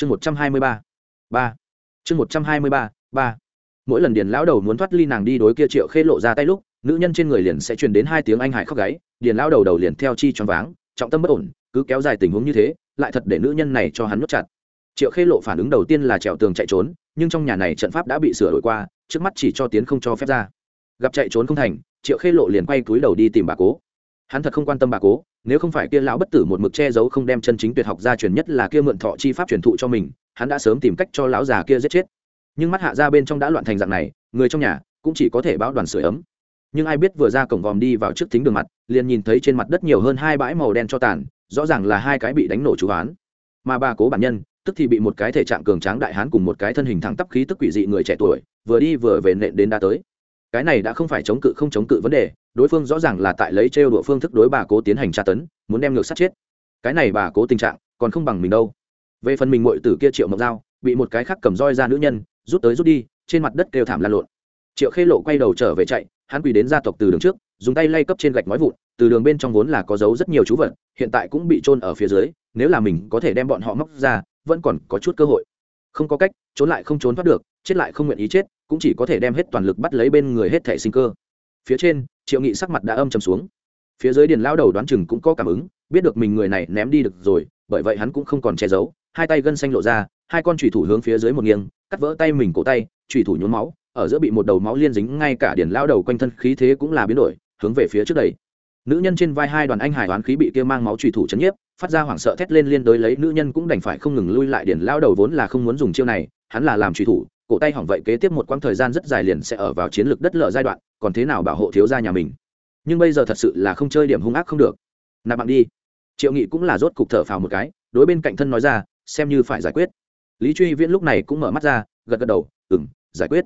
chương một trăm hai mươi ba ba. Chương một trăm hai mươi ba ba. Mỗi lần điền lão đầu muốn thoát ly nàng đi đối kia triệu khê lộ ra tay lúc, nữ nhân trên người liền sẽ truyền đến hai tiếng anh hải khóc gáy, điền lão đầu đầu liền theo chi choáng váng, trọng tâm bất ổn, cứ kéo dài tình huống như thế, lại thật để nữ nhân này cho hắn nuốt chặt. Triệu khê lộ phản ứng đầu tiên là trèo tường chạy trốn, nhưng trong nhà này trận pháp đã bị sửa đổi qua, trước mắt chỉ cho tiến không cho phép ra. Gặp chạy trốn không thành, triệu khê lộ liền quay túi đầu đi tìm bà cố. Hắn thật không quan tâm bà cố nếu không phải kia lão bất tử một mực che giấu không đem chân chính tuyệt học ra truyền nhất là kia mượn thọ chi pháp truyền thụ cho mình, hắn đã sớm tìm cách cho lão già kia giết chết. Nhưng mắt hạ ra bên trong đã loạn thành dạng này, người trong nhà cũng chỉ có thể báo đoàn sửa ấm. Nhưng ai biết vừa ra cổng vòm đi vào trước thính đường mặt, liền nhìn thấy trên mặt đất nhiều hơn hai bãi màu đen cho tàn, rõ ràng là hai cái bị đánh nổ chú hán. Mà bà cố bản nhân, tức thì bị một cái thể trạng cường tráng đại hán cùng một cái thân hình thẳng tắp khí tức quỷ dị người trẻ tuổi, vừa đi vừa về nện đến đã tới cái này đã không phải chống cự không chống cự vấn đề, đối phương rõ ràng là tại lấy trêu đụa phương thức đối bà cố tiến hành tra tấn, muốn đem ngược sát chết. Cái này bà cố tình trạng còn không bằng mình đâu. Về phần mình muội tử kia triệu mộng dao bị một cái khác cầm roi ra nữ nhân, rút tới rút đi, trên mặt đất kêu thảm lan lộn. Triệu khê lộ quay đầu trở về chạy, hắn quỳ đến gia tộc từ đường trước, dùng tay lay cấp trên gạch nói vụn, từ đường bên trong vốn là có dấu rất nhiều chú vật, hiện tại cũng bị trôn ở phía dưới, nếu là mình có thể đem bọn họ móc ra, vẫn còn có chút cơ hội. Không có cách, trốn lại không trốn thoát được, chết lại không nguyện ý chết cũng chỉ có thể đem hết toàn lực bắt lấy bên người hết thẻ sinh cơ. Phía trên, triệu nghị sắc mặt đã âm trầm xuống. Phía dưới điền lao đầu đoán chừng cũng có cảm ứng, biết được mình người này ném đi được rồi, bởi vậy hắn cũng không còn che giấu, hai tay gân xanh lộ ra, hai con thủy thủ hướng phía dưới một nghiêng, cắt vỡ tay mình cổ tay thủy thủ nhốn máu, ở giữa bị một đầu máu liên dính ngay cả điền lao đầu quanh thân khí thế cũng là biến đổi, hướng về phía trước đây nữ nhân trên vai hai đoàn anh hải đoán khí bị kia mang máu thủy thủ chấn nhiếp, phát ra hoảng sợ thét lên liên đối lấy, nữ nhân cũng đành phải không ngừng lui lại. Điền lao đầu vốn là không muốn dùng chiêu này, hắn là làm thủy thủ cổ tay hỏng vậy kế tiếp một quãng thời gian rất dài liền sẽ ở vào chiến lược đất lở giai đoạn, còn thế nào bảo hộ thiếu gia nhà mình? Nhưng bây giờ thật sự là không chơi điểm hung ác không được. Nạp bạn đi. Triệu nghị cũng là rốt cục thở phào một cái, đối bên cạnh thân nói ra, xem như phải giải quyết. Lý truy viễn lúc này cũng mở mắt ra, gật gật đầu ừng giải quyết.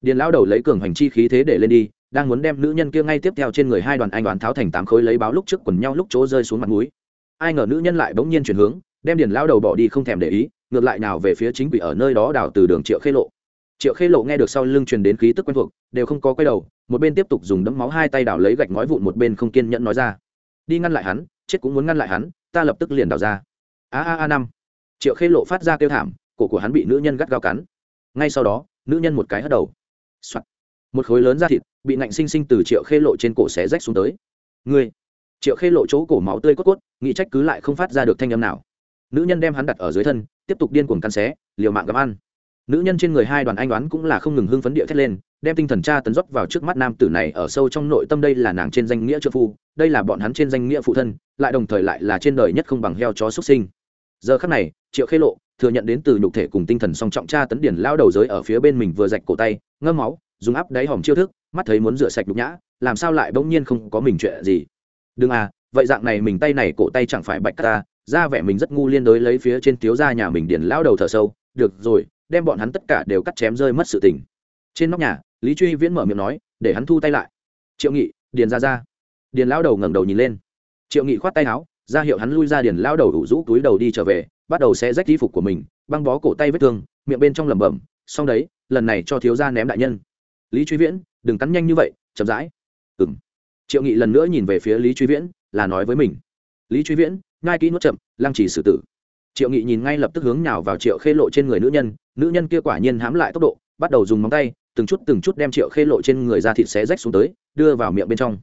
Điền lão đầu lấy cường hành chi khí thế để lên đi, đang muốn đem nữ nhân kia ngay tiếp theo trên người hai đoàn anh đoàn tháo thành tám khối lấy báo lúc trước quần nhau lúc chỗ rơi xuống mặt núi ai ngờ nữ nhân lại bỗng nhiên chuyển hướng, đem điền lão đầu bỏ đi không thèm để ý, ngược lại nào về phía chính quỷ ở nơi đó đào từ đường triệu khê lộ triệu khê lộ nghe được sau lưng truyền đến khí tức quen thuộc, đều không có quay đầu, một bên tiếp tục dùng đấm máu hai tay đào lấy gạch ngói vụn một bên không kiên nhẫn nói ra. Đi ngăn lại hắn, chết cũng muốn ngăn lại hắn, ta lập tức liền đào ra. A a a năm. Triệu khê lộ phát ra kêu thảm, cổ của hắn bị nữ nhân gắt gao cắn. Ngay sau đó, nữ nhân một cái hất đầu、Soạn. một khối lớn da thịt bị nạnh sinh sinh từ triệu khê lộ trên cổ xé rách xuống tới. Ngươi. Triệu khê lộ chỗ cổ máu tươi cốt cốt, nghĩ trách cứ lại không phát ra được thanh âm nào. Nữ nhân đem hắn đặt ở dưới thân, tiếp tục điên cuồng cắn xé, liều mạng gặm ăn nữ nhân trên người hai đoàn anh đoán cũng là không ngừng hưng phấn địa thét lên, đem tinh thần tra tấn dốc vào trước mắt nam tử này ở sâu trong nội tâm đây là nàng trên danh nghĩa trợ phu, đây là bọn hắn trên danh nghĩa phụ thân, lại đồng thời lại là trên đời nhất không bằng heo chó xuất sinh. Giờ khắc này, triệu khê lộ thừa nhận đến từ nhục thể cùng tinh thần song trọng tra tấn điển lao đầu giới ở phía bên mình vừa rạch cổ tay, ngâm máu, dùng áp đáy hòm chiêu thức, mắt thấy muốn rửa sạch nhục nhã, làm sao lại bỗng nhiên không có mình chuyện gì? Đừng à vậy dạng này mình tay này cổ tay chẳng phải bạch ta, ra vẻ mình rất ngu liên đối lấy phía trên thiếu gia nhà mình điển lao đầu thở sâu, được rồi đem bọn hắn tất cả đều cắt chém rơi mất sự tình. Trên nóc nhà, lý truy viễn mở miệng nói, để hắn thu tay lại. Triệu nghị, điền ra ra. Điền lao đầu ngẩng đầu nhìn lên. Triệu nghị khoát tay áo, ra hiệu hắn lui ra điền lao đầu đủ rũ túi đầu đi trở về, bắt đầu sẽ rách y phục của mình, băng bó cổ tay vết thương, miệng bên trong lẩm bẩm, xong đấy, lần này cho thiếu gia ném đại nhân. Lý truy viễn, đừng cắn nhanh như vậy, chậm rãi. Ừ m triệu nghị lần nữa nhìn về phía lý truy viễn, là nói với mình. Lý truy viễn ngai kỹ nuốt chậm, lăng trì xử tử triệu nghị nhìn ngay lập tức hướng nhào vào triệu khê lộ trên người nữ nhân nữ nhân kia quả nhiên hám lại tốc độ, bắt đầu dùng móng tay, từng chút từng chút đem triệu khê lộ trên người ra thịt xé rách xuống tới, đưa vào miệng bên trong.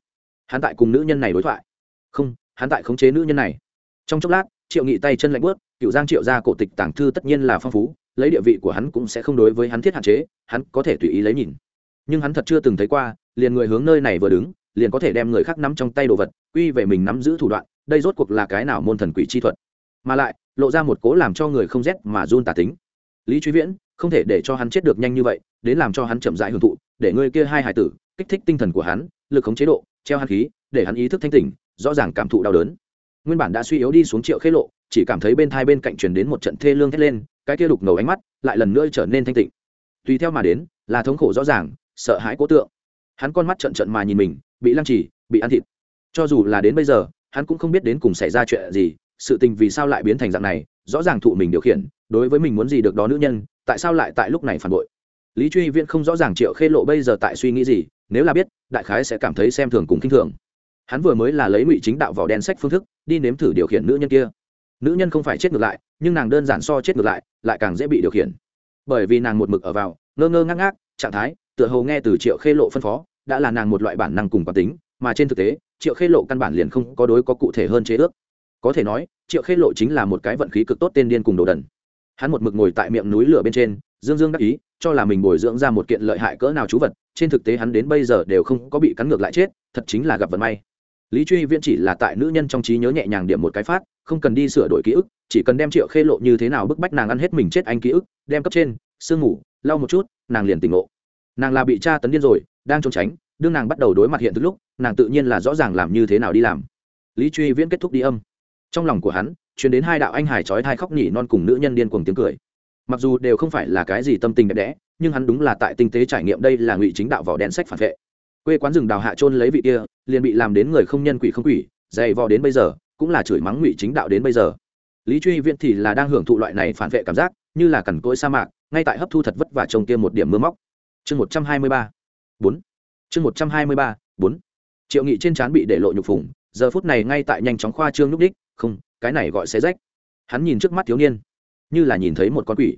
Hắn tại cùng nữ nhân này đối thoại. Không, hắn tại khống chế nữ nhân này. Trong chốc lát, triệu nghị tay chân lạnh bớt cựu giang triệu ra cổ tịch tàng thư tất nhiên là phong phú, lấy địa vị của hắn cũng sẽ không đối với hắn thiết hạn chế, hắn có thể tùy ý lấy nhìn. Nhưng hắn thật chưa từng thấy qua, liền người hướng nơi này vừa đứng, liền có thể đem người khác nắm trong tay đồ vật, quy về mình nắm giữ thủ đoạn, đây rốt cuộc là cái nào môn thần quỷ chi thuật? Mà lại lộ ra một cố làm cho người không rét mà run tả tính. Lý truy viễn, không thể để cho hắn chết được nhanh như vậy, đến làm cho hắn chậm rãi hưởng thụ, để ngươi kia hai hải tử, kích thích tinh thần của hắn, lực khống chế độ, treo hắn khí, để hắn ý thức thanh tỉnh, rõ ràng cảm thụ đau đớn. Nguyên bản đã suy yếu đi xuống triệu khế lộ, chỉ cảm thấy bên thai bên cạnh truyền đến một trận thê lương thét lên, cái kia đục ngầu ánh mắt lại lần nữa trở nên thanh tịnh. Tùy theo mà đến, là thống khổ rõ ràng, sợ hãi cố tượng. Hắn con mắt trận trận mà nhìn mình, bị lăng trì, bị ăn thịt. Cho dù là đến bây giờ, hắn cũng không biết đến cùng xảy ra chuyện gì sự tình vì sao lại biến thành dạng này, rõ ràng thụ mình điều khiển, đối với mình muốn gì được đó nữ nhân, tại sao lại tại lúc này phản bội? Lý truy viễn không rõ ràng triệu khê lộ bây giờ tại suy nghĩ gì, nếu là biết, đại khái sẽ cảm thấy xem thường cùng k i n h thường. Hắn vừa mới là lấy ngụy chính đạo vào đen sách phương thức, đi nếm thử điều khiển nữ nhân kia. Nữ nhân không phải chết ngược lại, nhưng nàng đơn giản so chết ngược lại lại càng dễ bị điều khiển. Bởi vì nàng một mực ở vào, ngơ ngơ ngác ngác, trạng thái, tựa hồ nghe từ triệu khê lộ phân phó, đã là nàng một loại bản năng cùng quán tính, mà trên thực tế, triệu khê lộ căn bản liền không có đối có cụ thể hơn chế ước có thể nói, triệu khê lộ chính là một cái vận khí cực tốt tên điên cùng đồ đần. Hắn một mực ngồi tại miệng núi lửa bên trên, dương dương đắc ý, cho là mình bồi dưỡng ra một kiện lợi hại cỡ nào chú vật, trên thực tế hắn đến bây giờ đều không có bị cắn ngược lại chết, thật chính là gặp vận may. Lý truy viễn chỉ là tại nữ nhân trong trí nhớ nhẹ nhàng điểm một cái phát, không cần đi sửa đổi ký ức, chỉ cần đem triệu khê lộ như thế nào bức bách nàng ăn hết mình chết anh ký ức, đem cấp trên, sương ngủ, lau một chút, nàng liền tỉnh ngộ. Nàng là bị tra tấn điên rồi, đang trốn tránh, đương nàng bắt đầu đối mặt hiện thực lúc, nàng tự nhiên là rõ ràng làm như thế nào đi làm. Lý truy viễn kết thúc đi âm trong lòng của hắn chuyển đến hai đạo anh hải trói thai khóc nhỉ non cùng nữ nhân điên cuồng tiếng cười. Mặc dù đều không phải là cái gì tâm tình đẹp đẽ, nhưng hắn đúng là tại tinh tế trải nghiệm đây là ngụy chính đạo vỏ đen sách phản vệ. Quê quán rừng đào hạ trôn lấy vị kia, liền bị làm đến người không nhân quỷ không quỷ, dày vò đến bây giờ, cũng là chửi mắng ngụy chính đạo đến bây giờ. Lý truy viễn thì là đang hưởng thụ loại này phản vệ cảm giác, như là cằn cỗi sa mạc, ngay tại hấp thu thật vất và trồng kia một điểm mưa móc. Chương một trăm hai mươi ba, bốn. Chương một trăm hai mươi ba, bốn. Triệu nghị trên trán bị để lộ nhục phủng giờ phút này ngay tại nhanh chóng khoa trương núp đích không, cái này gọi xe rách. Hắn nhìn trước mắt thiếu niên, như là nhìn thấy một con quỷ.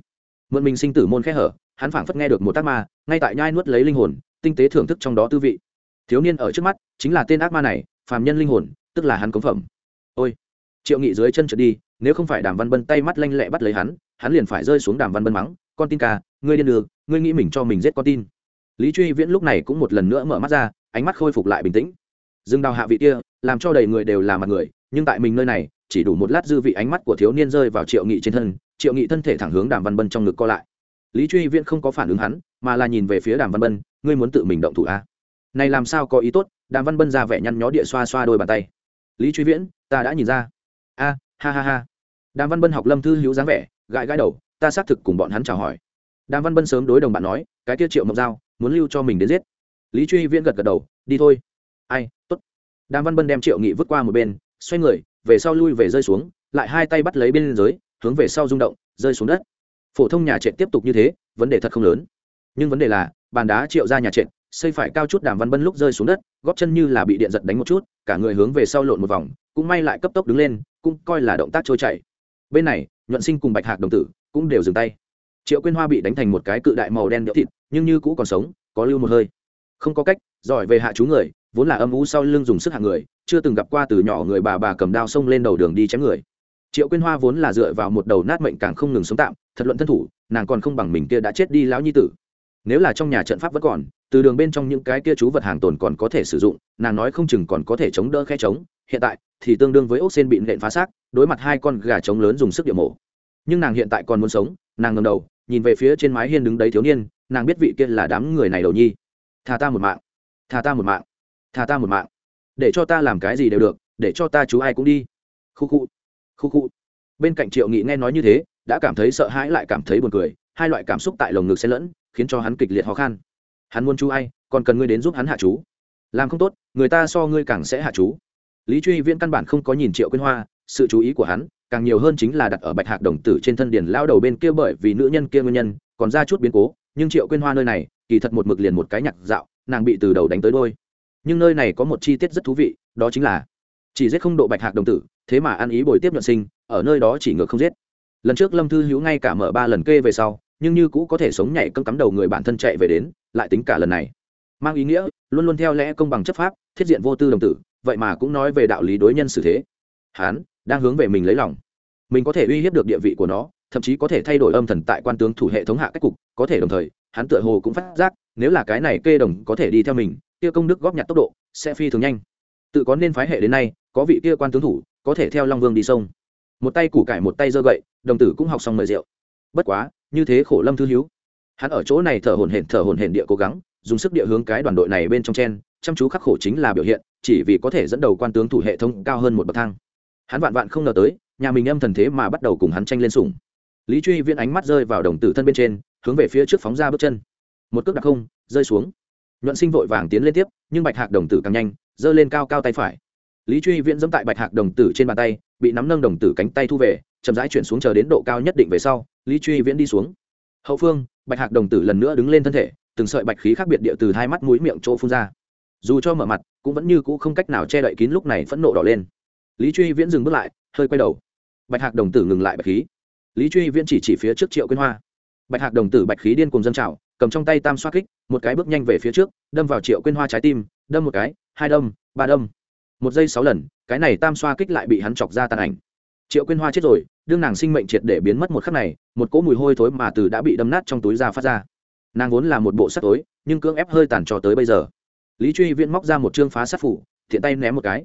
Mượn mình sinh tử môn khẽ hở, hắn phảng phất nghe được một tác ma, ngay tại nhai nuốt lấy linh hồn, tinh tế thưởng thức trong đó tư vị. Thiếu niên ở trước mắt, chính là tên ác ma này, phàm nhân linh hồn, tức là hắn cống phẩm. Ôi, triệu nghị dưới chân trượt đi, nếu không phải đàm văn bân tay mắt lanh lẹ bắt lấy hắn hắn liền phải rơi xuống đàm văn bân mắng, con tin ca, ngươi điên đường ngươi nghĩ mình cho mình giết con tin. Lý truy viễn lúc này cũng một lần nữa mở mắt ra, ánh mắt khôi phục lại bình tĩnh. Dừng đào hạ vị kia, làm cho đầy người đều là mặt người nhưng tại mình nơi này, chỉ đủ một lát dư vị ánh mắt của thiếu niên rơi vào triệu nghị trên thân, triệu nghị thân thể thẳng hướng đàm văn bân trong ngực co lại. Lý truy viễn không có phản ứng hắn, mà là nhìn về phía đàm văn bân, ngươi muốn tự mình động thủ a à? này làm sao có ý tốt? Đàm văn bân ra vẻ nhăn nhó địa xoa xoa đôi bàn tay. Lý truy viễn, ta đã nhìn ra. A, ha ha ha. Đàm văn bân học lâm thư hữu dáng vẻ, gãi gãi đầu, ta xác thực cùng bọn hắn chào hỏi. Đàm văn bân sớm đối đồng bạn nói, cái tiết triệu mộc giao, muốn lưu cho mình đến giết. Lý truy viễn gật gật đầu, đi thôi. Ai t ố t đàm văn bân đem triệu nghị vứt qua một bên xoay người, về sau lui về rơi xuống, lại hai tay bắt lấy bên dưới hướng về sau rung động, rơi xuống đất. Phổ thông nhà trệ tiếp tục như thế, vấn đề thật không lớn. Nhưng vấn đề là, bàn đá triệu ra nhà trệ xây phải cao chút đàm văn bân lúc rơi xuống đất, góp chân như là bị điện giật đánh một chút, cả người hướng về sau lộn một vòng, cũng may lại cấp tốc đứng lên, cũng coi là động tác trôi chảy. Bên này, nhuận sinh cùng bạch hạc đồng tử, cũng đều dừng tay. Triệu quyên hoa bị đánh thành một cái cự đại màu đen đẽo thịt, nhưng như cũ còn sống, có lưu một hơi. Không có cách, giỏi về hạ chú người vốn là âm u sau lưng dùng sức hạng người, chưa từng gặp qua từ nhỏ người bà bà cầm đao xông lên đầu đường đi chém người. Triệu quyên hoa vốn là dựa vào một đầu nát mệnh càng không ngừng sống tạm, thật luận thân thủ, nàng còn không bằng mình kia đã chết đi lão nhi tử. Nếu là trong nhà trận pháp vẫn còn, từ đường bên trong những cái kia chú vật hàng tồn còn có thể sử dụng, nàng nói không chừng còn có thể chống đỡ khe chống hiện tại, thì tương đương với ốc sen bị nện phá xác, đối mặt hai con gà trống lớn dùng sức địa mổ. Nhưng nàng hiện tại còn muốn sống, nàng ngầm đầu, nhìn về phía trên mái hiên đứng đấy thiếu niên, nàng biết vị kia là đám người này đầu nhi. Thà ta một mạng thà ta một mạng thà ta một mạng. Để cho ta làm cái gì đều được, để cho ta chú ai cũng đi. Khu khu khu khu. Bên cạnh triệu nghị nghe nói như thế, đã cảm thấy sợ hãi lại cảm thấy buồn cười, hai loại cảm xúc tại lồng ngực xen lẫn, khiến cho hắn kịch liệt khó khăn hắn muốn chú ai, còn cần ngươi đến giúp hắn hạ chú. Làm không tốt, người ta so ngươi càng sẽ hạ chú. Lý truy viễn căn bản không có nhìn triệu quyên hoa, sự chú ý của hắn, càng nhiều hơn chính là đặt ở bạch hạc đồng tử trên thân điền lao đầu bên kia bởi vì nữ nhân kia nguyên nhân, còn ra chút biến cố, nhưng triệu quyên hoa nơi này, kỳ thật một mực liền một cái nhạc dạo, nàng bị từ đầu đánh tới đôi nhưng nơi này có một chi tiết rất thú vị, đó chính là chỉ giết không độ bạch hạc đồng tử, thế mà ăn ý bồi tiếp nhuận sinh, ở nơi đó chỉ ngược không giết. Lần trước lâm thư hữu ngay cả mở ba lần kê về sau, nhưng như cũ có thể sống nhảy cấm cắm đầu người bản thân chạy về đến, lại tính cả lần này. Mang ý nghĩa, luôn luôn theo lẽ công bằng chấp pháp, thiết diện vô tư đồng tử, vậy mà cũng nói về đạo lý đối nhân xử thế. Hán, đang hướng về mình lấy lòng. Mình có thể uy hiếp được địa vị của nó, thậm chí có thể thay đổi âm thần tại quan tướng thủ hệ thống hạ cách cục, có thể đồng thời, hắn tựa hồ cũng phát giác, nếu là cái này kê đồng có thể đi theo mình kia công đức góp nhặt tốc độ sẽ phi thường nhanh. Tự có nên phái hệ đến nay, có vị kia quan tướng thủ, có thể theo long vương đi sông. Một tay củ cải một tay giơ gậy, đồng tử cũng học xong mời rượu. Bất quá, như thế khổ lâm thư hiếu. Hắn ở chỗ này thở hổn hển, thở hổn hển địa cố gắng, dùng sức địa hướng cái đoàn đội này bên trong chen, chăm chú khắc khổ chính là biểu hiện, chỉ vì có thể dẫn đầu quan tướng thủ hệ thống cao hơn một bậc thang. Hắn vạn vạn không ngờ tới, nhà mình âm thần thế mà bắt đầu cùng hắn tranh lên sủng. Lý truy viễn ánh mắt rơi vào đồng tử thân bên trên, hướng về phía trước phóng ra bước chân. Một cước đặc không, rơi xuống nhuận sinh vội vàng tiến lên tiếp, nhưng bạch hạc đồng tử càng nhanh, giơ lên cao cao tay phải. Lý truy viễn dẫm tại bạch hạc đồng tử trên bàn tay, bị nắm nâng đồng tử cánh tay thu về, chậm rãi chuyển xuống chờ đến độ cao nhất định về sau, lý truy viễn đi xuống. Hậu phương. Bạch hạc đồng tử lần nữa đứng lên thân thể, từng sợi bạch khí khác biệt địa từ hai mắt mũi miệng chỗ phun ra. Dù cho mở mặt, cũng vẫn như cũ không cách nào che đậy kín lúc này phẫn nộ đỏ lên. Lý truy viễn dừng bước lại, hơi quay đầu. Bạch hạc đồng tử ngừng lại bạch khí. Lý truy viễn chỉ chỉ phía trước triệu quyên hoa. Bạch hạc đồng tử bạch khí điên cùng dân trào cầm trong tay tam xoa kích, một cái bước nhanh về phía trước, đâm vào triệu quyên hoa trái tim, đâm một cái, hai đâm, ba đâm. Một giây sáu lần, cái này tam xoa kích lại bị hắn chọc ra tàn ảnh. Triệu quyên hoa chết rồi, đương nàng sinh mệnh triệt để biến mất một khắc này, một cỗ mùi hôi thối mà từ đã bị đâm nát trong túi da phát ra. Nàng vốn là một bộ sắt tối nhưng cưỡng ép hơi tàn trò tới bây giờ. Lý truy viễn móc ra một chương phá sát phủ thiện tay ném một cái.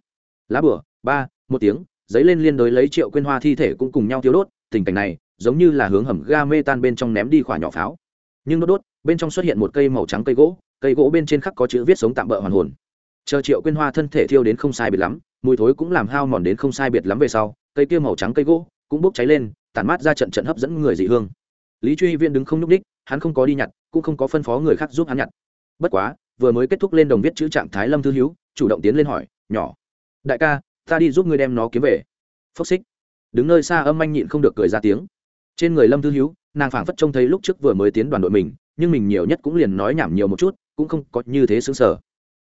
Lá bửa, ba, một tiếng, giấy lên liên đối lấy triệu quyên hoa thi thể cũng cùng nhau thiếu đốt, tình cảnh này giống như là hướng hầm ga mê tan bên trong ném đi khỏa nhỏ pháo nhưng đốt đốt, bên trong xuất hiện một cây màu trắng cây gỗ cây gỗ bên trên khắc có chữ viết sống tạm bỡ hoàn hồn. Chờ triệu quyên hoa thân thể thiêu đến không sai biệt lắm, mùi thối cũng làm hao mòn đến không sai biệt lắm về sau, cây kia màu trắng cây gỗ cũng bốc cháy lên, tản mát ra trận trận hấp dẫn người dị hương. Lý truy viên đứng không nhúc ních hắn không có đi nhặt, cũng không có phân phó người khác giúp hắn nhặt. Bất quá, vừa mới kết thúc lên đồng viết chữ trạng thái lâm thư hiếu, chủ động tiến lên hỏi, nhỏ, đại ca, ta đi giúp ngươi đem nó kiếm về. Phốc xích. Đứng nơi xa âm anh nhịn không được cười ra tiếng. Trên người lâm thư hiếu nàng phảng phất trông thấy lúc trước vừa mới tiến đoàn đội mình, nhưng mình nhiều nhất cũng liền nói nhảm nhiều một chút, cũng không có như thế xứng sở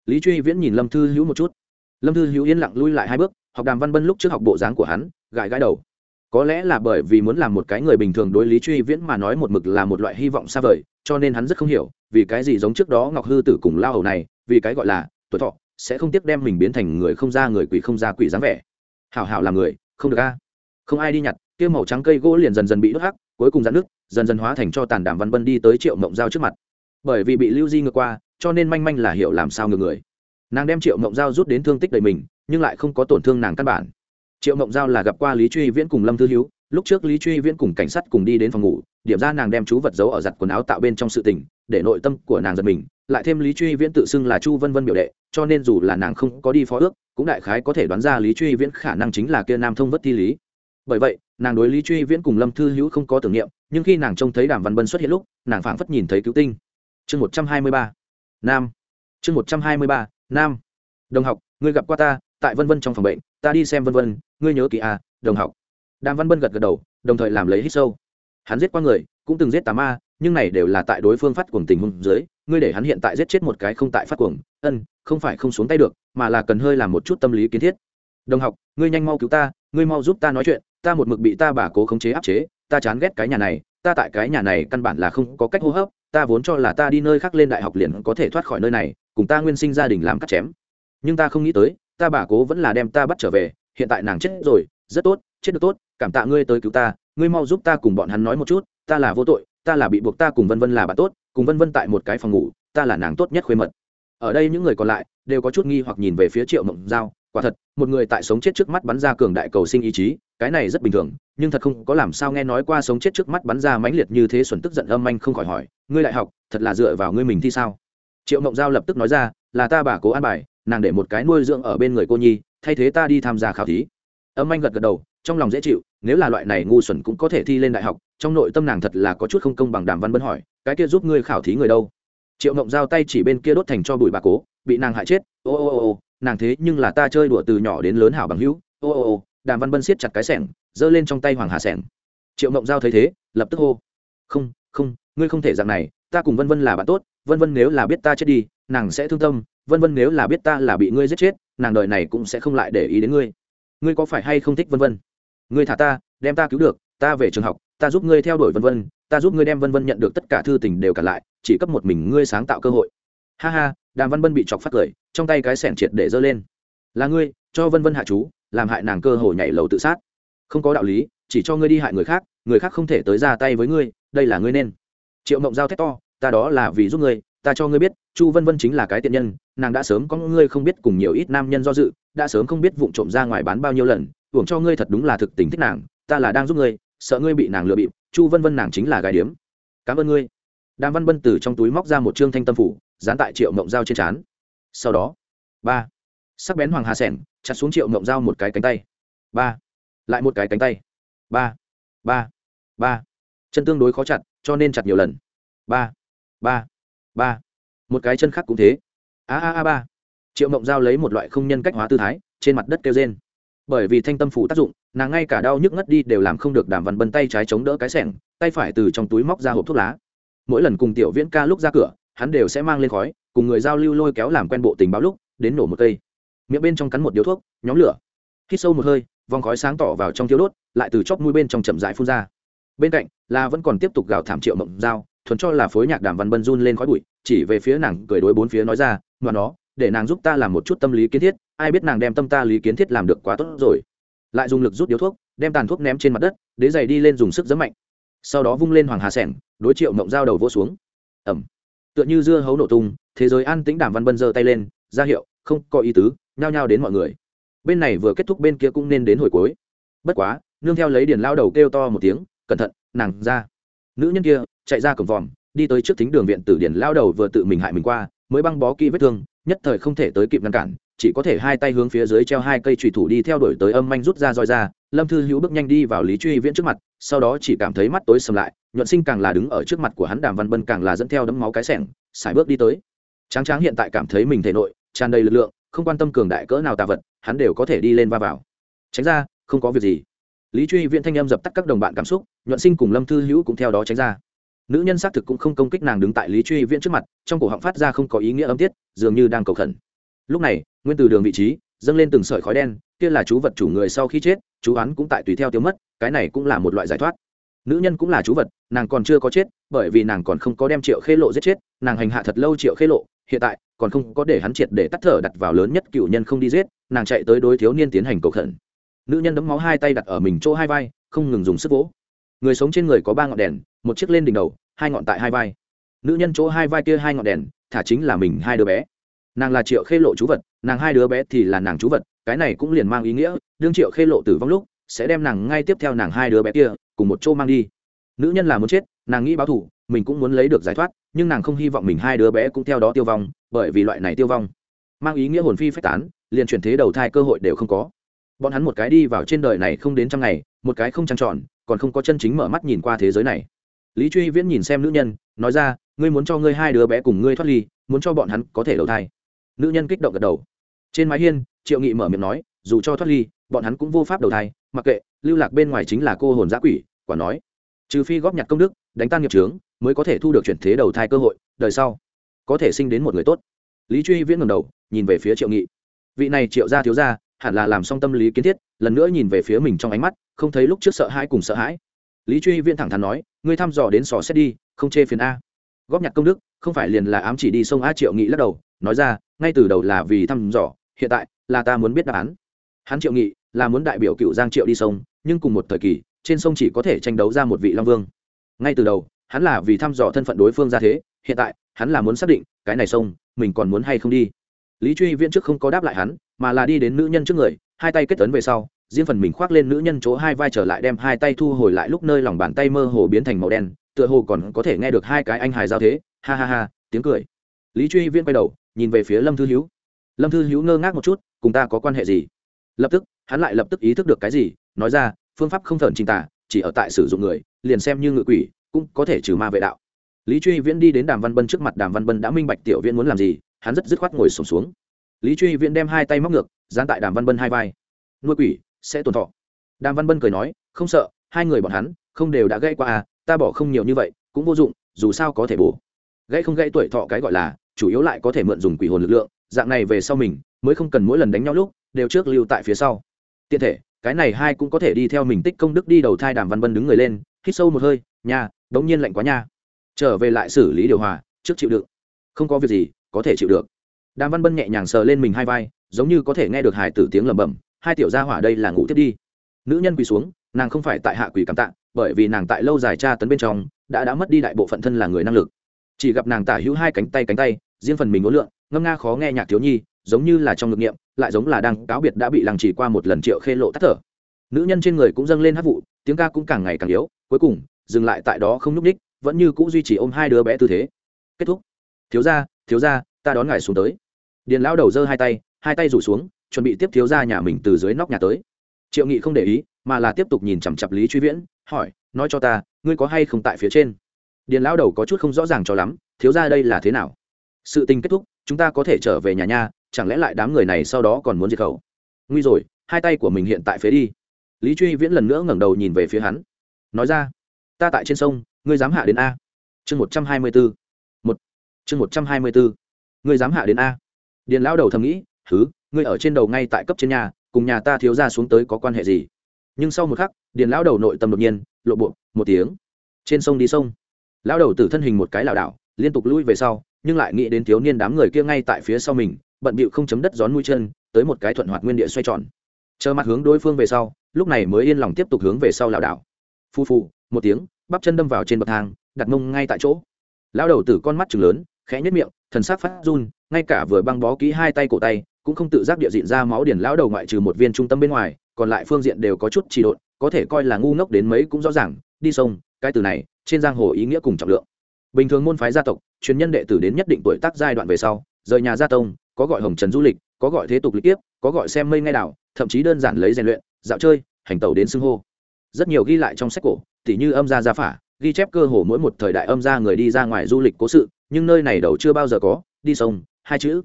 lý truy viễn nhìn lâm thư hữu một chút. Lâm thư hữu yên lặng lui lại hai bước, học đàm văn bân lúc trước học bộ dáng của hắn, gãi gãi đầu. Có lẽ là bởi vì muốn làm một cái người bình thường đối lý truy viễn mà nói một mực là một loại hy vọng xa vời, cho nên hắn rất không hiểu, vì cái gì giống trước đó ngọc hư tử cùng lao hầu này, vì cái gọi là tuổi thọ, sẽ không tiếc đem mình biến thành người không ra người quỷ không ra quỷ dáng vẻ. Hảo hảo làm người, không được a. Không ai đi nhặt, kia màu trắng cây gỗ liền dần dần bị đốt hắc, cuối cùng dạn nước dần dần hóa thành cho tàn đàm văn bân đi tới triệu mộng giao trước mặt. Bởi vì bị lưu di ngược qua, cho nên manh manh là hiểu làm sao ngược người. Nàng đem triệu mộng giao rút đến thương tích đầy mình, nhưng lại không có tổn thương nàng căn bản. Triệu mộng giao là gặp qua lý truy viễn cùng lâm thư hiếu, lúc trước lý truy viễn cùng cảnh sát cùng đi đến phòng ngủ, điểm ra nàng đem chú vật giấu ở giặt quần áo tạo bên trong sự tình, để nội tâm của nàng giật mình, lại thêm lý truy viễn tự xưng là chu vân vân biểu đệ, cho nên dù là nàng không có đi phó ước, cũng đại khái có thể đoán ra lý truy viễn khả năng chính là kia nam thông vất thi lý. Bởi vậy, nàng đối lý truy viễn cùng lâm thư hữu không có tưởng niệm nhưng khi nàng trông thấy đàm văn bân xuất hiện lúc, nàng phảng phất nhìn thấy cứu tinh. Chương một trăm hai mươi ba. Nam. Chương một trăm hai mươi ba, nam. Đồng học, ngươi gặp qua ta, tại vân vân trong phòng bệnh, ta đi xem vân vân, ngươi nhớ kỳ à đồng học. Đàm văn bân gật gật đầu, đồng thời làm lấy hít sâu. Hắn giết qua người, cũng từng giết tà ma, nhưng này đều là tại đối phương phát cuồng tình huống dưới, ngươi để hắn hiện tại giết chết một cái không tại phát cuồng, ân, không phải không xuống tay được, mà là cần hơi làm một chút tâm lý kiến thiết. Đồng học, ngươi nhanh mau cứu ta, ngươi mau giúp ta nói chuyện, ta một mực bị ta bà cố khống chế áp chế ta chán ghét cái nhà này, ta tại cái nhà này căn bản là không có cách hô hấp, ta vốn cho là ta đi nơi khác lên đại học liền có thể thoát khỏi nơi này, cùng ta nguyên sinh gia đình làm cắt chém. Nhưng ta không nghĩ tới, ta bà cố vẫn là đem ta bắt trở về, hiện tại nàng chết rồi, rất tốt, chết được tốt, cảm tạ ngươi tới cứu ta, ngươi mau giúp ta cùng bọn hắn nói một chút, ta là vô tội, ta là bị buộc, ta cùng vân vân là bạn tốt, cùng vân vân tại một cái phòng ngủ, ta là nàng tốt nhất khuê mật. Ở đây những người còn lại, đều có chút nghi hoặc nhìn về phía triệu mộng giao quả thật, một người tại sống chết trước mắt bắn ra cường đại cầu sinh ý chí, cái này rất bình thường, nhưng thật không có làm sao nghe nói qua sống chết trước mắt bắn ra mãnh liệt như thế xuẩn tức giận âm anh không khỏi hỏi, ngươi đại học, thật là dựa vào ngươi mình thi sao? Triệu mộng giao lập tức nói ra, là ta bà cố an bài, nàng để một cái nuôi dưỡng ở bên người cô nhi, thay thế ta đi tham gia khảo thí. Âm anh gật gật đầu, trong lòng dễ chịu, nếu là loại này ngu xuẩn cũng có thể thi lên đại học, trong nội tâm nàng thật là có chút không công bằng đàm văn bân hỏi, cái kia giúp ngươi khảo thí người đâu? Triệu mộng giao tay chỉ bên kia đốt thành cho bụi bà cố, bị nàng hại chết, ô ô ô ô nàng thế nhưng là ta chơi đùa từ nhỏ đến lớn hảo bằng hữu. Ô ô ô, đàm văn bân siết chặt cái sẻng, giơ lên trong tay hoàng hà sẻng. Triệu mộng giao thấy thế, lập tức hô. Không không, ngươi không thể dạng này, ta cùng vân vân là bạn tốt, vân vân nếu là biết ta chết đi, nàng sẽ thương tâm, vân vân nếu là biết ta là bị ngươi giết chết, nàng đời này cũng sẽ không lại để ý đến ngươi. Ngươi có phải hay không thích vân vân? Ngươi thả ta, đem ta cứu được, ta về trường học, ta giúp ngươi theo đuổi vân vân, ta giúp ngươi đem vân vân nhận được tất cả thư tình đều cả lại, chỉ cấp một mình ngươi sáng tạo cơ hội ha ha, đàm văn vân bị chọc phát cười, trong tay cái sẻn triệt để giơ lên. Là ngươi, cho vân vân hạ chú, làm hại nàng cơ hồ nhảy lầu tự sát. Không có đạo lý, chỉ cho ngươi đi hại người khác người khác không thể tới ra tay với ngươi, đây là ngươi nên. Triệu mộng giao thét to, ta đó là vì giúp ngươi, ta cho ngươi biết, chu vân vân chính là cái tiện nhân, nàng đã sớm có ngươi không biết cùng nhiều ít nam nhân do dự, đã sớm không biết vụng trộm ra ngoài bán bao nhiêu lần uổng cho ngươi thật đúng là thực tình thích nàng, ta là đang giúp ngươi, sợ ngươi bị nàng lừa bịp, chu vân vân nàng chính là gái điếm. Cảm ơn ngươi. Đàm văn vân từ trong túi móc ra một trương thanh tâm phủ dán tại triệu mộng dao trên trán. Sau đó, ba, sắc bén hoàng hà sẻng, chặt xuống triệu mộng dao một cái cánh tay. Ba, lại một cái cánh tay. Ba ba ba. Chân tương đối khó chặt, cho nên chặt nhiều lần. Ba ba ba. Một cái chân khác cũng thế. A a a, ba. Triệu mộng dao lấy một loại không nhân cách hóa tư thái, trên mặt đất kêu trên bởi vì thanh tâm phủ tác dụng, nàng ngay cả đau nhức ngất đi đều làm không được đàm văn bân tay trái chống đỡ cái sẻng, tay phải từ trong túi móc ra hộp thuốc lá. Mỗi lần cùng tiểu viễn ca lúc ra cửa hắn đều sẽ mang lên khói, cùng người giao lưu lôi kéo làm quen bộ tình báo lúc, đến nổ một cây. Miệng bên trong cắn một điếu thuốc, nhóm lửa. Hít sâu một hơi, vòng khói sáng tỏ vào trong thiếu đốt, lại từ chóp mũi bên trong chậm rãi phun ra. Bên cạnh là vẫn còn tiếp tục gào thảm triệu mộng dao thuần cho là phối nhạc đàm văn bân run lên khói bụi, chỉ về phía nàng cười đối bốn phía nói ra mà nó, để nàng giúp ta làm một chút tâm lý kiến thiết, ai biết nàng đem tâm ta lý kiến thiết làm được quá tốt rồi. Lại dùng lực rút điếu thuốc, đem tàn thuốc ném trên mặt đất, đế giày đi lên dùng sức giấm mạnh. Sau đó vung lên hoàng hà sẻng, đối triệu mộng dao đầu vỗ xuống. Ẩm tựa như dưa hấu nổ tung, thế giới an tĩnh đàm văn bân giơ tay lên, ra hiệu, không có ý tứ, nhao nhao đến mọi người. Bên này vừa kết thúc, bên kia cũng nên đến hồi cuối. Bất quá, nương theo lấy điền lao đầu kêu to một tiếng, cẩn thận, nàng ra. Nữ nhân kia chạy ra cổng vòm, đi tới trước thính đường viện tử điển lao đầu vừa tự mình hại mình qua, mới băng bó kỹ vết thương, nhất thời không thể tới kịp ngăn cản, chỉ có thể hai tay hướng phía dưới treo hai cây trùy thủ đi theo đuổi tới âm manh rút ra roi ra lâm thư hữu bước nhanh đi vào lý truy viễn trước mặt, sau đó chỉ cảm thấy mắt tối sầm lại, nhuận sinh càng là đứng ở trước mặt của hắn đàm văn bân càng là dẫn theo đấm máu cái sẻng xài bước đi tới. Tráng tráng hiện tại cảm thấy mình thể nội, tràn đầy lực lượng, không quan tâm cường đại cỡ nào tà vật, hắn đều có thể đi lên va vào. Tránh ra, không có việc gì. Lý truy viễn thanh âm dập tắt các đồng bạn cảm xúc, nhuận sinh cùng lâm thư hữu cũng theo đó tránh ra. Nữ nhân xác thực cũng không công kích nàng đứng tại lý truy viễn trước mặt, trong cổ họng phát ra không có ý nghĩa âm tiết, dường như đang cầu khẩn. Lúc này, nguyên từ đường vị trí dâng lên từng sợi khói đen, kia là chú vật chủ người sau khi chết, chú án cũng tại tùy theo tiêu mất, cái này cũng là một loại giải thoát. Nữ nhân cũng là chú vật, nàng còn chưa có chết, bởi vì nàng còn không có đem triệu khê lộ giết chết, nàng hành hạ thật lâu triệu khê lộ, hiện tại còn không có để hắn triệt để tắt thở đặt vào lớn nhất cựu nhân không đi giết, nàng chạy tới đối thiếu niên tiến hành cầu khẩn. Nữ nhân đấm máu hai tay đặt ở mình chỗ hai vai, không ngừng dùng sức vỗ. Người sống trên người có ba ngọn đèn, một chiếc lên đỉnh đầu, hai ngọn tại hai vai. Nữ nhân chỗ hai vai kia hai ngọn đèn, thả chính là mình hai đứa bé. Nàng là triệu khê lộ chú vật nàng hai đứa bé thì là nàng chú vật, cái này cũng liền mang ý nghĩa, đương triệu khê lộ tử vong lúc, sẽ đem nàng ngay tiếp theo nàng hai đứa bé kia, cùng một chỗ mang đi. Nữ nhân là muốn chết, nàng nghĩ báo thủ mình cũng muốn lấy được giải thoát, nhưng nàng không hy vọng mình hai đứa bé cũng theo đó tiêu vong, bởi vì loại này tiêu vong, mang ý nghĩa hồn phi phách tán, liền chuyển thế đầu thai cơ hội đều không có. Bọn hắn một cái đi vào trên đời này không đến trăm ngày, một cái không trăng tròn, còn không có chân chính mở mắt nhìn qua thế giới này. Lý truy viễn nhìn xem nữ nhân, nói ra, ngươi muốn cho ngươi hai đứa bé cùng ngươi thoát ly, muốn cho bọn hắn có thể đầu thai. Nữ nhân kích động gật đầu trên mái hiên, triệu nghị mở miệng nói, dù cho thoát ly, bọn hắn cũng vô pháp đầu thai, mặc kệ, lưu lạc bên ngoài chính là cô hồn giã quỷ, quả nói. Trừ phi góp nhặt công đức, đánh tan nghiệp trướng mới có thể thu được chuyển thế đầu thai cơ hội, đời sau, có thể sinh đến một người tốt. Lý truy viễn ngầm đầu, nhìn về phía triệu nghị. Vị này triệu gia thiếu gia, hẳn là làm xong tâm lý kiến thiết, lần nữa nhìn về phía mình trong ánh mắt, không thấy lúc trước sợ hãi cùng sợ hãi. Lý truy viễn thẳng thắn nói, ngươi thăm dò đến sò xét đi, không chê phiền a. Góp nhặt công đức, không phải liền là ám chỉ đi sông a triệu nghị lắc đầu, nói ra, ngay từ đầu là vì thăm dò hiện tại là ta muốn biết đáp án. Hắn triệu nghị, là muốn đại biểu cựu giang triệu đi sông, nhưng cùng một thời kỳ, trên sông chỉ có thể tranh đấu ra một vị long vương. Ngay từ đầu, hắn là vì thăm dò thân phận đối phương ra thế, hiện tại, hắn là muốn xác định, cái này sông, mình còn muốn hay không đi. Lý truy viễn trước không có đáp lại hắn, mà là đi đến nữ nhân trước người, hai tay kết tấn về sau, riêng phần mình khoác lên nữ nhân chỗ hai vai trở lại đem hai tay thu hồi lại lúc nơi lòng bàn tay mơ hồ biến thành màu đen, tựa hồ còn có thể nghe được hai cái anh hài giao thế. Ha ha ha, tiếng cười. Lý truy viễn quay đầu, nhìn về phía lâm thư hữu lâm thư hữu ngơ ngác một chút cùng ta có quan hệ gì? Lập tức hắn lại lập tức ý thức được cái gì nói ra phương pháp không thởn trình tả chỉ ở tại sử dụng người liền xem như ngự quỷ cũng có thể trừ ma vệ đạo. Lý truy viễn đi đến đàm văn bân trước mặt đàm văn bân đã minh bạch tiểu viễn muốn làm gì hắn rất dứt khoát ngồi sổm xuống, xuống lý truy viễn đem hai tay móc ngược dán tại đàm văn bân hai vai. Nuôi quỷ sẽ tồn thọ. Đàm văn bân cười nói không sợ hai người bọn hắn không đều đã gây qua à ta bỏ không nhiều như vậy cũng vô dụng dù sao có thể bổ. Gãy không gãy tuổi thọ cái gọi là chủ yếu lại có thể mượn dùng quỷ hồn lực lượng dạng này về sau mình mới không cần mỗi lần đánh nhau lúc đều trước lưu tại phía sau. Tiện thể, cái này hai cũng có thể đi theo mình tích công đức đi đầu thai đàm văn vân đứng người lên, hít sâu một hơi nhà đống nhiên lạnh quá nha. Trở về lại xử lý điều hòa, trước chịu đựng. Không có việc gì, có thể chịu được. Đàm văn bân nhẹ nhàng sờ lên mình hai vai, giống như có thể nghe được hài tử tiếng lẩm bẩm, hai tiểu gia hỏa đây là ngủ thiết đi. Nữ nhân quỳ xuống, nàng không phải tại hạ quỳ cảm tạ, bởi vì nàng tại lâu dài tra tấn bên trong, đã đã mất đi đại bộ phận thân là người năng lực. Chỉ gặp nàng tả hữu hai cánh tay cánh tay riêng phần mình ngốn lượng ngâm nga khó nghe nhạc thiếu nhi, giống như là trong ngực nghiệm, lại giống là đang cáo biệt đã bị làng chỉ qua một lần triệu khê lộ tắt thở. Nữ nhân trên người cũng dâng lên hát vụ, tiếng ca cũng càng ngày càng yếu, cuối cùng, dừng lại tại đó không n ú c ních vẫn như cũng duy trì ôm hai đứa bé tư thế. Kết thúc. Thiếu ra thiếu ra ta đón ngài xuống tới. Điền lão đầu giơ hai tay hai tay rủ xuống, chuẩn bị tiếp thiếu ra nhà mình từ dưới nóc nhà tới. Triệu nghị không để ý, mà là tiếp tục nhìn chằm chặp lý truy viễn, hỏi, nói cho ta, ngươi có hay không tại phía trên? Điền lão đầu có chút không rõ ràng cho lắm, thiếu ra đây là thế nào? Sự tình kết thúc, chúng ta có thể trở về nhà nha, chẳng lẽ lại đám người này sau đó còn muốn diệt khẩu? Nguy rồi, hai tay của mình hiện tại phế đi. Lý truy viễn lần nữa ngẩng đầu nhìn về phía hắn. Nói ra, ta tại trên sông, ngươi dám hạ đến a. Chương một trăm hai mươi bốn. Một. Chương một trăm hai mươi bốn. Ngươi dám hạ đến a. Điền lão đầu thầm nghĩ thứ ngươi ở trên đầu ngay tại cấp trên nhà, cùng nhà ta thiếu ra xuống tới có quan hệ gì? Nhưng sau một khắc, điền lão đầu nội tâm đột nhiên, lộ bộ, một tiếng. Trên sông đi sông. Lão đầu tử thân hình một cái lảo đảo, liên tục lui về sau nhưng lại nghĩ đến thiếu niên đám người kia ngay tại phía sau mình, bận bịu không chấm đất gión mũi chân, tới một cái thuận hoạt nguyên địa xoay tròn. Chờ mặt hướng đối phương về sau, lúc này mới yên lòng tiếp tục hướng về sau lảo đảo. Phu phu, một tiếng, bắp chân đâm vào trên bậc thang, đặt mông ngay tại chỗ. Lão đầu tử con mắt chừng lớn, khẽ nhất miệng, thần sắc phát run, ngay cả vừa băng bó kỹ hai tay cổ tay, cũng không tự giác địa diện ra máu điển lão đầu ngoại trừ một viên trung tâm bên ngoài, còn lại phương diện đều có chút trì độn, có thể coi là ngu ngốc đến mấy cũng rõ ràng. Đi sông, cái từ này, trên giang hồ ý nghĩa cùng trọng lượng. Bình thường môn phái gia tộc truyền nhân đệ tử đến nhất định tuổi tác giai đoạn về sau, rời nhà gia tông, có gọi hồng trần du lịch, có gọi thế tục lịch tiếp, có gọi xem mây ngay đảo, thậm chí đơn giản lấy rèn luyện, dạo chơi, hành tàu đến xưng hô. Rất nhiều ghi lại trong sách cổ, tỉ như âm gia gia phả, ghi chép cơ hồ mỗi một thời đại âm gia người đi ra ngoài du lịch cố sự, nhưng nơi này đầu chưa bao giờ có, đi sông, hai chữ.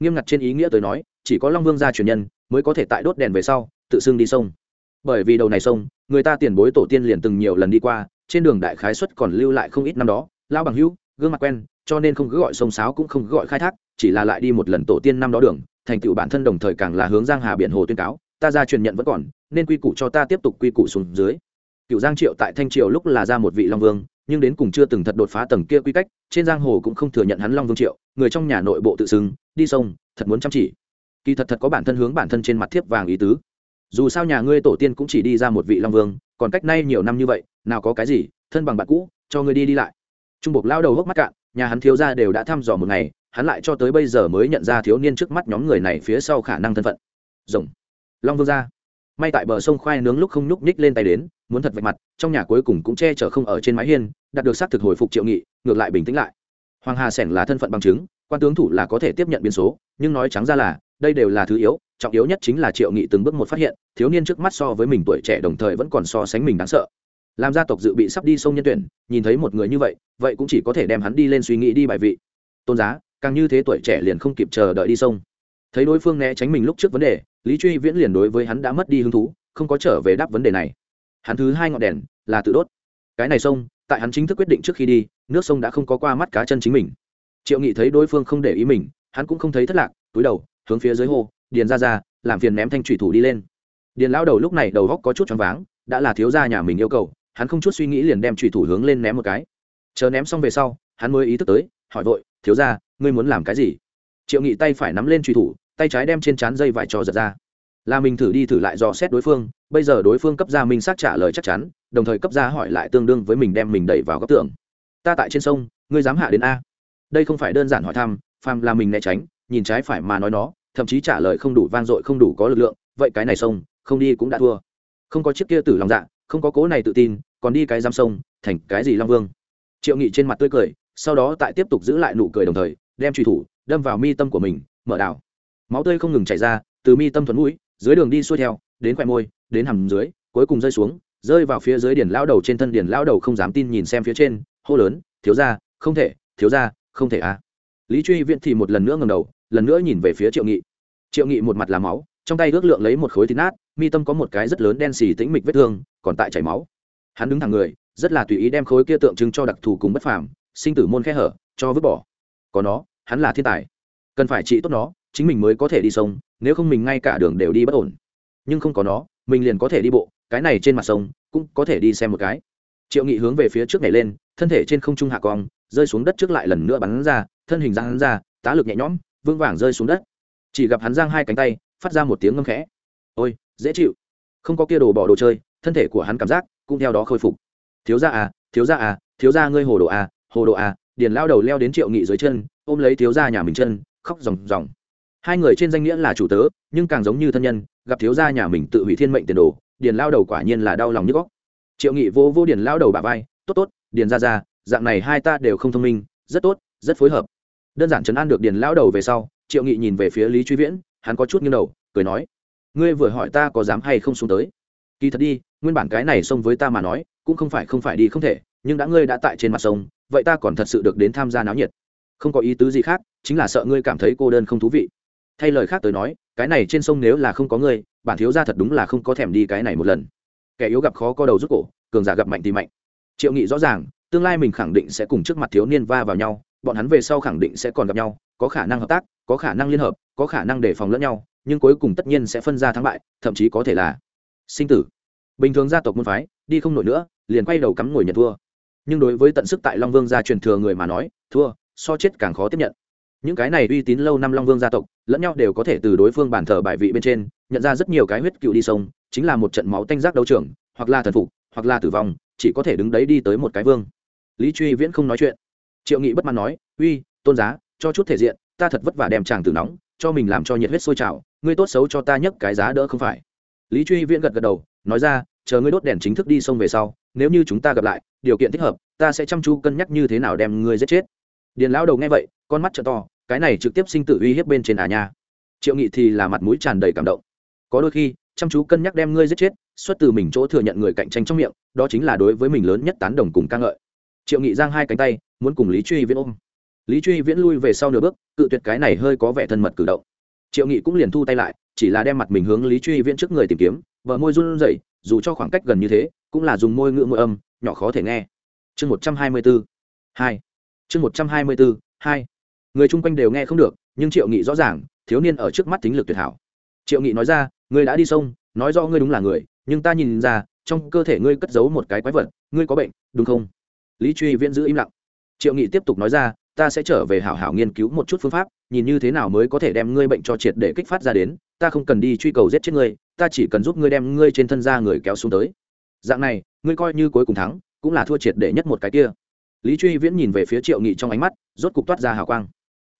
Nghiêm ngặt trên ý nghĩa tới nói, chỉ có long vương gia truyền nhân mới có thể tại đốt đèn về sau, tự xưng đi sông. Bởi vì đầu này sông, người ta tiền bối tổ tiên liền từng nhiều lần đi qua, trên đường đại khái xuất còn lưu lại không ít năm đó lao bằng hữu, gương mặt quen cho nên không cứ gọi sông sáo cũng không cứ gọi khai thác, chỉ là lại đi một lần tổ tiên năm đó đường, thành tựu bản thân đồng thời càng là hướng giang hà biển hồ tuyên cáo, ta ra truyền nhận vẫn còn, nên quy củ cho ta tiếp tục quy củ xuống dưới. Cựu giang triệu tại thanh triều lúc là ra một vị long vương, nhưng đến cùng chưa từng thật đột phá tầng kia quy cách, trên giang hồ cũng không thừa nhận hắn long vương triệu, người trong nhà nội bộ tự xưng, đi sông, thật muốn chăm chỉ. Kỳ thật thật có bản thân hướng bản thân trên mặt thiếp vàng ý tứ. Dù sao nhà ngươi tổ tiên cũng chỉ đi ra một vị long vương, còn cách nay nhiều năm như vậy, nào có cái gì, thân bằng bạn cũ, cho ngươi đi đi lại. Trung bộc lao đầu hốc mắt cạn nhà hắn thiếu gia đều đã thăm dò một ngày, hắn lại cho tới bây giờ mới nhận ra thiếu niên trước mắt nhóm người này phía sau khả năng thân phận. Rồng. Long vương gia. May tại bờ sông khoai nướng lúc không nhúc nhích lên tay đến, muốn thật vạch mặt, trong nhà cuối cùng cũng che chở không ở trên mái hiên, đạt được xác thực hồi phục triệu nghị, ngược lại bình tĩnh lại. Hoàng hà sẻn là thân phận bằng chứng, quan tướng thủ là có thể tiếp nhận biến số, nhưng nói trắng ra là, đây đều là thứ yếu, trọng yếu nhất chính là triệu nghị từng bước một phát hiện, thiếu niên trước mắt so với mình tuổi trẻ đồng thời vẫn còn so sánh mình đáng sợ làm gia tộc dự bị sắp đi sông nhân tuyển, nhìn thấy một người như vậy vậy cũng chỉ có thể đem hắn đi lên suy nghĩ đi bài vị. Tôn giá, càng như thế tuổi trẻ liền không kịp chờ đợi đi sông. Thấy đối phương né tránh mình lúc trước vấn đề, lý truy viễn liền đối với hắn đã mất đi hứng thú, không có trở về đáp vấn đề này. Hắn thứ hai ngọn đèn là tự đốt. Cái này sông, tại hắn chính thức quyết định trước khi đi, nước sông đã không có qua mắt cá chân chính mình. Triệu nghị thấy đối phương không để ý mình, hắn cũng không thấy thất lạc, túi đầu, hướng phía dưới hồ điền ra ra, làm phiền ném thanh thủy thủ đi lên. Điền lão đầu lúc này đầu góc có chút choáng váng, đã là thiếu gia nhà mình yêu cầu hắn không chút suy nghĩ liền đem thủy thủ hướng lên ném một cái. Chờ ném xong về sau, hắn mới ý thức tới, hỏi vội, thiếu gia, ngươi muốn làm cái gì? Triệu nghị tay phải nắm lên trùy thủ, tay trái đem trên trán dây vải trò giật ra. Là mình thử đi thử lại dò xét đối phương, bây giờ đối phương cấp ra minh xác trả lời chắc chắn, đồng thời cấp ra hỏi lại tương đương với mình đem mình đẩy vào góc tường. Ta tại trên sông, ngươi dám hạ đến a. Đây không phải đơn giản hỏi thăm, phàm là mình né tránh, nhìn trái phải mà nói nó, thậm chí trả lời không đủ vang dội không đủ có lực lượng, vậy cái này sông, không đi cũng đã thua. Không có chiếc kia tử lòng dạ không có cố này tự tin còn đi cái giam sông, thành cái gì long vương? Triệu nghị trên mặt tươi cười, sau đó tại tiếp tục giữ lại nụ cười đồng thời, đem truy thủ đâm vào mi tâm của mình, mở đảo. Máu tươi không ngừng chảy ra, từ mi tâm thuần mũi, dưới đường đi xuôi theo, đến khoe môi, đến hầm dưới, cuối cùng rơi xuống, rơi vào phía dưới điển lao đầu trên thân điển lao đầu không dám tin nhìn xem phía trên, hô lớn, thiếu ra không thể, thiếu ra không thể à lý truy viễn thì một lần nữa ngầm đầu, lần nữa nhìn về phía triệu nghị. Triệu nghị một mặt là máu, trong tay ước lượng lấy một khối thịt nát, mi tâm có một cái rất lớn đen xì tĩnh mịch vết thương, còn tại chảy máu hắn đứng thẳng người, rất là tùy ý đem khối kia tượng trưng cho đặc thù cùng bất phàm, sinh tử môn khe hở, cho vứt bỏ. Có nó, hắn là thiên tài. Cần phải trị tốt nó, chính mình mới có thể đi sông, nếu không mình ngay cả đường đều đi bất ổn. Nhưng không có nó, mình liền có thể đi bộ, cái này trên mặt sông, cũng có thể đi xem một cái. Triệu nghị hướng về phía trước này lên, thân thể trên không trung hạ cong, rơi xuống đất trước lại lần nữa bắn ra, thân hình ra hắn ra, tá lực nhẹ nhõm, vững vàng rơi xuống đất. Chỉ gặp hắn giang hai cánh tay, phát ra một tiếng ngâm khẽ. Ôi, dễ chịu. Không có kia đồ bỏ đồ chơi, thân thể của hắn cảm giác cũng theo đó khôi phục. Thiếu gia à thiếu gia à thiếu gia ngươi hồ đồ à hồ đồ à điền lao đầu leo đến triệu nghị dưới chân, ôm lấy thiếu gia nhà mình chân, khóc ròng ròng. Hai người trên danh nghĩa là chủ tớ, nhưng càng giống như thân nhân, gặp thiếu gia nhà mình tự hủy thiên mệnh tiền đồ, điền lao đầu quả nhiên là đau lòng như góc. Triệu nghị vô vô điền lao đầu bà vai, tốt tốt, điền ra ra dạng này hai ta đều không thông minh, rất tốt, rất phối hợp. Đơn giản chấn an được điền lao đầu về sau, triệu nghị nhìn về phía lý truy viễn, hắn có chút nghiêng đầu, cười nói, ngươi vừa hỏi ta có dám hay không xuống tới? Kỳ thật đi, nguyên bản cái này xông với ta mà nói, cũng không phải không phải đi không thể, nhưng đã ngươi đã tại trên mặt sông, vậy ta còn thật sự được đến tham gia náo nhiệt. Không có ý tứ gì khác, chính là sợ ngươi cảm thấy cô đơn không thú vị. Thay lời khác tới nói, cái này trên sông nếu là không có ngươi, bản thiếu ra thật đúng là không có thèm đi cái này một lần. Kẻ yếu gặp khó co đầu rút cổ, cường giả gặp mạnh thì mạnh. Triệu nghị rõ ràng, tương lai mình khẳng định sẽ cùng trước mặt thiếu niên va vào nhau, bọn hắn về sau khẳng định sẽ còn gặp nhau, có khả năng hợp tác, có khả năng liên hợp, có khả năng đề phòng lẫn nhau, nhưng cuối cùng tất nhiên sẽ phân ra thắng bại, thậm chí có thể là sinh tử. Bình thường gia tộc môn phái, đi không nổi nữa, liền quay đầu cắm ngồi nhận thua. Nhưng đối với tận sức tại long vương gia truyền thừa người mà nói, thua, so chết càng khó tiếp nhận. Những cái này uy tín lâu năm long vương gia tộc, lẫn nhau đều có thể từ đối phương bàn thờ bài vị bên trên, nhận ra rất nhiều cái huyết cựu đi sông, chính là một trận máu tanh giác đấu trưởng hoặc là thần phục, hoặc là tử vong, chỉ có thể đứng đấy đi tới một cái vương. Lý truy viễn không nói chuyện. Triệu nghị bất mãn nói, uy, tôn giá, cho chút thể diện, ta thật vất vả đem chàng tử nóng, cho mình làm cho nhiệt huyết sôi trào, ngươi tốt xấu cho ta nhấc cái giá đỡ không phải lý truy viễn gật gật đầu, nói ra, chờ ngươi đốt đèn chính thức đi sông về sau, nếu như chúng ta gặp lại, điều kiện thích hợp, ta sẽ chăm chú cân nhắc như thế nào đem ngươi giết chết. Điền lão đầu nghe vậy, con mắt t to, cái này trực tiếp sinh tử uy hiếp bên trên à nha. Triệu nghị thì là mặt mũi tràn đầy cảm động. Có đôi khi, chăm chú cân nhắc đem ngươi giết chết, xuất từ mình chỗ thừa nhận người cạnh tranh trong miệng, đó chính là đối với mình lớn nhất tán đồng cùng ca ngợi. Triệu nghị giang hai cánh tay, muốn cùng lý truy viễn ôm. Lý truy viễn lui về sau nửa bước, cự tuyệt cái này hơi có vẻ thân mật cử động triệu nghị cũng liền thu tay lại, chỉ là đem mặt mình hướng lý truy viễn trước người tìm kiếm vợ môi run rẩy, dù cho khoảng cách gần như thế, cũng là dùng môi ngựa môi âm, nhỏ khó thể nghe. Chương một trăm hai mươi bốn hai. Chương một trăm hai mươi bốn hai. Người chung quanh đều nghe không được, nhưng triệu nghị rõ ràng, thiếu niên ở trước mắt tính lực tuyệt hảo. Triệu nghị nói ra, ngươi đã đi sông, nói rõ ngươi đúng là người, nhưng ta nhìn ra, trong cơ thể ngươi cất giấu một cái quái vật, ngươi có bệnh, đúng không? Lý truy viễn giữ im lặng. Triệu nghị tiếp tục nói ra, ta sẽ trở về hảo hảo nghiên cứu một chút phương pháp nhìn như thế nào mới có thể đem ngươi bệnh cho triệt để kích phát ra đến, ta không cần đi truy cầu giết chết ngươi, ta chỉ cần giúp ngươi đem ngươi trên thân ra người kéo xuống tới. Dạng này, ngươi coi như cuối cùng thắng, cũng là thua triệt để nhất một cái kia. Lý truy viễn nhìn về phía triệu nghị trong ánh mắt, rốt cục toát ra hào quang.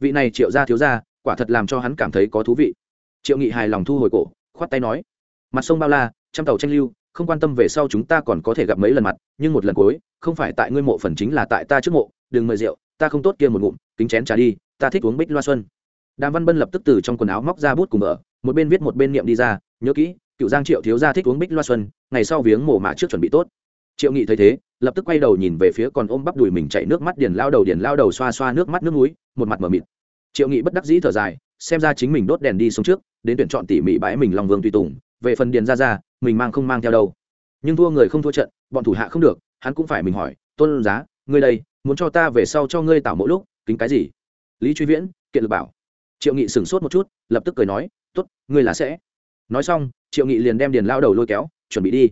Vị này triệu ra thiếu ra quả thật làm cho hắn cảm thấy có thú vị. Triệu nghị hài lòng thu hồi cổ, khoát tay nói, mặt sông bao la, trăm tàu tranh lưu, không quan tâm về sau chúng ta còn có thể gặp mấy lần mặt, nhưng một lần cuối, không phải tại ngươi mộ phần chính là tại ta trước mộ, đừng mời rượu, ta không tốt kia một ngụm, kính chén trả đi ta thích uống bích loa xuân. Đàm văn bân lập tức từ trong quần áo móc ra bút cùng ở một bên viết một bên niệm đi ra, nhớ kỹ, cựu giang triệu thiếu gia thích uống bích loa xuân, ngày sau viếng mộ mà trước chuẩn bị tốt. Triệu nghị thấy thế, lập tức quay đầu nhìn về phía còn ôm bắp đùi mình chạy nước mắt điền lao đầu, điền lao đầu xoa xoa nước mắt nước núi một mặt mờ mịt. Triệu nghị bất đắc dĩ thở dài, xem ra chính mình đốt đèn đi xuống trước, đến tuyển chọn tỉ mỉ bãi mình long vương tùy tùng, về phần điền ra ra mình mang không mang theo đâu. Nhưng thua người không thua trận, bọn thủ hạ không được, hắn cũng phải mình hỏi, tôn giá, ngươi đây, muốn cho ta về sau cho ngươi tạo mỗi lúc, kính cái gì? Lý truy viễn, kiện lực bảo. Triệu nghị sửng sốt một chút, lập tức cười nói t ố t ngươi là sẽ. Nói xong, triệu nghị liền đem điền lao đầu lôi kéo, chuẩn bị đi.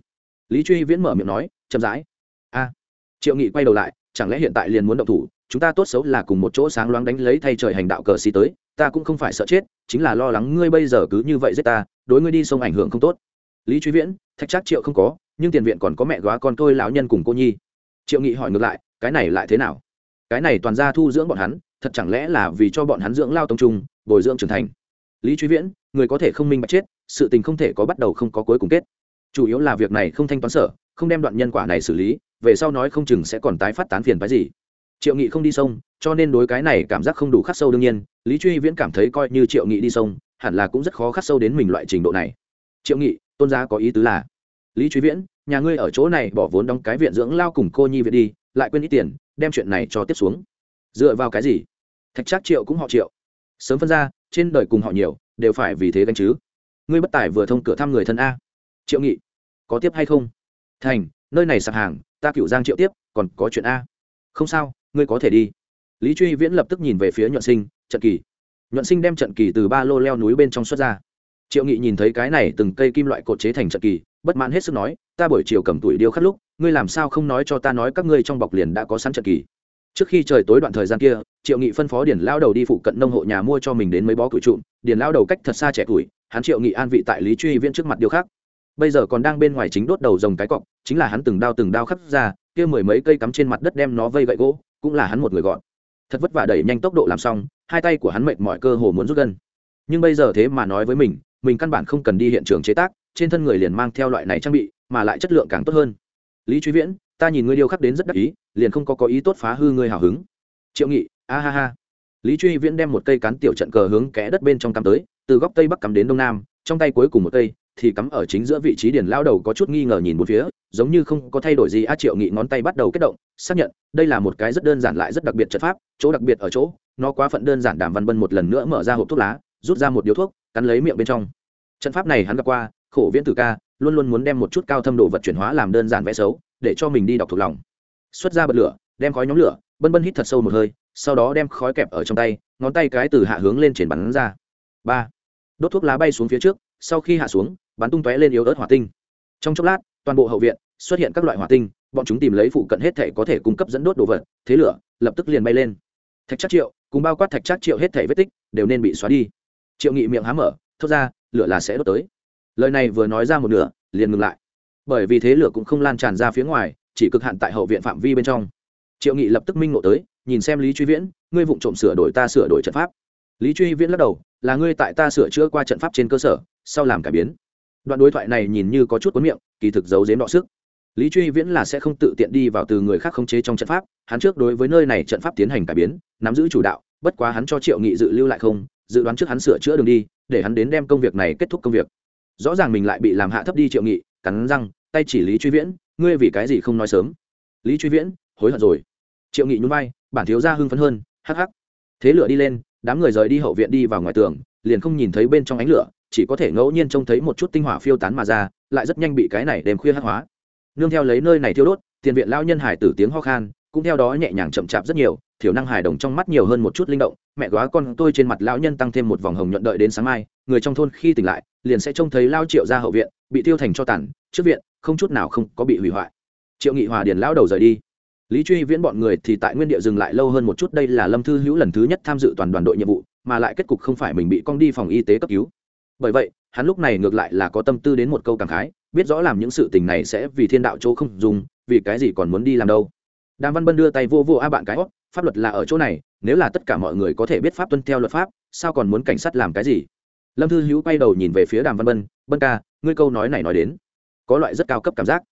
Lý truy viễn mở miệng nói, chậm rãi. A. Triệu nghị quay đầu lại, chẳng lẽ hiện tại liền muốn động thủ? Chúng ta tốt xấu là cùng một chỗ sáng loáng đánh lấy thay trời hành đạo cờ xì tới, ta cũng không phải sợ chết, chính là lo lắng ngươi bây giờ cứ như vậy giết ta, đối ngươi đi sông ảnh hưởng không tốt. Lý truy viễn, thách trác triệu không có, nhưng tiền viện còn có mẹ góa con tôi lão nhân cùng cô nhi. Triệu nghị hỏi ngược lại, cái này lại thế nào? Cái này toàn ra thu dưỡng bọn hắn thật chẳng lẽ là vì cho bọn hắn dưỡng lao tông trung, bồi dưỡng trưởng thành? Lý truy viễn, người có thể không minh bạch chết, sự tình không thể có bắt đầu không có cuối cùng kết. Chủ yếu là việc này không thanh toán sở, không đem đoạn nhân quả này xử lý, về sau nói không chừng sẽ còn tái phát tán phiền phái gì. Triệu nghị không đi sông, cho nên đối cái này cảm giác không đủ khắc sâu đương nhiên, lý truy viễn cảm thấy coi như triệu nghị đi sông, hẳn là cũng rất khó khắc sâu đến mình loại trình độ này. Triệu nghị, tôn giá có ý tứ là, lý truy viễn, nhà ngươi ở chỗ này bỏ vốn đóng cái viện dưỡng lao cùng cô nhi viện đi, lại quên ít tiền, đem chuyện này cho tiếp xuống dựa vào cái gì? Thạch trác triệu cũng họ triệu. Sớm phân ra, trên đời cùng họ nhiều, đều phải vì thế gánh chứ. Ngươi bất tài vừa thông cửa thăm người thân a. Triệu nghị, có tiếp hay không? Thành, nơi này sạp hàng, ta cựu giang triệu tiếp, còn có chuyện a. Không sao, ngươi có thể đi. Lý truy viễn lập tức nhìn về phía nhuận sinh, trận kỳ. Nhuận sinh đem trận kỳ từ ba lô leo núi bên trong xuất ra. Triệu nghị nhìn thấy cái này từng cây kim loại cột chế thành trận kỳ, bất mãn hết sức nói, ta buổi chiều cầm tuổi điêu khắc lúc, ngươi làm sao không nói cho ta nói các ngươi trong bọc liền đã có sẵn trận kỳ? Trước khi trời tối đoạn thời gian kia, triệu nghị phân phó điền lao đầu đi phụ cận nông hộ nhà mua cho mình đến mấy bó củi trụm. Điền lao đầu cách thật xa trẻ tuổi, hắn triệu nghị an vị tại lý truy viễn trước mặt điều khác. Bây giờ còn đang bên ngoài chính đốt đầu dòng cái cọc, chính là hắn từng đao từng đao khắc ra, kia mười mấy cây cắm trên mặt đất đem nó vây gậy gỗ, cũng là hắn một người gọn. Thật vất vả đẩy nhanh tốc độ làm xong, hai tay của hắn mệt mỏi cơ hồ muốn rút gân. Nhưng bây giờ thế mà nói với mình mình căn bản không cần đi hiện trường chế tác, trên thân người liền mang theo loại này trang bị, mà lại chất lượng càng tốt hơn. Lý truy viễn, ta nhìn ngươi điêu khắc đến rất đắc ý liền không có có ý tốt phá hư ngươi hào hứng. Triệu nghị, a ha ha. Lý truy viễn đem một cây cán tiểu trận cờ hướng kẽ đất bên trong cắm tới, từ góc tây bắc cắm đến đông nam, trong tay cuối cùng một cây thì cắm ở chính giữa vị trí điển lao đầu có chút nghi ngờ nhìn một phía, giống như không có thay đổi gì. A triệu nghị ngón tay bắt đầu kết động, xác nhận, đây là một cái rất đơn giản lại rất đặc biệt trận pháp, chỗ đặc biệt ở chỗ, nó quá phận đơn giản. Đàm văn bân một lần nữa mở ra hộp thuốc lá, rút ra một điếu thuốc, cắn lấy miệng bên trong. Trận pháp này hắn gặp qua, khổ viễn tử ca, luôn luôn muốn đem một chút cao thâm đồ vật chuyển hóa làm đơn giản vẽ xấu, để cho mình đi đọc thuộc lòng xuất ra bật lửa, đem khói nhóm lửa, bân bân hít thật sâu một hơi, sau đó đem khói kẹp ở trong tay, ngón tay cái từ hạ hướng lên trên bắn ra. Ba. Đốt thuốc lá bay xuống phía trước, sau khi hạ xuống, bắn tung tóe lên yếu ớt hỏa tinh. Trong chốc lát, toàn bộ hậu viện xuất hiện các loại hỏa tinh, bọn chúng tìm lấy phụ cận hết thể có thể cung cấp dẫn đốt đồ vật, thế lửa lập tức liền bay lên. Thạch chắc triệu cùng bao quát thạch chắc triệu hết thể vết tích đều nên bị xóa đi. Triệu nghị miệng há mở, thốt ra, lửa là sẽ đốt tới. Lời này vừa nói ra một nửa, liền ngừng lại. Bởi vì thế lửa cũng không lan tràn ra phía ngoài chỉ cực hạn tại hậu viện phạm vi bên trong. Triệu nghị lập tức minh ngộ tới, nhìn xem lý truy viễn, ngươi vụng trộm sửa đổi ta sửa đổi trận pháp. Lý truy viễn lắc đầu, là ngươi tại ta sửa chữa qua trận pháp trên cơ sở, sau làm cải biến. Đoạn đối thoại này nhìn như có chút cuốn miệng, kỳ thực giấu giếm đọ sức. Lý truy viễn là sẽ không tự tiện đi vào từ người khác khống chế trong trận pháp, hắn trước đối với nơi này trận pháp tiến hành cải biến, nắm giữ chủ đạo, bất quá hắn cho triệu nghị dự lưu lại không, dự đoán trước hắn sửa chữa đường đi, để hắn đến đem công việc này kết thúc công việc. Rõ ràng mình lại bị làm hạ thấp đi triệu nghị, cắn răng, tay chỉ lý truy viễn ngươi vì cái gì không nói sớm? Lý truy viễn, hối hận rồi. Triệu nghị nhún vai, bản thiếu gia hưng phấn hơn, hắc hắc. Thế lửa đi lên, đám người rời đi hậu viện đi vào ngoài tường, liền không nhìn thấy bên trong ánh lửa, chỉ có thể ngẫu nhiên trông thấy một chút tinh hỏa phiêu tán mà ra, lại rất nhanh bị cái này đêm khuya hắc hóa. Nương theo lấy nơi này thiêu đốt, tiền viện lao nhân hải tử tiếng ho khan, cũng theo đó nhẹ nhàng chậm chạp rất nhiều, thiểu năng hài đồng trong mắt nhiều hơn một chút linh động, mẹ góa con tôi trên mặt lão nhân tăng thêm một vòng hồng nhuận đợi đến sáng mai, người trong thôn khi tỉnh lại, liền sẽ trông thấy lao triệu ra hậu viện, bị tiêu thành cho tản trước viện không chút nào không có bị hủy hoại. Triệu nghị hòa điền lão đầu rời đi. Lý truy viễn bọn người thì tại nguyên địa dừng lại lâu hơn một chút, đây là lâm thư hữu lần thứ nhất tham dự toàn đoàn đội nhiệm vụ, mà lại kết cục không phải mình bị cong đi phòng y tế cấp cứu. Bởi vậy, hắn lúc này ngược lại là có tâm tư đến một câu cảm khái, biết rõ làm những sự tình này sẽ vì thiên đạo chỗ không dùng, vì cái gì còn muốn đi làm đâu. Đàm văn bân đưa tay vô vô a bạn cái hót pháp luật là ở chỗ này, nếu là tất cả mọi người có thể biết pháp tuân theo luật pháp, sao còn muốn cảnh sát làm cái gì? Lâm thư hữu quay đầu nhìn về phía đàm văn bân bân ca, ngươi câu nói này nói đến có loại rất cao cấp cảm giác.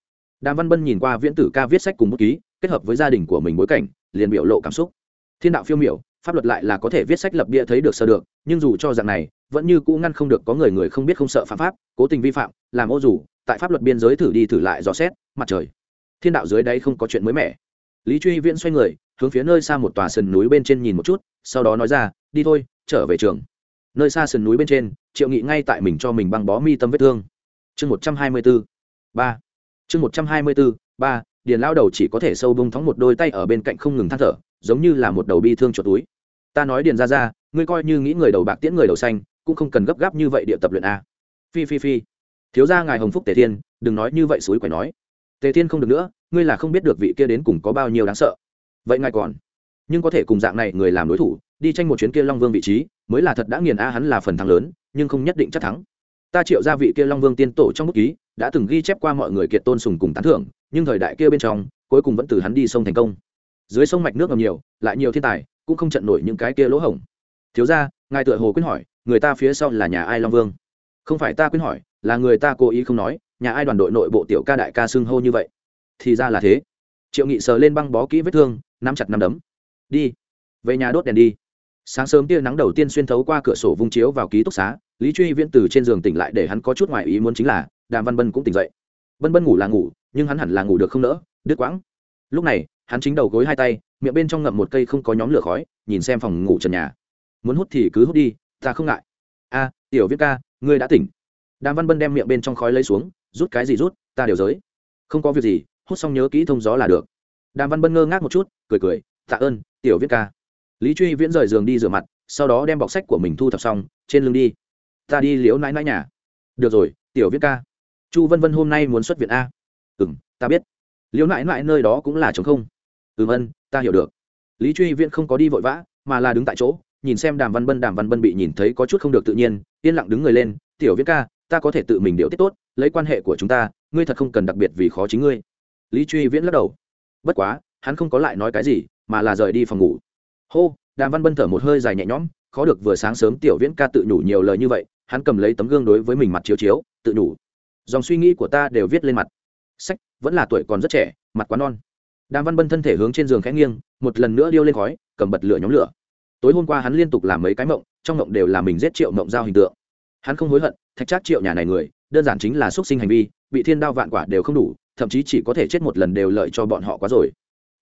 Đàm văn bân nhìn qua viễn tử ca viết sách cùng bút ký, kết hợp với gia đình của mình bối cảnh, liền biểu lộ cảm xúc. Thiên đạo phiêu miểu, pháp luật lại là có thể viết sách lập bia thấy được sơ được, nhưng dù cho dạng này, vẫn như cũ ngăn không được có người người không biết không sợ phạm pháp, cố tình vi phạm, làm ô dù, tại pháp luật biên giới thử đi thử lại dò xét, mặt trời. Thiên đạo dưới đây không có chuyện mới mẻ. Lý truy viễn xoay người, hướng phía nơi xa một tòa sườn núi bên trên nhìn một chút, sau đó nói ra, đi thôi, trở về trường. Nơi xa sườn núi bên trên, triệu nghị ngay tại mình cho mình băng bó mi tâm vết thương. Chương một trăm hai mươi bốn ba. Chương một trăm hai mươi b ố ba, điền lao đầu chỉ có thể sâu bông thóng một đôi tay ở bên cạnh không ngừng than thở, giống như là một đầu bi thương chuột túi. Ta nói điền ra ra, ngươi coi như nghĩ người đầu bạc tiễn người đầu xanh, cũng không cần gấp gáp như vậy địa tập luyện a. Phi phi phi. Thiếu gia ngài hồng phúc tề thiên, đừng nói như vậy suối quẩy nói. Tề thiên không được nữa, ngươi là không biết được vị kia đến cùng có bao nhiêu đáng sợ. Vậy ngài còn. Nhưng có thể cùng dạng này người làm đối thủ, đi tranh một chuyến kia long vương vị trí, mới là thật đã nghiền a, hắn là phần thắng lớn, nhưng không nhất định chắc thắng. Ta triệu ra vị kia long vương tiên tổ trong bút ký đã từng ghi chép qua mọi người kiệt tôn sùng cùng tán thưởng, nhưng thời đại kia bên trong, cuối cùng vẫn từ hắn đi sông thành công. Dưới sông mạch nước ngầm nhiều, lại nhiều thiên tài, cũng không trận nổi những cái kia lỗ hổng. Thiếu ra ngài tựa hồ quyết hỏi, người ta phía sau là nhà ai long vương? Không phải ta quyết hỏi, là người ta cố ý không nói, nhà ai đoàn đội nội bộ tiểu ca đại ca xưng hô như vậy? Thì ra là thế. Triệu nghị sờ lên băng bó kỹ vết thương, nắm chặt nắm đấm. Đi. Về nhà đốt đèn đi. Sáng sớm tia nắng đầu tiên xuyên thấu qua cửa sổ vung chiếu vào ký túc xá, lý truy viễn từ trên giường tỉnh lại để hắn có chút ngoài ý muốn chính là đàm văn bân cũng tỉnh dậy. Bân bân ngủ là ngủ, nhưng hắn hẳn là ngủ được không nỡ, đứt quãng. Lúc này, hắn chính đầu gối hai tay, miệng bên trong ngậm một cây không có nhóm lửa khói, nhìn xem phòng ngủ trần nhà. Muốn hút thì cứ hút đi, ta không ngại. A, tiểu viết ca, ngươi đã tỉnh. Đàm văn bân đem miệng bên trong khói lấy xuống, rút cái gì rút, ta đều giới. Không có việc gì, hút xong nhớ kỹ thông gió là được. Đàm văn bân ngơ ngác một chút, cười cười, tạ ơn, tiểu viết ca. Lý truy viễn rời giường đi rửa mặt, sau đó đem bọc sách của mình thu thập xong, trên lưng đi. Ta đi liếu nãi nãi nhà. Được rồi, tiểu viết ca chu vân vân hôm nay muốn xuất viện a. Ừ m ta biết. Liễu nãi nãi nơi đó cũng là chống không. Ừ vân, ta hiểu được. Lý truy viễn không có đi vội vã, mà là đứng tại chỗ, nhìn xem đàm văn bân, đàm văn bân bị nhìn thấy có chút không được tự nhiên, yên lặng đứng người lên, tiểu viết ca, ta có thể tự mình điệu tiết tốt, lấy quan hệ của chúng ta, ngươi thật không cần đặc biệt vì khó chính ngươi. Lý truy viễn lắc đầu. Bất quá, hắn không có lại nói cái gì, mà là rời đi phòng ngủ. Hô, đàm văn bân thở một hơi dài nhẹ nhõm, khó được vừa sáng sớm tiểu viễn ca tự nhủ nhiều lời như vậy, hắn cầm lấy tấm gương đối với mình mặt chiếu chiếu, tự nhủ dòng suy nghĩ của ta đều viết lên mặt. Sách, vẫn là tuổi còn rất trẻ, mặt quá non. Đàm văn bân thân thể hướng trên giường khẽ nghiêng, một lần nữa điêu lên khói, cầm bật lửa nhóm lửa. Tối hôm qua hắn liên tục làm mấy cái mộng, trong mộng đều là mình giết triệu mộng giao hình tượng. Hắn không hối hận, thạch trác triệu nhà này người, đơn giản chính là xuất sinh hành vi, bị thiên đao vạn quả đều không đủ, thậm chí chỉ có thể chết một lần đều lợi cho bọn họ quá rồi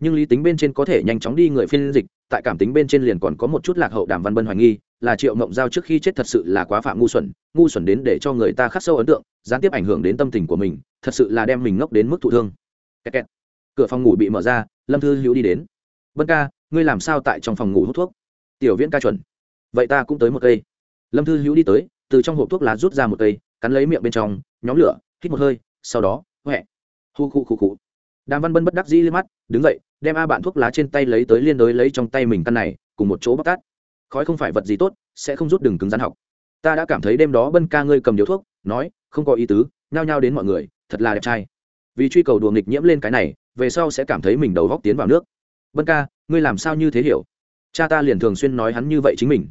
nhưng lý tính bên trên có thể nhanh chóng đi người phiên dịch, tại cảm tính bên trên liền còn có một chút lạc hậu đàm văn bân hoài nghi, là triệu mộng giao trước khi chết thật sự là quá phạm ngu xuẩn ngu xuẩn đến để cho người ta khắc sâu ấn tượng, gián tiếp ảnh hưởng đến tâm tình của mình, thật sự là đem mình ngốc đến mức thụ thương. Kẹt kẹt. cửa phòng ngủ bị mở ra, lâm thư hữu đi đến. Bân ca, ngươi làm sao tại trong phòng ngủ hút thuốc? Tiểu viễn ca chuẩn. Vậy ta cũng tới một cây. Lâm thư hữu đi tới, từ trong hộp thuốc lá rút ra một cây, cắn lấy miệng bên trong, nhóm lửa, hít một hơi, sau đó, huệ. Hu khu khu khu đàm văn bân bất đắc dĩ lên mắt, đứng dậy, đem a bạn thuốc lá trên tay lấy tới liên đối lấy trong tay mình căn này, cùng một chỗ bóc tát. Khói không phải vật gì tốt, sẽ không rút đường cứng rắn học. Ta đã cảm thấy đêm đó bân ca ngươi cầm điếu thuốc, nói, không có ý tứ, nhao nhao đến mọi người, thật là đẹp trai. Vì truy cầu đùa nghịch nhiễm lên cái này, về sau sẽ cảm thấy mình đầu góc tiến vào nước. Bân ca, ngươi làm sao như thế hiểu? Cha ta liền thường xuyên nói hắn như vậy chính mình.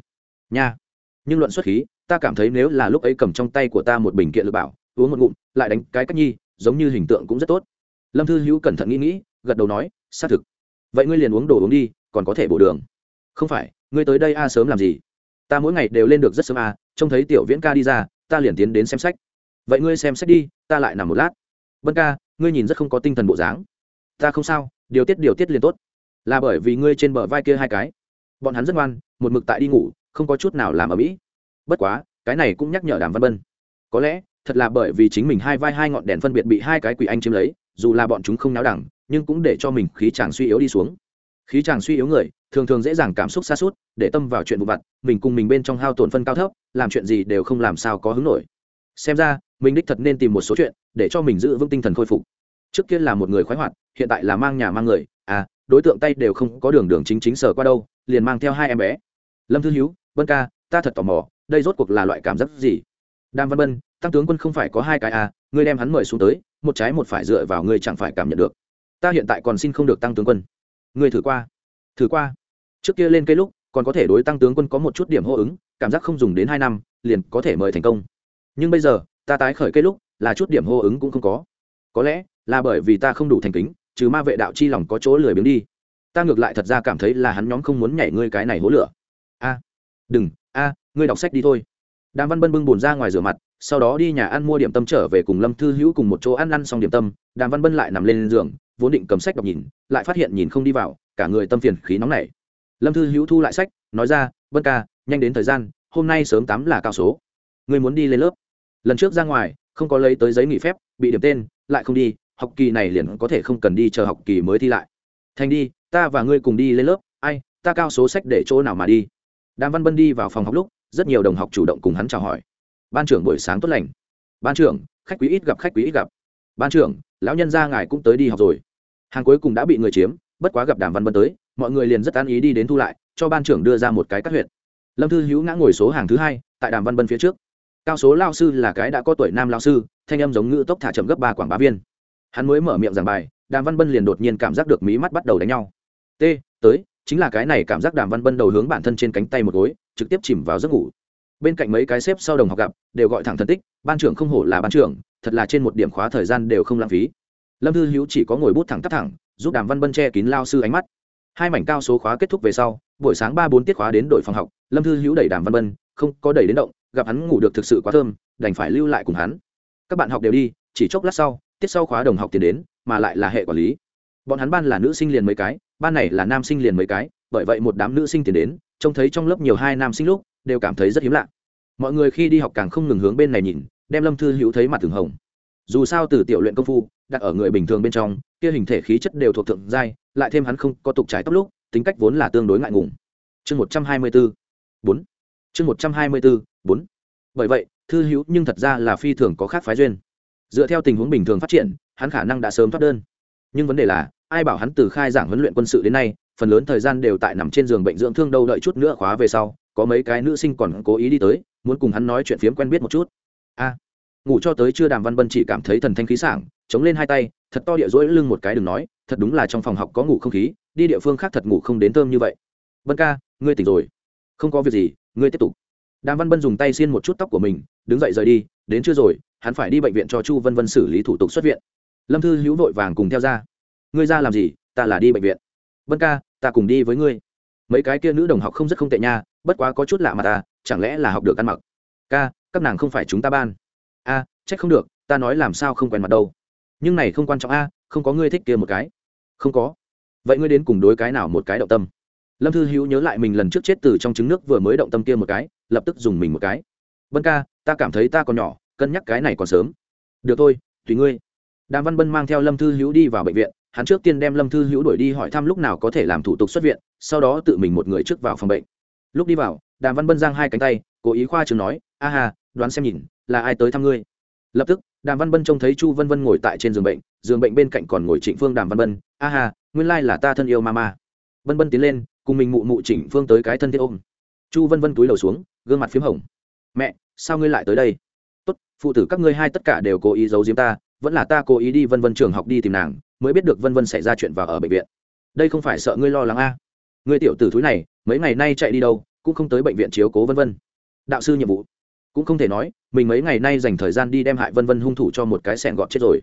Nha, nhưng luận xuất khí, ta cảm thấy nếu là lúc ấy cầm trong tay của ta một bình kiện lực bảo, uống một ngụm, lại đánh cái cách nhi, giống như hình tượng cũng rất tốt lâm thư hữu cẩn thận nghĩ nghĩ, gật đầu nói, xác thực. Vậy ngươi liền uống đồ uống đi, còn có thể bổ đường. Không phải, ngươi tới đây a sớm làm gì? Ta mỗi ngày đều lên được rất sớm a, trông thấy tiểu viễn ca đi ra, ta liền tiến đến xem sách. Vậy ngươi xem sách đi, ta lại nằm một lát. Bân ca, ngươi nhìn rất không có tinh thần bộ dáng. Ta không sao, điều tiết điều tiết liền tốt. Là bởi vì ngươi trên bờ vai kia hai cái. Bọn hắn rất ngoan, một mực tại đi ngủ, không có chút nào làm ở mỹ. Bất quá, cái này cũng nhắc nhở đàm văn bân. Có lẽ, thật là bởi vì chính mình hai vai hai ngọn đèn phân biệt bị hai cái quỷ anh chiếm lấy dù là bọn chúng không náo đẳng, nhưng cũng để cho mình khí chàng suy yếu đi xuống. Khí chàng suy yếu người, thường thường dễ dàng cảm xúc xa suốt để tâm vào chuyện vụ vặt, mình cùng mình bên trong hao tổn phân cao thấp, làm chuyện gì đều không làm sao có hứng nổi. Xem ra, mình đích thật nên tìm một số chuyện, để cho mình giữ vững tinh thần khôi phục. Trước kia là một người khoái hoạt, hiện tại là mang nhà mang người à đối tượng tay đều không có đường đường chính chính sở qua đâu, liền mang theo hai em bé. Lâm thư hiếu, vân ca, ta thật tò mò, đây rốt cuộc là loại cảm giác gì? Đàm văn bân, tăng tướng quân không phải có hai cái à ngươi đem hắn mời xuống tới, một trái một phải dựa vào ngươi chẳng phải cảm nhận được. Ta hiện tại còn xin không được tăng tướng quân. Ngươi thử qua. Thử qua. Trước kia lên cây lúc, còn có thể đối tăng tướng quân có một chút điểm hô ứng, cảm giác không dùng đến hai năm, liền có thể mời thành công. Nhưng bây giờ, ta tái khởi cây lúc, là chút điểm hô ứng cũng không có. Có lẽ, là bởi vì ta không đủ thành kính, trừ ma vệ đạo chi lòng có chỗ lười biếng đi. Ta ngược lại thật ra cảm thấy là hắn nhóm không muốn nhảy ngươi cái này hố lửa. A. Đừng, a, ngươi đọc sách đi thôi. Đàm văn bân bưng bùn ra ngoài rửa mặt sau đó đi nhà ăn mua điểm tâm trở về cùng lâm thư hữu cùng một chỗ ăn ăn xong điểm tâm, đàm văn bân lại nằm lên giường, vốn định cầm sách đọc nhìn, lại phát hiện nhìn không đi vào, cả người tâm phiền khí nóng nảy. Lâm thư hữu thu lại sách, nói ra vân ca, nhanh đến thời gian, hôm nay sớm tám là cao số. Người muốn đi lên lớp. Lần trước ra ngoài, không có lấy tới giấy nghỉ phép, bị điểm tên, lại không đi, học kỳ này liền có thể không cần đi chờ học kỳ mới thi lại. Thành đi, ta và ngươi cùng đi lên lớp, ai, ta cao số sách để chỗ nào mà đi. Đàm văn bân đi vào phòng học lúc, rất nhiều đồng học chủ động cùng hắn chào hỏi ban trưởng buổi sáng tốt lành. Ban trưởng, khách quý ít gặp, khách quý ít gặp. Ban trưởng, lão nhân gia ngài cũng tới đi học rồi. Hàng cuối cùng đã bị người chiếm, bất quá gặp đàm văn bân tới, mọi người liền rất an ý đi đến thu lại, cho ban trưởng đưa ra một cái cắt huyện lâm thư hữu ngã ngồi số hàng thứ hai, tại đàm văn bân phía trước. Cao số lao sư là cái đã có tuổi nam lao sư, thanh âm giống ngữ tốc thả chậm gấp ba quảng bá viên. Hắn mới mở miệng giảng bài, đàm văn bân liền đột nhiên cảm giác được mí mắt bắt đầu đánh nhau. T tới, chính là cái này. Cảm giác đàm văn bân đầu hướng bản thân trên cánh tay một gối, trực tiếp chìm vào giấc ngủ bên cạnh mấy cái xếp sau đồng học gặp, đều gọi thẳng thần tích, ban trưởng không hổ là ban trưởng, thật là trên một điểm khóa thời gian đều không lãng phí. Lâm thư hữu chỉ có ngồi bút thẳng tắp thẳng, giúp đàm văn bân che kín lao sư ánh mắt. Hai mảnh cao số khóa kết thúc về sau, buổi sáng ba bốn tiết khóa đến đội phòng học, lâm thư hữu đẩy đàm văn bân, không có đẩy đến động, gặp hắn ngủ được thực sự quá thơm, đành phải lưu lại cùng hắn. Các bạn học đều đi, chỉ chốc lát sau, tiết sau khóa đồng học tiến đến, mà lại là hệ quản lý. Bọn hắn ban là nữ sinh liền mấy cái, ban này là nam sinh liền mấy cái, bởi vậy một đám nữ sinh tiến đến, trông thấy trong lớp nhiều hai nam sinh lúc đều cảm thấy rất hiếm lạ. Mọi người khi đi học càng không ngừng hướng bên này nhìn, đem lâm thư hữu thấy mặt thường hồng. Dù sao từ tiểu luyện công phu, đặt ở người bình thường bên trong, kia hình thể khí chất đều thuộc thượng giai, lại thêm hắn không có tục trái tóc lúc, tính cách vốn là tương đối ngại ngùng. Chương một trăm hai mươi bốn bốn. Chương một trăm hai mươi bốn bốn. Bởi vậy, thư hữu nhưng thật ra là phi thường có khác phái duyên. Dựa theo tình huống bình thường phát triển, hắn khả năng đã sớm thoát đơn. Nhưng vấn đề là, ai bảo hắn từ khai giảng huấn luyện quân sự đến nay, phần lớn thời gian đều tại nằm trên giường bệnh dưỡng thương đâu đợi chút nữa khóa về sau có mấy cái nữ sinh còn cố ý đi tới, muốn cùng hắn nói chuyện phiếm quen biết một chút. A, ngủ cho tới chưa đàm văn bân chỉ cảm thấy thần thanh khí sảng, chống lên hai tay, thật to địa dỗi lưng một cái đừng nói, thật đúng là trong phòng học có ngủ không khí, đi địa phương khác thật ngủ không đến thơm như vậy. Bân ca, ngươi tỉnh rồi. Không có việc gì, ngươi tiếp tục. Đàm văn bân dùng tay xiên một chút tóc của mình, đứng dậy rời đi, đến chưa rồi, hắn phải đi bệnh viện cho chu vân vân xử lý thủ tục xuất viện. Lâm thư hữu vội vàng cùng theo ra. Ngươi ra làm gì, ta là đi bệnh viện. Vân ca, ta cùng đi với ngươi. Mấy cái kia nữ đồng học không rất không tệ nha bất quá có chút lạ mà ta, chẳng lẽ là học được ăn mặc? Ca, các nàng không phải chúng ta ban. A, trách không được, ta nói làm sao không quen mặt đâu. Nhưng này không quan trọng a, không có ngươi thích kia một cái. Không có. Vậy ngươi đến cùng đối cái nào một cái động tâm? Lâm thư hữu nhớ lại mình lần trước chết từ trong trứng nước vừa mới động tâm kia một cái, lập tức dùng mình một cái. Bân ca, ta cảm thấy ta còn nhỏ, cân nhắc cái này còn sớm. Được thôi, tùy ngươi. Đàm văn bân mang theo lâm thư hữu đi vào bệnh viện, hắn trước tiên đem lâm thư hữu đuổi đi hỏi thăm lúc nào có thể làm thủ tục xuất viện, sau đó tự mình một người trước vào phòng bệnh lúc đi vào đàm văn bân giang hai cánh tay cố ý khoa trường nói a hà đoán xem nhìn là ai tới thăm ngươi? Lập tức đàm văn bân trông thấy chu vân vân ngồi tại trên giường bệnh giường bệnh bên cạnh còn ngồi trịnh phương đàm văn bân a hà, nguyên lai là ta thân yêu ma ma vân bân tiến lên cùng mình mụ mụ trịnh phương tới cái thân thiết ôm. Chu vân vân túi đầu xuống gương mặt p h í m hồng. Mẹ sao ngươi lại tới đây? Tốt phụ tử các ngươi hai tất cả đều cố ý giấu giếm ta vẫn là ta cố ý đi vân vân trường học đi tìm nàng mới biết được vân vân xảy ra chuyện và ở bệnh viện. Đây không phải sợ ngươi lo lắng a à. ngươi tiểu tử thúi này mấy ngày nay chạy đi đâu, cũng không tới bệnh viện chiếu cố vân vân. Đạo sư nhiệm vụ, cũng không thể nói, mình mấy ngày nay dành thời gian đi đem hại vân vân hung thủ cho một cái sẹn gọt chết rồi.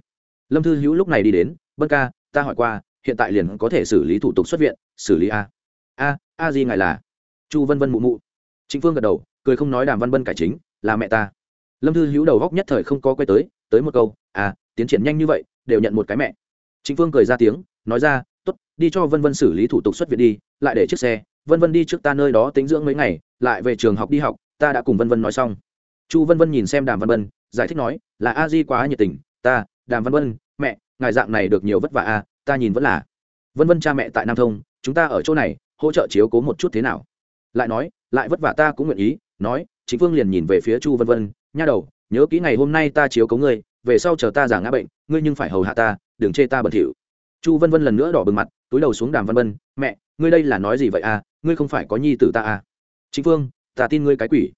Lâm thư hữu lúc này đi đến vân ca, ta hỏi qua, hiện tại liền có thể xử lý thủ tục xuất viện, xử lý a? A a gì ngài là? Chu vân vân mụ mụ. Chính phương gật đầu, cười không nói đàm văn vân cải chính, là mẹ ta. Lâm thư hữu đầu góc nhất thời không có quay tới tới một câu à tiến triển nhanh như vậy, đều nhận một cái mẹ. Chính phương cười ra tiếng, nói ra t ố t đi cho vân vân xử lý thủ tục xuất viện đi, lại để chiếc xe vân vân đi trước ta nơi đó tính dưỡng mấy ngày, lại về trường học đi học, ta đã cùng vân vân nói xong. Chu vân vân nhìn xem đàm văn vân, giải thích nói, là a di quá nhiệt tình, ta, đàm văn vân, mẹ, ngài dạng này được nhiều vất vả a, ta nhìn vẫn là. Vân vân cha mẹ tại nam thông, chúng ta ở chỗ này, hỗ trợ chiếu cố một chút thế nào? Lại nói, lại vất vả ta cũng nguyện ý, nói chính phương liền nhìn về phía chu vân vân, nha đầu, nhớ kỹ ngày hôm nay ta chiếu cố ngươi, về sau chờ ta giả ngã bệnh, ngươi nhưng phải hầu hạ ta, đừng chê ta bẩn thỉu. Chu vân vân lần nữa đỏ bừng mặt túi đầu xuống đàm văn vân mẹ ngươi đây là nói gì vậy a? ngươi không phải có nhi tử ta à? Trịnh phương ta tin ngươi cái quỷ.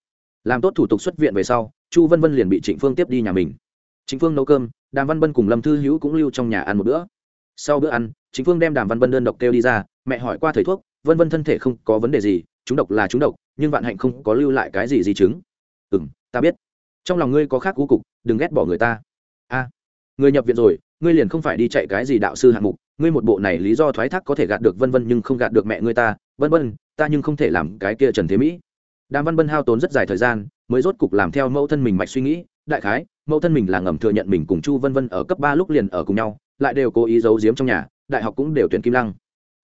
Làm tốt thủ tục xuất viện về sau chu vân vân liền bị trịnh phương tiếp đi nhà mình. Trịnh phương nấu cơm đàm văn bân cùng lâm thư hữu cũng lưu trong nhà ăn một bữa. Sau bữa ăn trịnh phương đem đàm văn bân đơn độc kêu đi ra mẹ hỏi qua thầy thuốc vân vân thân thể không có vấn đề gì chúng độc là chúng độc nhưng vạn hạnh không có lưu lại cái gì di chứng. Ừ m ta biết. Trong lòng ngươi có khác cú cục đừng ghét bỏ người ta. A à, người nhập viện rồi ngươi liền không phải đi chạy cái gì đạo sư hạng mục ngươi một bộ này lý do thoái thác có thể gạt được vân vân nhưng không gạt được mẹ ngươi ta, vân vân, ta nhưng không thể làm cái kia trần thế mỹ. Đàm văn bân hao tốn rất dài thời gian, mới rốt cục làm theo mẫu thân mình mạch suy nghĩ, đại khái, mẫu thân mình là ngầm thừa nhận mình cùng chu vân vân ở cấp ba lúc liền ở cùng nhau, lại đều cố ý giấu giếm trong nhà, đại học cũng đều tuyển kim lăng.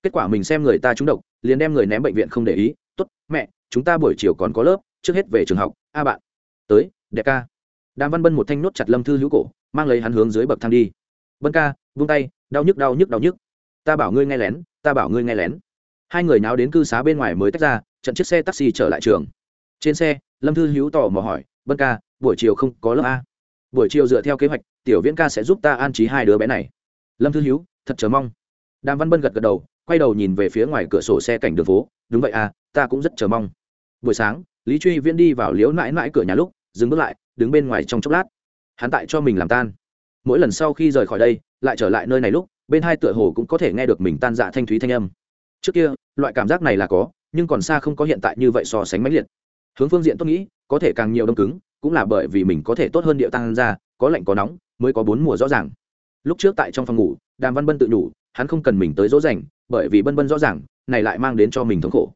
Kết quả mình xem người ta trúng độc, liền đem người ném bệnh viện không để ý, tốt, mẹ, chúng ta buổi chiều còn có lớp, trước hết về trường học, a bạn. Tới, đẹp ca. Đàm văn bân một thanh nốt chặt lâm thư hữu cổ, mang lấy hắn hướng dưới bậc thang đi bân ca, vung tay, đau nhức đau nhức đau nhức. Ta bảo ngươi nghe lén, ta bảo ngươi nghe lén. Hai người nào đến cư xá bên ngoài mới tách ra, trận chiếc xe taxi trở lại trường. Trên xe, lâm thư hữu tò mò hỏi, bân ca, buổi chiều không có lớp a? Buổi chiều dựa theo kế hoạch, tiểu viễn ca sẽ giúp ta an trí hai đứa bé này. Lâm thư hữu, thật chờ mong. Đàm văn bân gật gật đầu, quay đầu nhìn về phía ngoài cửa sổ xe cảnh đường phố, đúng vậy à ta cũng rất chờ mong. Buổi sáng, lý truy viễn đi vào liễu mãi mãi cửa nhà lúc, dừng bước lại, đứng bên ngoài trong chốc lát. Hắn tại cho mình làm tan mỗi lần sau khi rời khỏi đây, lại trở lại nơi này lúc, bên hai tựa hồ cũng có thể nghe được mình tan dạ thanh thúy thanh âm. Trước kia, loại cảm giác này là có, nhưng còn xa không có hiện tại như vậy so sánh mãnh liệt. Hướng phương diện tôi nghĩ, có thể càng nhiều đông cứng, cũng là bởi vì mình có thể tốt hơn điệu tăng ra, có lạnh có nóng, mới có bốn mùa rõ ràng. Lúc trước tại trong phòng ngủ, đàm văn bân tự nhủ, hắn không cần mình tới dỗ dành, bởi vì bân bân rõ ràng, này lại mang đến cho mình thống khổ.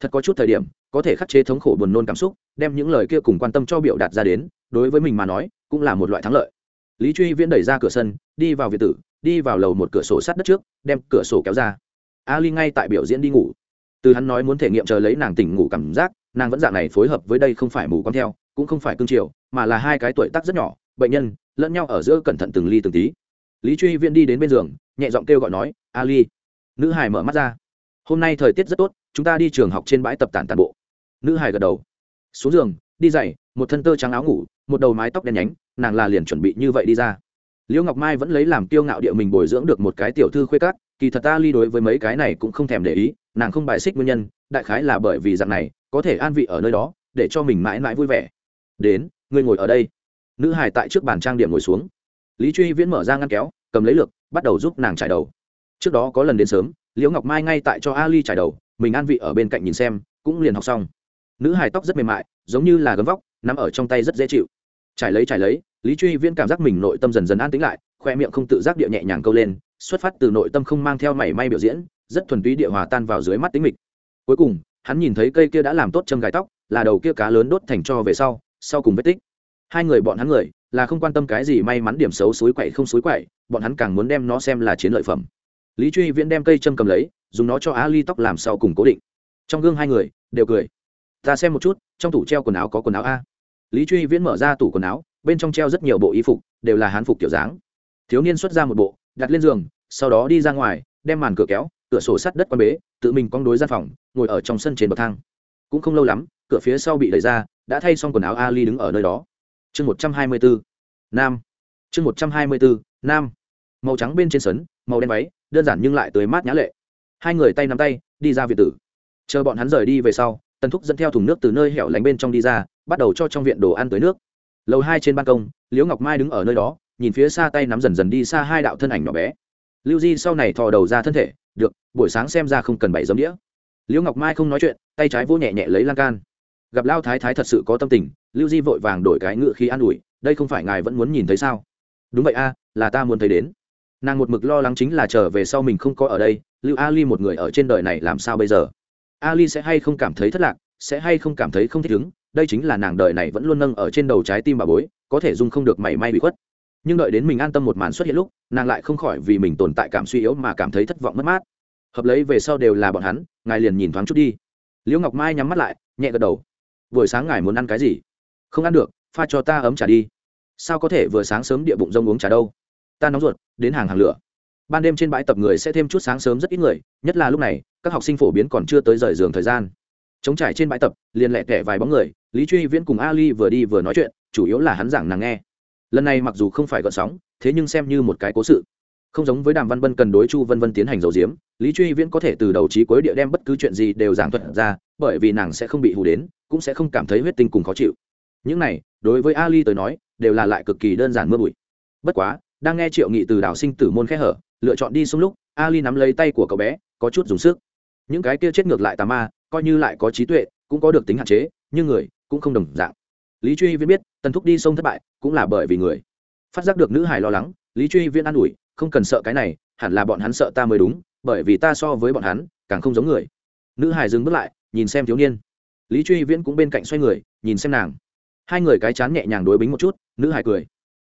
Thật có chút thời điểm, có thể khắc chế thống khổ buồn nôn cảm xúc, đem những lời kia cùng quan tâm cho biểu đạt ra đến, đối với mình mà nói, cũng là một loại thắng lợi lý truy viễn đẩy ra cửa sân, đi vào việt tử, đi vào lầu một cửa sổ sát đất trước, đem cửa sổ kéo ra. Ali ngay tại biểu diễn đi ngủ. Từ hắn nói muốn thể nghiệm chờ lấy nàng tỉnh ngủ cảm giác, nàng vẫn dạng này phối hợp với đây không phải mù con theo, cũng không phải cương triều, mà là hai cái tuổi tác rất nhỏ, bệnh nhân, lẫn nhau ở giữa cẩn thận từng ly từng tí. Lý truy viễn đi đến bên giường, nhẹ giọng kêu gọi nói, ali. Nữ hải mở mắt ra. Hôm nay thời tiết rất tốt, chúng ta đi trường học trên bãi tập tản tàn bộ. Nữ hải gật đầu. Xuống giường đi dậy, một thân tơ trắng áo ngủ, một đầu mái tóc đen nhánh, nàng là liền chuẩn bị như vậy đi ra. Liễu ngọc mai vẫn lấy làm kiêu ngạo địa mình bồi dưỡng được một cái tiểu thư khuê cát kỳ thật ta ly đối với mấy cái này cũng không thèm để ý, nàng không bài xích nguyên nhân, đại khái là bởi vì dạng này, có thể an vị ở nơi đó, để cho mình mãi mãi vui vẻ. Đến, ngươi ngồi ở đây. Nữ hải tại trước bàn trang điểm ngồi xuống. Lý truy viễn mở ra ngăn kéo, cầm lấy lược, bắt đầu giúp nàng trải đầu. Trước đó có lần đến sớm, liễu ngọc mai ngay tại cho ali trải đầu, mình an vị ở bên cạnh nhìn xem, cũng liền học xong. Nữ hài tóc rất mềm mại giống như là gấm vóc nằm ở trong tay rất dễ chịu. Trải lấy trải lấy, lý truy viễn cảm giác mình nội tâm dần dần an tĩnh lại, khoe miệng không tự giác địa nhẹ nhàng câu lên, xuất phát từ nội tâm không mang theo mảy may biểu diễn, rất thuần túy địa hòa tan vào dưới mắt tính mịch. Cuối cùng, hắn nhìn thấy cây kia đã làm tốt châm gài tóc, là đầu kia cá lớn đốt thành cho về sau sau cùng vết tích. Hai người bọn hắn người, là không quan tâm cái gì may mắn điểm xấu suối quậy không suối quậy, bọn hắn càng muốn đem nó xem là chiến lợi phẩm. Lý truy viễn đem cây châm cầm lấy, dùng nó cho á ly tóc làm sau cùng cố định. Trong gương hai người, đều cười ta xem một chút, trong tủ treo quần áo có quần áo a. Lý truy viễn mở ra tủ quần áo, bên trong treo rất nhiều bộ y phục, đều là hán phục kiểu dáng. Thiếu niên xuất ra một bộ, đặt lên giường, sau đó đi ra ngoài, đem màn cửa kéo, cửa sổ sắt đất quan bế, tự mình cong đối gian phòng, ngồi ở trong sân trên bậc thang. Cũng không lâu lắm, cửa phía sau bị đẩy ra, đã thay xong quần áo ali đứng ở nơi đó. Chương một trăm hai mươi bốn, nam. Chương một trăm hai mươi bốn, nam. Màu trắng bên trên sấn, màu đen váy, đơn giản nhưng lại tới mát nhã lệ. Hai người tay nắm tay, đi ra việt tử. Chờ bọn hắn rời đi về sau tần thúc dẫn theo thùng nước từ nơi hẻo lánh bên trong đi ra, bắt đầu cho trong viện đồ ăn tới nước. Lầu hai trên ban công, liễu ngọc mai đứng ở nơi đó, nhìn phía xa tay nắm dần dần đi xa hai đạo thân ảnh nhỏ bé. Lưu di sau này thò đầu ra thân thể, được, buổi sáng xem ra không cần bảy giấm đĩa. Liễu ngọc mai không nói chuyện, tay trái vô nhẹ nhẹ lấy lan can. Gặp lao thái thái thật sự có tâm tình, lưu di vội vàng đổi cái ngựa khi an ủi, đây không phải ngài vẫn muốn nhìn thấy sao? Đúng vậy a, là ta muốn thấy đến. Nàng một mực lo lắng chính là trở về sau mình không có ở đây, lưu a ly một người ở trên đời này làm sao bây giờ? Ali sẽ hay không cảm thấy thất lạc, sẽ hay không cảm thấy không thích ứng, đây chính là nàng đời này vẫn luôn nâng ở trên đầu trái tim bà bối, có thể dung không được mảy may bị khuất. Nhưng đợi đến mình an tâm một màn xuất hiện lúc, nàng lại không khỏi vì mình tồn tại cảm suy yếu mà cảm thấy thất vọng mất mát. Hợp lấy về sau đều là bọn hắn, ngài liền nhìn thoáng chút đi. Liễu ngọc mai nhắm mắt lại, nhẹ gật đầu. Buổi sáng ngài muốn ăn cái gì? Không ăn được, pha cho ta ấm trà đi. Sao có thể vừa sáng sớm địa bụng rông uống trà đâu? Ta nóng ruột, đến hàng hàng lửa. Ban đêm trên bãi tập người sẽ thêm chút sáng sớm rất ít người, nhất là lúc này các học sinh phổ biến còn chưa tới rời giường thời gian. Chống trải trên bãi tập, liền lẹ tẻ vài bóng người, lý truy viễn cùng ali vừa đi vừa nói chuyện, chủ yếu là hắn giảng nàng nghe. Lần này mặc dù không phải gợn sóng, thế nhưng xem như một cái cố sự. Không giống với đàm văn bân cần đối chu vân vân tiến hành dầu diếm, lý truy viễn có thể từ đầu trí cuối địa đem bất cứ chuyện gì đều giảng thuật ra, bởi vì nàng sẽ không bị hù đến, cũng sẽ không cảm thấy huyết tinh cùng khó chịu. Những này, đối với ali tới nói, đều là lại cực kỳ đơn giản mưa bụi. Bất quá, đang nghe triệu nghị từ đảo sinh tử môn khẽ hở, lựa chọn đi xuống lúc, ali nắm lấy tay của cậu bé, có chút dùng sức những cái kia chết ngược lại tà ma, coi như lại có trí tuệ, cũng có được tính hạn chế, nhưng người cũng không đồng dạng. Lý truy viễn biết, tần thúc đi sông thất bại, cũng là bởi vì người. Phát giác được nữ hải lo lắng, lý truy viễn an ủi, không cần sợ cái này, hẳn là bọn hắn sợ ta mới đúng, bởi vì ta so với bọn hắn, càng không giống người. Nữ hải dừng bước lại, nhìn xem thiếu niên. Lý truy viễn cũng bên cạnh xoay người, nhìn xem nàng. Hai người cái chán nhẹ nhàng đối bính một chút, nữ hải cười.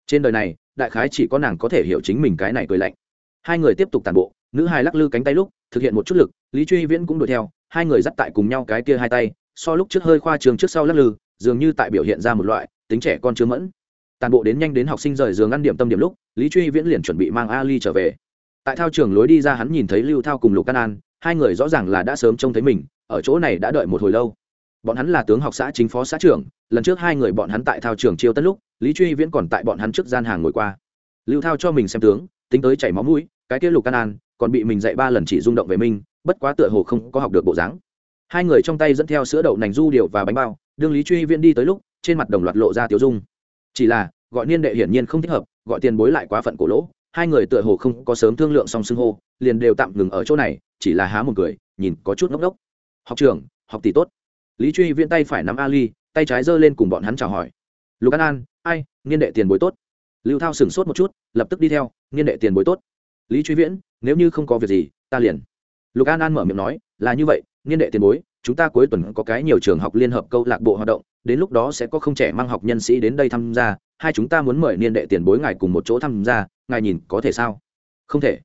Trên đời này, đại khái chỉ có nàng có thể hiểu chính mình cái này cười lạnh. Hai người tiếp tục tàn bộ, nữ hải lắc lư cánh tay lúc thực hiện một chút lực, lý truy viễn cũng đuổi theo, hai người dắt tại cùng nhau cái kia hai tay, so lúc trước hơi khoa trường trước sau lắc lư, dường như tại biểu hiện ra một loại tính trẻ con chưa mẫn. Tàn bộ đến nhanh đến học sinh rời giường ăn điểm tâm điểm lúc, lý truy viễn liền chuẩn bị mang ali trở về. Tại thao trường lối đi ra hắn nhìn thấy lưu thao cùng lục can an, hai người rõ ràng là đã sớm trông thấy mình, ở chỗ này đã đợi một hồi lâu. Bọn hắn là tướng học xã chính phó xã trưởng, lần trước hai người bọn hắn tại thao trường chiêu tất lúc, lý truy viễn còn tại bọn hắn trước gian hàng ngồi qua. Lưu thao cho mình xem tướng, tính tới chảy máu mũi, cái kia lục can an còn bị mình dạy ba lần chỉ rung động về mình, bất quá tựa hồ không có học được bộ dáng. Hai người trong tay dẫn theo sữa đậu nành, du điệu và bánh bao, đương lý truy viễn đi tới lúc, trên mặt đồng loạt lộ ra tiểu dung. Chỉ là, gọi niên đệ hiển nhiên không thích hợp, gọi tiền bối lại quá phận cổ lỗ, hai người tựa hồ không có sớm thương lượng song xưng hô, liền đều tạm ngừng ở chỗ này, chỉ là há một người nhìn có chút ngốc ngốc. Học trường học tỷ tốt. Lý truy viễn tay phải nắm ali, tay trái giơ lên cùng bọn hắn chào hỏi. Lục an an, ai, niên đệ tiền bối tốt. Lưu thao sửng sốt một chút, lập tức đi theo, niên đệ tiền bối tốt. Lý truy viễn nếu như không có việc gì, ta liền. Lục an an mở miệng nói, là như vậy, niên đệ tiền bối, chúng ta cuối tuần có cái nhiều trường học liên hợp câu lạc bộ hoạt động, đến lúc đó sẽ có không trẻ mang học nhân sĩ đến đây tham gia, hai chúng ta muốn mời niên đệ tiền bối ngài cùng một chỗ tham gia, ngài nhìn có thể sao? Không thể.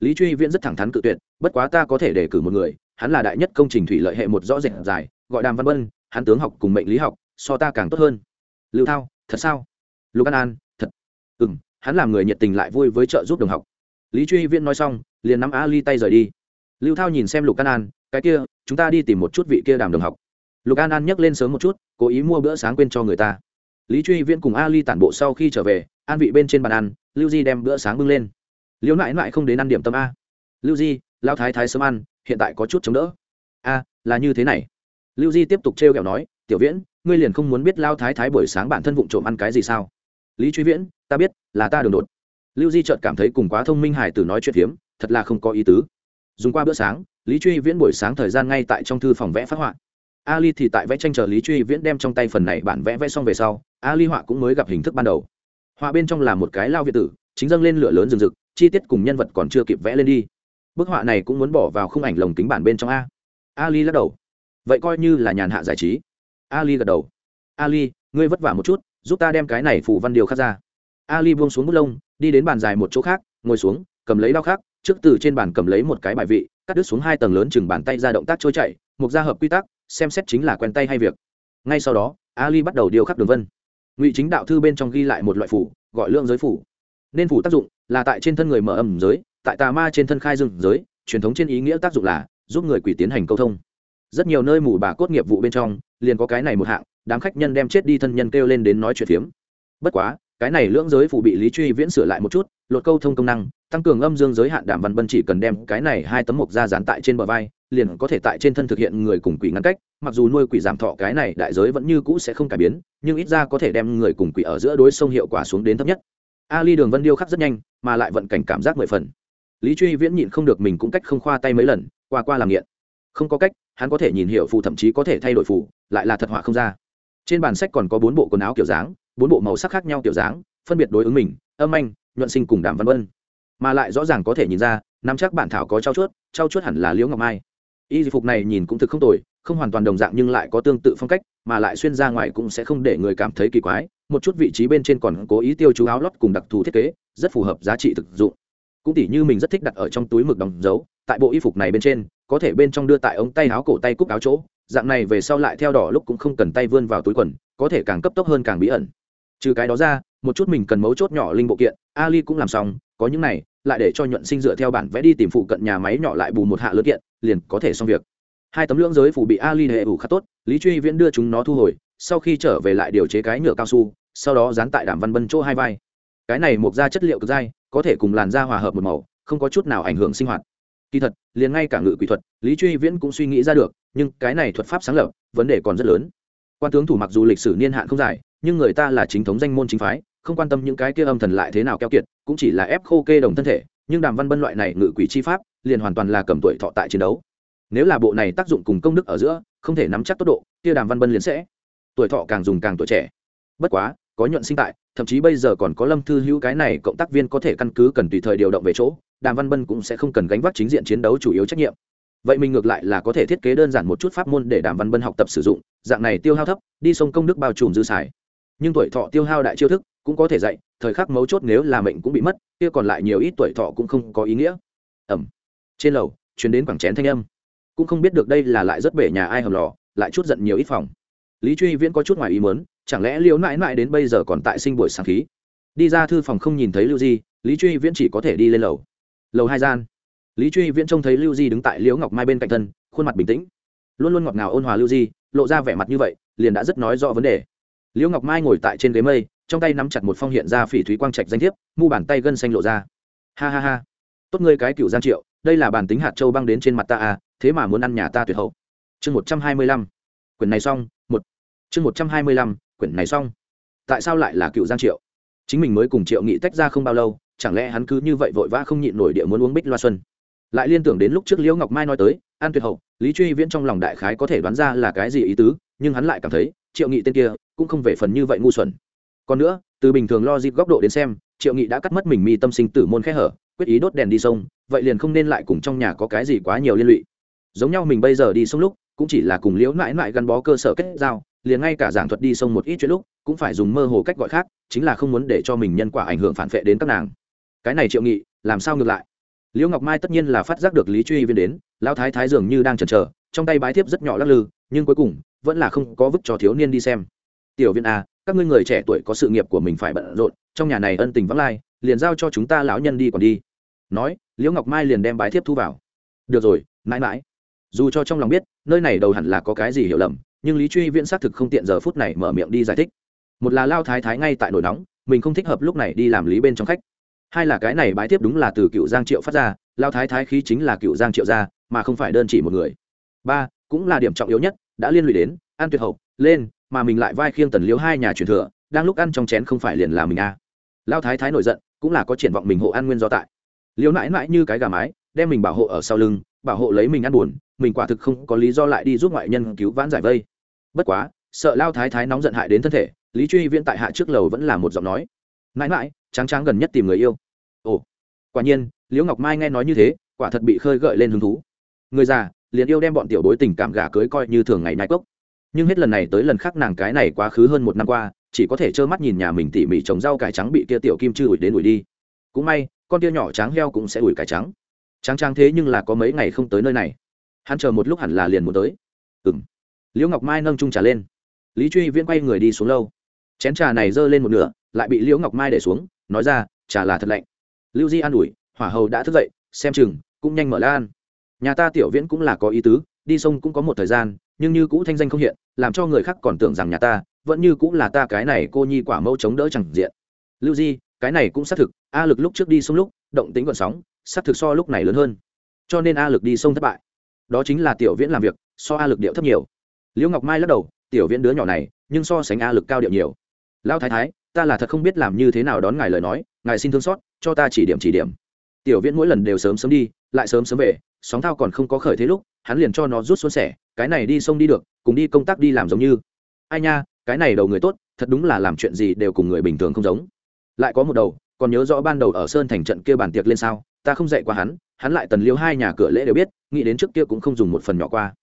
Lý truy viễn rất thẳng thắn cự tuyệt, bất quá ta có thể đề cử một người, hắn là đại nhất công trình thủy lợi hệ một rõ rệt dài, gọi đàm văn vân, hắn tướng học cùng mệnh lý học, so ta càng tốt hơn. Lưu thao, thật sao? Lục an an, thật. Ừ m hắn làm người nhiệt tình lại vui với trợ giúp đồng học lý truy viễn nói xong, liền nắm a ly tay rời đi. Lưu thao nhìn xem lục an an, cái kia, chúng ta đi tìm một chút vị kia đàm đồng học. Lục an an nhắc lên sớm một chút, cố ý mua bữa sáng quên cho người ta. Lý truy viễn cùng ali tản bộ sau khi trở về, an vị bên trên bàn ăn, lưu di đem bữa sáng bưng lên. Liễu nại nại không đến ăn điểm tâm a. Lưu di lao thái thái sớm ăn, hiện tại có chút chống đỡ. A, là như thế này. Lưu di tiếp tục t r kẹo nói, tiểu viễn, ngươi liền không muốn biết lao thái thái buổi sáng bản thân vụng trộm ăn cái gì sao? Lý truy viễn, ta biết, là ta đường đột lưu di chợt cảm thấy cùng quá thông minh hải tử nói chuyện phiếm thật là không có ý tứ. Dùng qua bữa sáng, lý truy viễn buổi sáng thời gian ngay tại trong thư phòng vẽ phát họa. Ali thì tại vẽ tranh chờ lý truy viễn đem trong tay phần này bản vẽ vẽ xong về sau, ali họa cũng mới gặp hình thức ban đầu. Họa bên trong là một cái lao việt tử, chính dâng lên lửa lớn rừng rực, chi tiết cùng nhân vật còn chưa kịp vẽ lên đi. Bức họa này cũng muốn bỏ vào khung ảnh lồng kính bản bên trong a. Ali lắc đầu. Vậy coi như là nhàn hạ giải trí. Ali gật đầu. Ali, ngươi vất vả một chút, giúp ta đem cái này phủ văn điều khắc ra ali buông xuống bút lông, đi đến bàn dài một chỗ khác, ngồi xuống, cầm lấy đao khác trước từ trên bàn cầm lấy một cái bài vị, cắt đứt xuống hai tầng lớn chừng bàn tay ra động tác trôi chảy, mục gia hợp quy tắc, xem xét chính là quen tay hay việc. Ngay sau đó, ali bắt đầu điêu khắc đường vân. Ngụy chính đạo thư bên trong ghi lại một loại phủ, gọi lượng giới phủ. Nên phủ tác dụng là tại trên thân người mở ẩm giới, tại tà ma trên thân khai dương giới, truyền thống trên ý nghĩa tác dụng là giúp người quỷ tiến hành câu thông. Rất nhiều nơi mù bà cốt nghiệp vụ bên trong, liền có cái này một hạng, đám khách nhân đem chết đi thân nhân kêu lên đến nói chuyện phiếm. Bất quá cái này lưỡng giới phụ bị lý truy viễn sửa lại một chút, lột câu thông công năng, tăng cường âm dương giới hạn đàm văn bân chỉ cần đem cái này hai tấm mộc ra dán tại trên bờ vai, liền có thể tại trên thân thực hiện người cùng quỷ ngăn cách, mặc dù nuôi quỷ giảm thọ cái này đại giới vẫn như cũ sẽ không cải biến, nhưng ít ra có thể đem người cùng quỷ ở giữa đối sông hiệu quả xuống đến thấp nhất. Ali đường vân điêu khắc rất nhanh, mà lại vận cảnh cảm giác mười phần. Lý truy viễn nhịn không được mình cũng cách không khoa tay mấy lần, qua qua làm nghiện. Không có cách, hắn có thể nhìn hiệu phù thậm chí có thể thay đổi phù, lại là thật họa không ra. Trên bản sách còn có bốn bộ quần áo kiểu dáng bốn bộ màu sắc khác nhau kiểu dáng, phân biệt đối ứng mình, âm anh nhuận sinh cùng đàm văn vân. Mà lại rõ ràng có thể nhìn ra, nắm chắc bản thảo có trao chuốt trao chuốt hẳn là liễu ngọc mai. Y phục này nhìn cũng thực không tồi, không hoàn toàn đồng dạng nhưng lại có tương tự phong cách, mà lại xuyên ra ngoài cũng sẽ không để người cảm thấy kỳ quái, một chút vị trí bên trên còn cố ý tiêu chú áo lót cùng đặc thù thiết kế, rất phù hợp giá trị thực dụng. Cũng tỉ như mình rất thích đặt ở trong túi mực đóng dấu, tại bộ y phục này bên trên, có thể bên trong đưa tại ống tay áo cổ tay cúc áo chỗ, dạng này về sau lại theo đỏ lúc cũng không cần tay vươn vào túi quần, có thể càng cấp tốc hơn càng bí ẩn trừ cái đó ra, một chút mình cần mấu chốt nhỏ linh bộ kiện, ali cũng làm xong, có những này, lại để cho nhuận sinh dựa theo bản vẽ đi tìm phụ cận nhà máy nhỏ lại bù một hạ lớn kiện, liền có thể xong việc. Hai tấm lưỡng giới phủ bị ali hệ ủ khá tốt, lý truy viễn đưa chúng nó thu hồi, sau khi trở về lại điều chế cái nhựa cao su, sau đó dán tại đảm văn bân chỗ hai vai. Cái này mục ra chất liệu cực dai, có thể cùng làn da hòa hợp một màu, không có chút nào ảnh hưởng sinh hoạt. Kỳ thật, liền ngay cả ngự quỷ thuật, lý truy viễn cũng suy nghĩ ra được, nhưng cái này thuật pháp sáng lập, vấn đề còn rất lớn. Quan tướng thủ mặc dù lịch sử niên hạn không dài nhưng người ta là chính thống danh môn chính phái, không quan tâm những cái kia âm thần lại thế nào keo kiệt, cũng chỉ là ép khô kê đồng thân thể, nhưng đàm văn bân loại này ngự quỷ chi pháp, liền hoàn toàn là cầm tuổi thọ tại chiến đấu. Nếu là bộ này tác dụng cùng công đức ở giữa, không thể nắm chắc tốc độ, kia đàm văn bân liền sẽ tuổi thọ càng dùng càng tuổi trẻ. Bất quá, có nhuận sinh tại, thậm chí bây giờ còn có lâm thư hữu cái này cộng tác viên có thể căn cứ cần tùy thời điều động về chỗ, đàm văn bân cũng sẽ không cần gánh vác chính diện chiến đấu chủ yếu trách nhiệm. Vậy mình ngược lại là có thể thiết kế đơn giản một chút pháp môn để đàm văn bân học tập sử dụng, dạng này tiêu hao thấp, đi sông công đức bao trùm dư xài nhưng tuổi thọ tiêu hao đại chiêu thức cũng có thể dạy, thời khắc mấu chốt nếu là mệnh cũng bị mất, kia còn lại nhiều ít tuổi thọ cũng không có ý nghĩa. Ẩm trên lầu chuyến đến quảng chén thanh âm. Cũng không biết được đây là lại rất bể nhà ai hầm lò, lại chút giận nhiều ít phòng. Lý truy viễn có chút ngoài ý mớn chẳng lẽ liễu mãi mãi đến bây giờ còn tại sinh buổi sáng khí? Đi ra thư phòng không nhìn thấy lưu di, lý truy viễn chỉ có thể đi lên lầu. Lầu hai gian. Lý truy viễn trông thấy lưu di đứng tại liễu ngọc mai bên cạnh thân, khuôn mặt bình tĩnh. Luôn luôn ngọt ngào ôn hòa lưu di, lộ ra vẻ mặt như vậy, liền đã rất nói rõ vấn đề liễu ngọc mai ngồi tại trên ghế mây, trong tay nắm chặt một phong hiện ra phỉ thúy quang trạch danh thiếp, mu bàn tay gân xanh lộ ra. Ha ha ha. Tốt ngươi cái cựu giang triệu, đây là bản tính hạt châu băng đến trên mặt ta à thế mà muốn ăn nhà ta tuyệt hậu. Chương một trăm hai mươi lăm. Quyển này xong, một. Chương một trăm hai mươi lăm, quyển này xong. Tại sao lại là cựu giang triệu? Chính mình mới cùng triệu nghị tách ra không bao lâu, chẳng lẽ hắn cứ như vậy vội vã không nhịn nổi địa muốn uống bích loa xuân? Lại liên tưởng đến lúc trước liễu ngọc mai nói tới, an tuyệt hậu, lý truy viễn trong lòng đại khái có thể đoán ra là cái gì ý tứ, nhưng hắn lại cảm thấy, triệu nghị tên kia cũng không về phần như vậy ngu xuẩn. Còn nữa, từ bình thường lo dịp góc độ đến xem, triệu nghị đã cắt mất mình mi tâm sinh tử môn khẽ hở, quyết ý đốt đèn đi sông, vậy liền không nên lại cùng trong nhà có cái gì quá nhiều liên lụy. Giống nhau mình bây giờ đi sông lúc, cũng chỉ là cùng liễu mãi mãi gắn bó cơ sở kết giao, liền ngay cả giảng thuật đi sông một ít chuyện lúc, cũng phải dùng mơ hồ cách gọi khác, chính là không muốn để cho mình nhân quả ảnh hưởng phản vệ đến các nàng. Cái này triệu nghị, làm sao ngược lại? Liễu ngọc mai tất nhiên là phát giác được lý truy viên đến, lão thái thái dường như đang chần chờ, trong tay bái thiếp rất nhỏ lắc lư, nhưng cuối cùng, vẫn là không có vứt cho thiếu niên đi xem tiểu viên a à, các ngươi người trẻ tuổi có sự nghiệp của mình phải bận rộn, trong nhà này ân tình vắng lai, liền giao cho chúng ta lão nhân đi còn đi. Nói, liễu ngọc mai liền đem bái thiếp thu vào. Được rồi, mãi mãi. Dù cho trong lòng biết, nơi này đầu hẳn là có cái gì hiểu lầm, nhưng lý truy viễn xác thực không tiện giờ phút này mở miệng đi giải thích. Một là lao thái thái ngay tại nổi nóng, mình không thích hợp lúc này đi làm lý bên trong khách. Hai là cái này bái tiếp đúng là từ cựu giang triệu phát ra, lao thái thái khí chính là cựu giang triệu gia, mà không phải đơn chỉ một người. Ba, cũng là điểm trọng yếu nhất, đã liên lụy đến, an tuyệt hậu, lên mà mình lại vai khiêng tần liếu hai nhà truyền thừa, đang lúc ăn trong chén không phải liền là mình a à. lao thái thái nổi giận, cũng là có triển vọng mình hộ an nguyên do tại. Liếu mãi mãi như cái gà mái, đem mình bảo hộ ở sau lưng, bảo hộ lấy mình ăn buồn, mình quả thực không có lý do lại đi giúp ngoại nhân cứu vãn giải vây. Bất quá, sợ lao thái thái nóng giận hại đến thân thể, lý truy viễn tại hạ trước lầu vẫn là một giọng nói. Mãi mãi, tráng tráng gần nhất tìm người yêu. Ồ, quả nhiên, liễu ngọc mai nghe nói như thế, quả thật bị khơi gợi lên hứng thú. Người già, liền yêu đem bọn tiểu bối tình cảm gà cưới coi như thường ngày nai cốc nhưng hết lần này tới lần khác nàng cái này quá khứ hơn một năm qua, chỉ có thể trơ mắt nhìn nhà mình tỉ mỉ trồng rau cải trắng bị kia tiểu kim chư ủi đến ủi đi. Cũng may, con tia nhỏ tráng heo cũng sẽ ủi cải trắng. Trắng trắng thế nhưng là có mấy ngày không tới nơi này. Hắn chờ một lúc hẳn là liền muốn tới. Ừng liễu ngọc mai nâng trung trà lên. Lý truy viễn quay người đi xuống lâu. Chén trà này giơ lên một nửa, lại bị liễu ngọc mai để xuống, nói ra, trà là thật lạnh. Lưu di an ủi, hỏa hầu đã thức dậy, xem chừng, cũng nhanh mở lan. Nhà ta tiểu viễn cũng là có ý tứ, đi sông cũng có một thời gian nhưng như cũ thanh danh không hiện, làm cho người khác còn tưởng rằng nhà ta, vẫn như cũng là ta cái này cô nhi quả mẫu chống đỡ chẳng diện. Lưu di, cái này cũng xác thực, a lực lúc trước đi sông lúc, động tính còn sóng, xác thực so lúc này lớn hơn. Cho nên a lực đi sông thất bại. Đó chính là tiểu viễn làm việc, so a lực điệu thấp nhiều. Liễu ngọc mai lắc đầu, tiểu viễn đứa nhỏ này, nhưng so sánh a lực cao điệu nhiều. Lao thái thái, ta là thật không biết làm như thế nào đón ngài lời nói, ngài xin thương xót, cho ta chỉ điểm chỉ điểm. Tiểu viễn mỗi lần đều sớm sớm đi, lại sớm sớm về, sóng thao còn không có khởi thế lúc, hắn liền cho nó rút xuống sẻ cái này đi sông đi được, cùng đi công tác đi làm giống như. Ai nha, cái này đầu người tốt, thật đúng là làm chuyện gì đều cùng người bình thường không giống. Lại có một đầu, còn nhớ rõ ban đầu ở sơn thành trận kia bàn tiệc lên sao, ta không dạy qua hắn hắn lại tần liêu hai nhà cửa lễ đều biết, nghĩ đến trước kia cũng không dùng một phần nhỏ qua.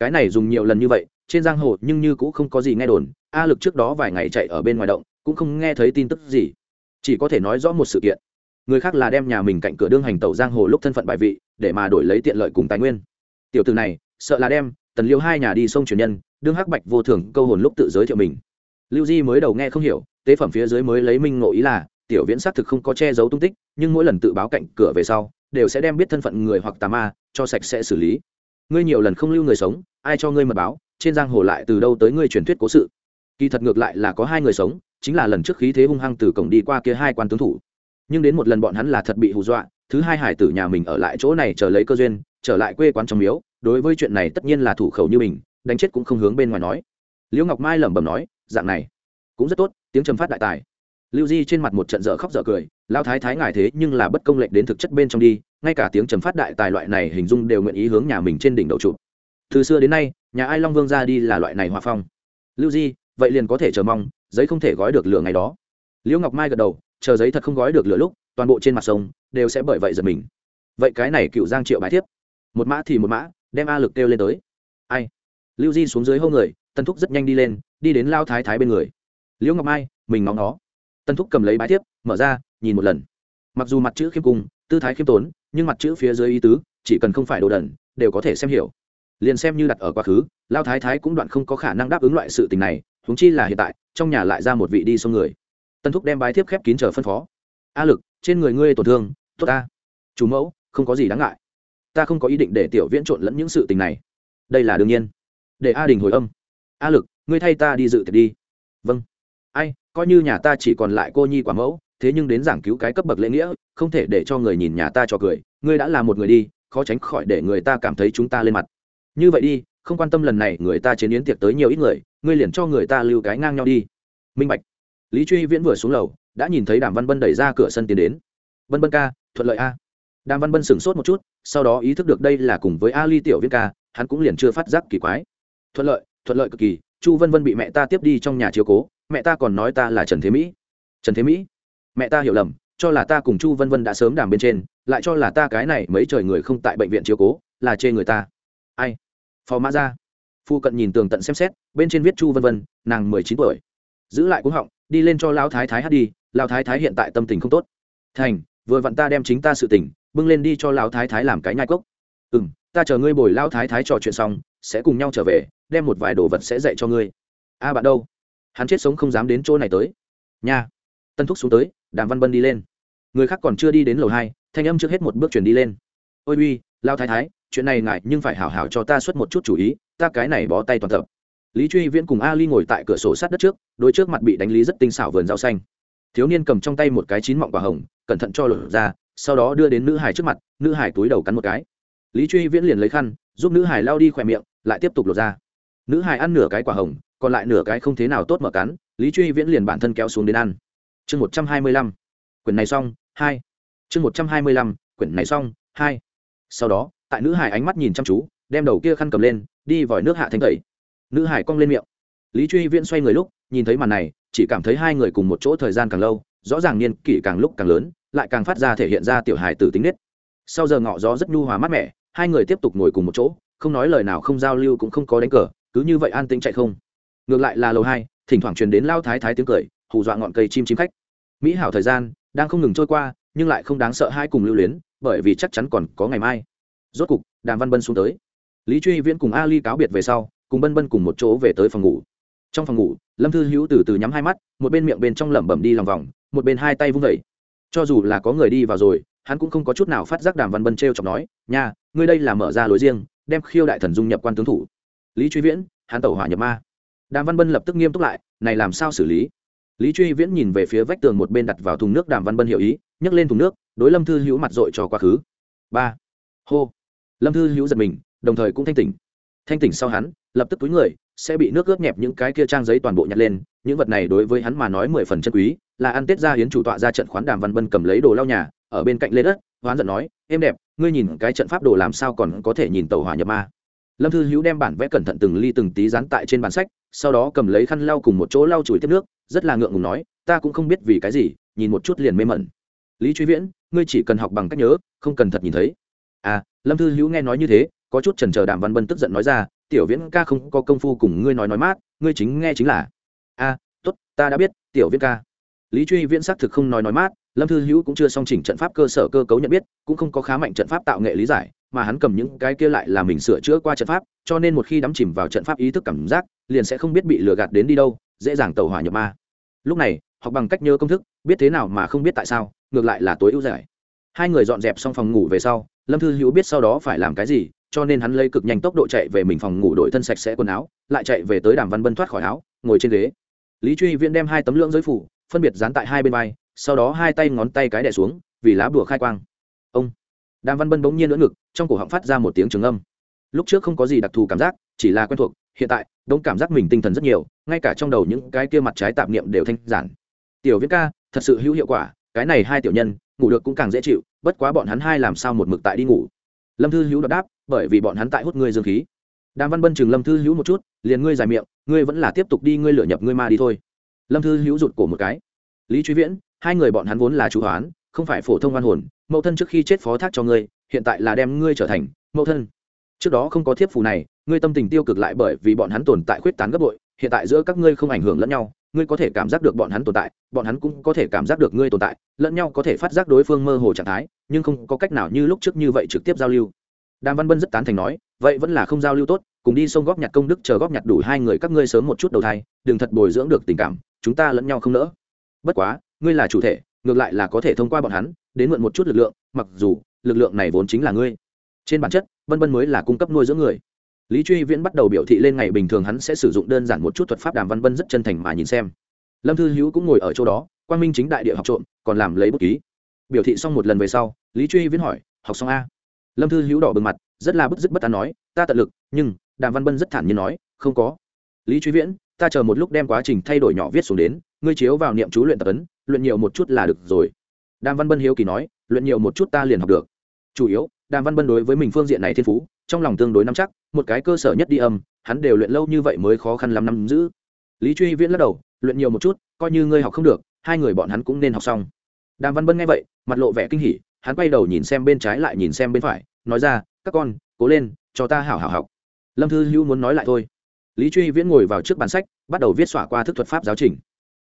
Cái này dùng nhiều lần như vậy, trên giang hồ nhưng như cũng không có gì nghe đồn, a lực trước đó vài ngày chạy ở bên ngoài động, cũng không nghe thấy tin tức gì. Chỉ có thể nói rõ một sự kiện. Người khác là đem nhà mình cạnh cửa đương hành tàu giang hồ lúc thân phận bài vị, để mà đổi lấy tiện lợi cùng tài nguyên. Tiểu từ này, sợ là đem tần liêu hai nhà đi sông truyền nhân, đương hắc bạch vô thường câu hồn lúc tự giới thiệu mình. Lưu di mới đầu nghe không hiểu, tế phẩm phía dưới mới lấy minh ngộ ý là, tiểu viễn xác thực không có che giấu tung tích, nhưng mỗi lần tự báo cạnh cửa về sau, đều sẽ đem biết thân phận người hoặc tà ma, cho sạch sẽ xử lý. Ngươi nhiều lần không lưu người sống, ai cho ngươi mật báo, trên giang hồ lại từ đâu tới ngươi truyền thuyết cố sự? Kỳ thật ngược lại là có hai người sống, chính là lần trước khí thế hung hăng từ cổng đi qua kia hai quan tướng thủ. Nhưng đến một lần bọn hắn là thật bị hù dọa, thứ hai hải tử nhà mình ở lại chỗ này chờ lấy cơ duyên, trở lại quê quán trong miếu đối với chuyện này tất nhiên là thủ khẩu như mình, đánh chết cũng không hướng bên ngoài nói. Liễu ngọc mai lẩm bẩm nói, dạng này cũng rất tốt, tiếng trầm phát đại tài. Lưu di trên mặt một trận dở khóc dở cười lao thái thái ngài thế nhưng là bất công lệnh đến thực chất bên trong đi, ngay cả tiếng trầm phát đại tài loại này hình dung đều nguyện ý hướng nhà mình trên đỉnh đầu trụ từ xưa đến nay, nhà ai long vương ra đi là loại này hòa phong. Lưu di, vậy liền có thể chờ mong, giấy không thể gói được lửa ngày đó. Liễu ngọc mai gật đầu, chờ giấy thật không gói được lửa lúc, toàn bộ trên mặt sông đều sẽ bởi vậy giật mình. Vậy cái này cựu giang triệu bài thiếp. Một mã thì một mã đem a lực kêu lên tới. Ai? Lưu di xuống dưới hông người tân thúc rất nhanh đi lên, đi đến lao thái thái bên người. Liễu ngọc mai, mình ngóng nó. Tân thúc cầm lấy bái thiếp, mở ra, nhìn một lần. Mặc dù mặt chữ khiêm cung, tư thái khiêm tốn, nhưng mặt chữ phía dưới ý tứ, chỉ cần không phải đồ đần, đều có thể xem hiểu. Liền xem như đặt ở quá khứ, lao thái thái cũng đoạn không có khả năng đáp ứng loại sự tình này, huống chi là hiện tại, trong nhà lại ra một vị đi xuống người. Tân thúc đem bái thiếp khép kín chờ phân phó. A lực, trên người ngươi tổn thương, tốt ta. Chủ mẫu, không có gì đáng ngại ta không có ý định để tiểu viễn trộn lẫn những sự tình này. Đây là đương nhiên. Để a đình hồi âm. A lực, ngươi thay ta đi dự tiệc đi. Vâng. Ai, coi như nhà ta chỉ còn lại cô nhi quả mẫu, thế nhưng đến giảng cứu cái cấp bậc lễ nghĩa, không thể để cho người nhìn nhà ta cho cười. Ngươi đã là một người đi, khó tránh khỏi để người ta cảm thấy chúng ta lên mặt. Như vậy đi, không quan tâm lần này người ta chế biến tiệc tới nhiều ít người, ngươi liền cho người ta lưu cái ngang nhau đi. Minh bạch. Lý truy viễn vừa xuống lầu, đã nhìn thấy đàm văn bân đẩy ra cửa sân tiến đến. Vân bân ca, thuận lợi a đàm văn bân sửng sốt một chút, sau đó ý thức được đây là cùng với ali tiểu Viên ca, hắn cũng liền chưa phát giác kỳ quái. Thuận lợi thuận lợi cực kỳ, chu vân vân bị mẹ ta tiếp đi trong nhà chiếu cố, mẹ ta còn nói ta là trần thế mỹ. Trần thế mỹ? Mẹ ta hiểu lầm, cho là ta cùng chu vân vân đã sớm đàm bên trên, lại cho là ta cái này mấy trời người không tại bệnh viện chiếu cố, là chê người ta. Ai? Phò mã ra phu cận nhìn tường tận xem xét, bên trên viết chu vân vân, nàng mười chín tuổi. Giữ lại cuống họng, đi lên cho lão thái thái hát đi, lão thái thái hiện tại tâm tình không tốt. Thành, vừa vặn ta đem chính ta sự tình bưng lên đi cho lão thái thái làm cái nhai cốc. Ừ m ta chờ ngươi bồi lão thái thái trò chuyện xong, sẽ cùng nhau trở về, đem một vài đồ vật sẽ dạy cho ngươi. A, bạn đâu? Hắn chết sống không dám đến chỗ này tới. Nha. Tân thúc xuống tới, đàm văn bân đi lên. Người khác còn chưa đi đến lầu hai, thanh âm trước hết một bước chuyển đi lên. Ôi uy lao thái thái, chuyện này ngại nhưng phải hảo hảo cho ta xuất một chút chủ ý, ta cái này bó tay toàn tập. Lý truy viễn cùng ali ngồi tại cửa sổ sát đất trước, đôi trước mặt bị đánh lý rất tinh xảo vườn rau xanh thiếu niên cầm trong tay một cái chín mọng quả hồng, cẩn thận cho lột ra, sau đó đưa đến nữ hải trước mặt, nữ hải túi đầu cắn một cái. Lý truy viễn liền lấy khăn, giúp nữ hải lao đi khỏe miệng, lại tiếp tục lột ra. Nữ hải ăn nửa cái quả hồng, còn lại nửa cái không thế nào tốt mở cắn, lý truy viễn liền bản thân kéo xuống đến ăn. Chương một trăm hai mươi lăm. Quyển này xong, hai. Chương một trăm hai mươi lăm, quyển này xong, hai. Sau đó, tại nữ hải ánh mắt nhìn chăm chú, đem đầu kia khăn cầm lên, đi vòi nước hạ thanh tẩy. Nữ hải cong lên miệng. Lý truy viễn xoay người lúc, nhìn thấy màn này chỉ cảm thấy hai người cùng một chỗ thời gian càng lâu, rõ ràng niên kỷ càng lúc càng lớn, lại càng phát ra thể hiện ra tiểu hài tử tính nết. Sau giờ ngọ gió rất nhu hòa mát mẻ, hai người tiếp tục ngồi cùng một chỗ, không nói lời nào, không giao lưu cũng không có đánh cờ, cứ như vậy an tĩnh chạy không. Ngược lại là lầu hai, thỉnh thoảng truyền đến lao thái thái tiếng cười, hù dọa ngọn cây chim chim khách. Mỹ hảo thời gian, đang không ngừng trôi qua, nhưng lại không đáng sợ hai cùng lưu luyến, bởi vì chắc chắn còn có ngày mai. Rốt cục, đàm văn bân xuống tới. Lý truy viễn cùng ali cáo biệt về sau, cùng bân bân cùng một chỗ về tới phòng ngủ trong phòng ngủ, lâm thư hữu từ từ nhắm hai mắt, một bên miệng bên trong lẩm bẩm đi lòng vòng, một bên hai tay vung vẩy cho dù là có người đi vào rồi, hắn cũng không có chút nào phát giác đàm văn bân t r e o chọc nói, nha, ngươi đây là mở ra lối riêng, đem khiêu đại thần dung nhập quan tướng thủ. Lý truy viễn, hắn tẩu hỏa nhập ma. Đàm văn bân lập tức nghiêm túc lại, này làm sao xử lý? Lý truy viễn nhìn về phía vách tường một bên đặt vào thùng nước, đàm văn bân hiểu ý, nhấc lên thùng nước, đối lâm thư hữu mặt dội cho quá khứ. Ba. Hô. Lâm thư hữu giật mình, đồng thời cũng thanh tỉnh. Thanh tỉnh sau hắn, lập tức túi người sẽ bị nước ướt nhẹp những cái kia trang giấy toàn bộ nhặt lên, những vật này đối với hắn mà nói mười phần chân quý, là ăn tết ra hiến chủ tọa ra trận khoán đàm văn bân cầm lấy đồ lau nhà, ở bên cạnh lê đất, hoán giận nói, em đẹp, ngươi nhìn cái trận pháp đồ làm sao còn có thể nhìn tàu hỏa nhập ma? Lâm thư hữu đem bản vẽ cẩn thận từng ly từng tí dán tại trên bản sách, sau đó cầm lấy khăn lau cùng một chỗ lau chùi tiếp nước, rất là ngượng ngùng nói, ta cũng không biết vì cái gì, nhìn một chút liền mê mẩn. Lý truy viễn, ngươi chỉ cần học bằng cách nhớ, không cần thật nhìn thấy. À lâm thư hữu nghe nói như thế, có chút trần chờ đàm văn bân tức giận nói ra tiểu viễn ca không có công phu cùng ngươi nói nói mát ngươi chính nghe chính là. A à, t ố t ta đã biết tiểu viễn ca. Lý truy viễn xác thực không nói nói mát lâm thư hữu cũng chưa song chỉnh trận pháp cơ sở cơ cấu nhận biết cũng không có khá mạnh trận pháp tạo nghệ lý giải mà hắn cầm những cái kia lại là mình sửa chữa qua trận pháp cho nên một khi đắm chìm vào trận pháp ý thức cảm giác liền sẽ không biết bị lừa gạt đến đi đâu dễ dàng tẩu hỏa nhập ma. Lúc này học bằng cách nhớ công thức biết thế nào mà không biết tại sao ngược lại là tối ưu giải. Hai người dọn dẹp xong phòng ngủ về sau lâm thư hữu biết sau đó phải làm cái gì cho nên hắn lấy cực nhanh tốc độ chạy về mình phòng ngủ đổi thân sạch sẽ quần áo, lại chạy về tới đàm văn bân thoát khỏi áo, ngồi trên ghế. Lý truy viễn đem hai tấm lưỡng giới phủ, phân biệt dán tại hai bên vai, sau đó hai tay ngón tay cái đẻ xuống, vì lá bùa khai quang. Ông. Đàm văn bân bỗng nhiên lỡ ngực, trong cổ họng phát ra một tiếng trường âm. Lúc trước không có gì đặc thù cảm giác, chỉ là quen thuộc, hiện tại đông cảm giác mình tinh thần rất nhiều, ngay cả trong đầu những cái kia mặt trái tạp niệm đều thanh giản. Tiểu viễn ca, thật sự hữu hiệu quả, cái này hai tiểu nhân, ngủ được cũng càng dễ chịu, bất quá bọn hắn hai làm sao một mực tại đi ngủ. Lâm thư hữu đáp bởi vì bọn hắn tại hút ngươi dương khí. Đàm văn bân chừng lâm thư hữu một chút, liền ngươi dài miệng, ngươi vẫn là tiếp tục đi, ngươi lửa nhập ngươi ma đi thôi. Lâm thư hữu rụt cổ một cái. Lý truy viễn, hai người bọn hắn vốn là chú hoán không phải phổ thông oan hồn, mẫu thân trước khi chết phó thác cho ngươi, hiện tại là đem ngươi trở thành mẫu thân. Trước đó không có thiếp phù này, ngươi tâm tình tiêu cực lại bởi vì bọn hắn tồn tại khuyết tán gấp bội, hiện tại giữa các ngươi không ảnh hưởng lẫn nhau, ngươi có thể cảm giác được bọn hắn tồn tại, bọn hắn cũng có thể cảm giác được ngươi tồn tại, lẫn nhau có thể phát giác đối phương mơ hồ trạng thái, nhưng không có cách nào như lúc trước như vậy trực tiếp giao lưu đàm văn bân rất tán thành nói, vậy vẫn là không giao lưu tốt, cùng đi sông góp nhặt công đức, chờ góp nhặt đủ hai người các ngươi sớm một chút đầu thai, đừng thật bồi dưỡng được tình cảm, chúng ta lẫn nhau không nỡ. Bất quá, ngươi là chủ thể, ngược lại là có thể thông qua bọn hắn, đến mượn một chút lực lượng, mặc dù lực lượng này vốn chính là ngươi. Trên bản chất, vân vân mới là cung cấp nuôi dưỡng người. Lý truy viễn bắt đầu biểu thị lên ngày bình thường hắn sẽ sử dụng đơn giản một chút thuật pháp đàm văn vân rất chân thành mà nhìn xem. Lâm thư hữu cũng ngồi ở chỗ đó quan minh chính đại địa học trộm, còn làm lấy bút ký. Biểu thị xong một lần về sau, lý truy viễn hỏi, học xong a? Lâm thư hữu đỏ bừng mặt, rất là bức dứt bất an nói, ta tận lực, nhưng đàm văn bân rất thản nhiên nói, không có. Lý truy viễn, ta chờ một lúc đem quá trình thay đổi nhỏ viết xuống đến, ngươi chiếu vào niệm chú luyện tập ấn, luyện nhiều một chút là được rồi. Đàm văn bân hiếu kỳ nói, luyện nhiều một chút ta liền học được. Chủ yếu, đàm văn bân đối với mình phương diện này thiên phú, trong lòng tương đối nắm chắc, một cái cơ sở nhất đi âm, hắn đều luyện lâu như vậy mới khó khăn lắm năm giữ. Lý truy viễn lắc đầu, luyện nhiều một chút, coi như ngươi học không được, hai người bọn hắn cũng nên học xong. Đàm văn bân nghe vậy, mặt lộ vẻ kinh hỉ hắn quay đầu nhìn xem bên trái lại nhìn xem bên phải, nói ra, các con, cố lên, cho ta hảo hảo học. Lâm thư hữu muốn nói lại thôi. Lý truy viễn ngồi vào trước bản sách, bắt đầu viết xỏa qua thức thuật pháp giáo trình.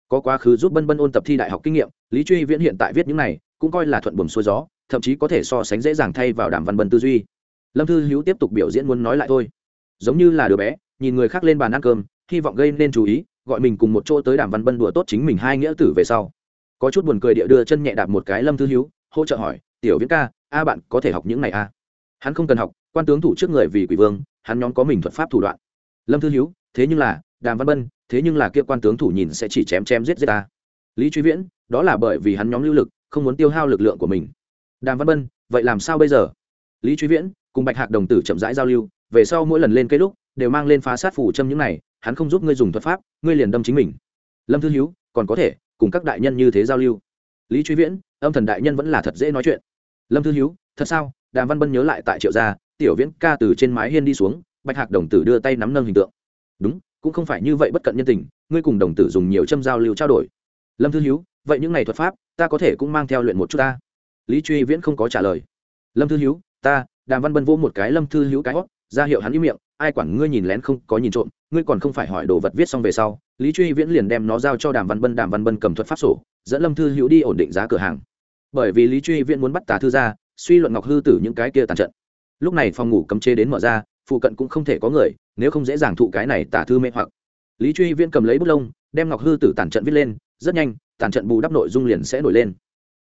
Có quá khứ giúp bân bân ôn tập thi đại học kinh nghiệm, lý truy viễn hiện tại viết những này, cũng coi là thuận buồm xuôi gió, thậm chí có thể so sánh dễ dàng thay vào đàm văn bân tư duy. Lâm thư hữu tiếp tục biểu diễn muốn nói lại thôi. Giống như là đứa bé, nhìn người khác lên bàn ăn cơm, hy vọng gây nên chú ý, gọi mình cùng một chỗ tới đàm văn bân đùa tốt chính mình hai nghĩa tử về sau. Có chút buồn cười địa đưa chân nhẹ đạp một cái lâm thư hữu, hỗ trợ hỏi tiểu viễn ca, a, bạn có thể học những này a hắn không cần học, quan tướng thủ trước người vì quỷ vương, hắn nhóm có mình thuật pháp thủ đoạn. Lâm thư hiếu, thế nhưng là, đàm văn bân, thế nhưng là kia quan tướng thủ nhìn sẽ chỉ chém chém giết giết ta. Lý truy viễn, đó là bởi vì hắn nhóm lưu lực, không muốn tiêu hao lực lượng của mình. Đàm văn bân, vậy làm sao bây giờ? Lý truy viễn, cùng bạch hạc đồng tử chậm rãi giao lưu, về sau mỗi lần lên cây lúc, đều mang lên phá sát phủ châm những này, hắn không giúp ngươi dùng thuật pháp, ngươi liền đâm chính mình. Lâm thư hiếu, còn có thể, cùng các đại nhân như thế giao lưu. Lý truy viễn, âm thần đại nhân vẫn là thật dễ nói chuyện lâm thư hữu thật sao? Đàm văn bân nhớ lại tại triệu gia, tiểu viễn ca từ trên mái hiên đi xuống, bạch hạc đồng tử đưa tay nắm nâng hình tượng. Đúng, cũng không phải như vậy bất cận nhân tình, ngươi cùng đồng tử dùng nhiều châm giao lưu trao đổi. Lâm thư hữu vậy những này thuật pháp, ta có thể cũng mang theo luyện một chút ta. Lý truy viễn không có trả lời. Lâm thư hữu ta, đàm văn bân vỗ một cái lâm thư hữu cái hót ra hiệu hắn im miệng, ai quản ngươi nhìn lén không có nhìn trộm, ngươi còn không phải hỏi đồ vật viết xong về sau. Lý truy viễn liền đem nó giao cho đàm văn bân, đàm văn bân cầm thuật pháp sổ, dẫn lâm thư hữu đi ổn định giá cửa hàng bởi vì lý truy viễn muốn bắt tà thư ra, suy luận ngọc hư tử những cái kia tàn trận. Lúc này phòng ngủ cấm chế đến mở ra, phụ cận cũng không thể có người, nếu không dễ dàng thụ cái này tả thư mê hoặc. Lý truy viễn cầm lấy bút lông, đem ngọc hư tử tàn trận viết lên, rất nhanh, tàn trận bù đắp nội dung liền sẽ nổi lên.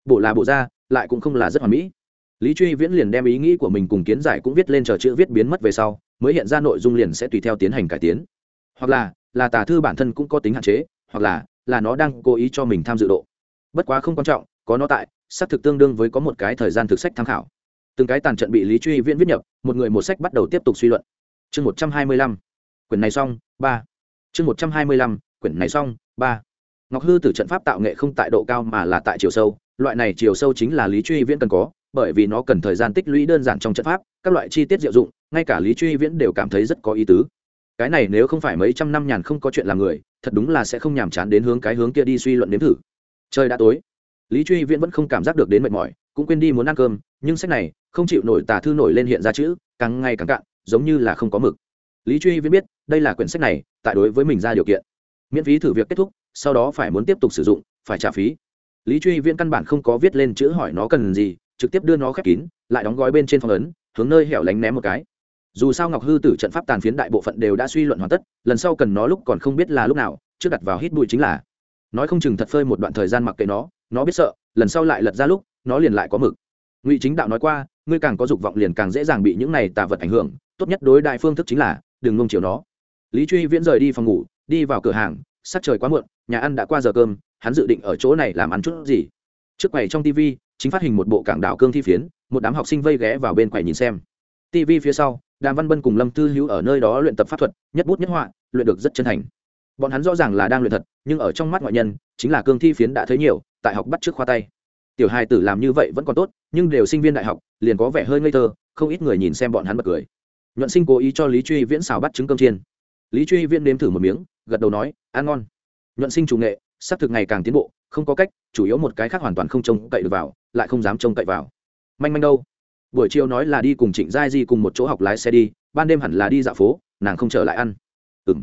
Bộ là bộ ra, lại cũng không là rất hoàn mỹ. Lý truy viễn liền đem ý nghĩ của mình cùng kiến giải cũng viết lên chờ chữ viết biến mất về sau, mới hiện ra nội dung liền sẽ tùy theo tiến hành cải tiến. Hoặc là là tà thư bản thân cũng có tính hạn chế, hoặc là là nó đang cố ý cho mình tham dự độ. Bất quá không quan trọng, có nó tại xác thực tương đương với có một cái thời gian thực sách tham khảo. Từng cái tàn trận bị lý truy viễn viết nhập, một người một sách bắt đầu tiếp tục suy luận. Chương một trăm hai mươi lăm. Quyển này xong, ba. Chương một trăm hai mươi lăm, quyển này xong, ba. Ngọc hư từ trận pháp tạo nghệ không tại độ cao mà là tại chiều sâu, loại này chiều sâu chính là lý truy viễn cần có, bởi vì nó cần thời gian tích lũy đơn giản trong trận pháp, các loại chi tiết diệu dụng, ngay cả lý truy viễn đều cảm thấy rất có ý tứ. Cái này nếu không phải mấy trăm năm nhàn không có chuyện làm người, thật đúng là sẽ không nhàm chán đến hướng cái hướng kia đi suy luận nếm thử. Trời đã tối lý truy viễn vẫn không cảm giác được đến mệt mỏi, cũng quên đi muốn ăn cơm, nhưng sách này không chịu nổi tà thư nổi lên hiện ra chữ, càng ngày càng cạn, giống như là không có mực. Lý truy viễn biết, đây là quyển sách này, tại đối với mình ra điều kiện. Miễn phí thử việc kết thúc, sau đó phải muốn tiếp tục sử dụng, phải trả phí. Lý truy viễn căn bản không có viết lên chữ hỏi nó cần gì, trực tiếp đưa nó khép kín, lại đóng gói bên trên phong ấn, hướng nơi hẻo lánh ném một cái. Dù sao ngọc hư tử trận pháp tàn phiến đại bộ phận đều đã suy luận hoàn tất, lần sau cần nó lúc còn không biết là lúc nào, trước đặt vào hít bụi chính là. Nói không chừng thật phơi một đoạn thời gian mặc kệ nó nó biết sợ, lần sau lại lật ra lúc, nó liền lại có mực. Ngụy chính đạo nói qua, ngươi càng có dục vọng liền càng dễ dàng bị những này tà vật ảnh hưởng, tốt nhất đối đại phương thức chính là, đừng ngông chiều nó. Lý truy viễn rời đi phòng ngủ, đi vào cửa hàng, sắc trời quá muộn, nhà ăn đã qua giờ cơm, hắn dự định ở chỗ này làm ăn chút gì. Trước quầy trong tv chính phát hình một bộ cảng đảo cương thi phiến, một đám học sinh vây ghé vào bên quầy nhìn xem. Tv phía sau, đàm văn bân cùng lâm tư hữu ở nơi đó luyện tập pháp thuật, nhất bút nhất họa, luyện được rất chân thành. Bọn hắn rõ ràng là đang luyện thật, nhưng ở trong mắt ngoại nhân, chính là cương thi phiến đã thấy nhiều tại học bắt trước khoa tay. Tiểu hài tử làm như vậy vẫn còn tốt, nhưng đều sinh viên đại học, liền có vẻ hơi ngây thơ, không ít người nhìn xem bọn hắn bật cười. Nhuận sinh cố ý cho lý truy viễn xào bắt trứng cơm chiên. Lý truy viễn nếm thử một miếng, gật đầu nói, ăn ngon. Nhuận sinh chủ nghệ, sắp thực ngày càng tiến bộ, không có cách, chủ yếu một cái khác hoàn toàn không trông cậy được vào, lại không dám trông cậy vào. Manh manh đâu? Buổi chiều nói là đi cùng trịnh giai di cùng một chỗ học lái xe đi, ban đêm hẳn là đi dạo phố, nàng không trở lại ăn. Ừ m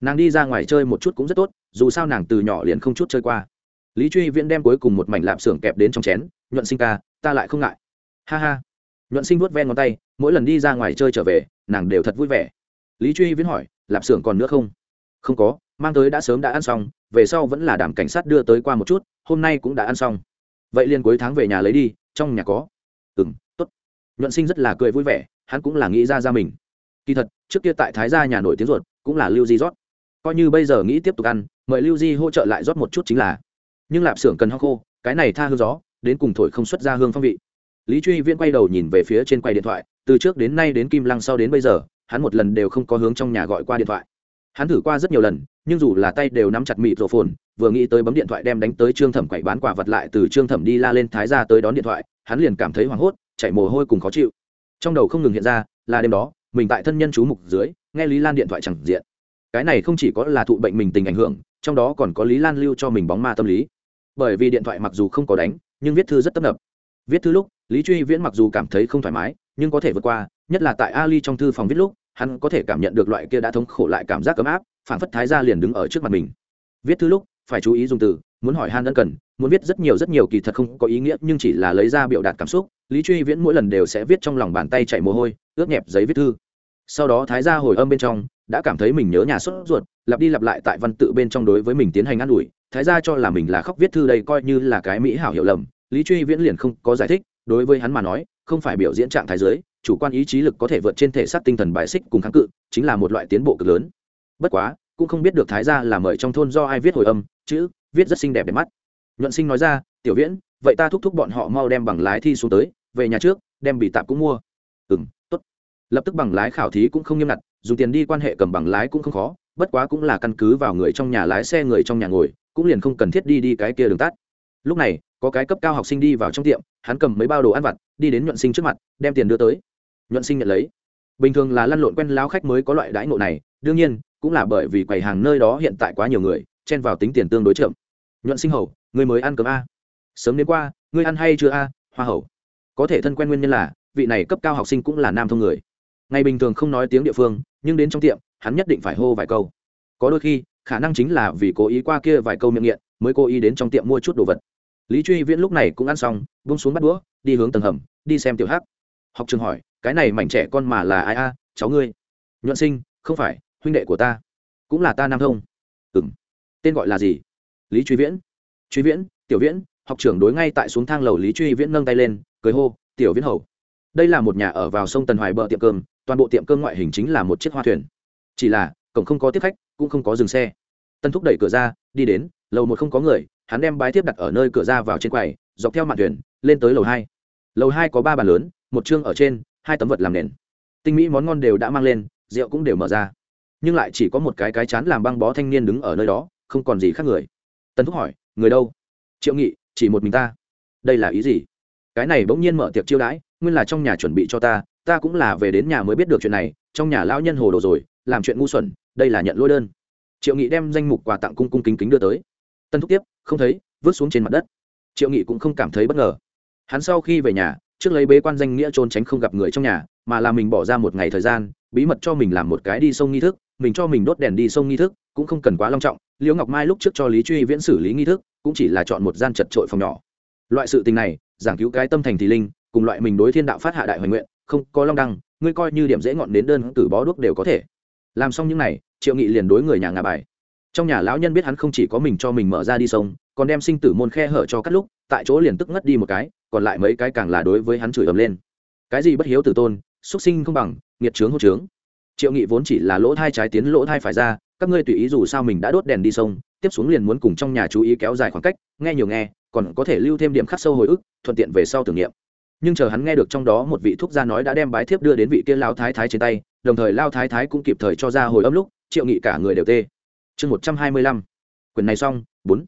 nàng đi ra ngoài chơi một chút cũng rất tốt, dù sao nàng từ nhỏ liền không chút chơi qua lý truy viễn đem cuối cùng một mảnh lạp xưởng kẹp đến trong chén, nhuận sinh ca, ta lại không ngại. Ha ha. Nhuận sinh vuốt ven ngón tay, mỗi lần đi ra ngoài chơi trở về, nàng đều thật vui vẻ. Lý truy viễn hỏi, lạp xưởng còn nữa không? Không có, mang tới đã sớm đã ăn xong, về sau vẫn là đảm cảnh sát đưa tới qua một chút, hôm nay cũng đã ăn xong. Vậy liền cuối tháng về nhà lấy đi, trong nhà có. Ừ m t ố t nhuận sinh rất là cười vui vẻ, hắn cũng là nghĩ ra ra mình. Kỳ thật, trước kia tại thái gia nhà nổi tiếng ruột, cũng là lưu di rót. Coi như bây giờ nghĩ tiếp tục ăn, mời lưu di hỗ trợ lại rót một chút chính là nhưng lạp xưởng cần ho khô, cái này tha hương gió, đến cùng thổi không xuất ra hương phong vị. Lý truy viễn quay đầu nhìn về phía trên quay điện thoại, từ trước đến nay đến kim lăng sau đến bây giờ, hắn một lần đều không có hướng trong nhà gọi qua điện thoại. Hắn thử qua rất nhiều lần, nhưng dù là tay đều nắm chặt mịt rổ phồn, vừa nghĩ tới bấm điện thoại đem đánh tới trương thẩm quậy bán quả vật lại từ trương thẩm đi la lên thái ra tới đón điện thoại, hắn liền cảm thấy hoảng hốt chạy mồ hôi cùng khó chịu. Trong đầu không ngừng hiện ra, là đêm đó, mình tại thân nhân chú mục dưới, nghe lý lan điện thoại chẳng diện. Cái này không chỉ có là thụ bệnh mình tình ảnh hưởng, trong đó còn có lý lan lưu cho mình bóng ma tâm lý bởi vì điện thoại mặc dù không có đánh, nhưng viết thư rất tấp nập. Viết thư lúc, lý truy viễn mặc dù cảm thấy không thoải mái, nhưng có thể vượt qua, nhất là tại ali trong thư phòng viết lúc, hắn có thể cảm nhận được loại kia đã thống khổ lại cảm giác ấm áp phản phất thái gia liền đứng ở trước mặt mình. Viết thư lúc, phải chú ý dùng từ, muốn hỏi han ân cần, muốn viết rất nhiều rất nhiều kỳ thật không có ý nghĩa, nhưng chỉ là lấy ra biểu đạt cảm xúc, lý truy viễn mỗi lần đều sẽ viết trong lòng bàn tay chạy mồ hôi, ướt nhẹp giấy viết thư. Sau đó thái gia hồi âm bên trong, đã cảm thấy mình nhớ nhà sốt ruột, lặp đi lặp lại tại văn tự bên trong đối với mình tiến hành ă n ủi thái gia cho là mình là khóc viết thư đây coi như là cái mỹ hảo hiểu lầm, lý truy viễn liền không có giải thích, đối với hắn mà nói, không phải biểu diễn trạng thái giới chủ quan ý chí lực có thể vượt trên thể xác tinh thần bài xích cùng kháng cự, chính là một loại tiến bộ cực lớn. Bất quá, cũng không biết được thái gia là mời trong thôn do ai viết hồi âm, chữ viết rất xinh đẹp đẹp mắt. Nhuận sinh nói ra, tiểu viễn, vậy ta thúc thúc bọn họ mau đem bằng lái thi xuống tới, về nhà trước, đem bị tạp cũng mua. Ừ m t ố t lập tức bằng lái khảo thí cũng không nghiêm ngặt, dùng tiền đi quan hệ cầm bằng lái cũng không khó, bất quá cũng là căn cứ vào người trong nhà lái xe người trong nhà ngồi cũng liền không cần thiết đi đi cái kia đường tắt. Lúc này, có cái cấp cao học sinh đi vào trong tiệm, hắn cầm mấy bao đồ ăn vặt, đi đến nhuận sinh trước mặt, đem tiền đưa tới. Nhuận sinh nhận lấy. Bình thường là lăn lộn quen láo khách mới có loại đãi ngộ này, đương nhiên, cũng là bởi vì quầy hàng nơi đó hiện tại quá nhiều người, chen vào tính tiền tương đối chậm. Nhuận sinh hầu người mới ăn cơm a? Sớm đến qua, ngươi ăn hay chưa a, hoa hầu? Có thể thân quen nguyên nhân là, vị này cấp cao học sinh cũng là nam thông người. Ngày bình thường không nói tiếng địa phương, nhưng đến trong tiệm, hắn nhất định phải hô vài câu. Có đôi khi khả năng chính là vì cố ý qua kia vài câu miệng nghiện, mới cố ý đến trong tiệm mua chút đồ vật. Lý truy viễn lúc này cũng ăn xong bông xuống bắt đũa, đi hướng tầng hầm, đi xem tiểu hắc. Học trường hỏi, cái này mảnh trẻ con mà là ai a? Cháu ngươi? Nhuận sinh, không phải, huynh đệ của ta. Cũng là ta nam thông. Ừng tên gọi là gì? Lý truy viễn. Truy viễn, tiểu viễn. Học trưởng đối ngay tại xuống thang lầu lý truy viễn nâng tay lên, cười hô, tiểu viễn hầu. Đây là một nhà ở vào sông tần hoài bờ tiệm cơm, toàn bộ tiệm cơm ngoại hình chính là một chiếc hoa thuyền. Chỉ là, cổng không có tiếp khách cũng không có dừng xe. Tân thúc đẩy cửa ra, đi đến, lầu một không có người, hắn đem bái tiếp đặt ở nơi cửa ra vào trên quầy, dọc theo mạn thuyền, lên tới lầu hai. Lầu hai có ba bàn lớn, một chương ở trên, hai tấm vật làm nền. Tinh mỹ món ngon đều đã mang lên, rượu cũng đều mở ra. Nhưng lại chỉ có một cái cái chán làm băng bó thanh niên đứng ở nơi đó, không còn gì khác người. Tân thúc hỏi, người đâu? Triệu nghị, chỉ một mình ta. Đây là ý gì? Cái này bỗng nhiên mở tiệc chiêu đãi, nguyên là trong nhà chuẩn bị cho ta ta cũng là về đến nhà mới biết được chuyện này, trong nhà lão nhân hồ đồ rồi làm chuyện ngu xuẩn, đây là nhận lỗi đơn. Triệu nghị đem danh mục quà tặng cung cung kính kính đưa tới. Tân thúc tiếp, không thấy, vứt xuống trên mặt đất. Triệu nghị cũng không cảm thấy bất ngờ. Hắn sau khi về nhà, trước lấy bế quan danh nghĩa trốn tránh không gặp người trong nhà, mà là mình bỏ ra một ngày thời gian, bí mật cho mình làm một cái đi sông nghi thức, mình cho mình đốt đèn đi sông nghi thức, cũng không cần quá long trọng. Liễu ngọc mai lúc trước cho lý truy viễn xử lý nghi thức, cũng chỉ là chọn một gian chật trội phòng nhỏ. Loại sự tình này, giảng cứu cái tâm thành thì linh, cùng loại mình đối thiên đạo phát hạ đại hoài nguyện, không có long đăng, ngươi coi như điểm dễ ngọn đến đơn cử bó đuốc đều có thể làm xong những này, triệu nghị liền đối người nhà ngà bài. Trong nhà lão nhân biết hắn không chỉ có mình cho mình mở ra đi sông, còn đem sinh tử môn khe hở cho cắt lúc, tại chỗ liền tức ngất đi một cái, còn lại mấy cái càng là đối với hắn chửi ầm lên. Cái gì bất hiếu tử tôn xuất sinh không bằng, nghiệt trướng hô trướng. Triệu nghị vốn chỉ là lỗ thai trái tiến lỗ thai phải ra, các ngươi tùy ý dù sao mình đã đốt đèn đi sông, tiếp xuống liền muốn cùng trong nhà chú ý kéo dài khoảng cách, nghe nhiều nghe, còn có thể lưu thêm điểm khắc sâu hồi ức, thuận tiện về sau tưởng niệm. Nhưng chờ hắn nghe được trong đó một vị thuốc gia nói đã đem bái thiếp đưa đến vị kia lao thái thái trên tay đồng thời lao thái thái cũng kịp thời cho ra hồi âm lúc, triệu nghị cả người đều tê. Chương một trăm hai mươi lăm, quyển này xong, bốn.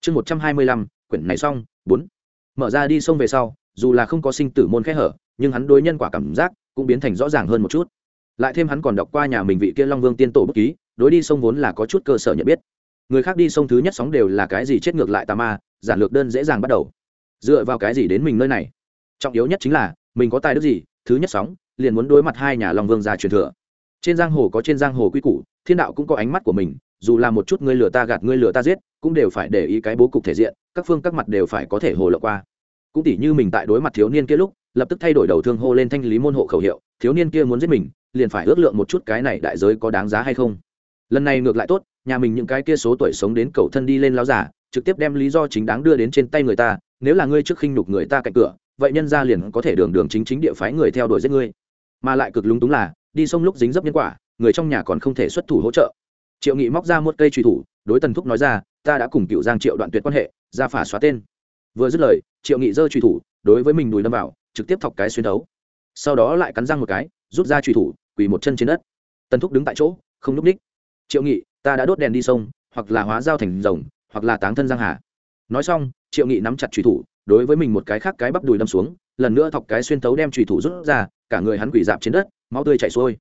Chương một trăm hai mươi lăm, quyển này xong, bốn. Mở ra đi sông về sau, dù là không có sinh tử môn khẽ hở, nhưng hắn đối nhân quả cảm giác cũng biến thành rõ ràng hơn một chút. Lại thêm hắn còn đọc qua nhà mình vị kia long vương tiên tổ bất ký, đối đi sông vốn là có chút cơ sở nhận biết. Người khác đi sông thứ nhất sóng đều là cái gì chết ngược lại tà ma, giản lược đơn dễ dàng bắt đầu. Dựa vào cái gì đến mình nơi này? Trọng yếu nhất chính là, mình có tài đức gì thứ nhất sóng, liền muốn đối mặt hai nhà long vương gia truyền thừa. Trên giang hồ có trên giang hồ quy củ, thiên đạo cũng có ánh mắt của mình, dù là một chút ngươi lừa ta gạt ngươi lừa ta giết, cũng đều phải để ý cái bố cục thể diện, các phương các mặt đều phải có thể hồ lộ qua. Cũng tỉ như mình tại đối mặt thiếu niên kia lúc, lập tức thay đổi đầu thương hô lên thanh lý môn hộ khẩu hiệu, thiếu niên kia muốn giết mình, liền phải ước lượng một chút cái này đại giới có đáng giá hay không. Lần này ngược lại tốt, nhà mình những cái kia số tuổi sống đến cầu thân đi lên láo giả, trực tiếp đem lý do chính đáng đưa đến trên tay người ta, nếu là ngươi trước khinh nhục người ta cạnh cửa vậy nhân ra liền có thể đường đường chính chính địa phái người theo đuổi giết ngươi. Mà lại cực lúng túng là đi sông lúc dính dấp nhân quả người trong nhà còn không thể xuất thủ hỗ trợ. Triệu nghị móc ra một cây truy thủ đối tần thúc nói ra ta đã cùng cựu giang triệu đoạn tuyệt quan hệ ra phả xóa tên. Vừa dứt lời triệu nghị giơ truy thủ đối với mình đùi đâm vào trực tiếp thọc cái xuyên đấu, sau đó lại cắn răng một cái rút ra truy thủ quỳ một chân trên đất. Tần thúc đứng tại chỗ không núp ních. Triệu nghị ta đã đốt đèn đi sông hoặc là hóa giao thành rồng hoặc là táng thân giang hà. Nói xong triệu nghị nắm chặt truy thủ đối với mình một cái khác cái bắp đùi đâm xuống, lần nữa thọc cái xuyên tấu đem trùy thủ rút ra, cả người hắn quỳ dạp trên đất, máu tươi chảy xuôi.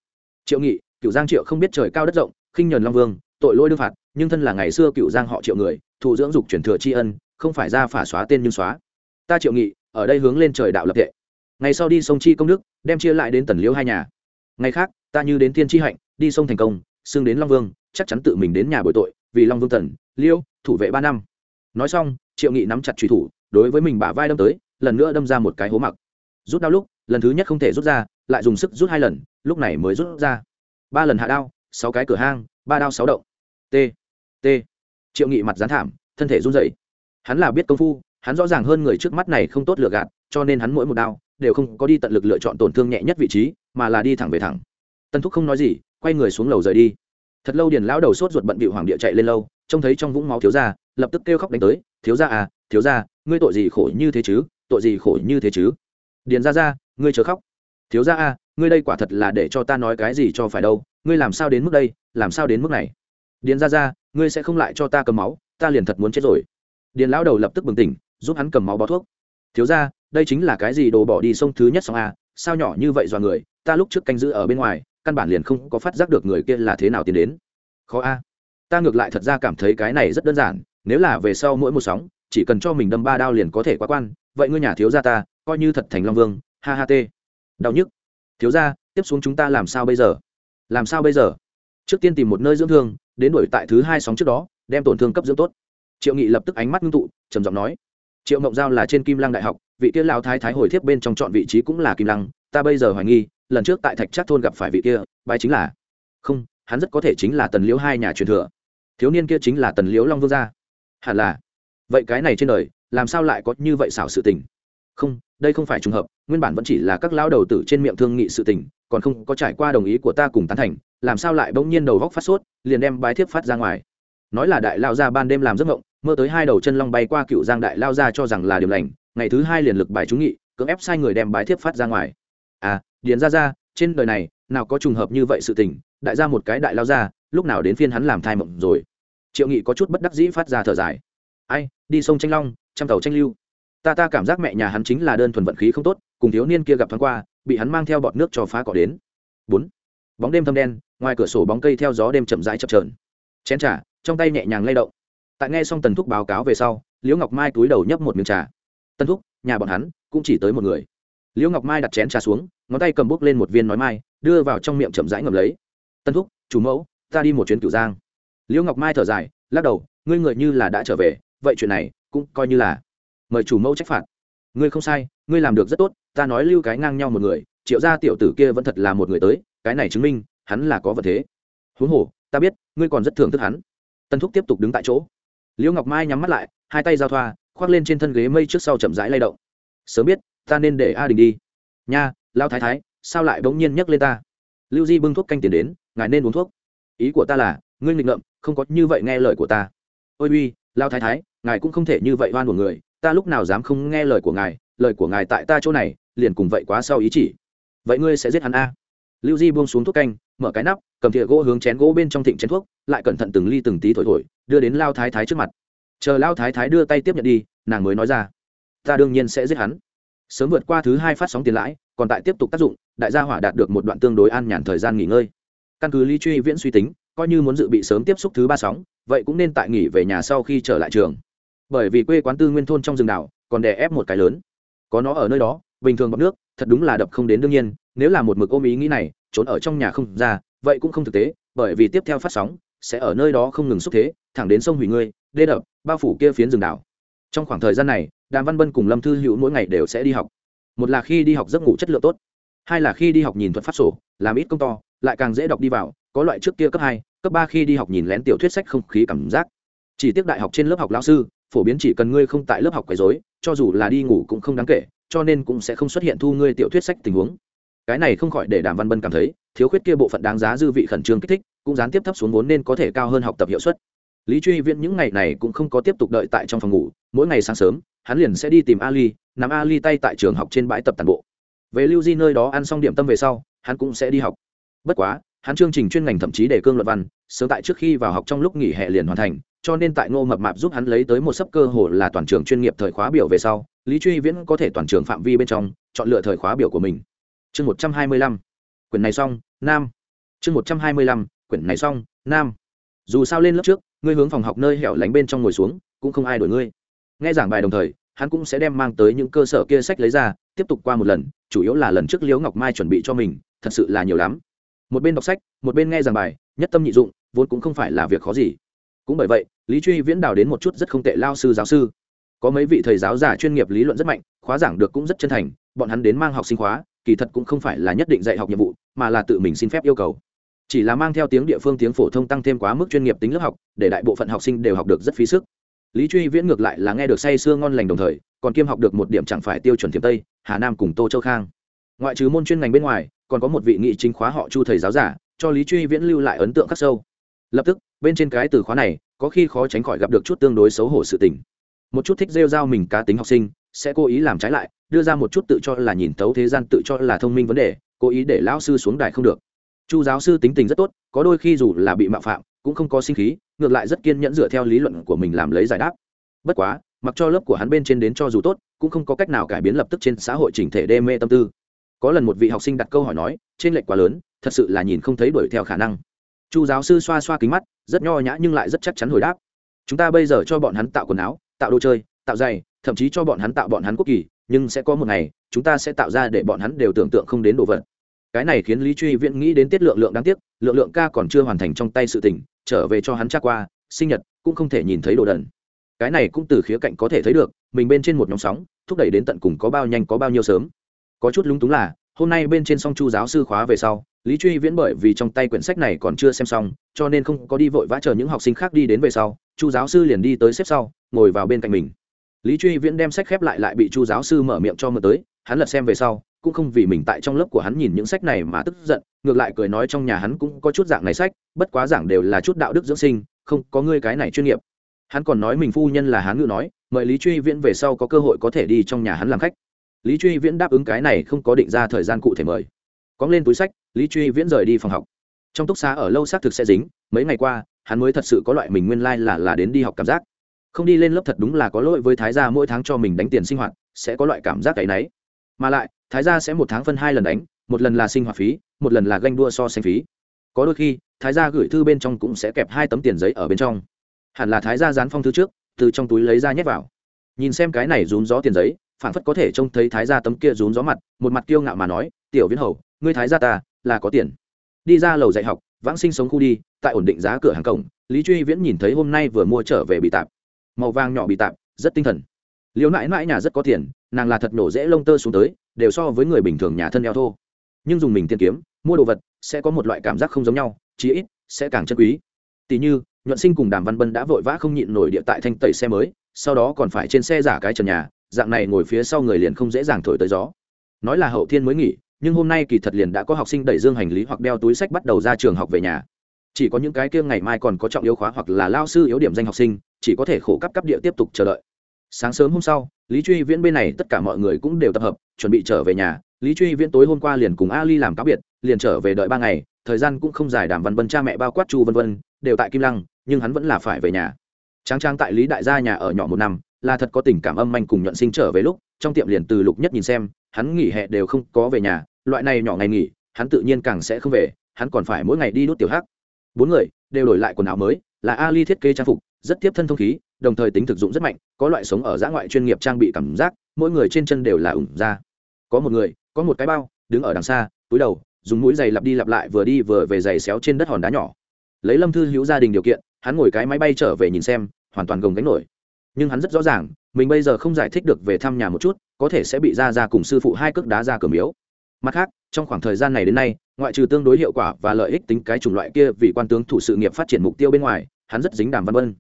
Triệu nghị cựu giang triệu không biết trời cao đất rộng, khinh nhờn long vương, tội lỗi đương phạt, nhưng thân là ngày xưa cựu giang họ triệu người, thụ dưỡng dục truyền thừa tri ân, không phải ra phả xóa tên nhưng xóa. Ta triệu nghị, ở đây hướng lên trời đạo lập tệ ngày sau đi sông chi công đức, đem chia lại đến tần liễu hai nhà. Ngày khác, ta như đến tiên tri hạnh, đi sông thành công, xưng đến long vương, chắc chắn tự mình đến nhà bồi tội, vì long vương tần, liêu, thủ vệ ba năm. Nói xong, triệu nghị nắm chặt truy thủ đối với mình bả vai đâm tới, lần nữa đâm ra một cái hố mặc. Rút đao lúc, lần thứ nhất không thể rút ra, lại dùng sức rút hai lần, lúc này mới rút ra. Ba lần hạ đao, sáu cái cửa hang, ba đao sáu động. T t. Triệu nghị mặt dán thảm, thân thể run dậy hắn là biết công phu, hắn rõ ràng hơn người trước mắt này không tốt lựa gạt, cho nên hắn mỗi một đao đều không có đi tận lực lựa chọn tổn thương nhẹ nhất vị trí, mà là đi thẳng về thẳng. Tân thúc không nói gì, quay người xuống lầu rời đi. Thật lâu điền lão đầu sốt ruột bận bị hoàng địa chạy lên lâu, trông thấy trong vũng máu thiếu gia, lập tức kêu khóc đánh tới, thiếu gia à thiếu gia ngươi tội gì khổ như thế chứ, tội gì khổ như thế chứ? Điền ra ra ngươi chớ khóc. Thiếu gia à ngươi đây quả thật là để cho ta nói cái gì cho phải đâu, ngươi làm sao đến mức đây, làm sao đến mức này? Điền ra ra ngươi sẽ không lại cho ta cầm máu, ta liền thật muốn chết rồi. Điền lão đầu lập tức bừng tỉnh, giúp hắn cầm máu bó thuốc. Thiếu ra đây chính là cái gì đồ bỏ đi sông thứ nhất sông a, sao nhỏ như vậy dọa người, ta lúc trước canh giữ ở bên ngoài, căn bản liền không có phát giác được người kia là thế nào tiến đến. Khó a. Ta ngược lại thật ra cảm thấy cái này rất đơn giản, nếu là về sau mỗi một sóng chỉ cần cho mình đâm ba đao liền có thể quá quan, vậy ngươi nhà thiếu gia ta, coi như thật thành long vương, ha ha tê. Đau nhức. Thiếu gia, tiếp xuống chúng ta làm sao bây giờ? Làm sao bây giờ? Trước tiên tìm một nơi dưỡng thương, đến đổi tại thứ hai sóng trước đó, đem tổn thương cấp dưỡng tốt. Triệu nghị lập tức ánh mắt ngưng tụ, trầm giọng nói. Triệu mộng giao là trên kim lăng đại học, vị kia lao thái thái hồi thiếp bên trong chọn vị trí cũng là kim lăng, ta bây giờ hoài nghi, lần trước tại thạch trác thôn gặp phải vị kia bài chính là. Không, hắn rất có thể chính là tần liễu hai nhà truyền thừa. Thiếu niên kia chính là tần liễu long vương gia. Hẳn là vậy cái này trên đời, làm sao lại có như vậy xảo sự tình? Không, đây không phải trùng hợp, nguyên bản vẫn chỉ là các lao đầu tử trên miệng thương nghị sự tình, còn không có trải qua đồng ý của ta cùng tán thành, làm sao lại bỗng nhiên đầu góc phát sốt, liền đem bái thiếp phát ra ngoài. Nói là đại lao ra ban đêm làm giấc mộng, mơ tới hai đầu chân long bay qua cựu giang đại lao ra cho rằng là điểm lành, ngày thứ hai liền lực bài trúng nghị, cưỡng ép sai người đem bái thiếp phát ra ngoài. À điền ra ra trên đời này, nào có trùng hợp như vậy sự tình, đại ra một cái đại lao ra lúc nào đến phiên hắn làm thai mộng rồi? Triệu nghị có chút bất đắc dĩ phát ra thở dài ai, đi sông tranh long, trăm tàu tranh lưu. Ta ta cảm giác mẹ nhà hắn chính là đơn thuần vận khí không tốt, cùng thiếu niên kia gặp thoáng qua, bị hắn mang theo bọt nước cho phá cỏ đến. Bốn, bóng đêm thâm đen, ngoài cửa sổ bóng cây theo gió đêm chậm rãi chập trờn chén trà, trong tay nhẹ nhàng lay động. Tại nghe xong tần thúc báo cáo về sau, liễu ngọc mai túi đầu nhấp một miếng trà. Tần thúc, nhà bọn hắn cũng chỉ tới một người. Liễu ngọc mai đặt chén trà xuống, ngón tay cầm bút lên một viên nói mai, đưa vào trong miệng chậm rãi ngầm lấy. Tần thúc, chủ mẫu, ta đi một chuyến cửu giang. Liễu ngọc mai thở dài, lắc đầu, ngươi người như là đã trở về vậy chuyện này cũng coi như là mời chủ mẫu trách phạt. Ngươi không sai, ngươi làm được rất tốt, ta nói lưu cái ngang nhau một người, triệu gia tiểu tử kia vẫn thật là một người tới, cái này chứng minh hắn là có vật thế. Huống hồ, ta biết, ngươi còn rất thưởng thức hắn. Tân thúc tiếp tục đứng tại chỗ. Liễu ngọc mai nhắm mắt lại, hai tay giao thoa, khoác lên trên thân ghế mây trước sau chậm rãi lay động. Sớm biết, ta nên để a đình đi. Nha, lao thái thái, sao lại bỗng nhiên nhắc lên ta? Lưu di bưng thuốc canh tiền đến, ngài nên uống thuốc. Ý của ta là, ngươi nghịch ngợm, không có như vậy nghe lời của ta. Ôi uy lao thái thái, ngài cũng không thể như vậy oan của người, ta lúc nào dám không nghe lời của ngài, lời của ngài tại ta chỗ này, liền cùng vậy quá sau ý chỉ. Vậy ngươi sẽ giết hắn a? Lưu di buông xuống thuốc canh, mở cái nắp, cầm thìa gỗ hướng chén gỗ bên trong thịnh chén thuốc, lại cẩn thận từng ly từng tí thổi thổi, đưa đến lao thái thái trước mặt. Chờ lao thái thái đưa tay tiếp nhận đi, nàng mới nói ra, ta đương nhiên sẽ giết hắn. Sớm vượt qua thứ hai phát sóng tiền lãi, còn tại tiếp tục tác dụng, đại gia hỏa đạt được một đoạn tương đối an nhàn thời gian nghỉ ngơi. Căn cứ lý truy viễn suy tính, coi như muốn dự bị sớm tiếp xúc thứ ba sóng vậy cũng nên tại nghỉ về nhà sau khi trở lại trường. Bởi vì quê quán tư nguyên thôn trong rừng đảo còn đè ép một cái lớn. Có nó ở nơi đó, bình thường bọc nước, thật đúng là đập không đến đương nhiên, nếu là một mực ôm ý nghĩ này, trốn ở trong nhà không ra, vậy cũng không thực tế, bởi vì tiếp theo phát sóng, sẽ ở nơi đó không ngừng xúc thế, thẳng đến sông hủy ngươi, đê đập, bao phủ kia phiến rừng đảo. Trong khoảng thời gian này, đàm văn bân cùng lâm thư hữu mỗi ngày đều sẽ đi học. Một là khi đi học giấc ngủ chất lượng tốt, hai là khi đi học nhìn thuật pháp sổ, làm ít công to, lại càng dễ đọc đi vào, có loại trước kia cấp hai cấp ba khi đi học nhìn lén tiểu thuyết sách không khí cảm giác. Chỉ tiếc đại học trên lớp học lão sư, phổ biến chỉ cần ngươi không tại lớp học quấy dối cho dù là đi ngủ cũng không đáng kể, cho nên cũng sẽ không xuất hiện thu ngươi tiểu thuyết sách tình huống. Cái này không khỏi để đàm văn bân cảm thấy, thiếu khuyết kia bộ phận đáng giá dư vị khẩn trương kích thích, cũng gián tiếp thấp xuống vốn nên có thể cao hơn học tập hiệu suất. Lý truy viễn những ngày này cũng không có tiếp tục đợi tại trong phòng ngủ, mỗi ngày sáng sớm, hắn liền sẽ đi tìm ali, nắm ali tay tại trường học trên bãi tập tàn bộ. Về lưu di nơi đó ăn xong điểm tâm về sau, hắn cũng sẽ đi học. Bất quá hắn chương trình chuyên ngành thậm chí đề cương luận văn, sớm tại trước khi vào học trong lúc nghỉ hè liền hoàn thành, cho nên tại ngô mập mạp giúp hắn lấy tới một sấp cơ hồ là toàn trường chuyên nghiệp thời khóa biểu về sau, lý truy viễn có thể toàn trường phạm vi bên trong chọn lựa thời khóa biểu của mình. Chương một trăm hai mươi lăm. Quyển này xong, nam. Chương một trăm hai mươi lăm. Quyển này xong, nam. Dù sao lên lớp trước, ngươi hướng phòng học nơi hẻo lánh bên trong ngồi xuống, cũng không ai đổi ngươi. Nghe giảng bài đồng thời, hắn cũng sẽ đem mang tới những cơ sở kia sách lấy ra, tiếp tục qua một lần, chủ yếu là lần trước liễu ngọc mai chuẩn bị cho mình, thật sự là nhiều lắm một bên đọc sách, một bên nghe giảng bài, nhất tâm nhị dụng, vốn cũng không phải là việc khó gì. Cũng bởi vậy, lý truy viễn đào đến một chút rất không tệ lao sư, giáo sư. Có mấy vị thầy giáo giả chuyên nghiệp lý luận rất mạnh, khóa giảng được cũng rất chân thành, bọn hắn đến mang học sinh khóa, kỳ thật cũng không phải là nhất định dạy học nhiệm vụ, mà là tự mình xin phép yêu cầu. Chỉ là mang theo tiếng địa phương tiếng phổ thông tăng thêm quá mức chuyên nghiệp tính lớp học, để đại bộ phận học sinh đều học được rất phí sức. Lý truy viễn ngược lại là nghe được say sưa ngon lành đồng thời, còn kiêm học được một điểm chẳng phải tiêu chuẩn thiểm tây, hà nam cùng tô châu khang ngoại trừ môn chuyên ngành bên ngoài, còn có một vị nghị chính khóa họ chu thầy giáo giả, cho lý truy viễn lưu lại ấn tượng khắc sâu. Lập tức, bên trên cái từ khóa này, có khi khó tránh khỏi gặp được chút tương đối xấu hổ sự tình. Một chút thích rêu r a o mình cá tính học sinh, sẽ cố ý làm trái lại, đưa ra một chút tự cho là nhìn tấu thế gian tự cho là thông minh vấn đề, cố ý để lão sư xuống đài không được. Chu giáo sư tính tình rất tốt, có đôi khi dù là bị mạo phạm, cũng không có sinh khí, ngược lại rất kiên nhẫn dựa theo lý luận của mình làm lấy giải đáp. Bất quá, mặc cho lớp của hắn bên trên đến cho dù tốt, cũng không có cách nào cải biến lập tức trên xã hội chỉnh thể đê mê tâm tư có lần một vị học sinh đặt câu hỏi nói, trên lệch quá lớn, thật sự là nhìn không thấy đuổi theo khả năng. Chu giáo sư xoa xoa kính mắt, rất nho nhã nhưng lại rất chắc chắn hồi đáp, chúng ta bây giờ cho bọn hắn tạo quần áo, tạo đồ chơi, tạo giày, thậm chí cho bọn hắn tạo bọn hắn quốc kỳ, nhưng sẽ có một ngày, chúng ta sẽ tạo ra để bọn hắn đều tưởng tượng không đến đồ vật. Cái này khiến lý truy viễn nghĩ đến tiết lượng lượng đáng tiếc, lượng lượng ca còn chưa hoàn thành trong tay sự tình, trở về cho hắn chắc qua, sinh nhật cũng không thể nhìn thấy đồ đần. Cái này cũng từ khía cạnh có thể thấy được, mình bên trên một nhóm sóng, thúc đẩy đến tận cùng có bao nhanh có bao nhiêu sớm có chút lúng túng là, hôm nay bên trên song chu giáo sư khóa về sau, lý truy viễn bởi vì trong tay quyển sách này còn chưa xem xong, cho nên không có đi vội vã chờ những học sinh khác đi đến về sau, chu giáo sư liền đi tới xếp sau, ngồi vào bên cạnh mình. Lý truy viễn đem sách khép lại lại bị chu giáo sư mở miệng cho mượn tới, hắn lật xem về sau, cũng không vì mình tại trong lớp của hắn nhìn những sách này mà tức giận, ngược lại cười nói trong nhà hắn cũng có chút dạng này sách, bất quá giảng đều là chút đạo đức dưỡng sinh, không có ngươi cái này chuyên nghiệp. Hắn còn nói mình phu nhân là hán ngữ nói, mời lý truy viễn về sau có cơ hội có thể đi trong nhà hắn làm khách lý truy viễn đáp ứng cái này không có định ra thời gian cụ thể mời. Cóng lên túi sách, lý truy viễn rời đi phòng học. Trong túc xá ở lâu xác thực sẽ dính, mấy ngày qua, hắn mới thật sự có loại mình nguyên lai、like、là là đến đi học cảm giác. Không đi lên lớp thật đúng là có lỗi với thái gia mỗi tháng cho mình đánh tiền sinh hoạt, sẽ có loại cảm giác cái náy mà lại, thái gia sẽ một tháng phân hai lần đánh, một lần là sinh hoạt phí, một lần là ganh đua so sánh phí. Có đôi khi, thái gia gửi thư bên trong cũng sẽ kẹp hai tấm tiền giấy ở bên trong. Hẳn là thái gia dán phong thư trước, từ trong túi lấy ra nhét vào. Nhìn xem cái này rún gió tiền giấy phản phất có thể trông thấy thái gia tấm kia rún gió mặt, một mặt kiêu ngạo mà nói, tiểu viễn hầu, ngươi thái gia ta, là có tiền. Đi ra lầu dạy học, vãng sinh sống khu đi, tại ổn định giá cửa hàng cổng. Lý truy viễn nhìn thấy hôm nay vừa mua trở về bị tạp. Màu vàng nhỏ bị tạp, rất tinh thần. Liễu nãi nãi nhà rất có tiền, nàng là thật nổ dễ lông tơ xuống tới, đều so với người bình thường nhà thân eo thô. Nhưng dùng mình tiền kiếm, mua đồ vật, sẽ có một loại cảm giác không giống nhau, chí ít, sẽ càng chân quý. Tỷ như, nhuận sinh cùng đàm văn bân đã vội vã không nhịn nổi địa tại thanh tẩy xe mới, sau đó còn phải trên xe giả cái trần nhà dạng này ngồi phía sau người liền không dễ dàng thổi tới gió. Nói là hậu thiên mới nghỉ, nhưng hôm nay kỳ thật liền đã có học sinh đẩy dương hành lý hoặc đeo túi sách bắt đầu ra trường học về nhà. Chỉ có những cái kia ngày mai còn có trọng yếu khóa hoặc là lao sư yếu điểm danh học sinh, chỉ có thể khổ cấp cấp địa tiếp tục chờ đợi. Sáng sớm hôm sau, lý truy viễn bên này tất cả mọi người cũng đều tập hợp, chuẩn bị trở về nhà. Lý truy viễn tối hôm qua liền cùng ali làm cáo biệt, liền trở về đợi ba ngày, thời gian cũng không dài đàm văn vân cha mẹ bao quát chu vân vân, đều tại kim lăng, nhưng hắn vẫn là phải về nhà. Tráng tráng tại lý đại gia nhà ở nhỏ một năm là thật có tình cảm âm manh cùng nhuận sinh trở về lúc, trong tiệm liền từ lục nhất nhìn xem, hắn nghỉ hè đều không có về nhà, loại này nhỏ ngày nghỉ, hắn tự nhiên càng sẽ không về, hắn còn phải mỗi ngày đi đốt tiểu hắc. Bốn người đều đổi lại quần áo mới, là ali thiết kế trang phục, rất tiếp thân thông khí, đồng thời tính thực dụng rất mạnh, có loại sống ở giã ngoại chuyên nghiệp trang bị cảm giác, mỗi người trên chân đều là ủng ra. Có một người, có một cái bao, đứng ở đằng xa, túi đầu, dùng mũi giày lặp đi lặp lại vừa đi vừa về giày xéo trên đất hòn đá nhỏ. Lấy lâm thư hữu gia đình điều kiện, hắn ngồi cái máy bay trở về nhìn xem, hoàn toàn gồng gánh nổi nhưng hắn rất rõ ràng, mình bây giờ không giải thích được về thăm nhà một chút, có thể sẽ bị ra ra cùng sư phụ hai cước đá ra cửa miếu. Mặt khác, trong khoảng thời gian này đến nay, ngoại trừ tương đối hiệu quả và lợi ích tính cái chủng loại kia vì quan tướng thủ sự nghiệp phát triển mục tiêu bên ngoài, hắn rất dính đàm văn vân.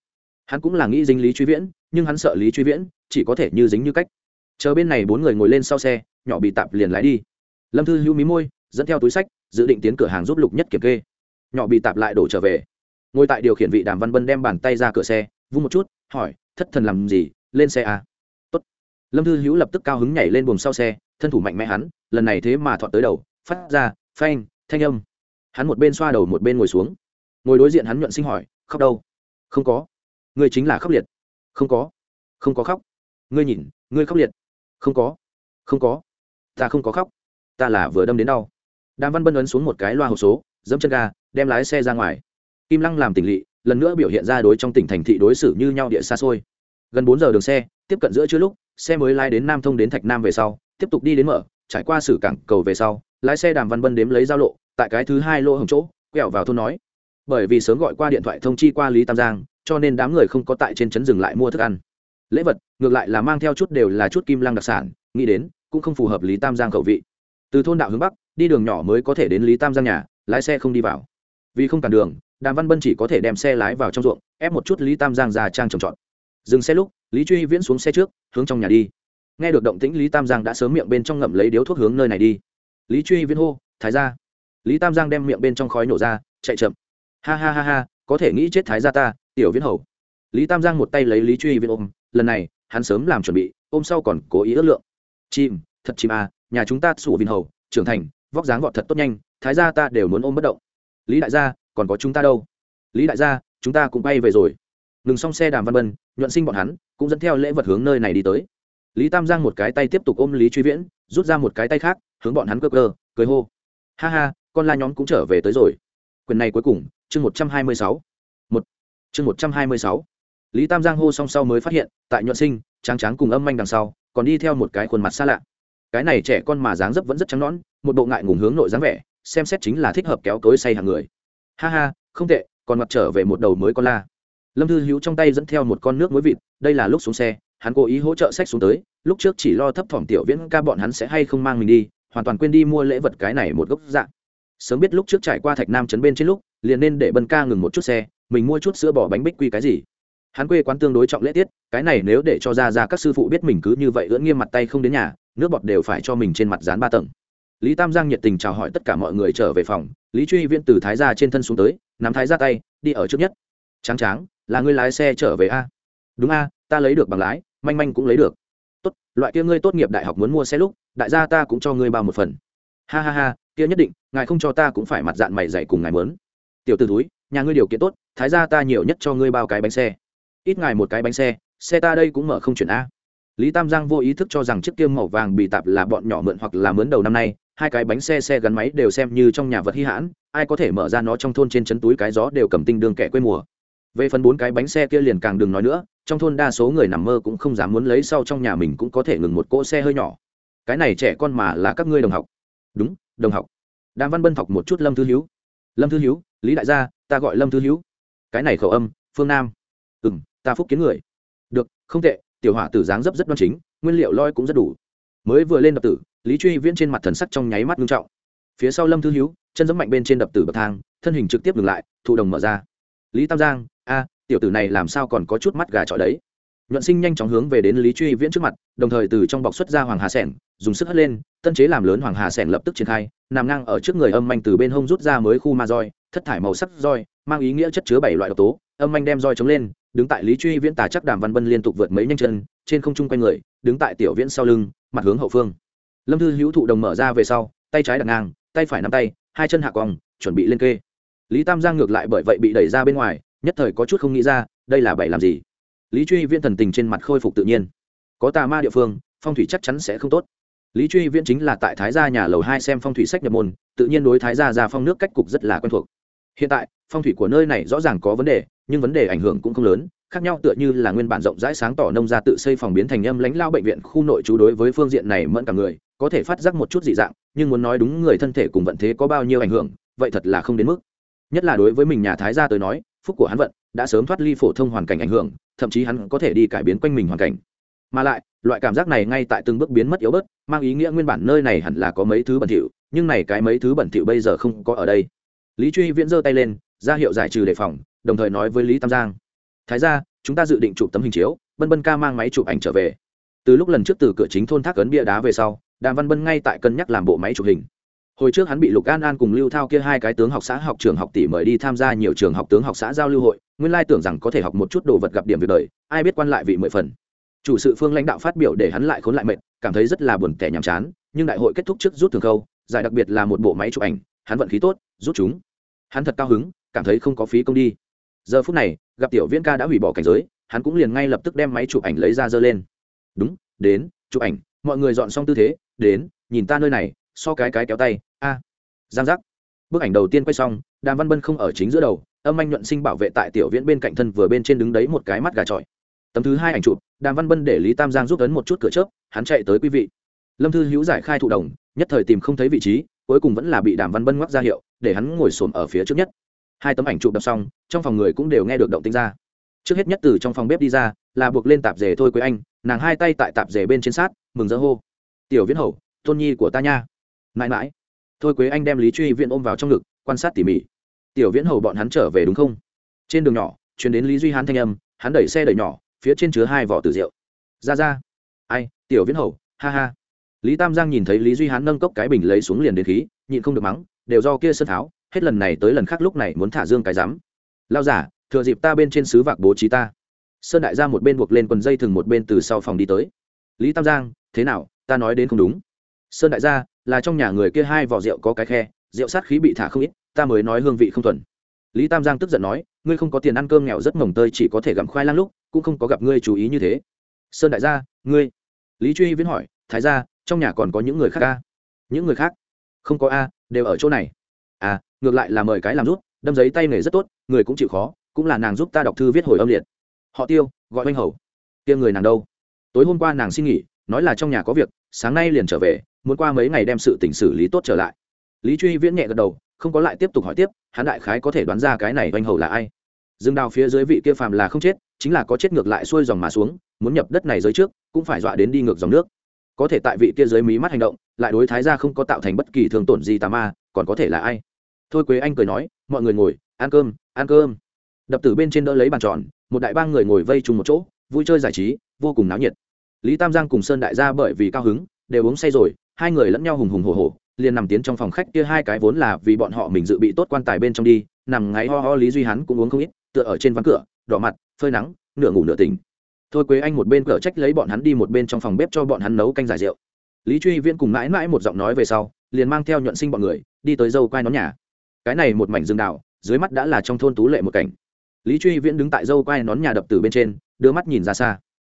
Hắn cũng là nghĩ dính lý truy viễn, nhưng hắn sợ lý truy viễn chỉ có thể như dính như cách. Chờ bên này bốn người ngồi lên sau xe, nhỏ bị tạp liền lái đi. Lâm thư hữu mí môi, dẫn theo túi sách, dự định tiến cửa hàng giúp lục nhất kiểm kê. Nhỏ bị tạp lại đổ trở về. Ngồi tại điều khiển vị đàm văn bân đem bàn tay ra cửa xe, vung một chút, hỏi thất thần làm gì, lên xe à? Tốt. lâm thư hữu lập tức cao hứng nhảy lên buồng sau xe, thân thủ mạnh mẽ hắn, lần này thế mà thọt tới đầu, phát ra phanh, thanh âm. Hắn một bên xoa đầu một bên ngồi xuống. Ngồi đối diện hắn nhuận sinh hỏi, khóc đâu? Không có. Ngươi chính là khóc liệt. Không có. Không có khóc. Ngươi nhìn, ngươi khóc liệt. Không có. Không có. Ta không có khóc. Ta là vừa đâm đến đau. Đàm văn bân ấn xuống một cái loa hộp số, dẫm chân ga, đem lái xe ra ngoài. Kim lăng làm tỉnh lỵ lần nữa biểu hiện ra đối trong tỉnh thành thị đối xử như nhau địa xa xôi. Gần bốn giờ đường xe, tiếp cận giữa trưa lúc, xe mới lái đến nam thông đến thạch nam về sau, tiếp tục đi đến mở, trải qua sử cảng cầu về sau, lái xe đàm văn bân đếm lấy giao lộ, tại cái thứ hai lô hồng chỗ, quẹo vào thôn nói. Bởi vì sớm gọi qua điện thoại thông chi qua lý tam giang, cho nên đám người không có tại trên trấn dừng lại mua thức ăn. Lễ vật, ngược lại là mang theo chút đều là chút kim lăng đặc sản, nghĩ đến, cũng không phù hợp lý tam giang khẩu vị. Từ thôn đạo hướng bắc, đi đường nhỏ mới có thể đến lý tam giang nhà, lái xe không đi vào. Vì không cản đường đàm văn bân chỉ có thể đem xe lái vào trong ruộng, ép một chút lý tam giang già trang trồng trọt. Dừng xe lúc, lý truy viễn xuống xe trước, hướng trong nhà đi. Nghe được động tĩnh, lý tam giang đã sớm miệng bên trong ngậm lấy điếu thuốc hướng nơi này đi. Lý truy viễn hô, thái ra lý tam giang đem miệng bên trong khói nổ ra, chạy chậm. Ha ha ha ha, có thể nghĩ chết thái ra ta, tiểu viễn hầu. Lý tam giang một tay lấy lý truy viễn ôm, lần này, hắn sớm làm chuẩn bị, ôm sau còn cố ý ước lượng. Chim thật chim à nhà chúng ta sủ Viễn hầu, trưởng thành, vóc dáng vọt thật tốt nhanh, thái gia ta đều muốn ôm bất động. Lý đại gia còn có chúng ta đâu? Lý đại gia, chúng ta cũng bay về rồi. Ngừng xong xe đàm văn bân nhuận sinh bọn hắn, cũng dẫn theo lễ vật hướng nơi này đi tới. Lý tam giang một cái tay tiếp tục ôm lý truy viễn, rút ra một cái tay khác, hướng bọn hắn cơ cơ, cười hô. Ha ha, con la nhóm cũng trở về tới rồi. Quyền này cuối cùng, chương một trăm hai mươi sáu. Một. Chương một trăm hai mươi sáu. Lý tam giang hô song sau mới phát hiện, tại nhuận sinh, tráng tráng cùng âm manh đằng sau, còn đi theo một cái khuôn mặt xa lạ. Cái này trẻ con mà dáng dấp vẫn rất trắng nõn, một bộ ngại ngùng hướng nội dáng vẻ, xem xét chính là thích hợp kéo tối say hàng người ha ha, không tệ, còn mặt trở về một đầu mới con la. Lâm thư hữu trong tay dẫn theo một con nước muối vịt, đây là lúc xuống xe, hắn cố ý hỗ trợ sách xuống tới, lúc trước chỉ lo thấp thỏm tiểu viễn ca bọn hắn sẽ hay không mang mình đi, hoàn toàn quên đi mua lễ vật cái này một gốc dạng sớm biết lúc trước trải qua thạch nam trấn bên trên lúc, liền nên để bân ca ngừng một chút xe, mình mua chút sữa bỏ bánh bích quy cái gì. Hắn quê quán tương đối trọng lễ tiết, cái này nếu để cho ra ra các sư phụ biết mình cứ như vậy ưỡn nghiêm mặt tay không đến nhà, nước bọt đều phải cho mình trên mặt dán ba tầng lý tam giang nhiệt tình chào hỏi tất cả mọi người trở về phòng, lý truy viễn từ thái ra trên thân xuống tới, nắm thái ra tay, đi ở trước nhất. Tráng tráng, là ngươi lái xe trở về a? Đúng a, ta lấy được bằng lái, manh manh cũng lấy được. Tốt, loại kia ngươi tốt nghiệp đại học muốn mua xe lúc, đại gia ta cũng cho ngươi bao một phần. Ha ha ha, kia nhất định, ngài không cho ta cũng phải mặt dạng mày dạy cùng ngài mớn. Tiểu t ử túi nhà ngươi điều kiện tốt, thái ra ta nhiều nhất cho ngươi bao cái bánh xe. Ít ngài một cái bánh xe xe ta đây cũng mở không chuyển a. Lý tam giang vô ý thức cho rằng chiếc kiêm màu vàng bị tạp là bọn nhỏ mượn hoặc là mướn đầu năm nay hai cái bánh xe xe gắn máy đều xem như trong nhà vật hy hãn, ai có thể mở ra nó trong thôn trên chấn túi cái gió đều cầm tinh đương kẻ quê mùa. Về phần bốn cái bánh xe kia liền càng đừng nói nữa, trong thôn đa số người nằm mơ cũng không dám muốn lấy sau trong nhà mình cũng có thể ngừng một cỗ xe hơi nhỏ. Cái này trẻ con mà là các ngươi đồng học. Đúng, đồng học. Đàm văn bân thọc một chút lâm thư hiếu. Lâm thư hiếu, lý đại gia, ta gọi lâm thư hiếu. Cái này khẩu âm, phương nam. Ừ m ta phúc kiến người. Được, không tệ, tiểu hỏa tử dáng dấp rất đoan chính, nguyên liệu loi cũng rất đủ. Mới vừa lên đập tử lý truy viễn trên mặt thần sắc trong nháy mắt nghiêm trọng phía sau lâm thư hiếu chân giấm mạnh bên trên đập tử bậc thang thân hình trực tiếp ngừng lại thụ đồng mở ra lý tam giang a tiểu tử này làm sao còn có chút mắt gà trọi đấy nhuận sinh nhanh chóng hướng về đến lý truy viễn trước mặt đồng thời từ trong bọc xuất ra hoàng hà sẻng dùng sức hất lên tân chế làm lớn hoàng hà sẻng lập tức triển khai nằm ngang ở trước người âm manh từ bên hông rút ra mới khu ma roi thất thải màu sắc roi mang ý nghĩa chất chứa bảy loại độc tố âm manh đem roi chống lên đứng tại lý truy viễn tà chắc đàm văn bân liên tục vượt mấy nhanh chân trên không trung quanh người đứng tại tiểu viễn sau lưng mặt hướng hậu phương lâm thư hữu thụ đồng mở ra về sau, tay trái đặt ngang, tay phải nắm tay, hai chân hạ quòng chuẩn bị lên kê. Lý tam giang ngược lại bởi vậy bị đẩy ra bên ngoài, nhất thời có chút không nghĩ ra, đây là bảy làm gì? Lý truy viễn thần tình trên mặt khôi phục tự nhiên. Có tà ma địa phương, phong thủy chắc chắn sẽ không tốt. Lý truy viễn chính là tại thái gia nhà lầu hai xem phong thủy sách nhập môn, tự nhiên đối thái gia ra phong nước cách cục rất là quen thuộc. Hiện tại, phong thủy của nơi này rõ ràng có vấn đề, nhưng vấn đề ảnh hưởng cũng không lớn khác nhau tựa như là nguyên bản rộng rãi sáng tỏ nông gia tự xây phòng biến thành âm lãnh lao bệnh viện khu nội trú đối với phương diện này mẫn cả người, có thể phát giác một chút dị dạng, nhưng muốn nói đúng người thân thể cùng vận thế có bao nhiêu ảnh hưởng, vậy thật là không đến mức. Nhất là đối với mình nhà thái gia tới nói, phúc của hắn vận đã sớm thoát ly phổ thông hoàn cảnh ảnh hưởng, thậm chí hắn có thể đi cải biến quanh mình hoàn cảnh. Mà lại, loại cảm giác này ngay tại từng bước biến mất yếu bớt, mang ý nghĩa nguyên bản nơi này hẳn là có mấy thứ bẩn thỉu, nhưng này cái mấy thứ bẩn thỉu bây giờ không có ở đây. Lý truy viễn giơ tay lên, ra hiệu giải trừ đề phòng, đồng thời nói với lý tam giang thái ra, chúng ta dự định chụp tấm hình chiếu bân bân ca mang máy chụp ảnh trở về. Từ lúc lần trước từ cửa chính thôn thác ấn bia đá về sau, đàm văn bân ngay tại cân nhắc làm bộ máy chụp hình. Hồi trước hắn bị lục an an cùng lưu thao kia hai cái tướng học xã, học trường học tỷ mời đi tham gia nhiều trường học tướng học xã giao lưu hội, nguyên lai tưởng rằng có thể học một chút đồ vật gặp điểm việc đời, ai biết quan lại vị mười phần. Chủ sự phương lãnh đạo phát biểu để hắn lại khốn lại mệt, cảm thấy rất là buồn tẻ nhàm chán, nhưng đại hội kết thúc trước rút thường khâu, giải đặc biệt là một bộ máy chụp ảnh, hắn vận khí tốt, rút chúng. Hắn thật cao hứng, cảm thấy không có phí công đi. Giờ phút này gặp tiểu viễn ca đã hủy bỏ cảnh giới, hắn cũng liền ngay lập tức đem máy chụp ảnh lấy ra dơ lên. Đúng, đến, chụp ảnh, mọi người dọn xong tư thế, đến, nhìn ta nơi này, so cái cái kéo tay, a. Giang giác. Bức ảnh đầu tiên quay xong, đàm văn bân không ở chính giữa đầu, âm anh nhuận sinh bảo vệ tại tiểu viễn bên cạnh thân vừa bên trên đứng đấy một cái mắt gà trọi. Tấm thứ hai ảnh chụp, đàm văn bân để lý tam giang giúp ấn một chút cửa chớp, hắn chạy tới quý vị. Lâm thư hữu giải khai thụ đồng, nhất thời tìm không thấy vị trí, cuối cùng vẫn là bị đàm văn bân ngoắc ra hiệu, để hắn ngồi xổm ở phía trước nhất hai tấm ảnh chụp đập xong, trong phòng người cũng đều nghe được động tính ra. Trước hết nhất từ trong phòng bếp đi ra, là buộc lên tạp dề thôi quế anh, nàng hai tay tại tạp dề bên trên sát, mừng rỡ hô. Tiểu viễn hầu, tôn nhi của ta nha. Mãi mãi. Thôi quế anh đem lý truy viễn ôm vào trong ngực, quan sát tỉ mỉ. Tiểu viễn hầu, bọn hắn trở về đúng không? Trên đường nhỏ chuyển đến lý duy hán thanh âm, hắn đẩy xe đẩy nhỏ, phía trên chứa hai vỏ tử rượu. Ra ra. Ai, tiểu viễn hầu, ha ha. Lý tam giang nhìn thấy lý duy hán nâng cốc cái bình lấy xuống liền đến khí, nhịn không được mắng, đều do kia sơn tháo hết lần này tới lần khác lúc này muốn thả dương cái rắm lao giả, thừa dịp ta bên trên sứ vạc bố trí ta. Sơn đại gia một bên buộc lên quần dây thừng một bên từ sau phòng đi tới. Lý tam giang, thế nào, ta nói đến không đúng. Sơn đại gia, là trong nhà người kia hai vỏ rượu có cái khe, rượu sát khí bị thả không ít, ta mới nói hương vị không thuần. Lý tam giang tức giận nói, ngươi không có tiền ăn cơm nghèo rất mồng tơi chỉ có thể gặm khoai lang lúc, cũng không có gặp ngươi chú ý như thế. Sơn đại gia, ngươi. Lý truy viễn hỏi, thái gia, trong nhà còn có những người khác a những người khác? Không có a, đều ở chỗ này. À ngược lại là mời cái làm rút, đâm giấy tay nghề rất tốt, người cũng chịu khó, cũng là nàng giúp ta đọc thư viết hồi âm liệt. Họ tiêu, gọi oanh hầu. Kia người nàng đâu? Tối hôm qua nàng xin nghỉ, nói là trong nhà có việc, sáng nay liền trở về, muốn qua mấy ngày đem sự tỉnh xử lý tốt trở lại. Lý truy viễn nhẹ gật đầu, không có lại tiếp tục hỏi tiếp, hắn đại khái có thể đoán ra cái này oanh hầu là ai. Dương đào phía dưới vị kia phàm là không chết, chính là có chết ngược lại xuôi dòng mà xuống, muốn nhập đất này dưới trước, cũng phải dọa đến đi ngược dòng nước. Có thể tại vị kia dưới mí mắt hành động, lại đối thái ra không có tạo thành bất kỳ thương tổn gì tà ma, còn có thể là ai? Thôi quế anh cười nói, mọi người ngồi, ăn cơm ăn cơm. Đập tử bên trên đỡ lấy bàn tròn, một đại ba người ngồi vây chung một chỗ, vui chơi giải trí, vô cùng náo nhiệt. Lý tam giang cùng sơn đại gia bởi vì cao hứng, đều uống say rồi, hai người lẫn nhau hùng hùng hồ hồ liền nằm tiến trong phòng khách kia hai cái vốn là vì bọn họ mình dự bị tốt quan tài bên trong đi, nằm ngáy ho ho lý duy hắn cũng uống không ít, tựa ở trên ván cửa, đỏ mặt, phơi nắng, nửa ngủ nửa tỉnh. Thôi quế anh một bên cửa trách lấy bọn hắn đi một bên trong phòng bếp cho bọn hắn nấu canh giải rượu. Lý truy viễn cùng mãi mãi một giọng nói về sau, liền mang theo nhuận sinh bọn người, đi tới dâu quai nón nhà cái này một mảnh rừng đào dưới mắt đã là trong thôn tú lệ một cảnh. Lý truy viễn đứng tại dâu quai nón nhà đập từ bên trên đưa mắt nhìn ra xa.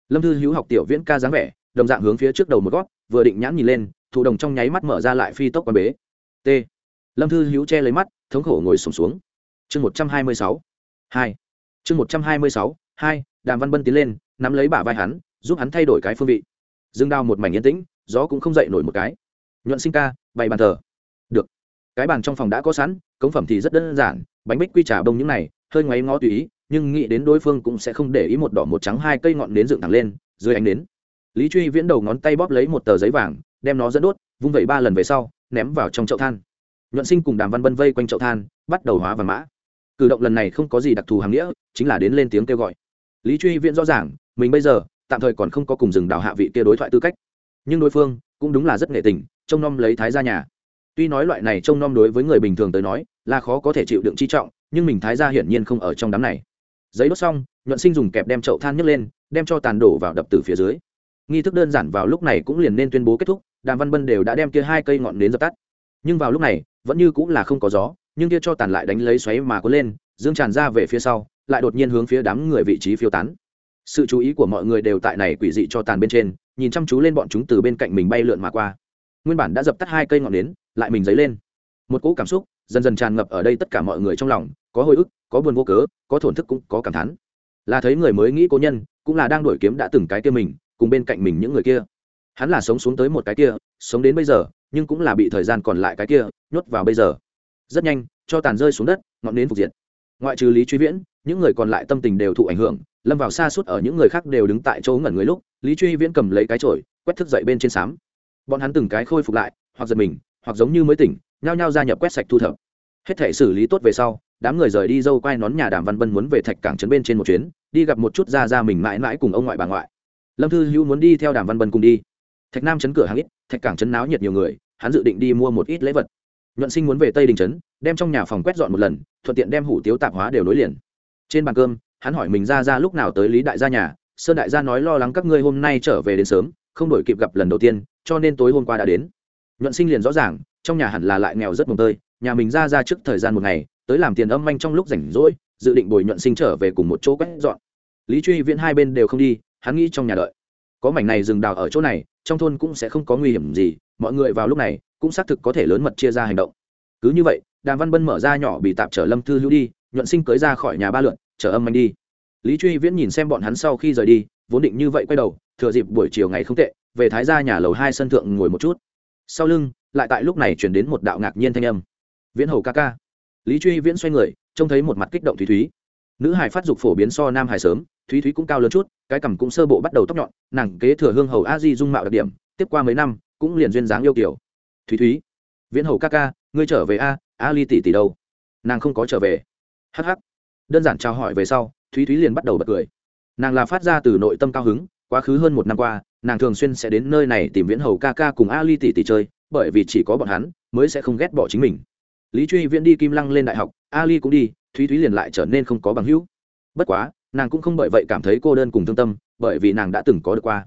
Lâm thư hữu học tiểu viễn ca dáng vẻ đồng dạng hướng phía trước đầu một gót vừa định nhãn nhìn lên thụ đồng trong nháy mắt mở ra lại phi tốc quan bế. T. Lâm thư hữu che lấy mắt thống khổ ngồi sùng xuống, xuống chương một trăm hai mươi sáu hai. Chương một trăm hai mươi sáu hai đàm văn bân tiến lên nắm lấy bả vai hắn giúp hắn thay đổi cái phương vị. Dương đao một mảnh yên tĩnh gió cũng không dậy nổi một cái. Nhuận sinh ca bày bàn thờ. Được. Cái bàn trong phòng đã có sẵn cống phẩm thì rất đơn giản, bánh bích quy trà bông những này, hơi ngoáy ngó tùy ý, nhưng nghĩ đến đối phương cũng sẽ không để ý một đỏ một trắng hai cây ngọn nến dựng thẳng lên, dưới ánh nến. Lý truy viễn đầu ngón tay bóp lấy một tờ giấy vàng, đem nó dẫn đốt, vung vẩy ba lần về sau, ném vào trong chậu than. Nhuận sinh cùng đàm văn bân vây quanh chậu than, bắt đầu hóa và mã. Cử động lần này không có gì đặc thù hàng nghĩa, chính là đến lên tiếng kêu gọi. Lý truy viễn rõ ràng, mình bây giờ, tạm thời còn không có cùng rừng đào hạ vị kia đối thoại tư cách. Nhưng đối phương cũng đúng là rất nghệ tình, trông nom lấy thái ra nhà tuy nói loại này trông nom đối với người bình thường tới nói là khó có thể chịu đựng chi trọng, nhưng mình thái ra hiển nhiên không ở trong đám này. Giấy đốt xong, nhuận sinh dùng kẹp đem chậu than nhấc lên, đem cho tàn đổ vào đập từ phía dưới. Nghi thức đơn giản vào lúc này cũng liền nên tuyên bố kết thúc, đàm văn bân đều đã đem kia hai cây ngọn nến dập tắt. Nhưng vào lúc này, vẫn như cũng là không có gió, nhưng kia cho tàn lại đánh lấy xoáy mà có lên, dương tràn ra về phía sau, lại đột nhiên hướng phía đám người vị trí phiêu tán. Sự chú ý của mọi người đều tại này quỷ dị cho tàn bên trên, nhìn chăm chú lên bọn chúng từ bên cạnh mình bay lượn mà qua. Nguyên bản đã dập tắt hai cây ngọn nến lại mình dấy lên. Một cỗ cảm xúc dần dần tràn ngập ở đây tất cả mọi người trong lòng, có hồi ức, có buồn vô cớ, có thổn thức cũng có cảm thán. Là thấy người mới nghĩ cố nhân, cũng là đang đổi kiếm đã từng cái kia mình, cùng bên cạnh mình những người kia. Hắn là sống xuống tới một cái kia, sống đến bây giờ, nhưng cũng là bị thời gian còn lại cái kia, nhốt vào bây giờ. Rất nhanh, cho tàn rơi xuống đất, ngọn nến phục diệt. Ngoại trừ lý truy viễn, những người còn lại tâm tình đều thụ ảnh hưởng, lâm vào xa suốt ở những người khác đều đứng tại chỗ ngẩn người lúc, lý truy viễn cầm lấy cái chổi, quét thức dậy bên trên xám bọn hắn từng cái khôi phục lại, hoặc giật mình hoặc giống như mới tỉnh, nhao nhao gia nhập quét sạch thu thập. Hết thể xử lý tốt về sau, đám người rời đi dâu quai nón nhà đàm văn bân muốn về thạch cảng trấn bên trên một chuyến, đi gặp một chút ra ra mình mãi mãi cùng ông ngoại bà ngoại. Lâm thư hữu muốn đi theo đàm văn bân cùng đi. Thạch nam chấn cửa hàng ít, thạch cảng chấn náo nhiệt nhiều người, hắn dự định đi mua một ít lễ vật. Nhuận sinh muốn về tây đình trấn, đem trong nhà phòng quét dọn một lần, thuận tiện đem hủ tiếu tạp hóa đều nối liền. Trên bàn cơm, hắn hỏi mình ra ra lúc nào tới lý đại gia nhà, sơn đại gia nói lo lắng các ngươi hôm nay trở về đến sớm, không đổi kịp gặp lần đầu tiên, cho nên tối hôm qua đã đến nhuận sinh liền rõ ràng, trong nhà hẳn là lại nghèo rất mồng tơi, nhà mình ra ra trước thời gian một ngày, tới làm tiền âm manh trong lúc rảnh rỗi, dự định bồi nhuận sinh trở về cùng một chỗ quét dọn. Lý truy viễn hai bên đều không đi, hắn nghĩ trong nhà đợi. Có mảnh này rừng đào ở chỗ này, trong thôn cũng sẽ không có nguy hiểm gì, mọi người vào lúc này, cũng xác thực có thể lớn mật chia ra hành động. Cứ như vậy, đàm văn bân mở ra nhỏ bị tạp trở lâm thư Lưu đi, nhuận sinh cưới ra khỏi nhà ba lượn chở âm anh đi. Lý truy viễn nhìn xem bọn hắn sau khi rời đi, vốn định như vậy quay đầu, thừa dịp buổi chiều ngày không tệ, về thái ra nhà lầu hai sân thượng ngồi một chút sau lưng, lại tại lúc này chuyển đến một đạo ngạc nhiên thanh âm. Viễn hầu ca ca. Lý truy viễn xoay người, trông thấy một mặt kích động thúy thúy. Nữ hải phát dục phổ biến so nam hải sớm, thúy thúy cũng cao lớn chút, cái cằm cũng sơ bộ bắt đầu tóc nhọn, nàng kế thừa hương hầu a di dung mạo đặc điểm, tiếp qua mấy năm, cũng liền duyên dáng yêu kiểu thúy thúy. Viễn hầu ca ca, ngươi trở về a a ly tỷ tỷ đâu? Nàng không có trở về. Hh đơn giản chào hỏi về sau, thúy thúy liền bắt đầu bật cười. Nàng là phát ra từ nội tâm cao hứng, quá khứ hơn một năm qua nàng thường xuyên sẽ đến nơi này tìm viễn hầu ca ca cùng a ly tỷ tỷ chơi, bởi vì chỉ có bọn hắn mới sẽ không ghét bỏ chính mình. Lý truy viễn đi kim lăng lên đại học a ly cũng đi, thúy thúy liền lại trở nên không có bằng hữu. Bất quá, nàng cũng không bởi vậy cảm thấy cô đơn cùng thương tâm, bởi vì nàng đã từng có được qua.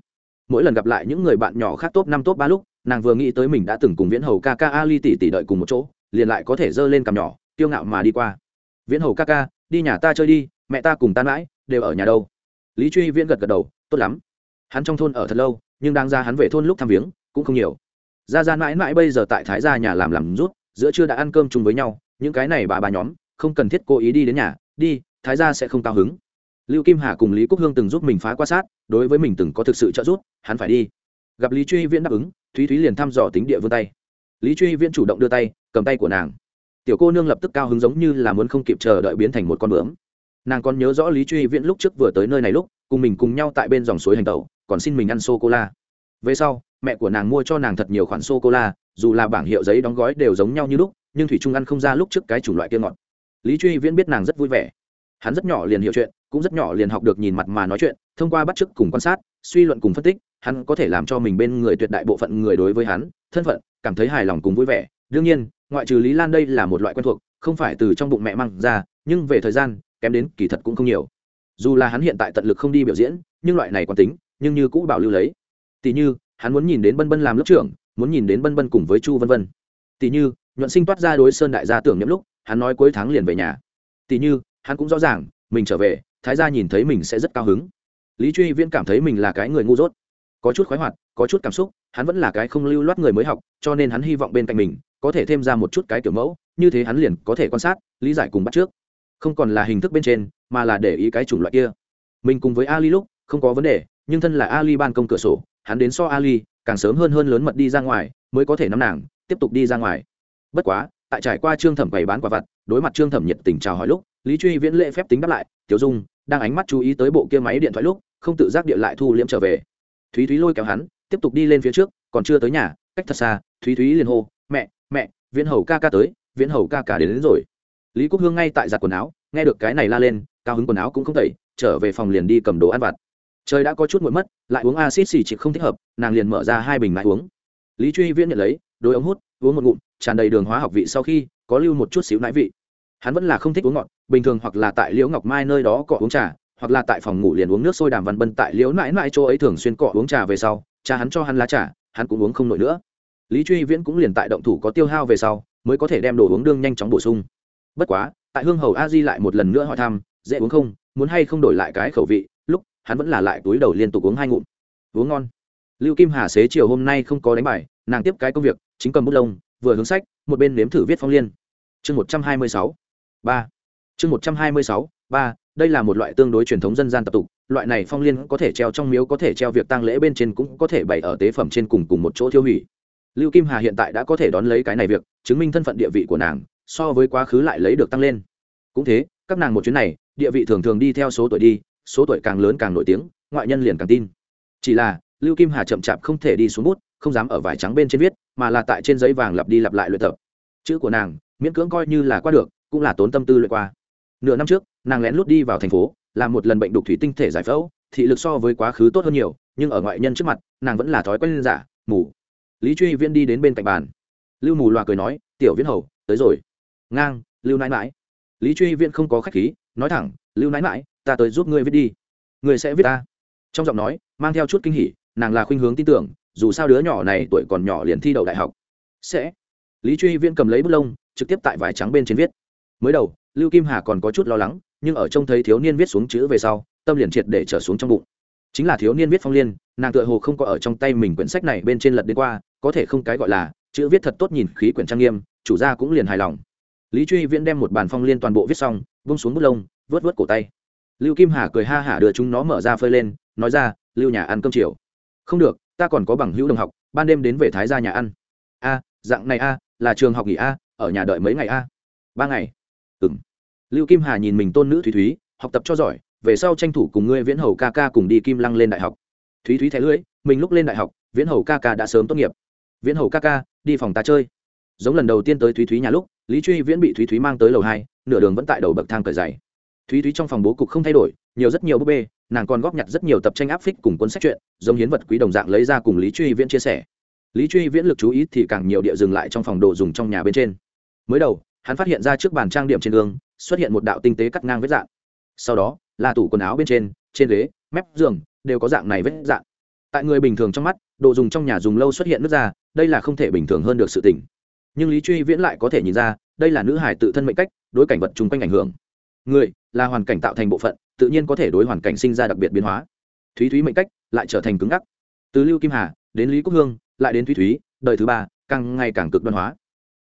Mỗi lần gặp lại những người bạn nhỏ khác top năm, top ba lúc, nàng vừa nghĩ tới mình đã từng cùng viễn hầu ca ca ali tỷ tỷ đợi cùng một chỗ, liền lại có thể giơ lên cằm nhỏ, kiêu ngạo mà đi qua. Viễn hầu ca ca, đi nhà ta chơi đi, mẹ ta cùng tan mãi, đều ở nhà đâu. Lý truy viễn gật gật đầu, tốt lắm hắn trong thôn ở thật lâu, nhưng đang ra hắn về thôn lúc thăm viếng, cũng không nhiều. Ra ra mãi mãi bây giờ tại thái gia nhà làm làm rút, giữa trưa đã ăn cơm chung với nhau, những cái này bà bà nhóm, không cần thiết cố ý đi đến nhà, đi, thái gia sẽ không cao hứng. Lưu kim hà cùng lý cúc hương từng giúp mình phá qua sát, đối với mình từng có thực sự trợ giúp, hắn phải đi. Gặp lý truy viễn đáp ứng, thúy thúy liền thăm dò tính địa vươn tay. Lý truy viễn chủ động đưa tay, cầm tay của nàng. Tiểu cô nương lập tức cao hứng giống như là muốn không kịp chờ đợi biến thành một con bướm. Nàng còn nhớ rõ lý truy viễn lúc trước vừa tới nơi này lúc, cùng mình cùng nhau tại bên dòng suối hành tẩu còn xin mình ăn sô cô la về sau, mẹ của nàng mua cho nàng thật nhiều khoản sô cô la dù là bảng hiệu giấy đóng gói đều giống nhau như lúc, nhưng thủy trung ăn không ra lúc trước cái chủng loại kia ngọt. Lý truy viễn biết nàng rất vui vẻ. Hắn rất nhỏ liền hiểu chuyện, cũng rất nhỏ liền học được nhìn mặt mà nói chuyện, thông qua bắt chước cùng quan sát, suy luận cùng phân tích, hắn có thể làm cho mình bên người tuyệt đại bộ phận người đối với hắn, thân phận, cảm thấy hài lòng cùng vui vẻ. Đương nhiên, ngoại trừ lý lan đây là một loại quen thuộc, không phải từ trong bụng mẹ mang ra, nhưng về thời gian, kém đến kỳ thật cũng không nhiều. Dù là hắn hiện tại tận lực không đi biểu diễn, nhưng loại này còn tính nhưng như cũ bảo lưu lấy. Tỷ như, hắn muốn nhìn đến bân bân làm lớp trưởng, muốn nhìn đến bân bân cùng với chu vân vân. Tỷ như, nhuận sinh toát ra đối sơn đại gia tưởng nhậm lúc, hắn nói cuối tháng liền về nhà. Tỷ như, hắn cũng rõ ràng, mình trở về, thái gia nhìn thấy mình sẽ rất cao hứng. Lý truy viễn cảm thấy mình là cái người ngu dốt. Có chút khoái hoạt, có chút cảm xúc, hắn vẫn là cái không lưu loát người mới học, cho nên hắn hy vọng bên cạnh mình, có thể thêm ra một chút cái kiểu mẫu, như thế hắn liền có thể quan sát, lý giải cùng bắt trước. Không còn là hình thức bên trên, mà là để ý cái chủng loại kia. Mình cùng với ali lúc, không có vấn đề nhưng thân là ali ban công cửa sổ hắn đến so ali càng sớm hơn hơn lớn mật đi ra ngoài mới có thể nắm nàng tiếp tục đi ra ngoài. Bất quá tại trải qua trương thẩm bày bán quả vặt đối mặt trương thẩm nhiệt tình chào hỏi lúc lý truy viễn lễ phép tính đáp lại tiểu dung đang ánh mắt chú ý tới bộ kia máy điện thoại lúc không tự giác điện lại thu liễm trở về. Thúy thúy lôi kéo hắn tiếp tục đi lên phía trước còn chưa tới nhà cách thật xa thúy thúy liền hô mẹ mẹ viễn hầu ca ca tới viễn hầu ca ca đến, đến rồi. Lý quốc hương ngay tại giặt quần áo nghe được cái này la lên cao hứng quần áo cũng không tẩy trở về phòng liền đi cầm đồ ăn vặt trời đã có chút muộn mất, lại uống acid xì chịt không thích hợp, nàng liền mở ra hai bình lại uống. Lý truy viễn nhận lấy, đôi ống hút, uống một ngụm, tràn đầy đường hóa học vị sau khi, có lưu một chút xíu nãi vị. Hắn vẫn là không thích uống ngọt, bình thường hoặc là tại liễu ngọc mai nơi đó cọ uống trà, hoặc là tại phòng ngủ liền uống nước sôi đàm văn bân tại liễu nãi nãi chỗ ấy thường xuyên cọ uống trà về sau, cha hắn cho hắn lá trà, hắn cũng uống không nổi nữa. Lý truy viễn cũng liền tại động thủ có tiêu hao về sau, mới có thể đem đồ uống đương nhanh chóng bổ sung. Bất quá, tại hương hầu a di lại một lần nữa hỏi thăm, dễ uống không? Muốn hay không đổi lại cái khẩu vị? Hắn vẫn là lại túi đầu liên tục uống hai ngụm. Uống ngon. Lưu kim hà xế chiều hôm nay không có đánh bài, nàng tiếp cái công việc, chính cầm bút lông, vừa hướng sách, một bên nếm thử viết phong liên. Chương một trăm hai mươi sáu, ba. Chương một trăm hai mươi sáu, ba, đây là một loại tương đối truyền thống dân gian tập tục, loại này phong liên có thể treo trong miếu, có thể treo việc tăng lễ bên trên cũng có thể bày ở tế phẩm trên cùng cùng một chỗ thiêu hủy. Lưu kim hà hiện tại đã có thể đón lấy cái này việc, chứng minh thân phận địa vị của nàng, so với quá khứ lại lấy được tăng lên. Cũng thế, các nàng một chuyến này, địa vị thường thường đi theo số tuổi đi số tuổi càng lớn càng nổi tiếng, ngoại nhân liền càng tin. Chỉ là, lưu kim hà chậm chạp không thể đi xuống bút, không dám ở vải trắng bên trên viết, mà là tại trên giấy vàng lặp đi lặp lại luyện tập. Chữ của nàng, miễn cưỡng coi như là qua được, cũng là tốn tâm tư luyện qua. Nửa năm trước, nàng lén lút đi vào thành phố, làm một lần bệnh đục thủy tinh thể giải phẫu, thị lực so với quá khứ tốt hơn nhiều, nhưng ở ngoại nhân trước mặt, nàng vẫn là thói quen giả, mù. Lý truy viễn đi đến bên cạnh bàn. Lưu mù loà cười nói, tiểu viễn hầu, tới rồi. Ngang, lưu nãi mãi lý truy viễn không có khách khí, nói thẳng, lưu nãi mãi ta tới giúp ngươi viết đi. Ngươi sẽ viết ta. Trong giọng nói, mang theo chút kinh hỉ, nàng là khuynh hướng tin tưởng, dù sao đứa nhỏ này tuổi còn nhỏ liền thi đậu đại học. Sẽ. Lý truy viễn cầm lấy bút lông, trực tiếp tại vải trắng bên trên viết. Mới đầu, lưu kim hà còn có chút lo lắng, nhưng ở trông thấy thiếu niên viết xuống chữ về sau, tâm liền triệt để trở xuống trong bụng. Chính là thiếu niên viết phong liên, nàng tựa hồ không có ở trong tay mình quyển sách này bên trên lật đến qua, có thể không cái gọi là, chữ viết thật tốt nhìn khí quyển trang nghiêm, chủ gia cũng liền hài lòng. Lý truy viễn đem một bản phong liên toàn bộ viết xong vung xuống bút lông, vớt vớt cổ tay lưu kim hà cười ha hả đưa chúng nó mở ra phơi lên, nói ra, lưu nhà ăn cơm chiều. Không được, ta còn có bằng hữu đồng học, ban đêm đến về thái gia nhà ăn. A, dạng này a, là trường học nghỉ a, ở nhà đợi mấy ngày a? Ba ngày. Ừng lưu kim hà nhìn mình tôn nữ thúy thúy, học tập cho giỏi, về sau tranh thủ cùng ngươi viễn hầu ca ca cùng đi kim lăng lên đại học. Thúy thúy thẻ lưỡi, mình lúc lên đại học, viễn hầu ca ca đã sớm tốt nghiệp. Viễn hầu ca ca, đi phòng ta chơi. Giống lần đầu tiên tới thúy thúy nhà lúc, lý truy viễn bị thúy thúy mang tới lầu hai, nửa đường vẫn tại đầu bậc thang cởi dày thúy thúy trong phòng bố cục không thay đổi, nhiều rất nhiều búp bê, nàng còn góp nhặt rất nhiều tập tranh áp phích cùng cuốn sách truyện, giống hiến vật quý đồng dạng lấy ra cùng lý truy viễn chia sẻ. Lý truy viễn lực chú ý thì càng nhiều địa dừng lại trong phòng đồ dùng trong nhà bên trên. Mới đầu, hắn phát hiện ra trước bàn trang điểm trên gương, xuất hiện một đạo tinh tế cắt ngang vết dạng sau đó, là tủ quần áo bên trên trên ghế, mép giường, đều có dạng này vết dạng tại người bình thường trong mắt, đồ dùng trong nhà dùng lâu xuất hiện nước ra đây là không thể bình thường hơn được sự tỉnh nhưng lý truy viễn lại có thể nhìn ra, đây là nữ hải tự thân mệnh cách, đối cảnh vật chung quanh ảnh hưởng người là hoàn cảnh tạo thành bộ phận, tự nhiên có thể đối hoàn cảnh sinh ra đặc biệt biến hóa. Thúy thúy mệnh cách lại trở thành cứng ngắc. Từ lưu kim hà đến lý quốc hương, lại đến thúy thúy, đời thứ ba, càng ngày càng cực đoan hóa.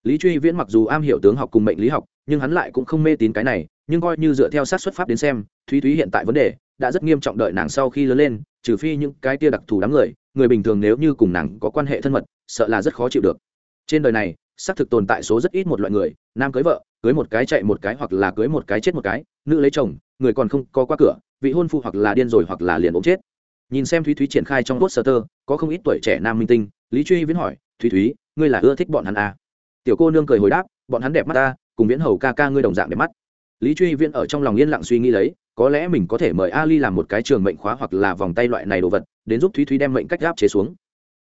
Lý truy viễn mặc dù am hiểu tướng học cùng mệnh lý học, nhưng hắn lại cũng không mê tín cái này, nhưng coi như dựa theo sát xuất pháp đến xem, thúy thúy hiện tại vấn đề đã rất nghiêm trọng đợi nàng sau khi lớn lên, trừ phi những cái tia đặc thù đám người người bình thường nếu như cùng nàng có quan hệ thân mật, sợ là rất khó chịu được. Trên đời này xác thực tồn tại số rất ít một loại người, nam cưới vợ, cưới một cái chạy một cái hoặc là cưới một cái chết một cái, nữ lấy chồng, người còn không có qua cửa, vị hôn phu hoặc là điên rồi hoặc là liền ốm chết. Nhìn xem thúy thúy triển khai trong poster, có không ít tuổi trẻ nam minh tinh, lý truy viễn hỏi, thúy thúy, ngươi là ưa thích bọn hắn à? tiểu cô nương cười hồi đáp, bọn hắn đẹp mắt ta, cùng viễn hầu ca ca ngươi đồng dạng đẹp mắt. Lý truy viễn ở trong lòng yên lặng suy nghĩ lấy, có lẽ mình có thể mời ali làm một cái trường mệnh khóa hoặc là vòng tay loại này đồ vật, đến giúp thúy thúy đem mệnh cách gáp chế xuống.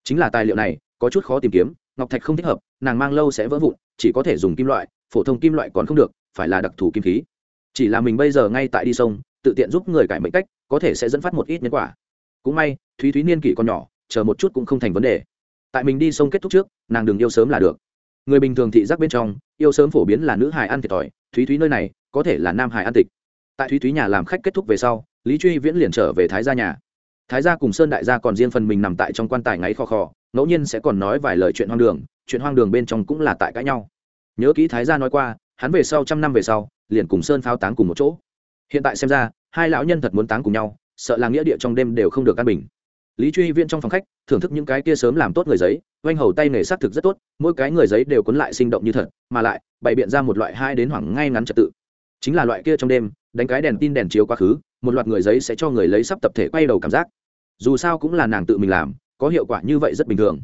Chính là tài liệu này, có chút khó tìm kiếm, ngọc thạch không thích hợp nàng mang lâu sẽ vỡ vụn, chỉ có thể dùng kim loại, phổ thông kim loại còn không được, phải là đặc thù kim khí. Chỉ là mình bây giờ ngay tại đi sông, tự tiện giúp người cải mệnh cách, có thể sẽ dẫn phát một ít nhân quả. Cũng may, thúy thúy niên kỷ còn nhỏ, chờ một chút cũng không thành vấn đề. Tại mình đi sông kết thúc trước, nàng đừng yêu sớm là được. Người bình thường thị giác bên trong, yêu sớm phổ biến là nữ hài ăn thiệt thòi, thúy thúy nơi này, có thể là nam hài ăn tịch. Tại thúy thúy nhà làm khách kết thúc về sau, lý truy viễn liền trở về thái gia nhà. Thái gia cùng sơn đại gia còn riêng phần mình nằm tại trong quan tài ngáy khò khò ngẫu nhiên sẽ còn nói vài lời chuyện hoang đường chuyện hoang đường bên trong cũng là tại cãi nhau. Nhớ kỹ thái gia nói qua, hắn về sau trăm năm về sau, liền cùng sơn pháo táng cùng một chỗ. Hiện tại xem ra, hai lão nhân thật muốn táng cùng nhau, sợ là nghĩa địa trong đêm đều không được căn bình. Lý truy viễn trong phòng khách, thưởng thức những cái kia sớm làm tốt người giấy, oanh hầu tay nghề xác thực rất tốt, mỗi cái người giấy đều cuốn lại sinh động như thật, mà lại, bày biện ra một loại hai đến hoảng ngay ngắn trật tự. Chính là loại kia trong đêm, đánh cái đèn tin đèn chiếu quá khứ, một loạt người giấy sẽ cho người lấy sắp tập thể quay đầu cảm giác. Dù sao cũng là nàng tự mình làm, có hiệu quả như vậy rất bình thường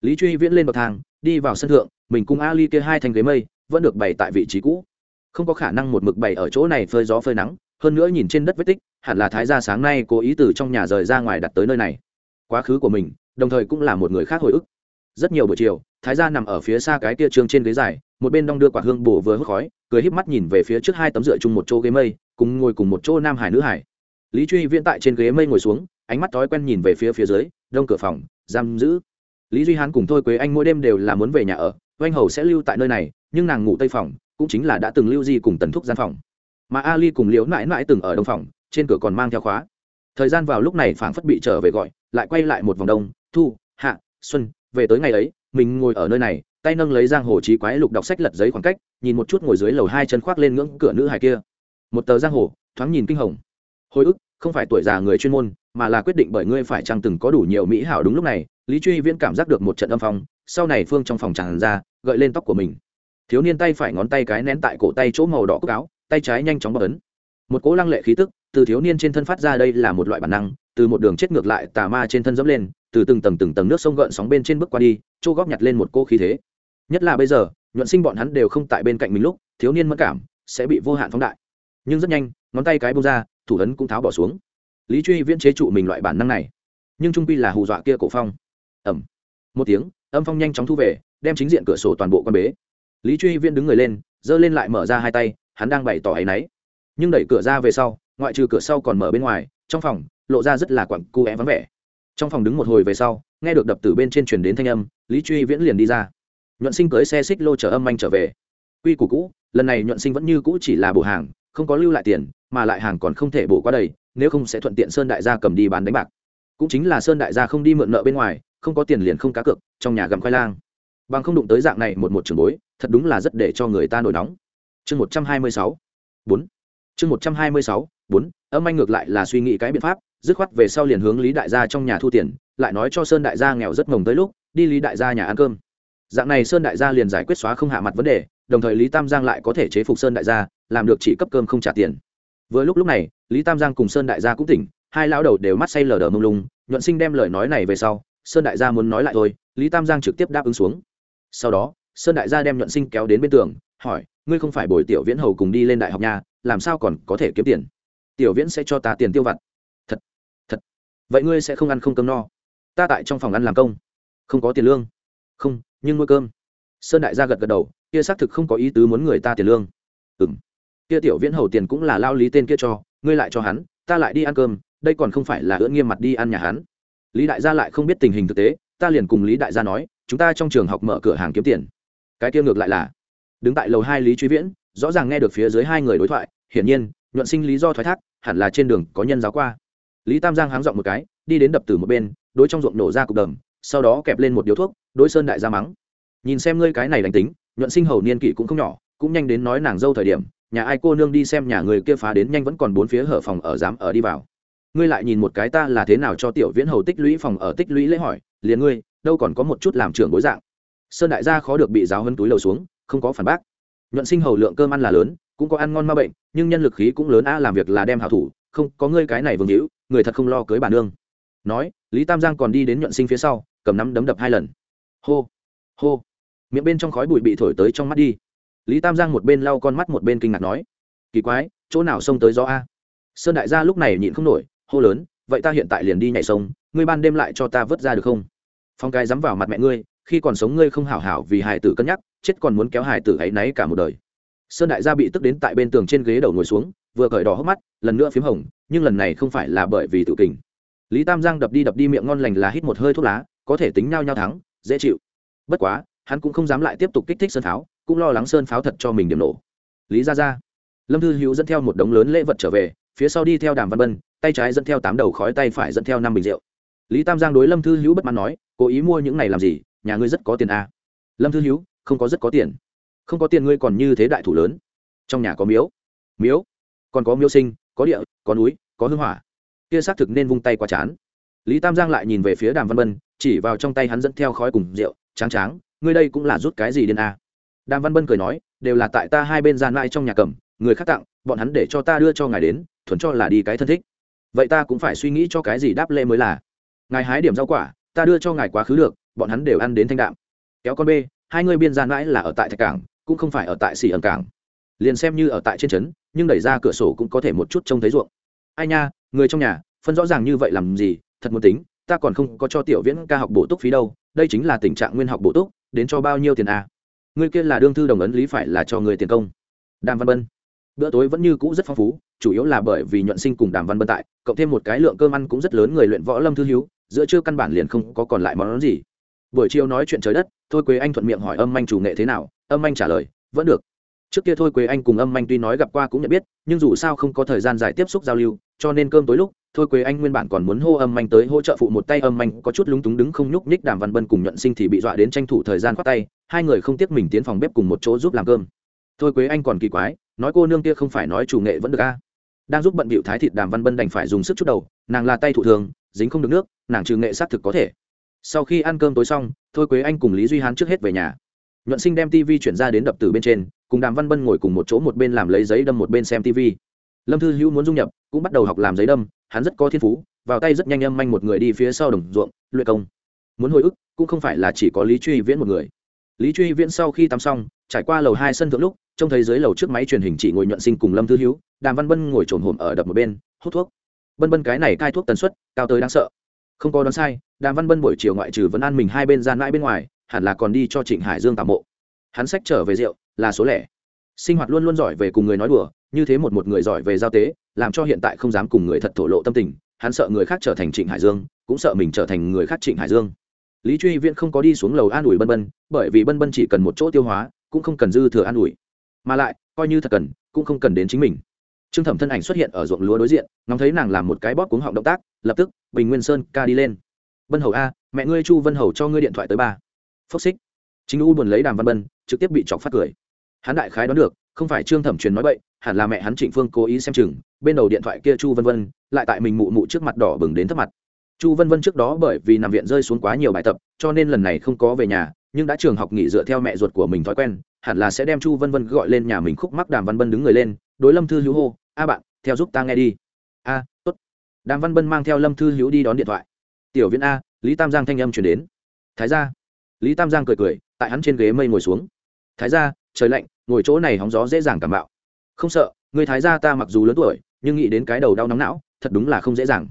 lý truy viễn lên bậc thang, đi vào sân thượng, mình cùng ali kia hai thành ghế mây, vẫn được bày tại vị trí cũ. Không có khả năng một mực bày ở chỗ này phơi gió phơi nắng, hơn nữa nhìn trên đất vết tích, hẳn là thái gia sáng nay cố ý từ trong nhà rời ra ngoài đặt tới nơi này. Quá khứ của mình, đồng thời cũng là một người khác hồi ức. Rất nhiều buổi chiều, thái gia nằm ở phía xa cái kia trường trên ghế dài, một bên đong đưa quả hương bổ vừa hút khói, cười híp mắt nhìn về phía trước hai tấm dựa chung một chỗ ghế mây, cùng ngồi cùng một chỗ nam hải nữ hải. Lý truy viễn tại trên ghế mây ngồi xuống, ánh mắt thói quen nhìn về phía phía dưới, đông cửa phòng, giam giữ lý duy hán cùng thôi quế anh mỗi đêm đều là muốn về nhà ở, oanh hầu sẽ lưu tại nơi này, nhưng nàng ngủ tây phòng, cũng chính là đã từng lưu di cùng tần thúc gian phòng. Mà ali cùng liễu mãi mãi từng ở đông phòng, trên cửa còn mang theo khóa. Thời gian vào lúc này phảng phất bị trở về gọi, lại quay lại một vòng đông, thu, hạ, xuân, về tới ngày ấy, mình ngồi ở nơi này, tay nâng lấy giang hồ trí quái lục đọc sách lật giấy khoảng cách, nhìn một chút ngồi dưới lầu hai chân khoác lên ngưỡng cửa nữ hài kia. Một tờ giang hồ, thoáng nhìn kinh hồng. Hồi ức không phải tuổi già người chuyên môn, mà là quyết định bởi ngươi phải chăng từng có đủ nhiều mỹ hảo đúng lúc này, lý truy viễn cảm giác được một trận âm phong, sau này phương trong phòng tràn ra, gợi lên tóc của mình. Thiếu niên tay phải ngón tay cái nén tại cổ tay chỗ màu đỏ cốc áo, tay trái nhanh chóng bọc ấn. Một cỗ lăng lệ khí tức từ thiếu niên trên thân phát ra đây là một loại bản năng, từ một đường chết ngược lại tà ma trên thân dẫm lên, từ từng tầng từng tầng nước sông gợn sóng bên trên bước qua đi, chỗ góp nhặt lên một cô khí thế. Nhất là bây giờ, nhuận sinh bọn hắn đều không tại bên cạnh mình lúc, thiếu niên mất cảm sẽ bị vô hạn phóng đại. Nhưng rất nhanh, ngón tay cái bông ra thủ ấn cũng tháo bỏ xuống. Lý truy viễn chế trụ mình loại bản năng này. Nhưng trung quy là hù dọa kia cổ phong. Ẩm một tiếng, âm phong nhanh chóng thu về, đem chính diện cửa sổ toàn bộ con bế. Lý truy viễn đứng người lên, giơ lên lại mở ra hai tay, hắn đang bày tỏ áy náy. Nhưng đẩy cửa ra về sau, ngoại trừ cửa sau còn mở bên ngoài, trong phòng, lộ ra rất là quặng cu é vắng vẻ. Trong phòng đứng một hồi về sau, nghe được đập từ bên trên truyền đến thanh âm, lý truy viễn liền đi ra. Nhuận sinh cưới xe xích lô chở âm anh trở về. Quy củ cũ, lần này nhuận sinh vẫn như cũ chỉ là bổ hàng không có lưu lại tiền, mà lại hàng còn không thể bổ qua đầy, nếu không sẽ thuận tiện sơn đại gia cầm đi bán đánh bạc. Cũng chính là sơn đại gia không đi mượn nợ bên ngoài, không có tiền liền không cá cược, trong nhà gặm khoai lang. Bằng không đụng tới dạng này một một trường bối, thật đúng là rất để cho người ta nổi nóng. Chương một trăm hai mươi sáu, bốn. Chương một trăm hai mươi sáu, bốn. Âm anh ngược lại là suy nghĩ cái biện pháp, dứt khoát về sau liền hướng lý đại gia trong nhà thu tiền, lại nói cho sơn đại gia nghèo rất mồng tới lúc, đi lý đại gia nhà ăn cơm. Dạng này sơn đại gia liền giải quyết xóa không hạ mặt vấn đề đồng thời lý tam giang lại có thể chế phục sơn đại gia, làm được chỉ cấp cơm không trả tiền. Vừa lúc lúc này, lý tam giang cùng sơn đại gia cũng tỉnh, hai lão đầu đều mắt say lờ đờ mông lung, nhuận sinh đem lời nói này về sau, sơn đại gia muốn nói lại thôi, lý tam giang trực tiếp đáp ứng xuống. Sau đó, sơn đại gia đem nhuận sinh kéo đến bên tường, hỏi, ngươi không phải bồi tiểu viễn hầu cùng đi lên đại học nhà làm sao còn có thể kiếm tiền? Tiểu viễn sẽ cho ta tiền tiêu vặt. Thật thật. Vậy ngươi sẽ không ăn không cơm no. Ta tại trong phòng ăn làm công. Không có tiền lương. Không, nhưng nuôi cơm sơn đại gia gật gật đầu, kia xác thực không có ý tứ muốn người ta tiền lương. Ừ m kia tiểu viễn hầu tiền cũng là lao lý tên kia cho, ngươi lại cho hắn, ta lại đi ăn cơm, đây còn không phải là ưỡn nghiêm mặt đi ăn nhà hắn. Lý đại gia lại không biết tình hình thực tế, ta liền cùng lý đại gia nói, chúng ta trong trường học mở cửa hàng kiếm tiền. Cái kia ngược lại là, đứng tại lầu hai lý truy viễn, rõ ràng nghe được phía dưới hai người đối thoại, hiển nhiên, nhuận sinh lý do thoái thác, hẳn là trên đường có nhân giáo qua. Lý tam giang háng dọn một cái, đi đến đập từ một bên, đối trong ruộng nổ ra cục đầm, sau đó kẹp lên một điếu thuốc, đối sơn đại gia mắng nhìn xem ngươi cái này đánh tính, nhuận sinh hầu niên kỷ cũng không nhỏ, cũng nhanh đến nói nàng dâu thời điểm, nhà ai cô nương đi xem nhà người kia phá đến nhanh vẫn còn bốn phía hở phòng ở dám ở đi vào. Ngươi lại nhìn một cái ta là thế nào cho tiểu viễn hầu tích lũy phòng ở tích lũy lễ hỏi, liền ngươi, đâu còn có một chút làm trưởng bối dạng. Sơn đại gia khó được bị giáo hân túi lầu xuống, không có phản bác. Nhuận sinh hầu lượng cơm ăn là lớn, cũng có ăn ngon ma bệnh, nhưng nhân lực khí cũng lớn a làm việc là đem hảo thủ, không, có ngươi cái này vương hữu, người thật không lo cưới bà nương. Nói, lý tam giang còn đi đến nhuận sinh phía sau, cầm nắm đấm đập hai lần. Hô hô miệng bên trong khói bụi bị thổi tới trong mắt đi. Lý tam giang một bên lau con mắt một bên kinh ngạc nói, kỳ quái, chỗ nào xông tới gió a? Sơn đại gia lúc này nhịn không nổi, hô lớn, vậy ta hiện tại liền đi nhảy sông, ngươi ban đêm lại cho ta vớt ra được không? Phong cái dám vào mặt mẹ ngươi, khi còn sống ngươi không hảo hảo vì hài tử cân nhắc, chết còn muốn kéo hài tử ấy náy cả một đời. Sơn đại gia bị tức đến tại bên tường trên ghế đầu ngồi xuống, vừa cởi đỏ hốc mắt, lần nữa p h í m hồng, nhưng lần này không phải là bởi vì tự kình. Lý tam giang đập đi đập đi miệng ngon lành là hít một hơi thuốc lá, có thể tính nhau nhau thắng, dễ chịu. Bất quá hắn cũng không dám lại tiếp tục kích thích sơn pháo, cũng lo lắng sơn pháo thật cho mình điểm nổ. Lý ra ra lâm thư hữu dẫn theo một đống lớn lễ vật trở về, phía sau đi theo đàm văn bân tay trái dẫn theo tám đầu khói, tay phải dẫn theo năm bình rượu. Lý tam giang đối lâm thư hữu bất mãn nói, cố ý mua những này làm gì? Nhà ngươi rất có tiền à. lâm thư hữu, không có rất có tiền. Không có tiền ngươi còn như thế đại thủ lớn. Trong nhà có miếu. Miếu? Còn có miếu sinh, có địa, có núi, có hương hỏa. Kia xác thực nên vung tay qua chán. Lý tam giang lại nhìn về phía đàm văn bân chỉ vào trong tay hắn dẫn theo khói cùng rượu, tráng tráng ngươi đây cũng là rút cái gì đến a à? đàm văn bân cười nói, đều là tại ta hai bên gian mãi trong nhà cầm, người khác tặng, bọn hắn để cho ta đưa cho ngài đến, thuần cho là đi cái thân thích. Vậy ta cũng phải suy nghĩ cho cái gì đáp lễ mới là. Ngài hái điểm rau quả, ta đưa cho ngài quá khứ được, bọn hắn đều ăn đến thanh đạm. Kéo con b hai người biên gian mãi là ở tại thạch cảng, cũng không phải ở tại xỉ ẩn cảng. Liền xem như ở tại trên trấn, nhưng đẩy ra cửa sổ cũng có thể một chút trông thấy ruộng. Ai nha, người trong nhà, phân rõ ràng như vậy làm gì, thật muốn tính, ta còn không có cho tiểu viễn ca học bổ túc phí đâu, đây chính là tình trạng nguyên học bổ túc đến cho bao nhiêu tiền à? người kia là đương thư đồng ấn lý phải là cho người tiền công. Đàm văn bân. Bữa tối vẫn như cũ rất phong phú, chủ yếu là bởi vì nhuận sinh cùng đàm văn bân tại, cộng thêm một cái lượng cơm ăn cũng rất lớn người luyện võ lâm thư hiếu giữa trưa căn bản liền không có còn lại món gì. Buổi chiều nói chuyện trời đất, thôi quế anh thuận miệng hỏi âm anh chủ nghệ thế nào, âm anh trả lời, vẫn được. Trước kia thôi quế anh cùng âm anh tuy nói gặp qua cũng nhận biết, nhưng dù sao không có thời gian dài tiếp xúc giao lưu cho nên cơm tối lúc, thôi quế anh nguyên bản còn muốn hô âm anh tới hỗ trợ phụ một tay âm anh có chút lúng túng đứng không nhúc nhích đàm văn bân cùng nhuận sinh thì bị dọa đến tranh thủ thời gian khoác tay, hai người không tiếc mình tiến phòng bếp cùng một chỗ giúp làm cơm. Thôi quế anh còn kỳ quái, nói cô nương kia không phải nói chủ nghệ vẫn được a. Đang giúp bận bịu thái thịt đàm văn bân đành phải dùng sức chút đầu, nàng là tay thủ thường, dính không được nước, nàng trừ nghệ xác thực có thể. Sau khi ăn cơm tối xong, thôi quế anh cùng lý duy hán trước hết về nhà. Nhuận sinh đem tv chuyển ra đến đập từ bên trên, cùng đàm văn bân ngồi cùng một chỗ một bên làm lấy giấy đâm một bên xem tv lâm thư hữu muốn dung nhập, cũng bắt đầu học làm giấy đâm, hắn rất có thiên phú, vào tay rất nhanh âm manh một người đi phía sau đồng ruộng, luyện công. Muốn hồi ức, cũng không phải là chỉ có lý truy viễn một người. Lý truy viễn sau khi tắm xong, trải qua lầu hai sân thượng lúc, trông thấy dưới lầu trước máy truyền hình chỉ ngồi nhuận sinh cùng lâm thư hữu, đàm văn bân ngồi trồn hồm ở đập một bên, hút thuốc. Bân bân cái này cai thuốc tần suất, cao tới đáng sợ. Không có đoán sai, đàm văn bân buổi chiều ngoại trừ vẫn ăn mình hai bên gian mãi bên ngoài, hẳn là còn đi cho trịnh hải dương tạo mộ. Hắn sách trở về rượu, là số lẻ sinh hoạt luôn luôn giỏi về cùng người nói đùa, như thế một một người giỏi về giao tế, làm cho hiện tại không dám cùng người thật thổ lộ tâm tình, hắn sợ người khác trở thành trịnh hải dương, cũng sợ mình trở thành người khác trịnh hải dương. Lý truy viễn không có đi xuống lầu an ủi bân bân, bởi vì bân bân chỉ cần một chỗ tiêu hóa, cũng không cần dư thừa an ủi. Mà lại, coi như thật cần, cũng không cần đến chính mình. Trương thẩm thân ảnh xuất hiện ở ruộng lúa đối diện, ngóng thấy nàng làm một cái bóp cuống họng động tác, lập tức, bình nguyên sơn ca đi lên. Vân hầu a, mẹ ngươi chu vân hầu cho ngươi điện thoại tới ba. Phốc xích. Chính u buồn lấy đàm văn bân, trực tiếp bị chọc phát cười hắn đại khái đoán được, không phải trương thẩm truyền nói bậy, hẳn là mẹ hắn trịnh phương cố ý xem chừng, bên đầu điện thoại kia chu vân vân, lại tại mình mụ mụ trước mặt đỏ bừng đến thấp mặt. Chu vân vân trước đó bởi vì nằm viện rơi xuống quá nhiều bài tập, cho nên lần này không có về nhà, nhưng đã trường học nghỉ dựa theo mẹ ruột của mình thói quen, hẳn là sẽ đem chu vân vân gọi lên nhà mình khúc mắc đàm văn bân đứng người lên, đối lâm thư hữu hô, a bạn, theo giúp ta nghe đi. A, tốt. Đàm văn bân mang theo lâm thư hữu đi đón điện thoại. Tiểu viên a, lý tam giang thanh âm chuyển đến. Thái ra lý tam giang cười cười, tại hắn trên ghế mây ngồi xuống. Thái ra trời lạnh, ngồi chỗ này hóng gió dễ dàng cảm bạo. Không sợ, người thái gia ta mặc dù lớn tuổi, nhưng nghĩ đến cái đầu đau nóng não, thật đúng là không dễ dàng.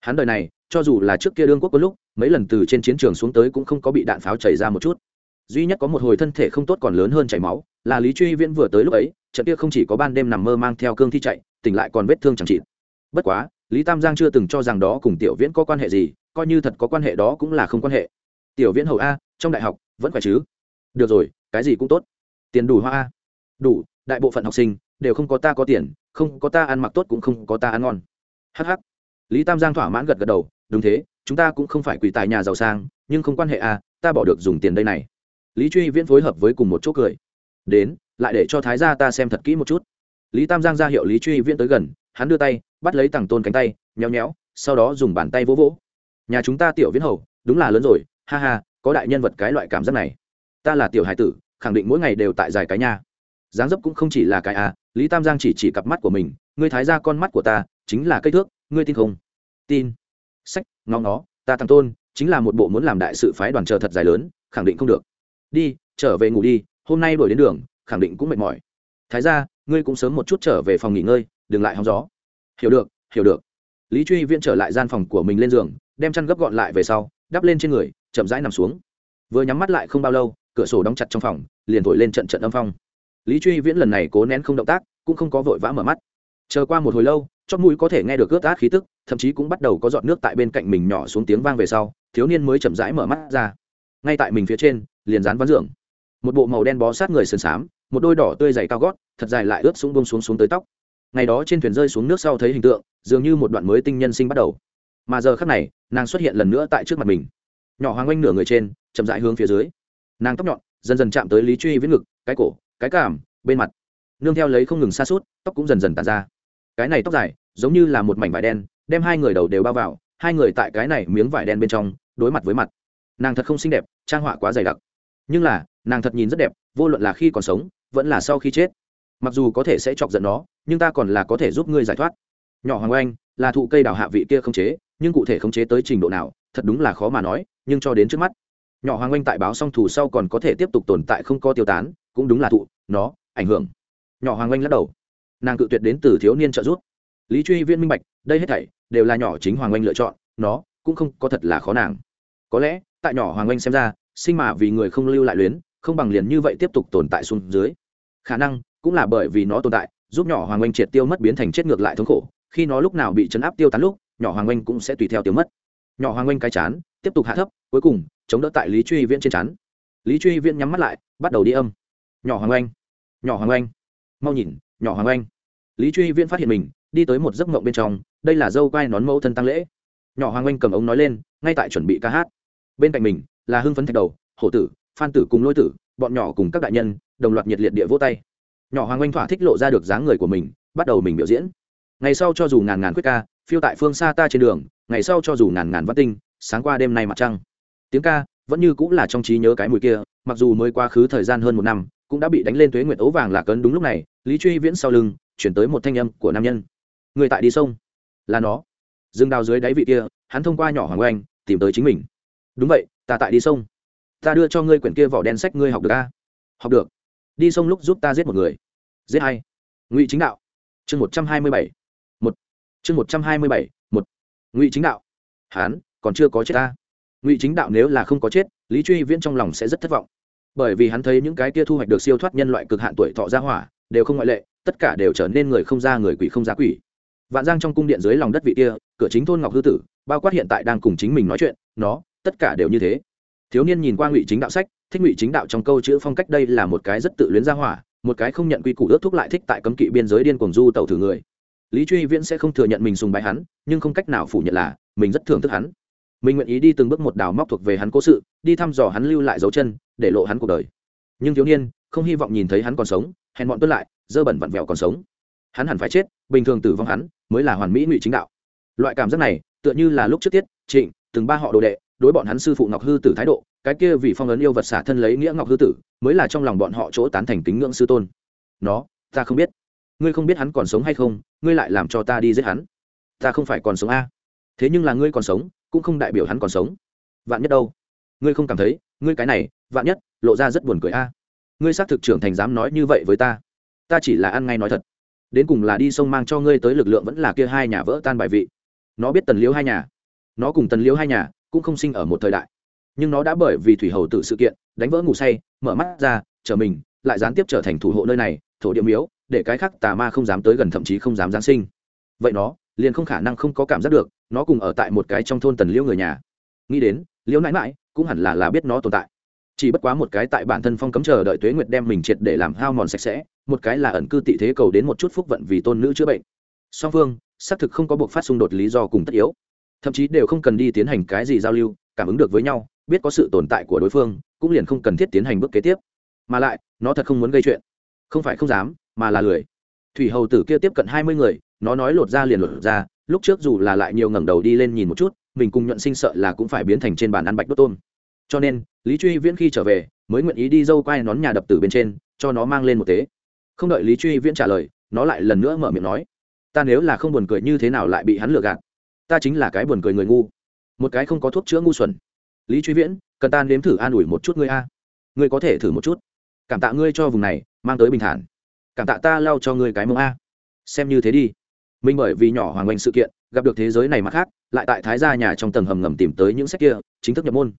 Hắn đời này, cho dù là trước kia đương quốc có lúc, mấy lần từ trên chiến trường xuống tới cũng không có bị đạn pháo chảy ra một chút. Duy nhất có một hồi thân thể không tốt còn lớn hơn chảy máu, là lý truy viễn vừa tới lúc ấy, trận kia không chỉ có ban đêm nằm mơ mang theo cương thi chạy, tỉnh lại còn vết thương chẳng trị bất quá, lý tam giang chưa từng cho rằng đó cùng tiểu viễn có quan hệ gì, coi như thật có quan hệ đó cũng là không quan hệ. Tiểu viễn hầu a, trong đại học, vẫn khỏe chứ? Được rồi, cái gì cũng tốt tiền đủ hoa đủ, đại bộ phận học sinh đều không có ta có tiền, không có ta ăn mặc tốt cũng không có ta ăn ngon. Hh lý tam giang thỏa mãn gật gật đầu, đúng thế, chúng ta cũng không phải quỳ tài nhà giàu sang, nhưng không quan hệ à ta bỏ được dùng tiền đây này. Lý truy viễn phối hợp với cùng một chỗ cười. Đến, lại để cho thái gia ta xem thật kỹ một chút. Lý tam giang ra hiệu lý truy viễn tới gần, hắn đưa tay, bắt lấy tằng tôn cánh tay, nhéo nhéo, sau đó dùng bàn tay vỗ vỗ. Nhà chúng ta tiểu viễn hầu, đúng là lớn rồi, ha ha, có đại nhân vật cái loại cảm giác này. Ta là tiểu hải tử khẳng định mỗi ngày đều tại dài cái nhà dáng dấp cũng không chỉ là cái à lý tam giang chỉ chỉ cặp mắt của mình, ngươi thái ra con mắt của ta, chính là cây thước, ngươi tin không? Tin. Sách ngóng nó ta thằng tôn, chính là một bộ muốn làm đại sự phái đoàn chờ thật dài lớn, khẳng định không được. Đi, trở về ngủ đi, hôm nay đổi đến đường, khẳng định cũng mệt mỏi. Thái ra, ngươi cũng sớm một chút trở về phòng nghỉ ngơi, đừng lại hóng gió. Hiểu được hiểu được. Lý truy viễn trở lại gian phòng của mình lên giường, đem chăn gấp gọn lại về sau, đắp lên trên người, chậm rãi nằm xuống. Vừa nhắm mắt lại không bao lâu cửa sổ đóng chặt trong phòng, liền thổi lên trận trận âm phong. Lý truy viễn lần này cố nén không động tác, cũng không có vội vã mở mắt. Chờ qua một hồi lâu, chót mũi có thể nghe được ướt át khí tức, thậm chí cũng bắt đầu có giọt nước tại bên cạnh mình nhỏ xuống tiếng vang về sau, thiếu niên mới chậm rãi mở mắt ra. Ngay tại mình phía trên, liền dán ván giường một bộ màu đen bó sát người sườn xám, một đôi đỏ tươi dày cao gót, thật dài lại ướt sũng bông xuống xuống tới tóc. Ngày đó trên thuyền rơi xuống nước sau thấy hình tượng, dường như một đoạn mới tinh nhân sinh bắt đầu. Mà giờ khắc này, nàng xuất hiện lần nữa tại trước mặt mình. Nhỏ hoàng oanh nửa người trên, chậm rãi hướng phía dưới nàng tóc nhọn, dần dần chạm tới lý truy viễn ngực, cái cổ, cái cảm, bên mặt. Nương theo lấy không ngừng xa suốt tóc cũng dần dần tàn ra. Cái này tóc dài, giống như là một mảnh vải đen, đem hai người đầu đều bao vào, hai người tại cái này miếng vải đen bên trong, đối mặt với mặt. Nàng thật không xinh đẹp, trang họa quá dày đặc. Nhưng là, nàng thật nhìn rất đẹp, vô luận là khi còn sống, vẫn là sau khi chết. Mặc dù có thể sẽ chọc giận nó, nhưng ta còn là có thể giúp ngươi giải thoát. Nhỏ hoàng oanh, là thụ cây đào hạ vị kia không chế, nhưng cụ thể không chế tới trình độ nào, thật đúng là khó mà nói, nhưng cho đến trước mắt nhỏ hoàng oanh tại báo song thủ sau còn có thể tiếp tục tồn tại không có tiêu tán, cũng đúng là thụ, nó, ảnh hưởng. Nhỏ hoàng oanh lắc đầu. Nàng cự tuyệt đến từ thiếu niên trợ giúp. Lý truy viên minh bạch, đây hết thảy đều là nhỏ chính hoàng oanh lựa chọn, nó cũng không có thật là khó nàng. Có lẽ, tại nhỏ hoàng oanh xem ra, sinh mà vì người không lưu lại luyến, không bằng liền như vậy tiếp tục tồn tại xuống dưới. Khả năng cũng là bởi vì nó tồn tại, giúp nhỏ hoàng oanh triệt tiêu mất biến thành chết ngược lại thống khổ, khi nó lúc nào bị chấn áp tiêu tán lúc, nhỏ hoàng oanh cũng sẽ tùy theo tiêu mất. Nhỏ hoàng oanh cái chán, tiếp tục hạ thấp, cuối cùng chống đỡ tại lý truy viễn trên chán lý truy viễn nhắm mắt lại, bắt đầu đi âm. Nhỏ hoàng oanh, nhỏ hoàng oanh. Mau nhìn, nhỏ hoàng oanh. Lý truy viễn phát hiện mình, đi tới một giấc mộng bên trong, đây là dâu quai nón mẫu thân tăng lễ. Nhỏ hoàng oanh cầm ống nói lên, ngay tại chuẩn bị ca hát. Bên cạnh mình, là hưng phấn thạch đầu, hổ tử, phan tử cùng lôi tử, bọn nhỏ cùng các đại nhân, đồng loạt nhiệt liệt địa vỗ tay. Nhỏ hoàng oanh thỏa thích lộ ra được dáng người của mình, bắt đầu mình biểu diễn. Ngày sau cho dù ngàn ngàn quyết ca, phiêu tại phương xa ta trên đường, ngày sau cho dù ngàn ngàn văn tinh, sáng qua đêm nay mặt trăng tiếng ca vẫn như cũng là trong trí nhớ cái mùi kia, mặc dù mới quá khứ thời gian hơn một năm, cũng đã bị đánh lên tuế nguyệt ấu vàng là cấn đúng lúc này, lý truy viễn sau lưng chuyển tới một thanh âm của nam nhân. Người tại đi sông. Là nó. Dừng đào dưới đáy vị kia, hắn thông qua nhỏ hoàng oanh, tìm tới chính mình. Đúng vậy, ta tại đi sông. Ta đưa cho ngươi quyển kia vỏ đen sách ngươi học được a học được. Đi sông lúc giúp ta giết một người. Giết hay ngụy chính đạo. Chương một trăm hai mươi bảy. Một. Chương một trăm hai mươi bảy, một. Ngụy chính đạo. Hán, còn chưa có chết ta ngụy chính đạo nếu là không có chết, lý truy viễn trong lòng sẽ rất thất vọng. Bởi vì hắn thấy những cái kia thu hoạch được siêu thoát nhân loại cực hạn tuổi thọ ra hỏa, đều không ngoại lệ, tất cả đều trở nên người không ra người quỷ không ra quỷ. Vạn giang trong cung điện dưới lòng đất vị kia, cửa chính thôn ngọc hư tử, bao quát hiện tại đang cùng chính mình nói chuyện, nó, tất cả đều như thế. Thiếu niên nhìn qua ngụy chính đạo sách, thích ngụy chính đạo trong câu chữ phong cách đây là một cái rất tự luyến ra hỏa, một cái không nhận quy củ ước thúc lại thích tại cấm kỵ biên giới điên cuồng du tàu thử người. Lý truy viễn sẽ không thừa nhận mình sùng bái hắn, nhưng không cách nào phủ nhận là mình rất thưởng thức hắn mình nguyện ý đi từng bước một đào móc thuộc về hắn cố sự, đi thăm dò hắn lưu lại dấu chân, để lộ hắn cuộc đời. Nhưng thiếu niên, không hy vọng nhìn thấy hắn còn sống, hèn bọn tuân lại, dơ bẩn vặn vẹo còn sống. Hắn hẳn phải chết, bình thường tử vong hắn, mới là hoàn mỹ ngụy chính đạo. Loại cảm giác này, tựa như là lúc trước tiết, trịnh, từng ba họ đồ đệ, đối bọn hắn sư phụ ngọc hư tử thái độ, cái kia vì phong ấn yêu vật xả thân lấy nghĩa ngọc hư tử, mới là trong lòng bọn họ chỗ tán thành kính ngưỡng sư tôn. Nó, ta không biết. Ngươi không biết hắn còn sống hay không, ngươi lại làm cho ta đi giết hắn. Ta không phải còn sống a. Thế nhưng là ngươi còn sống cũng không đại biểu hắn còn sống. Vạn nhất đâu? Ngươi không cảm thấy, ngươi cái này, vạn nhất, lộ ra rất buồn cười a. Ngươi xác thực trưởng thành dám nói như vậy với ta. Ta chỉ là ăn ngay nói thật. Đến cùng là đi sông mang cho ngươi tới lực lượng vẫn là kia hai nhà vỡ tan bài vị. Nó biết tần liễu hai nhà. Nó cùng tần liễu hai nhà cũng không sinh ở một thời đại. Nhưng nó đã bởi vì thủy hầu tự sự kiện, đánh vỡ ngủ say, mở mắt ra, trở mình, lại gián tiếp trở thành thủ hộ nơi này, thổ địa miếu, để cái khác tà ma không dám tới gần thậm chí không dám giáng sinh. Vậy nó liền không khả năng không có cảm giác được nó cùng ở tại một cái trong thôn tần liễu người nhà. Nghĩ đến, liễu nãi mãi cũng hẳn là là biết nó tồn tại. Chỉ bất quá một cái tại bản thân phong cấm chờ đợi tuế nguyệt đem mình triệt để làm hao mòn sạch sẽ, một cái là ẩn cư tị thế cầu đến một chút phúc vận vì tôn nữ chữa bệnh. Song phương, xác thực không có buộc phát xung đột lý do cùng tất yếu. Thậm chí đều không cần đi tiến hành cái gì giao lưu, cảm ứng được với nhau, biết có sự tồn tại của đối phương, cũng liền không cần thiết tiến hành bước kế tiếp. Mà lại, nó thật không muốn gây chuyện. Không phải không dám, mà là lười. Thủy hầu tử kia tiếp cận hai mươi người nó nói lột ra liền lột ra, lúc trước dù là lại nhiều ngẩng đầu đi lên nhìn một chút, mình cùng nhuận sinh sợ là cũng phải biến thành trên bàn ăn bạch đốt tôm. Cho nên, lý truy viễn khi trở về, mới nguyện ý đi dâu quai nón nhà đập tử bên trên, cho nó mang lên một tế. Không đợi lý truy viễn trả lời, nó lại lần nữa mở miệng nói, ta nếu là không buồn cười như thế nào lại bị hắn lừa gạt? Ta chính là cái buồn cười người ngu. Một cái không có thuốc chữa ngu xuẩn. Lý truy viễn, cần ta nếm thử an ủi một chút ngươi a? Ngươi có thể thử một chút. Cảm tạ ngươi cho vùng này, mang tới bình thản. Cảm tạ ta lau cho ngươi cái mông a. Xem như thế đi mình bởi vì nhỏ hoàng oanh sự kiện, gặp được thế giới này mặt khác, lại tại thái gia nhà trong tầng hầm ngầm tìm tới những sách kia, chính thức nhập môn.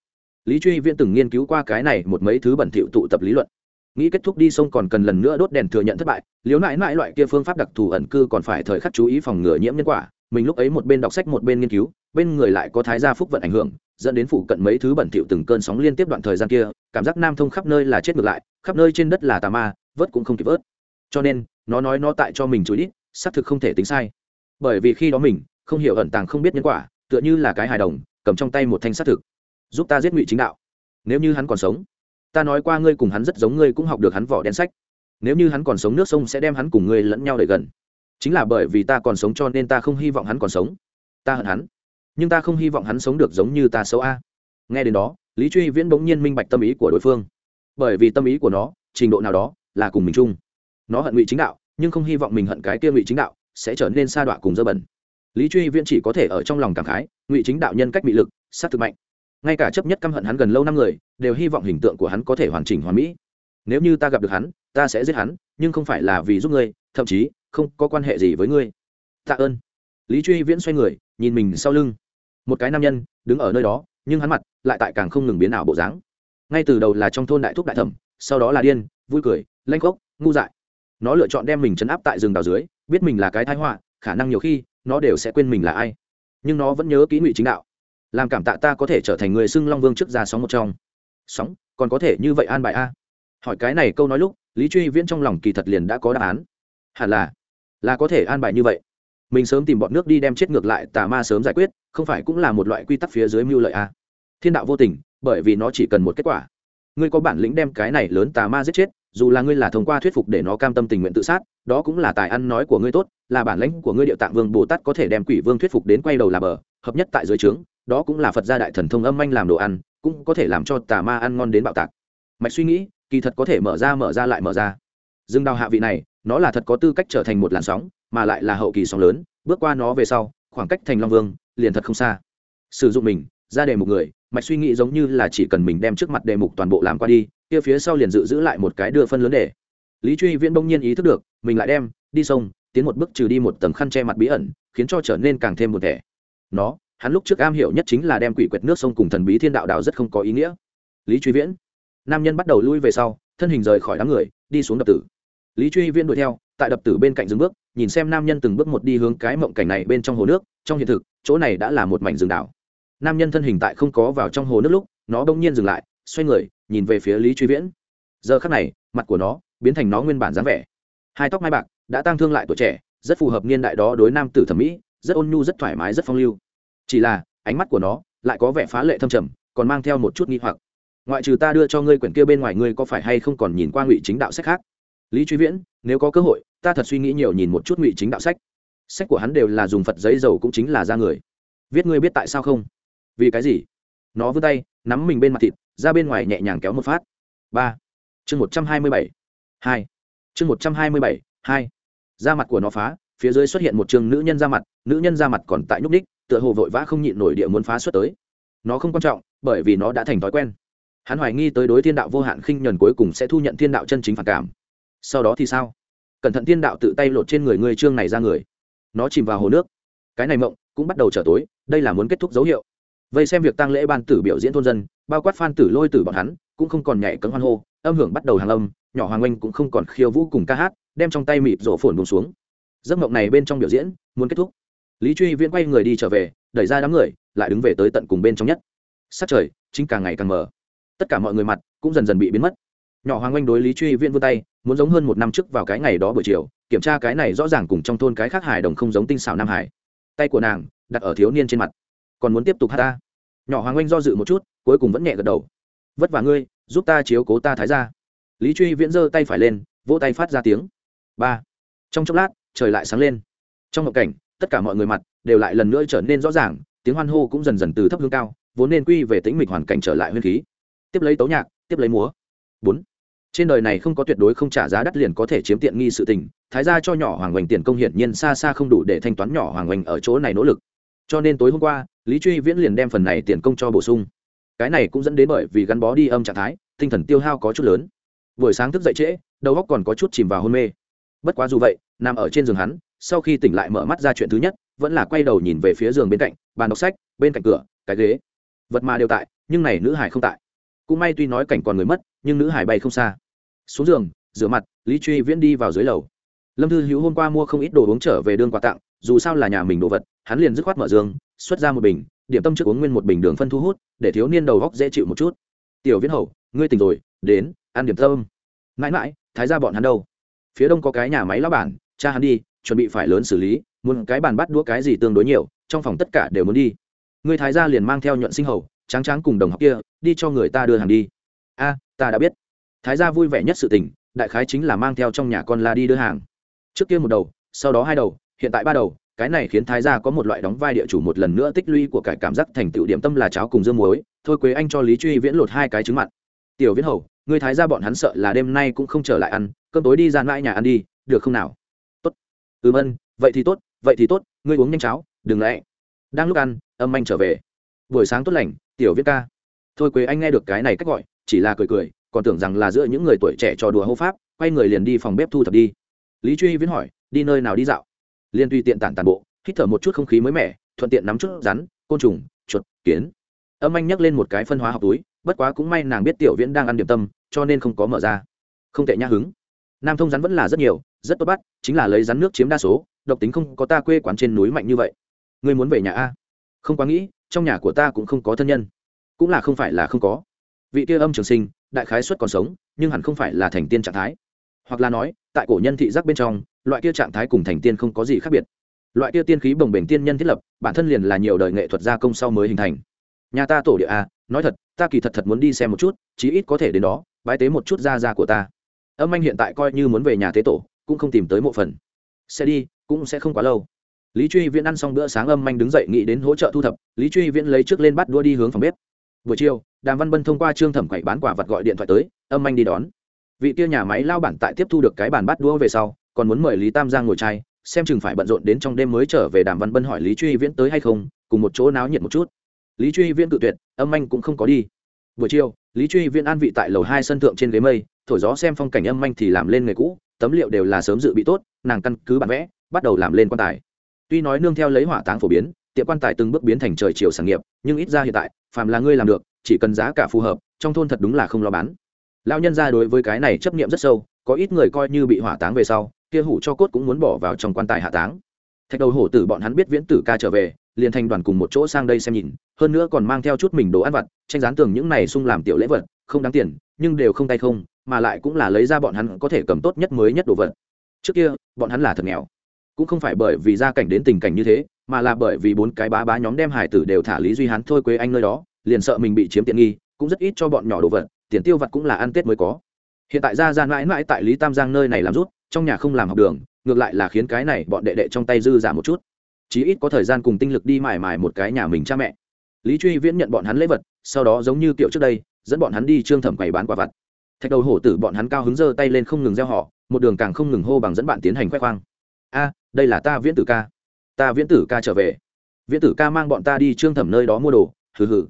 Lý truy viễn từng nghiên cứu qua cái này một mấy thứ bẩn thỉu tụ tập lý luận. Nghĩ kết thúc đi sông còn cần lần nữa đốt đèn thừa nhận thất bại liếu nãi nãi loại kia phương pháp đặc thù ẩn cư còn phải thời khắc chú ý phòng ngừa nhiễm nhân quả. Mình lúc ấy một bên đọc sách một bên nghiên cứu, bên người lại có thái gia phúc vận ảnh hưởng, dẫn đến phụ cận mấy thứ bẩn thỉu từng cơn sóng liên tiếp đoạn thời gian kia, cảm giác nam thông khắp nơi là chết ngược lại, khắp nơi trên đất là tà ma, vớt cũng không kịp vớt. Cho nên, nó nói nó tại cho mình chối ít xác thực không thể tính sai. Bởi vì khi đó mình, không hiểu ẩn tàng không biết nhân quả, tựa như là cái hài đồng, cầm trong tay một thanh xác thực. Giúp ta giết ngụy chính đạo. Nếu như hắn còn sống, ta nói qua ngươi cùng hắn rất giống, ngươi cũng học được hắn vỏ đen sách. Nếu như hắn còn sống, nước sông sẽ đem hắn cùng ngươi lẫn nhau đợi gần. Chính là bởi vì ta còn sống cho nên ta không hy vọng hắn còn sống. Ta hận hắn, nhưng ta không hy vọng hắn sống được giống như ta xấu a. Nghe đến đó, lý truy viễn bỗng nhiên minh bạch tâm ý của đối phương. Bởi vì tâm ý của nó, trình độ nào đó là cùng mình chung. Nó hận ngụy chính đạo nhưng không hy vọng mình hận cái kia ngụy chính đạo sẽ trở nên sa đọa cùng dơ bẩn. Lý truy viễn chỉ có thể ở trong lòng cảm khái, ngụy chính đạo nhân cách bị lực, sát thực mạnh. Ngay cả chấp nhất căm hận hắn gần lâu năm người, đều hy vọng hình tượng của hắn có thể hoàn chỉnh hoàn mỹ. Nếu như ta gặp được hắn, ta sẽ giết hắn, nhưng không phải là vì giúp ngươi, thậm chí, không có quan hệ gì với ngươi. Tạ ơn. Lý truy viễn xoay người, nhìn mình sau lưng. Một cái nam nhân, đứng ở nơi đó, nhưng hắn mặt lại tại càng không ngừng biến ảo bộ dáng. Ngay từ đầu là trong thôn đại thúc đại thẩm, sau đó là điên, vui cười, lanh khốc, ngu dại nó lựa chọn đem mình chấn áp tại rừng đào dưới, biết mình là cái thái họa, khả năng nhiều khi, nó đều sẽ quên mình là ai. Nhưng nó vẫn nhớ kỹ ngụy chính đạo. Làm cảm tạ ta có thể trở thành người xưng long vương trước ra sóng một trong. Sóng? Còn có thể như vậy an bài a? Hỏi cái này câu nói lúc, lý truy viễn trong lòng kỳ thật liền đã có đáp án. Hẳn là là có thể an bài như vậy. Mình sớm tìm bọn nước đi đem chết ngược lại, tà ma sớm giải quyết, không phải cũng là một loại quy tắc phía dưới mưu lợi a? Thiên đạo vô tình, bởi vì nó chỉ cần một kết quả. Ngươi có bản lĩnh đem cái này lớn tà ma giết chết dù là ngươi là thông qua thuyết phục để nó cam tâm tình nguyện tự sát, đó cũng là tài ăn nói của ngươi tốt, là bản lãnh của ngươi địa tạng vương bồ tát có thể đem quỷ vương thuyết phục đến quay đầu là bờ, hợp nhất tại dưới trướng, đó cũng là phật gia đại thần thông âm anh làm đồ ăn, cũng có thể làm cho tà ma ăn ngon đến bạo tạc. Mạch suy nghĩ, kỳ thật có thể mở ra mở ra lại mở ra. Dương đào hạ vị này, nó là thật có tư cách trở thành một làn sóng, mà lại là hậu kỳ sóng lớn, bước qua nó về sau, khoảng cách thành long vương, liền thật không xa. Sử dụng mình, ra đề một người, mạch suy nghĩ giống như là chỉ cần mình đem trước mặt đề mục toàn bộ làm qua đi kia phía sau liền dự giữ lại một cái đưa phân lớn để. Lý truy viễn bỗng nhiên ý thức được, mình lại đem, đi sông, tiến một bước trừ đi một tầng khăn che mặt bí ẩn, khiến cho trở nên càng thêm một thể nó, hắn lúc trước am hiểu nhất chính là đem quỷ quyệt nước sông cùng thần bí thiên đạo đào rất không có ý nghĩa. Lý truy viễn, nam nhân bắt đầu lui về sau, thân hình rời khỏi đám người, đi xuống đập tử. Lý truy viễn đuổi theo, tại đập tử bên cạnh dừng bước, nhìn xem nam nhân từng bước một đi hướng cái mộng cảnh này bên trong hồ nước, trong hiện thực, chỗ này đã là một mảnh rừng đảo. Nam nhân thân hình tại không có vào trong hồ nước lúc, nó bỗng nhiên dừng lại, xoay người nhìn về phía lý truy viễn. Giờ khắc này, mặt của nó biến thành nó nguyên bản dáng vẻ. Hai tóc mai bạc đã tăng thương lại tuổi trẻ, rất phù hợp niên đại đó đối nam tử thẩm mỹ, rất ôn nhu, rất thoải mái, rất phong lưu. Chỉ là, ánh mắt của nó lại có vẻ phá lệ thâm trầm, còn mang theo một chút nghi hoặc. Ngoại trừ ta đưa cho ngươi quyển kia bên ngoài, ngươi có phải hay không còn nhìn qua ngụy chính đạo sách khác? Lý truy viễn, nếu có cơ hội, ta thật suy nghĩ nhiều nhìn một chút ngụy chính đạo sách. Sách của hắn đều là dùng phật giấy dầu cũng chính là ra người. Viết ngươi biết tại sao không? Vì cái gì? Nó vươn tay, nắm mình bên mặt thịt ra bên ngoài nhẹ nhàng kéo một phát. Ba. Chương một trăm hai mươi bảy. Hai. Chương một trăm hai mươi bảy, hai. Da mặt của nó phá, phía dưới xuất hiện một trường nữ nhân da mặt, nữ nhân da mặt còn tại nhúc ních tựa hồ vội vã không nhịn nổi địa muốn phá xuất tới. Nó không quan trọng, bởi vì nó đã thành thói quen. Hắn hoài nghi tới đối thiên đạo vô hạn khinh nhuần cuối cùng sẽ thu nhận thiên đạo chân chính phản cảm. Sau đó thì sao? Cẩn thận thiên đạo tự tay lột trên người người trương này ra người. Nó chìm vào hồ nước. Cái này mộng cũng bắt đầu trở tối, đây là muốn kết thúc dấu hiệu vậy xem việc tăng lễ ban tử biểu diễn thôn dân, bao quát phan tử lôi tử bọn hắn, cũng không còn nhảy cấm hoan hô, âm hưởng bắt đầu hàng âm, nhỏ hoàng oanh cũng không còn khiêu vũ cùng ca hát, đem trong tay mịt rổ phồn bùng xuống. Giấc mộng này bên trong biểu diễn, muốn kết thúc. Lý truy viễn quay người đi trở về, đẩy ra đám người, lại đứng về tới tận cùng bên trong nhất. Sát trời, chính càng ngày càng mờ. Tất cả mọi người mặt cũng dần dần bị biến mất. Nhỏ hoàng oanh đối lý truy viễn vươn tay, muốn giống hơn một năm trước vào cái ngày đó buổi chiều, kiểm tra cái này rõ ràng cùng trong thôn cái khác hải đồng không giống tinh xảo nam hải tay của nàng đặt ở thiếu niên trên mặt còn muốn tiếp tục hát ta. Nhỏ hoàng oanh do dự một chút, cuối cùng vẫn nhẹ gật đầu. Vất vả ngươi, giúp ta chiếu cố ta thái ra lý truy viễn giơ tay phải lên, vỗ tay phát ra tiếng. Ba. Trong chốc lát, trời lại sáng lên. Trong ngộ cảnh, tất cả mọi người mặt đều lại lần nữa trở nên rõ ràng, tiếng hoan hô cũng dần dần từ thấp hướng cao, vốn nên quy về tĩnh mịch hoàn cảnh trở lại huyên khí. Tiếp lấy tấu nhạc, tiếp lấy múa. Bốn. Trên đời này không có tuyệt đối không trả giá đắt liền có thể chiếm tiện nghi sự tình, thái ra cho nhỏ hoàng hoành tiền công hiển nhiên xa xa không đủ để thanh toán nhỏ hoàng hoành ở chỗ này nỗ lực cho nên tối hôm qua, lý truy viễn liền đem phần này tiền công cho bổ sung. Cái này cũng dẫn đến bởi vì gắn bó đi âm trạng thái, tinh thần tiêu hao có chút lớn. Buổi sáng thức dậy trễ, đầu óc còn có chút chìm vào hôn mê. Bất quá dù vậy, nằm ở trên giường hắn, sau khi tỉnh lại mở mắt ra chuyện thứ nhất, vẫn là quay đầu nhìn về phía giường bên cạnh, bàn đọc sách, bên cạnh cửa, cái ghế. Vật mà đều tại, nhưng này nữ hải không tại. Cũng may tuy nói cảnh còn người mất, nhưng nữ hải bay không xa. Xuống giường, rửa mặt, lý truy viễn đi vào dưới lầu. Lâm thư hữu hôm qua mua không ít đồ uống trở về đương quà tặng dù sao là nhà mình đồ vật, hắn liền dứt khoát mở giường, xuất ra một bình, điểm tâm trước uống nguyên một bình đường phân thu hút, để thiếu niên đầu góc dễ chịu một chút. Tiểu viễn hầu, ngươi tỉnh rồi, đến, ăn điểm tâm. Mãi mãi, thái ra bọn hắn đâu? Phía đông có cái nhà máy lao bản, cha hắn đi, chuẩn bị phải lớn xử lý, muốn cái bàn bắt đũa cái gì tương đối nhiều, trong phòng tất cả đều muốn đi. Người thái gia liền mang theo nhuận sinh hầu, tráng tráng cùng đồng học kia, đi cho người ta đưa hàng đi. A, ta đã biết. Thái gia vui vẻ nhất sự tình, đại khái chính là mang theo trong nhà con la đi đưa hàng. Trước kia một đầu, sau đó hai đầu hiện tại ba đầu, cái này khiến thái gia có một loại đóng vai địa chủ một lần nữa tích lũy của cải cảm giác thành tựu điểm tâm là cháo cùng dương muối. Thôi quế anh cho lý truy viễn lột hai cái trứng mặn. Tiểu viễn hầu người thái gia bọn hắn sợ là đêm nay cũng không trở lại ăn, cơm tối đi ra mãi nhà ăn đi, được không nào? Tốt. Ừm ân, vậy thì tốt, vậy thì tốt, ngươi uống nhanh cháo, đừng lẽ đang lúc ăn, âm anh trở về. Buổi sáng tốt lành, tiểu viết ca. Thôi quế anh nghe được cái này cách gọi, chỉ là cười cười, còn tưởng rằng là giữa những người tuổi trẻ trò đùa hô pháp, quay người liền đi phòng bếp thu thập đi. Lý truy viễn hỏi, đi nơi nào đi dạo? Liên tùy tiện tản tàn bộ, hít thở một chút không khí mới mẻ, thuận tiện nắm chút rắn, côn trùng, chuột, kiến. Âm anh nhắc lên một cái phân hóa học túi, bất quá cũng may nàng biết tiểu viễn đang ăn điểm tâm, cho nên không có mở ra. Không tệ nhã hứng. Nam thông rắn vẫn là rất nhiều, rất tốt bắt, chính là lấy rắn nước chiếm đa số, độc tính không có ta quê quán trên núi mạnh như vậy. Ngươi muốn về nhà a? Không quá nghĩ, trong nhà của ta cũng không có thân nhân. Cũng là không phải là không có. Vị kia âm trường sinh, đại khái xuất còn sống, nhưng hẳn không phải là thành tiên trạng thái hoặc là nói, tại cổ nhân thị giác bên trong, loại kia trạng thái cùng thành tiên không có gì khác biệt. Loại kia tiên khí bồng bềnh tiên nhân thiết lập, bản thân liền là nhiều đời nghệ thuật gia công sau mới hình thành. Nhà ta tổ địa a, nói thật, ta kỳ thật thật muốn đi xem một chút, chí ít có thể đến đó, bái tế một chút gia gia của ta. Âm anh hiện tại coi như muốn về nhà tế tổ, cũng không tìm tới mộ phần. Sẽ đi, cũng sẽ không quá lâu. Lý truy viễn ăn xong bữa sáng âm anh đứng dậy nghĩ đến hỗ trợ thu thập, lý truy viễn lấy trước lên bắt đua đi hướng phòng bếp. Buổi chiều, đàm văn bân thông qua trương thẩm quậy bán quả vật gọi điện thoại tới, âm anh đi đón vị kia nhà máy lao bản tại tiếp thu được cái bàn bắt đua về sau, còn muốn mời lý tam giang ngồi trai xem chừng phải bận rộn đến trong đêm mới trở về đàm văn bân hỏi lý truy viễn tới hay không, cùng một chỗ náo nhiệt một chút. Lý truy viễn cự tuyệt, âm anh cũng không có đi. Buổi chiều, lý truy viễn an vị tại lầu hai sân thượng trên ghế mây, thổi gió xem phong cảnh âm anh thì làm lên nghề cũ, tấm liệu đều là sớm dự bị tốt, nàng căn cứ bản vẽ, bắt đầu làm lên quan tài. Tuy nói nương theo lấy hỏa táng phổ biến, tiệm quan tài từng bước biến thành trời chiều sản nghiệp, nhưng ít ra hiện tại, phàm là ngươi làm được, chỉ cần giá cả phù hợp, trong thôn thật đúng là không lo bán lao nhân ra đối với cái này chấp nghiệm rất sâu, có ít người coi như bị hỏa táng về sau, kia hủ cho cốt cũng muốn bỏ vào trong quan tài hạ táng. Thạch đầu hổ tử bọn hắn biết viễn tử ca trở về, liền thành đoàn cùng một chỗ sang đây xem nhìn, hơn nữa còn mang theo chút mình đồ ăn vặt, tranh dán tường những này sung làm tiểu lễ vật, không đáng tiền, nhưng đều không tay không, mà lại cũng là lấy ra bọn hắn có thể cầm tốt nhất mới nhất đồ vật. Trước kia, bọn hắn là thật nghèo. Cũng không phải bởi vì gia cảnh đến tình cảnh như thế, mà là bởi vì bốn cái bá bá nhóm đem hải tử đều thả lý duy hắn thôi quế anh nơi đó, liền sợ mình bị chiếm tiện nghi, cũng rất ít cho bọn nhỏ đồ vật tiền tiêu vặt cũng là ăn tết mới có. Hiện tại ra ra mãi mãi tại lý tam giang nơi này làm rút, trong nhà không làm học đường, ngược lại là khiến cái này bọn đệ đệ trong tay dư giả một chút. Chí ít có thời gian cùng tinh lực đi mải mải một cái nhà mình cha mẹ. Lý truy viễn nhận bọn hắn lễ vật, sau đó giống như kiểu trước đây, dẫn bọn hắn đi trương thẩm quầy bán quả vặt. Thạch đầu hổ tử bọn hắn cao hứng giơ tay lên không ngừng gieo họ, một đường càng không ngừng hô bằng dẫn bạn tiến hành khoe khoang. A, đây là ta viễn tử ca. Ta viễn tử ca trở về. Viễn tử ca mang bọn ta đi trương thẩm nơi đó mua đồ. Hừ hừ.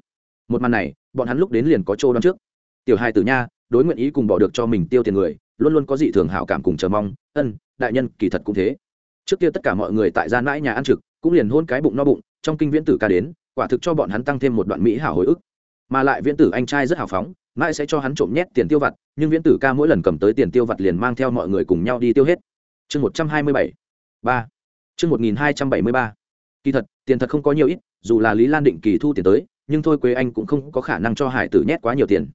Một màn này, bọn hắn lúc đến liền có chỗ đón trước tiểu hai tử nha, đối nguyện ý cùng bỏ được cho mình tiêu tiền người, luôn luôn có dị thường hảo cảm cùng chờ mong, ân, đại nhân, kỳ thật cũng thế. Trước kia tất cả mọi người tại gian mãi nhà ăn trực, cũng liền hôn cái bụng no bụng, trong kinh viễn tử ca đến, quả thực cho bọn hắn tăng thêm một đoạn mỹ hảo hồi ức. Mà lại viễn tử anh trai rất hào phóng, mãi sẽ cho hắn trộm nhét tiền tiêu vặt, nhưng viễn tử ca mỗi lần cầm tới tiền tiêu vặt liền mang theo mọi người cùng nhau đi tiêu hết. Chương một trăm hai mươi bảy, ba. Chương một nghìn hai trăm bảy mươi ba. Kỳ thật, tiền thật không có nhiều ít, dù là lý lan định kỳ thu tiền tới, nhưng thôi quế anh cũng không có khả năng cho hải tử nhét quá nhiều tiền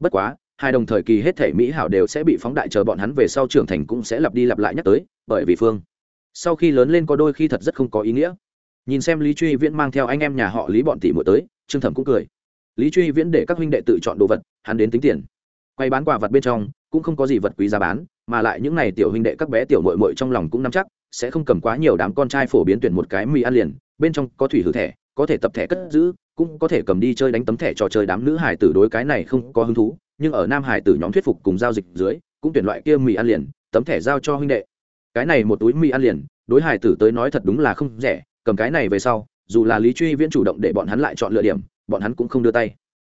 bất quá, hai đồng thời kỳ hết thể mỹ hảo đều sẽ bị phóng đại chờ bọn hắn về sau trưởng thành cũng sẽ lặp đi lặp lại nhắc tới, bởi vì phương. Sau khi lớn lên có đôi khi thật rất không có ý nghĩa. Nhìn xem lý truy viễn mang theo anh em nhà họ lý bọn tỷ muội tới, trương thẩm cũng cười. Lý truy viễn để các huynh đệ tự chọn đồ vật, hắn đến tính tiền. Quay bán quà vật bên trong, cũng không có gì vật quý giá bán, mà lại những n à y tiểu huynh đệ các bé tiểu mội mội trong lòng cũng nắm chắc, sẽ không cầm quá nhiều đám con trai phổ biến tuyển một cái mì ăn liền, bên trong có thủy hử thẻ, có thể tập thẻ cất giữ cũng có thể cầm đi chơi đánh tấm thẻ trò chơi đám nữ hải tử đối cái này không có hứng thú, nhưng ở nam hải tử nhóm thuyết phục cùng giao dịch dưới, cũng tuyển loại kia mì ăn liền, tấm thẻ giao cho huynh đệ. Cái này một túi mì ăn liền, đối hải tử tới nói thật đúng là không rẻ, cầm cái này về sau, dù là lý truy viễn chủ động để bọn hắn lại chọn lựa điểm, bọn hắn cũng không đưa tay.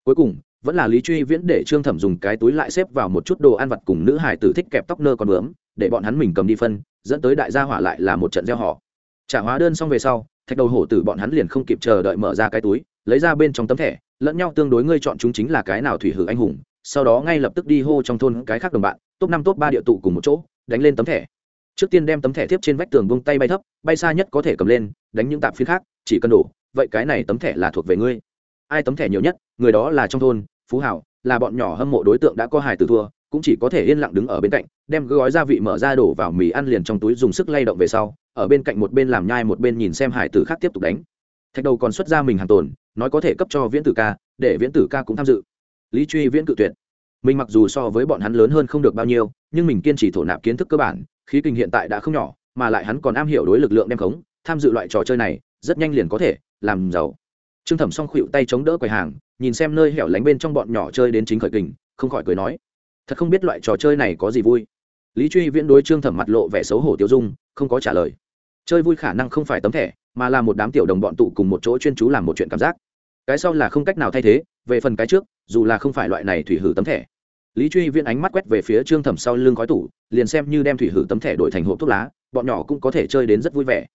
Cuối cùng, vẫn là lý truy viễn để trương thẩm dùng cái túi lại xếp vào một chút đồ ăn vặt cùng nữ hải tử thích kẹp tóc nơ còn bướm, để bọn hắn mình cầm đi phân, dẫn tới đại gia hỏa lại là một trận gieo họ. Trả hóa đơn xong về sau thạch đầu hổ tử bọn hắn liền không kịp chờ đợi mở ra cái túi, lấy ra bên trong tấm thẻ, lẫn nhau tương đối ngươi chọn chúng chính là cái nào thủy hử anh hùng, sau đó ngay lập tức đi hô trong thôn cái khác đồng bạn, top năm top ba địa tụ cùng một chỗ, đánh lên tấm thẻ. Trước tiên đem tấm thẻ tiếp trên vách tường vung tay bay thấp, bay xa nhất có thể cầm lên, đánh những tạp phiến khác, chỉ cần đủ vậy cái này tấm thẻ là thuộc về ngươi. Ai tấm thẻ nhiều nhất, người đó là trong thôn, phú hảo, là bọn nhỏ hâm mộ đối tượng đã có hài từ thua cũng chỉ có thể yên lặng đứng ở bên cạnh, đem gói gia vị mở ra đổ vào mì ăn liền trong túi dùng sức lay động về sau, ở bên cạnh một bên làm nhai một bên nhìn xem hải tử khác tiếp tục đánh. Thạch đầu còn xuất ra mình hàng tồn, nói có thể cấp cho viễn tử ca, để viễn tử ca cũng tham dự. Lý truy viễn cự tuyệt. Mình mặc dù so với bọn hắn lớn hơn không được bao nhiêu, nhưng mình kiên trì thổ nạp kiến thức cơ bản, khí kinh hiện tại đã không nhỏ, mà lại hắn còn am hiểu đối lực lượng đem khống, tham dự loại trò chơi này, rất nhanh liền có thể làm giàu. Trương thẩm xong khuỵu tay chống đỡ quầy hàng, nhìn xem nơi hẻo lánh bên trong bọn nhỏ chơi đến chính khởi kình, không khỏi cười nói thật không biết loại trò chơi này có gì vui. Lý truy viễn đối trương thẩm mặt lộ vẻ xấu hổ tiêu dung, không có trả lời. Chơi vui khả năng không phải tấm thẻ, mà là một đám tiểu đồng bọn tụ cùng một chỗ chuyên chú làm một chuyện cảm giác. Cái sau là không cách nào thay thế, về phần cái trước, dù là không phải loại này thủy hử tấm thẻ. Lý truy viễn ánh mắt quét về phía trương thẩm sau lưng khói tủ, liền xem như đem thủy hử tấm thẻ đổi thành hộp thuốc lá, bọn nhỏ cũng có thể chơi đến rất vui vẻ.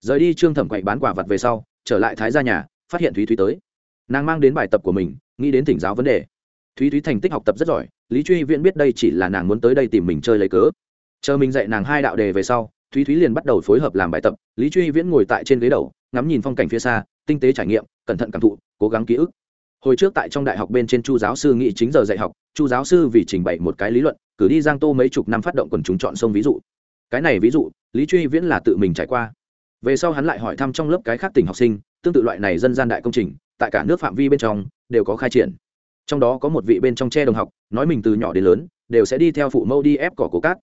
Rời đi, trương thẩm quậy bán quả vật về sau, trở lại thái gia nhà, phát hiện thúy thúy tới. Nàng mang đến bài tập của mình, nghĩ đến thỉnh giáo vấn đề. Thúy thúy thành tích học tập rất giỏi lý truy viễn biết đây chỉ là nàng muốn tới đây tìm mình chơi lấy cớ. Chờ mình dạy nàng hai đạo đề về sau, thúy thúy liền bắt đầu phối hợp làm bài tập. Lý truy viễn ngồi tại trên ghế đầu, ngắm nhìn phong cảnh phía xa, tinh tế trải nghiệm, cẩn thận cảm thụ, cố gắng ký ức. Hồi trước tại trong đại học bên trên chu giáo sư nghị chính giờ dạy học, chu giáo sư vì trình bày một cái lý luận, cử đi giang tô mấy chục năm phát động quần chúng chọn sông ví dụ. Cái này ví dụ, lý truy viễn là tự mình trải qua. Về sau hắn lại hỏi thăm trong lớp cái khác tỉnh học sinh, tương tự loại này dân gian đại công trình, tại cả nước phạm vi bên trong, đều có khai triển trong đó có một vị bên trong tre đồng học, nói mình từ nhỏ đến lớn, đều sẽ đi theo phụ mẫu đi ép cỏ cổ cát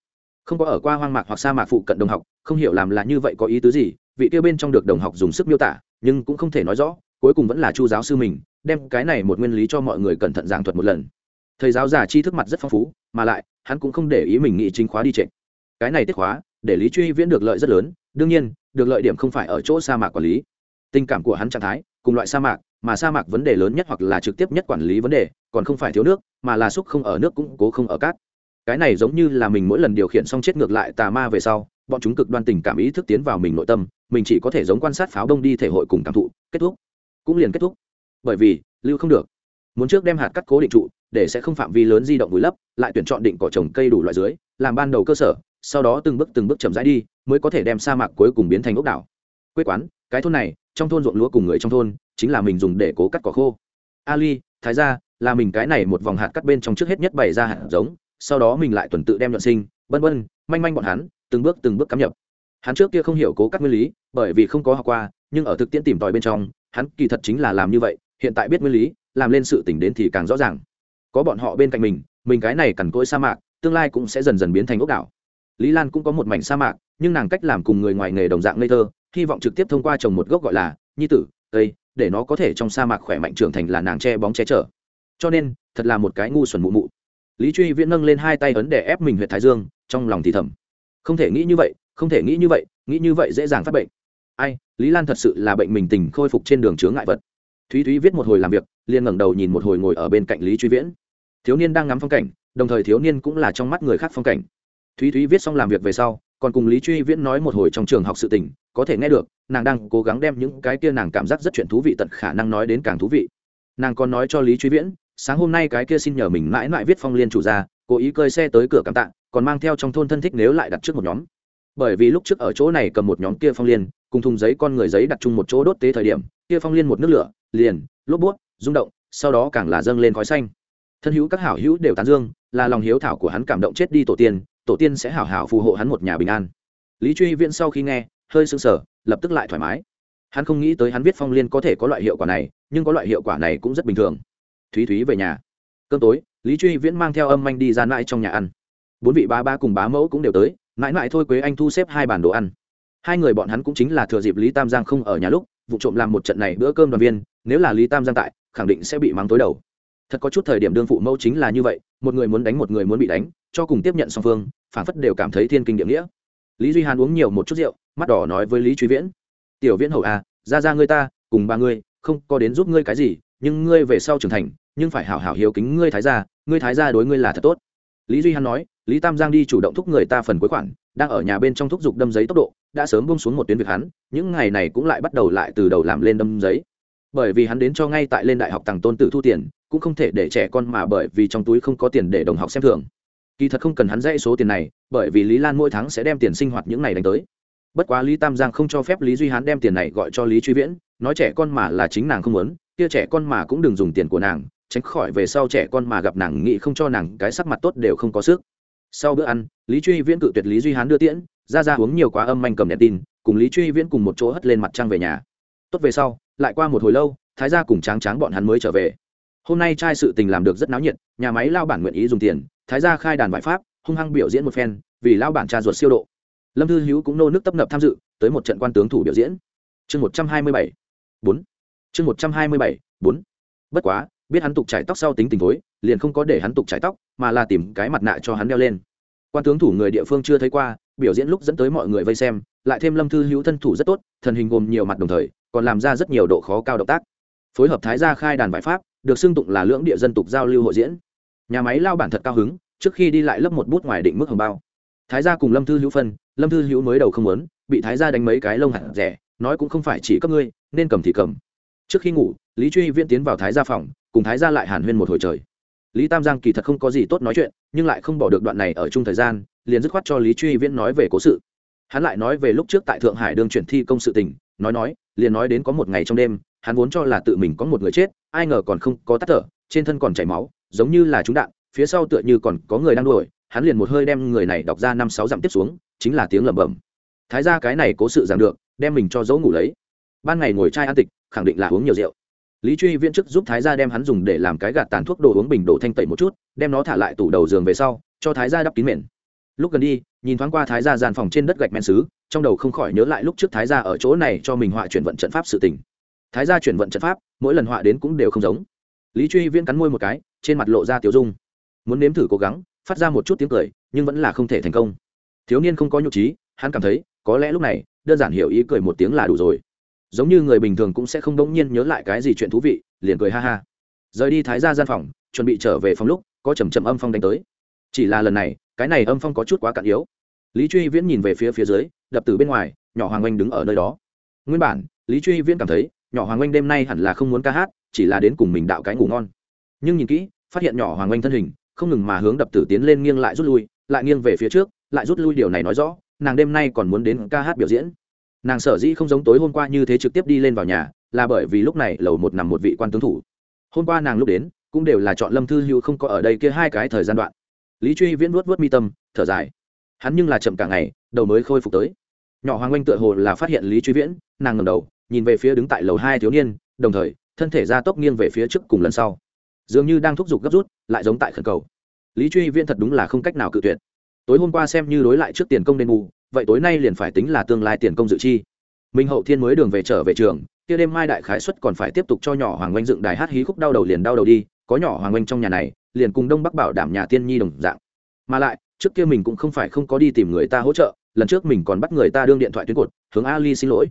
không có ở qua hoang mạc hoặc sa mạc phụ cận đồng học, không hiểu làm là như vậy có ý tứ gì, vị kia bên trong được đồng học dùng sức miêu tả, nhưng cũng không thể nói rõ, cuối cùng vẫn là chu giáo sư mình, đem cái này một nguyên lý cho mọi người cẩn thận giảng thuật một lần. Thầy giáo già tri thức mặt rất phong phú, mà lại, hắn cũng không để ý mình nghĩ chính khóa đi trệ. Cái này tiết khóa, để lý truy viễn được lợi rất lớn, đương nhiên, được lợi điểm không phải ở chỗ sa mạc quản lý. Tình cảm của hắn trạng thái, cùng loại sa mạc mà sa mạc vấn đề lớn nhất hoặc là trực tiếp nhất quản lý vấn đề, còn không phải thiếu nước, mà là xúc không ở nước cũng cố không ở cát. Cái này giống như là mình mỗi lần điều khiển xong chết ngược lại tà ma về sau, bọn chúng cực đoan tình cảm ý thức tiến vào mình nội tâm, mình chỉ có thể giống quan sát pháo đông đi thể hội cùng cảm thụ, kết thúc. Cũng liền kết thúc. Bởi vì, lưu không được. Muốn trước đem hạt cắt cố định trụ, để sẽ không phạm vi lớn di động vùi lấp, lại tuyển chọn định cỏ trồng cây đủ loại dưới, làm ban đầu cơ sở, sau đó từng bước từng bước chậm rãi đi, mới có thể đem sa mạc cuối cùng biến thành ốc đảo. Quê quán, cái thôn này, trong thôn ruộng lúa cùng người trong thôn chính là mình dùng để cố cắt cỏ khô. Ali, thái ra là mình cái này một vòng hạt cắt bên trong trước hết nhất bày ra hạt giống, sau đó mình lại tuần tự đem nhuận sinh vân vân manh manh bọn hắn, từng bước từng bước cắm nhập. Hắn trước kia không hiểu cố cắt nguyên lý, bởi vì không có học qua, nhưng ở thực tiễn tìm tòi bên trong, hắn kỳ thật chính là làm như vậy, hiện tại biết nguyên lý, làm lên sự tỉnh đến thì càng rõ ràng. Có bọn họ bên cạnh mình mình cái này cằn cỗi sa mạc, tương lai cũng sẽ dần dần biến thành ốc đảo. Lý lan cũng có một mảnh sa mạc, nhưng nàng cách làm cùng người ngoài nghề đồng dạng ngây thơ, hy vọng trực tiếp thông qua trồng một gốc gọi là nhi tử cây để nó có thể trong sa mạc khỏe mạnh trưởng thành là nàng che bóng che chở. Cho nên, thật là một cái ngu xuẩn mụ mụ. Lý truy viễn nâng lên hai tay ấn để ép mình huyện thái dương, trong lòng thì thầm. Không thể nghĩ như vậy, không thể nghĩ như vậy, nghĩ như vậy dễ dàng phát bệnh. Ai, lý lan thật sự là bệnh mình tình khôi phục trên đường chướng ngại vật. Thúy thúy viết một hồi làm việc, liền ngẩng đầu nhìn một hồi ngồi ở bên cạnh lý truy viễn. Thiếu niên đang ngắm phong cảnh, đồng thời thiếu niên cũng là trong mắt người khác phong cảnh. Thúy thúy viết xong làm việc về sau, còn cùng lý truy viễn nói một hồi trong trường học sự tình có thể nghe được, nàng đang cố gắng đem những cái kia nàng cảm giác rất chuyện thú vị tận khả năng nói đến càng thú vị. Nàng còn nói cho lý truy viễn, sáng hôm nay cái kia xin nhờ mình mãi mãi viết phong liên chủ ra, cố ý cơi xe tới cửa cảm tạ, còn mang theo trong thôn thân thích nếu lại đặt trước một nhóm. Bởi vì lúc trước ở chỗ này cầm một nhóm kia phong liên, cùng thùng giấy con người giấy đặt chung một chỗ đốt tế thời điểm, kia phong liên một nước lửa, liền, lốp buốt rung động, sau đó càng là dâng lên khói xanh. Thân hữu các hảo hữu đều tán dương, là lòng hiếu thảo của hắn cảm động chết đi tổ tiên tổ tiên sẽ hảo hảo phù hộ hắn một nhà bình an. Lý truy viễn sau khi nghe hơi sưng sở lập tức lại thoải mái. Hắn không nghĩ tới hắn viết phong liên có thể có loại hiệu quả này, nhưng có loại hiệu quả này cũng rất bình thường. Thúy thúy về nhà. Cơm tối, lý truy viễn mang theo âm anh đi ra mãi trong nhà ăn. Bốn vị bá ba cùng bá mẫu cũng đều tới, mãi mãi thôi quế anh thu xếp hai bàn đồ ăn. Hai người bọn hắn cũng chính là thừa dịp lý tam giang không ở nhà lúc, vụ trộm làm một trận này bữa cơm đoàn viên, nếu là lý tam giang tại, khẳng định sẽ bị mắng tối đầu. Thật có chút thời điểm đương phụ mẫu chính là như vậy, một người muốn đánh một người muốn bị đánh, cho cùng tiếp nhận song phương phản phất đều cảm thấy thiên kinh địa nghĩa lý duy hàn uống nhiều một chút rượu, mắt đỏ nói với lý truy viễn. Tiểu viễn hầu à ra ra ngươi ta, cùng ba ngươi, không có đến giúp ngươi cái gì, nhưng ngươi về sau trưởng thành, nhưng phải hảo hảo hiếu kính ngươi thái gia, ngươi thái gia đối ngươi là thật tốt. Lý duy hàn nói, lý tam giang đi chủ động thúc người ta phần cuối khoản, đang ở nhà bên trong thúc giục đâm giấy tốc độ, đã sớm bông xuống một tuyến việc hắn, những ngày này cũng lại bắt đầu lại từ đầu làm lên đâm giấy. Bởi vì hắn đến cho ngay tại lên đại học tàng tôn tử thu tiền, cũng không thể để trẻ con mà bởi vì trong túi không có tiền để đồng học xem thường kỳ thật không cần hắn dãy số tiền này, bởi vì lý lan mỗi tháng sẽ đem tiền sinh hoạt những này đánh tới. Bất quá lý tam giang không cho phép lý duy hán đem tiền này gọi cho lý truy viễn, nói trẻ con mà là chính nàng không muốn, kia trẻ con mà cũng đừng dùng tiền của nàng, tránh khỏi về sau trẻ con mà gặp nàng nghĩ không cho nàng cái sắc mặt tốt đều không có sức. Sau bữa ăn, lý truy viễn cự tuyệt lý duy hán đưa tiễn, ra ra uống nhiều quá âm manh cầm đèn tin, cùng lý truy viễn cùng một chỗ hất lên mặt trăng về nhà. Tốt về sau, lại qua một hồi lâu, thái gia cùng tráng tráng bọn hắn mới trở về. Hôm nay trai sự tình làm được rất náo nhiệt, nhà máy lao bản nguyện ý dùng tiền thái gia khai đàn vải pháp, hung hăng biểu diễn một phen, vì lao bản cha ruột siêu độ. Lâm thư hữu cũng nô nước tấp nập tham dự, tới một trận quan tướng thủ biểu diễn. Chương một trăm hai mươi bảy, bốn. Chương một trăm hai mươi bảy, bốn. Bất quá, biết hắn tục trải tóc sau tính tình thối, liền không có để hắn tục trải tóc, mà là tìm cái mặt nạ cho hắn đeo lên. Quan tướng thủ người địa phương chưa thấy qua, biểu diễn lúc dẫn tới mọi người vây xem, lại thêm lâm thư hữu thân thủ rất tốt, thần hình gồm nhiều mặt đồng thời, còn làm ra rất nhiều độ khó cao động tác. Phối hợp thái gia khai đàn bài pháp, được xưng tụng là lưỡng địa dân tục giao lưu hội diễn nhà máy lao bản thật cao hứng, trước khi đi lại lấp một bút ngoài định mức hồng bao. Thái gia cùng lâm thư hữu phân, lâm thư hữu mới đầu không muốn, bị thái gia đánh mấy cái lông hẳn rẻ, nói cũng không phải chỉ cấp ngươi, nên cầm thì cầm. Trước khi ngủ, lý truy viễn tiến vào thái gia phòng, cùng thái gia lại hàn huyên một hồi trời. Lý tam giang kỳ thật không có gì tốt nói chuyện, nhưng lại không bỏ được đoạn này ở chung thời gian, liền dứt khoát cho lý truy viễn nói về cố sự. Hắn lại nói về lúc trước tại thượng hải đương chuyển thi công sự tình, nói nói, liền nói đến có một ngày trong đêm, hắn vốn cho là tự mình có một người chết, ai ngờ còn không có tắt thở, trên thân còn chảy máu giống như là trúng đạn, phía sau tựa như còn có người đang đuổi, hắn liền một hơi đem người này đọc ra năm sáu dặm tiếp xuống, chính là tiếng lẩm bẩm. Thái ra cái này cố sự giảng được, đem mình cho dấu ngủ lấy. Ban ngày ngồi chai ăn tịch, khẳng định là uống nhiều rượu. Lý truy viễn chức giúp thái gia đem hắn dùng để làm cái gạt tàn thuốc đồ uống bình đồ thanh tẩy một chút, đem nó thả lại tủ đầu giường về sau, cho thái gia đắp kín mền. Lúc gần đi, nhìn thoáng qua thái gia gian phòng trên đất gạch men xứ, trong đầu không khỏi nhớ lại lúc trước thái gia ở chỗ này cho mình họa chuyển vận trận pháp sự tình. Thái gia chuyển vận trận pháp, mỗi lần họa đến cũng đều không giống lý truy viễn cắn môi một cái trên mặt lộ ra tiểu dung muốn nếm thử cố gắng phát ra một chút tiếng cười nhưng vẫn là không thể thành công thiếu niên không có nhục trí hắn cảm thấy có lẽ lúc này đơn giản hiểu ý cười một tiếng là đủ rồi giống như người bình thường cũng sẽ không đống nhiên nhớ lại cái gì chuyện thú vị liền cười ha ha rời đi thái ra gian phòng chuẩn bị trở về phòng lúc có chầm chậm âm phong đánh tới chỉ là lần này cái này âm phong có chút quá cạn yếu lý truy viễn nhìn về phía phía dưới đập từ bên ngoài nhỏ hoàng oanh đứng ở nơi đó nguyên bản lý truy viễn cảm thấy nhỏ hoàng oanh đêm nay hẳn là không muốn ca hát chỉ là đến cùng mình đạo cái ngủ ngon. Nhưng nhìn kỹ, phát hiện nhỏ hoàng oanh thân hình, không ngừng mà hướng đập tử tiến lên nghiêng lại rút lui, lại nghiêng về phía trước, lại rút lui điều này nói rõ, nàng đêm nay còn muốn đến ca hát biểu diễn. Nàng sở dĩ không giống tối hôm qua như thế trực tiếp đi lên vào nhà, là bởi vì lúc này lầu một nằm một vị quan tướng thủ. Hôm qua nàng lúc đến, cũng đều là chọn lâm thư hữu không có ở đây kia hai cái thời gian đoạn. Lý truy viễn vuốt vuốt mi tâm, thở dài. Hắn nhưng là chậm cả ngày, đầu mới khôi phục tới. Nhỏ hoàng oanh tựa hồ là phát hiện lý truy viễn, nàng ngầm đầu, nhìn về phía đứng tại lầu hai thiếu niên, đồng thời thân thể ra tốc nghiêng về phía trước cùng lần sau. Dường như đang thúc giục gấp rút, lại giống tại khẩn cầu. Lý truy viễn thật đúng là không cách nào cự tuyệt. Tối hôm qua xem như đối lại trước tiền công đền bù, vậy tối nay liền phải tính là tương lai tiền công dự chi. Minh hậu thiên mới đường về trở về trường, kia đêm mai đại khái xuất còn phải tiếp tục cho nhỏ hoàng oanh dựng đài hát hí khúc đau đầu liền đau đầu đi, có nhỏ hoàng oanh trong nhà này, liền cùng đông bắc bảo đảm nhà tiên nhi đồng dạng. Mà lại, trước kia mình cũng không phải không có đi tìm người ta hỗ trợ, lần trước mình còn bắt người ta đương điện thoại tuyến cột, hướng ali xin lỗi.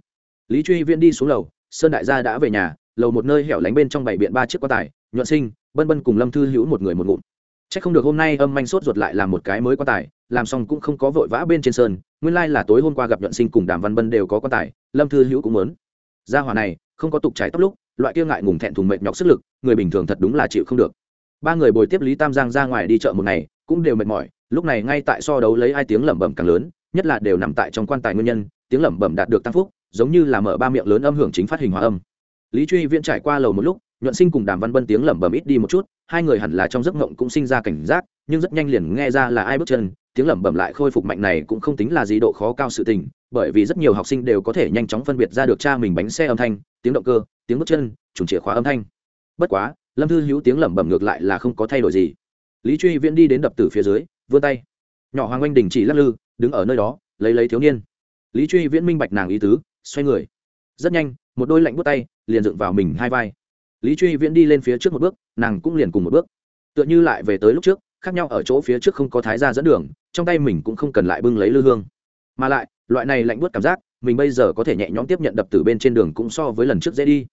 Lý truy viễn đi xuống lầu, sơn đại gia đã về nhà lầu một nơi hẻo lánh bên trong bảy biện ba chiếc quan tài nhuận sinh bân bân cùng lâm thư hữu một người một ngụm Chắc không được hôm nay âm manh sốt ruột lại làm một cái mới quan tài, làm xong cũng không có vội vã bên trên sơn, nguyên lai là tối hôm qua gặp nhuận sinh cùng Đàm Văn Bân đều có quan tài, Lâm Thư Hữu cũng muốn. Gia hỏa này, không có tục trái tóc lúc, loại kia ngại ngùng thẹn thùng mệt nhọc sức lực, người bình thường thật đúng là chịu không được. Ba người bồi tiếp Lý Tam Giang ra ngoài đi chợ một ngày, cũng đều mệt mỏi, lúc này ngay tại so đấu lấy hai tiếng lẩm bẩm càng lớn, nhất là đều nằm tại trong quan tài nguyên nhân, tiếng lẩm bẩm đạt được tăng phúc, giống như là mở ba miệng lớn âm hưởng chính phát hình hòa âm. Lý Truy Viễn trải qua lầu một lúc, nhuận sinh cùng Đàm Văn Bân tiếng lẩm bẩm ít đi một chút, hai người hẳn là trong giấc mộng cũng sinh ra cảnh giác nhưng rất nhanh liền nghe ra là ai bước chân tiếng lẩm bẩm lại khôi phục mạnh này cũng không tính là gì độ khó cao sự tình bởi vì rất nhiều học sinh đều có thể nhanh chóng phân biệt ra được cha mình bánh xe âm thanh tiếng động cơ tiếng bước chân trùng chìa khóa âm thanh. Bất quá lâm thư hữu tiếng lẩm bẩm ngược lại là không có thay đổi gì. Lý truy viễn đi đến đập tử phía dưới vươn tay. Nhỏ hoàng oanh đình chỉ lắc lư đứng ở nơi đó lấy lấy thiếu niên. Lý truy viễn minh bạch nàng ý tứ xoay người. Rất nhanh một đôi lạnh bút tay, liền dựng vào mình hai vai. Lý truy viễn đi lên phía trước một bước, nàng cũng liền cùng một bước. Tựa như lại về tới lúc trước, khác nhau ở chỗ phía trước không có thái gia dẫn đường, trong tay mình cũng không cần lại bưng lấy lư hương. Mà lại, loại này lạnh buốt cảm giác, mình bây giờ có thể nhẹ nhõm tiếp nhận đập từ bên trên đường cũng so với lần trước dễ đi.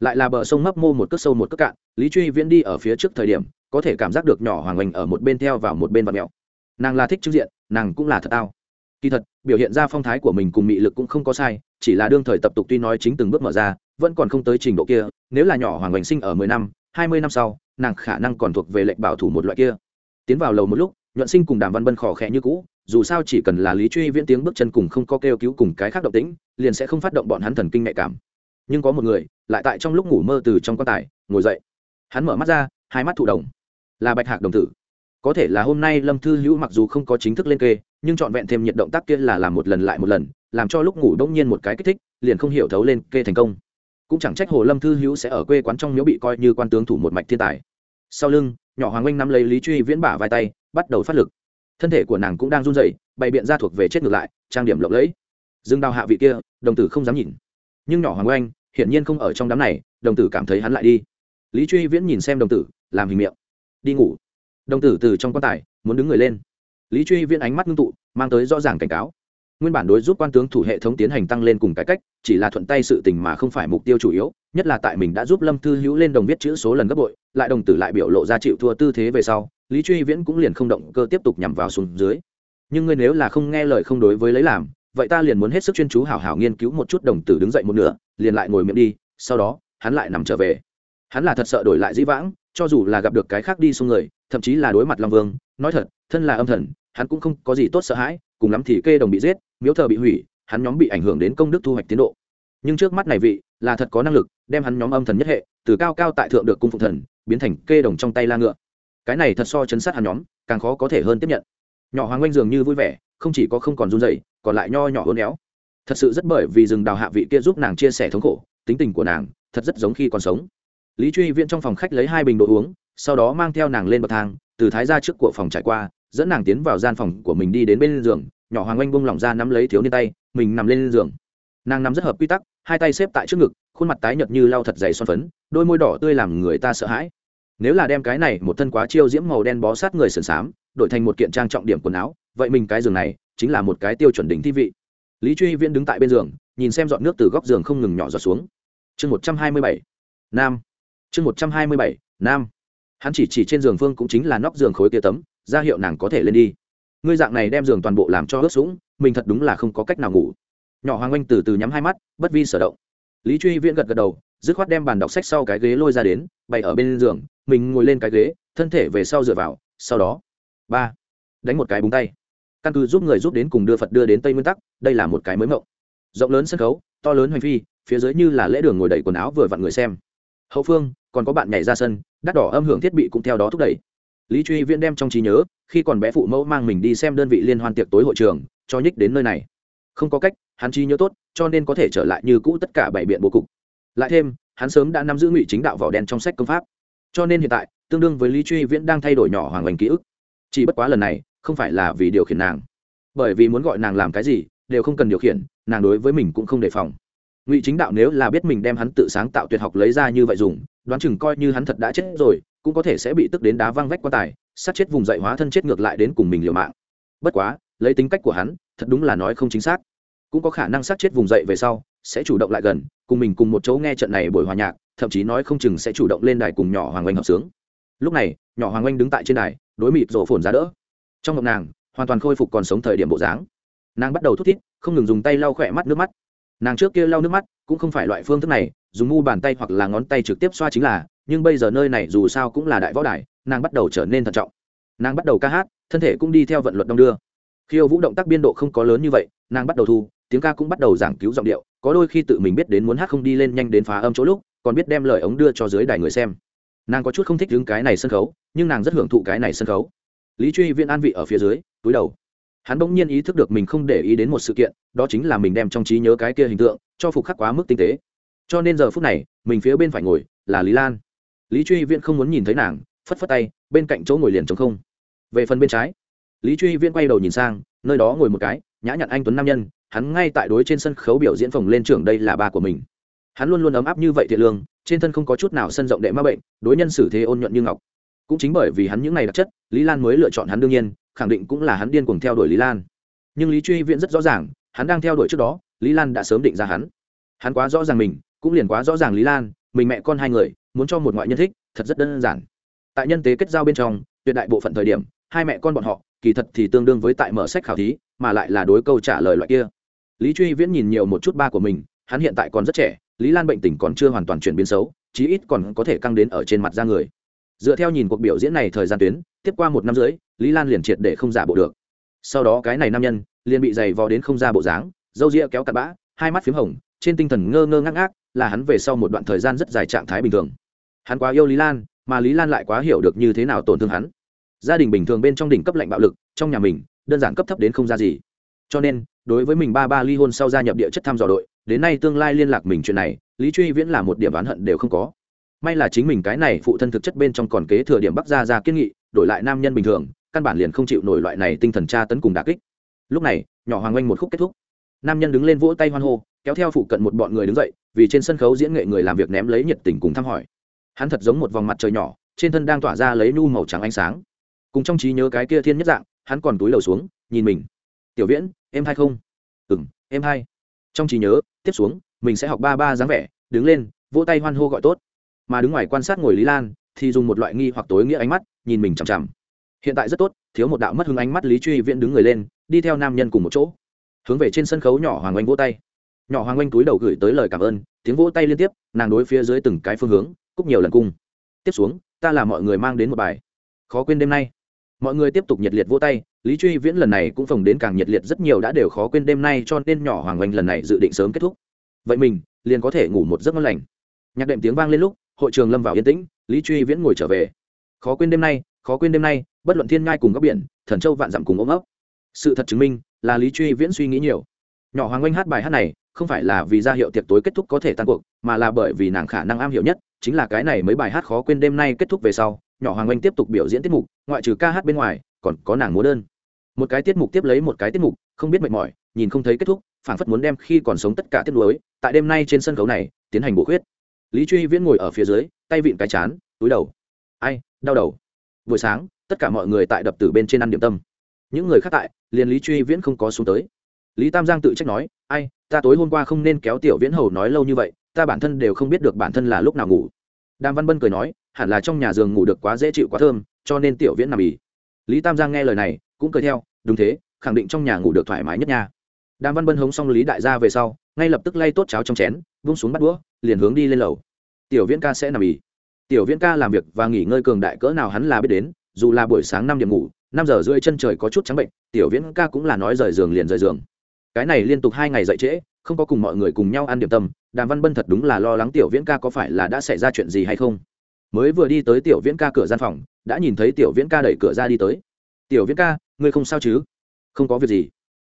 Lại là bờ sông mấp mô một cước sâu một cước cạn, lý truy viễn đi ở phía trước thời điểm, có thể cảm giác được nhỏ hoàng oanh ở một bên theo vào một bên vật mẹo nàng là thích trước diện, nàng cũng là thật tao kỳ thật, biểu hiện ra phong thái của mình cùng mị lực cũng không có sai, chỉ là đương thời tập tục tuy nói chính từng bước mở ra, vẫn còn không tới trình độ kia, nếu là nhỏ hoàng hoành sinh ở mười năm, hai mươi năm sau, nàng khả năng còn thuộc về lệnh bảo thủ một loại kia. Tiến vào lầu một lúc, nhuận sinh cùng đàm văn bân khỏ khẽ như cũ, dù sao chỉ cần là lý truy viễn tiếng bước chân cùng không có kêu cứu cùng cái khác động tĩnh, liền sẽ không phát động bọn hắn thần kinh nhạy cảm. Nhưng có một người, lại tại trong lúc ngủ mơ từ trong quan tài, ngồi dậy. Hắn mở mắt ra, hai mắt thụ đồng là bạch hạc đồng tử có thể là hôm nay lâm thư hữu mặc dù không có chính thức lên kê, nhưng trọn vẹn thêm nhiệt động tác kia là làm một lần lại một lần, làm cho lúc ngủ đông nhiên một cái kích thích, liền không hiểu thấu lên kê thành công. Cũng chẳng trách hồ lâm thư hữu sẽ ở quê quán trong miếu bị coi như quan tướng thủ một mạch thiên tài. Sau lưng, nhỏ hoàng oanh nắm lấy lý truy viễn bả vai tay, bắt đầu phát lực. Thân thể của nàng cũng đang run rẩy, bày biện ra thuộc về chết ngược lại, trang điểm lộng lẫy. Dương đào hạ vị kia, đồng tử không dám nhìn. Nhưng nhỏ hoàng oanh, hiển nhiên không ở trong đám này, đồng tử cảm thấy hắn lại đi. Lý truy viễn nhìn xem đồng tử, làm hình miệng. Đi ngủ đồng tử từ trong quan tài, muốn đứng người lên. Lý truy viễn ánh mắt ngưng tụ, mang tới rõ ràng cảnh cáo. Nguyên bản đối giúp quan tướng thủ hệ thống tiến hành tăng lên cùng cải cách, chỉ là thuận tay sự tình mà không phải mục tiêu chủ yếu, nhất là tại mình đã giúp lâm thư hữu lên đồng viết chữ số lần gấp bội, lại đồng tử lại biểu lộ ra chịu thua tư thế về sau, lý truy viễn cũng liền không động cơ tiếp tục nhằm vào xuống dưới. Nhưng ngươi nếu là không nghe lời không đối với lấy làm, vậy ta liền muốn hết sức chuyên chú hảo hảo nghiên cứu một chút đồng tử đứng dậy một nửa, liền lại ngồi miệng đi, sau đó, hắn lại nằm trở về. Hắn là thật sợ đổi lại dĩ vãng, cho dù là gặp được cái khác đi xuống người thậm chí là đối mặt long vương, nói thật, thân là âm thần, hắn cũng không có gì tốt sợ hãi, cùng lắm thì kê đồng bị giết, miếu thờ bị hủy, hắn nhóm bị ảnh hưởng đến công đức thu hoạch tiến độ. Nhưng trước mắt này vị, là thật có năng lực, đem hắn nhóm âm thần nhất hệ, từ cao cao tại thượng được cung phụ thần, biến thành kê đồng trong tay la ngựa. Cái này thật so chấn sát hắn nhóm, càng khó có thể hơn tiếp nhận. Nhỏ hoàng oanh dường như vui vẻ, không chỉ có không còn run dậy còn lại nho nhỏ hôn éo. Thật sự rất bởi vì rừng đào hạ vị kia giúp nàng chia sẻ thống khổ, tính tình của nàng, thật rất giống khi còn sống. Lý truy viễn trong phòng khách lấy hai bình đồ uống sau đó mang theo nàng lên bậc thang, từ thái ra trước của phòng trải qua, dẫn nàng tiến vào gian phòng của mình đi đến bên giường, nhỏ hoàng oanh bông lỏng ra nắm lấy thiếu niên tay, mình nằm lên giường. Nàng nằm rất hợp quy tắc, hai tay xếp tại trước ngực, khuôn mặt tái nhợt như lau thật dày son phấn, đôi môi đỏ tươi làm người ta sợ hãi. Nếu là đem cái này một thân quá chiêu diễm màu đen bó sát người sườn xám đổi thành một kiện trang trọng điểm quần áo, vậy mình cái giường này chính là một cái tiêu chuẩn đỉnh thi vị. Lý truy viễn đứng tại bên giường, nhìn xem dọn nước từ góc giường không ngừng nhỏ giọt xuống. Chương một trăm hai mươi bảy, nam. Chương một trăm hai mươi bảy, nam hắn chỉ chỉ trên giường phương cũng chính là nóc giường khối kia tấm, ra hiệu nàng có thể lên đi. Ngươi dạng này đem giường toàn bộ làm cho ướt sũng, mình thật đúng là không có cách nào ngủ. Nhỏ hoàng oanh từ từ nhắm hai mắt, bất vi sở động. Lý truy viễn gật gật đầu, dứt khoát đem bàn đọc sách sau cái ghế lôi ra đến, bày ở bên giường, mình ngồi lên cái ghế, thân thể về sau dựa vào, sau đó, ba, đánh một cái búng tay. Căn cứ giúp người giúp đến cùng đưa phật đưa đến tây nguyên tắc, đây là một cái mới mộng. Rộng lớn sân khấu, to lớn hành phi, phía dưới như là lễ đường ngồi đầy quần áo vừa vặn người xem. Hậu phương, còn có bạn nhảy ra sân đắt đỏ âm hưởng thiết bị cũng theo đó thúc đẩy. Lý truy viễn đem trong trí nhớ, khi còn bé phụ mẫu mang mình đi xem đơn vị liên hoan tiệc tối hội trường, cho nhích đến nơi này. Không có cách, hắn trí nhớ tốt, cho nên có thể trở lại như cũ tất cả bảy biện bố cục. Lại thêm, hắn sớm đã nắm giữ ngụy chính đạo vỏ đen trong sách công pháp. Cho nên hiện tại, tương đương với lý truy viễn đang thay đổi nhỏ hoàng oanh ký ức. Chỉ bất quá lần này, không phải là vì điều khiển nàng. Bởi vì muốn gọi nàng làm cái gì, đều không cần điều khiển, nàng đối với mình cũng không đề phòng ngụy chính đạo nếu là biết mình đem hắn tự sáng tạo tuyệt học lấy ra như vậy dùng, đoán chừng coi như hắn thật đã chết rồi, cũng có thể sẽ bị tức đến đá văng vách quan tài, sát chết vùng dậy hóa thân chết ngược lại đến cùng mình liều mạng. Bất quá, lấy tính cách của hắn, thật đúng là nói không chính xác. Cũng có khả năng sát chết vùng dậy về sau, sẽ chủ động lại gần, cùng mình cùng một chỗ nghe trận này buổi hòa nhạc, thậm chí nói không chừng sẽ chủ động lên đài cùng nhỏ hoàng oanh hợp sướng. Lúc này, nhỏ hoàng oanh đứng tại trên đài, đối mịt rổ phồn ra đỡ. Trong ngọc nàng, hoàn toàn khôi phục còn sống thời điểm bộ dáng. Nàng bắt đầu thút thít, không ngừng dùng tay lau khỏe mắt nước mắt nàng trước kia lau nước mắt, cũng không phải loại phương thức này, dùng ngu bàn tay hoặc là ngón tay trực tiếp xoa chính là, nhưng bây giờ nơi này dù sao cũng là đại võ đài, nàng bắt đầu trở nên thận trọng. Nàng bắt đầu ca hát, thân thể cũng đi theo vận luật đông đưa. Khiêu vũ động tác biên độ không có lớn như vậy, nàng bắt đầu thu, tiếng ca cũng bắt đầu giảng cứu giọng điệu, có đôi khi tự mình biết đến muốn hát không đi lên nhanh đến phá âm chỗ lúc, còn biết đem lời ống đưa cho dưới đài người xem. Nàng có chút không thích đứng cái này sân khấu, nhưng nàng rất hưởng thụ cái này sân khấu. Lý truy viên an vị ở phía dưới, túi đầu hắn bỗng nhiên ý thức được mình không để ý đến một sự kiện, đó chính là mình đem trong trí nhớ cái kia hình tượng cho phục khắc quá mức tinh tế. Cho nên giờ phút này, mình phía bên phải ngồi là lý lan. Lý truy viễn không muốn nhìn thấy nàng, phất phất tay, bên cạnh chỗ ngồi liền trống không. Về phần bên trái, lý truy viễn quay đầu nhìn sang, nơi đó ngồi một cái, nhã nhặn anh tuấn nam nhân, hắn ngay tại đối trên sân khấu biểu diễn phòng lên trưởng đây là ba của mình. Hắn luôn luôn ấm áp như vậy thiệt lương, trên thân không có chút nào sân rộng đệ ma bệnh, đối nhân xử thế ôn nhuận như ngọc. Cũng chính bởi vì hắn những ngày đặc chất, lý lan mới lựa chọn hắn đương nhiên khẳng định cũng là hắn điên cuồng theo đuổi lý lan. Nhưng lý truy viễn rất rõ ràng, hắn đang theo đuổi trước đó, lý lan đã sớm định ra hắn. Hắn quá rõ ràng mình, cũng liền quá rõ ràng lý lan, mình mẹ con hai người, muốn cho một ngoại nhân thích, thật rất đơn giản. Tại nhân tế kết giao bên trong, tuyệt đại bộ phận thời điểm, hai mẹ con bọn họ, kỳ thật thì tương đương với tại mở sách khảo thí, mà lại là đối câu trả lời loại kia. Lý truy viễn nhìn nhiều một chút ba của mình, hắn hiện tại còn rất trẻ, lý lan bệnh tình còn chưa hoàn toàn chuyển biến xấu, chí ít còn có thể căng đến ở trên mặt da người dựa theo nhìn cuộc biểu diễn này thời gian tuyến, tiếp qua một năm rưỡi, lý lan liền triệt để không giả bộ được. Sau đó cái này nam nhân, liền bị giày vò đến không ra bộ dáng, râu ria kéo cặp bã, hai mắt p h í m hồng, trên tinh thần ngơ ngơ ngác ngác, là hắn về sau một đoạn thời gian rất dài trạng thái bình thường. Hắn quá yêu lý lan, mà lý lan lại quá hiểu được như thế nào tổn thương hắn. Gia đình bình thường bên trong đỉnh cấp lạnh bạo lực, trong nhà mình, đơn giản cấp thấp đến không ra gì. Cho nên, đối với mình ba ba ly hôn sau gia nhập địa chất thăm dò đội, đến nay tương lai liên lạc mình chuyện này, lý truy viễn là một điểm oán hận đều không có may là chính mình cái này phụ thân thực chất bên trong còn kế thừa điểm bắc gia ra kiên nghị, đổi lại nam nhân bình thường, căn bản liền không chịu nổi loại này tinh thần tra tấn cùng đà kích. Lúc này, nhỏ hoàng oanh một khúc kết thúc. Nam nhân đứng lên vỗ tay hoan hô, kéo theo phụ cận một bọn người đứng dậy, vì trên sân khấu diễn nghệ người làm việc ném lấy nhiệt tình cùng thăm hỏi. Hắn thật giống một vòng mặt trời nhỏ, trên thân đang tỏa ra lấy nu màu trắng ánh sáng. Cùng trong trí nhớ cái kia thiên nhất dạng, hắn còn túi đầu xuống, nhìn mình. Tiểu viễn, em hay không? Ừ m em hay. Trong trí nhớ, tiếp xuống, mình sẽ học ba ba dáng vẻ, đứng lên, vỗ tay hoan hô gọi tốt mà đứng ngoài quan sát ngồi lý lan, thì dùng một loại nghi hoặc tối nghĩa ánh mắt, nhìn mình chằm chằm. Hiện tại rất tốt, thiếu một đạo mất hứng ánh mắt lý truy viễn đứng người lên, đi theo nam nhân cùng một chỗ. Hướng về trên sân khấu nhỏ hoàng oanh vỗ tay. Nhỏ hoàng oanh túi đầu gửi tới lời cảm ơn, tiếng vỗ tay liên tiếp, nàng đối phía dưới từng cái phương hướng, cúc nhiều lần cung. Tiếp xuống, ta là mọi người mang đến một bài. Khó quên đêm nay. Mọi người tiếp tục nhiệt liệt vỗ tay, lý truy viễn lần này cũng phồng đến càng nhiệt liệt rất nhiều đã đều khó quên đêm nay cho nên nhỏ hoàng oanh lần này dự định sớm kết thúc. Vậy mình, liền có thể ngủ một giấc ngon lành. Nhạc đệm tiếng vang lên lúc hội trường lâm vào yên tĩnh, lý truy viễn ngồi trở về. Khó quên đêm nay, khó quên đêm nay, bất luận thiên ngai cùng góc biển, thần châu vạn dặm cùng ôm ấp. Sự thật chứng minh, là lý truy viễn suy nghĩ nhiều. Nhỏ hoàng oanh hát bài hát này, không phải là vì ra hiệu tiệc tối kết thúc có thể tan cuộc, mà là bởi vì nàng khả năng am hiểu nhất, chính là cái này mấy bài hát khó quên đêm nay kết thúc về sau, nhỏ hoàng oanh tiếp tục biểu diễn tiết mục, ngoại trừ ca hát bên ngoài, còn có nàng múa đơn. Một cái tiết mục tiếp lấy một cái tiết mục, không biết mệt mỏi, nhìn không thấy kết thúc, phảng phất muốn đem khi còn sống tất cả tiết lối tại đêm nay trên sân khấu này, tiến hành bổ khuyết lý truy viễn ngồi ở phía dưới, tay vịn cái chán, túi đầu. Ai, đau đầu. Buổi sáng, tất cả mọi người tại đập tử bên trên ăn điểm tâm. Những người khác tại, liền lý truy viễn không có xuống tới. Lý tam giang tự trách nói, ai, ta tối hôm qua không nên kéo tiểu viễn hầu nói lâu như vậy, ta bản thân đều không biết được bản thân là lúc nào ngủ. Đàm văn bân cười nói, hẳn là trong nhà giường ngủ được quá dễ chịu quá thơm, cho nên tiểu viễn nằm ì lý tam giang nghe lời này, cũng cười theo, đúng thế, khẳng định trong nhà ngủ được thoải mái nhất nha đàm văn bân hống xong lý đại gia về sau, ngay lập tức lay tốt cháo trong chén, vung xuống bắt đũa, liền hướng đi lên lầu. Tiểu viễn ca sẽ nằm ì tiểu viễn ca làm việc và nghỉ ngơi cường đại cỡ nào hắn là biết đến, dù là buổi sáng năm điểm ngủ, năm giờ rưỡi chân trời có chút trắng bệnh, tiểu viễn ca cũng là nói rời giường liền rời giường. Cái này liên tục hai ngày dậy trễ, không có cùng mọi người cùng nhau ăn điểm tâm, đàm văn bân thật đúng là lo lắng tiểu viễn ca có phải là đã xảy ra chuyện gì hay không. Mới vừa đi tới tiểu viễn ca cửa gian phòng, đã nhìn thấy tiểu viễn ca đẩy cửa ra đi tới. Tiểu viễn ca, ngươi không sao chứ? Không có việc gì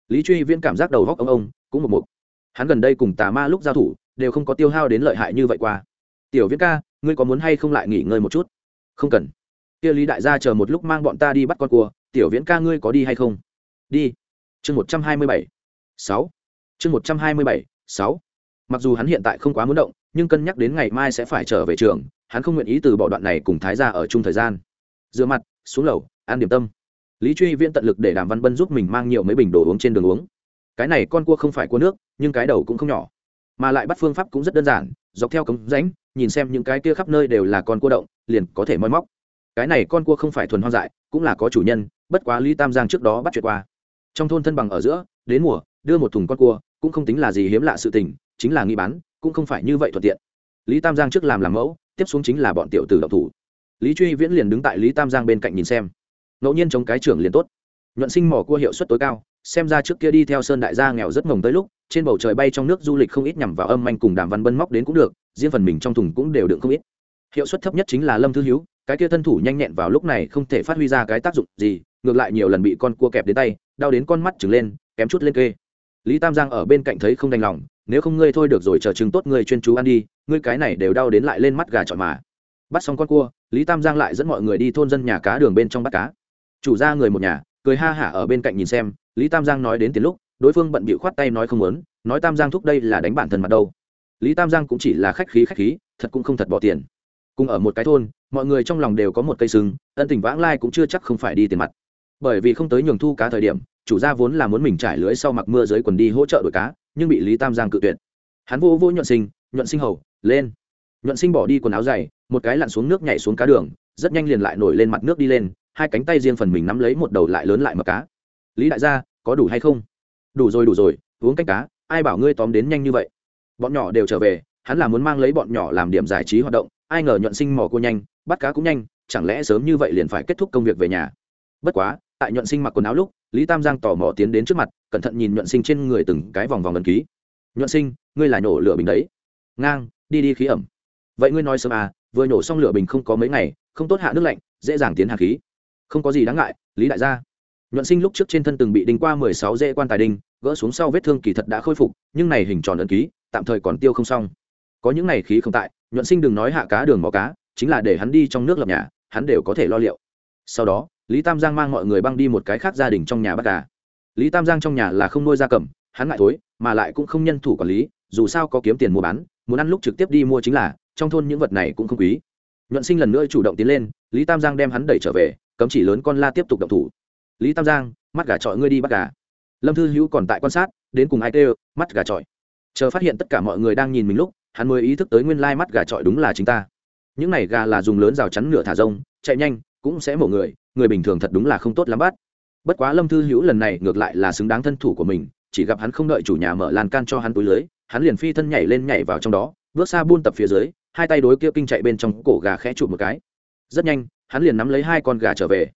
lý truy viễn cảm giác đầu góc ông ông cũng một mục. Hắn gần đây cùng tà ma lúc giao thủ, đều không có tiêu hao đến lợi hại như vậy qua. Tiểu viễn ca, ngươi có muốn hay không lại nghỉ ngơi một chút? Không cần. Kia lý đại gia chờ một lúc mang bọn ta đi bắt con cua, tiểu viễn ca ngươi có đi hay không? Đi. Chương một trăm hai mươi bảy. Sáu. Chương một trăm hai mươi bảy, sáu. Mặc dù hắn hiện tại không quá muốn động, nhưng cân nhắc đến ngày mai sẽ phải trở về trường, hắn không nguyện ý từ bỏ đoạn này cùng thái gia ở chung thời gian. Rửa mặt, xuống lầu, ăn điểm tâm lý truy viễn tận lực để đàm văn bân giúp mình mang nhiều mấy bình đồ uống trên đường uống. Cái này con cua không phải cua nước, nhưng cái đầu cũng không nhỏ. Mà lại bắt phương pháp cũng rất đơn giản, dọc theo cống rãnh, nhìn xem những cái kia khắp nơi đều là con cua động, liền có thể moi móc. Cái này con cua không phải thuần hoang dại, cũng là có chủ nhân, bất quá lý tam giang trước đó bắt chuyện qua. Trong thôn thân bằng ở giữa, đến mùa, đưa một thùng con cua, cũng không tính là gì hiếm lạ sự tình, chính là nghi bán, cũng không phải như vậy thuận tiện. Lý tam giang trước làm làm mẫu, tiếp xuống chính là bọn tiểu tử đậu thủ. Lý truy viễn liền đứng tại lý tam giang bên cạnh nhìn xem ngẫu nhiên chống cái trưởng liền tốt. Nhuận sinh mỏ cua hiệu suất tối cao, xem ra trước kia đi theo sơn đại gia nghèo rất mồng tới lúc, trên bầu trời bay trong nước du lịch không ít nhằm vào âm anh cùng đàm văn bân móc đến cũng được, riêng phần mình trong thùng cũng đều đựng không ít. Hiệu suất thấp nhất chính là lâm thư hiếu, cái kia thân thủ nhanh nhẹn vào lúc này không thể phát huy ra cái tác dụng gì, ngược lại nhiều lần bị con cua kẹp đến tay, đau đến con mắt trừng lên, kém chút lên kê. Lý tam giang ở bên cạnh thấy không đành lòng, nếu không ngươi thôi được rồi chờ chừng tốt ngươi chuyên chú ăn đi, ngươi cái này đều đau đến lại lên mắt gà trọi mà. Bắt xong con cua, lý tam giang lại dẫn mọi người đi thôn dân nhà cá đường bên trong bắt cá chủ gia người một nhà, cười ha hả ở bên cạnh nhìn xem, lý tam giang nói đến tiền lúc, đối phương bận bịu khoát tay nói không muốn, nói tam giang thúc đây là đánh bản thân mặt đâu. Lý tam giang cũng chỉ là khách khí khách khí, thật cũng không thật bỏ tiền. Cùng ở một cái thôn, mọi người trong lòng đều có một cây sừng, ân tình vãng lai cũng chưa chắc không phải đi tiền mặt. Bởi vì không tới nhường thu cá thời điểm, chủ gia vốn là muốn mình trải lưới sau mặc mưa dưới quần đi hỗ trợ đội cá, nhưng bị lý tam giang cự tuyệt. Hắn vô vô nhuận sinh nhuận sinh hầu, lên. Nhuận sinh bỏ đi quần áo dày, một cái lặn xuống nước nhảy xuống cá đường, rất nhanh liền lại nổi lên mặt nước đi lên hai cánh tay riêng phần mình nắm lấy một đầu lại lớn lại mập cá. Lý đại gia, có đủ hay không? Đủ rồi đủ rồi, uống canh cá, ai bảo ngươi tóm đến nhanh như vậy? Bọn nhỏ đều trở về, hắn là muốn mang lấy bọn nhỏ làm điểm giải trí hoạt động, ai ngờ nhuận sinh mò cô nhanh, bắt cá cũng nhanh, chẳng lẽ sớm như vậy liền phải kết thúc công việc về nhà? Bất quá, tại nhuận sinh mặc quần áo lúc, lý tam giang tò mò tiến đến trước mặt, cẩn thận nhìn nhuận sinh trên người từng cái vòng vòng ấn ký. Nhuận sinh, ngươi là nhổ lửa bình đấy. Ngang, đi đi khí ẩm. Vậy ngươi nói sớm à vừa nhổ xong lửa bình không có mấy ngày, không tốt hạ nước lạnh, dễ dàng tiến hạ khí không có gì đáng ngại, lý đại gia. Nhuận sinh lúc trước trên thân từng bị đinh qua mười sáu dễ quan tài đinh, gỡ xuống sau vết thương kỳ thật đã khôi phục, nhưng này hình tròn ẩn ký, tạm thời còn tiêu không xong. Có những này khí không tại, nhuận sinh đừng nói hạ cá đường mò cá, chính là để hắn đi trong nước lập nhà, hắn đều có thể lo liệu. Sau đó, lý tam giang mang mọi người băng đi một cái khác gia đình trong nhà bắt gà. Lý tam giang trong nhà là không nuôi gia cầm, hắn ngại thối, mà lại cũng không nhân thủ quản lý, dù sao có kiếm tiền mua bán, muốn ăn lúc trực tiếp đi mua chính là, trong thôn những vật này cũng không quý. Nhuận sinh lần nữa chủ động tiến lên lý tam giang đem hắn đẩy trở về, cấm chỉ lớn con la tiếp tục động thủ. Lý tam giang, mắt gà trọi ngươi đi bắt gà. Lâm thư hữu còn tại quan sát, đến cùng ai kêu, mắt gà trọi. Chờ phát hiện tất cả mọi người đang nhìn mình lúc, hắn mới ý thức tới nguyên lai mắt gà trọi đúng là chính ta. Những này gà là dùng lớn rào chắn nửa thả rông, chạy nhanh, cũng sẽ mổ người người bình thường thật đúng là không tốt lắm bắt. Bất quá lâm thư hữu lần này ngược lại là xứng đáng thân thủ của mình, chỉ gặp hắn không đợi chủ nhà mở lan can cho hắn túi lưới, hắn liền phi thân nhảy lên nhảy vào trong đó, bước xa buôn tập phía dưới, hai tay đối kia kinh chạy bên trong cổ gà khẽ chụp một cái rất nhanh, hắn liền nắm lấy hai con gà trở về.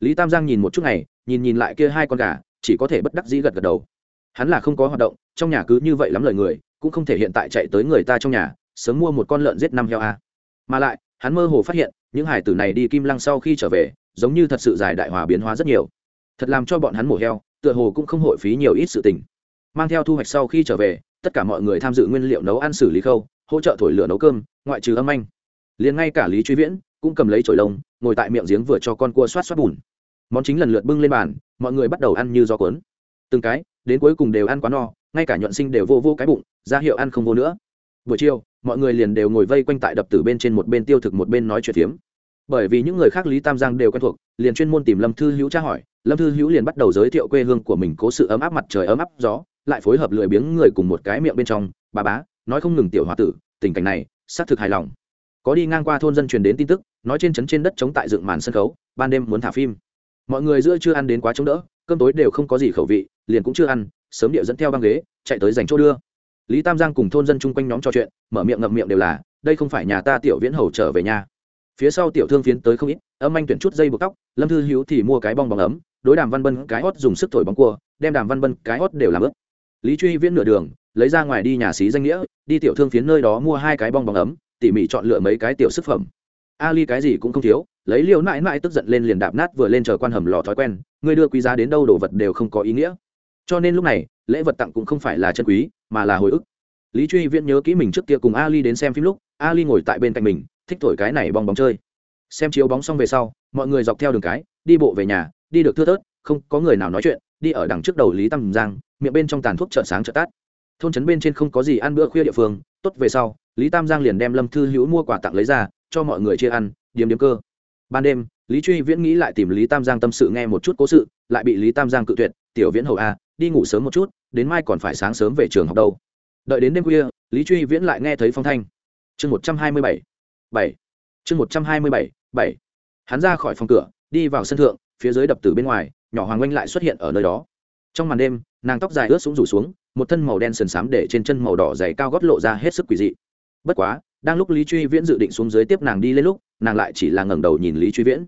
Lý tam giang nhìn một chút này, nhìn nhìn lại kia hai con gà, chỉ có thể bất đắc dĩ gật gật đầu. Hắn là không có hoạt động, trong nhà cứ như vậy lắm lời người, cũng không thể hiện tại chạy tới người ta trong nhà, sớm mua một con lợn giết năm heo a. Mà lại, hắn mơ hồ phát hiện, những hải tử này đi kim lăng sau khi trở về, giống như thật sự giải đại hòa biến hóa rất nhiều. Thật làm cho bọn hắn mổ heo, tựa hồ cũng không hội phí nhiều ít sự tình. Mang theo thu hoạch sau khi trở về, tất cả mọi người tham dự nguyên liệu nấu ăn xử lý khâu, hỗ trợ thổi lửa nấu cơm, ngoại trừ âm anh. Liền ngay cả lý truy viễn cũng cầm lấy chổi lông, ngồi tại miệng giếng vừa cho con cua xoát xoát bùn. Món chính lần lượt bưng lên bàn, mọi người bắt đầu ăn như gió cuốn. Từng cái, đến cuối cùng đều ăn quá no, ngay cả nhuận sinh đều vô vô cái bụng, ra hiệu ăn không vô nữa. Buổi chiều, mọi người liền đều ngồi vây quanh tại đập tử bên trên một bên tiêu thực một bên nói chuyện phiếm. Bởi vì những người khác lý tam giang đều quen thuộc, liền chuyên môn tìm lâm thư hữu tra hỏi, lâm thư hữu liền bắt đầu giới thiệu quê hương của mình cố sự ấm áp mặt trời ấm áp gió, lại phối hợp lười biếng người cùng một cái miệng bên trong, bà bá, nói không ngừng tiểu h o a tử, tình cảnh này, xác thực hài lòng có đi ngang qua thôn dân truyền đến tin tức, nói trên trấn trên đất chống tại dựng màn sân khấu, ban đêm muốn thả phim. Mọi người giữa chưa ăn đến quá chống đỡ, cơm tối đều không có gì khẩu vị, liền cũng chưa ăn, sớm điệu dẫn theo băng ghế, chạy tới dành chỗ đưa. Lý tam giang cùng thôn dân chung quanh nhóm trò chuyện, mở miệng ngậm miệng đều là, đây không phải nhà ta tiểu viễn hầu trở về nhà. Phía sau tiểu thương phiến tới không ít, âm anh tuyển chút dây buộc tóc, lâm thư hữu thì mua cái bong bóng ấm, đối đàm văn bân cái hót dùng sức thổi bóng cua, đem đàm văn bân cái hót đều làm ướp lý truy viễn nửa đường, lấy ra ngoài đi nhà xí danh nghĩa, đi tiểu thương phiến nơi đó mua hai cái bong bóng ấm tỉ mỉ chọn lựa mấy cái tiểu sức phẩm. Ali cái gì cũng không thiếu, lấy liều mãi mãi tức giận lên liền đạp nát vừa lên chờ quan hầm lò thói quen, người đưa quý giá đến đâu đồ vật đều không có ý nghĩa. Cho nên lúc này, lễ vật tặng cũng không phải là chân quý, mà là hồi ức. Lý truy viễn nhớ kỹ mình trước kia cùng ali đến xem phim lúc, ali ngồi tại bên cạnh mình, thích thổi cái này bong bóng chơi. Xem chiếu bóng xong về sau, mọi người dọc theo đường cái, đi bộ về nhà, đi được thưa thớt, không có người nào nói chuyện, đi ở đằng trước đầu lý tăng giang, miệng bên trong tàn thuốc chợ sáng chợ tát thôn trấn bên trên không có gì ăn bữa khuya địa phương, tốt về sau lý tam giang liền đem lâm thư hữu mua quà tặng lấy ra, cho mọi người chia ăn, điếm điếm cơ. Ban đêm, lý truy viễn nghĩ lại tìm lý tam giang tâm sự nghe một chút cố sự, lại bị lý tam giang cự tuyệt, tiểu viễn hầu a, đi ngủ sớm một chút, đến mai còn phải sáng sớm về trường học đâu. Đợi đến đêm khuya, lý truy viễn lại nghe thấy phong thanh. Chương một trăm hai mươi bảy bảy. Chương một trăm hai mươi bảy bảy. Hắn ra khỏi phòng cửa, đi vào sân thượng, phía dưới đập từ bên ngoài, nhỏ hoàng oanh lại xuất hiện ở nơi đó. Trong màn đêm, nàng tóc dài ướt xuống rủ xuống, một thân màu đen sần xám để trên chân màu đỏ dày cao gót lộ ra hết sức quỷ dị bất quá, đang lúc lý truy viễn dự định xuống dưới tiếp nàng đi lên lúc, nàng lại chỉ là ngẩng đầu nhìn lý truy viễn.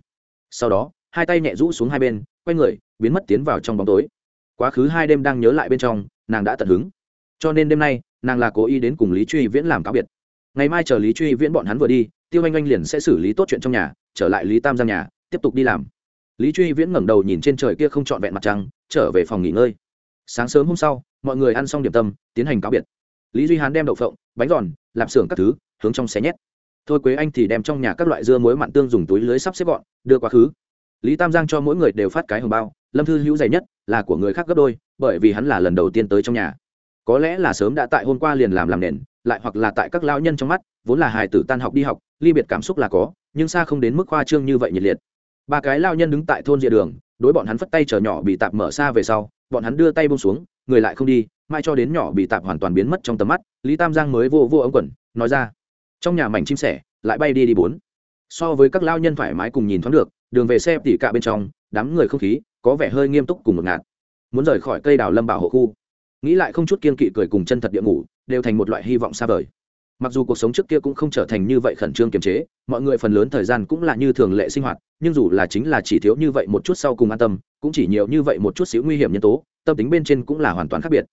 Sau đó, hai tay nhẹ rũ xuống hai bên, quay người, biến mất tiến vào trong bóng tối. Quá khứ hai đêm đang nhớ lại bên trong, nàng đã tận hứng. Cho nên đêm nay, nàng là cố ý đến cùng lý truy viễn làm cáo biệt. Ngày mai chờ lý truy viễn bọn hắn vừa đi, tiêu anh anh liền sẽ xử lý tốt chuyện trong nhà, trở lại lý tam giang nhà, tiếp tục đi làm. Lý truy viễn ngẩng đầu nhìn trên trời kia không trọn vẹn mặt trăng, trở về phòng nghỉ ngơi. Sáng sớm hôm sau, mọi người ăn xong điểm tâm, tiến hành cáo biệt lý duy hán đem đậu phộng, bánh giòn, lạp xưởng các thứ, hướng trong xé nhét. Thôi quế anh thì đem trong nhà các loại dưa muối mặn tương dùng túi lưới sắp xếp gọn, đưa quá khứ lý tam giang cho mỗi người đều phát cái hồng bao, lâm thư hữu dày nhất, là của người khác gấp đôi, bởi vì hắn là lần đầu tiên tới trong nhà. Có lẽ là sớm đã tại hôm qua liền làm làm nền, lại hoặc là tại các lao nhân trong mắt, vốn là hài tử tan học đi học, ly biệt cảm xúc là có, nhưng xa không đến mức khoa trương như vậy nhiệt liệt. Ba cái lao nhân đứng tại thôn rìa đường, đối bọn hắn phất tay chở nhỏ bị tạp mở xa về sau, bọn hắn đưa tay bông xuống, người lại không đi mai cho đến nhỏ bị tạp hoàn toàn biến mất trong tầm mắt, lý tam giang mới vô vô ống quần, nói ra, trong nhà mảnh chim sẻ, lại bay đi đi bốn. So với các lao nhân thoải mái cùng nhìn thoáng được, đường về xe tỉ cạ bên trong, đám người không khí có vẻ hơi nghiêm túc cùng một ngạt. Muốn rời khỏi cây đào lâm bảo hộ khu, nghĩ lại không chút kiên kỵ cười cùng chân thật địa ngủ, đều thành một loại hy vọng xa vời. Mặc dù cuộc sống trước kia cũng không trở thành như vậy khẩn trương kiềm chế, mọi người phần lớn thời gian cũng là như thường lệ sinh hoạt, nhưng dù là chính là chỉ thiếu như vậy một chút sau cùng an tâm, cũng chỉ nhiều như vậy một chút xíu nguy hiểm nhân tố, tâm tính bên trên cũng là hoàn toàn khác biệt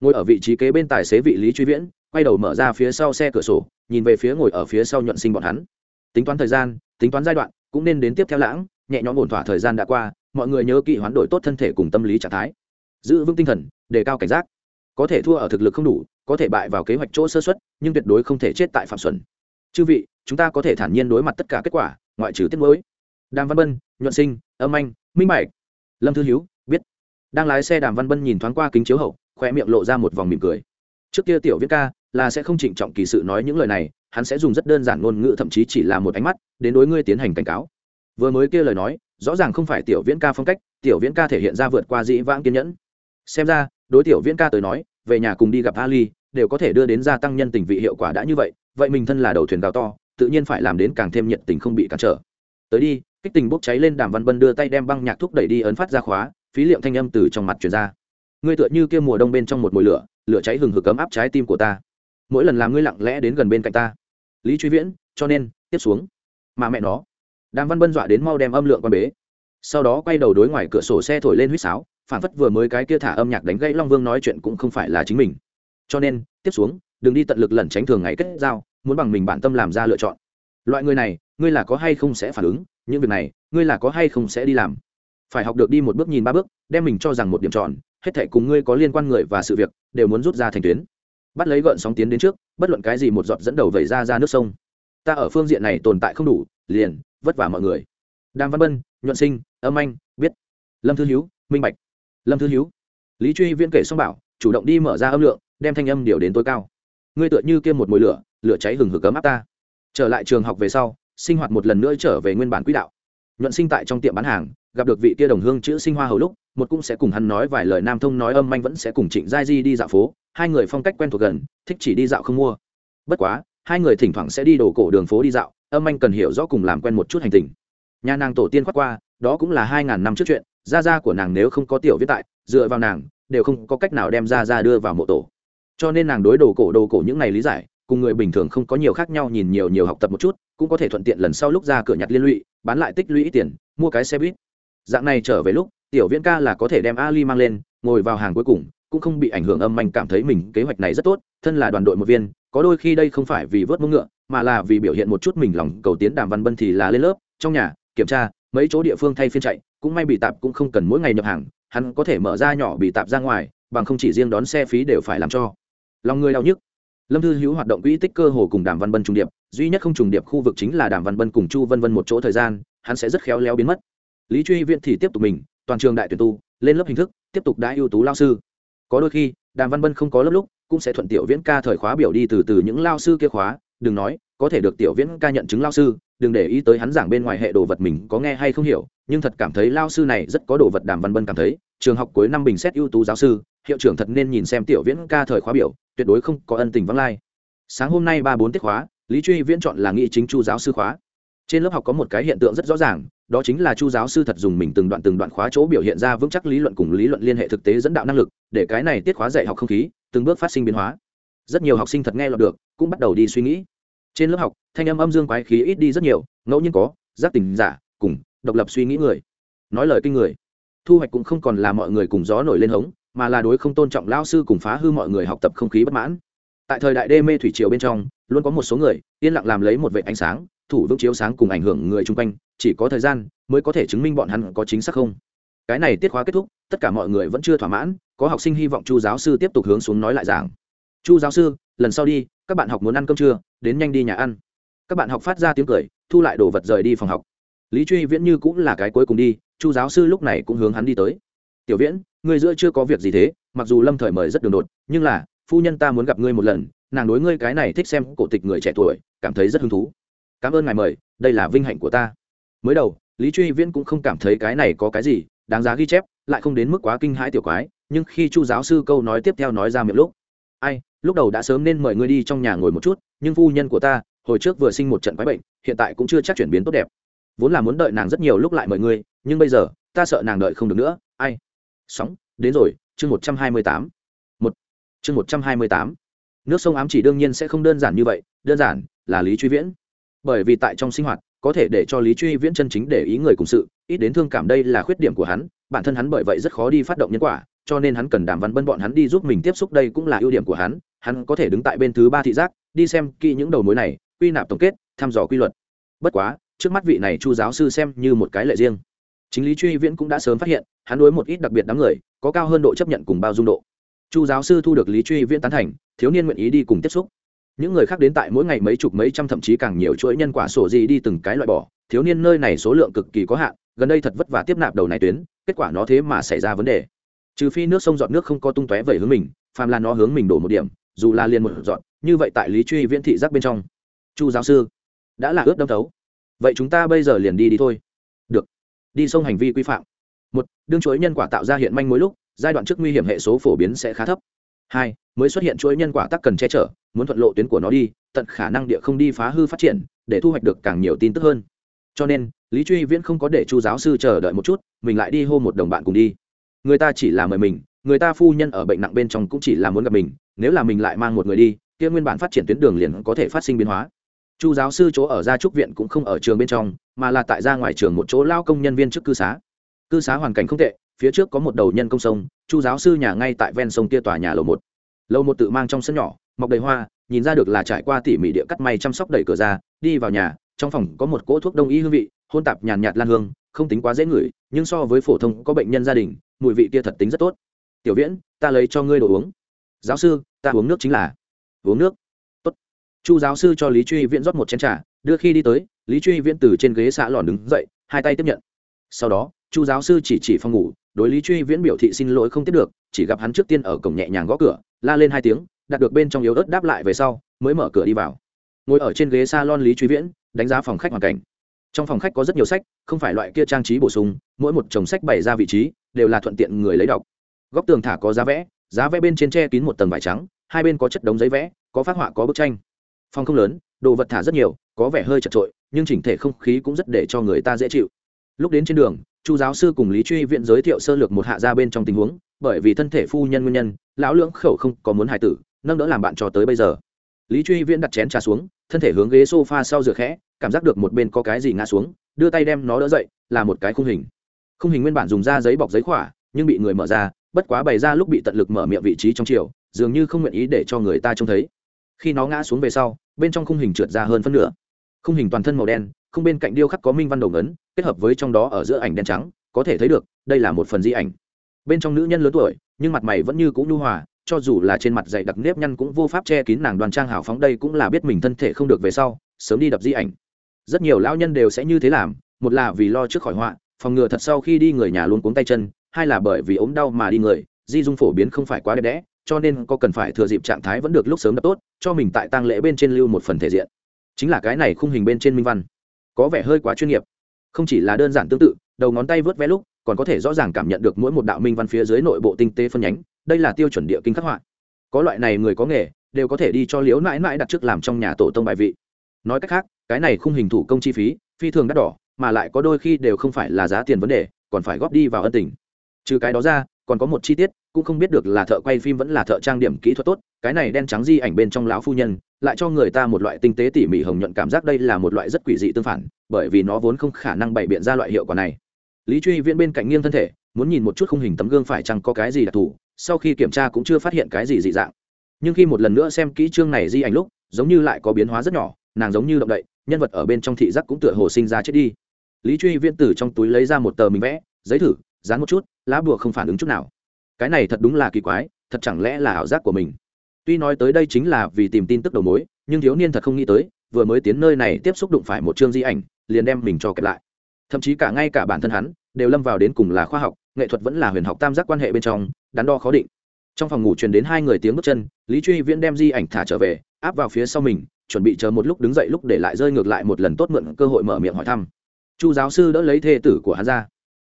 ngồi ở vị trí kế bên tài xế vị lý truy viễn, quay đầu mở ra phía sau xe cửa sổ, nhìn về phía ngồi ở phía sau nhuận sinh bọn hắn. Tính toán thời gian, tính toán giai đoạn, cũng nên đến tiếp theo lãng, nhẹ nhõm ổn thỏa thời gian đã qua, mọi người nhớ kỹ hoán đổi tốt thân thể cùng tâm lý trạng thái. Giữ vững tinh thần, đề cao cảnh giác. Có thể thua ở thực lực không đủ, có thể bại vào kế hoạch chỗ sơ xuất nhưng tuyệt đối không thể chết tại phạm xuân chư vị, chúng ta có thể thản nhiên đối mặt tất cả kết quả, ngoại trừ tiết mới đàm văn bân, nhuận sinh, âm anh, minh bạch. Lâm thư hiếu, biết. Đang lái xe đàm văn bân nhìn thoáng qua kính chiếu hậu khoe miệng lộ ra một vòng mỉm cười. Trước kia tiểu viết ca là sẽ không trịnh trọng kỳ sự nói những lời này, hắn sẽ dùng rất đơn giản ngôn ngữ, thậm chí chỉ là một ánh mắt, đến đối ngươi tiến hành cảnh cáo. Vừa mới kia lời nói, rõ ràng không phải tiểu viễn ca phong cách, tiểu viễn ca thể hiện ra vượt qua dĩ vãng kiên nhẫn. Xem ra, đối tiểu viễn ca tới nói, về nhà cùng đi gặp ali đều có thể đưa đến gia tăng nhân tình vị hiệu quả đã như vậy vậy mình thân là đầu thuyền gào to, tự nhiên phải làm đến càng thêm nhiệt tình không bị cản trở. Tới đi, kích tình bốc cháy lên đàm văn bân đưa tay đem băng nhạc thúc đẩy đi ấn phát ra khóa, phí liệu thanh âm từ trong mặt truyền ra ngươi tựa như kia mùa đông bên trong một mùi lửa lửa cháy hừng hực cấm áp trái tim của ta. Mỗi lần làm ngươi lặng lẽ đến gần bên cạnh ta. Lý truy viễn, cho nên, tiếp xuống. Mà mẹ nó. Đàm văn bân dọa đến mau đem âm lượng quan bế. Sau đó quay đầu đối ngoài cửa sổ xe thổi lên huýt sáo phản phất vừa mới cái kia thả âm nhạc đánh gãy long vương nói chuyện cũng không phải là chính mình. Cho nên, tiếp xuống, đừng đi tận lực lẩn tránh thường ngày kết giao, muốn bằng mình bản tâm làm ra lựa chọn. Loại người này, ngươi là có hay không sẽ phản ứng, những việc này, ngươi là có hay không sẽ đi làm. Phải học được đi một bước nhìn ba bước, đem mình cho rằng một điểm tròn hết thể cùng ngươi có liên quan người và sự việc, đều muốn rút ra thành tuyến. Bắt lấy gợn sóng tiến đến trước, bất luận cái gì một giọt dẫn đầu vẩy ra ra nước sông. Ta ở phương diện này tồn tại không đủ, liền, vất vả mọi người. Đàm văn bân, nhuận sinh, âm anh, biết. Lâm thư hiếu, minh bạch. Lâm thư hiếu. Lý truy viễn kể xong bảo, chủ động đi mở ra âm lượng, đem thanh âm điều đến tối cao. Ngươi tựa như kiêm một mùi lửa lửa cháy hừng hực cấm áp ta. Trở lại trường học về sau, sinh hoạt một lần nữa trở về nguyên bản quỹ đạo. Nhuận sinh tại trong tiệm bán hàng gặp được vị kia đồng hương chữ sinh hoa hầu lúc, một cũng sẽ cùng hắn nói vài lời nam thông nói âm anh vẫn sẽ cùng trịnh giai di đi dạo phố, hai người phong cách quen thuộc gần, thích chỉ đi dạo không mua. Bất quá, hai người thỉnh thoảng sẽ đi đổ cổ đường phố đi dạo, âm anh cần hiểu rõ cùng làm quen một chút hành tình. Nhà nàng tổ tiên khoác qua, đó cũng là hai ngàn năm trước chuyện, gia gia của nàng nếu không có tiểu viết tại, dựa vào nàng, đều không có cách nào đem gia gia đưa vào mộ tổ. Cho nên nàng đối đồ cổ đồ cổ những này lý giải, cùng người bình thường không có nhiều khác nhau, nhìn nhiều nhiều học tập một chút, cũng có thể thuận tiện lần sau lúc ra cửa nhặt liên lụy, bán lại tích lũy tiền, mua cái xe buýt dạng này trở về lúc, tiểu viễn ca là có thể đem ali mang lên, ngồi vào hàng cuối cùng, cũng không bị ảnh hưởng âm anh cảm thấy mình kế hoạch này rất tốt, thân là đoàn đội một viên, có đôi khi đây không phải vì vớt mông ngựa, mà là vì biểu hiện một chút mình lòng cầu tiến đàm văn bân thì là lên lớp, trong nhà, kiểm tra, mấy chỗ địa phương thay phiên chạy, cũng may bị tạp cũng không cần mỗi ngày nhập hàng, hắn có thể mở ra nhỏ bị tạp ra ngoài, bằng không chỉ riêng đón xe phí đều phải làm cho. Lòng người đau nhức. Lâm thư hữu hoạt động quỹ tích cơ hồ cùng đàm văn bân trùng điệp, duy nhất không trùng điệp khu vực chính là đàm văn bân cùng chu vân vân một chỗ thời gian, hắn sẽ rất khéo léo biến mất lý truy viện thì tiếp tục mình, toàn trường đại tuyển tu, lên lớp hình thức, tiếp tục đã ưu tú lao sư. Có đôi khi, đàm văn bân không có lớp lúc, cũng sẽ thuận tiểu viễn ca thời khóa biểu đi từ từ những lao sư kia khóa, đừng nói, có thể được tiểu viễn ca nhận chứng lao sư, đừng để ý tới hắn giảng bên ngoài hệ đồ vật mình có nghe hay không hiểu, nhưng thật cảm thấy lao sư này rất có đồ vật đàm văn bân cảm thấy, trường học cuối năm bình xét ưu tú giáo sư, hiệu trưởng thật nên nhìn xem tiểu viễn ca thời khóa biểu, tuyệt đối không có ân tình vắng lai. Sáng hôm nay ba bốn tiết khóa, lý truy viễn chọn là nghị chính chu giáo sư khóa. Trên lớp học có một cái hiện tượng rất rõ ràng đó chính là chu giáo sư thật dùng mình từng đoạn từng đoạn khóa chỗ biểu hiện ra vững chắc lý luận cùng lý luận liên hệ thực tế dẫn đạo năng lực, để cái này tiết khóa dạy học không khí, từng bước phát sinh biến hóa. Rất nhiều học sinh thật nghe lọt được, cũng bắt đầu đi suy nghĩ. Trên lớp học, thanh âm âm dương quái khí ít đi rất nhiều, ngẫu nhiên có, giác tình giả, cùng, độc lập suy nghĩ người. Nói lời kinh người. Thu hoạch cũng không còn là mọi người cùng gió nổi lên hống, mà là đối không tôn trọng lao sư cùng phá hư mọi người học tập không khí bất mãn. Tại thời đại đê mê thủy triều bên trong, luôn có một số người, yên lặng làm lấy một vệ ánh sáng thủ vững chiếu sáng cùng ảnh hưởng người chung quanh, chỉ có thời gian mới có thể chứng minh bọn hắn có chính xác không. Cái này tiết khóa kết thúc, tất cả mọi người vẫn chưa thỏa mãn, có học sinh hy vọng chu giáo sư tiếp tục hướng xuống nói lại giảng. Chu giáo sư, lần sau đi, các bạn học muốn ăn cơm trưa đến nhanh đi nhà ăn. Các bạn học phát ra tiếng cười, thu lại đồ vật rời đi phòng học. Lý truy viễn như cũng là cái cuối cùng đi, chu giáo sư lúc này cũng hướng hắn đi tới. Tiểu viễn ngươi giữa chưa có việc gì thế, mặc dù lâm thời mời rất đường đột, nhưng là, phu nhân ta muốn gặp ngươi một lần, nàng đối ngươi cái này thích xem cổ tịch người trẻ tuổi, cảm thấy rất hứng thú cảm ơn ngài mời, đây là vinh hạnh của ta. Mới đầu, lý truy viễn cũng không cảm thấy cái này có cái gì, đáng giá ghi chép, lại không đến mức quá kinh hãi tiểu quái, nhưng khi chu giáo sư câu nói tiếp theo nói ra miệng lúc, ai, lúc đầu đã sớm nên mời ngươi đi trong nhà ngồi một chút, nhưng phu nhân của ta, hồi trước vừa sinh một trận quái bệnh, hiện tại cũng chưa chắc chuyển biến tốt đẹp. Vốn là muốn đợi nàng rất nhiều lúc lại mời ngươi, nhưng bây giờ, ta sợ nàng đợi không được nữa, ai? Sóng, đến rồi, chương một trăm hai mươi tám. Một, chương một trăm hai mươi tám. Nước sông ám chỉ đương nhiên sẽ không đơn giản như vậy, đơn giản là lý truy viễn bởi vì tại trong sinh hoạt, có thể để cho lý truy viễn chân chính để ý người cùng sự, ít đến thương cảm đây là khuyết điểm của hắn, bản thân hắn bởi vậy rất khó đi phát động nhân quả, cho nên hắn cần đàm văn bân bọn hắn đi giúp mình tiếp xúc đây cũng là ưu điểm của hắn hắn có thể đứng tại bên thứ ba thị giác, đi xem kỹ những đầu mối này, quy nạp tổng kết, thăm dò quy luật. Bất quá, trước mắt vị này chu giáo sư xem như một cái lệ riêng. Chính lý truy viễn cũng đã sớm phát hiện, hắn đối một ít đặc biệt đám người, có cao hơn độ chấp nhận cùng bao dung độ. Chu giáo sư thu được lý truy viễn tán thành, thiếu niên nguyện ý đi cùng tiếp xúc những người khác đến tại mỗi ngày mấy chục mấy trăm thậm chí càng nhiều chuỗi nhân quả sổ gì đi từng cái loại bỏ. Thiếu niên nơi này số lượng cực kỳ có hạn, gần đây thật vất vả tiếp nạp đầu này tuyến, kết quả nó thế mà xảy ra vấn đề. Trừ phi nước sông dọn nước không có tung tóe về hướng mình, phàm là nó hướng mình đổ một điểm, dù là liền một dọn như vậy tại lý truy viễn thị giác bên trong. Chu giáo sư, đã là ướt đâm thấu. Vậy chúng ta bây giờ liền đi đi thôi. Được. Đi sông hành vi quy phạm. Một, đương chuỗi nhân quả tạo ra hiện manh mối lúc, giai đoạn trước nguy hiểm hệ số phổ biến sẽ khá thấp hai, mới xuất hiện chuỗi nhân quả tắc cần che chở, muốn thuận lộ tuyến của nó đi, tận khả năng địa không đi phá hư phát triển, để thu hoạch được càng nhiều tin tức hơn. Cho nên, lý truy viễn không có để chu giáo sư chờ đợi một chút, mình lại đi hô một đồng bạn cùng đi. Người ta chỉ là mời mình, người ta phu nhân ở bệnh nặng bên trong cũng chỉ là muốn gặp mình, nếu là mình lại mang một người đi, kia nguyên bản phát triển tuyến đường liền có thể phát sinh biến hóa. Chu giáo sư chỗ ở gia trúc viện cũng không ở trường bên trong, mà là tại ra ngoài trường một chỗ lao công nhân viên trước cư xá. Cư xá hoàn cảnh không tệ phía trước có một đầu nhân công sông, chu giáo sư nhà ngay tại ven sông kia tòa nhà lầu một. Lầu một tự mang trong sân nhỏ, mọc đầy hoa, nhìn ra được là trải qua tỉ mỉ địa cắt may chăm sóc đẩy cửa ra, đi vào nhà, trong phòng có một cỗ thuốc đông y hương vị, hôn tạp nhàn nhạt lan hương, không tính quá dễ ngửi, nhưng so với phổ thông có bệnh nhân gia đình, mùi vị kia thật tính rất tốt. Tiểu viễn, ta lấy cho ngươi đồ uống. Giáo sư, ta uống nước chính là. Uống nước? Tốt. Chu giáo sư cho lý truy viễn rót một chén t r à đưa khi đi tới, lý truy viễn từ trên ghế xã lòn đứng dậy, hai tay tiếp nhận. Sau đó, chu giáo sư chỉ chỉ phòng ngủ đối lý truy viễn biểu thị xin lỗi không tiếp được, chỉ gặp hắn trước tiên ở cổng nhẹ nhàng gõ cửa, la lên hai tiếng, đặt được bên trong yếu ớt đáp lại về sau, mới mở cửa đi vào. Ngồi ở trên ghế s a lon lý truy viễn, đánh giá phòng khách hoàn cảnh. Trong phòng khách có rất nhiều sách, không phải loại kia trang trí bổ sung, mỗi một chồng sách bày ra vị trí, đều là thuận tiện người lấy đọc. Góc tường thả có giá vẽ giá vẽ bên trên tre kín một tầng vải trắng, hai bên có chất đống giấy vẽ, có phát họa, có bức tranh. Phòng không lớn, đồ vật thả rất nhiều, có vẻ hơi chật trội nhưng chỉnh thể không khí cũng rất để cho người ta dễ chịu. Lúc đến trên đường chu giáo sư cùng lý truy viện giới thiệu sơ lược một hạ ra bên trong tình huống, bởi vì thân thể phu nhân nguyên nhân, lão lưỡng khẩu không có muốn hài tử, nâng đỡ làm bạn cho tới bây giờ. Lý truy viễn đặt chén trà xuống, thân thể hướng ghế s o f a sau rửa khẽ, cảm giác được một bên có cái gì ngã xuống, đưa tay đem nó đỡ dậy, là một cái khung hình. Khung hình nguyên bản dùng da giấy bọc giấy khỏa, nhưng bị người mở ra, bất quá bày ra lúc bị tận lực mở miệng vị trí trong chiều, dường như không nguyện ý để cho người ta trông thấy. Khi nó ngã xuống về sau, bên trong khung hình trượt ra hơn phân nửa. Khung hình toàn thân màu đen không bên cạnh điêu khắc có minh văn đầu ngấn, kết hợp với trong đó ở giữa ảnh đen trắng, có thể thấy được, đây là một phần di ảnh. Bên trong nữ nhân lớn tuổi, nhưng mặt mày vẫn như cũng nhu hòa, cho dù là trên mặt dày đặc nếp nhăn cũng vô pháp che kín nàng đoàn trang hào phóng đây cũng là biết mình thân thể không được về sau, sớm đi đập di ảnh. Rất nhiều lão nhân đều sẽ như thế làm, một là vì lo trước khỏi họa, phòng ngừa thật sau khi đi người nhà luôn cuống tay chân, hai là bởi vì ốm đau mà đi người, di dung phổ biến không phải quá đẹp đẽ, cho nên có cần phải thừa dịp trạng thái vẫn được lúc sớm đập tốt, cho mình tại tang lễ bên trên lưu một phần thể diện. Chính là cái này khung hình bên trên minh văn có vẻ hơi quá chuyên nghiệp. Không chỉ là đơn giản tương tự, đầu ngón tay vớt vé lúc, còn có thể rõ ràng cảm nhận được mỗi một đạo minh văn phía dưới nội bộ tinh tế phân nhánh, đây là tiêu chuẩn địa kinh khắc họa. Có loại này người có nghề, đều có thể đi cho liếu mãi mãi đặt trước làm trong nhà tổ tông bài vị. Nói cách khác, cái này không hình thủ công chi phí, phi thường đắt đỏ, mà lại có đôi khi đều không phải là giá tiền vấn đề, còn phải góp đi vào ân tình. Trừ cái đó ra, còn có một chi tiết, cũng không biết được là thợ quay phim vẫn là thợ trang điểm kỹ thuật tốt, cái này đen trắng di ảnh bên trong lão phu nhân lại cho người ta một loại tinh tế tỉ mỉ hồng nhuận cảm giác đây là một loại rất quỷ dị tương phản, bởi vì nó vốn không khả năng bày biện ra loại hiệu quả này. Lý truy viễn bên cạnh nghiêng thân thể, muốn nhìn một chút khung hình tấm gương phải chăng có cái gì đặc thù, sau khi kiểm tra cũng chưa phát hiện cái gì dị dạng. Nhưng khi một lần nữa xem kỹ chương này di ảnh lúc, giống như lại có biến hóa rất nhỏ, nàng giống như động đậy, nhân vật ở bên trong thị giác cũng tựa hồ sinh ra chết đi. Lý truy viễn từ trong túi lấy ra một tờ mình vẽ, giấy thử, dán một chút, lá bùa không phản ứng chút nào. Cái này thật đúng là kỳ quái, thật chẳng lẽ là ảo giác của mình? Tuy nói tới đây chính là vì tìm tin tức đầu mối, nhưng thiếu niên thật không nghĩ tới, vừa mới tiến nơi này tiếp xúc đụng phải một chương di ảnh, liền đem mình cho kẹp lại. Thậm chí cả ngay cả bản thân hắn, đều lâm vào đến cùng là khoa học, nghệ thuật vẫn là huyền học tam giác quan hệ bên trong, đắn đo khó định. Trong phòng ngủ truyền đến hai người tiếng bước chân, lý truy viễn đem di ảnh thả trở về, áp vào phía sau mình, chuẩn bị chờ một lúc đứng dậy lúc để lại rơi ngược lại một lần tốt mượn cơ hội mở miệng hỏi thăm. Chu giáo sư đỡ lấy thê tử của hắn ra.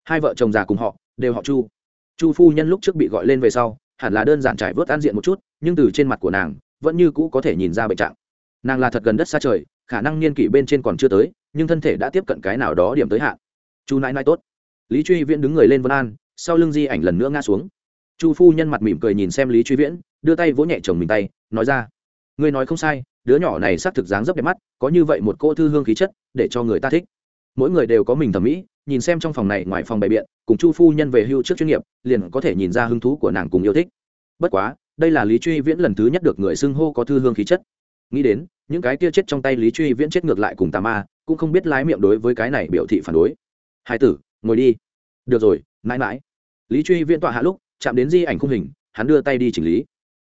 Hai vợ chồng già cùng họ, đều họ chu. Chu phu nhân lúc trước bị gọi lên về sau hẳn là đơn giản trải vớt an diện một chút, nhưng từ trên mặt của nàng, vẫn như cũ có thể nhìn ra bệnh trạng. Nàng là thật gần đất xa trời, khả năng niên kỷ bên trên còn chưa tới, nhưng thân thể đã tiếp cận cái nào đó điểm tới hạn. Chu nãi nãi tốt. Lý truy viễn đứng người lên vân an, sau lưng di ảnh lần nữa ngã xuống. Chu phu nhân mặt mỉm cười nhìn xem lý truy viễn, đưa tay vỗ nhẹ chồng mình tay, nói ra, ngươi nói không sai, đứa nhỏ này xác thực dáng dấp đẹp mắt, có như vậy một cô thư hương khí chất, để cho người ta thích. Mỗi người đều có mình thẩm mỹ nhìn xem trong phòng này ngoài phòng bày biện, cùng chu phu nhân về hưu trước chuyên nghiệp, liền có thể nhìn ra hứng thú của nàng cùng yêu thích. Bất quá, đây là lý truy viễn lần thứ nhất được người xưng hô có thư hương khí chất. Nghĩ đến, những cái kia chết trong tay lý truy viễn chết ngược lại cùng tà ma, cũng không biết lái miệng đối với cái này biểu thị phản đối. Hai tử, ngồi đi. Được rồi, mãi mãi. Lý truy viễn tọa hạ lúc, chạm đến di ảnh khung hình, hắn đưa tay đi chỉnh lý.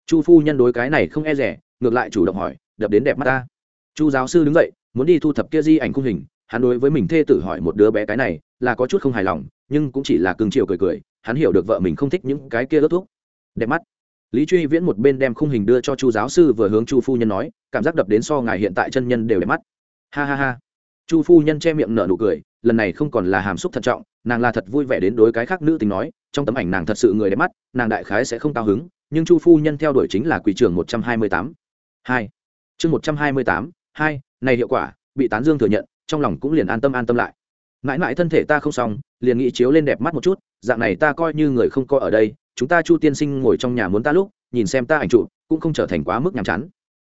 Chu phu nhân đối cái này không e rẻ, ngược lại chủ động hỏi, đập đến đẹp mắt ta. Chu giáo sư đứng dậy, muốn đi thu thập kia di ảnh khung hình hắn đối với mình thê tử hỏi một đứa bé cái này là có chút không hài lòng, nhưng cũng chỉ là cưng chiều cười cười, hắn hiểu được vợ mình không thích những cái kia ớt thuốc đẹp mắt. Lý truy viễn một bên đem khung hình đưa cho chu giáo sư vừa hướng chu phu nhân nói, cảm giác đập đến so ngài hiện tại chân nhân đều đẹp mắt. Ha ha ha. Chu phu nhân che miệng nở nụ cười, lần này không còn là hàm xúc thận trọng, nàng là thật vui vẻ đến đối cái khác nữ tính nói, trong tấm ảnh nàng thật sự người đẹp mắt, nàng đại khái sẽ không cao hứng, nhưng chu phu nhân theo đuổi chính là quỷ trường một trăm hai mươi tám. Hai. Chương một trăm hai mươi tám, hai, này hiệu quả, bị tán dương thừa nhận trong lòng cũng liền an tâm an tâm lại. Mãi mãi thân thể ta không xong, liền nghĩ chiếu lên đẹp mắt một chút, dạng này ta coi như người không coi ở đây, chúng ta chu tiên sinh ngồi trong nhà muốn ta lúc, nhìn xem ta ảnh trụ cũng không trở thành quá mức nhàm chán.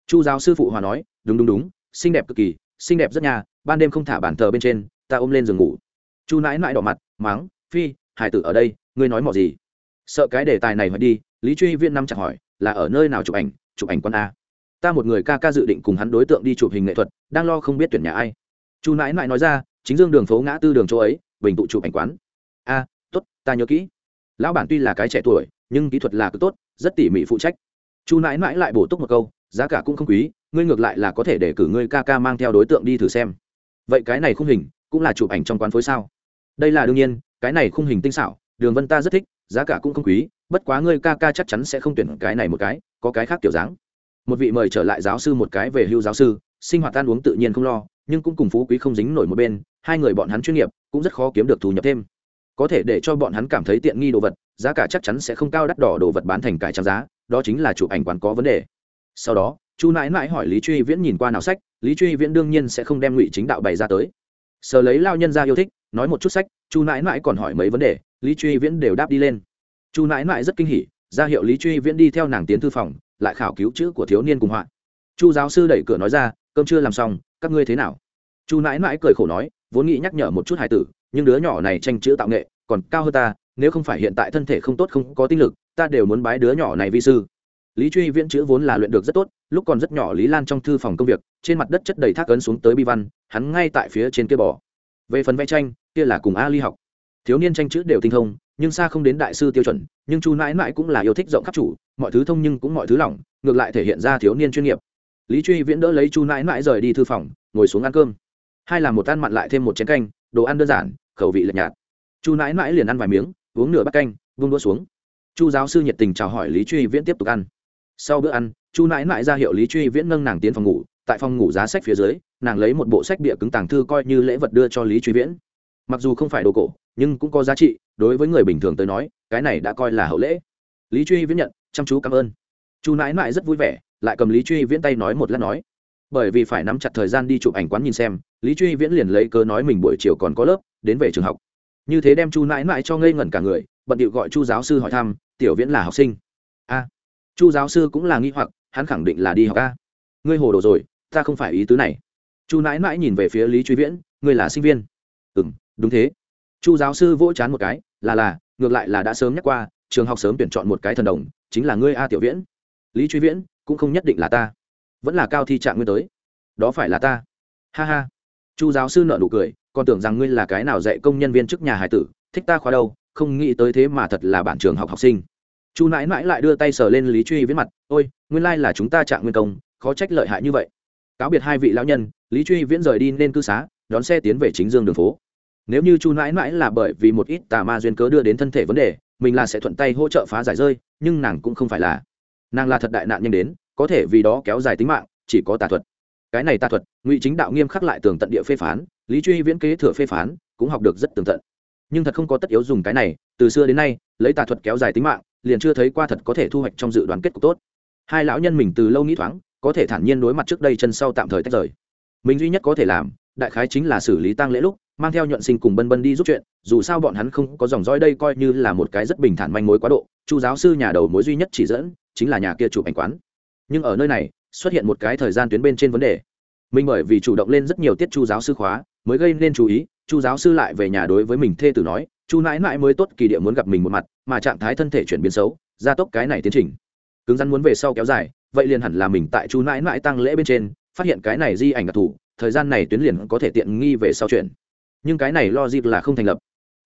Chu giáo sư phụ hòa nói, đúng đúng đúng, xinh đẹp cực kỳ, xinh đẹp rất nhà, ban đêm không thả bàn thờ bên trên, ta ôm lên giường ngủ. Chu nãi nãi đỏ mặt, máng, phi, hải tử ở đây, ngươi nói mỏ gì? Sợ cái đề tài này hỏi đi, lý truy viên năm chẳng hỏi, là ở nơi nào chụp ảnh chụp ảnh con a? Ta một người ca ca dự định cùng hắn đối tượng đi chụp hình nghệ thuật, đang lo không biết tuyển nhà ai chu nãi nãi nói ra chính dương đường phố ngã tư đường chỗ ấy bình tụ chụp ảnh quán. A à, t ố t ta nhớ kỹ. Lão bản tuy là cái trẻ tuổi nhưng kỹ thuật là cứ tốt rất tỉ mỉ phụ trách. Chu nãi nãi lại bổ túc một câu giá cả cũng không quý ngươi ngược lại là có thể để cử ngươi ca ca mang theo đối tượng đi thử xem. Vậy cái này khung hình cũng là chụp ảnh trong quán phối sao? Đây là đương nhiên cái này khung hình tinh xảo đường vân ta rất thích giá cả cũng không quý bất quá ngươi ca ca chắc chắn sẽ không tuyển cái này một cái có cái khác kiểu dáng. Một vị mời trở lại giáo sư một cái về hưu giáo sư sinh hoạt ăn uống tự nhiên không lo nhưng cũng cùng phú quý không dính nổi một bên, hai người bọn hắn chuyên nghiệp, cũng rất khó kiếm được thu nhập thêm. Có thể để cho bọn hắn cảm thấy tiện nghi đồ vật, giá cả chắc chắn sẽ không cao đắt đỏ đồ vật bán thành cải trang giá, đó chính là chụp ảnh quán có vấn đề. Sau đó, chu nãi nãi hỏi lý truy viễn nhìn qua nào sách, lý truy viễn đương nhiên sẽ không đem ngụy chính đạo bày ra tới. Sờ lấy lao nhân ra yêu thích, nói một chút sách, chu nãi nãi còn hỏi mấy vấn đề, lý truy viễn đều đáp đi lên. Chu nãi nãi rất kinh hỉ, ra hiệu lý truy viễn đi theo nàng tiến thư phòng, lại khảo cứu chữ của thiếu niên cùng họa. Chu giáo sư đẩy cửa nói ra, cơm chưa làm xong các ngươi thế nào? Chu nãi nãi cười khổ nói, vốn nghĩ nhắc nhở một chút hài tử, nhưng đứa nhỏ này tranh chữ tạo nghệ, còn cao hơn ta, nếu không phải hiện tại thân thể không tốt không có tinh lực, ta đều muốn bái đứa nhỏ này vi sư. Lý truy viễn chữ vốn là luyện được rất tốt, lúc còn rất nhỏ lý lan trong thư phòng công việc, trên mặt đất chất đầy thác ấn xuống tới bi văn, hắn ngay tại phía trên kia bỏ về phần vẽ tranh, kia là cùng a ly học. Thiếu niên tranh chữ đều tinh thông, nhưng xa không đến đại sư tiêu chuẩn, nhưng chu nãi nãi cũng là yêu thích rộng khắp chủ, mọi thứ thông nhưng cũng mọi thứ lỏng, ngược lại thể hiện ra thiếu niên chuyên nghiệp lý truy viễn đỡ lấy chu nãi nãi rời đi thư phòng, ngồi xuống ăn cơm. Hai là một ăn mặn lại thêm một chén canh, đồ ăn đơn giản, khẩu vị lệch nhạt. Chu nãi nãi liền ăn vài miếng, uống nửa bát canh, vung đũa xuống. Chu giáo sư nhiệt tình chào hỏi lý truy viễn tiếp tục ăn. Sau bữa ăn, chu nãi nãi ra hiệu lý truy viễn nâng nàng tiến phòng ngủ, tại phòng ngủ giá sách phía dưới, nàng lấy một bộ sách bịa cứng tàng thư coi như lễ vật đưa cho lý truy viễn. Mặc dù không phải đồ cổ, nhưng cũng có giá trị, đối với người bình thường tới nói, cái này đã coi là hậu lễ. Lý truy viễn nhận, chăm chú cảm ơn. Chu nãi nãi rất vui vẻ lại cầm lý truy viễn tay nói một lát nói, bởi vì phải nắm chặt thời gian đi chụp ảnh quán nhìn xem, lý truy viễn liền lấy cớ nói mình buổi chiều còn có lớp, đến về trường học. Như thế đem chu nãi nãi cho ngây ngẩn cả người, bận điệu gọi chu giáo sư hỏi thăm, tiểu viễn là học sinh? A. Chu giáo sư cũng là nghi hoặc, hắn khẳng định là đi học a. Ngươi hồ đồ rồi, ta không phải ý tứ này. Chu nãi nãi nhìn về phía lý truy viễn, ngươi là sinh viên? Ừ m đúng thế. Chu giáo sư vỗ chán một cái, là là, ngược lại là đã sớm nhắc qua, trường học sớm tuyển chọn một cái thần đồng, chính là ngươi a tiểu viễn. Lý truy viễn cũng không nhất định là ta. Vẫn là cao thi trạng nguyên tới. Đó phải là ta. Ha ha. Chu giáo sư nợ nụ cười, còn tưởng rằng ngươi là cái nào dạy công nhân viên chức nhà hải tử, thích ta khóa đâu, không nghĩ tới thế mà thật là bản trường học học sinh. Chu nãi mãi lại đưa tay sờ lên lý truy viết mặt, ôi, nguyên lai là chúng ta trạng nguyên công, khó trách lợi hại như vậy. Cáo biệt hai vị lão nhân, lý truy viễn rời đi nên cư xá, đón xe tiến về chính dương đường phố. Nếu như chu nãi mãi là bởi vì một ít tà ma duyên cớ đưa đến thân thể vấn đề, mình là sẽ thuận tay hỗ trợ phá giải rơi, nhưng nàng cũng không phải là nàng là thật đại nạn nhanh đến, có thể vì đó kéo dài tính mạng, chỉ có tà thuật. Cái này tà thuật, ngụy chính đạo nghiêm khắc lại tường tận địa phê phán, lý truy viễn kế thừa phê phán, cũng học được rất tường tận. Nhưng thật không có tất yếu dùng cái này, từ xưa đến nay, lấy tà thuật kéo dài tính mạng, liền chưa thấy qua thật có thể thu hoạch trong dự đoán kết cục tốt. Hai lão nhân mình từ lâu nghĩ thoáng, có thể thản nhiên đối mặt trước đây chân sau tạm thời tách rời. Mình duy nhất có thể làm, đại khái chính là xử lý tang lễ lúc, mang theo nhuận sinh cùng bân bân đi giúp chuyện, dù sao bọn hắn không có dòng dõi đây coi như là một cái rất bình thản manh mối quá độ, chu giáo sư nhà đầu mối duy nhất chỉ dẫn chính là nhà kia chụp ảnh quán. Nhưng ở nơi này, xuất hiện một cái thời gian tuyến bên trên vấn đề. Mình bởi vì chủ động lên rất nhiều tiết chu giáo sư khóa, mới gây nên chú ý, chu giáo sư lại về nhà đối với mình thê tử nói, chu nãi nãi mới tốt kỳ địa muốn gặp mình một mặt, mà trạng thái thân thể chuyển biến xấu, gia tốc cái này tiến trình. Cứng rắn muốn về sau kéo dài, vậy liền hẳn là mình tại chu nãi nãi tăng lễ bên trên, phát hiện cái này di ảnh đặc thù, thời gian này tuyến liền có thể tiện nghi về sau chuyện nhưng cái này lo dịp là không thành lập.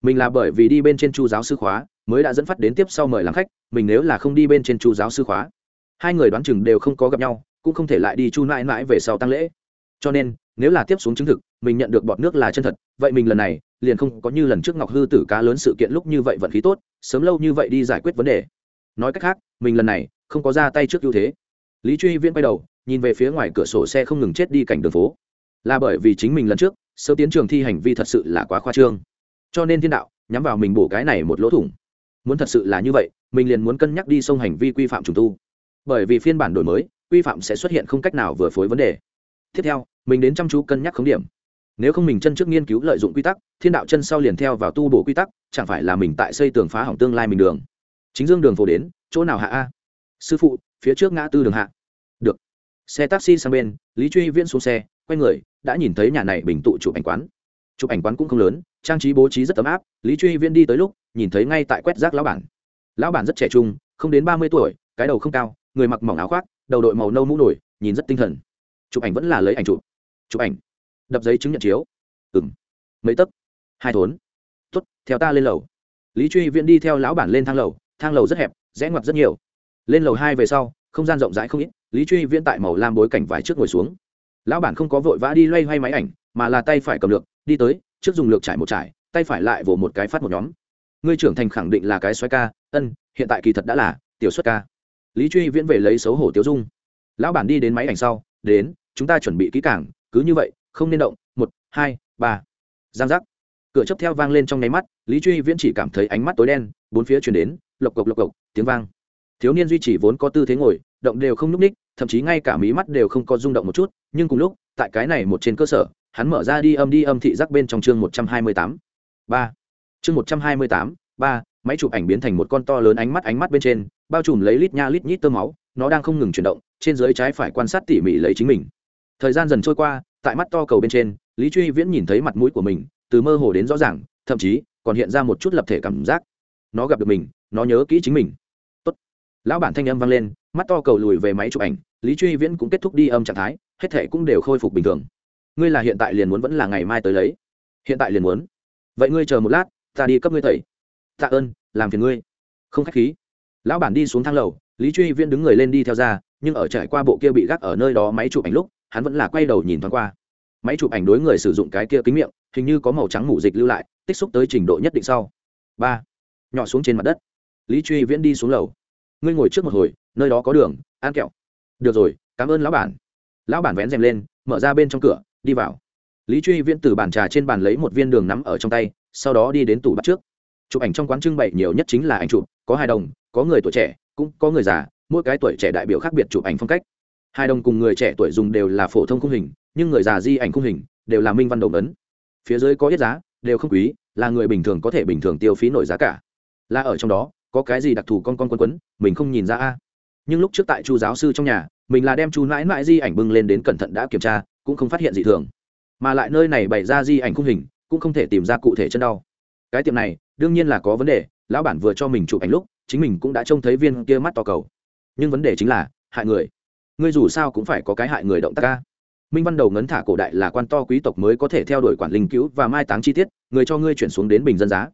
Mình là bởi vì đi bên trên chu giáo sư khóa mới đã dẫn phát đến tiếp sau mời làm khách, mình nếu là không đi bên trên chu giáo sư khóa, hai người đoán chừng đều không có gặp nhau, cũng không thể lại đi chu mãi mãi về sau tăng lễ. Cho nên, nếu là tiếp xuống chứng thực, mình nhận được bọt nước là chân thật, vậy mình lần này, liền không có như lần trước ngọc hư tử cá lớn sự kiện lúc như vậy vận khí tốt, sớm lâu như vậy đi giải quyết vấn đề. Nói cách khác, mình lần này, không có ra tay trước ưu thế. Lý truy viễn quay đầu, nhìn về phía ngoài cửa sổ xe không ngừng chết đi cảnh đường phố. Là bởi vì chính mình lần trước sơ tiến trường thi hành vi thật sự là quá khoa trương. Cho nên thiên đạo, nhắm vào mình bổ cái này một lỗ thủng muốn thật sự là như vậy, mình liền muốn cân nhắc đi sông hành vi quy phạm trùng tu. Bởi vì phiên bản đổi mới, quy phạm sẽ xuất hiện không cách nào vừa phối vấn đề. Tiếp theo, mình đến chăm chú cân nhắc khống điểm. Nếu không mình chân trước nghiên cứu lợi dụng quy tắc, thiên đạo chân sau liền theo vào tu bổ quy tắc, chẳng phải là mình tại xây tường phá hỏng tương lai mình đường. Chính dương đường phổ đến, chỗ nào hạ a? Sư phụ, phía trước ngã tư đường hạ. Được. Xe taxi sang bên, lý truy viễn xuống xe, quay người, đã nhìn thấy nhà này bình tụ chụp ảnh quán. Chụp ảnh quán cũng không lớn, trang trí bố trí rất ấm áp, lý truy viễn đi tới lúc nhìn thấy ngay tại quét rác lão bản. Lão bản rất trẻ trung, không đến ba mươi tuổi, cái đầu không cao, người mặc mỏng áo khoác, đầu đội màu nâu mũ nổi, nhìn rất tinh thần. Chụp ảnh vẫn là lấy ảnh chụp. Chụp ảnh. Đập giấy chứng nhận chiếu. Ừng mấy tấc. Hai thốn. T theo ta lên lầu. Lý truy viễn đi theo lão bản lên thang lầu thang lầu rất hẹp, rẽ ngoặt rất nhiều. Lên lầu hai về sau, không gian rộng rãi không ít, lý truy viễn tại màu lam bối cảnh vải trước ngồi xuống. Lão bản không có vội vã đi loay hoay máy ảnh, mà là tay phải cầm lược, đi tới, trước dùng lược trải một trải, tay phải lại vỗ một cái phát một nhóm ngươi trưởng thành khẳng định là cái xoay ca, ân, hiện tại kỳ thật đã là tiểu xuất ca. Lý truy viễn về lấy xấu hổ tiêu dung. Lão bản đi đến máy ảnh sau, đến, chúng ta chuẩn bị kỹ cảng cứ như vậy, không nên động, một, hai, ba. Giang giác. Cửa chấp theo vang lên trong nháy mắt, lý truy viễn chỉ cảm thấy ánh mắt tối đen, bốn phía chuyển đến, lộc cộc lộc cộc, tiếng vang. Thiếu niên duy trì vốn có tư thế ngồi, động đều không n ú c ních, thậm chí ngay cả mí mắt đều không có rung động một chút, nhưng cùng lúc, tại cái này một trên cơ sở, hắn mở ra đi âm đi âm thị giác bên trong chương một trăm hai mươi tám. Ba chương một trăm hai mươi tám, ba, máy chụp ảnh biến thành một con to lớn ánh mắt ánh mắt bên trên, bao trùm lấy lít nha lít nhít tơ máu, nó đang không ngừng chuyển động, trên dưới trái phải quan sát tỉ mỉ lấy chính mình. Thời gian dần trôi qua, tại mắt to cầu bên trên, lý truy viễn nhìn thấy mặt mũi của mình, từ mơ hồ đến rõ ràng, thậm chí còn hiện ra một chút lập thể cảm giác. Nó gặp được mình, nó nhớ kỹ chính mình. Tốt. lão bản thanh âm vang lên, mắt to cầu lùi về máy chụp ảnh, lý truy viễn cũng kết thúc đi âm trạng thái, hết thể cũng đều khôi phục bình thường. Ngươi là hiện tại liền muốn vẫn là ngày mai tới lấy? Hiện tại liền muốn. Vậy ngươi chờ một lát ta đi cấp ngươi thầy tạ ơn, làm phiền ngươi. Không khách khí. Lão bản đi xuống thang lầu, lý truy viễn đứng người lên đi theo ra, nhưng ở trải qua bộ kia bị gác ở nơi đó máy chụp ảnh lúc, hắn vẫn là quay đầu nhìn thoáng qua. Máy chụp ảnh đối người sử dụng cái kia kính miệng, hình như có màu trắng mủ dịch lưu lại, tích xúc tới trình độ nhất định sau. Ba. Nhỏ xuống trên mặt đất. Lý truy viễn đi xuống lầu. Ngươi ngồi trước một hồi, nơi đó có đường, ăn kẹo. Được rồi, cảm ơn lão bản. Lão bản vén rèm lên, mở ra bên trong cửa, đi vào. Lý truy viễn từ bàn trà trên bàn lấy một viên đường nắm ở trong tay sau đó đi đến tủ bắt trước. Chụp ảnh trong quán trưng bày nhiều nhất chính là ảnh chụp, có hai đồng, có người tuổi trẻ, cũng có người già, mỗi cái tuổi trẻ đại biểu khác biệt chụp ảnh phong cách. Hai đồng cùng người trẻ tuổi dùng đều là phổ thông khung hình, nhưng người già di ảnh khung hình đều là minh văn đồng ấn. Phía dưới có ít giá, đều không quý, là người bình thường có thể bình thường tiêu phí nổi giá cả. Là ở trong đó, có cái gì đặc thù con con quân quấn, mình không nhìn ra a. Nhưng lúc trước tại chu giáo sư trong nhà, mình là đem chu mãi mãi di ảnh bưng lên đến cẩn thận đã kiểm tra, cũng không phát hiện gì thường. Mà lại nơi này bày ra di ảnh khung hình cũng không thể tìm ra cụ thể chân đau. Cái tiệm này, đương nhiên là có vấn đề, lão bản vừa cho mình chụp ảnh lúc, chính mình cũng đã trông thấy viên kia mắt to cầu. Nhưng vấn đề chính là, hại người. Ngươi dù sao cũng phải có cái hại người động tác ca minh văn đầu ngấn thả cổ đại là quan to quý tộc mới có thể theo đuổi quản linh cứu và mai táng chi tiết, người cho ngươi chuyển xuống đến bình dân giá.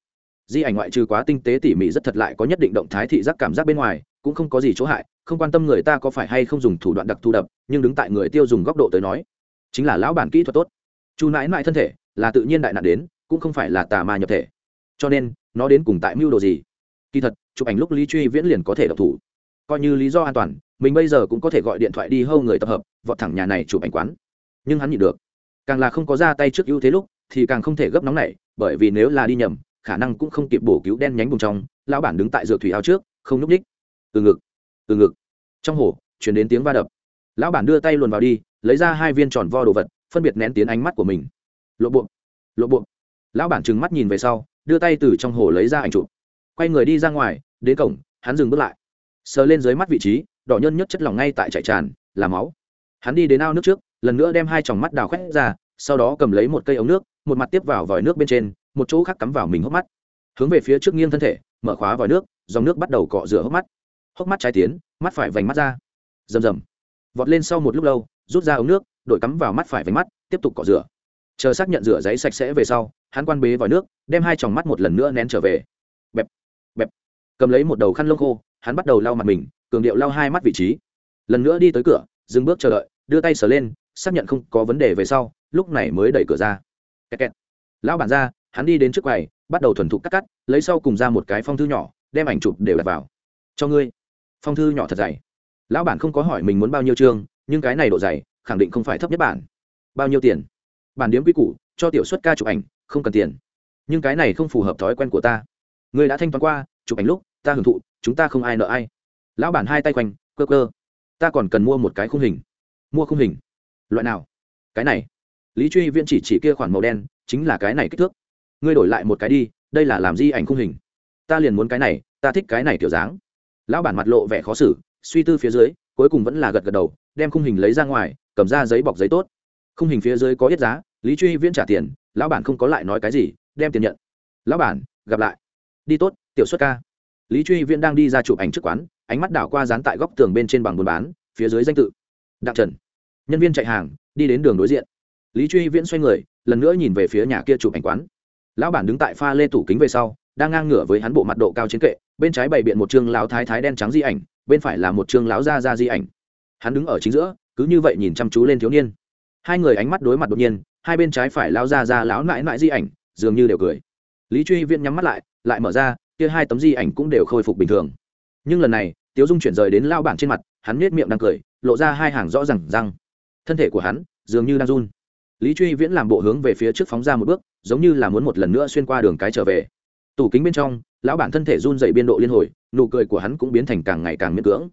Di ảnh ngoại trừ quá tinh tế tỉ mỉ rất thật lại có nhất định động thái thị giác cảm giác bên ngoài, cũng không có gì chỗ hại, không quan tâm người ta có phải hay không dùng thủ đoạn đặc thu đập, nhưng đứng tại người tiêu dùng góc độ tới nói, chính là lão bản kỹ thuật tốt. Chu nãi nãi thân thể là tự nhiên đại nạn đến, cũng không phải là tà ma nhập thể. Cho nên, nó đến cùng tại mưu đồ gì? Kỳ thật, chụp ảnh lúc lý truy viễn liền có thể độc thủ. Coi như lý do an toàn, mình bây giờ cũng có thể gọi điện thoại đi hâu người tập hợp, vọt thẳng nhà này chụp ảnh quán. Nhưng hắn nhịn được. Càng là không có ra tay trước ưu thế lúc, thì càng không thể gấp nóng này bởi vì nếu là đi nhầm, khả năng cũng không kịp bổ cứu đen nhánh vùng trong, lão bản đứng tại dược thủy áo trước, không núp ních. Từ ngực từ ngực. Trong hồ chuyển đến tiếng va đập. Lão bản đưa tay luồn vào đi, lấy ra hai viên tròn vo đồ vật, phân biệt nén tiến ánh mắt của mình lộ bộ. Lộ bộ. Lão bản trừng mắt nhìn về sau, đưa tay từ trong hồ lấy ra ảnh chụp. Quay người đi ra ngoài, đến cổng, hắn dừng bước lại. Sờ lên dưới mắt vị trí, đỏ nhân nhất chất lỏng ngay tại chạy tràn, là máu. Hắn đi đến ao nước trước, lần nữa đem hai tròng mắt đào khoét ra, sau đó cầm lấy một cây ống nước, một mặt tiếp vào vòi nước bên trên, một chỗ khác cắm vào mình hốc mắt. Hướng về phía trước nghiêng thân thể, mở khóa vòi nước, dòng nước bắt đầu cọ rửa hốc mắt. Hốc mắt trái tiến, mắt phải vành mắt ra. Rầm rầm. Vọt lên sau một lúc lâu, rút ra ống nước, đội cắm vào mắt phải vành mắt, tiếp tục cọ rửa chờ xác nhận rửa giấy sạch sẽ về sau, hắn quan bế vòi nước, đem hai tròng mắt một lần nữa nén trở về. Bẹp bẹp. Cầm lấy một đầu khăn lông khô, hắn bắt đầu lau mặt mình, cường điệu lau hai mắt vị trí. Lần nữa đi tới cửa, dừng bước chờ đợi, đưa tay sờ lên, xác nhận không có vấn đề về sau, lúc này mới đẩy cửa ra. Kẹt kẹt. lão bản ra, hắn đi đến trước quầy, bắt đầu thuần thục cắt cắt, lấy sau cùng ra một cái phong thư nhỏ, đem ảnh chụp đều đặt vào. Cho ngươi. Phong thư nhỏ thật dày. Lão bản không có hỏi mình muốn bao nhiêu chương nhưng cái này độ dày, khẳng định không phải thấp nhất bản. Bao nhiêu tiền? Bản điếm quy củ, cho tiểu xuất ca chụp ảnh, không cần tiền. Nhưng cái này không phù hợp thói quen của ta. Người đã thanh toán qua, chụp ảnh lúc, ta hưởng thụ, chúng ta không ai nợ ai. Lão bản hai tay quanh cơ cơ ta còn cần mua một cái khung hình. Mua khung hình. Loại nào? Cái này. Lý truy viễn chỉ chỉ kia khoản màu đen, chính là cái này kích thước. Ngươi đổi lại một cái đi, đây là làm di ảnh khung hình. Ta liền muốn cái này, ta thích cái này kiểu dáng. Lão bản mặt lộ vẻ khó xử, suy tư phía dưới, cuối cùng vẫn là gật gật đầu, đem khung hình lấy ra ngoài, cầm ra giấy bọc giấy tốt. Khung hình phía dưới có ít giá lý truy viễn trả tiền, lão bản không có lại nói cái gì, đem tiền nhận. Lão bản, gặp lại. Đi tốt, tiểu xuất ca. Lý truy viễn đang đi ra chụp ảnh trước quán, ánh mắt đảo qua dán tại góc tường bên trên bằng buôn bán, phía dưới danh tự. Đặng trần. Nhân viên chạy hàng, đi đến đường đối diện. Lý truy viễn xoay người, lần nữa nhìn về phía nhà kia chụp ảnh quán. Lão bản đứng tại pha lê tủ kính về sau, đang ngang ngửa với hắn bộ mặt độ cao trên kệ, bên trái bày biện một chương lão thái thái đen trắng di ảnh, bên phải là một chương lão da da di ảnh. Hắn đứng ở chính giữa, cứ như vậy nhìn chăm chú lên thiếu niên. Hai người ánh mắt đối mặt đột nhiên hai bên trái phải lao ra ra lão nãi nãi di ảnh, dường như đều cười. Lý truy viễn nhắm mắt lại lại mở ra, kia hai tấm di ảnh cũng đều khôi phục bình thường. Nhưng lần này, tiếu dung chuyển rời đến lao bản trên mặt, hắn nết miệng đang cười, lộ ra hai hàng rõ ràng răng. Thân thể của hắn dường như đang run. Lý truy viễn làm bộ hướng về phía trước phóng ra một bước, giống như là muốn một lần nữa xuyên qua đường cái trở về. Tủ kính bên trong, lão bản thân thể run dậy biên độ liên hồi, nụ cười của hắn cũng biến thành càng ngày càng miễn cưỡng.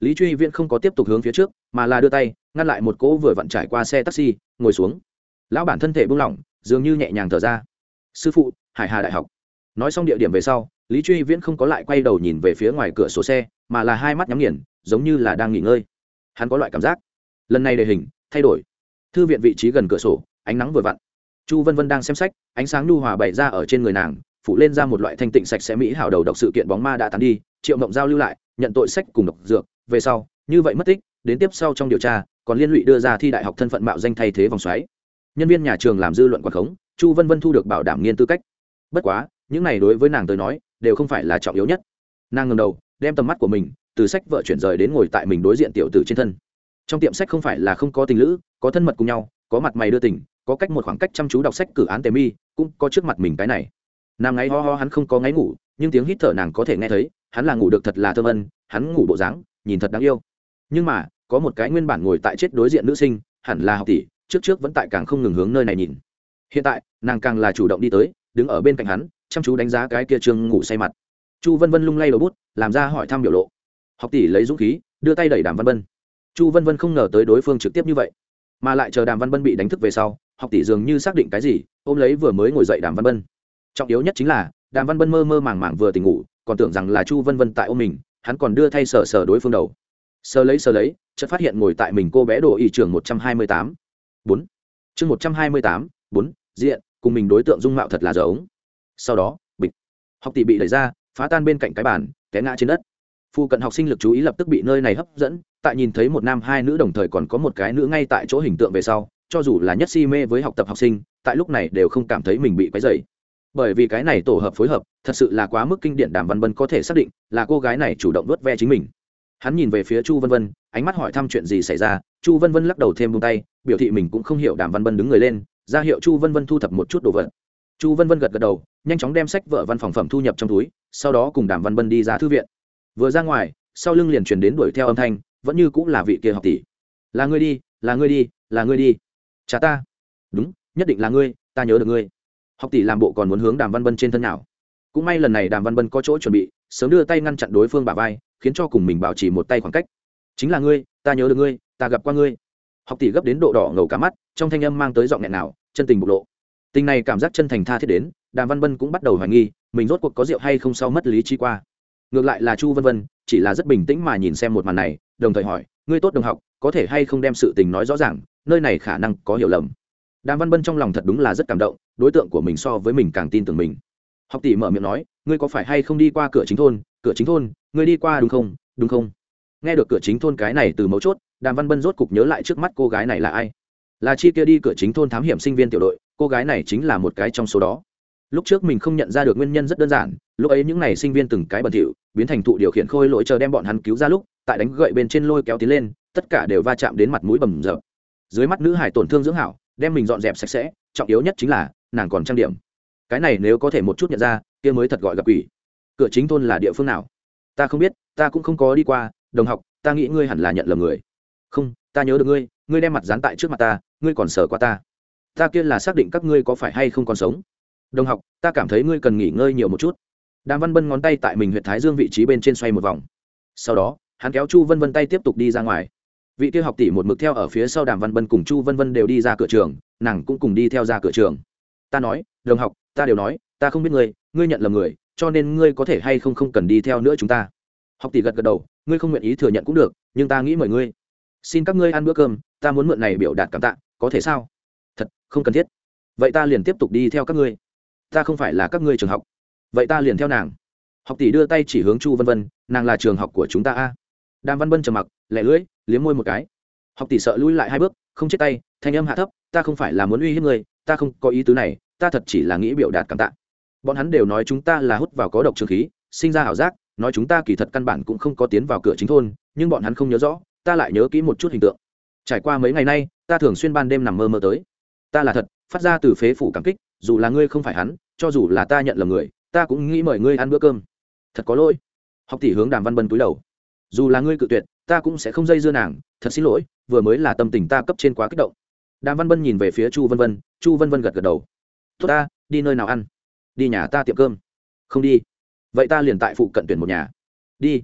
Lý truy viễn không có tiếp tục hướng phía trước, mà là đưa tay, ngăn lại một cỗ vừa vặn trải qua xe taxi, ngồi xuống lão bản thân thể buông lỏng, dường như nhẹ nhàng thở ra. Sư phụ, hải hà đại học. Nói xong địa điểm về sau, lý truy viễn không có lại quay đầu nhìn về phía ngoài cửa sổ xe, mà là hai mắt nhắm nghiền, giống như là đang nghỉ ngơi. Hắn có loại cảm giác. Lần này đề hình, thay đổi. Thư viện vị trí gần cửa sổ, ánh nắng vừa vặn. Chu vân vân đang xem sách, ánh sáng nhu hòa bày ra ở trên người nàng phụ lên ra một loại thanh tịnh sạch sẽ mỹ hảo đầu độc sự kiện bóng ma đã tán đi, triệu mộng giao lưu lại, nhận tội sách cùng độc dược, về sau, như vậy mất tích, đến tiếp sau trong điều tra, còn liên lụy đưa ra thi đại học thân phận mạo danh thay thế vòng xoáy nhân viên nhà trường làm dư luận quảng khống, chu vân vân thu được bảo đảm nghiên tư cách. Bất quá, những này đối với nàng tới nói, đều không phải là trọng yếu nhất. Nàng ngầm đầu, đem tầm mắt của mình từ sách vợ chuyển rời đến ngồi tại mình đối diện tiểu tử trên thân. Trong tiệm sách không phải là không có tình lữ, có thân mật cùng nhau, có mặt mày đưa tình, có cách một khoảng cách chăm chú đọc sách cử án tề mi, cũng có trước mặt mình cái này. Nàng ngáy ho ho hắn không có ngáy ngủ, nhưng tiếng hít thở nàng có thể nghe thấy, hắn là ngủ được thật là thơm ân, hắn ngủ bộ dáng, nhìn thật đáng yêu. Nhưng mà, có một cái nguyên bản ngồi tại chết đối diện nữ sinh, hẳn là học tỷ trước trước vẫn tại càng không ngừng hướng nơi này nhìn. Hiện tại, nàng càng là chủ động đi tới, đứng ở bên cạnh hắn, chăm chú đánh giá cái kia trương ngủ say mặt. Chu vân vân lung lay đầu bút, làm ra hỏi thăm biểu lộ. Học tỷ lấy dũng khí, đưa tay đẩy đàm văn vân. Chu vân vân không ngờ tới đối phương trực tiếp như vậy. Mà lại chờ đàm văn vân bị đánh thức về sau, học tỷ dường như xác định cái gì, ôm lấy vừa mới ngồi dậy đàm văn vân. Trọng yếu nhất chính là, đàm văn vân mơ mơ màng màng vừa tỉnh ngủ, còn tưởng rằng là chu vân vân tại ôm mình, hắn còn đưa thay sờ sờ đối phương đầu. Sờ lấy sờ lấy, chợt phát hiện ngồi tại mình cô bé đồ ý trường một trăm hai mươi tám bốn. Chương một trăm hai mươi tám, bốn, diện, cùng mình đối tượng dung mạo thật là giống. Sau đó, bịch. Học tỷ bị đẩy ra, phá tan bên cạnh cái bàn, té ngã trên đất. Phụ cận học sinh lực chú ý lập tức bị nơi này hấp dẫn, tại nhìn thấy một nam hai nữ đồng thời còn có một cái nữ ngay tại chỗ hình tượng về sau, cho dù là nhất si mê với học tập học sinh, tại lúc này đều không cảm thấy mình bị quấy dày bởi vì cái này tổ hợp phối hợp, thật sự là quá mức kinh điển đàm văn vân có thể xác định là cô gái này chủ động vớt ve chính mình hắn nhìn về phía chu vân vân, ánh mắt hỏi thăm chuyện gì xảy ra. Chu vân vân lắc đầu thêm bông tay, biểu thị mình cũng không hiểu đàm văn vân đứng người lên, ra hiệu chu vân vân thu thập một chút đồ vật. Chu vân vân gật gật đầu, nhanh chóng đem sách vợ văn phòng phẩm thu nhập trong túi, sau đó cùng đàm văn vân đi ra thư viện. Vừa ra ngoài, sau lưng liền truyền đến đuổi theo âm thanh, vẫn như cũng là vị kia học tỷ. Là ngươi đi, là ngươi đi, là ngươi đi. Cha ta. Đúng, nhất định là ngươi, ta nhớ được ngươi. Học tỷ làm bộ còn muốn hướng đàm văn vân trên thân nào. Cũng may lần này đàm văn vân có chỗ chuẩn bị, sớm đưa tay ngăn chặn đối phương bà vai khiến cho cùng mình bảo trì một tay khoảng cách. Chính là ngươi, ta nhớ được ngươi, ta gặp qua ngươi. Học tỷ gấp đến độ đỏ ngầu cả mắt, trong thanh âm mang tới giọng nghẹn nào, chân tình bộc lộ. Tình này cảm giác chân thành tha thiết đến, đàm văn vân cũng bắt đầu hoài nghi, mình rốt cuộc có rượu hay không sau mất lý trí qua. Ngược lại là chu vân vân, chỉ là rất bình tĩnh mà nhìn xem một màn này, đồng thời hỏi, ngươi tốt đồng học, có thể hay không đem sự tình nói rõ ràng, nơi này khả năng có hiểu lầm? Đàm văn bân trong lòng thật đúng là rất cảm động, đối tượng của mình so với mình càng tin tưởng mình. Học tỷ mở miệng nói ngươi có phải hay không đi qua cửa chính thôn? Cửa chính thôn, ngươi đi qua đúng không? Đúng không? Nghe được cửa chính thôn cái này từ mấu chốt, đàm văn bân rốt cục nhớ lại trước mắt cô gái này là ai. Là chi kia đi cửa chính thôn thám hiểm sinh viên tiểu đội, cô gái này chính là một cái trong số đó. Lúc trước mình không nhận ra được nguyên nhân rất đơn giản, lúc ấy những n à y sinh viên từng cái bẩn thỉu, biến thành thụ điều khiển khôi lỗi chờ đem bọn hắn cứu ra lúc, tại đánh gậy bên trên lôi kéo tiến lên, tất cả đều va chạm đến mặt mũi bầm rợp dưới mắt nữ hải tổn thương dưỡng hảo, đem mình dọn dẹp sạch sẽ, trọng yếu nhất chính là nàng còn trang điểm. Cái này nếu có thể một chút nhận ra kia mới thật gọi gặp quỷ. Cửa chính thôn là địa phương nào? Ta không biết, ta cũng không có đi qua, đồng học, ta nghĩ ngươi hẳn là nhận lầm người. Không, ta nhớ được ngươi ngươi đem mặt dán tại trước mặt ta, ngươi còn sờ qua ta. Ta kia là xác định các ngươi có phải hay không còn sống. Đồng học, ta cảm thấy ngươi cần nghỉ ngơi nhiều một chút. Đàm văn bân ngón tay tại mình huyệt thái dương vị trí bên trên xoay một vòng. Sau đó, hắn kéo chu vân vân tay tiếp tục đi ra ngoài. Vị kia học tỷ một mực theo ở phía sau đàm văn bân cùng chu vân vân đều đi ra cửa trường, nàng cũng cùng đi theo ra cửa trường. Ta nói, đồng học, ta đều nói ta không biết ngươi ngươi nhận lầm người, cho nên ngươi có thể hay không không cần đi theo nữa chúng ta. Học tỷ gật gật đầu, ngươi không nguyện ý thừa nhận cũng được, nhưng ta nghĩ mời ngươi. Xin các ngươi ăn bữa cơm, ta muốn mượn này biểu đạt cảm tạ, có thể sao? Thật, không cần thiết. Vậy ta liền tiếp tục đi theo các ngươi. Ta không phải là các ngươi trường học. Vậy ta liền theo nàng. Học tỷ đưa tay chỉ hướng chu vân vân, nàng là trường học của chúng ta a. Đàm văn vân trầm mặc, lẻ lưỡi, liếm môi một cái. Học tỷ sợ lui lại hai bước, không chết tay, thanh âm hạ thấp, ta không phải là muốn uy hiếp người ta không có ý tứ này, ta thật chỉ là nghĩ biểu đạt cảm tạ bọn hắn đều nói chúng ta là hút vào có độc trường khí, sinh ra ảo giác, nói chúng ta kỳ thật căn bản cũng không có tiến vào cửa chính thôn, nhưng bọn hắn không nhớ rõ, ta lại nhớ kỹ một chút hình tượng. Trải qua mấy ngày nay, ta thường xuyên ban đêm nằm mơ mơ tới. Ta là thật, phát ra từ phế phủ cảm kích, dù là ngươi không phải hắn, cho dù là ta nhận là người, ta cũng nghĩ mời ngươi ăn bữa cơm. Thật có lỗi. Học tỷ hướng đàm văn bân cúi đầu. Dù là ngươi cự tuyệt, ta cũng sẽ không dây dưa nàng, thật xin lỗi, vừa mới là tâm tình ta cấp trên quá kích động. Đàm văn bân nhìn về phía chu vân vân, chu vân vân gật gật đầu. Tốt ta, đi nơi nào ăn? Đi nhà ta tiệm cơm. Không đi. Vậy ta liền tại phụ cận tuyển một nhà. Đi.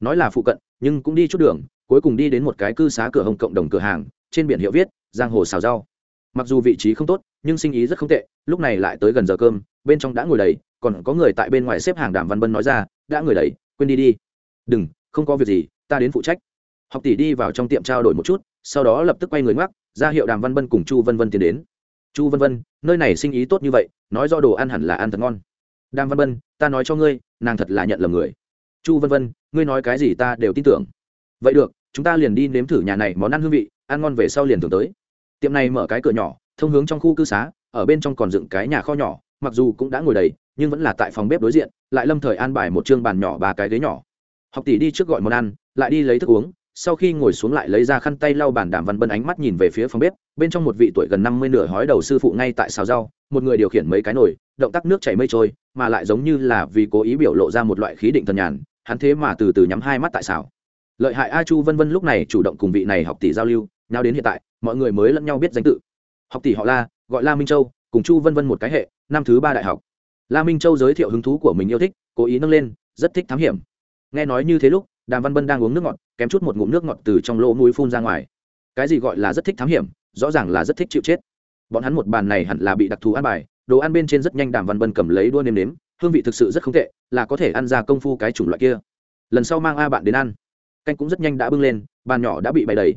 Nói là phụ cận, nhưng cũng đi chút đường, cuối cùng đi đến một cái cư xá cửa hồng cộng đồng cửa hàng, trên biển hiệu viết, giang hồ xào rau. Mặc dù vị trí không tốt, nhưng sinh ý rất không tệ, lúc này lại tới gần giờ cơm, bên trong đã ngồi đầy, còn có người tại bên ngoài xếp hàng đàm văn bân nói ra, đã ngồi đầy, quên đi đi. Đừng, không có việc gì, ta đến phụ trách. Học tỷ đi vào trong tiệm trao đổi một chút, sau đó lập tức quay người ngoắc, ra hiệu đàm văn bân cùng chu vân vân tiến đến chu vân vân, nơi này sinh ý tốt như vậy, nói do đồ ăn hẳn là ăn thật ngon. Đàm văn vân, ta nói cho ngươi, nàng thật là nhận lầm người. Chu vân vân, ngươi nói cái gì ta đều tin tưởng. Vậy được, chúng ta liền đi nếm thử nhà này món ăn hương vị, ăn ngon về sau liền thường tới. Tiệm này mở cái cửa nhỏ, thông hướng trong khu cư xá, ở bên trong còn dựng cái nhà kho nhỏ, mặc dù cũng đã ngồi đầy, nhưng vẫn là tại phòng bếp đối diện, lại lâm thời an bài một chương bàn nhỏ ba cái ghế nhỏ. Học tỷ đi trước gọi món ăn, lại đi lấy thức uống sau khi ngồi xuống lại lấy ra khăn tay lau bàn đàm văn bân ánh mắt nhìn về phía phòng bếp, bên trong một vị tuổi gần năm mươi nửa hói đầu sư phụ ngay tại xào rau, một người điều khiển mấy cái nồi, động tác nước chảy mây trôi, mà lại giống như là vì cố ý biểu lộ ra một loại khí định thần nhàn, hắn thế mà từ từ nhắm hai mắt tại xào. Lợi hại a chu vân vân lúc này chủ động cùng vị này học tỷ giao lưu nhau đến hiện tại, mọi người mới lẫn nhau biết danh tự. Học tỷ họ la, gọi la minh châu, cùng chu vân vân một cái hệ, năm thứ ba đại học. La minh châu giới thiệu hứng thú của mình yêu thích, cố ý nâng lên, rất thích thám hiểm. Nghe nói như thế lúc đàm văn bân đang uống nước ngọt, kém chút một ngụm nước ngọt từ trong lỗ mũi phun ra ngoài. Cái gì gọi là rất thích thám hiểm, rõ ràng là rất thích chịu chết. Bọn hắn một bàn này hẳn là bị đặc thù ăn bài, đồ ăn bên trên rất nhanh đàm văn bân cầm lấy đua nêm nếm, hương vị thực sự rất không tệ, là có thể ăn ra công phu cái chủng loại kia. Lần sau mang a bạn đến ăn. Canh cũng rất nhanh đã bưng lên, bàn nhỏ đã bị bày đầy.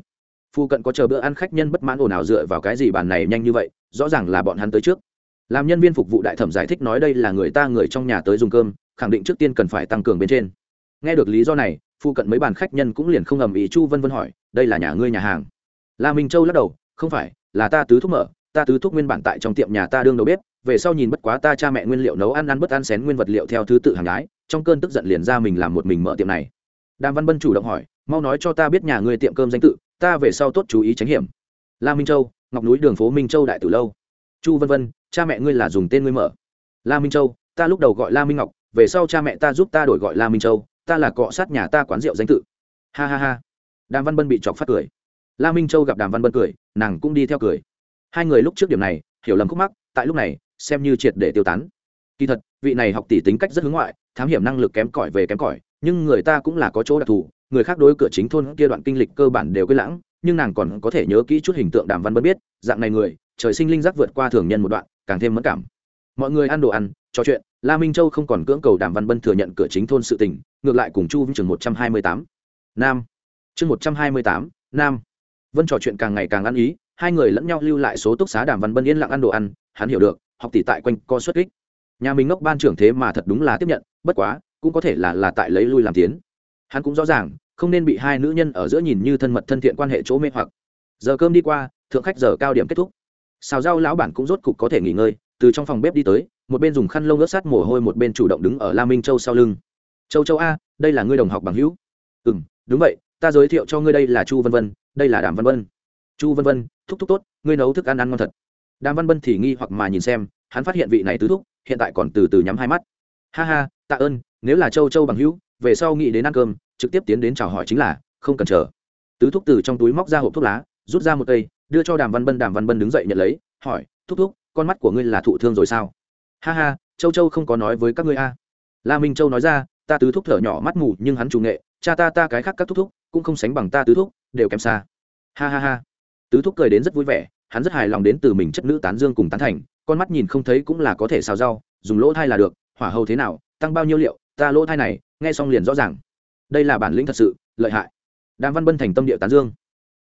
Phu cận có chờ bữa ăn khách nhân bất mãn ồn ào dựa vào cái gì bàn này nhanh như vậy, rõ ràng là bọn hắn tới trước. Làm nhân viên phục vụ đại thẩm giải thích nói đây là người ta người trong nhà tới dùng cơm, khẳng định trước tiên cần phải tăng cường bên trên. Nghe được lý do này phu cận mấy bàn khách nhân cũng liền không ầm ĩ chu vân vân hỏi, đây là nhà ngươi nhà hàng? La minh châu lắc đầu, không phải, là ta tứ thúc mở, ta tứ thúc nguyên bản tại trong tiệm nhà ta đương đầu bếp, về sau nhìn bất quá ta cha mẹ nguyên liệu nấu ăn ăn bất ăn xén nguyên vật liệu theo thứ tự hàng gái trong cơn tức giận liền ra mình làm một mình mở tiệm này. Đàm văn bân chủ động hỏi, mau nói cho ta biết nhà ngươi tiệm cơm danh tự, ta về sau tốt chú ý tránh hiểm. La minh châu, ngọc núi đường phố minh châu đại tử lâu. Chu vân vân, cha mẹ ngươi là dùng tên ngươi mở. La minh châu, ta lúc đầu gọi la minh ngọc, về sau cha mẹ ta giúp ta đổi gọi la minh châu ta là cọ sát nhà ta quán rượu danh tự. Ha ha ha. Đàm văn bân bị chọc phát cười. La minh châu gặp đàm văn bân cười, nàng cũng đi theo cười. Hai người lúc trước điểm này, hiểu lầm khúc mắc, tại lúc này, xem như triệt để tiêu tán. Kỳ thật, vị này học tỷ tính cách rất hướng ngoại, thám hiểm năng lực kém cỏi về kém cỏi, nhưng người ta cũng là có chỗ đặc thù, người khác đối cửa chính thôn kia đoạn kinh lịch cơ bản đều quên lãng, nhưng nàng còn có thể nhớ kỹ chút hình tượng đàm văn bân biết, dạng này người, trời sinh linh giác vượt qua thường nhân một đoạn, càng thêm mất cảm. Mọi người ăn đồ ăn, trò chuyện, la minh châu không còn cưỡng cầu đàm văn bân thừa nhận cửa chính thôn sự tình ngược lại cùng chu vinh trường một trăm hai mươi tám. Nam. Chương một trăm hai mươi tám, nam. Vân trò chuyện càng ngày càng ăn ý, hai người lẫn nhau lưu lại số túc xá đàm văn bân yên lặng ăn đồ ăn, hắn hiểu được, học tỷ tại quanh co xuất kích. Nhà mình ngốc ban trưởng thế mà thật đúng là tiếp nhận, bất quá, cũng có thể là là tại lấy lui làm tiến. Hắn cũng rõ ràng, không nên bị hai nữ nhân ở giữa nhìn như thân mật thân thiện quan hệ chỗ mê hoặc. Giờ cơm đi qua, thượng khách giờ cao điểm kết thúc. Xào rau lão bản cũng rốt cục có thể nghỉ ngơi, từ trong phòng bếp đi tới, một bên dùng khăn lông ướt sát mồ hôi một bên chủ động đứng ở la minh châu sau lưng châu châu a, đây là ngươi đồng học bằng hữu. Ừ m đúng vậy, ta giới thiệu cho ngươi đây là chu vân vân, đây là đàm vân vân. Chu vân vân, thúc thúc tốt, ngươi nấu thức ăn ăn ngon thật. Đàm văn vân thì nghi hoặc mà nhìn xem, hắn phát hiện vị này tứ thúc, hiện tại còn từ từ nhắm hai mắt. Ha ha, tạ ơn, nếu là châu châu bằng hữu, về sau nghĩ đến ăn cơm, trực tiếp tiến đến chào hỏi chính là, không cần chờ. Tứ thúc từ trong túi móc ra hộp thuốc lá, rút ra một cây, đưa cho đàm văn bân đàm văn bân đứng dậy nhận lấy, hỏi, thúc thúc, con mắt của ngươi là thụ thương rồi sao? Ha ha, châu châu không có nói với các ngươi a. La minh châu nói ra ta tứ thúc thở nhỏ mắt mù, nhưng hắn chủ nghệ, cha ta ta cái khác các thúc thúc, cũng không sánh bằng ta tứ thúc, đều kém xa. Ha ha ha. Tứ thúc cười đến rất vui vẻ, hắn rất hài lòng đến từ mình chất nữ tán dương cùng tán thành, con mắt nhìn không thấy cũng là có thể xào rau, dùng lỗ thai là được, hỏa hầu thế nào, tăng bao nhiêu liệu, ta lỗ thai này, nghe xong liền rõ ràng. Đây là bản lĩnh thật sự, lợi hại. Đàm văn bân thành tâm địa tán dương.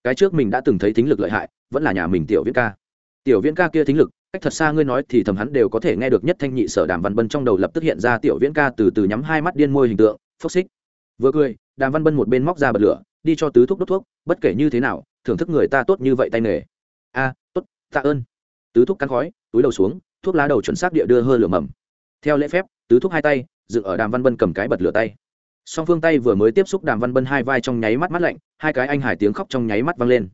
Cái trước mình đã từng thấy thính lực lợi hại, vẫn là nhà mình tiểu viễn ca. Tiểu viễn ca kia thính lực cách thật xa ngươi nói thì thầm hắn đều có thể nghe được nhất thanh nhị sở đàm văn bân trong đầu lập tức hiện ra tiểu viễn ca từ từ nhắm hai mắt điên môi hình tượng, phốc xích. Vừa cười, đàm văn bân một bên móc ra bật lửa, đi cho tứ thuốc đốt thuốc, bất kể như thế nào, thưởng thức người ta tốt như vậy tay nghề. A, tốt, tạ ơn. Tứ thuốc cắn khói, túi đầu xuống, thuốc lá đầu chuẩn xác địa đưa hơi lửa mầm. Theo lễ phép, tứ thuốc hai tay, dựng ở đàm văn bân cầm cái bật lửa tay. Song phương tay vừa mới tiếp xúc đàm văn bân hai vai trong nháy mắt mắt lạnh, hai cái anh hải tiếng khóc trong nháy mắt vang lên.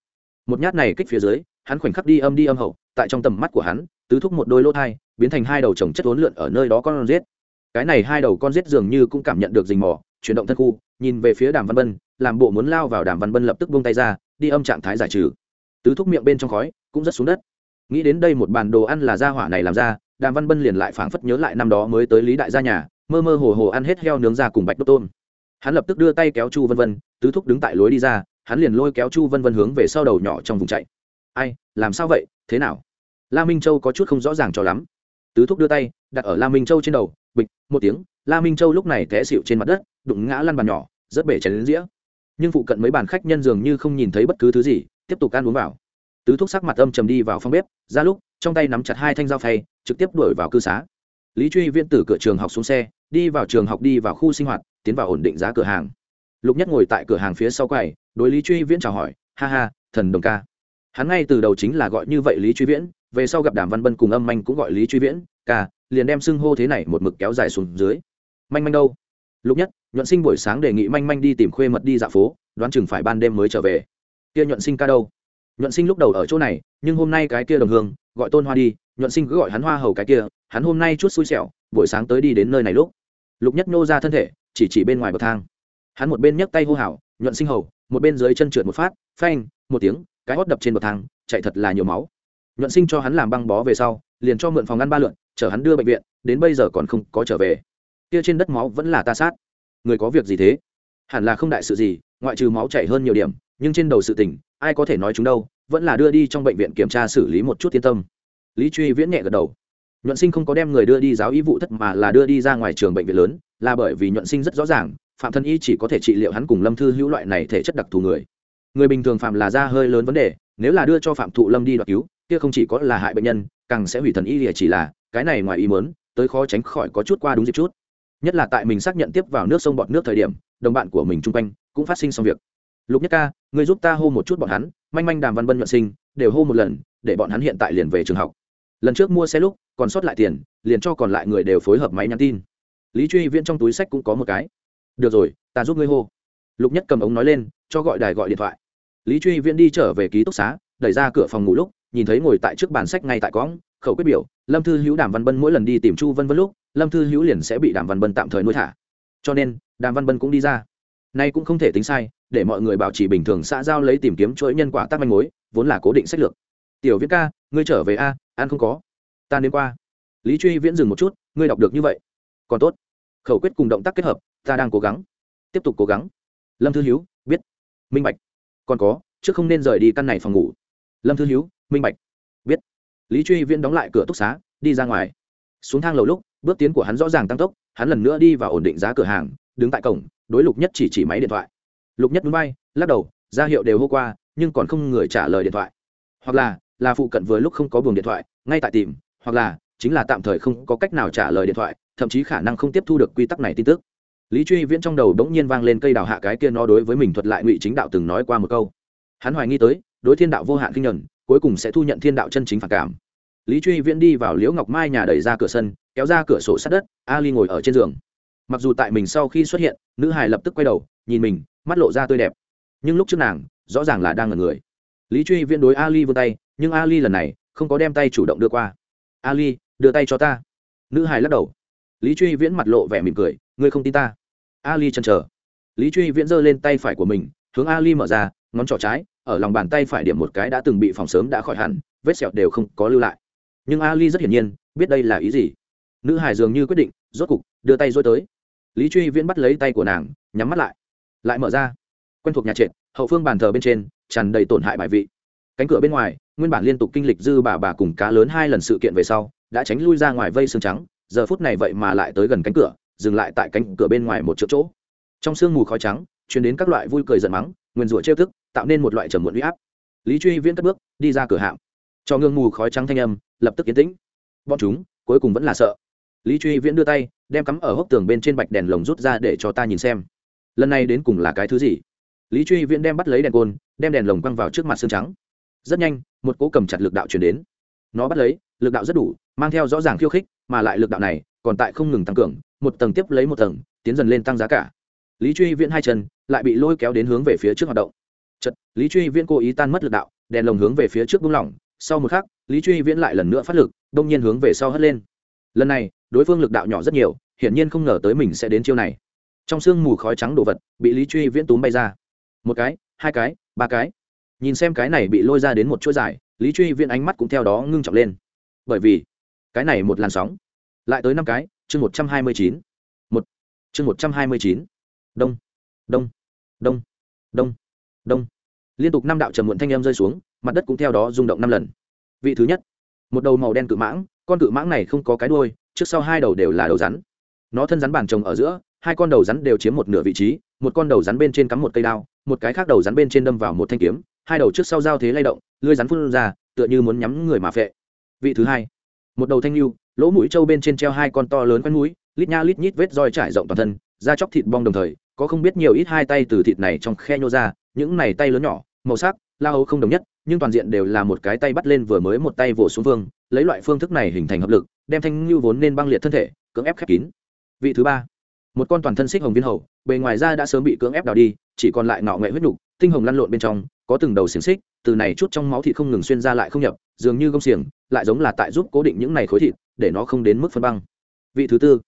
Một nhát này kích phía dưới, hắn khoảnh khắc đi âm đi âm hậu tại trong tầm mắt của hắn, tứ thúc một đôi lỗ thai, biến thành hai đầu trồng chất uốn lượn ở nơi đó con rết cái này hai đầu con rết dường như cũng cảm nhận được rình mò, chuyển động thân khu, nhìn về phía đàm văn bân, làm bộ muốn lao vào đàm văn bân lập tức buông tay ra, đi âm trạng thái giải trừ. Tứ thúc miệng bên trong khói cũng rất xuống đất. Nghĩ đến đây một bàn đồ ăn là gia hỏa này làm ra, đàm văn bân liền lại phảng phất nhớ lại năm đó mới tới lý đại gia nhà, mơ mơ hồ hồ ăn hết heo nướng ra cùng bạch đốt tôm. Hắn lập tức đưa tay kéo chu vân vân, tứ thúc đứng tại lối đi ra, hắn liền lôi kéo chu vân vân hướng về sau đầu nhỏ trong vùng chạy. Ai, làm sao vậy? Thế nào? La minh châu có chút không rõ ràng cho lắm. Tứ thúc đưa tay, đặt ở la minh châu trên đầu, bịch, một tiếng, la minh châu lúc này té xịu trên mặt đất, đụng ngã lăn bàn nhỏ, rất bể chén đến dĩa. Nhưng phụ cận mấy bàn khách nhân dường như không nhìn thấy bất cứ thứ gì, tiếp tục ăn uống vào. Tứ thúc sắc mặt âm trầm đi vào phòng bếp, ra lúc, trong tay nắm chặt hai thanh dao phay, trực tiếp đuổi vào cư xá. Lý truy viên từ cửa trường học xuống xe, đi vào trường học đi vào khu sinh hoạt, tiến vào ổn định giá cửa hàng. Lục nhất ngồi tại cửa hàng phía sau quầy, đối lý truy viễn chào hỏi, ha ha, thần đồng ca. Hắn ngay từ đầu chính là gọi như vậy lý truy viễn về sau gặp đàm văn bân cùng âm manh cũng gọi lý truy viễn, ca, liền đem xưng hô thế này một mực kéo dài xuống dưới. Manh manh đâu? Lúc nhất, nhuận sinh buổi sáng đề nghị manh manh đi tìm khuê mật đi dạo phố, đoán chừng phải ban đêm mới trở về. Kia nhuận sinh ca đâu? Nhuận sinh lúc đầu ở chỗ này, nhưng hôm nay cái kia đồng hương, gọi tôn hoa đi, nhuận sinh cứ gọi hắn hoa hầu cái kia, hắn hôm nay chút xui xẻo, buổi sáng tới đi đến nơi này lúc. Lục nhất nhô ra thân thể, chỉ chỉ bên ngoài bậc thang. Hắn một bên nhấc tay hô hào, nhuận sinh hầu, một bên dưới chân trượt một phát, phanh, một tiếng, cái hót đập trên bậc thang, chạy thật là nhiều máu nhuận sinh cho hắn làm băng bó về sau, liền cho mượn phòng ngăn ba lượn, chở hắn đưa bệnh viện, đến bây giờ còn không có trở về. Kia trên đất máu vẫn là ta sát. Người có việc gì thế? Hẳn là không đại sự gì, ngoại trừ máu chảy hơn nhiều điểm, nhưng trên đầu sự tình, ai có thể nói chúng đâu, vẫn là đưa đi trong bệnh viện kiểm tra xử lý một chút yên tâm. Lý truy viễn nhẹ gật đầu. Nhuận sinh không có đem người đưa đi giáo y vụ thất mà là đưa đi ra ngoài trường bệnh viện lớn, là bởi vì nhuận sinh rất rõ ràng, phạm thân y chỉ có thể trị liệu hắn cùng lâm thư hữu loại này thể chất đặc thù người. Người bình thường phạm là da hơi lớn vấn đề, nếu là đưa cho phạm thụ lâm đi đoạt cứu kia không chỉ có là hại bệnh nhân, càng sẽ hủy thần y lìa chỉ là, cái này ngoài ý mớn tới khó tránh khỏi có chút qua đúng dịp chút. Nhất là tại mình xác nhận tiếp vào nước sông bọt nước thời điểm, đồng bạn của mình chung quanh cũng phát sinh xong việc. Lục nhất ca, người giúp ta hô một chút bọn hắn, manh manh đàm văn bân nhuận sinh, đều hô một lần, để bọn hắn hiện tại liền về trường học. Lần trước mua xe lúc, còn sót lại tiền, liền cho còn lại người đều phối hợp máy nhắn tin. Lý truy viễn trong túi sách cũng có một cái. Được rồi, ta giúp ngươi hô. Lục nhất cầm ống nói lên, cho gọi đài gọi điện thoại. Lý truy viễn đi trở về ký túc xá, đẩy ra cửa phòng ngủ lúc nhìn thấy ngồi tại trước bàn sách ngay tại cõng, khẩu quyết biểu, lâm thư hữu đàm văn bân mỗi lần đi tìm chu vân vân lúc, lâm thư hữu liền sẽ bị đàm văn bân tạm thời nuôi thả. Cho nên, đàm văn bân cũng đi ra. Nay cũng không thể tính sai, để mọi người bảo trì bình thường xã giao lấy tìm kiếm chuỗi nhân quả tác manh mối, vốn là cố định sách lược. Tiểu viễn ca, ngươi trở về a, ăn không có. Ta đến qua. Lý truy viễn dừng một chút, ngươi đọc được như vậy? Còn tốt. Khẩu quyết cùng động tác kết hợp, ta đang cố gắng. Tiếp tục cố gắng. Lâm thư hiếu biết. Minh bạch. Còn có, trước không nên rời đi căn này phòng ngủ. Lâm thư hiếu minh bạch. Biết. Lý truy viễn đóng lại cửa túc xá, đi ra ngoài. Xuống thang lầu lúc, bước tiến của hắn rõ ràng tăng tốc, hắn lần nữa đi và ổn định giá cửa hàng, đứng tại cổng, đối lục nhất chỉ chỉ máy điện thoại. Lục nhất núi bay lắc đầu, ra hiệu đều hô qua, nhưng còn không người trả lời điện thoại. Hoặc là là phụ cận vừa lúc không có buồng điện thoại, ngay tại tìm, hoặc là, chính là tạm thời không có cách nào trả lời điện thoại, thậm chí khả năng không tiếp thu được quy tắc này tin tức. Lý truy viễn trong đầu đ n g nhiên vang lên cây đào hạ cái kia nó đối với mình thuật lại ngụy chính đạo từng nói qua một câu. Hắn hoài nghi tới, đối thiên đạo vô hạn kinh nhuận cuối cùng sẽ thu nhận thiên đạo chân chính phản cảm. Lý truy viễn đi vào liễu ngọc mai nhà đẩy ra cửa sân, kéo ra cửa sổ sát đất, ali ngồi ở trên giường. Mặc dù tại mình sau khi xuất hiện, nữ hài lập tức quay đầu, nhìn mình, mắt lộ ra tươi đẹp. Nhưng lúc trước nàng, rõ ràng là đang ngần người. Lý truy viễn đối ali vươn tay, nhưng ali lần này không có đem tay chủ động đưa qua. Ali, đưa tay cho ta. Nữ hài lắc đầu. Lý truy viễn mặt lộ vẻ mỉm cười, ngươi không tin ta. Ali chần chờ. Lý truy viễn giơ lên tay phải của mình, hướng ali mở ra ngón trỏ trái, ở lòng bàn tay phải điểm một cái đã từng bị phòng sớm đã khỏi hẳn, vết sẹo đều không có lưu lại. Nhưng ali rất hiển nhiên, biết đây là ý gì. Nữ hải dường như quyết định, rốt cục, đưa tay dối tới. Lý truy viễn bắt lấy tay của nàng, nhắm mắt lại. Lại mở ra. Quen thuộc nhà trệt, hậu phương bàn thờ bên trên, tràn đầy tổn hại bài vị. Cánh cửa bên ngoài, nguyên bản liên tục kinh lịch dư bà bà cùng cá lớn hai lần sự kiện về sau, đã tránh lui ra ngoài vây xương trắng, giờ phút này vậy mà lại tới gần cánh cửa, dừng lại tại cánh cửa bên ngoài một chỗ chỗ. Trong sương mù khói trắng chuyển đến các loại vui cười giận mắng, nguyên rủa trêu thức tạo nên một loại trầm muộn huy áp. Lý truy viễn cất bước, đi ra cửa hạm. Cho ngương mù khói trắng thanh âm, lập tức yên tĩnh. Bọn chúng, cuối cùng vẫn là sợ. Lý truy viễn đưa tay, đem cắm ở hốc tường bên trên bạch đèn lồng rút ra để cho ta nhìn xem. Lần này đến cùng là cái thứ gì? Lý truy viễn đem bắt lấy đèn côn, đem đèn lồng quăng vào trước mặt xương trắng. Rất nhanh, một cỗ cầm chặt lực đạo chuyển đến. Nó bắt lấy, lực đạo rất đủ, mang theo rõ ràng khiêu khích, mà lại lực đạo này còn tại không ngừng tăng cường, một tầng tiếp lấy một tầng, tiến dần lên tăng giá cả. Lý truy viễn hai chân lại bị lôi kéo đến hướng về phía trước hoạt động chật lý truy viễn cố ý tan mất lực đạo, đèn lồng hướng về phía trước buông lỏng. Sau một khắc, lý truy viễn lại lần nữa phát lực, đông nhiên hướng về sau hất lên. Lần này, đối phương lực đạo nhỏ rất nhiều, hiển nhiên không ngờ tới mình sẽ đến chiêu này. Trong sương mù khói trắng đồ vật, bị lý truy viễn túm bay ra. Một cái, hai cái, ba cái. Nhìn xem cái này bị lôi ra đến một chuỗi dài, lý truy viễn ánh mắt cũng theo đó ngưng trọng lên. Bởi vì, cái này một làn sóng, lại tới năm cái, chương một trăm hai mươi chín. Một, chương một trăm hai mươi chín. Đông đông đông đông đông. Liên tục năm đạo trầm muộn thanh em rơi xuống, mặt đất cũng theo đó rung động năm lần. Vị thứ nhất, một đầu màu đen cự mãng, con cự mãng này không có cái đuôi, trước sau hai đầu đều là đầu rắn. Nó thân rắn bàn trồng ở giữa, hai con đầu rắn đều chiếm một nửa vị trí, một con đầu rắn bên trên cắm một cây đao, một cái khác đầu rắn bên trên đâm vào một thanh kiếm, hai đầu trước sau giao thế lay động lưới rắn phun ra, tựa như muốn nhắm người mà phệ. Vị thứ hai, một đầu thanh lưu, lỗ mũi trâu bên trên treo hai con to lớn quanh mũi, lít nha lít nhít vết roi trải rộng toàn thân, da chóc thịt bong đồng thời có không biết nhiều ít hai tay từ thịt này trong khe nhô ra, những này tay lớn nhỏ, màu sắc, la hầu không đồng nhất, nhưng toàn diện đều là một cái tay bắt lên vừa mới một tay vỗ xuống vương, lấy loại phương thức này hình thành hợp lực, đem thanh lưu vốn nên băng liệt thân thể, cưỡng ép khép kín. Vị thứ ba, một con toàn thân xích hồng viên hầu, bề ngoài da đã sớm bị cưỡng ép đào đi, chỉ còn lại ngọ nghệ huyết nhục, tinh hồng lăn lộn bên trong, có từng đầu xiềng xích, từ này chút trong máu thịt không ngừng xuyên ra lại không nhập, dường như gông xiềng, lại giống là tại giúp cố định những này khối thịt, để nó không đến mức phân băng. Vị thứ tư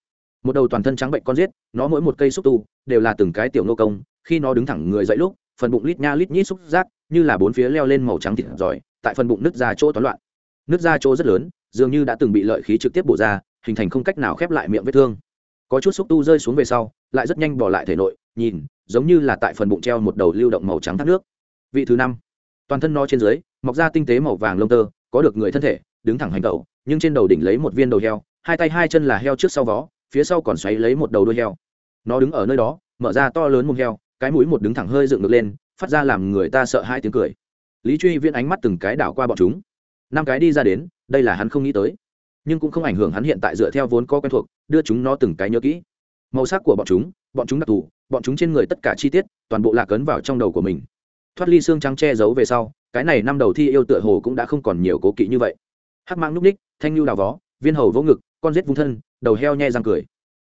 một đầu toàn thân trắng bệnh con giết, nó mỗi một cây xúc tu đều là từng cái tiểu nô công, khi nó đứng thẳng người dậy lúc, phần bụng lít nha lít nhít xúc giác như là bốn phía leo lên màu trắng thịt giỏi, tại phần bụng nứt ra chỗ toán loạn. Nứt ra chỗ rất lớn, dường như đã từng bị lợi khí trực tiếp bổ ra, hình thành không cách nào khép lại miệng vết thương. Có chút xúc tu rơi xuống về sau, lại rất nhanh bỏ lại thể nội, nhìn, giống như là tại phần bụng treo một đầu lưu động màu trắng thác nước. Vị thứ năm. Toàn thân nó trên dưới, mọc ra tinh tế màu vàng lông tơ, có được người thân thể, đứng thẳng hành tẩu, nhưng trên đầu đỉnh lấy một viên đầu heo, hai tay hai chân là heo trước sau vó phía sau còn xoáy lấy một đầu đuôi heo. Nó đứng ở nơi đó, mở ra to lớn mồm heo, cái mũi một đứng thẳng hơi dựng ngược lên, phát ra làm người ta sợ hai tiếng cười. Lý truy viễn ánh mắt từng cái đảo qua bọn chúng. Năm cái đi ra đến, đây là hắn không nghĩ tới. Nhưng cũng không ảnh hưởng hắn hiện tại dựa theo vốn có quen thuộc, đưa chúng nó từng cái nhớ kỹ. Màu sắc của bọn chúng bọn chúng đặc thù, bọn chúng trên người tất cả chi tiết, toàn bộ lạc ấn vào trong đầu của mình. Thoát ly xương trắng che giấu về sau, cái này năm đầu thi yêu tựa hồ cũng đã không còn nhiều cố kỵ như vậy. Hắc mang núp ních, thanh lưu đào vó, viên hầu vỗ ngực, con rết vung thân đầu heo nhe răng cười.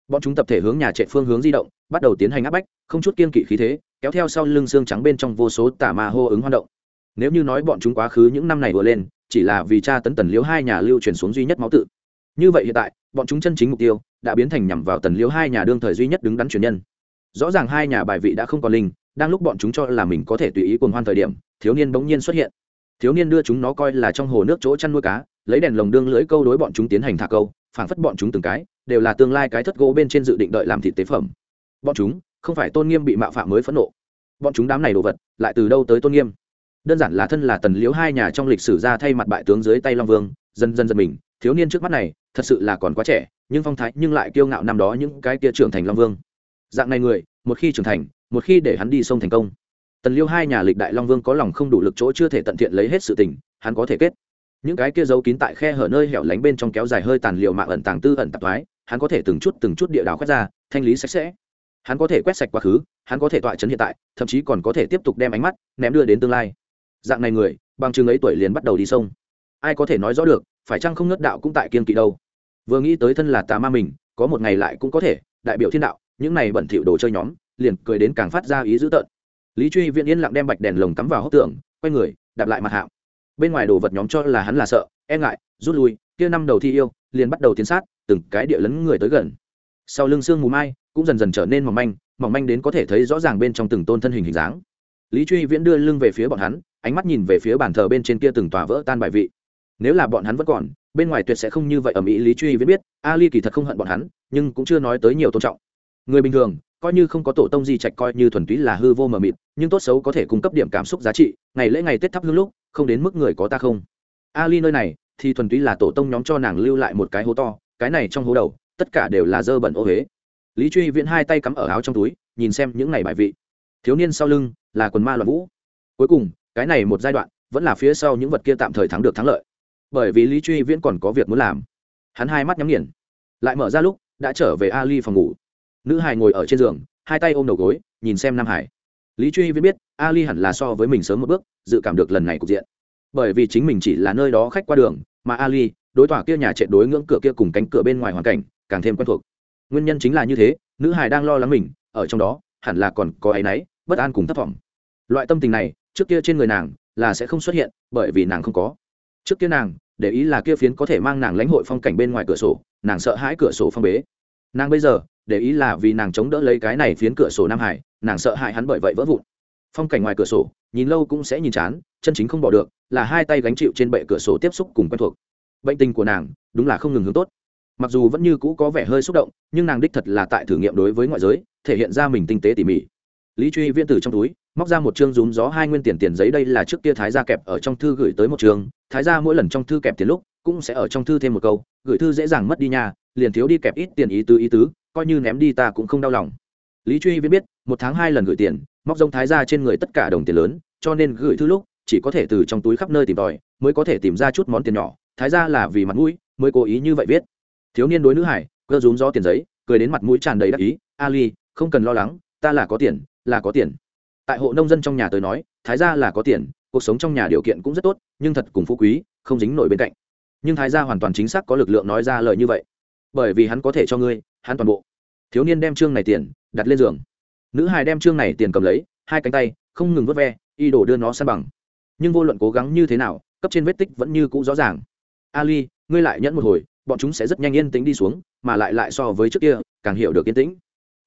Bọn chúng tập thể hướng nhà trệ phương hướng di động, bắt đầu tiến hành áp bách, không chút kiên kỵ khí thế, kéo theo sau lưng xương trắng bên trong vô số tả ma hô ứng hoạt động. Nếu như nói bọn chúng quá khứ những năm này vừa lên, chỉ là vì cha tấn tần liễu hai nhà lưu truyền xuống duy nhất máu tự. Như vậy hiện tại, bọn chúng chân chính mục tiêu đã biến thành nhằm vào tần liễu hai nhà đương thời duy nhất đứng đắn truyền nhân. Rõ ràng hai nhà bài vị đã không còn linh, đang lúc bọn chúng cho là mình có thể tùy ý cuồng hoan thời điểm, thiếu niên bỗng nhiên xuất hiện. Thiếu niên đưa chúng nó coi là trong hồ nước chỗ chăn nuôi cá, lấy đèn lồng đương lưỡi câu đối bọn chúng tiến hành thả câu phảng phất bọn chúng từng cái, đều là tương lai cái thất gỗ bên trên dự định đợi làm thịt tế phẩm. Bọn chúng, không phải tôn nghiêm bị mạo phạm mới phẫn nộ. Bọn chúng đám này đồ vật, lại từ đâu tới tôn nghiêm? Đơn giản là thân là tần liếu hai nhà trong lịch sử ra thay mặt bại tướng dưới tay long vương, dần dần dần mình, thiếu niên trước mắt này, thật sự là còn quá trẻ, nhưng phong thái, nhưng lại kiêu ngạo năm đó những cái kia trưởng thành long vương. Dạng này người, một khi trưởng thành, một khi để hắn đi sông thành công. Tần liêu hai nhà lịch đại long vương có lòng không đủ lực chỗ chưa thể tận thiện lấy hết sự tình, hắn có thể kết những cái kia giấu kín tại khe hở nơi hẻo lánh bên trong kéo dài hơi tàn liệu mạng ẩn tàng tư ẩn tạp thoái, hắn có thể từng chút từng chút địa đào quét ra, thanh lý sạch sẽ. Hắn có thể quét sạch quá khứ, hắn có thể tọa chấn hiện tại, thậm chí còn có thể tiếp tục đem ánh mắt ném đưa đến tương lai. Dạng này người, bằng chừng ấy tuổi liền bắt đầu đi sông. Ai có thể nói rõ được, phải chăng không ngất đạo cũng tại kiên kỵ đâu? Vừa nghĩ tới thân là tà ma mình, có một ngày lại cũng có thể, đại biểu thiên đạo, những này bẩn thỉu đồ chơi nhóm, liền cười đến càng phát ra ý dữ tợn. Lý truy viện yên lặng đem bạch đèn lồng cắm vào hốc tường, quay người, đạp lại mặt hạm bên ngoài đồ vật nhóm cho là hắn là sợ e ngại, rút lui, kia năm đầu thi yêu, liền bắt đầu tiến sát, từng cái địa lấn người tới gần. Sau lưng xương mù mai, cũng dần dần trở nên mỏng manh mỏng manh đến có thể thấy rõ ràng bên trong từng tôn thân hình hình dáng. Lý truy viễn đưa lưng về phía bọn hắn, ánh mắt nhìn về phía bàn thờ bên trên kia từng tòa vỡ tan bài vị. Nếu là bọn hắn vẫn còn, bên ngoài tuyệt sẽ không như vậy ở mỹ lý truy viễn biết, ali kỳ thật không hận bọn hắn, nhưng cũng chưa nói tới nhiều tôn trọng. Người bình thường, coi như không có tổ tông gì trạch coi như thuần túy là hư vô mờ mịt, nhưng tốt xấu có thể cung cấp điểm cảm xúc giá trị, ngày lễ ngày tết thắp hương lúc không đến mức người có ta không? Ali nơi này, thì thuần túy là tổ tông nhóm cho nàng lưu lại một cái hố to, cái này trong hố đầu, tất cả đều là dơ bẩn ô huế. Lý truy viễn hai tay cắm ở áo trong túi, nhìn xem những ngày bài vị. Thiếu niên sau lưng, là quần ma loạn vũ. Cuối cùng, cái này một giai đoạn, vẫn là phía sau những vật kia tạm thời thắng được thắng lợi. Bởi vì lý truy viễn còn có việc muốn làm. Hắn hai mắt nhắm nghiền. Lại mở ra lúc, đã trở về ali phòng ngủ. Nữ hải ngồi ở trên giường, hai tay ôm đầu gối, nhìn xem nam hải. Lý truy viễn biết, ali hẳn là so với mình sớm một bước dự cảm được lần này cục diện. Bởi vì chính mình chỉ là nơi đó khách qua đường, mà ali, đối tỏa kia nhà trệ đối ngưỡng cửa kia cùng cánh cửa bên ngoài hoàn cảnh, càng thêm quen thuộc. Nguyên nhân chính là như thế, nữ hải đang lo lắng mình, ở trong đó, hẳn là còn có áy náy, bất an cùng thất vọng loại tâm tình này, trước kia trên người nàng là sẽ không xuất hiện, bởi vì nàng không có. Trước kia nàng, để ý là kia phiến có thể mang nàng lãnh hội phong cảnh bên ngoài cửa sổ, nàng sợ hãi cửa sổ phong bế. Nàng bây giờ, để ý là vì nàng chống đỡ lấy cái này phiến cửa sổ nam hải, nàng sợ hãi hắn bởi vậy vỡ vụn phong cảnh ngoài cửa sổ, nhìn lâu cũng sẽ nhìn chán, chân chính không bỏ được, là hai tay gánh chịu trên bệ cửa sổ tiếp xúc cùng quen thuộc. Bệnh tình của nàng, đúng là không ngừng hướng tốt. Mặc dù vẫn như cũ có vẻ hơi xúc động, nhưng nàng đích thật là tại thử nghiệm đối với ngoại giới, thể hiện ra mình tinh tế tỉ mỉ. Lý truy viễn từ trong túi, móc ra một chương rúm gió hai nguyên tiền tiền giấy đây là trước kia thái gia kẹp ở trong thư gửi tới một trường. Thái gia mỗi lần trong thư kẹp tiền lúc, cũng sẽ ở trong thư thêm một câu, gửi thư dễ dàng mất đi nhà liền thiếu đi kẹp ít tiền ý tứ ý tứ, coi như ném đi ta cũng không đau lòng. Lý truy viễn biết, một tháng hai lần gửi tiền móc rông thái gia trên người tất cả đồng tiền lớn, cho nên gửi thư lúc, chỉ có thể từ trong túi khắp nơi tìm tòi, mới có thể tìm ra chút món tiền nhỏ. Thái gia là vì mặt mũi, mới cố ý như vậy viết. Thiếu niên đối nữ hải, cơ rúm gió tiền giấy, cười đến mặt mũi tràn đầy đắc ý. Ali, không cần lo lắng, ta là có tiền, là có tiền. Tại hộ nông dân trong nhà tới nói, thái gia là có tiền, cuộc sống trong nhà điều kiện cũng rất tốt, nhưng thật cùng phú quý, không dính nổi bên cạnh. Nhưng thái gia hoàn toàn chính xác có lực lượng nói ra lời như vậy. Bởi vì hắn có thể cho ngươi, hắn toàn bộ. Thiếu niên đem trương này tiền đặt lên giường nữ hài đem trương này tiền cầm lấy, hai cánh tay, không ngừng vớt ve, y đổ đưa nó san bằng. Nhưng vô luận cố gắng như thế nào, cấp trên vết tích vẫn như cũ rõ ràng. Ali, ngươi lại nhẫn một hồi, bọn chúng sẽ rất nhanh yên tĩnh đi xuống, mà lại lại so với trước kia, càng hiểu được yên tĩnh.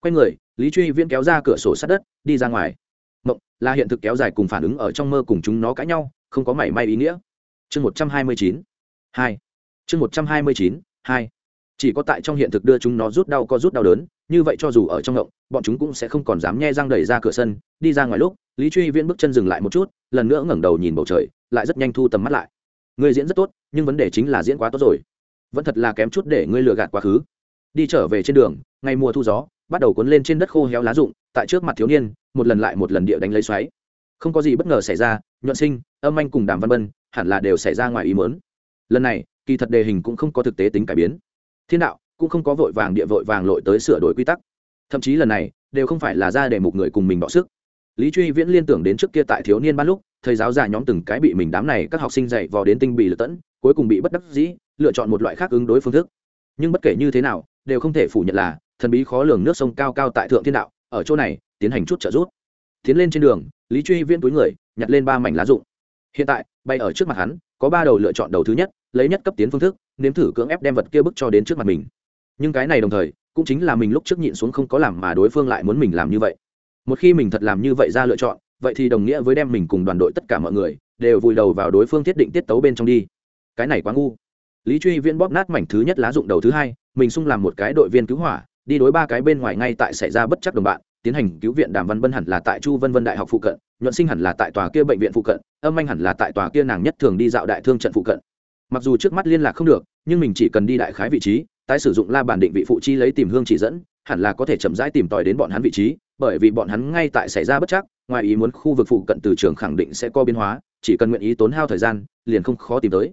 Quay người, lý truy viễn kéo ra cửa sổ sát đất, đi ra ngoài. Mộng, là hiện thực kéo dài cùng phản ứng ở trong mơ cùng chúng nó cãi nhau, không có mảy may ý nghĩa. Chương một trăm hai mươi chín, hai. Chương một trăm hai mươi chín, hai. Chỉ có tại trong hiện thực đưa chúng nó rút đau có rút đau đớn như vậy cho dù ở trong ngộng, bọn chúng cũng sẽ không còn dám nhe răng đẩy ra cửa sân, đi ra ngoài lúc, lý truy viễn bước chân dừng lại một chút, lần nữa ngẩng đầu nhìn bầu trời, lại rất nhanh thu tầm mắt lại. Người diễn rất tốt, nhưng vấn đề chính là diễn quá tốt rồi. Vẫn thật là kém chút để ngươi lừa gạt quá khứ. Đi trở về trên đường, ngày mùa thu gió, bắt đầu cuốn lên trên đất khô héo lá rụng, tại trước mặt thiếu niên, một lần lại một lần địa đánh lấy xoáy. Không có gì bất ngờ xảy ra, nhuận sinh, âm anh cùng đàm văn bân, hẳn là đều xảy ra ngoài ý mớn lần này, kỳ thật đề hình cũng không có thực tế tính cải biến. Thiên đạo cũng không có vội vàng địa vội vàng lội tới sửa đổi quy tắc. Thậm chí lần này, đều không phải là ra để một người cùng mình bỏ sức. Lý truy viễn liên tưởng đến trước kia tại thiếu niên ban lúc, thầy giáo già nhóm từng cái bị mình đám này các học sinh dạy vò đến tinh bị lật tẫn, cuối cùng bị bất đắc dĩ, lựa chọn một loại khác ứng đối phương thức. Nhưng bất kể như thế nào, đều không thể phủ nhận là, thần bí khó lường nước sông cao cao tại thượng thiên đạo, ở chỗ này, tiến hành chút trợ rút. tiến lên trên đường, lý truy viễn túi người, nhặt lên ba mảnh lá rụng. Hiện tại, bay ở trước mặt hắn, có ba đầu lựa chọn đầu thứ nhất, lấy nhất cấp tiến phương thức, nếm thử cưỡng ép đem vật kia bức cho đến trước mặt mình nhưng cái này đồng thời, cũng chính là mình lúc trước nhịn xuống không có làm mà đối phương lại muốn mình làm như vậy. Một khi mình thật làm như vậy ra lựa chọn, vậy thì đồng nghĩa với đem mình cùng đoàn đội tất cả mọi người đều vùi đầu vào đối phương thiết định tiết tấu bên trong đi. Cái này quá ngu. Lý truy viễn bóp nát mảnh thứ nhất lá dụng đầu thứ hai, mình sung làm một cái đội viên cứu hỏa, đi đối ba cái bên ngoài ngay tại xảy ra bất chắc đồng bạn, tiến hành cứu viện đàm văn bân hẳn là tại chu vân vân đại học phụ cận, nhuận sinh hẳn là tại tòa kia bệnh viện phụ cận, âm anh hẳn là tại tòa kia nàng nhất thường đi dạo đại thương trận phụ cận. Mặc dù trước mắt liên lạc không được, nhưng mình chỉ cần đi đại khái vị trí tái sử dụng la bản định vị phụ chi lấy tìm hương chỉ dẫn, hẳn là có thể chậm rãi tìm tòi đến bọn hắn vị trí, bởi vì bọn hắn ngay tại xảy ra bất chắc, ngoài ý muốn khu vực phụ cận từ trường khẳng định sẽ có biến hóa, chỉ cần nguyện ý tốn hao thời gian, liền không khó tìm tới.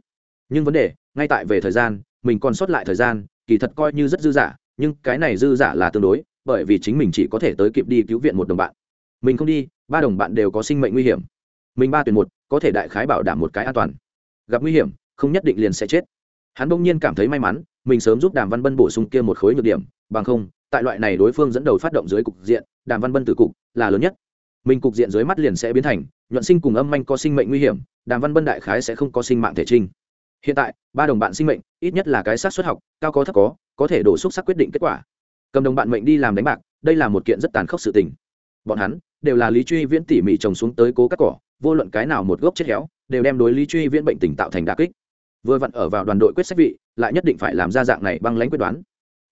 Nhưng vấn đề, ngay tại về thời gian, mình còn sót lại thời gian, kỳ thật coi như rất dư dả, nhưng cái này dư dả là tương đối, bởi vì chính mình chỉ có thể tới kịp đi cứu viện một đồng bạn. Mình không đi, ba đồng bạn đều có sinh mệnh nguy hiểm. Mình ba tuyển một, có thể đại khái bảo đảm một cái an toàn. Gặp nguy hiểm, không nhất định liền sẽ chết. Hắn bỗng nhiên cảm thấy may mắn mình sớm giúp đàm văn bân bổ sung kia một khối nhược điểm, bằng không, tại loại này đối phương dẫn đầu phát động dưới cục diện, đàm văn bân từ cục là lớn nhất. Mình cục diện dưới mắt liền sẽ biến thành, nhuận sinh cùng âm manh có sinh mệnh nguy hiểm, đàm văn bân đại khái sẽ không có sinh mạng thể trinh. Hiện tại, ba đồng bạn sinh mệnh, ít nhất là cái sát xuất học, cao có thấp có có thể đổ xúc sắc quyết định kết quả. Cầm đồng bạn mệnh đi làm đánh bạc, đây là một kiện rất tàn khốc sự tình. Bọn hắn, đều là lý truy viễn tỉ mỉ trồng xuống tới cố cắt cỏ, vô luận cái nào một gốc chết héo, đều đem đối lý truy viễn bệnh tình tạo thành đà kích vừa vặn ở vào đoàn đội quyết sách vị, lại nhất định phải làm ra dạng này băng lãnh quyết đoán.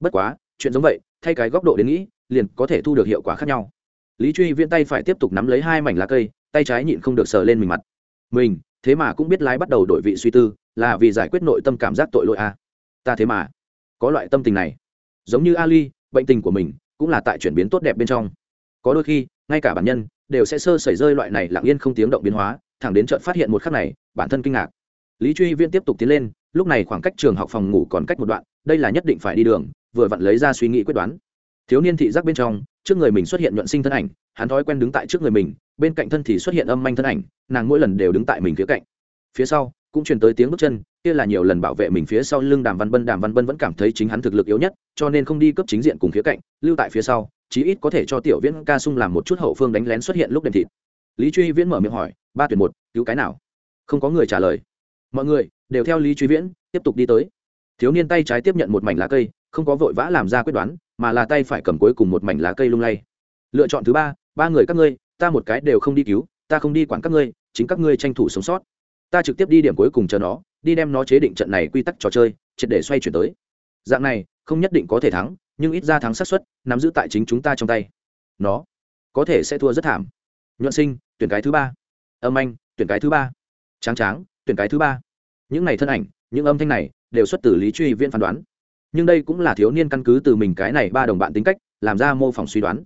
Bất quá, chuyện giống vậy, thay cái góc độ đến nghĩ, liền có thể thu được hiệu quả khác nhau. Lý truy viễn tay phải tiếp tục nắm lấy hai mảnh lá cây, tay trái nhịn không được sờ lên mình mặt. Mình, thế mà cũng biết lái bắt đầu đổi vị suy tư, là vì giải quyết nội tâm cảm giác tội lỗi a à. ta thế mà, có loại tâm tình này. Giống như ali, bệnh tình của mình cũng là tại chuyển biến tốt đẹp bên trong. Có đôi khi, ngay cả bản nhân đều sẽ sơ sẩy rơi loại này lặng yên không tiếng động biến hóa, thẳng đến trận phát hiện một khắc này, bản thân kinh ngạc lý truy viên tiếp tục tiến lên, lúc này khoảng cách trường học phòng ngủ còn cách một đoạn, đây là nhất định phải đi đường, vừa vặn lấy ra suy nghĩ quyết đoán. Thiếu niên thị giác bên trong, trước người mình xuất hiện nhuận sinh thân ảnh, hắn thói quen đứng tại trước người mình, bên cạnh thân thì xuất hiện âm manh thân ảnh, nàng mỗi lần đều đứng tại mình phía cạnh. Phía sau, cũng truyền tới tiếng bước chân, kia là nhiều lần bảo vệ mình phía sau lưng đàm văn bân, đàm văn bân vẫn cảm thấy chính hắn thực lực yếu nhất, cho nên không đi cấp chính diện cùng phía cạnh, lưu tại phía sau, chí ít có thể cho tiểu viễn ca sung làm một chút hậu phương đánh lén xuất hiện lúc đêm thịt. Lý truy viễn mở miệng hỏi, ba tuyển một, cứu cái nào? Không có người trả lời mọi người đều theo lý truy viễn tiếp tục đi tới thiếu niên tay trái tiếp nhận một mảnh lá cây không có vội vã làm ra quyết đoán mà là tay phải cầm cuối cùng một mảnh lá cây lung lay lựa chọn thứ ba ba người các ngươi ta một cái đều không đi cứu ta không đi quản các ngươi chính các ngươi tranh thủ sống sót ta trực tiếp đi điểm cuối cùng chờ nó đi đem nó chế định trận này quy tắc trò chơi triệt để xoay chuyển tới dạng này không nhất định có thể thắng nhưng ít ra thắng xác suất nắm giữ tại chính chúng ta trong tay nó có thể sẽ thua rất thảm nhuận sinh tuyển cái thứ ba âm anh tuyển cái thứ ba tráng tráng tuyển cái thứ ba. Những này thân ảnh, những âm thanh này đều xuất từ lý truy viên phán đoán. Nhưng đây cũng là thiếu niên căn cứ từ mình cái này ba đồng bạn tính cách, làm ra mô phỏng suy đoán.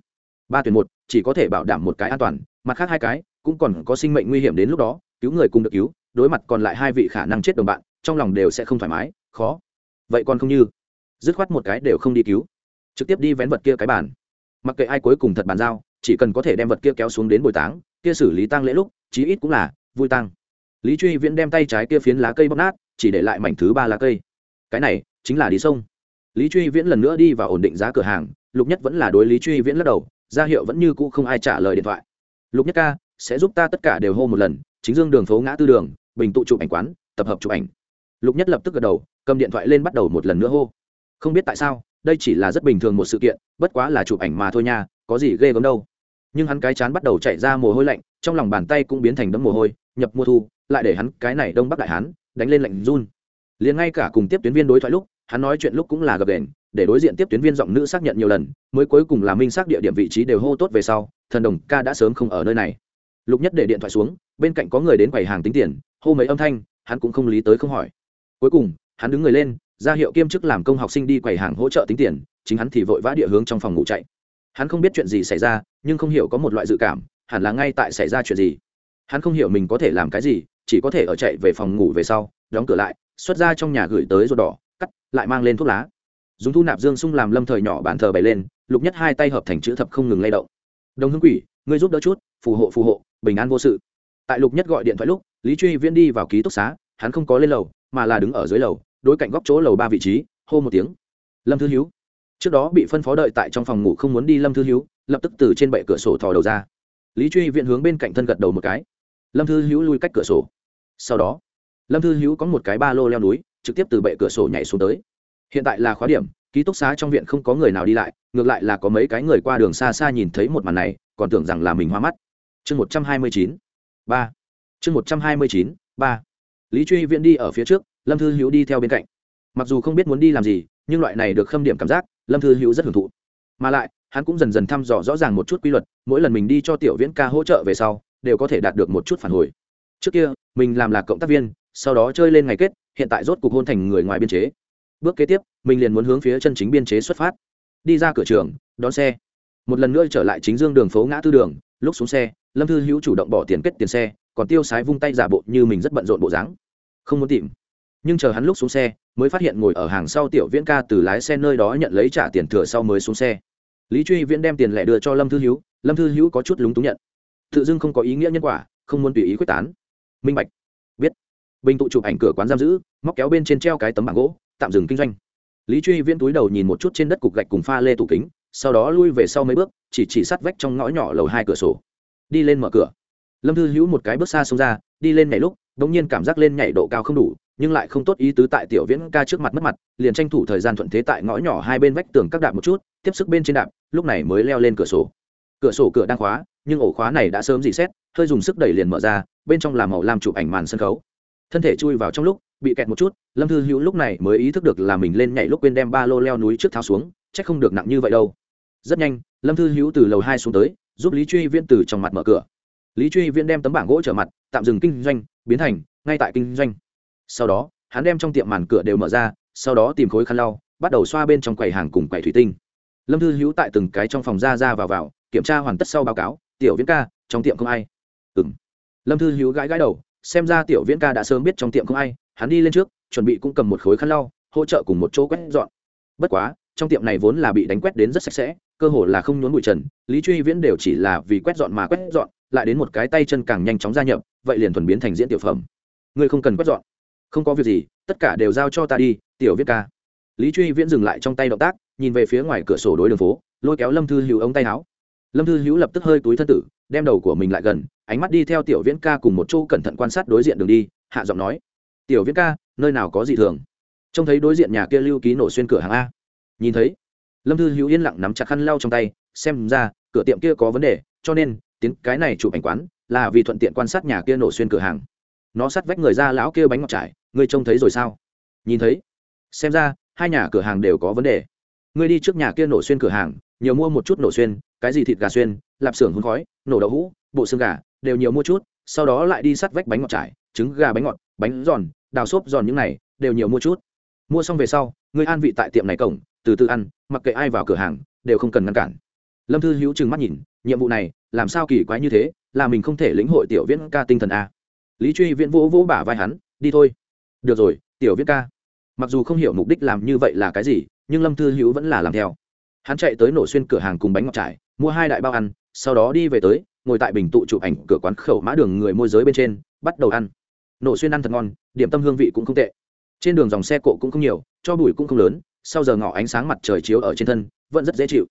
Ba tuyển một, chỉ có thể bảo đảm một cái an toàn, mặt khác hai cái cũng còn có sinh mệnh nguy hiểm đến lúc đó, cứu người cùng được cứu, đối mặt còn lại hai vị khả năng chết đồng bạn, trong lòng đều sẽ không thoải mái, khó. Vậy còn không như, dứt khoát một cái đều không đi cứu. Trực tiếp đi vén vật kia cái bàn. Mặc kệ ai cuối cùng thật bàn giao, chỉ cần có thể đem vật kia kéo xuống đến bồi táng, kia xử lý tang lễ lúc, chí ít cũng là vui tăng lý truy viễn đem tay trái kia phiến lá cây bóc nát, chỉ để lại mảnh thứ ba lá cây. Cái này chính là đi sông. Lý truy viễn lần nữa đi và ổn định giá cửa hàng, lục nhất vẫn là đối lý truy viễn lắc đầu, ra hiệu vẫn như cũ không ai trả lời điện thoại. Lục nhất ca, sẽ giúp ta tất cả đều hô một lần, chính dương đường phố ngã tư đường, bình tụ chụp ảnh quán, tập hợp chụp ảnh. Lục nhất lập tức gật đầu, cầm điện thoại lên bắt đầu một lần nữa hô. Không biết tại sao, đây chỉ là rất bình thường một sự kiện, bất quá là chụp ảnh mà thôi nha, có gì ghê gớm đâu. Nhưng hắn cái chán bắt đầu chạy ra mồ hôi lạnh, trong lòng bàn tay cũng biến thành đấm mồ hôi nhập mùa thu, lại để hắn cái này đông bắc đại hán đánh lên lạnh run. Liền ngay cả cùng tiếp tuyến viên đối thoại lúc, hắn nói chuyện lúc cũng là gập đền để đối diện tiếp tuyến viên giọng nữ xác nhận nhiều lần, mới cuối cùng là minh xác địa điểm vị trí đều hô tốt về sau, thần đồng ca đã sớm không ở nơi này. Lục nhất để điện thoại xuống, bên cạnh có người đến quầy hàng tính tiền, hô mấy âm thanh, hắn cũng không lý tới không hỏi. Cuối cùng, hắn đứng người lên, ra hiệu kiêm chức làm công học sinh đi quầy hàng hỗ trợ tính tiền, chính hắn thì vội vã địa hướng trong phòng ngủ chạy. Hắn không biết chuyện gì xảy ra, nhưng không hiểu có một loại dự cảm, hẳn là ngay tại xảy ra chuyện gì hắn không hiểu mình có thể làm cái gì, chỉ có thể ở chạy về phòng ngủ về sau, đóng cửa lại, xuất ra trong nhà gửi tới ruột đỏ, cắt, lại mang lên thuốc lá. Dùng thu nạp dương sung làm lâm thời nhỏ bàn thờ bày lên, lục nhất hai tay hợp thành chữ thập không ngừng lay động. Đồng hương quỷ, ngươi giúp đỡ chút, phù hộ phù hộ, bình an vô sự. Tại lục nhất gọi điện thoại lúc, lý truy viễn đi vào ký túc xá, hắn không có lên lầu, mà là đứng ở dưới lầu, đối cạnh góc chỗ lầu ba vị trí, hô một tiếng. Lâm thư hiếu. Trước đó bị phân phó đợi tại trong phòng ngủ không muốn đi lâm thư hiếu, lập tức từ trên bệ cửa sổ thò đầu ra. Lý truy viễn hướng bên cạnh thân gật đầu một cái lâm thư hữu lui cách cửa sổ. Sau đó, lâm thư hữu có một cái ba lô leo núi, trực tiếp từ bệ cửa sổ nhảy xuống tới. Hiện tại là khóa điểm, ký túc xá trong viện không có người nào đi lại, ngược lại là có mấy cái người qua đường xa xa nhìn thấy một màn này, còn tưởng rằng là mình hoa mắt. Chương một trăm hai mươi chín, ba. Chương một trăm hai mươi chín, ba. Lý truy viễn đi ở phía trước, lâm thư hữu đi theo bên cạnh. Mặc dù không biết muốn đi làm gì, nhưng loại này được khâm điểm cảm giác, lâm thư hữu rất hưởng thụ. Mà lại, hắn cũng dần dần thăm dò rõ ràng một chút quy luật, mỗi lần mình đi cho tiểu viễn ca hỗ trợ về sau đều có thể đạt được một chút phản hồi. Trước kia, mình làm là cộng tác viên, sau đó chơi lên ngày kết, hiện tại rốt cục hôn thành người ngoài biên chế. Bước kế tiếp, mình liền muốn hướng phía chân chính biên chế xuất phát. Đi ra cửa trường, đón xe. Một lần nữa trở lại chính dương đường phố ngã tư đường, lúc xuống xe, lâm thư hữu chủ động bỏ tiền kết tiền xe, còn tiêu sái vung tay giả bộ như mình rất bận rộn bộ dáng. Không muốn tìm. Nhưng chờ hắn lúc xuống xe, mới phát hiện ngồi ở hàng sau tiểu viễn ca từ lái xe nơi đó nhận lấy trả tiền thừa sau mới xuống xe. Lý truy viễn đem tiền lẻ đưa cho lâm thư hữu, lâm thư hữu có chút lúng túng nhận tự dưng không có ý nghĩa nhân quả, không muốn tùy ý quyết tán. Minh bạch. Biết. Bình tụ chụp ảnh cửa quán giam giữ, móc kéo bên trên treo cái tấm bảng gỗ, tạm dừng kinh doanh. Lý truy viễn túi đầu nhìn một chút trên đất cục gạch cùng pha lê tủ kính, sau đó lui về sau mấy bước, chỉ chỉ sát vách trong ngõ nhỏ lầu hai cửa sổ. Đi lên mở cửa. Lâm thư hữu một cái bước xa xông ra, đi lên nhảy lúc đ ỗ n g nhiên cảm giác lên nhảy độ cao không đủ, nhưng lại không tốt ý tứ tại tiểu viễn ca trước mặt mất mặt, liền tranh thủ thời gian thuận thế tại ngõ nhỏ hai bên vách tường các đạp một chút, tiếp sức bên trên đạp, lúc này mới leo lên cửa sổ. Cửa sổ cửa đang khóa nhưng ổ khóa này đã sớm dị xét, hơi dùng sức đẩy liền mở ra, bên trong là màu làm chụp ảnh màn sân khấu. Thân thể chui vào trong lúc, bị kẹt một chút, lâm thư hữu lúc này mới ý thức được là mình lên nhảy lúc quên đem ba lô leo núi trước tháo xuống c h ắ c không được nặng như vậy đâu. Rất nhanh, lâm thư hữu từ lầu hai xuống tới, giúp lý truy viễn từ trong mặt mở cửa. Lý truy viễn đem tấm bảng gỗ trở mặt, tạm dừng kinh doanh, biến thành, ngay tại kinh doanh. Sau đó, hắn đem trong tiệm màn cửa đều mở ra, sau đó tìm khối khăn lau, bắt đầu xoa bên trong quầy hàng cùng quầy thủy tinh. Lâm thư hữu tại từng cái trong phòng ra ra vào vào, kiểm tra hoàn tất sau báo cáo tiểu viễn ca, trong tiệm không ai. Ừng lâm thư hữu gãi gãi đầu, xem ra tiểu viễn ca đã sớm biết trong tiệm không ai, hắn đi lên trước, chuẩn bị cũng cầm một khối khăn lau, hỗ trợ cùng một chỗ quét dọn. Bất quá, trong tiệm này vốn là bị đánh quét đến rất sạch sẽ, cơ hồ là không nhốn bụi trần, lý truy viễn đều chỉ là vì quét dọn mà quét dọn, lại đến một cái tay chân càng nhanh chóng gia nhập, vậy liền thuần biến thành diễn tiểu phẩm. Ngươi không cần quét dọn. Không có việc gì, tất cả đều giao cho ta đi, tiểu viết ca. Lý truy viễn dừng lại trong tay động tác, nhìn về phía ngoài cửa sổ đối đường phố, lôi kéo lâm thư hữu ống tay áo lâm thư hữu lập tức hơi túi thân tử, đem đầu của mình lại gần, ánh mắt đi theo tiểu viễn ca cùng một chỗ cẩn thận quan sát đối diện đường đi, hạ giọng nói, tiểu viễn ca, nơi nào có gì thường? Trông thấy đối diện nhà kia lưu ký nổ xuyên cửa hàng a. Nhìn thấy, lâm thư hữu yên lặng nắm chặt khăn lau trong tay, xem ra, cửa tiệm kia có vấn đề, cho nên tiếng cái này chụp ảnh quán, là vì thuận tiện quan sát nhà kia nổ xuyên cửa hàng. Nó sắt vách người ra lão kia bánh ngọt trải, ngươi trông thấy rồi sao? Nhìn thấy, xem ra, hai nhà cửa hàng đều có vấn đề. Ngươi đi trước nhà kia nổ xuyên cửa hàng, nhiều mua một chút nổ xuyên cái gì thịt gà xuyên, lạp xưởng hôn khói, nổ đậu hũ, bộ xương gà, đều nhiều mua chút, sau đó lại đi sắt vách bánh ngọt trải, trứng gà bánh ngọt, bánh giòn, đào xốp giòn những này, đều nhiều mua chút. Mua xong về sau, người an vị tại tiệm này cổng, từ từ ăn, mặc kệ ai vào cửa hàng, đều không cần ngăn cản. Lâm thư hữu trừng mắt nhìn, nhiệm vụ này, làm sao kỳ quái như thế, là mình không thể lĩnh hội tiểu viễn ca tinh thần a. Lý truy viễn vỗ vỗ bả vai hắn, đi thôi. Được rồi, tiểu viễn ca. Mặc dù không hiểu mục đích làm như vậy là cái gì, nhưng lâm thư hữu vẫn là làm theo hắn chạy tới nổ xuyên cửa hàng cùng bánh ngọt trải, mua hai đại bao ăn, sau đó đi về tới, ngồi tại bình tụ chụp ảnh cửa quán khẩu mã đường người môi giới bên trên, bắt đầu ăn. Nổ xuyên ăn thật ngon, điểm tâm hương vị cũng không tệ. Trên đường dòng xe cộ cũng không nhiều, cho bụi cũng không lớn, sau giờ ngỏ ánh sáng mặt trời chiếu ở trên thân, vẫn rất dễ chịu.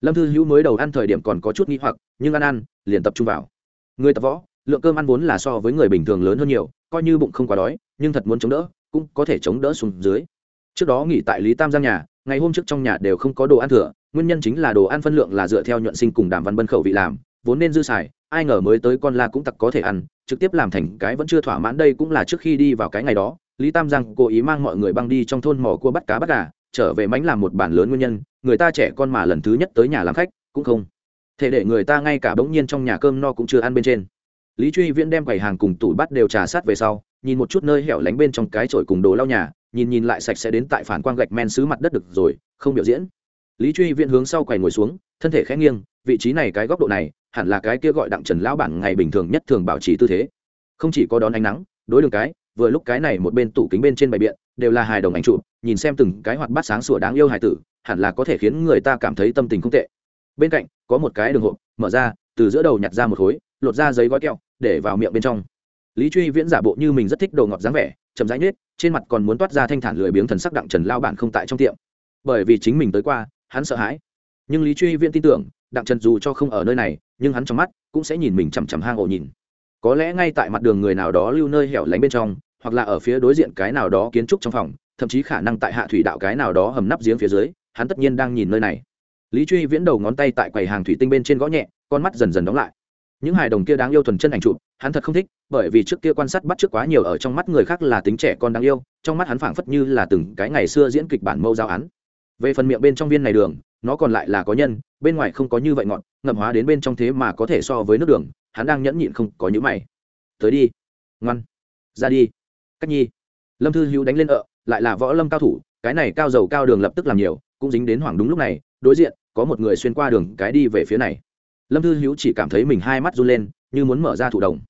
Lâm thư hữu mới đầu ăn thời điểm còn có chút nghi hoặc, nhưng ăn ăn, liền tập trung vào. Người tập võ, lượng cơm ăn vốn là so với người bình thường lớn hơn nhiều, coi như bụng không quá đói, nhưng thật muốn chống đỡ, cũng có thể chống đỡ xuống dưới. Trước đó nghỉ tại lý tam giang nhà, ngày hôm trước trong nhà đều không có đồ ăn thừa nguyên nhân chính là đồ ăn phân lượng là dựa theo nhuận sinh cùng đàm văn bân khẩu vị làm, vốn nên dư xài, ai ngờ mới tới con la cũng tặc có thể ăn, trực tiếp làm thành cái vẫn chưa thỏa mãn đây cũng là trước khi đi vào cái ngày đó, lý tam giang cố ý mang mọi người băng đi trong thôn mỏ cua bắt cá bắt gà, trở về mánh làm một bản lớn nguyên nhân, người ta trẻ con mà lần thứ nhất tới nhà làm khách, cũng không thể để người ta ngay cả bỗng nhiên trong nhà cơm no cũng chưa ăn bên trên. Lý truy viễn đem quầy hàng cùng tủ bắt đều trà sát về sau, nhìn một chút nơi hẻo lánh bên trong cái chổi cùng đồ lau nhà, nhìn nhìn lại sạch sẽ đến tại phản quang gạch men xứ mặt đất được rồi, không biểu diễn lý truy viễn hướng sau quầy ngồi xuống, thân thể khẽ nghiêng, vị trí này cái góc độ này, hẳn là cái kia gọi đặng trần lão bản ngày bình thường nhất thường bảo trì tư thế. Không chỉ có đón ánh nắng, đối đường cái, vừa lúc cái này một bên tủ kính bên trên bày biện, đều là hài đồng ảnh trụ nhìn xem từng cái hoạt bát sáng sủa đáng yêu hài tử, hẳn là có thể khiến người ta cảm thấy tâm tình không tệ. Bên cạnh, có một cái đường hộp, mở ra, từ giữa đầu nhặt ra một khối, lột ra giấy gói kẹo, để vào miệng bên trong. Lý truy viễn giả bộ như mình rất thích đồ ngọt dáng vẻ, chậm rãi nết trên mặt còn muốn toát ra thanh thản lười biếng thần sắc đặng trần lao bản không tại trong tiệm. Bởi vì chính mình tới qua hắn sợ hãi. Nhưng lý truy viễn tin tưởng, đặng trần dù cho không ở nơi này, nhưng hắn trong mắt cũng sẽ nhìn mình chằm chằm hang ổ nhìn. Có lẽ ngay tại mặt đường người nào đó lưu nơi hẻo lánh bên trong, hoặc là ở phía đối diện cái nào đó kiến trúc trong phòng, thậm chí khả năng tại hạ thủy đạo cái nào đó hầm nắp giếng phía dưới, hắn tất nhiên đang nhìn nơi này. Lý truy viễn đầu ngón tay tại quầy hàng thủy tinh bên trên gõ nhẹ, con mắt dần dần đóng lại. Những hài đồng kia đáng yêu thuần chân ảnh chụp, hắn thật không thích, bởi vì trước kia quan sát bắt trước quá nhiều ở trong mắt người khác là tính trẻ con đáng yêu, trong mắt hắn phảng phất như là từng cái ngày xưa diễn kịch bản mâu giao án về phần miệng bên trong viên này đường, nó còn lại là có nhân, bên ngoài không có như vậy ngọt, ngậm hóa đến bên trong thế mà có thể so với nước đường, hắn đang nhẫn nhịn không có những mày. Tới đi. Ngoan. Ra đi. Cách nhi. Lâm thư hữu đánh lên ợ, lại là võ lâm cao thủ, cái này cao dầu cao đường lập tức làm nhiều, cũng dính đến hoảng đúng lúc này, đối diện, có một người xuyên qua đường, cái đi về phía này. Lâm thư hữu chỉ cảm thấy mình hai mắt run lên, như muốn mở ra thủ đồng.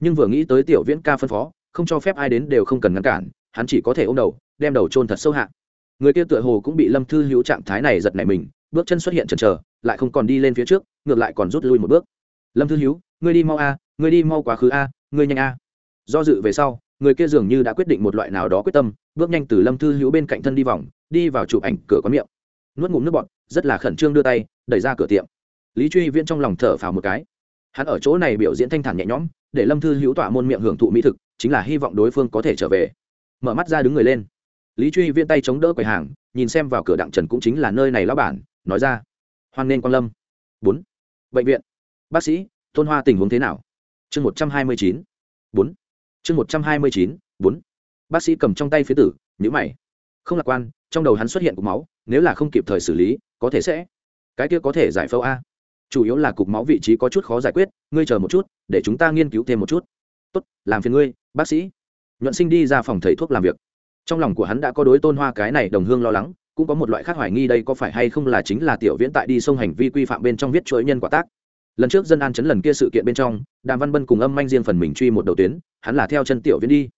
Nhưng vừa nghĩ tới tiểu viễn ca phân phó, không cho phép ai đến đều không cần ngăn cản, hắn chỉ có thể ôm đầu, đem đầu trôn thật sâu hạ người kia tựa hồ cũng bị lâm thư hữu trạng thái này giật nảy mình, bước chân xuất hiện chần chờ, lại không còn đi lên phía trước, ngược lại còn rút lui một bước. Lâm thư hữu, ngươi đi mau a, ngươi đi mau quá khứ a, ngươi nhanh a. Do dự về sau, người kia dường như đã quyết định một loại nào đó quyết tâm, bước nhanh từ lâm thư hữu bên cạnh thân đi vòng, đi vào chụp ảnh cửa có miệng. Nuốt ngụm nước bọt, rất là khẩn trương đưa tay, đẩy ra cửa tiệm. Lý truy viên trong lòng thở phào một cái. Hắn ở chỗ này biểu diễn thanh thản nhẹ nhõm, để lâm thư hữu tỏa môn miệng hưởng thụ mỹ thực, chính là hy vọng đối phương có thể trở về. Mở mắt ra đứng người lên lý truy viên tay chống đỡ quầy hàng, nhìn xem vào cửa đặng trần cũng chính là nơi này lão bản, nói ra. Hoan nên quan lâm. Bốn. Bệnh viện. Bác sĩ, tôn hoa tình huống thế nào? Chương một trăm hai mươi chín. Bốn. Chương một trăm hai mươi chín. Bốn. Bác sĩ cầm trong tay phía tử nhữ mày. Không lạc quan, trong đầu hắn xuất hiện cục máu, nếu là không kịp thời xử lý, có thể sẽ. Cái kia có thể giải phẫu a. Chủ yếu là cục máu vị trí có chút khó giải quyết, ngươi chờ một chút, để chúng ta nghiên cứu thêm một chút. Tốt, làm phiền ngươi, bác sĩ. Nhuận sinh đi ra phòng thầy thuốc làm việc trong lòng của hắn đã có đối tôn hoa cái này đồng hương lo lắng, cũng có một loại khác hoài nghi đây có phải hay không là chính là tiểu viễn tại đi sông hành vi quy phạm bên trong viết chuỗi nhân quả tác. Lần trước dân an chấn lần kia sự kiện bên trong, đàm văn bân cùng âm manh riêng phần mình truy một đầu tuyến, hắn là theo chân tiểu viễn đi.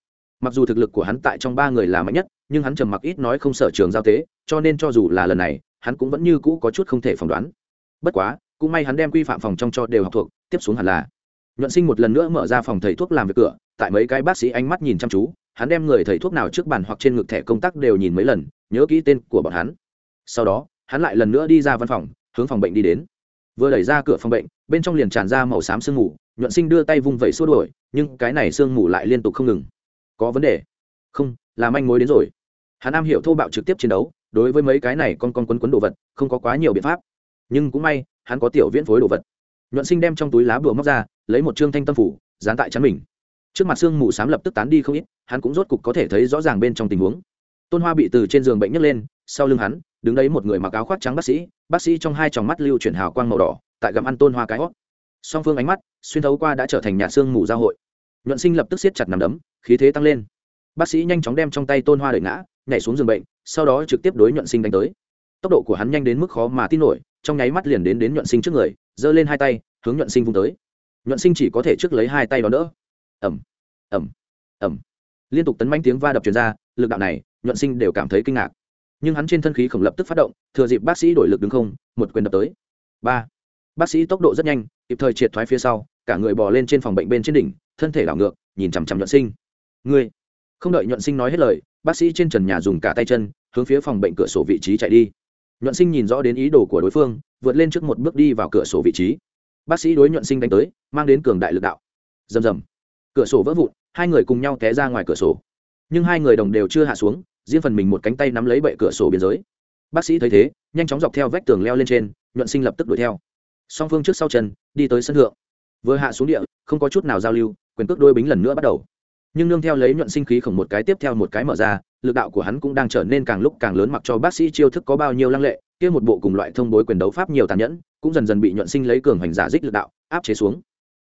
Mặc dù thực lực của hắn tại trong ba người là mạnh nhất, nhưng hắn trầm mặc ít nói không sở trường giao tế, cho nên cho dù là lần này, hắn cũng vẫn như cũ có chút không thể phỏng đoán. Bất quá, cũng may hắn đem quy phạm phòng trong cho đều học thuộc, tiếp xuống hẳn là. Nhuận sinh một lần nữa mở ra phòng thầy thuốc làm việc cửa, tại mấy cái bác sĩ ánh mắt nhìn chăm chú hắn đem người thầy thuốc nào trước bàn hoặc trên ngực thẻ công tác đều nhìn mấy lần, nhớ kỹ tên của bọn hắn. Sau đó, hắn lại lần nữa đi ra văn phòng, hướng phòng bệnh đi đến. Vừa đẩy ra cửa phòng bệnh, bên trong liền tràn ra màu xám sương mù, nhuận sinh đưa tay vung vẩy xua đuổi, nhưng cái này sương mù lại liên tục không ngừng. Có vấn đề? Không là manh mối đến rồi. Hắn am hiểu thô bạo trực tiếp chiến đấu, đối với mấy cái này con con quấn quấn đồ vật, không có quá nhiều biện pháp. Nhưng cũng may, hắn có tiểu viễn phối đồ vật. Nhuận sinh đem trong túi lá bùa móc ra, lấy một trương thanh tâm phủ, dán tại chắn mình trước mặt xương mù s á m lập tức tán đi không ít, hắn cũng rốt cục có thể thấy rõ ràng bên trong tình huống. Tôn hoa bị từ trên giường bệnh nhấc lên, sau lưng hắn, đứng đấy một người mặc áo khoác trắng bác sĩ bác sĩ trong hai tròng mắt lưu chuyển hào quang màu đỏ, tại gặm ăn tôn hoa cái hót. Song phương ánh mắt, xuyên thấu qua đã trở thành nhà xương mù giao hội. Nhuận sinh lập tức siết chặt nằm đấm, khí thế tăng lên. Bác sĩ nhanh chóng đem trong tay tôn hoa đợi ngã, nhảy xuống giường bệnh, sau đó trực tiếp đối nhuận sinh đánh tới. Tốc độ của hắn nhanh đến mức khó mà tin nổi, trong nháy mắt liền đến đến nhuận sinh trước người, giơ lên hai tay, hướng nhuận sinh vung tới. Nhuận sinh chỉ có thể trước lấy hai tay đón đỡ ẩm ẩm ẩm liên tục tấn manh tiếng va đập truyền ra, lực đạo này, nhuận sinh đều cảm thấy kinh ngạc. Nhưng hắn trên thân khí khổng lập tức phát động, thừa dịp bác sĩ đổi lực đứng không, một quyền đập tới. Ba. Bác sĩ tốc độ rất nhanh, kịp thời triệt thoái phía sau, cả người bò lên trên phòng bệnh bên trên đỉnh, thân thể đảo ngược, nhìn chằm chằm nhuận sinh. Ngươi. Không đợi nhuận sinh nói hết lời, bác sĩ trên trần nhà dùng cả tay chân, hướng phía phòng bệnh cửa sổ vị trí chạy đi. Nhuận sinh nhìn rõ đến ý đồ của đối phương, vượt lên trước một bước đi vào cửa sổ vị trí. Bác sĩ đối nhuận sinh đánh tới, mang đến cường đại lực đạo. Rầm rầm cửa sổ vỡ vụn, hai người cùng nhau té ra ngoài cửa sổ. Nhưng hai người đồng đều chưa hạ xuống, riêng phần mình một cánh tay nắm lấy bệ cửa sổ biên giới. Bác sĩ thấy thế, nhanh chóng dọc theo vách tường leo lên trên, nhuận sinh lập tức đuổi theo. Song phương trước sau chân, đi tới sân thượng. Vừa hạ xuống địa, không có chút nào giao lưu, quyền cước đôi bính lần nữa bắt đầu. Nhưng nương theo lấy nhuận sinh khí khổng một cái tiếp theo một cái mở ra, lực đạo của hắn cũng đang trở nên càng lúc càng lớn mặc cho bác sĩ chiêu thức có bao nhiêu lăng lệ, kia một bộ cùng loại thông bối quyền đấu pháp nhiều tàn nhẫn, cũng dần dần bị nhuận sinh lấy cường hành giả dích lực đạo, áp chế xuống.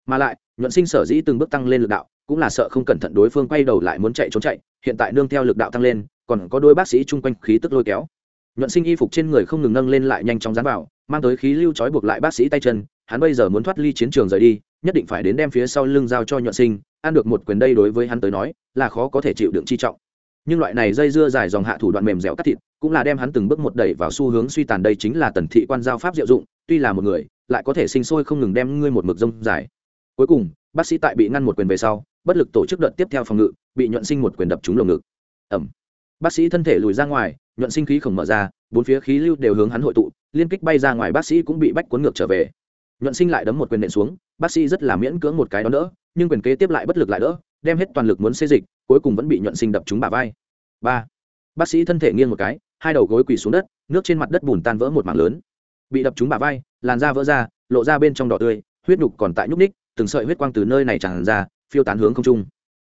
Mà lại nhuận sinh sở dĩ từng bước tăng lên lực đạo, cũng là sợ không cẩn thận đối phương quay đầu lại muốn chạy trốn chạy, hiện tại nương theo lực đạo tăng lên, còn có đôi bác sĩ chung quanh khí tức lôi kéo. Nhuận sinh y phục trên người không ngừng nâng lên lại nhanh chóng dán vào, mang tới khí lưu trói buộc lại bác sĩ tay chân, hắn bây giờ muốn thoát ly chiến trường rời đi, nhất định phải đến đem phía sau lưng giao cho nhuận sinh, ăn được một quyền đây đối với hắn tới nói, là khó có thể chịu đựng chi trọng. Nhưng loại này dây dưa dài dòng hạ thủ đoạn mềm dẻo cắt thịt, cũng là đem hắn từng bước một đẩy vào xu hướng suy tàn đây chính là tần thị quan giao pháp diệu dụng, tuy là một người, lại có thể sinh sôi không ngừng đem ngươi một mực rông dài cuối cùng, bác sĩ tại bị ngăn một quyền về sau, bất lực tổ chức đợt tiếp theo phòng ngự, bị nhuận sinh một quyền đập trúng lồng ngực. Ẩm. Bác sĩ thân thể lùi ra ngoài, nhuận sinh khí khổng mở ra, bốn phía khí lưu đều hướng hắn hội tụ, liên kích bay ra ngoài bác sĩ cũng bị bách cuốn ngược trở về. Nhuận sinh lại đấm một quyền nện xuống, bác sĩ rất là miễn cưỡng một cái đó đỡ, nhưng quyền kế tiếp lại bất lực lại đỡ, đem hết toàn lực muốn xây dịch, cuối cùng vẫn bị nhuận sinh đập trúng bả vai. Ba. Bác sĩ thân thể nghiêng một cái, hai đầu gối quỳ xuống đất, nước trên mặt đất bùn tan vỡ một mảng lớn. Bị đập trúng bả vai, làn da vỡ ra, lộ ra bên trong đỏ tươi, huyết nhục còn tại nhúc ních từng sợi huyết quang từ nơi này tràn ra, phiêu tán hướng không trung.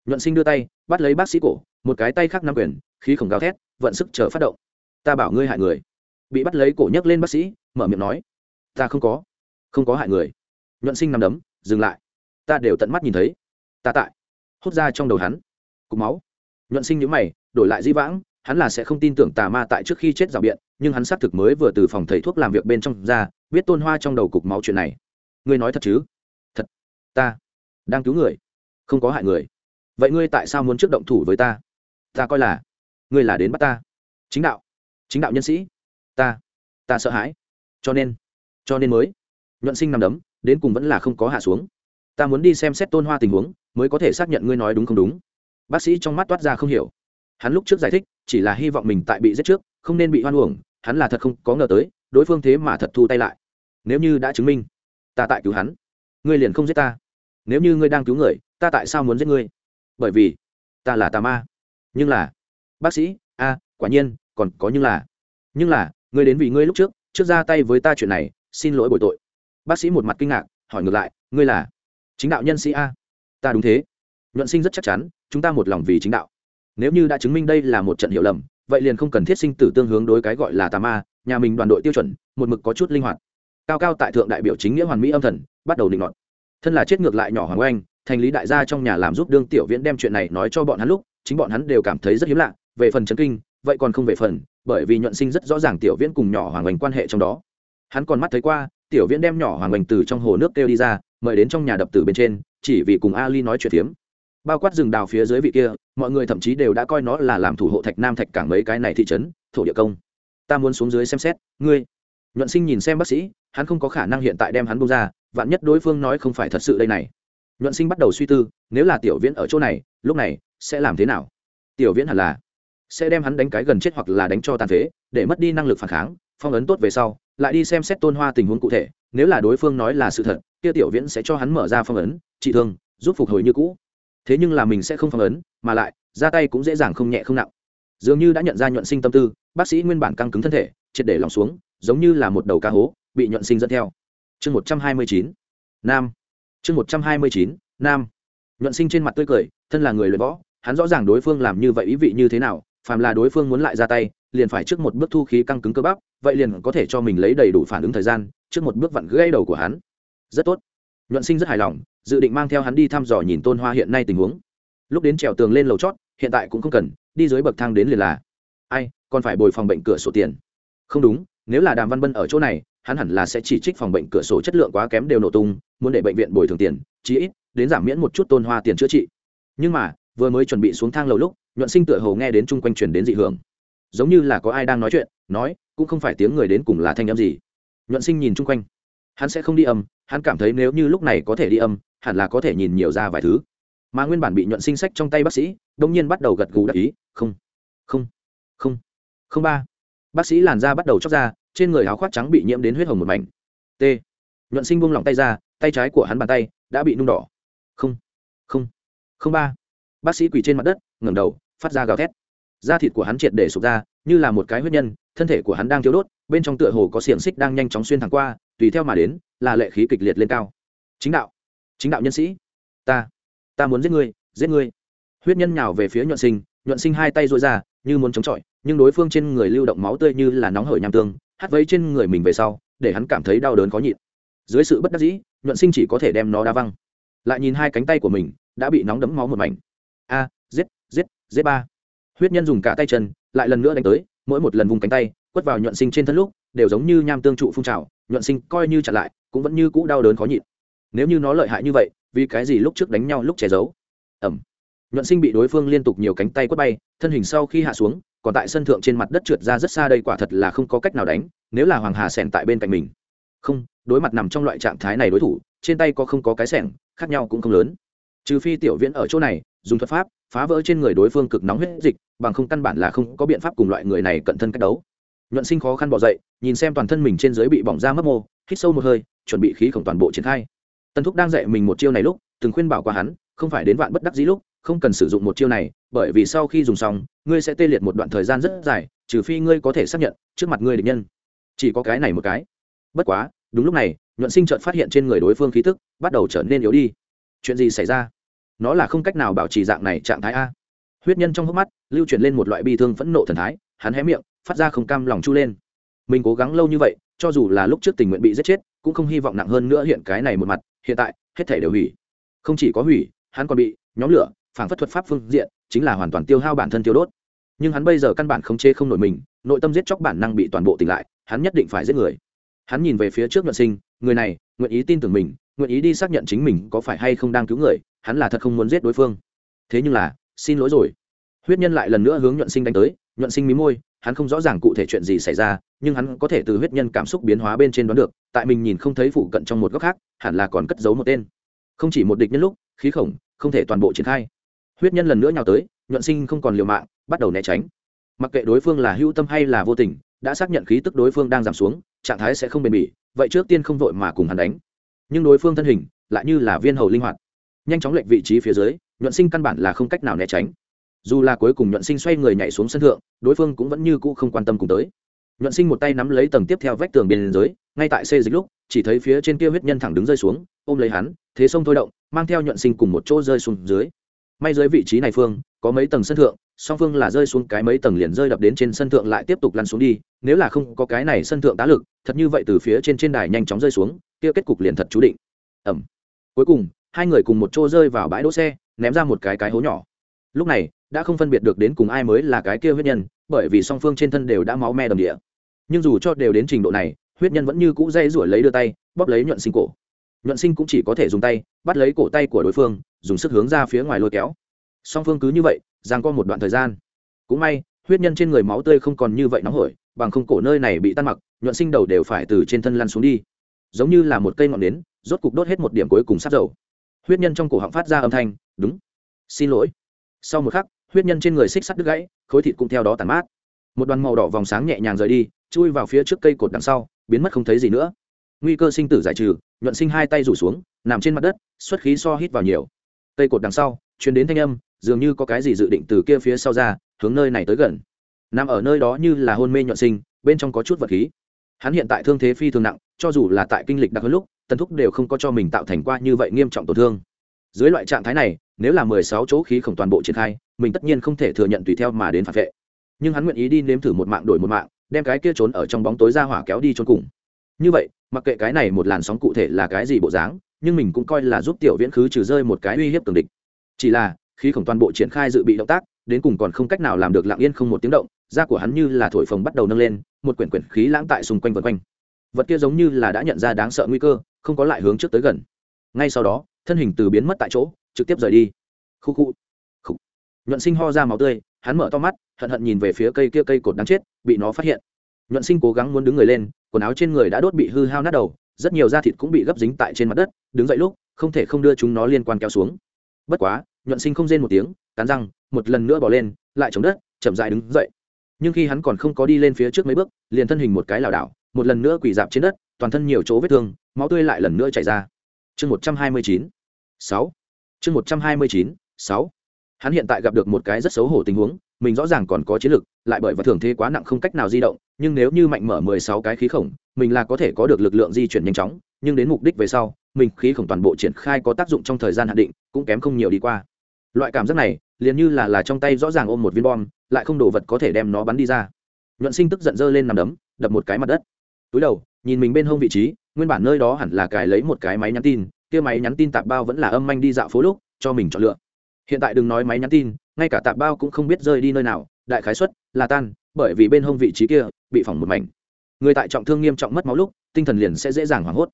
Nhuận sinh đưa tay, bắt lấy bác sĩ cổ, một cái tay khác nắm quyền, khí khổng gào thét, vận sức chờ phát động. Ta bảo ngươi hại người. Bị bắt lấy cổ nhấc lên bác sĩ, mở miệng nói, ta không có không có hại người. Nhuận sinh nằm đấm, dừng lại. Ta đều tận mắt nhìn thấy. Ta tại. Hốt ra trong đầu hắn, cục máu. Nhuận sinh nhữ mày, đổi lại di vãng, hắn là sẽ không tin tưởng tà ma tại trước khi chết rào biện, nhưng hắn xác thực mới vừa từ phòng thầy thuốc làm việc bên trong ra, biết tôn hoa trong đầu cục máu chuyện này. Ngươi nói thật chứ? Ta đang cứu người, không có hại người. Vậy ngươi tại sao muốn trước động thủ với ta? Ta coi là, ngươi là đến bắt ta. Chính đạo chính đạo nhân sĩ, ta ta sợ hãi. Cho nên cho nên mới, nhuận sinh nằm đấm, đến cùng vẫn là không có hạ xuống. Ta muốn đi xem xét tôn hoa tình huống, mới có thể xác nhận ngươi nói đúng không đúng. Bác sĩ trong mắt toát ra không hiểu. Hắn lúc trước giải thích, chỉ là hy vọng mình tại bị giết trước, không nên bị hoan uổng, hắn là thật không có ngờ tới, đối phương thế mà thật thu tay lại. Nếu như đã chứng minh, ta tại cứu hắn ngươi liền không giết ta. Nếu như ngươi đang cứu người, ta tại sao muốn giết ngươi? Bởi vì, ta là tà ma. Nhưng là, bác sĩ, a, quả nhiên, còn có nhưng là. Nhưng là, ngươi đến vì ngươi lúc trước trước ra tay với ta chuyện này, xin lỗi bồi tội. Bác sĩ một mặt kinh ngạc, hỏi ngược lại, ngươi là chính đạo nhân sĩ a? Ta đúng thế. Nhuận sinh rất chắc chắn, chúng ta một lòng vì chính đạo. Nếu như đã chứng minh đây là một trận hiểu lầm, vậy liền không cần thiết sinh tử tương hướng đối cái gọi là tà ma, nhà mình đoàn đội tiêu chuẩn, một mực có chút linh hoạt. Cao cao tại thượng đại biểu chính nghĩa hoàn mỹ âm thần, bắt đầu định luận thân là chết ngược lại nhỏ hoàng oanh, thành lý đại gia trong nhà làm giúp đương tiểu viễn đem chuyện này nói cho bọn hắn lúc, chính bọn hắn đều cảm thấy rất hiếm lạ, về phần chấn kinh, vậy còn không về phần, bởi vì nhuận sinh rất rõ ràng tiểu viễn cùng nhỏ hoàng oanh quan hệ trong đó. Hắn còn mắt thấy qua, tiểu viễn đem nhỏ hoàng oanh từ trong hồ nước kêu đi ra, mời đến trong nhà đập tử bên trên, chỉ vì cùng ali nói chuyện phiếm. Bao quát rừng đào phía dưới vị kia, mọi người thậm chí đều đã coi nó là làm thủ hộ thạch nam thạch cảng mấy cái này thị trấn, thổ địa công. Ta muốn xuống dưới xem xét, ngươi. Nhuận sinh nhìn xem bác sĩ, hắn không có khả năng hiện tại đem hắn bông ra vạn nhất đối phương nói không phải thật sự đây này. Nhuận sinh bắt đầu suy tư, nếu là tiểu viễn ở chỗ này, lúc này, sẽ làm thế nào? Tiểu viễn hẳn là sẽ đem hắn đánh cái gần chết hoặc là đánh cho tàn phế, để mất đi năng lực phản kháng, phong ấn tốt về sau, lại đi xem xét tôn hoa tình huống cụ thể, nếu là đối phương nói là sự thật, kia tiểu viễn sẽ cho hắn mở ra phong ấn, trị thương, giúp phục hồi như cũ. Thế nhưng là mình sẽ không phong ấn, mà lại, ra tay cũng dễ dàng không nhẹ không nặng. Dường như đã nhận ra nhuận sinh tâm tư, bác sĩ nguyên bản căng cứng thân thể, triệt để lòng xuống, giống như là một đầu cá hố, bị nhuận sinh dẫn theo chương một trăm hai mươi chín, nam. Chương một trăm hai mươi chín, nam. Nhuận sinh trên mặt tươi cười, thân là người luyện võ, hắn rõ ràng đối phương làm như vậy ý vị như thế nào, phàm là đối phương muốn lại ra tay, liền phải trước một bước thu khí căng cứng cơ bắp, vậy liền có thể cho mình lấy đầy đủ phản ứng thời gian, trước một bước vặn gãy đầu của hắn. Rất tốt. Nhuận sinh rất hài lòng, dự định mang theo hắn đi thăm dò nhìn tôn hoa hiện nay tình huống. Lúc đến trèo tường lên lầu chót, hiện tại cũng không cần, đi dưới bậc thang đến liền là. Ai, còn phải bồi phòng bệnh cửa sổ tiền. Không đúng, nếu là đàm văn bân ở chỗ này hắn hẳn là sẽ chỉ trích phòng bệnh cửa sổ chất lượng quá kém đều nổ tung, muốn để bệnh viện bồi thường tiền, chí ít, đến giảm miễn một chút tôn hoa tiền chữa trị. Nhưng mà, vừa mới chuẩn bị xuống thang lầu lúc, nhuận sinh tựa hồ nghe đến chung quanh truyền đến dị hưởng. Giống như là có ai đang nói chuyện, nói, cũng không phải tiếng người đến cùng là thanh âm gì. Nhuận sinh nhìn chung quanh. Hắn sẽ không đi âm, hắn cảm thấy nếu như lúc này có thể đi âm, hẳn là có thể nhìn nhiều ra vài thứ. Mà nguyên bản bị nhuận sinh sách trong tay bác sĩ đông nhiên bắt đầu gật gù đặc ý, không không không không ba. Bác sĩ làn da bắt đầu chóc ra trên người áo khoác trắng bị nhiễm đến huyết hồng một mảnh. T. Nhuận sinh buông lỏng tay ra, tay trái của hắn bàn tay đã bị nung đỏ. Không không không ba. Bác sĩ quỳ trên mặt đất, ngẩng đầu, phát ra gào thét. Da thịt của hắn triệt để sụp ra, như là một cái huyết nhân, thân thể của hắn đang thiếu đốt, bên trong tựa hồ có xiềng xích đang nhanh chóng xuyên thẳng qua, tùy theo mà đến, là lệ khí kịch liệt lên cao. Chính đạo chính đạo nhân sĩ, ta ta muốn giết ngươi giết ngươi. Huyết nhân nhào về phía nhuận sinh nhuận sinh hai tay dội ra, như muốn chống chọi, nhưng đối phương trên người lưu động máu tươi như là nóng hởi nham tương hát vây trên người mình về sau, để hắn cảm thấy đau đớn khó nhịn. Dưới sự bất đắc dĩ, nhuận sinh chỉ có thể đem nó đá văng. Lại nhìn hai cánh tay của mình, đã bị nóng đấm máu một mảnh. A, giết giết giết ba. Huyết nhân dùng cả tay chân, lại lần nữa đánh tới, mỗi một lần vùng cánh tay, quất vào nhuận sinh trên thân lúc, đều giống như nham tương trụ phun trào, nhuận sinh coi như chặn lại, cũng vẫn như cũ đau đớn khó nhịn. Nếu như nó lợi hại như vậy, vì cái gì lúc trước đánh nhau lúc che giấu? Ẩm nhuận sinh bị đối phương liên tục nhiều cánh tay quất bay, thân hình sau khi hạ xuống còn tại sân thượng trên mặt đất trượt ra rất xa đây quả thật là không có cách nào đánh, nếu là hoàng hà sẻn tại bên cạnh mình. Không, đối mặt nằm trong loại trạng thái này đối thủ, trên tay có không có cái sẻng khác nhau cũng không lớn. Trừ phi tiểu viễn ở chỗ này, dùng thuật pháp, phá vỡ trên người đối phương cực nóng huyết dịch, bằng không căn bản là không có biện pháp cùng loại người này cận thân cách đấu. Nhuận sinh khó khăn bỏ dậy, nhìn xem toàn thân mình trên dưới bị bỏng ra mất mô, hít sâu một hơi, chuẩn bị khí khổng toàn bộ triển khai. Tân thúc đang dạy mình một chiêu này lúc, từng khuyên bảo qua hắn, không phải đến vạn bất đắc dĩ lúc, không cần sử dụng một chiêu này bởi vì sau khi dùng xong, ngươi sẽ tê liệt một đoạn thời gian rất dài, trừ phi ngươi có thể xác nhận trước mặt ngươi địch nhân. Chỉ có cái này một cái. Bất quá, đúng lúc này, nhuận sinh chợt phát hiện trên người đối phương khí tức bắt đầu trở nên yếu đi. Chuyện gì xảy ra? Nó là không cách nào bảo trì dạng này trạng thái a. Huyết nhân trong hốc mắt, lưu chuyển lên một loại bi thương phẫn nộ thần thái, hắn hé miệng, phát ra không cam lòng chu lên. Mình cố gắng lâu như vậy, cho dù là lúc trước tình nguyện bị giết chết, cũng không hy vọng nặng hơn nữa hiện cái này một mặt, hiện tại, hết thể đều hủy. Không chỉ có hủy, hắn còn bị nhóm lửa, phản phất thuật pháp phương diện chính là hoàn toàn tiêu hao bản thân tiêu đốt. Nhưng hắn bây giờ căn bản không chê không nổi mình, nội tâm giết chóc bản năng bị toàn bộ tỉnh lại, hắn nhất định phải giết người. Hắn nhìn về phía trước nhuận sinh, người này, nguyện ý tin tưởng mình, nguyện ý đi xác nhận chính mình có phải hay không đang cứu người, hắn là thật không muốn giết đối phương. Thế nhưng là, xin lỗi rồi. Huyết nhân lại lần nữa hướng nhuận sinh đánh tới, nhuận sinh mí môi, hắn không rõ ràng cụ thể chuyện gì xảy ra, nhưng hắn có thể từ huyết nhân cảm xúc biến hóa bên trên đoán được, tại mình nhìn không thấy phụ cận trong một góc khác, hẳn là còn cất giấu một tên. Không chỉ một địch nhân lúc, khí khổng, không thể toàn bộ triển khai huyết nhân lần nữa nhào tới, nhuận sinh không còn liều mạng, bắt đầu né tránh. Mặc kệ đối phương là hữu tâm hay là vô tình, đã xác nhận khí tức đối phương đang giảm xuống, trạng thái sẽ không bền bỉ, vậy trước tiên không vội mà cùng hắn đánh. Nhưng đối phương thân hình lại như là viên hầu linh hoạt. Nhanh chóng lệnh vị trí phía dưới, nhuận sinh căn bản là không cách nào né tránh. Dù là cuối cùng nhuận sinh xoay người nhảy xuống sân thượng, đối phương cũng vẫn như cũ không quan tâm cùng tới. Nhuận sinh một tay nắm lấy tầng tiếp theo vách tường biên giới, ngay tại xê dịch lúc, chỉ thấy phía trên kia huyết nhân thẳng đứng rơi xuống, ôm lấy hắn, thế sông thôi động, mang theo nhuận sinh cùng một chỗ rơi xuống dưới may dưới vị trí này phương, có mấy tầng sân thượng, song phương là rơi xuống cái mấy tầng liền rơi đập đến trên sân thượng lại tiếp tục lăn xuống đi, nếu là không có cái này sân thượng tá lực, thật như vậy từ phía trên trên đài nhanh chóng rơi xuống, kia kết cục liền thật chú định. Ẩm cuối cùng, hai người cùng một chỗ rơi vào bãi đỗ xe, ném ra một cái cái hố nhỏ. Lúc này, đã không phân biệt được đến cùng ai mới là cái kia huyết nhân, bởi vì song phương trên thân đều đã máu me đầm địa. Nhưng dù cho đều đến trình độ này, huyết nhân vẫn như cũ dây rủi lấy đưa tay, bóp lấy nhuận sinh cổ nhuận sinh cũng chỉ có thể dùng tay, bắt lấy cổ tay của đối phương, dùng sức hướng ra phía ngoài lôi kéo. Song phương cứ như vậy, giang qua một đoạn thời gian. Cũng may, huyết nhân trên người máu tươi không còn như vậy nóng hổi, bằng không cổ nơi này bị tan mặc, nhuận sinh đầu đều phải từ trên thân lăn xuống đi. Giống như là một cây ngọn nến, rốt cục đốt hết một điểm cuối cùng sát dầu. Huyết nhân trong cổ họng phát ra âm thanh, đúng. Xin lỗi. Sau một khắc, huyết nhân trên người xích sắt đứt gãy, khối thịt cũng theo đó tàn mát. Một đoàn màu đỏ vòng sáng nhẹ nhàng rời đi, chui vào phía trước cây cột đằng sau, biến mất không thấy gì nữa. Nguy cơ sinh tử giải trừ nhuận sinh hai tay rủ xuống, nằm trên mặt đất, xuất khí so hít vào nhiều. Cây cột đằng sau chuyến đến thanh âm, dường như có cái gì dự định từ kia phía sau ra, hướng nơi này tới gần. Nằm ở nơi đó như là hôn mê nhuận sinh, bên trong có chút vật khí. Hắn hiện tại thương thế phi thường nặng, cho dù là tại kinh lịch đặc hơn lúc, tần thúc đều không có cho mình tạo thành qua như vậy nghiêm trọng tổn thương. Dưới loại trạng thái này, nếu là mười sáu chỗ khí khổng toàn bộ triển khai, mình tất nhiên không thể thừa nhận tùy theo mà đến phản vệ. Nhưng hắn nguyện ý đi nếm thử một mạng đổi một mạng, đem cái kia trốn ở trong bóng tối ra hỏa kéo đi trốn cùng. Như vậy mặc kệ cái này một làn sóng cụ thể là cái gì bộ dáng, nhưng mình cũng coi là giúp tiểu viễn khứ trừ rơi một cái uy hiếp cường địch. Chỉ là, khí khổng toàn bộ triển khai dự bị động tác, đến cùng còn không cách nào làm được lặng yên không một tiếng động, da của hắn như là thổi phồng bắt đầu nâng lên, một quyển quyển khí lãng tại xung quanh vân quanh. Vật kia giống như là đã nhận ra đáng sợ nguy cơ, không có lại hướng trước tới gần. Ngay sau đó, thân hình từ biến mất tại chỗ, trực tiếp rời đi. Khu khu. Khu nhuận sinh ho ra máu tươi, hắn mở to mắt, hận hận nhìn về phía cây kia cây cột đáng chết, bị nó phát hiện. Nhuận sinh cố gắng muốn đứng người lên quần áo trên người đã đốt bị hư hao nát đầu, rất nhiều da thịt cũng bị gấp dính tại trên mặt đất, đứng dậy lúc, không thể không đưa chúng nó liên quan kéo xuống. Bất quá, nhuận sinh không rên một tiếng, cắn răng, một lần nữa bỏ lên, lại chống đất, chậm dại đứng dậy. Nhưng khi hắn còn không có đi lên phía trước mấy bước, liền thân hình một cái lảo đảo, một lần nữa quỳ dạp trên đất, toàn thân nhiều chỗ vết thương, máu tươi lại lần nữa chảy ra. Chương một trăm hai mươi chín, sáu. Chương một trăm hai mươi chín, sáu. Hắn hiện tại gặp được một cái rất xấu hổ tình huống mình rõ ràng còn có chiến lực, lại bởi và thường thế quá nặng không cách nào di động, nhưng nếu như mạnh mở mười sáu cái khí khổng, mình là có thể có được lực lượng di chuyển nhanh chóng, nhưng đến mục đích về sau, mình khí khổng toàn bộ triển khai có tác dụng trong thời gian hạn định, cũng kém không nhiều đi qua. Loại cảm giác này, liền như là là trong tay rõ ràng ôm một viên bom, lại không đồ vật có thể đem nó bắn đi ra. Nhuận sinh tức giận dơ lên nằm đấm, đập một cái mặt đất. Túi đầu, nhìn mình bên hông vị trí, nguyên bản nơi đó hẳn là cài lấy một cái máy nhắn tin, kia máy nhắn tin tạp bao vẫn là âm manh đi dạo phố lúc, cho mình chọn lựa hiện tại đừng nói máy nhắn tin, ngay cả tạp bao cũng không biết rơi đi nơi nào, đại khái xuất là tan, bởi vì bên hông vị trí kia bị phỏng một mảnh. Người tại trọng thương nghiêm trọng mất máu lúc, tinh thần liền sẽ dễ dàng hoảng hốt.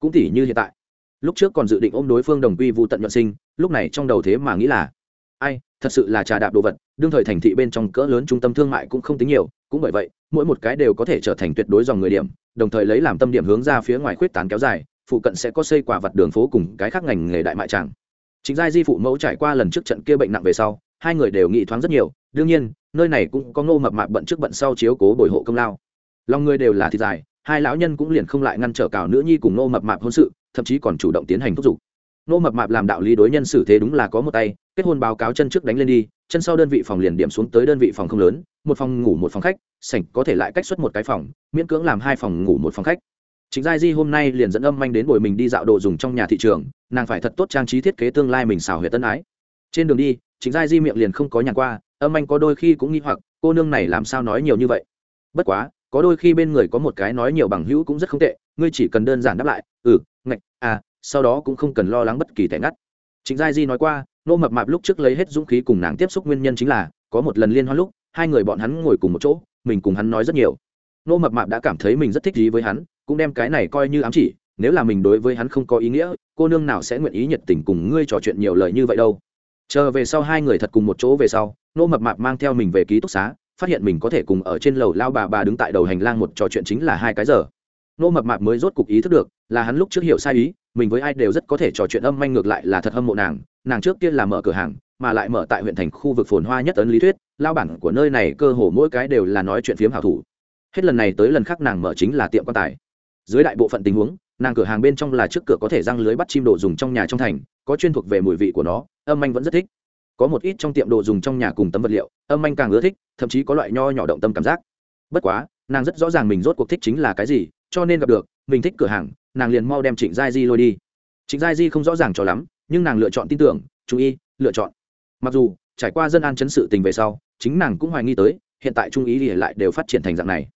Cũng tỉ như hiện tại. Lúc trước còn dự định ôm đối phương đồng quy vụ tận nhuận sinh, lúc này trong đầu thế mà nghĩ là, ai, thật sự là trà đạp đồ vật, đương thời thành thị bên trong cỡ lớn trung tâm thương mại cũng không tính nhiều, cũng bởi vậy, mỗi một cái đều có thể trở thành tuyệt đối dòng người điểm, đồng thời lấy làm tâm điểm hướng ra phía ngoài khuyết tán kéo dài, phụ cận sẽ có xây quả vật đường phố cùng cái khác ngành nghề đại mại tràng chính giai di phụ mẫu trải qua lần trước trận kia bệnh nặng về sau, hai người đều nghĩ thoáng rất nhiều, đương nhiên, nơi này cũng có ngô mập mạp bận trước bận sau chiếu cố bồi hộ công lao. Lòng người đều là thịt dài, hai lão nhân cũng liền không lại ngăn trở cào nữ nhi cùng ngô mập mạp hôn sự, thậm chí còn chủ động tiến hành thúc giục. Ngô mập mạp làm đạo lý đối nhân xử thế đúng là có một tay, kết hôn báo cáo chân trước đánh lên đi, chân sau đơn vị phòng liền điểm xuống tới đơn vị phòng không lớn, một phòng ngủ một phòng khách, sảnh có thể lại cách xuất một cái phòng, miễn cưỡng làm hai phòng ngủ một phòng khách. Trịnh Gia di hôm nay liền dẫn âm manh đến buổi mình đi dạo đồ dùng trong nhà thị trường, nàng phải thật tốt trang trí thiết kế tương lai mình xào huyệt tân ái. Trên đường đi Trịnh Gia di miệng liền không có nhàn qua, âm anh có đôi khi cũng nghi hoặc, cô nương này làm sao nói nhiều như vậy? Bất quá, có đôi khi bên người có một cái nói nhiều bằng hữu cũng rất không tệ, ngươi chỉ cần đơn giản đáp lại ừ ngạch à sau đó cũng không cần lo lắng bất kỳ tệ ngắt. Trịnh Gia di nói qua, nô mập mạp lúc trước lấy hết dũng khí cùng nàng tiếp xúc nguyên nhân chính là, có một lần liên hoan lúc, hai người bọn hắn ngồi cùng một chỗ, mình cùng hắn nói rất nhiều. Nô mập mạp đã cảm thấy mình rất thích gì với hắn cũng đem cái này coi như ám chỉ, nếu là mình đối với hắn không có ý nghĩa, cô nương nào sẽ nguyện ý nhiệt tình cùng ngươi trò chuyện nhiều lời như vậy đâu. Chờ về sau hai người thật cùng một chỗ về sau, nô mập mạp mang theo mình về ký túc xá, phát hiện mình có thể cùng ở trên lầu lao bà bà đứng tại đầu hành lang một trò chuyện chính là hai cái giờ. Nô mập mạp mới rốt cục ý thức được, là hắn lúc trước hiểu sai ý, mình với ai đều rất có thể trò chuyện âm manh ngược lại là thật hâm mộ nàng nàng trước tiên là mở cửa hàng, mà lại mở tại huyện thành khu vực phồn hoa nhất ấn lý thuyết, lao bản của nơi này cơ hồ mỗi cái đều là nói chuyện phiếm hảo thủ. Hết lần này tới lần khác nàng mở chính là tiệm quan tài dưới đại bộ phận tình huống, nàng cửa hàng bên trong là trước cửa có thể răng lưới bắt chim đồ dùng trong nhà trong thành, có chuyên thuộc về mùi vị của nó, âm anh vẫn rất thích. Có một ít trong tiệm đồ dùng trong nhà cùng tấm vật liệu, âm anh càng ưa thích, thậm chí có loại nho nhỏ động tâm cảm giác. Bất quá, nàng rất rõ ràng mình rốt cuộc thích chính là cái gì, cho nên gặp được, mình thích cửa hàng, nàng liền mau đem trịnh giai di lôi đi. Trịnh giai di không rõ ràng cho lắm, nhưng nàng lựa chọn tin tưởng, chú ý, lựa chọn. Mặc dù, trải qua dân an chấn sự tình về sau, chính nàng cũng hoài nghi tới, hiện tại trung ý lìa lại đều phát triển thành dạng này.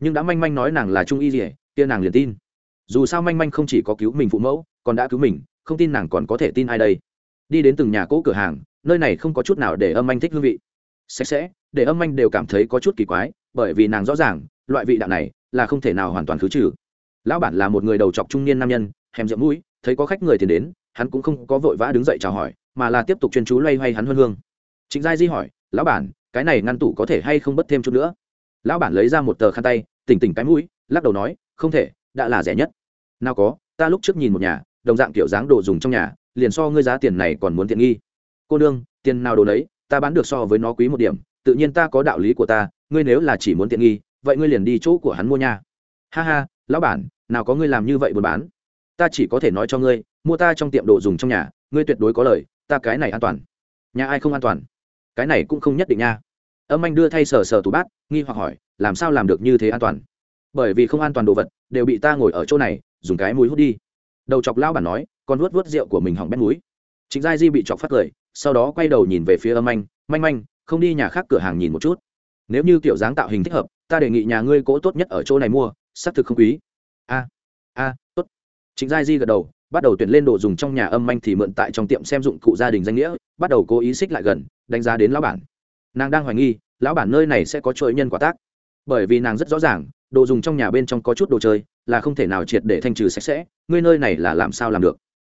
Nhưng đã manh manh nói nàng là trung y lìa kia nàng liền tin. Dù sao manh manh không chỉ có cứu mình phụ mẫu, còn đã cứu mình, không tin nàng còn có thể tin ai đây. Đi đến từng nhà cỗ cửa hàng, nơi này không có chút nào để âm anh thích hương vị. Sạch sẽ, để âm anh đều cảm thấy có chút kỳ quái, bởi vì nàng rõ ràng, loại vị đạo này là không thể nào hoàn toàn khứ trừ. Lão bản là một người đầu chọc trung niên nam nhân, hèm rượm mũi, thấy có khách người thì đến, hắn cũng không có vội vã đứng dậy chào hỏi, mà là tiếp tục chuyên chú loay hoay hắn hơn hương. Chính giai di hỏi, lão bản, cái này ngăn tủ có thể hay không bớt thêm chút nữa? Lão bản lấy ra một tờ khăn tay tỉnh tỉnh cái mũi, lắc đầu nói, không thể, đã là rẻ nhất. Nào có, ta lúc trước nhìn một nhà, đồng dạng kiểu dáng đồ dùng trong nhà, liền so ngươi giá tiền này còn muốn tiện nghi. Cô nương, tiền nào đồ đấy ta bán được so với nó quý một điểm, tự nhiên ta có đạo lý của ta, ngươi nếu là chỉ muốn tiện nghi, vậy ngươi liền đi chỗ của hắn mua nha. Ha ha, lão bản, nào có ngươi làm như vậy buôn bán. Ta chỉ có thể nói cho ngươi, mua ta trong tiệm đồ dùng trong nhà, ngươi tuyệt đối có lời, ta cái này an toàn. Nhà ai không an toàn? Cái này cũng không nhất định nha âm anh đưa thay sờ sờ tủ bát, nghi hoặc hỏi, làm sao làm được như thế an toàn? Bởi vì không an toàn đồ vật đều bị ta ngồi ở chỗ này, dùng cái mũi hút đi. Đầu chọc lao bản nói còn vuốt vuốt rượu của mình hỏng bét mũi. Chính giai di bị chọc phát cười, sau đó quay đầu nhìn về phía âm anh, manh manh, không đi nhà khác cửa hàng nhìn một chút. Nếu như kiểu dáng tạo hình thích hợp, ta đề nghị nhà ngươi cỗ tốt nhất ở chỗ này mua, xác thực không quý. A a, tốt. Chính giai di gật đầu, bắt đầu tuyển lên đồ dùng trong nhà âm anh thì mượn tại trong tiệm xem dụng cụ gia đình danh nghĩa, bắt đầu cố ý xích lại gần, đánh giá đến lão bản nàng đang hoài nghi, lão bản nơi này sẽ có chuỗi nhân quả tác. Bởi vì nàng rất rõ ràng, đồ dùng trong nhà bên trong có chút đồ chơi, là không thể nào triệt để thanh trừ sạch sẽ, ngươi nơi này là làm sao làm được?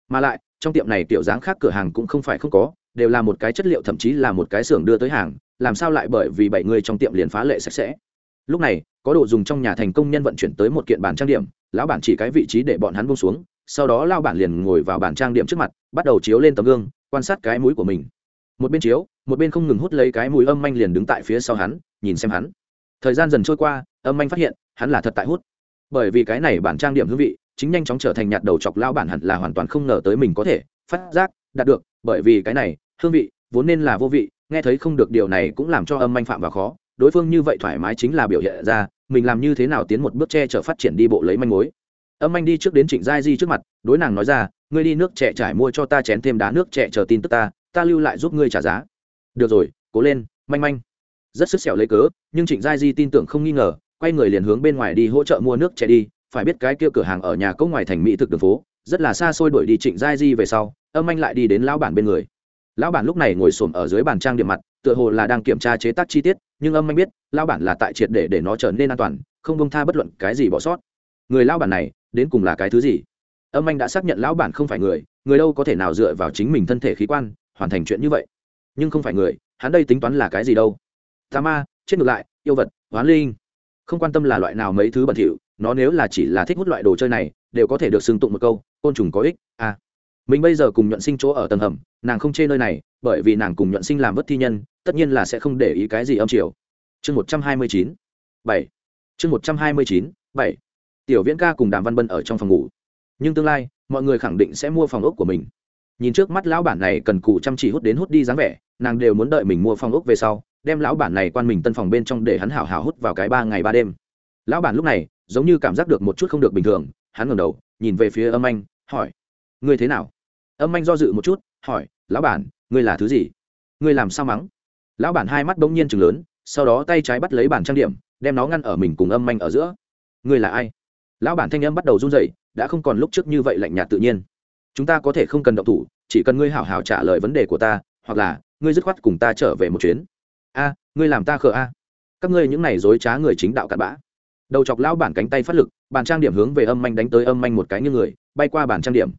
Mà lại, trong tiệm này tiểu dáng khác cửa hàng cũng không phải không có, đều là một cái chất liệu, thậm chí là một cái xưởng đưa tới hàng, làm sao lại bởi vì bảy người trong tiệm liền phá lệ sạch sẽ? Lúc này, có đồ dùng trong nhà thành công nhân vận chuyển tới một kiện bàn trang điểm, lão bản chỉ cái vị trí để bọn hắn bông xuống, sau đó lao bản liền ngồi vào bàn trang điểm trước mặt, bắt đầu chiếu lên tấm gương, quan sát cái mũi của mình một bên chiếu, một bên không ngừng hút lấy cái mùi âm manh liền đứng tại phía sau hắn, nhìn xem hắn. Thời gian dần trôi qua, âm manh phát hiện, hắn là thật tại hút. Bởi vì cái này bản trang điểm hương vị, chính nhanh chóng trở thành nhạt đầu chọc lao bản hẳn là hoàn toàn không ngờ tới mình có thể phát giác, đạt được. Bởi vì cái này, hương vị, vốn nên là vô vị, nghe thấy không được điều này cũng làm cho âm manh phạm và khó. Đối phương như vậy thoải mái chính là biểu hiện ra, mình làm như thế nào tiến một bước che chở phát triển đi bộ lấy manh mối. Âm anh đi trước đến trịnh giai di trước mặt, đối nàng nói ra, ngươi đi nước trẻ trải mua cho ta chén thêm đá nước trẻ chờ tin tức ta ta lưu lại giúp ngươi trả giá. Được rồi, cố lên, manh manh. Rất sức sẹo lấy cớ, nhưng trịnh giai di tin tưởng không nghi ngờ, quay người liền hướng bên ngoài đi hỗ trợ mua nước trẻ đi. Phải biết cái kia cửa hàng ở nhà cốc ngoài thành mỹ thực đường phố, rất là xa xôi đuổi đi trịnh giai di về sau, âm anh lại đi đến lão bản bên người. Lão bản lúc này ngồi xổm ở dưới bàn trang điểm mặt, tựa hồ là đang kiểm tra chế tác chi tiết, nhưng âm anh biết, lão bản là tại triệt để để nó trở nên an toàn, không bông tha bất luận cái gì bỏ sót. Người lão bản này, đến cùng là cái thứ gì? Âm anh đã xác nhận lão bản không phải người người đâu có thể nào dựa vào chính mình thân thể khí quan hoàn thành chuyện như vậy. Nhưng không phải người, hắn đây tính toán là cái gì đâu. Tà ma, chết ngược lại, yêu vật, hoán linh. Không quan tâm là loại nào mấy thứ bẩn thỉu, nó nếu là chỉ là thích hút loại đồ chơi này, đều có thể được xưng tụng một câu, côn trùng có ích à. Mình bây giờ cùng nhuận sinh chỗ ở tầng hầm, nàng không chê nơi này, bởi vì nàng cùng nhuận sinh làm vất thi nhân, tất nhiên là sẽ không để ý cái gì âm chiều. Chương một trăm hai mươi chín, bảy. Chương một trăm hai mươi chín, bảy. Tiểu viễn ca cùng đàm văn bân ở trong phòng ngủ. Nhưng tương lai, mọi người khẳng định sẽ mua phòng ốc của mình nhìn trước mắt lão bản này cần cù chăm chỉ hút đến hút đi dáng vẻ, nàng đều muốn đợi mình mua phòng ốc về sau, đem lão bản này quan mình tân phòng bên trong để hắn hảo hảo hút vào cái ba ngày ba đêm. Lão bản lúc này, giống như cảm giác được một chút không được bình thường, hắn ngẩng đầu, nhìn về phía âm anh, hỏi, ngươi thế nào? Âm anh do dự một chút, hỏi, lão bản, ngươi là thứ gì? Ngươi làm sao mắng? Lão bản hai mắt bỗng nhiên chừng lớn, sau đó tay trái bắt lấy bản trang điểm, đem nó ngăn ở mình cùng âm anh ở giữa. Ngươi là ai? Lão bản thanh âm bắt đầu run rẩy, đã không còn lúc trước như vậy lạnh nhạt tự nhiên chúng ta có thể không cần động thủ, chỉ cần ngươi hảo hảo trả lời vấn đề của ta, hoặc là ngươi dứt khoát cùng ta trở về một chuyến. A, ngươi làm ta khờ a. Các ngươi những này dối trá người chính đạo cặn bã. Đầu chọc lão bản cánh tay phát lực, bàn trang điểm hướng về âm manh đánh tới âm manh một cái như người, bay qua bàn trang điểm.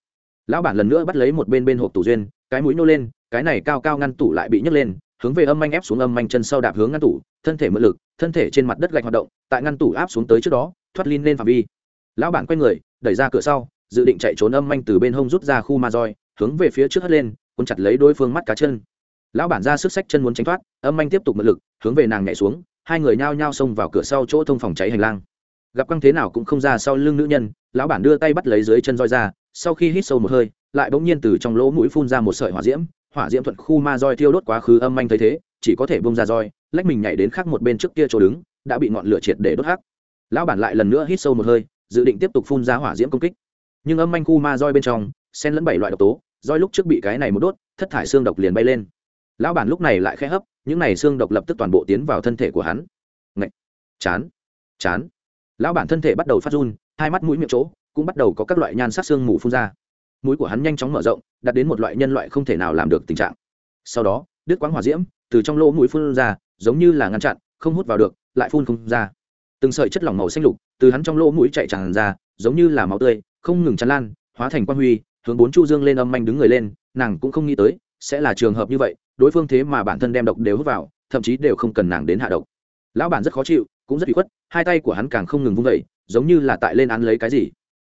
Lão bản lần nữa bắt lấy một bên bên hộp tủ duyên, cái mũi nô lên, cái này cao cao ngăn tủ lại bị nhấc lên, hướng về âm manh ép xuống âm manh chân sau đạp hướng ngăn tủ, thân thể mượn lực, thân thể trên mặt đất gạch hoạt động, tại ngăn tủ áp xuống tới trước đó, thoát linh lên phạm vi. Lão bản quay người, đẩy ra cửa sau dự định chạy trốn âm manh từ bên hông rút ra khu ma roi, hướng về phía trước hất lên, cuốn chặt lấy đối phương mắt cá chân. Lão bản ra sức sách chân muốn tránh thoát, âm manh tiếp tục mượn lực, hướng về nàng nhảy xuống, hai người nhao nhao xông vào cửa sau chỗ thông phòng cháy hành lang. Gặp căng thế nào cũng không ra sau lưng nữ nhân, lão bản đưa tay bắt lấy dưới chân roi ra, sau khi hít sâu một hơi, lại bỗng nhiên từ trong lỗ mũi phun ra một sợi hỏa diễm hỏa diễm thuận khu ma roi thiêu đốt quá khứ âm manh thấy thế, chỉ có thể bông ra roi, lách mình nhảy đến khác một bên trước kia chỗ đứng, đã bị ngọn lửa triệt để đốt hắc. Lão bản lại lần nữa hít sâu một hơi, dự định tiếp tục phun ra hỏa diễm công kích nhưng âm manh khu ma roi bên trong, xen lẫn bảy loại độc tố, roi lúc trước bị cái này một đốt, thất thải xương độc liền bay lên. Lão bản lúc này lại khẽ hấp, những này xương độc lập tức toàn bộ tiến vào thân thể của hắn. Ngậy! chán! Chán! Lão bản thân thể bắt đầu phát run, hai mắt mũi miệng chỗ cũng bắt đầu có các loại nhan sắc xương mù phun ra. Mũi của hắn nhanh chóng mở rộng, đạt đến một loại nhân loại không thể nào làm được tình trạng. Sau đó, đứt quãng hỏa diễm từ trong lỗ mũi phun ra, giống như là ngăn chặn, không hút vào được, lại phun không ra. Từng sợi chất lỏng màu xanh lục từ hắn trong lỗ mũi chạy tràn ra, giống như là máu tươi không ngừng chăn lan, hóa thành quang huy, hướng bốn chu dương lên âm manh đứng người lên, nàng cũng không nghĩ tới, sẽ là trường hợp như vậy, đối phương thế mà bản thân đem độc đều hút vào, thậm chí đều không cần nàng đến hạ độc. Lão bản rất khó chịu, cũng rất bị khuất, hai tay của hắn càng không ngừng vung vẩy giống như là tại lên án lấy cái gì.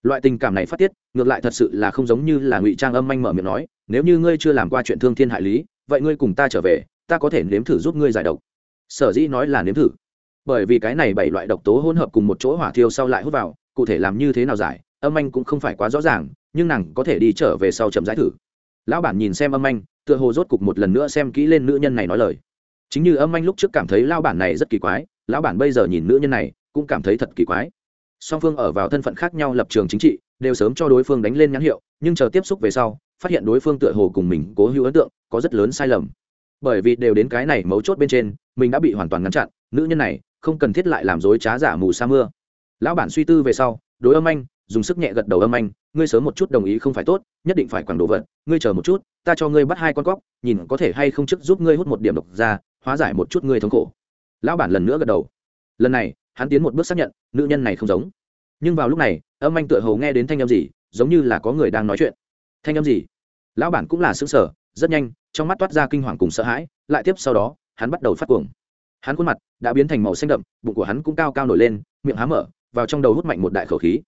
Loại tình cảm này phát tiết, ngược lại thật sự là không giống như là ngụy trang âm manh mở miệng nói, nếu như ngươi chưa làm qua chuyện thương thiên hại lý, vậy ngươi cùng ta trở về, ta có thể nếm thử giúp ngươi giải độc. Sở dĩ nói là nếm thử. Bởi vì cái này bảy loại độc tố hỗn hợp cùng một chỗ hỏa thiêu sau lại hút vào, cụ thể làm như thế nào giải âm anh cũng không phải quá rõ ràng, nhưng nàng có thể đi trở về sau chậm giải thử. Lão bản nhìn xem âm anh tựa hồ rốt cục một lần nữa xem kỹ lên nữ nhân này nói lời. Chính như âm anh lúc trước cảm thấy lão bản này rất kỳ quái, lão bản bây giờ nhìn nữ nhân này cũng cảm thấy thật kỳ quái. Song phương ở vào thân phận khác nhau lập trường chính trị, đều sớm cho đối phương đánh lên nhãn hiệu, nhưng chờ tiếp xúc về sau, phát hiện đối phương tựa hồ cùng mình cố hữu ấn tượng, có rất lớn sai lầm. Bởi vì đều đến cái này mấu chốt bên trên, mình đã bị hoàn toàn ngăn chặn, nữ nhân này không cần thiết lại làm dối trá giả mù sa mưa. Lão bản suy tư về sau, đối âm anh dùng sức nhẹ gật đầu âm anh, ngươi sớm một chút đồng ý không phải tốt, nhất định phải quẳng đồ vật, ngươi chờ một chút, ta cho ngươi bắt hai con cóc, nhìn có thể hay không chức giúp ngươi hút một điểm độc ra, hóa giải một chút ngươi thống khổ. Lão bản lần nữa gật đầu. Lần này, hắn tiến một bước xác nhận, nữ nhân này không giống. Nhưng vào lúc này, âm anh tựa hồ nghe đến thanh âm gì, giống như là có người đang nói chuyện. Thanh âm gì? Lão bản cũng là xứng sở rất nhanh, trong mắt toát ra kinh hoàng cùng sợ hãi, lại tiếp sau đó, hắn bắt đầu phát cuồng. Hắn khuôn mặt đã biến thành màu xanh đậm, bụng của hắn cũng cao cao nổi lên, miệng há mở, vào trong đầu hút mạnh một đại khẩu khí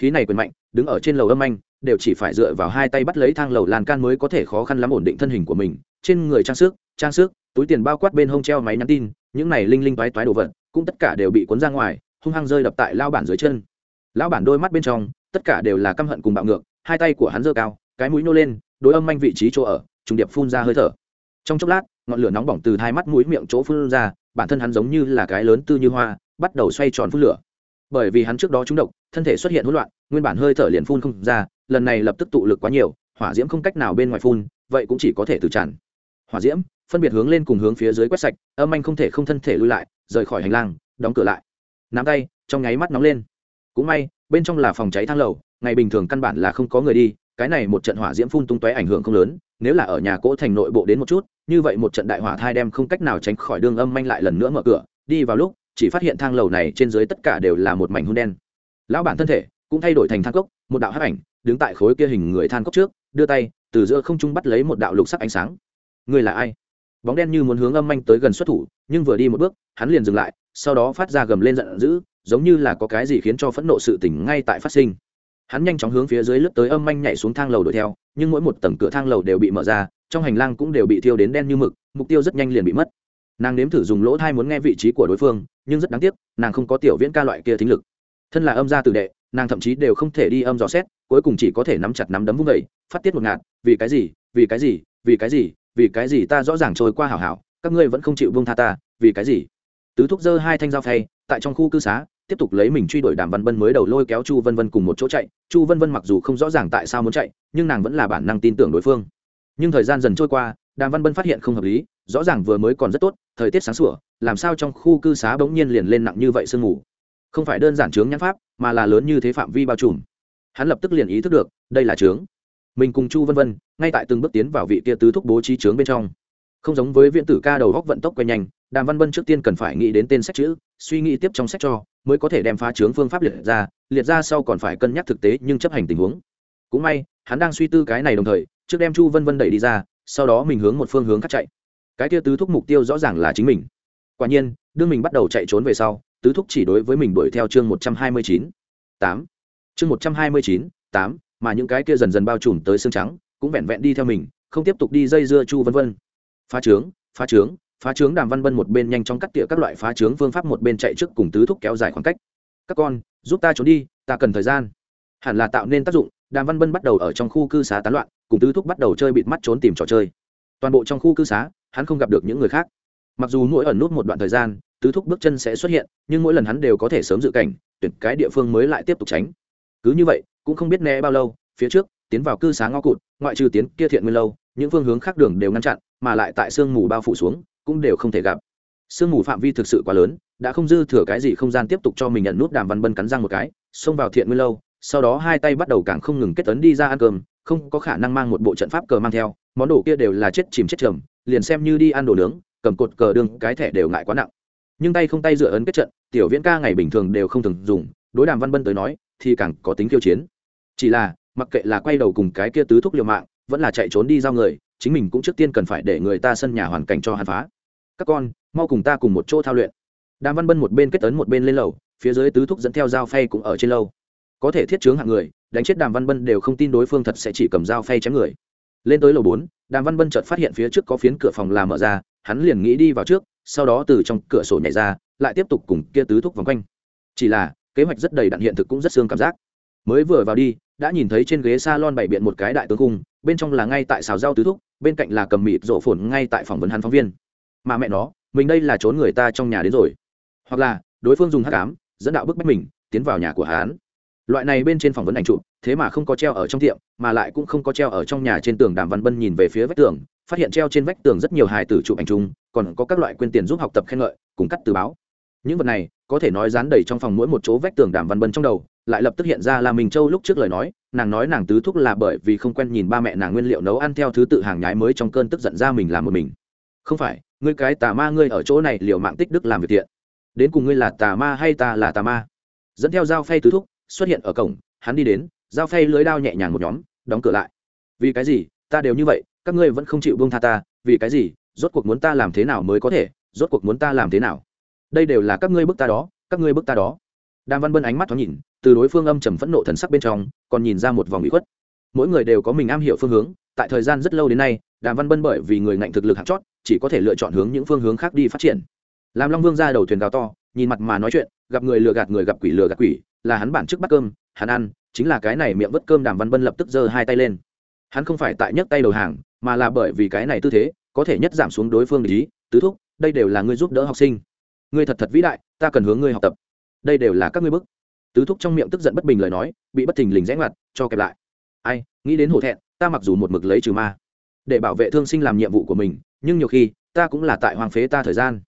khí này quyền mạnh, đứng ở trên lầu âm anh, đều chỉ phải dựa vào hai tay bắt lấy thang lầu lan can mới có thể khó khăn lắm ổn định thân hình của mình. Trên người trang sức trang sức, túi tiền bao quát bên hông treo máy nhắn tin, những này linh linh toái toái đồ vật, cũng tất cả đều bị cuốn ra ngoài, hung hăng rơi đập tại lao bản dưới chân. Lão bản đôi mắt bên trong, tất cả đều là căm hận cùng bạo ngược, hai tay của hắn giơ cao, cái mũi nô lên, đối âm anh vị trí chỗ ở, trùng điệp phun ra hơi thở. Trong chốc lát, ngọn lửa nóng bỏng từ hai mắt mũi miệng chỗ phun ra, bản thân hắn giống như là cái lớn tư như hoa, bắt đầu xoay tròn phun lửa. Bởi vì hắn trước đó trúng độc thân thể xuất hiện hỗn loạn, nguyên bản hơi thở liền phun không ra, lần này lập tức tụ lực quá nhiều, hỏa diễm không cách nào bên ngoài phun, vậy cũng chỉ có thể từ tràn. Hỏa diễm, phân biệt hướng lên cùng hướng phía dưới quét sạch, âm anh không thể không thân thể lui lại, rời khỏi hành lang, đóng cửa lại. Nắm tay, trong nháy mắt nóng lên. Cũng may, bên trong là phòng cháy thang lầu, ngày bình thường căn bản là không có người đi, cái này một trận hỏa diễm phun tung tóe ảnh hưởng không lớn, nếu là ở nhà cỗ thành nội bộ đến một chút, như vậy một trận đại hỏa thai đem không cách nào tránh khỏi đường âm manh lại lần nữa mở cửa, đi vào lúc, chỉ phát hiện thang lầu này trên dưới tất cả đều là một mảnh hun đen lão bản thân thể cũng thay đổi thành than cốc, một đạo hắc ảnh đứng tại khối kia hình người than cốc trước, đưa tay, từ giữa không trung bắt lấy một đạo lục sắc ánh sáng. Người là ai? Bóng đen như muốn hướng âm manh tới gần xuất thủ, nhưng vừa đi một bước, hắn liền dừng lại, sau đó phát ra gầm lên giận dữ, giống như là có cái gì khiến cho phẫn nộ sự tỉnh ngay tại phát sinh. Hắn nhanh chóng hướng phía dưới lướt tới âm manh nhảy xuống thang lầu đuổi theo, nhưng mỗi một tầng cửa thang lầu đều bị mở ra, trong hành lang cũng đều bị thiêu đến đen như mực, mục tiêu rất nhanh liền bị mất. Nàng nếm thử dùng lỗ thai muốn nghe vị trí của đối phương, nhưng rất đáng tiếc, nàng không có tiểu viễn ca loại kia thính lực thân là âm gia tử đệ, nàng thậm chí đều không thể đi âm dò xét, cuối cùng chỉ có thể nắm chặt nắm đấm vung vẩy phát tiết một ngạt, vì cái gì, vì cái gì, vì cái gì, vì cái gì ta rõ ràng trôi qua hảo hảo, các ngươi vẫn không chịu vương tha ta, vì cái gì? Tứ thúc dơ hai thanh dao phay, tại trong khu cư xá, tiếp tục lấy mình truy đuổi đàm văn Vân mới đầu lôi kéo chu vân vân cùng một chỗ chạy, chu vân vân mặc dù không rõ ràng tại sao muốn chạy, nhưng nàng vẫn là bản năng tin tưởng đối phương. Nhưng thời gian dần trôi qua, đàm văn Vân phát hiện không hợp lý, rõ ràng vừa mới còn rất tốt, thời tiết sáng sủa, làm sao trong khu cư xá bỗng nhiên liền lên nặng như vậy sương mù không phải đơn giản chướng nhãn pháp, mà là lớn như thế phạm vi bao trùm. Hắn lập tức liền ý thức được, đây là chướng. Mình cùng chu vân vân, ngay tại từng bước tiến vào vị kia tứ thúc bố trí chướng bên trong. Không giống với viện tử ca đầu góc vận tốc quay nhanh, đàm văn vân trước tiên cần phải nghĩ đến tên sách chữ, suy nghĩ tiếp trong sách cho, mới có thể đem phá chướng phương pháp liệt ra liệt ra sau còn phải cân nhắc thực tế nhưng chấp hành tình huống. Cũng may, hắn đang suy tư cái này đồng thời, trước đem chu vân vân đẩy đi ra, sau đó mình hướng một phương hướng khác chạy. Cái kia tứ thúc mục tiêu rõ ràng là chính mình. Quả nhiên, đương mình bắt đầu chạy trốn về sau tứ thúc chỉ đối với mình đuổi theo chương một trăm hai mươi chín, tám. Chương một trăm hai mươi chín, tám, mà những cái kia dần dần bao trùm tới xương trắng, cũng vẹn vẹn đi theo mình, không tiếp tục đi dây dưa chu vân vân. Phá trướng phá trướng phá trướng đàm văn vân một bên nhanh chóng cắt tỉa các loại phá trướng phương pháp một bên chạy trước cùng tứ thúc kéo dài khoảng cách. Các con, giúp ta trốn đi, ta cần thời gian. Hẳn là tạo nên tác dụng, đàm văn vân bắt đầu ở trong khu cư xá tán loạn, cùng tứ thúc bắt đầu chơi bịt mắt trốn tìm trò chơi. Toàn bộ trong khu cư xá, hắn không gặp được những người khác. Mặc dù mỗi ẩn nút một đoạn thời gian tứ thúc bước chân sẽ xuất hiện, nhưng mỗi lần hắn đều có thể sớm dự cảnh, tuyển cái địa phương mới lại tiếp tục tránh. Cứ như vậy, cũng không biết né bao lâu, phía trước, tiến vào cư xá ngõ cụt, ngoại trừ tiến kia thiện nguyên lâu, những phương hướng khác đường đều ngăn chặn, mà lại tại sương mù bao phủ xuống, cũng đều không thể gặp. Sương mù phạm vi thực sự quá lớn, đã không dư thừa cái gì không gian tiếp tục cho mình nhận nút đàm văn bân cắn răng một cái, xông vào thiện nguyên lâu, sau đó hai tay bắt đầu càng không ngừng kết tấn đi ra ăn cơm, không có khả năng mang một bộ trận pháp cờ mang theo, món đồ kia đều là chết chìm chết trầm, liền xem như đi ăn đồ nướng, cầm cột cờ đương cái thẻ đều ngại quá nặng nhưng tay không tay dựa ấn kết trận, tiểu viễn ca ngày bình thường đều không thường dùng, đối đàm văn bân tới nói, thì càng có tính khiêu chiến. Chỉ là, mặc kệ là quay đầu cùng cái kia tứ thúc liều mạng, vẫn là chạy trốn đi giao người, chính mình cũng trước tiên cần phải để người ta sân nhà hoàn cảnh cho hàn phá. Các con, mau cùng ta cùng một chỗ thao luyện. Đàm văn bân một bên kết ấn một bên lên lầu, phía dưới tứ thúc dẫn theo dao phay cũng ở trên lâu có thể thiết chướng hạng người, đánh chết đàm văn bân đều không tin đối phương thật sẽ chỉ cầm dao phay chém người. Lên tới lầu bốn, đàm văn bân chợt phát hiện phía trước có phiến cửa phòng làm mở ra, hắn liền nghĩ đi vào trước sau đó từ trong cửa sổ nhảy ra, lại tiếp tục cùng kia tứ thúc vòng quanh. Chỉ là, kế hoạch rất đầy đặn hiện thực cũng rất xương cảm giác. Mới vừa vào đi, đã nhìn thấy trên ghế s a lon bày biện một cái đại tướng cung, bên trong là ngay tại xào rau tứ thúc, bên cạnh là cầm mịt rộ phồn ngay tại phỏng vấn hắn phóng viên. Mà mẹ nó, mình đây là trốn người ta trong nhà đến rồi. Hoặc là, đối phương dùng hát cám dẫn đạo bức bách mình, tiến vào nhà của hán loại này bên trên phỏng vấn ảnh chụp, thế mà không có treo ở trong tiệm, mà lại cũng không có treo ở trong nhà trên tường đàm văn bân nhìn về phía vách tường phát hiện treo trên vách tường rất nhiều hài tử chụp ảnh chung, còn có các loại quyên tiền giúp học tập khen ngợi, cùng cắt từ báo. Những vật này, có thể nói dán đầy trong phòng mỗi một chỗ vách tường đàm văn bân trong đầu, lại lập tức hiện ra là mình châu lúc trước lời nói, nàng nói nàng tứ thúc là bởi vì không quen nhìn ba mẹ nàng nguyên liệu nấu ăn theo thứ tự hàng nhái mới trong cơn tức giận ra mình làm một mình. Không phải, ngươi cái tà ma ngươi ở chỗ này liệu mạng tích đức làm việc thiện. Đến cùng ngươi là tà ma hay ta là tà ma? Dẫn theo dao phay tứ thúc, xuất hiện ở cổng, hắn đi đến, dao phay lưới đao nhẹ nhàng một nhóm, đóng cửa lại. Vì cái gì, ta đều như vậy các ngươi vẫn không chịu buông tha ta, vì cái gì? Rốt cuộc muốn ta làm thế nào mới có thể? Rốt cuộc muốn ta làm thế nào? Đây đều là các ngươi bức ta đó, các ngươi bức ta đó. Đàm văn bân ánh mắt thoáng nhìn, từ đối phương âm trầm phẫn nộ thần sắc bên trong, còn nhìn ra một vòng bị khuất. Mỗi người đều có mình am hiểu phương hướng, tại thời gian rất lâu đến nay, đàm văn bân bởi vì người ngạnh thực lực hạt chót, chỉ có thể lựa chọn hướng những phương hướng khác đi phát triển. Làm long vương ra đầu thuyền gào to, nhìn mặt mà nói chuyện, gặp người lừa gạt người gặp quỷ lừa gạt quỷ, là hắn bản trước bắt cơm, hắn ăn, chính là cái này miệng vứt cơm đàm văn bân lập tức giơ hai tay lên. Hắn không phải tại nhấc tay đầu hàng mà là bởi vì cái này tư thế, có thể nhất giảm xuống đối phương ý, tứ thúc, đây đều là ngươi giúp đỡ học sinh. Ngươi thật thật vĩ đại, ta cần hướng ngươi học tập. Đây đều là các ngươi bức. Tứ thúc trong miệng tức giận bất bình lời nói, bị bất thình lình rẽ ngoặt, cho kẹp lại. Ai, nghĩ đến hổ thẹn, ta mặc dù một mực lấy trừ ma, để bảo vệ thương sinh làm nhiệm vụ của mình, nhưng nhiều khi, ta cũng là tại hoàng phế ta thời gian.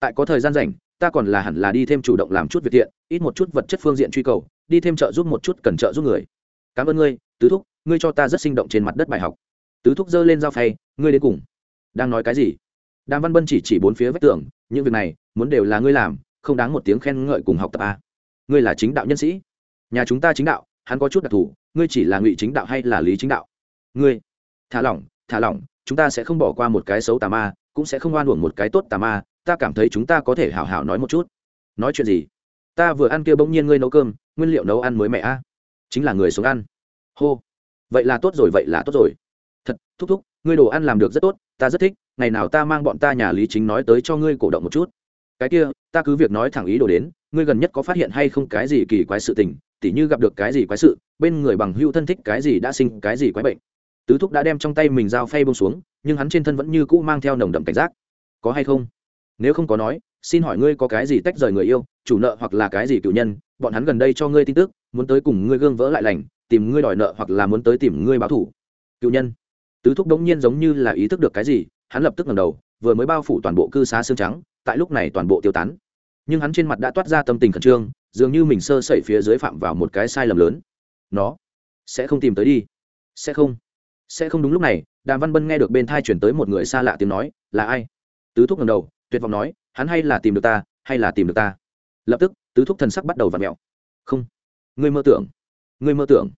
Tại có thời gian rảnh, ta còn là hẳn là đi thêm chủ động làm chút việc thiện, ít một chút vật chất phương diện truy cầu, đi thêm trợ giúp một chút cần trợ giúp người. Cảm ơn ngươi, tứ thúc, ngươi cho ta rất sinh động trên mặt đất bài học tứ thúc giơ lên dao phay, ngươi đến cùng đang nói cái gì? Đàm văn bân chỉ chỉ bốn phía vách tường, những việc này muốn đều là ngươi làm, không đáng một tiếng khen ngợi cùng học tập à. ngươi là chính đạo nhân sĩ. Nhà chúng ta chính đạo, hắn có chút đặc thù, ngươi chỉ là ngụy chính đạo hay là lý chính đạo? Ngươi, thả lỏng thả lỏng, chúng ta sẽ không bỏ qua một cái xấu tà ma, cũng sẽ không oan uổng một cái tốt tà ma, ta cảm thấy chúng ta có thể hào hào nói một chút. Nói chuyện gì? Ta vừa ăn kia bỗng nhiên ngươi nấu cơm, nguyên liệu nấu ăn mới mẹ a à. chính là người sống ăn. Hô, vậy là tốt rồi, vậy là tốt rồi thật, thúc thúc, ngươi đồ ăn làm được rất tốt, ta rất thích, ngày nào ta mang bọn ta nhà lý chính nói tới cho ngươi cổ động một chút. Cái kia, ta cứ việc nói thẳng ý đồ đến, ngươi gần nhất có phát hiện hay không cái gì kỳ quái sự tình, tỉ như gặp được cái gì quái sự, bên người bằng hữu thân thích cái gì đã sinh cái gì quái bệnh. Tứ thúc đã đem trong tay mình dao phay bông xuống, nhưng hắn trên thân vẫn như cũ mang theo nồng đậm cảnh giác. Có hay không? Nếu không có nói, xin hỏi ngươi có cái gì tách rời người yêu, chủ nợ hoặc là cái gì cựu nhân, bọn hắn gần đây cho ngươi tin tức, muốn tới cùng ngươi gương vỡ lại lành, tìm ngươi đòi nợ hoặc là muốn tới tìm ngươi báo thủ cựu nhân tứ thúc đống nhiên giống như là ý thức được cái gì, hắn lập tức ngẩng đầu, vừa mới bao phủ toàn bộ cư xá xương trắng, tại lúc này toàn bộ tiêu tán. Nhưng hắn trên mặt đã toát ra tâm tình khẩn trương, dường như mình sơ sẩy phía dưới phạm vào một cái sai lầm lớn. Nó, sẽ không tìm tới đi. Sẽ không sẽ không đúng lúc này, đàm văn bân nghe được bên thai chuyển tới một người xa lạ tiếng nói, là ai? Tứ thúc ngầm đầu, tuyệt vọng nói, hắn hay là tìm được ta, hay là tìm được ta? Lập tức, tứ thúc thần sắc bắt đầu v ặ mẹo. Không, ngươi mơ tưởng, ngươi mơ tưởng,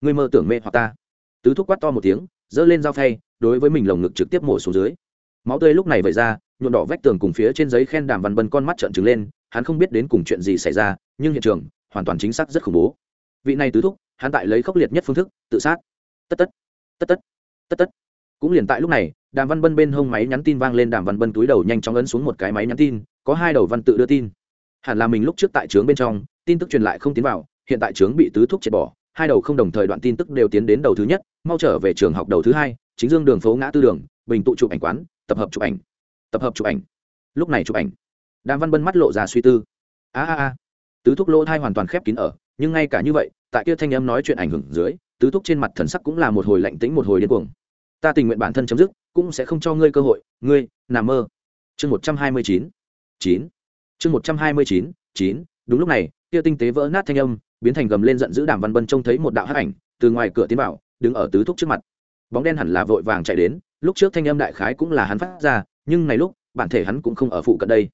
ngươi mơ tưởng mê hoặc ta. Tứ thúc quát to một tiếng giơ lên dao phay, đối với mình lồng ngực trực tiếp mổ xuống dưới. Máu tươi lúc này vẩy ra nhuộn đỏ vách tường cùng phía trên giấy khen đàm văn bân con mắt trợn trừng lên, hắn không biết đến cùng chuyện gì xảy ra, nhưng hiện trường hoàn toàn chính xác rất khủng bố. Vị này tứ thúc, hắn tại lấy khốc liệt nhất phương thức, tự sát. Tất tất tất tất tất tất. Cũng liền tại lúc này, đàm văn bân bên hông máy nhắn tin vang lên, đàm văn bân túi đầu nhanh chóng ấn xuống một cái máy nhắn tin, có hai đầu văn tự đưa tin. Hẳn là mình lúc trước tại trướng bên trong, tin tức truyền lại không tiến vào, hiện tại trướng bị tứ thúc triệt bỏ hai đầu không đồng thời đoạn tin tức đều tiến đến đầu thứ nhất, mau trở về trường học đầu thứ hai, chính dương đường phố ngã tư đường, bình tụ chụp ảnh quán, tập hợp chụp ảnh. Tập hợp chụp ảnh. Lúc này chụp ảnh. Đàm văn bân mắt lộ ra suy tư. A a a. Tứ thúc lỗ thai hoàn toàn khép kín ở, nhưng ngay cả như vậy, tại kia thanh âm nói chuyện ảnh hưởng dưới, tứ thúc trên mặt thần sắc cũng là một hồi lạnh tĩnh một hồi điên cuồng. Ta tình nguyện bản thân chấm dứt, cũng sẽ không cho ngươi cơ hội. Ngươi, nằm mơ. Chương một trăm hai mươi chín. Chín. Chương một trăm hai mươi chín. Chín. Đúng lúc này, kia tinh tế vỡ nát thanh âm biến thành gầm lên giận dữ đàm văn bân trông thấy một đạo hắc ảnh, từ ngoài cửa tiến vào, đứng ở tứ thúc trước mặt. Bóng đen hẳn là vội vàng chạy đến, lúc trước thanh âm đại khái cũng là hắn phát ra, nhưng này lúc, bản thể hắn cũng không ở phụ cận đây.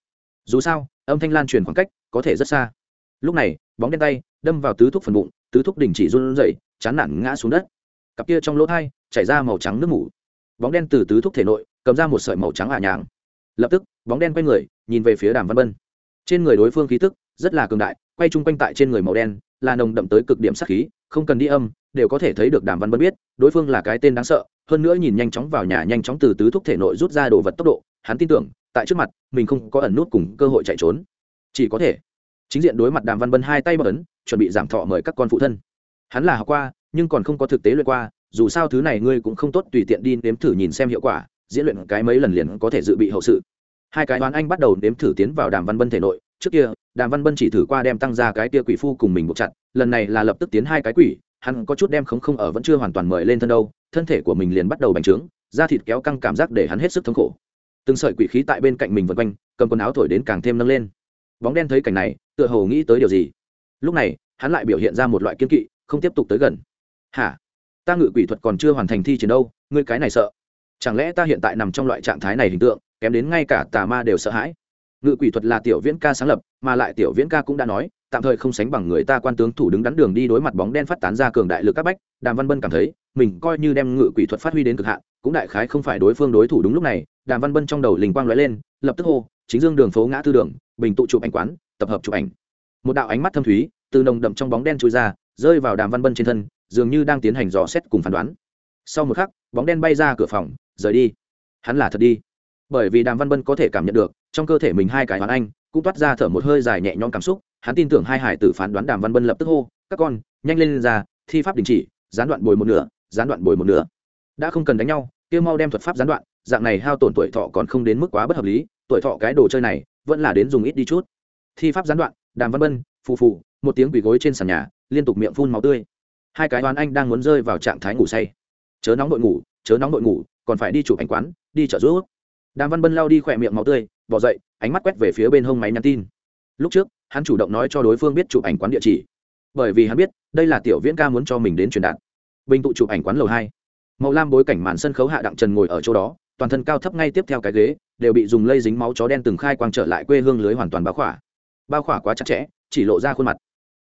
Dù sao, âm thanh lan truyền khoảng cách, có thể rất xa. Lúc này, bóng đen tay, đâm vào tứ thúc phần bụng, tứ thúc đình chỉ run rẩy, chán nản ngã xuống đất. Cặp kia trong lỗ thai, chảy ra màu trắng nước mủ. Bóng đen từ tứ thúc thể nội, cầm ra một sợi màu trắng ả nhàng. Lập tức, bóng đen quay người, nhìn về phía đàm văn bân. Trên người đối phương khí tức, rất là cường đại quay chung quanh tại trên người màu đen, là nồng đậm tới cực điểm sát khí, không cần đi âm, đều có thể thấy được đàm văn bân biết, đối phương là cái tên đáng sợ, hơn nữa nhìn nhanh chóng vào nhà, nhanh chóng từ tứ thúc thể nội rút ra đồ vật tốc độ, hắn tin tưởng, tại trước mặt, mình không có ẩn nút cùng cơ hội chạy trốn. Chỉ có thể, chính diện đối mặt đàm văn bân hai tay bất ấn, chuẩn bị giảm thọ mời các con phụ thân. Hắn là học qua, nhưng còn không có thực tế luyện qua, dù sao thứ này ngươi cũng không tốt tùy tiện đi nếm thử nhìn xem hiệu quả, diễn luyện cái mấy lần liền có thể dự bị hậu sự. Hai cái đoán anh bắt đầu nếm thử tiến vào đàm văn bân thể nội trước kia, đàm văn bân chỉ thử qua đem tăng ra cái kia quỷ phu cùng mình buộc chặt, lần này là lập tức tiến hai cái quỷ, hắn có chút đem không không ở vẫn chưa hoàn toàn mời lên thân đâu, thân thể của mình liền bắt đầu bành trướng, da thịt kéo căng cảm giác để hắn hết sức thống khổ. Từng sợi quỷ khí tại bên cạnh mình vân quanh, cầm quần áo thổi đến càng thêm nâng lên. Bóng đen thấy cảnh này, tựa hồ nghĩ tới điều gì. Lúc này, hắn lại biểu hiện ra một loại kiên kỵ, không tiếp tục tới gần. Hả? Ta ngự quỷ thuật còn chưa hoàn thành thi chiến đâu, ngươi cái này sợ. Chẳng lẽ ta hiện tại nằm trong loại trạng thái này hình tượng, kém đến ngay cả tà ma đều sợ hãi? Ngự quỷ thuật là tiểu viễn ca sáng lập, mà lại tiểu viễn ca cũng đã nói, tạm thời không sánh bằng người ta quan tướng thủ đứng đắn đường đi đối mặt bóng đen phát tán ra cường đại lực các bách, đàm văn bân cảm thấy, mình coi như đem ngự quỷ thuật phát huy đến cực hạn, cũng đại khái không phải đối phương đối thủ đúng lúc này, đàm văn bân trong đầu linh quang lóe lên, lập tức hô, chính dương đường phố ngã tư đường, bình tụ chụp ảnh quán, tập hợp chụp ảnh. Một đạo ánh mắt thâm thúy, từ nồng đậm trong bóng đen trôi ra, rơi vào đàm văn bân trên thân, dường như đang tiến hành dò xét cùng phán đoán. Sau một khắc, bóng đen bay ra cửa phòng, rời đi. Hắn là thật đi. Bởi vì đàm văn bân có thể cảm nhận được trong cơ thể mình hai cái hoán anh cũng toát ra thở một hơi dài nhẹ nhõm cảm xúc hắn tin tưởng hai hải tử phán đoán đàm văn bân lập tức hô các con nhanh lên, lên ra thi pháp đình chỉ gián đoạn bồi một nửa gián đoạn bồi một nửa. Đã không cần đánh nhau kia mau đem thuật pháp gián đoạn dạng này hao tổn tuổi thọ còn không đến mức quá bất hợp lý tuổi thọ cái đồ chơi này vẫn là đến dùng ít đi chút. Thi pháp gián đoạn đàm văn bân phù phù một tiếng quỳ gối trên sàn nhà liên tục miệng phun máu tươi. Hai cái đoán anh đang muốn rơi vào trạng thái ngủ say. Chớ nóng nội ngủ chớ nóng nội ngủ còn phải đi chụp ảnh quán đi chợ rút đàm văn bân lao đi khỏe miệng máu tươi bỏ dậy, ánh mắt quét về phía bên hông máy nhắn tin. Lúc trước, hắn chủ động nói cho đối phương biết chụp ảnh quán địa chỉ. Bởi vì hắn biết, đây là tiểu viễn ca muốn cho mình đến truyền đạt. Bình tụ chụp ảnh quán lầu hai. Màu lam bối cảnh màn sân khấu hạ đặng trần ngồi ở chỗ đó, toàn thân cao thấp ngay tiếp theo cái ghế, đều bị dùng lây dính máu chó đen từng khai quang trở lại quê hương lưới hoàn toàn bao khỏa. Bao khỏa quá chặt chẽ, chỉ lộ ra khuôn mặt.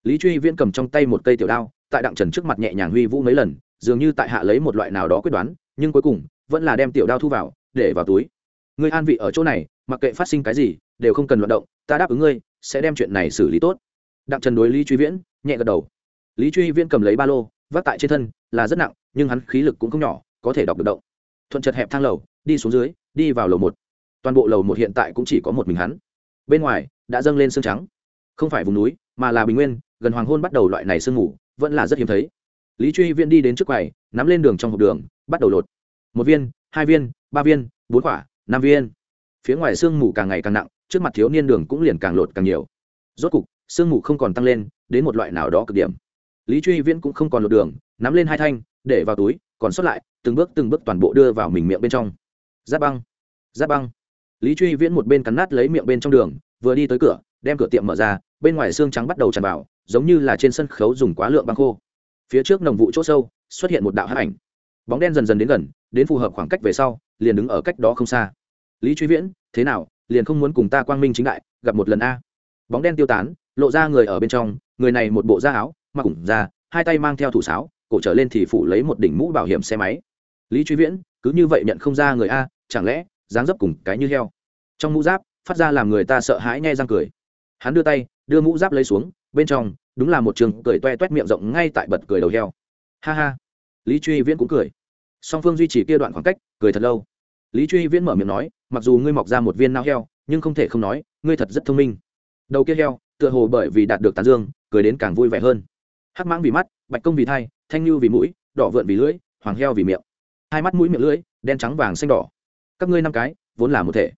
Lý truy viễn cầm trong tay một cây tiểu đao, tại đặng trần trước mặt nhẹ nhàng huy vũ mấy lần, dường như tại hạ lấy một loại nào đó quyết đoán, nhưng cuối cùng, vẫn là đem tiểu đao thu vào, để vào túi ngươi an vị ở chỗ này, mặc kệ phát sinh cái gì, đều không cần vận động, ta đáp ứng ngươi, sẽ đem chuyện này xử lý tốt. Đặng trần đối lý truy viễn nhẹ gật đầu. Lý truy viễn cầm lấy ba lô, vác tại trên thân, là rất nặng, nhưng hắn khí lực cũng không nhỏ, có thể đọc được động. Thuận chật hẹp thang lầu, đi xuống dưới, đi vào lầu một. Toàn bộ lầu một hiện tại cũng chỉ có một mình hắn. Bên ngoài, đã dâng lên sương trắng. Không phải vùng núi, mà là bình nguyên, gần hoàng hôn bắt đầu loại này sương ngủ vẫn là rất hiếm thấy. Lý truy viễn đi đến trước quầy, nắm lên đường trong hộp đường, bắt đầu lột. Một viên, hai viên, ba viên, bốn quả năm viên. Phía ngoài sương mù càng ngày càng nặng, trước mặt thiếu niên đường cũng liền càng lột càng nhiều. Rốt cục, sương mù không còn tăng lên, đến một loại nào đó cực điểm. Lý truy viễn cũng không còn lột đường, nắm lên hai thanh, để vào túi, còn sót lại, từng bước từng bước toàn bộ đưa vào mình miệng bên trong. Giáp băng giáp băng. Lý truy viễn một bên cắn nát lấy miệng bên trong đường, vừa đi tới cửa, đem cửa tiệm mở ra, bên ngoài xương trắng bắt đầu tràn vào, giống như là trên sân khấu dùng quá lượng băng khô. Phía trước nồng vụ chỗ sâu, xuất hiện một đạo hát ảnh. Bóng đen dần dần đến gần, đến phù hợp khoảng cách về sau, liền đứng ở cách đó không xa lý truy viễn, thế nào, liền không muốn cùng ta quang minh chính đại, gặp một lần a. Bóng đen tiêu tán, lộ ra người ở bên trong, người này một bộ da áo, mặc ủng ra hai tay mang theo thủ sáo, cổ trở lên thì phủ lấy một đỉnh mũ bảo hiểm xe máy. Lý truy viễn, cứ như vậy nhận không ra người a, chẳng lẽ, dáng dấp cùng cái như heo. Trong mũ giáp, phát ra làm người ta sợ hãi nghe răng cười. Hắn đưa tay, đưa mũ giáp lấy xuống, bên trong, đúng là một trường cười toe toét miệng rộng ngay tại bật cười đầu heo. Ha ha. Lý truy viễn cũng cười. Song phương duy trì kia đoạn khoảng cách, cười thật lâu lý truy viễn mở miệng nói, mặc dù ngươi mọc ra một viên nao heo, nhưng không thể không nói, ngươi thật rất thông minh. Đầu kia heo, tựa hồ bởi vì đạt được tàn dương, cười đến càng vui vẻ hơn. Hắc mãng vì mắt, bạch công vì thai, thanh lưu vì mũi, đỏ vượn vì lưỡi, hoàng heo vì miệng. Hai mắt mũi miệng lưỡi, đen trắng vàng xanh đỏ. Các ngươi năm cái, vốn là một thể.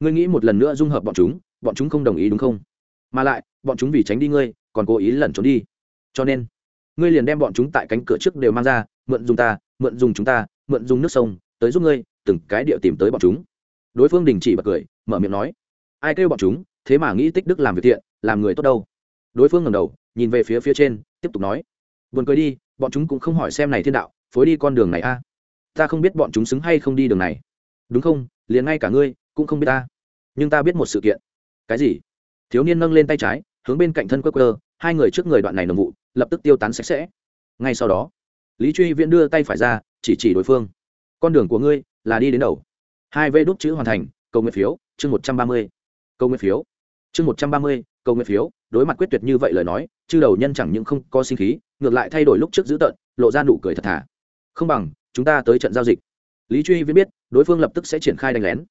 Ngươi nghĩ một lần nữa dung hợp bọn chúng bọn chúng không đồng ý đúng không? Mà lại, bọn chúng vì tránh đi ngươi, còn cố ý lẩn trốn đi. Cho nên, ngươi liền đem bọn chúng tại cánh cửa trước đều mang ra, mượn dùng ta, mượn dùng chúng ta, mượn dùng nước sông, tới giúp ngươi từng cái địa tìm tới bọn chúng. Đối phương đình chỉ bật cười, mở miệng nói, ai kêu bọn chúng, thế mà nghĩ tích đức làm việc thiện, làm người tốt đâu? Đối phương ngầm đầu, nhìn về phía phía trên, tiếp tục nói, buồn cười đi, bọn chúng cũng không hỏi xem này thiên đạo, phối đi con đường này a. Ta không biết bọn chúng xứng hay không đi đường này. Đúng không? Liền ngay cả ngươi cũng không biết ta. Nhưng ta biết một sự kiện. Cái gì? Thiếu niên nâng lên tay trái, hướng bên cạnh thân quơ quơ, hai người trước người đoạn này nồng vụ, lập tức tiêu tán sạch sẽ. Ngay sau đó, lý truy viễn đưa tay phải ra, chỉ chỉ đối phương. Con đường của ngươi là đi đến đầu. Hai vê đút chữ hoàn thành, cầu nguyện phiếu, chương một trăm ba mươi. Cầu nguyện phiếu. Chương một trăm ba mươi, cầu nguyện phiếu. Đối mặt quyết tuyệt như vậy lời nói, chư đầu nhân chẳng những không có sinh khí, ngược lại thay đổi lúc trước dữ tợn, lộ ra nụ cười thật thà. Không bằng, chúng ta tới trận giao dịch. Lý truy viễn biết, đối phương lập tức sẽ triển khai đánh lén.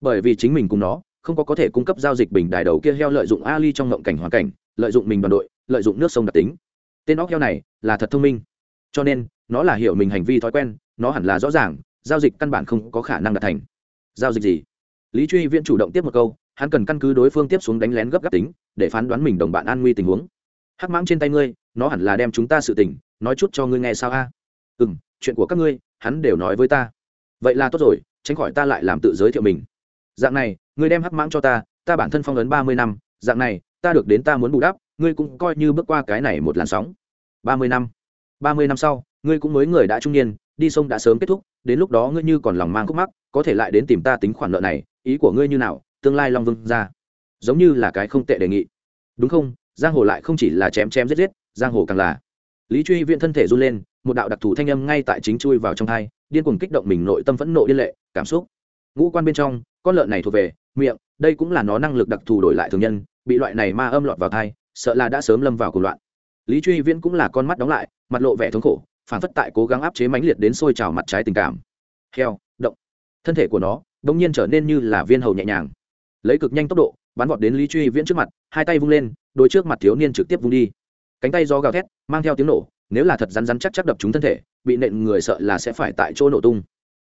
Bởi vì chính mình cùng nó, không có có thể cung cấp giao dịch bình đài đầu kia heo lợi dụng ali trong ngộng cảnh hoàn cảnh, lợi dụng mình đoàn đội, lợi dụng nước sông đặc tính. Tên óc heo này là thật thông minh. Cho nên, nó là hiểu mình hành vi thói quen, nó hẳn là rõ ràng giao dịch căn bản không có khả năng đạt thành. Giao dịch gì? Lý truy viễn chủ động tiếp một câu, hắn cần căn cứ đối phương tiếp xuống đánh lén gấp gáp tính, để phán đoán mình đồng bạn an nguy tình huống. Hắc mãng trên tay ngươi, nó hẳn là đem chúng ta sự tình, nói chút cho ngươi nghe sao a? À? ừ m chuyện của các ngươi, hắn đều nói với ta. Vậy là tốt rồi, tránh khỏi ta lại làm tự giới thiệu mình. Dạng này, ngươi đem hắc mãng cho ta ta bản thân phong ấn ba mươi năm, dạng này, ta được đến ta muốn bù đắp, ngươi cũng coi như bước qua cái này một làn sóng. Ba mươi năm. Ba mươi năm sau, ngươi cũng mới người đã trung niên đi sông đã sớm kết thúc, đến lúc đó ngươi như còn lòng mang khúc mắc, có thể lại đến tìm ta tính khoản nợ này, ý của ngươi như nào, tương lai long vương ra. Giống như là cái không tệ đề nghị. Đúng không? Giang hồ lại không chỉ là chém chém giết giết, giang hồ càng là. Lý truy viện thân thể run lên, một đạo đặc thù thanh âm ngay tại chính chui vào trong thai điên cuồng kích động mình nội tâm phẫn nộ điên lệ, cảm xúc. Ngũ quan bên trong, con lợn này thuộc về, miệng, đây cũng là nó năng lực đặc thù đổi lại thường nhân, bị loại này ma âm lọt vào thai sợ là đã sớm lâm vào cùng loạn. Lý truy viễn cũng là con mắt đóng lại, mặt lộ vẻ thống khổ phản phất tại cố gắng áp chế mãnh liệt đến sôi trào mặt trái tình cảm. Heo, động. Thân thể của nó đ ỗ n g nhiên trở nên như là viên hầu nhẹ nhàng. Lấy cực nhanh tốc độ, bắn vọt đến lý truy viễn trước mặt, hai tay vung lên, đôi trước mặt thiếu niên trực tiếp vung đi. Cánh tay do gào thét, mang theo tiếng nổ, nếu là thật rắn rắn chắc chắc đập trúng thân thể, bị nện người sợ là sẽ phải tại chỗ nổ tung.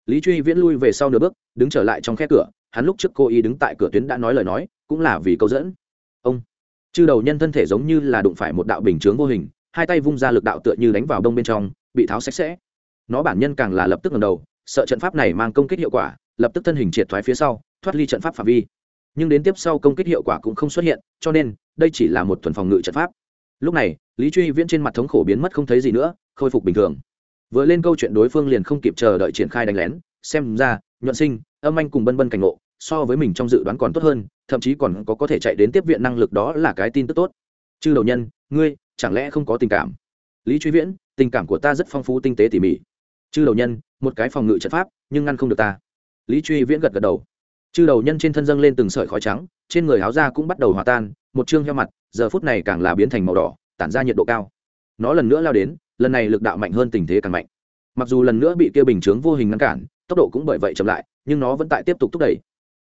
Lý truy viễn lui về sau nửa bước, đứng trở lại trong khe cửa, hắn lúc trước cô ý đứng tại cửa tuyến đã nói lời nói, cũng là vì câu dẫn. Ông. Chư đầu nhân thân thể giống như là đụng phải một đạo bình chướng vô hình, hai tay vung ra lực đạo tựa như đánh vào đông bên trong bị tháo sạch sẽ. Nó bản nhân càng là lập tức ngầm đầu, sợ trận pháp này mang công kích hiệu quả, lập tức thân hình triệt thoái phía sau, thoát ly trận pháp phạm vi. Nhưng đến tiếp sau công kích hiệu quả cũng không xuất hiện, cho nên, đây chỉ là một thuần phòng ngự trận pháp. Lúc này, lý truy viễn trên mặt thống khổ biến mất không thấy gì nữa, khôi phục bình thường. Vừa lên câu chuyện đối phương liền không kịp chờ đợi triển khai đánh lén, xem ra, nhuận sinh, âm anh cùng bân bân cảnh ngộ, so với mình trong dự đoán còn tốt hơn, thậm chí còn có có thể chạy đến tiếp viện năng lực đó là cái tin tức tốt. Chư đầu nhân, ngươi, chẳng lẽ không có tình cảm? Lý truy viễn tình cảm của ta rất phong phú tinh tế tỉ mỉ. Chư đầu nhân, một cái phòng ngự trận pháp, nhưng ngăn không được ta. Lý truy viễn gật gật đầu. Chư đầu nhân trên thân dâng lên từng sợi khói trắng, trên người áo da cũng bắt đầu hòa tan, một chương heo mặt, giờ phút này càng là biến thành màu đỏ, tản ra nhiệt độ cao. Nó lần nữa lao đến, lần này lực đạo mạnh hơn tình thế càng mạnh. Mặc dù lần nữa bị kia bình chướng vô hình ngăn cản, tốc độ cũng bởi vậy chậm lại, nhưng nó vẫn tại tiếp tục thúc đẩy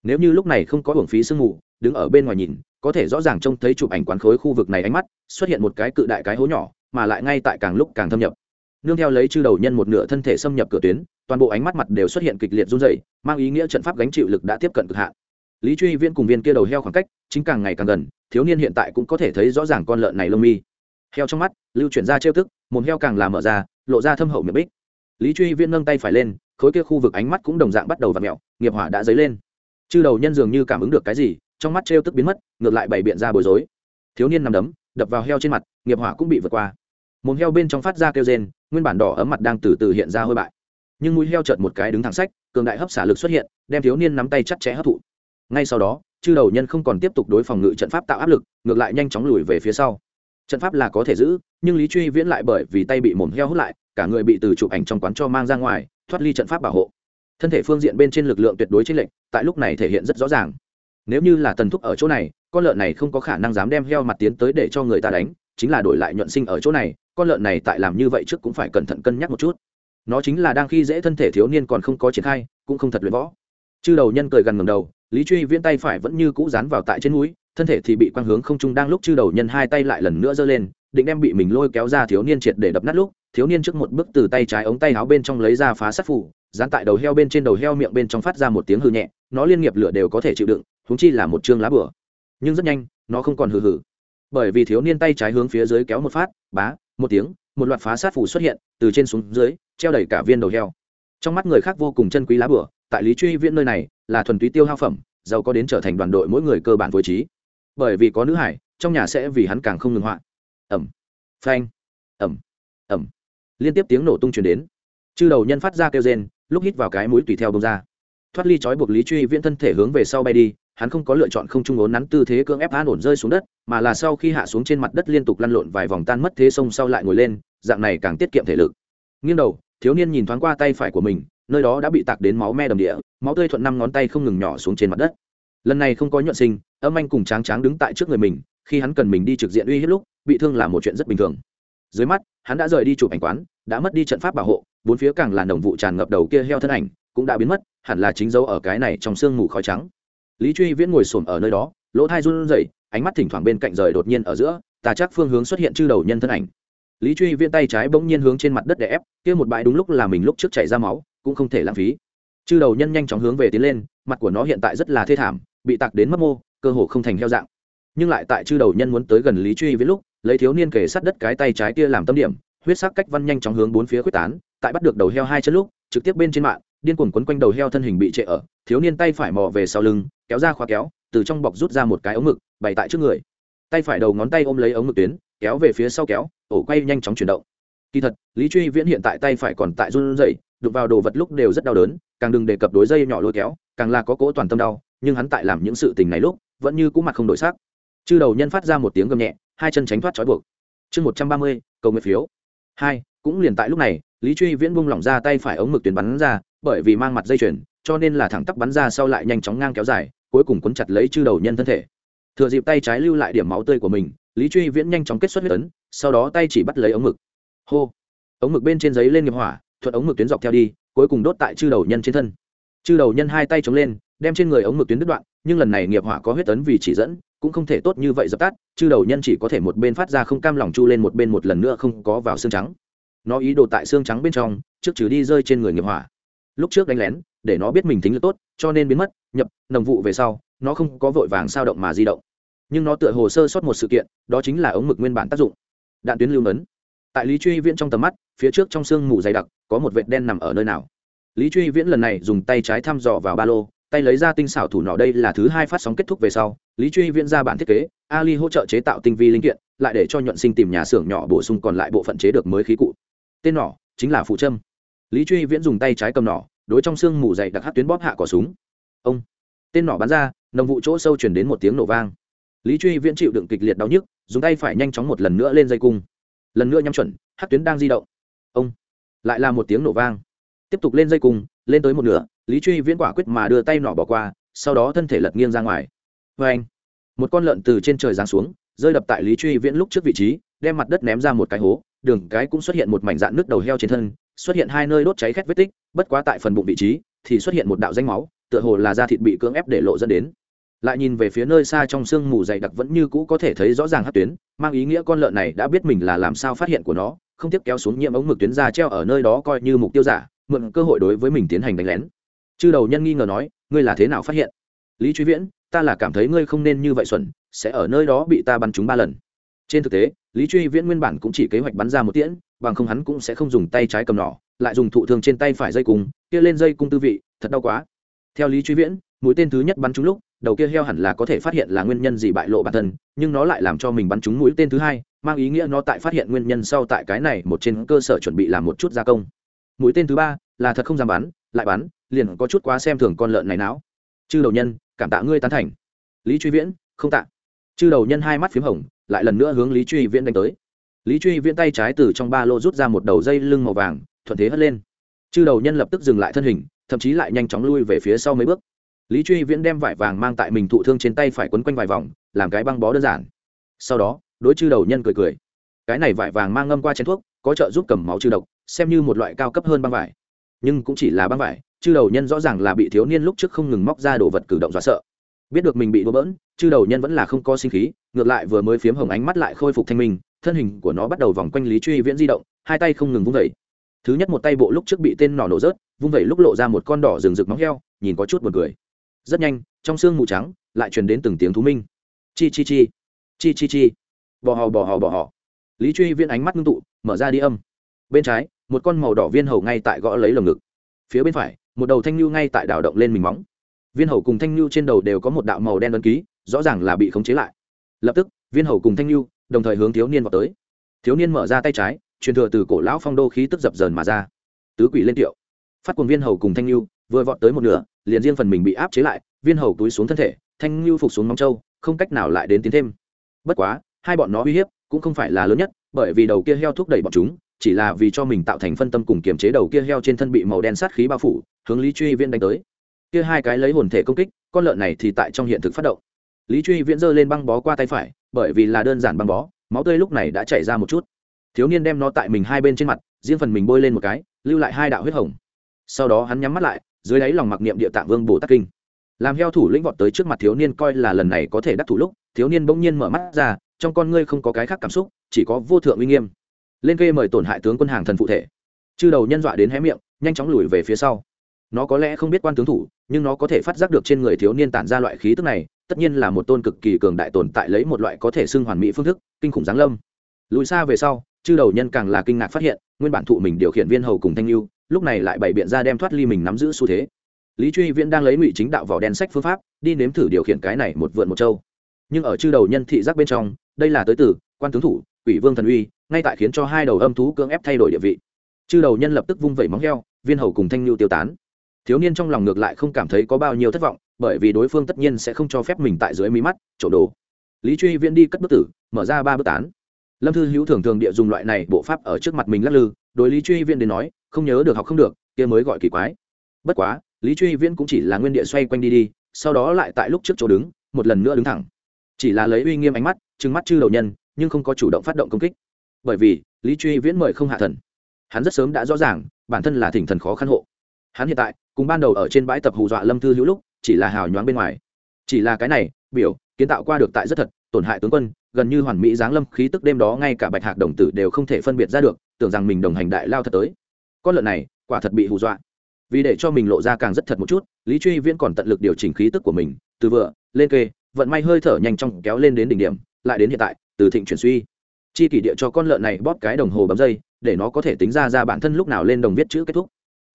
nếu như lúc này không có hưởng phí sương mù đứng ở bên ngoài nhìn có thể rõ ràng trông thấy chụp ảnh quán khối khu vực này ánh mắt xuất hiện một cái cự đại cái hố nhỏ mà lại ngay tại càng lúc càng thâm nhập. Nương theo lấy chư đầu nhân một nửa thân thể xâm nhập cửa tuyến toàn bộ ánh mắt mặt đều xuất hiện kịch liệt run dày mang ý nghĩa trận pháp gánh chịu lực đã tiếp cận cực hạn. Lý truy viên cùng viên kia đầu heo khoảng cách chính càng ngày càng gần thiếu niên hiện tại cũng có thể thấy rõ ràng con lợn này lông mi. Heo trong mắt lưu chuyển ra trêu thức, mồm heo càng làm mở ra lộ ra thâm hậu miệng bích. Lý truy viên nâng tay phải lên khối kia khu vực ánh mắt cũng đồng dạng bắt đầu v ặ mẹo nghiệp hỏa đã dấy lên chư đầu nhân dường như cảm ứng được cái gì, trong mắt trêu tức biến mất, ngược lại bày biện ra bối rối. Thiếu niên nằm đấm, đập vào heo trên mặt, nghiệp hỏa cũng bị vượt qua. Một heo bên trong phát ra kêu rên, nguyên bản đỏ ấm mặt đang từ từ hiện ra hơi bại. Nhưng mũi heo chợt một cái đứng thẳng sách, cường đại hấp xả lực xuất hiện, đem thiếu niên nắm tay chặt chẽ hấp thụ. Ngay sau đó, chư đầu nhân không còn tiếp tục đối phòng ngự trận pháp tạo áp lực, ngược lại nhanh chóng lùi về phía sau. Trận pháp là có thể giữ, nhưng lý truy viễn lại bởi vì tay bị mồm heo hút lại, cả người bị từ chụp ảnh trong quán cho mang ra ngoài, thoát ly trận pháp bảo hộ thân thể phương diện bên trên lực lượng tuyệt đối chênh lệch, tại lúc này thể hiện rất rõ ràng. Nếu như là tần thúc ở chỗ này, con lợn này không có khả năng dám đem heo mặt tiến tới để cho người ta đánh, chính là đổi lại nhuận sinh ở chỗ này, con lợn này tại làm như vậy trước cũng phải cẩn thận cân nhắc một chút. Nó chính là đang khi dễ thân thể thiếu niên còn không có triển khai, cũng không thật luyện võ. Chư đầu nhân cười gần ngầm đầu, lý truy viễn tay phải vẫn như cũ dán vào tại trên núi, thân thể thì bị quang hướng không trung đang lúc chư đầu nhân hai tay lại lần nữa giơ lên, định đem bị mình lôi kéo ra thiếu niên triệt để đập nát lúc, thiếu niên trước một bước từ tay trái ống tay áo bên trong lấy ra phá sát phủ dán tại đầu heo bên trên đầu heo miệng bên trong phát ra một tiếng hư nhẹ, nó liên nghiệp lửa đều có thể chịu đựng húng chi là một chương lá bửa nhưng rất nhanh, nó không còn hừ hừ. Bởi vì thiếu niên tay trái hướng phía dưới kéo một phát, bá, một tiếng, một loạt phá sát phủ xuất hiện, từ trên xuống dưới, treo đầy cả viên đầu heo. Trong mắt người khác vô cùng chân quý lá bửa tại lý truy viễn nơi này, là thuần túy tiêu hao phẩm, giàu có đến trở thành đoàn đội mỗi người cơ bản phối trí. Bởi vì có nữ hải, trong nhà sẽ vì hắn càng không ngừng hoạn. ẩm, phanh, ẩm ẩm. Liên tiếp tiếng nổ tung chuyển đến. Chư đầu nhân phát ra kêu rên lúc hít vào cái mũi tùy theo bông ra. Thoát ly trói buộc lý truy viễn thân thể hướng về sau bay đi, hắn không có lựa chọn không trung ốn nắn tư thế cưỡng ép an ổn rơi xuống đất, mà là sau khi hạ xuống trên mặt đất liên tục lăn lộn vài vòng tan mất thế sông sau lại ngồi lên, dạng này càng tiết kiệm thể lực. Nghiêng đầu, thiếu niên nhìn thoáng qua tay phải của mình, nơi đó đã bị tạc đến máu me đầm địa, máu tươi thuận năm ngón tay không ngừng nhỏ xuống trên mặt đất. Lần này không có nhuận sinh, âm anh cùng tráng tráng đứng tại trước người mình, khi hắn cần mình đi trực diện uy hiếp lúc, bị thương là một chuyện rất bình thường. Dưới mắt, hắn đã rời đi chụp ảnh quán, đã mất đi trận pháp bảo hộ bốn phía càng là đồng vụ tràn ngập đầu kia heo thân ảnh, cũng đã biến mất, hẳn là chính dấu ở cái này trong sương mù khói trắng. Lý truy viễn ngồi xổm ở nơi đó, lỗ thai run rẩy, ánh mắt thỉnh thoảng bên cạnh rời đột nhiên ở giữa, tà chắc phương hướng xuất hiện chư đầu nhân thân ảnh. Lý truy viễn tay trái bỗng nhiên hướng trên mặt đất để ép, kia một bãi đúng lúc là mình lúc trước chảy ra máu, cũng không thể lãng phí. Chư đầu nhân nhanh chóng hướng về tiến lên, mặt của nó hiện tại rất là thê thảm, bị tạc đến mất mô, cơ hồ không thành heo dạng. Nhưng lại tại chư đầu nhân muốn tới gần lý truy viễn lúc, lấy thiếu niên kể sát đất cái tay trái kia làm tâm điểm, huyết sắc cách văn nhanh chóng hướng bốn phía quyết tán tại bắt được đầu heo hai chân lúc, trực tiếp bên trên mạng, điên cuồng quấn quanh đầu heo thân hình bị trệ ở, thiếu niên tay phải mò về sau lưng, kéo ra khóa kéo, từ trong bọc rút ra một cái ống mực bày tại trước người. Tay phải đầu ngón tay ôm lấy ống mực tuyến, kéo về phía sau kéo, ổ quay nhanh chóng chuyển động. Kỳ thật, lý truy viễn hiện tại tay phải còn tại run rẩy, đụng vào đồ vật lúc đều rất đau đớn, càng đừng đề cập đối dây nhỏ lôi kéo, càng là có cỗ toàn tâm đau, nhưng hắn tại làm những sự tình này lúc, vẫn như cũ mặt không đổi sắc. Chư đầu nhân phát ra một tiếng gầm nhẹ, hai chân tránh thoát trói buộc. Chương một trăm ba mươi, cầu nguyện phiếu. Hai, cũng liền tại lúc này lý truy viễn bung lỏng ra tay phải ống mực tuyến bắn ra, bởi vì mang mặt dây chuyền, cho nên là thẳng tắp bắn ra sau lại nhanh chóng ngang kéo dài, cuối cùng cuốn chặt lấy chư đầu nhân thân thể. Thừa dịp tay trái lưu lại điểm máu tươi của mình, lý truy viễn nhanh chóng kết xuất huyết ấn, sau đó tay chỉ bắt lấy ống mực hô! Ống mực bên trên giấy lên nghiệp hỏa, thuận ống mực tuyến dọc theo đi, cuối cùng đốt tại chư đầu nhân trên thân. Chư đầu nhân hai tay chống lên, đem trên người ống mực tuyến đứt đoạn, nhưng lần này nghiệp hỏa có huyết ấn vì chỉ dẫn, cũng không thể tốt như vậy dập tắt, chư đầu nhân chỉ có thể một bên phát ra không cam lòng chu lên một bên một lần nữa không có vào xương trắng nó ý đồ tại xương trắng bên trong, trước trừ đi rơi trên người nghiệp hỏa. Lúc trước đánh lén, để nó biết mình tính lực tốt, cho nên biến mất, nhập, nồng vụ về sau, nó không có vội vàng sao động mà di động. Nhưng nó tựa hồ sơ sót một sự kiện, đó chính là ống mực nguyên bản tác dụng. Đạn tuyến lưu nấn. Tại lý truy viễn trong tầm mắt, phía trước trong sương mù dày đặc, có một vệt đen nằm ở nơi nào? Lý truy viễn lần này dùng tay trái thăm dò vào ba lô, tay lấy ra tinh xảo thủ nọ đây là thứ hai phát sóng kết thúc về sau, lý truy viễn ra bản thiết kế, ali hỗ trợ chế tạo tinh vi linh kiện, lại để cho nhuận sinh tìm nhà xưởng nhỏ bổ sung còn lại bộ phận chế được mới khí cụ tên nỏ chính là phụ trâm. Lý truy viễn dùng tay trái cầm nỏ, đối trong xương mù dày đặc hát tuyến bóp hạ cỏ súng. Ông! Tên nỏ bắn ra, nồng vụ chỗ sâu chuyển đến một tiếng nổ vang. Lý truy viễn chịu đựng kịch liệt đau nhức, dùng tay phải nhanh chóng một lần nữa lên dây cung. Lần nữa nhắm chuẩn hát tuyến đang di động. Ông! Lại là một tiếng nổ vang. Tiếp tục lên dây cung, lên tới một nửa, lý truy viễn quả quyết mà đưa tay nỏ bỏ qua, sau đó thân thể lật nghiêng ra ngoài. Vê anh! Một con lợn từ trên trời giáng xuống, rơi đập tại lý truy viễn lúc trước vị trí, đem mặt đất ném ra một cái hố đường cái cũng xuất hiện một mảnh dạn nước đầu heo trên thân, xuất hiện hai nơi đốt cháy khét vết tích, bất quá tại phần bụng vị trí thì xuất hiện một đạo danh máu, tựa hồ là da thịt bị cưỡng ép để lộ dẫn đến. Lại nhìn về phía nơi xa trong sương mù dày đặc vẫn như cũ có thể thấy rõ ràng hát tuyến, mang ý nghĩa con lợn này đã biết mình là làm sao phát hiện của nó, không tiếp kéo xuống nhiễm ống mực tuyến ra treo ở nơi đó coi như mục tiêu giả, mượn cơ hội đối với mình tiến hành đánh lén. Chư đầu nhân nghi ngờ nói, ngươi là thế nào phát hiện? Lý truy viễn, ta là cảm thấy ngươi không nên như vậy xuẩn, sẽ ở nơi đó bị ta bắn trúng ba lần. Trên thực tế lý truy viễn nguyên bản cũng chỉ kế hoạch bắn ra một tiễn, bằng không hắn cũng sẽ không dùng tay trái cầm nỏ, lại dùng thụ thương trên tay phải dây cung, kia lên dây cung tư vị, thật đau quá. Theo lý truy viễn, mũi tên thứ nhất bắn trúng lúc, đầu kia heo hẳn là có thể phát hiện là nguyên nhân gì bại lộ bản thân, nhưng nó lại làm cho mình bắn trúng mũi tên thứ hai, mang ý nghĩa nó tại phát hiện nguyên nhân sau tại cái này một trên cơ sở chuẩn bị làm một chút gia công. Mũi tên thứ ba là thật không dám bắn, lại bắn, liền có chút quá xem thường con lợn này não. Chư đầu nhân, cảm tạ ngươi tán thành. Lý truy viễn, không tạ. Chư đầu nhân hai mắt p h í m hồng lại lần nữa hướng lý truy viễn đánh tới. Lý truy viễn tay trái từ trong ba lô rút ra một đầu dây lưng màu vàng, thuận thế hất lên. Chư đầu nhân lập tức dừng lại thân hình, thậm chí lại nhanh chóng lui về phía sau mấy bước. Lý truy viễn đem vải vàng mang tại mình thụ thương trên tay phải quấn quanh vài vòng, làm cái băng bó đơn giản. Sau đó, đối chư đầu nhân cười cười. Cái này vải vàng mang ngâm qua chén thuốc, có trợ giúp cầm máu trừ độc, xem như một loại cao cấp hơn băng vải. Nhưng cũng chỉ là băng vải, chư đầu nhân rõ ràng là bị thiếu niên lúc trước không ngừng móc ra đồ vật cử động dọa sợ biết được mình bị đổ bỡn, chư đầu nhân vẫn là không có sinh khí, ngược lại vừa mới phiếm hồng ánh mắt lại khôi phục thanh minh, thân hình của nó bắt đầu vòng quanh lý truy viễn di động, hai tay không ngừng vung vẩy. Thứ nhất một tay bộ lúc trước bị tên nỏ nổ rớt, vung vẩy lúc lộ ra một con đỏ rừng rực móng heo, nhìn có chút buồn cười. Rất nhanh, trong xương mù trắng lại truyền đến từng tiếng thú minh. Chi chi chi chi chi chi. Bò hò bò hò bò hò. Lý truy viễn ánh mắt ngưng tụ, mở ra đi âm. Bên trái, một con màu đỏ viên hầu ngay tại gõ lấy lồng ngực. Phía bên phải, một đầu thanh lưu ngay tại đảo động lên mình móng viên hầu cùng thanh lưu trên đầu đều có một đạo màu đen ấn ký, rõ ràng là bị khống chế lại. Lập tức, viên hầu cùng thanh lưu đồng thời hướng thiếu niên vào tới. Thiếu niên mở ra tay trái, truyền thừa từ cổ lão phong đô khí tức dập dờn mà ra. Tứ quỷ lên tiệu. Phát cuồng viên hầu cùng thanh lưu vừa vọt tới một nửa, liền riêng phần mình bị áp chế lại, viên hầu túi xuống thân thể, thanh lưu phục xuống móng trâu, không cách nào lại đến tiến thêm. Bất quá, hai bọn nó uy hiếp cũng không phải là lớn nhất, bởi vì đầu kia heo thúc đẩy bọn chúng, chỉ là vì cho mình tạo thành phân tâm cùng kiềm chế đầu kia heo trên thân bị màu đen sát khí bao phủ, hướng lý truy viên đánh tới kia hai cái lấy hồn thể công kích, con lợn này thì tại trong hiện thực phát động. Lý truy viễn giơ lên băng bó qua tay phải, bởi vì là đơn giản băng bó, máu tươi lúc này đã chảy ra một chút. Thiếu niên đem nó tại mình hai bên trên mặt, riêng phần mình bôi lên một cái, lưu lại hai đạo huyết hồng. Sau đó hắn nhắm mắt lại, dưới đáy lòng mặc niệm địa tạng vương bồ tát kinh. Làm heo thủ lĩnh vọt tới trước mặt thiếu niên coi là lần này có thể đắc thủ lúc, thiếu niên bỗng nhiên mở mắt ra, trong con ngươi không có cái khác cảm xúc, chỉ có vô thượng uy nghiêm. Lên kê mời tổn hại tướng quân hàng thần phụ thể. Chư đầu nhân dọa đến hé miệng, nhanh chóng lùi về phía sau. Nó có lẽ không biết quan tướng thủ nhưng nó có thể phát giác được trên người thiếu niên tản ra loại khí tức này, tất nhiên là một tôn cực kỳ cường đại tồn tại lấy một loại có thể xưng hoàn mỹ phương thức, kinh khủng giáng lâm. Lùi xa về sau, chư đầu nhân càng là kinh ngạc phát hiện, nguyên bản thụ mình điều khiển viên hầu cùng thanh lưu, lúc này lại bày biện ra đem thoát ly mình nắm giữ xu thế. Lý truy viễn đang lấy ngụy chính đạo vào đen sách phương pháp, đi nếm thử điều khiển cái này một vượn một châu. Nhưng ở chư đầu nhân thị giác bên trong, đây là tới từ quan tướng thủ, quỷ vương thần uy, ngay tại khiến cho hai đầu âm thú cưỡng ép thay đổi địa vị. Chư đầu nhân lập tức vung vẩy móng heo, viên hầu cùng thanh lưu tiêu tán thiếu niên trong lòng ngược lại không cảm thấy có bao nhiêu thất vọng, bởi vì đối phương tất nhiên sẽ không cho phép mình tại dưới mí mắt, trộm đồ. Lý truy viễn đi cất bức tử, mở ra ba bức tán. Lâm thư hữu thường thường địa dùng loại này bộ pháp ở trước mặt mình lắc lư, đối lý truy viễn đến nói, không nhớ được học không được, kia mới gọi kỳ quái. Bất quá, lý truy viễn cũng chỉ là nguyên địa xoay quanh đi đi, sau đó lại tại lúc trước chỗ đứng, một lần nữa đứng thẳng. Chỉ là lấy uy nghiêm ánh mắt, trừng mắt chư đầu nhân, nhưng không có chủ động phát động công kích. Bởi vì, lý truy viễn mời không hạ thần. Hắn rất sớm đã rõ ràng, bản thân là thỉnh thần khó khăn hộ hắn hiện tại cùng ban đầu ở trên bãi tập hù dọa lâm thư hữu lúc chỉ là hào nhoáng bên ngoài. Chỉ là cái này, biểu, kiến tạo qua được tại rất thật, tổn hại tướng quân, gần như hoàn mỹ giáng lâm khí tức đêm đó ngay cả bạch hạc đồng tử đều không thể phân biệt ra được, tưởng rằng mình đồng hành đại lao thật tới. Con lợn này, quả thật bị hù dọa. Vì để cho mình lộ ra càng rất thật một chút, lý truy viễn còn tận lực điều chỉnh khí tức của mình, từ vừa, lên kê, vận may hơi thở nhanh chóng kéo lên đến đỉnh điểm, lại đến hiện tại, từ thịnh chuyển suy. Chi kỷ địa cho con lợn này bóp cái đồng hồ bấm dây, để nó có thể tính ra ra bản thân lúc nào lên đồng viết chữ kết thúc.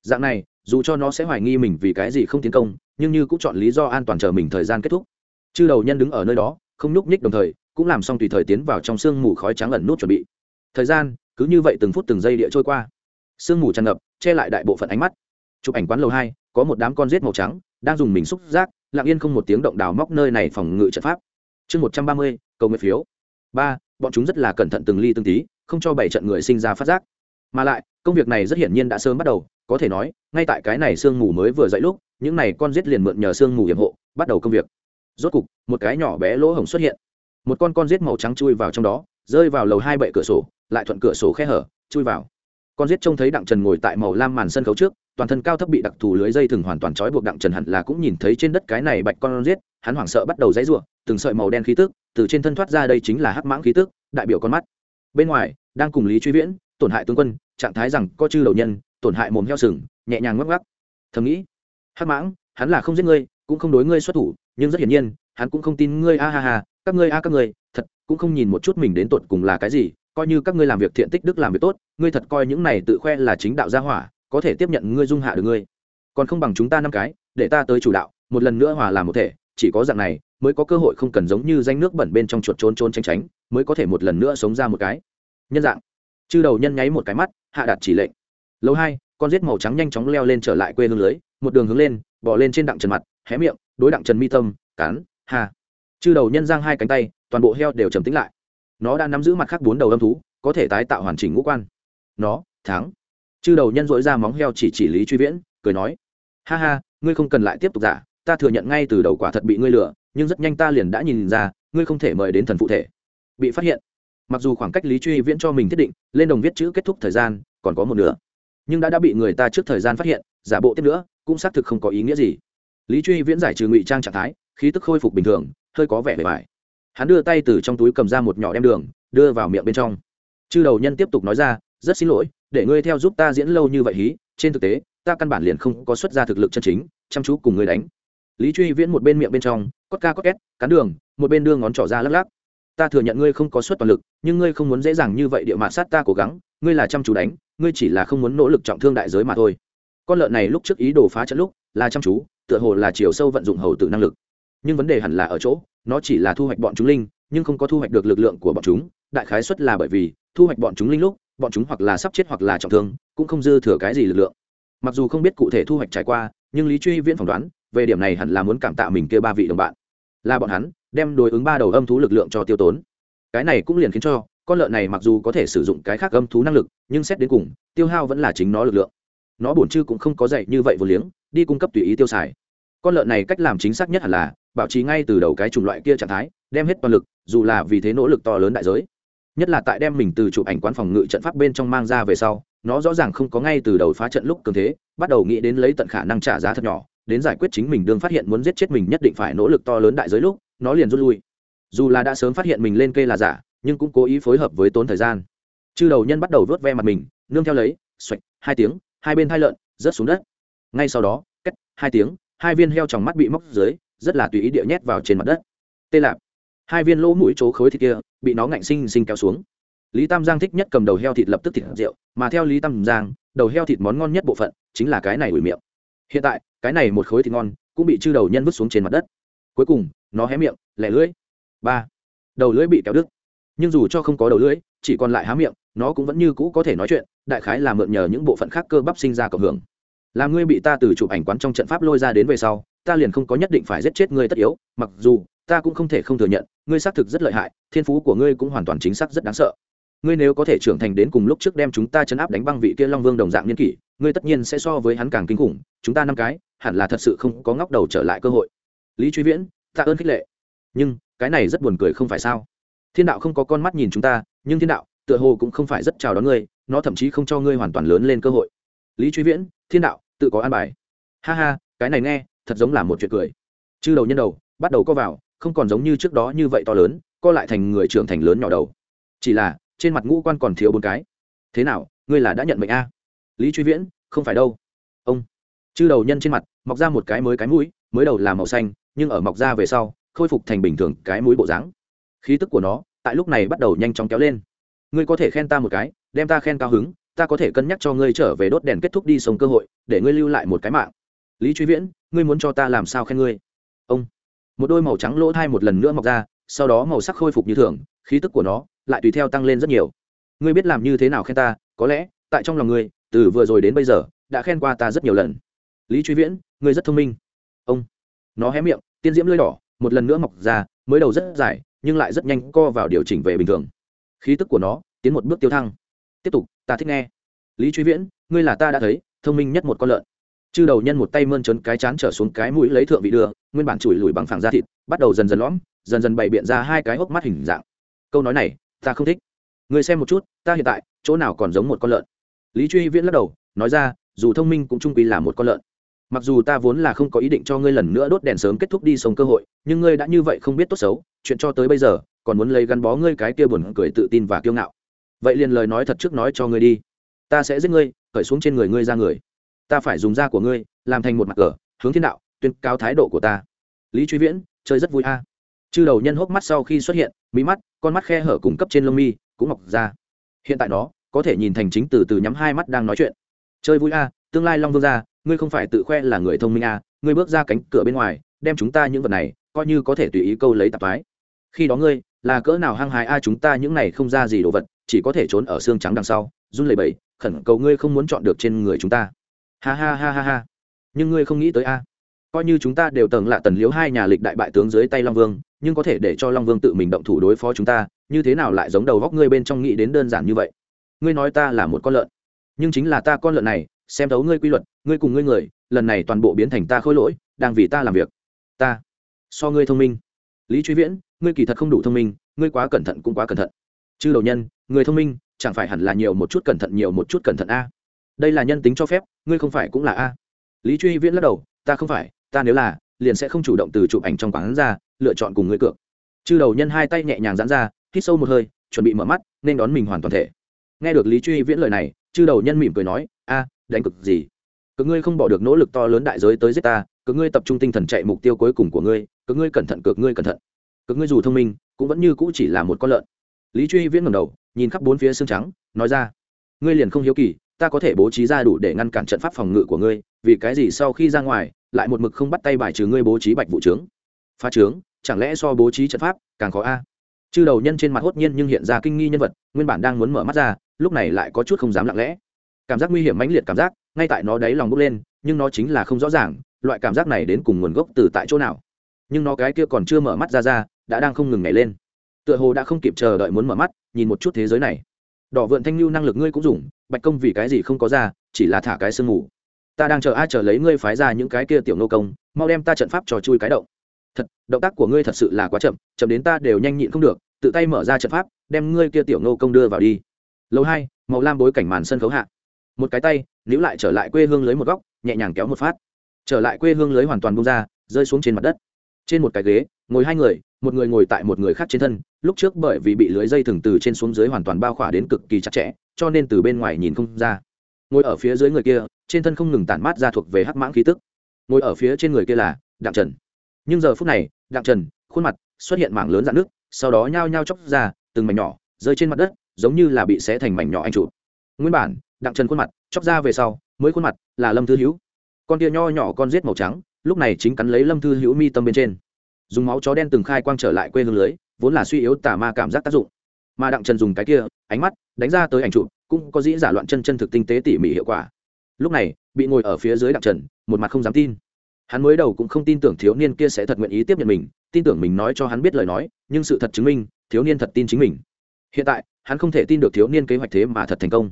Dạng này dù cho nó sẽ hoài nghi mình vì cái gì không tiến công, nhưng như cũng chọn lý do an toàn chờ mình thời gian kết thúc. Chư đầu nhân đứng ở nơi đó, không nhúc nhích đồng thời, cũng làm xong tùy thời tiến vào trong sương mù khói trắng ẩn nút chuẩn bị. Thời gian, cứ như vậy từng phút từng giây địa trôi qua. Sương mù tràn ngập, che lại đại bộ phận ánh mắt. Chụp ảnh quán lầu hai, có một đám con rết màu trắng, đang dùng mình xúc giác, lặng yên không một tiếng động đào móc nơi này phòng ngự trận pháp. Chương một trăm ba mươi, cầu nguyện phiếu. Ba, bọn chúng rất là cẩn thận từng ly từng tí, không cho bảy trận người sinh ra phát giác. Mà lại, công việc này rất hiển nhiên đã sớm bắt đầu có thể nói, ngay tại cái này sương mù mới vừa dậy lúc, những này con rết liền mượn nhờ sương mù hiểm hộ, bắt đầu công việc. Rốt cục, một cái nhỏ bé lỗ hổng xuất hiện. Một con con rết màu trắng chui vào trong đó, rơi vào lầu hai bệ cửa sổ, lại thuận cửa sổ khe hở, chui vào. Con rết trông thấy đặng trần ngồi tại màu lam màn sân khấu trước, toàn thân cao thấp bị đặc thù lưới dây thừng hoàn toàn trói buộc đặng trần hẳn là cũng nhìn thấy trên đất cái này bạch con rết hắn hoảng sợ bắt đầu dãy ruộng, từng sợi màu đen khí tức, từ trên thân thoát ra đây chính là hắc mãng khí tức, đại biểu con mắt. Bên ngoài, đang cùng lý truy viễn, tổn hại tướng quân, trạng thái rằng có chư đầu nhân tổn hại mồm heo sừng, nhẹ nhàng ngắc ngắc thầm nghĩ, hắc mãng, hắn là không giết ngươi, cũng không đối ngươi xuất thủ, nhưng rất hiển nhiên, hắn cũng không tin ngươi, a ha ha, các ngươi, a các ngươi, thật, cũng không nhìn một chút mình đến tột cùng là cái gì, coi như các ngươi làm việc thiện tích đức làm việc tốt, ngươi thật coi những này tự khoe là chính đạo gia hỏa, có thể tiếp nhận ngươi dung hạ được ngươi. Còn không bằng chúng ta năm cái, để ta tới chủ đạo, một lần nữa hòa làm một thể, chỉ có dạng này, mới có cơ hội không cần giống như danh nước bẩn bên trong chuột trốn trốn tránh tránh, mới có thể một lần nữa sống ra một cái. Nhân dạng. Chư đầu nhân nháy một cái mắt, hạ đạt chỉ lệnh lâu hai, con rết màu trắng nhanh chóng leo lên trở lại quê hương lưới, một đường hướng lên bỏ lên trên đặng trần mặt, hé miệng, đối đặng trần mi tâm cán hà. Chư đầu nhân giang hai cánh tay, toàn bộ heo đều trầm tĩnh lại. Nó đã nắm giữ mặt khác bốn đầu âm thú, có thể tái tạo hoàn chỉnh ngũ quan. Nó, thắng. Chư đầu nhân dỗi ra móng heo chỉ chỉ lý truy viễn, cười nói, ha ha, ngươi không cần lại tiếp tục giả, ta thừa nhận ngay từ đầu quả thật bị ngươi lừa, nhưng rất nhanh ta liền đã nhìn ra, ngươi không thể mời đến thần phụ thể. Bị phát hiện. Mặc dù khoảng cách lý truy viễn cho mình thiết định, lên đồng viết chữ kết thúc thời gian, còn có một nửa nhưng đã đã bị người ta trước thời gian phát hiện, giả bộ tiếp nữa, cũng xác thực không có ý nghĩa gì. Lý truy viễn giải trừ ngụy trang trạng thái, khí tức khôi phục bình thường, hơi có vẻ bề bài hắn đưa tay từ trong túi cầm ra một nhỏ đem đường, đưa vào miệng bên trong. Chư đầu nhân tiếp tục nói ra, rất xin lỗi, để ngươi theo giúp ta diễn lâu như vậy hí, trên thực tế, ta căn bản liền không có xuất ra thực lực chân chính, chăm chú cùng ngươi đánh. Lý truy viễn một bên miệng bên trong, cốt ca cốt két cắn đường, một bên đưa ngón trỏ ra lắc lắc. Ta thừa nhận ngươi không có suất toàn lực, nhưng ngươi không muốn dễ dàng như vậy địa mạ sát ta cố gắng ngươi là chăm chú đánh, ngươi chỉ là không muốn nỗ lực trọng thương đại giới mà thôi. Con lợn này lúc trước ý đồ phá trận lúc, là chăm chú, tựa hồ là chiều sâu vận dụng hầu tự năng lực. Nhưng vấn đề hẳn là ở chỗ, nó chỉ là thu hoạch bọn chúng linh, nhưng không có thu hoạch được lực lượng của bọn chúng. Đại khái xuất là bởi vì, thu hoạch bọn chúng linh lúc, bọn chúng hoặc là sắp chết hoặc là trọng thương, cũng không dư thừa cái gì lực lượng. Mặc dù không biết cụ thể thu hoạch trải qua, nhưng lý truy viễn phỏng đoán, về điểm này hẳn là muốn cảm tạ mình kia ba vị đồng bạn. Là bọn hắn, đem đối ứng ba đầu âm thú lực lượng cho tiêu tốn. Cái này cũng liền khiến cho con lợn này mặc dù có thể sử dụng cái khác âm thú năng lực, nhưng xét đến cùng, tiêu hao vẫn là chính nó lực lượng. Nó bổn chư cũng không có dạy như vậy vô liếng, đi cung cấp tùy ý tiêu xài. Con lợn này cách làm chính xác nhất hẳn là, bảo trì ngay từ đầu cái chủng loại kia trạng thái, đem hết toàn lực, dù là vì thế nỗ lực to lớn đại giới. Nhất là tại đem mình từ chụp ảnh quán phòng ngự trận pháp bên trong mang ra về sau, nó rõ ràng không có ngay từ đầu phá trận lúc cường thế, bắt đầu nghĩ đến lấy tận khả năng trả giá thật nhỏ, đến giải quyết chính mình đương phát hiện muốn giết chết mình nhất định phải nỗ lực to lớn đại giới lúc, nó liền rút lui. Dù là đã sớm phát hiện mình lên cây là giả nhưng cũng cố ý phối hợp với tốn thời gian. Chư đầu nhân bắt đầu vớt ve mặt mình, nương theo lấy, xoạch, hai tiếng, hai bên hai lợn, rớt xuống đất. Ngay sau đó cách hai tiếng, hai viên heo tròng mắt bị móc dưới, rất là tùy ý địa nhét vào trên mặt đất. Tê lạp. Hai viên lỗ mũi chỗ khối thịt kia bị nó ngạnh sinh sinh kéo xuống. Lý tam giang thích nhất cầm đầu heo thịt lập tức thịt rượu, mà theo lý tam giang, đầu heo thịt món ngon nhất bộ phận chính là cái này ủi miệng. Hiện tại, cái này một khối thịt ngon cũng bị chư đầu nhân vứt xuống trên mặt đất. Cuối cùng, nó hé miệng, lẻ lưỡi. Ba. Đầu lưỡi bị kéo đứt nhưng dù cho không có đầu lưỡi, chỉ còn lại há miệng, nó cũng vẫn như cũ có thể nói chuyện, đại khái là mượn nhờ những bộ phận khác cơ bắp sinh ra cộng hưởng. Là ngươi bị ta từ chụp ảnh quán trong trận pháp lôi ra đến về sau, ta liền không có nhất định phải giết chết ngươi tất yếu, mặc dù, ta cũng không thể không thừa nhận, ngươi xác thực rất lợi hại, thiên phú của ngươi cũng hoàn toàn chính xác rất đáng sợ. Ngươi nếu có thể trưởng thành đến cùng lúc trước đem chúng ta chấn áp đánh băng vị kia long vương đồng dạng niên kỷ, ngươi tất nhiên sẽ so với hắn càng kinh khủng, chúng ta năm cái, hẳn là thật sự không có ngóc đầu trở lại cơ hội. Lý truy viễn, tạ ơn khích lệ. Nhưng, cái này rất buồn cười không phải sao? Thiên đạo không có con mắt nhìn chúng ta, nhưng thiên đạo tựa hồ cũng không phải rất chào đón ngươi, nó thậm chí không cho ngươi hoàn toàn lớn lên cơ hội. Lý truy viễn, thiên đạo, tự có an bài. Ha ha, cái này nghe, thật giống là một chuyện cười. Chư đầu nhân đầu, bắt đầu co vào, không còn giống như trước đó như vậy to lớn, co lại thành người trưởng thành lớn nhỏ đầu. Chỉ là, trên mặt ngũ quan còn thiếu bốn cái. Thế nào, ngươi là đã nhận mệnh a? Lý truy viễn, không phải đâu. Ông. Chư đầu nhân trên mặt, mọc ra một cái mới cái mũi, mới đầu là màu xanh, nhưng ở mọc ra về sau, khôi phục thành bình thường cái mũi bộ dáng khí tức của nó tại lúc này bắt đầu nhanh chóng kéo lên. Ngươi có thể khen ta một cái, đem ta khen cao hứng, ta có thể cân nhắc cho ngươi trở về đốt đèn kết thúc đi sống cơ hội, để ngươi lưu lại một cái mạng. Lý truy viễn, ngươi muốn cho ta làm sao khen ngươi? Ông. Một đôi màu trắng lỗ thai một lần nữa mọc ra, sau đó màu sắc khôi phục như thường, khí tức của nó lại tùy theo tăng lên rất nhiều. Ngươi biết làm như thế nào khen ta, có lẽ, tại trong lòng ngươi, từ vừa rồi đến bây giờ, đã khen qua ta rất nhiều lần. Lý truy viễn, ngươi rất thông minh. Ông. Nó hé miệng, tiên diễm lưỡi đỏ, một lần nữa mọc ra, mới đầu rất dài nhưng lại rất nhanh co vào điều chỉnh về bình thường. Khí tức của nó tiến một bước tiêu thăng. Tiếp tục, ta thích nghe. Lý truy viễn, ngươi là ta đã thấy, thông minh nhất một con lợn. Chư đầu nhân một tay mơn trớn cái chán trở xuống cái mũi lấy thượng vị đưa, nguyên bản chùi lùi bằng phẳng da thịt, bắt đầu dần dần lõm, dần dần bày biện ra hai cái hốc mắt hình dạng. Câu nói này, ta không thích. Ngươi xem một chút, ta hiện tại, chỗ nào còn giống một con lợn? Lý truy viễn lắc đầu, nói ra, dù thông minh cũng trung quy là một con lợn mặc dù ta vốn là không có ý định cho ngươi lần nữa đốt đèn sớm kết thúc đi sông cơ hội, nhưng ngươi đã như vậy không biết tốt xấu, chuyện cho tới bây giờ, còn muốn lấy gắn bó ngươi cái kia buồn cười tự tin và kiêu ngạo. Vậy liền lời nói thật trước nói cho ngươi đi. Ta sẽ giết ngươi khởi xuống trên người ngươi ra người. Ta phải dùng da của ngươi, làm thành một mặt cờ, hướng thiên đạo, tuyên cao thái độ của ta. Lý truy viễn, chơi rất vui a. À. chư đầu nhân hốc mắt sau khi xuất hiện, mí mắt, con mắt khe hở cùng cấp trên lông mi, cũng mọc ra. Hiện tại nó có thể nhìn thành chính từ từ nhắm hai mắt đang nói chuyện. Chơi vui a, tương lai long vương gia ngươi không phải tự khoe là người thông minh à? ngươi bước ra cánh cửa bên ngoài, đem chúng ta những vật này, coi như có thể tùy ý câu lấy tạp thái khi đó ngươi, là cỡ nào hăng hái a, chúng ta những này không ra gì đồ vật, chỉ có thể trốn ở xương trắng đằng sau, run lẩy bẩy, khẩn cầu ngươi không muốn chọn được trên người chúng ta. Ha ha ha ha ha. Nhưng ngươi không nghĩ tới a. Coi như chúng ta đều tầng lạ tần liếu hai nhà lịch đại bại tướng dưới tay long vương, nhưng có thể để cho long vương tự mình động thủ đối phó chúng ta, như thế nào lại giống đầu góc ngươi bên trong nghĩ đến đơn giản như vậy? Ngươi nói ta là một con lợn, nhưng chính là ta con lợn này xem thấu ngươi quy luật, ngươi cùng ngươi người, lần này toàn bộ biến thành ta khôi lỗi, đang vì ta làm việc. Ta, so ngươi thông minh. Lý truy viễn, ngươi kỳ thật không đủ thông minh, ngươi quá cẩn thận cũng quá cẩn thận. Chư đầu nhân, người thông minh, chẳng phải hẳn là nhiều một chút cẩn thận nhiều một chút cẩn thận a? Đây là nhân tính cho phép, ngươi không phải cũng là a? Lý truy viễn lắc đầu, ta không phải, ta nếu là, liền sẽ không chủ động từ chụp ảnh trong quán ra, lựa chọn cùng ngươi cược. Chư đầu nhân hai tay nhẹ nhàng giãn ra, hít sâu một hơi, chuẩn bị mở mắt, nên đón mình hoàn toàn thể. Nghe được lý truy viễn lời này, chư đầu nhân mỉm cười nói, a đánh cực gì? Cực ngươi không bỏ được nỗ lực to lớn đại giới tới giết ta, cực ngươi tập trung tinh thần chạy mục tiêu cuối cùng của ngươi, cực ngươi cẩn thận, cực ngươi cẩn thận. Cực ngươi dù thông minh, cũng vẫn như cũ chỉ là một con lợn. Lý truy viễn ngầm đầu, nhìn khắp bốn phía xương trắng, nói ra, ngươi liền không hiếu kỳ, ta có thể bố trí ra đủ để ngăn cản trận pháp phòng ngự của ngươi, vì cái gì sau khi ra ngoài, lại một mực không bắt tay bài trừ ngươi bố trí bạch vụ trướng? Phá trướng, chẳng lẽ so bố trí trận pháp càng khó a? Chư đầu nhân trên mặt hốt nhiên nhưng hiện ra kinh nghi nhân vật, nguyên bản đang muốn mở mắt ra, lúc này lại có chút không dám lặng lẽ cảm giác nguy hiểm mãnh liệt cảm giác, ngay tại nó đáy lòng bốc lên, nhưng nó chính là không rõ ràng, loại cảm giác này đến cùng nguồn gốc từ tại chỗ nào. Nhưng nó cái kia còn chưa mở mắt ra ra, đã đang không ngừng nhảy lên. Tựa hồ đã không kịp chờ đợi muốn mở mắt, nhìn một chút thế giới này. Đỏ vượn thanh lưu năng lực ngươi cũng dùng, bạch công vì cái gì không có ra, chỉ là thả cái sương ngủ ta đang chờ ai chờ lấy ngươi phái ra những cái kia tiểu nô công, mau đem ta trận pháp trò chui cái động. Thật, động tác của ngươi thật sự là quá chậm chậm đến ta đều nhanh nhịn không được, tự tay mở ra trận pháp, đem ngươi kia tiểu nô công đưa vào đi. Lâu hai, màu lam bối cảnh màn sân khấu hạ một cái tay, níu lại trở lại quê hương lưới một góc, nhẹ nhàng kéo một phát. Trở lại quê hương lưới hoàn toàn bung ra, rơi xuống trên mặt đất. Trên một cái ghế, ngồi hai người, một người ngồi tại một người khác trên thân, lúc trước bởi vì bị lưới dây thừng từ trên xuống dưới hoàn toàn bao khỏa đến cực kỳ chặt chẽ, cho nên từ bên ngoài nhìn không ra. Ngồi ở phía dưới người kia, trên thân không ngừng tản mát ra thuộc về hắc mãng khí tức. Ngồi ở phía trên người kia là đặng trần. Nhưng giờ phút này, đặng trần, khuôn mặt xuất hiện mảng lớn dạn nước sau đó nhao nhao chóc ra, từng mảnh nhỏ, rơi trên mặt đất, giống như là bị xé thành mảnh nhỏ anh chủ nguyên bản đặng trần khuôn mặt, chóc ra về sau, mới khuôn mặt là lâm thư hữu. Con tia nho nhỏ con rết màu trắng, lúc này chính cắn lấy lâm thư hữu mi tâm bên trên. Dùng máu chó đen từng khai quang trở lại quê hương lưới, vốn là suy yếu tà ma cảm giác tác dụng. Mà đặng trần dùng cái kia, ánh mắt, đánh ra tới ảnh trụ cũng có dĩ giả loạn chân chân thực tinh tế tỉ mỉ hiệu quả. Lúc này, bị ngồi ở phía dưới đặng trần, một mặt không dám tin. Hắn mới đầu cũng không tin tưởng thiếu niên kia sẽ thật nguyện ý tiếp nhận mình, tin tưởng mình nói cho hắn biết lời nói, nhưng sự thật chứng minh, thiếu niên thật tin chính mình. Hiện tại, hắn không thể tin được thiếu niên kế hoạch thế mà thật thành công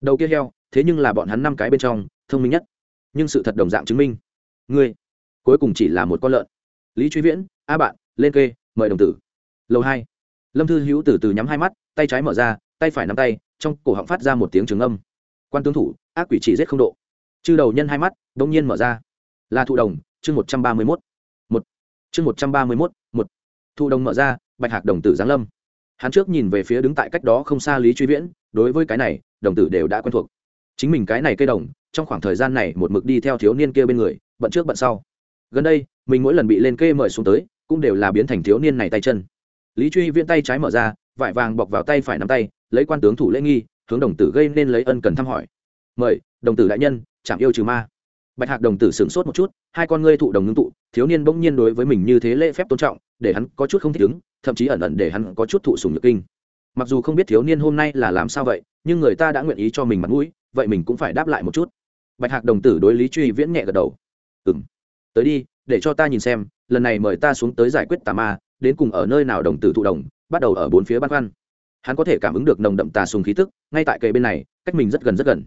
đầu kia heo, thế nhưng là bọn hắn năm cái bên trong, thông minh nhất. Nhưng sự thật đồng dạng chứng minh. Ngươi, cuối cùng chỉ là một con lợn. Lý truy viễn, a bạn, lên kê, mời đồng tử. Lầu hai. Lâm thư hữu từ từ nhắm hai mắt, tay trái mở ra, tay phải nắm tay, trong cổ họng phát ra một tiếng trường âm. Quan tướng thủ, ác quỷ chỉ giết không độ. Chư đầu nhân hai mắt đ ỗ n g nhiên mở ra. Là thụ đồng, chương một trăm ba mươi mốt. Một. Chương một trăm ba mươi mốt, một. Thụ đồng mở ra, bạch hạc đồng tử giáng lâm. Hắn trước nhìn về phía đứng tại cách đó không xa lý truy viễn, đối với cái này đồng tử đều đã quen thuộc. Chính mình cái này cây đồng, trong khoảng thời gian này một mực đi theo thiếu niên kia bên người, bận trước bận sau. Gần đây, mình mỗi lần bị lên kê mời xuống tới, cũng đều là biến thành thiếu niên này tay chân. Lý truy viễn tay trái mở ra, vải vàng bọc vào tay phải nắm tay, lấy quan tướng thủ lễ nghi, hướng đồng tử gây nên lấy ân cần thăm hỏi. Mời, đồng tử đại nhân, chạm yêu trừ ma. Bạch hạc đồng tử sửng sốt một chút, hai con ngươi thụ đồng ngưng tụ, thiếu niên bỗng nhiên đối với mình như thế lễ phép tôn trọng, để hắn có chút không thích ứng, thậm chí ẩn ẩn để hắn có chút thụ sùng nhược kinh. Mặc dù không biết thiếu niên hôm nay là làm sao vậy nhưng người ta đã nguyện ý cho mình mặt mũi, vậy mình cũng phải đáp lại một chút. Bạch hạc đồng tử đối lý truy viễn nhẹ gật đầu. Ừ m tới đi, để cho ta nhìn xem, lần này mời ta xuống tới giải quyết tà ma, đến cùng ở nơi nào đồng tử thụ đồng bắt đầu ở bốn phía băn khoăn. Hắn có thể cảm ứng được nồng đậm tà sùng khí tức, ngay tại cây bên này, cách mình rất gần rất gần.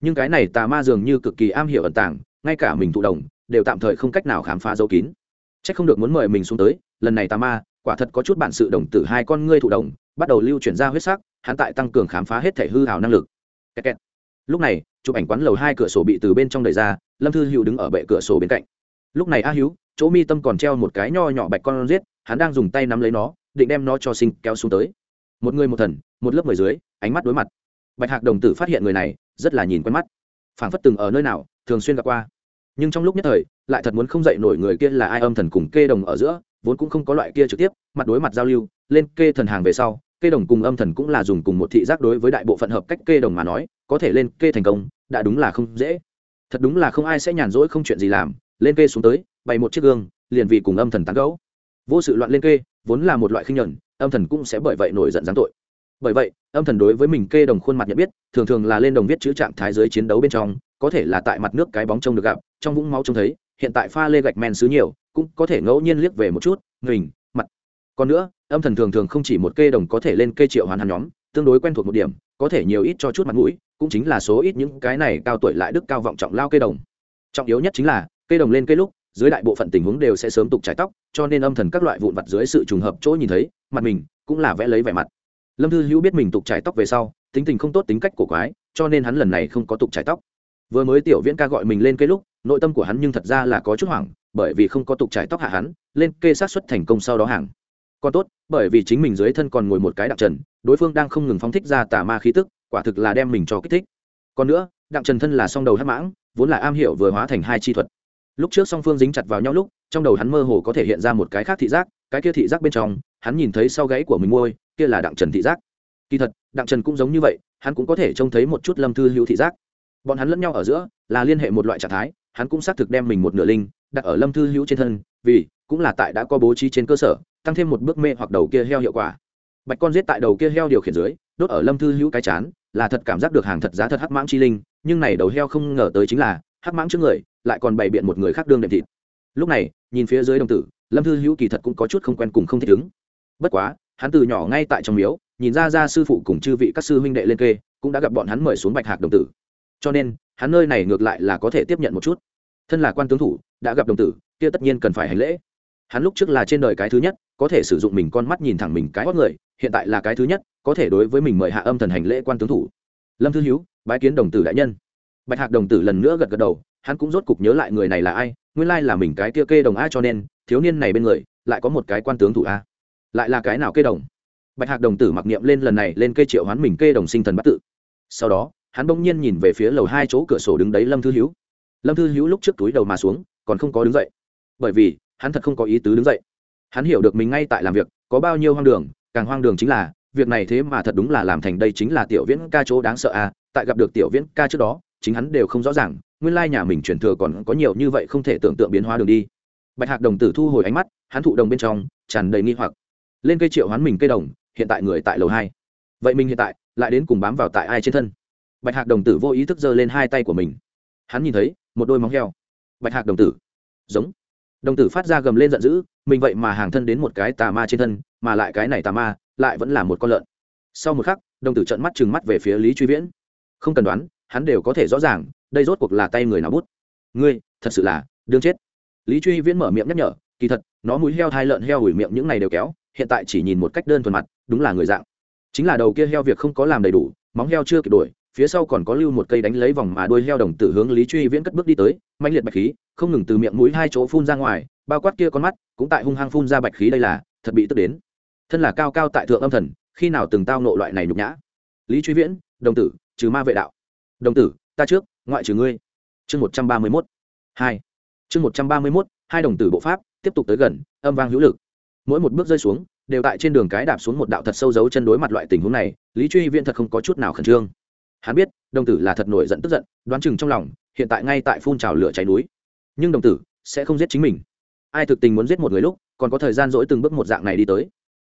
Nhưng cái này tà ma dường như cực kỳ am hiểu ẩn tàng, ngay cả mình thụ đồng đều tạm thời không cách nào khám phá dấu kín. C h ắ c không được muốn mời mình xuống tới, lần này tà ma, quả thật có chút bản sự đồng tử hai con ngươi thụ đồng bắt đầu lưu chuyển ra huyết sắc hắn tại tăng cường khám phá hết thể hư hào năng lực. Kẹt kẹt. lúc này, chụp ảnh quán lầu hai cửa sổ bị từ bên trong đẩy ra, lâm thư hữu đứng ở bệ cửa sổ bên cạnh. Lúc này a hữu chỗ mi tâm còn treo một cái nho nhỏ bạch con riết hắn đang dùng tay nắm lấy nó, định đem nó cho sinh kéo xuống tới. Một người một thần, một lớp mười dưới, ánh mắt đối mặt. Bạch hạc đồng tử phát hiện người này, rất là nhìn quen mắt. Phảng phất từng ở nơi nào, thường xuyên gặp qua. Nhưng trong lúc nhất thời, lại thật muốn không dậy nổi người kia là ai âm thần cùng kê đồng ở giữa, vốn cũng không có loại kia trực tiếp, mặt đối mặt giao lưu, lên kê thần hàng về sau kê đồng cùng âm thần cũng là dùng cùng một thị giác đối với đại bộ phận hợp cách kê đồng mà nói, có thể lên kê thành công, đã đúng là không dễ. Thật đúng là không ai sẽ nhàn rỗi không chuyện gì làm, lên kê xuống tới, bày một chiếc gương, liền vì cùng âm thần tán gẫu. Vô sự loạn lên kê, vốn là một loại khinh nhuận âm thần cũng sẽ bởi vậy nổi giận giáng tội. Bởi vậy, âm thần đối với mình kê đồng khuôn mặt nhận biết, thường thường là lên đồng viết chữ trạng thái dưới chiến đấu bên trong, có thể là tại mặt nước cái bóng trông được gặp, trong vũng máu trông thấy, hiện tại pha lê gạch men xứ nhiều, cũng có thể ngẫu nhiên liếc về một chút, mình còn nữa, âm thần thường thường không chỉ một kê đồng có thể lên cây triệu hoàn hắn nhóm, tương đối quen thuộc một điểm, có thể nhiều ít cho chút mặt mũi, cũng chính là số ít những cái này cao tuổi lại đức cao vọng trọng lao cây đồng. Trọng yếu nhất chính là cây đồng lên cây lúc, dưới đại bộ phận tình huống đều sẽ sớm tục trái tóc, cho nên âm thần các loại vụn vặt dưới sự trùng hợp chỗ nhìn thấy, mặt mình cũng là vẽ lấy vẻ mặt. Lâm thư hữu biết mình tục trái tóc về sau, tính tình không tốt tính cách của quái, cho nên hắn lần này không có tục trái tóc. Vừa mới tiểu viễn ca gọi mình lên cây lúc, nội tâm của hắn nhưng thật ra là có chút hoảng, bởi vì không có tục trái tóc hạ hắn, lên kê sát xuất thành công sau đó hàng còn tốt, bởi vì chính mình dưới thân còn ngồi một cái đặng trần, đối phương đang không ngừng phóng thích ra tà ma khí tức, quả thực là đem mình cho kích thích. Còn nữa, đặng trần thân là song đầu hát mãng, vốn là am hiểu vừa hóa thành hai chi thuật. Lúc trước song phương dính chặt vào nhau lúc, trong đầu hắn mơ hồ có thể hiện ra một cái khác thị giác, cái kia thị giác bên trong, hắn nhìn thấy sau gáy của mình môi kia là đặng trần thị giác. Kỳ thật, đặng trần cũng giống như vậy, hắn cũng có thể trông thấy một chút lâm thư hữu thị giác. Bọn hắn lẫn nhau ở giữa, là liên hệ một loại trạng thái, hắn cũng xác thực đem mình một nửa linh đặt ở lâm thư hữu trên thân, vì, cũng là tại đã có bố trí trên cơ sở tăng thêm một bước mê hoặc đầu kia heo hiệu quả. Bạch con giết tại đầu kia heo điều khiển dưới, đốt ở lâm thư hữu cái chán, là thật cảm giác được hàng thật giá thật hắc mãng chi linh, nhưng này đầu heo không ngờ tới chính là, hắc mãng trước người, lại còn bày biện một người khác đương đệm thịt. Lúc này, nhìn phía dưới đồng tử, lâm thư hữu kỳ thật cũng có chút không quen cùng không thích ứng. Bất quá, hắn từ nhỏ ngay tại trong miếu, nhìn ra ra sư phụ cùng chư vị các sư huynh đệ lên kê, cũng đã gặp bọn hắn mời xuống bạch hạc đồng tử. Cho nên, hắn nơi này ngược lại là có thể tiếp nhận một chút. Thân là quan tướng thủ, đã gặp đồng tử, kia tất nhiên cần phải hành lễ hắn lúc trước là trên đời cái thứ nhất, có thể sử dụng mình con mắt nhìn thẳng mình cái hót người, hiện tại là cái thứ nhất, có thể đối với mình mời hạ âm thần hành lễ quan tướng thủ. Lâm thư hiếu, bái kiến đồng tử đại nhân. Bạch hạc đồng tử lần nữa gật gật đầu, hắn cũng rốt cục nhớ lại người này là ai, nguyên lai là mình cái kia kê đồng a cho nên, thiếu niên này bên người, lại có một cái quan tướng thủ a. Lại là cái nào kê đồng? Bạch hạc đồng tử mặc niệm lên lần này, lên kê triệu hoán mình kê đồng sinh thần bắt tự. Sau đó, hắn bỗng nhiên nhìn về phía lầu hai chỗ cửa sổ đứng đấy lâm thư hiếu. Lâm thư hiếu lúc trước túi đầu mà xuống, còn không có đứng dậy. Bởi vì hắn thật không có ý tứ đứng dậy. Hắn hiểu được mình ngay tại làm việc, có bao nhiêu hoang đường, càng hoang đường chính là, việc này thế mà thật đúng là làm thành đây chính là tiểu viễn ca chỗ đáng sợ à tại gặp được tiểu viễn ca trước đó, chính hắn đều không rõ ràng, nguyên lai nhà mình truyền thừa còn có nhiều như vậy không thể tưởng tượng biến hóa đường đi. Bạch hạc đồng tử thu hồi ánh mắt, hắn thụ đồng bên trong, tràn đầy nghi hoặc. Lên cây triệu hoán mình cây đồng, hiện tại người tại lầu hai. Vậy mình hiện tại, lại đến cùng bám vào tại ai trên thân? Bạch hạc đồng tử vô ý thức giơ lên hai tay của mình. Hắn nhìn thấy, một đôi móng heo. Bạch hạc đồng tử. Giống đồng tử phát ra gầm lên giận dữ, mình vậy mà hàng thân đến một cái tà ma trên thân, mà lại cái này tà ma lại vẫn là một con lợn. Sau một khắc, đồng tử trận mắt trừng mắt về phía lý truy viễn. Không cần đoán, hắn đều có thể rõ ràng, đây rốt cuộc là tay người nào bút. Ngươi, thật sự là đương chết. Lý truy viễn mở miệng nhắc nhở, kỳ thật, nó mũi heo thai lợn heo ủi miệng những này đều kéo, hiện tại chỉ nhìn một cách đơn thuần mặt, đúng là người dạng. Chính là đầu kia heo việc không có làm đầy đủ, móng heo chưa kịp đuổi phía sau còn có lưu một cây đánh lấy vòng mà đuôi heo đồng tử hướng lý truy viễn cất bước đi tới mạnh liệt bạch khí, không ngừng từ miệng mũi hai chỗ phun ra ngoài, bao quát kia con mắt, cũng tại hung hăng phun ra bạch khí đây là, thật bị tức đến. Thân là cao cao tại thượng âm thần, khi nào từng tao nộ loại này nhục nhã? Lý truy viễn, đồng tử, trừ ma vệ đạo. Đồng tử, ta trước, ngoại trừ ngươi. Chương một trăm ba mươi mốt. Hai. Chương một trăm ba mươi mốt, hai đồng tử bộ pháp, tiếp tục tới gần, âm vang hữu lực. Mỗi một bước rơi xuống, đều tại trên đường cái đạp xuống một đạo thật sâu dấu chân đối mặt loại tình huống này, lý truy viễn thật không có chút nào khẩn trương hắn biết, đồng tử là thật nổi giận tức giận, đoán chừng trong lòng, hiện tại ngay tại phun trào lửa cháy núi. Nhưng đồng tử sẽ không giết chính mình. Ai thực tình muốn giết một người lúc, còn có thời gian dỗi từng bước một dạng này đi tới.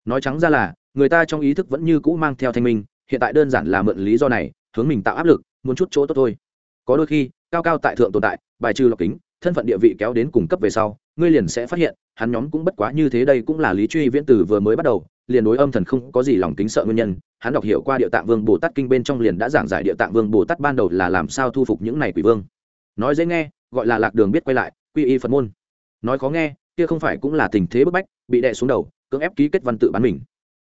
Nói trắng ra là, người ta trong ý thức vẫn như cũ mang theo thanh minh, hiện tại đơn giản là mượn lý do này, hướng mình tạo áp lực, muốn chút chỗ tốt thôi. Có đôi khi, cao cao tại thượng tồn tại, bài trừ lọc kính, thân phận địa vị kéo đến cùng cấp về sau, ngươi liền sẽ phát hiện, hắn nhóm cũng bất quá như thế đây cũng là lý truy viễn từ vừa mới bắt đầu liền đối âm thần không có gì lòng kính sợ nguyên nhân, hắn đọc hiểu qua địa tạng vương bồ tát kinh bên trong liền đã giảng giải địa tạng vương bồ tát ban đầu là làm sao thu phục những này quỷ vương. Nói dễ nghe, gọi là lạc đường biết quay lại, quy y phật môn. Nói khó nghe, kia không phải cũng là tình thế bức bách, bị đè xuống đầu, cưỡng ép ký kết văn tự bán mình.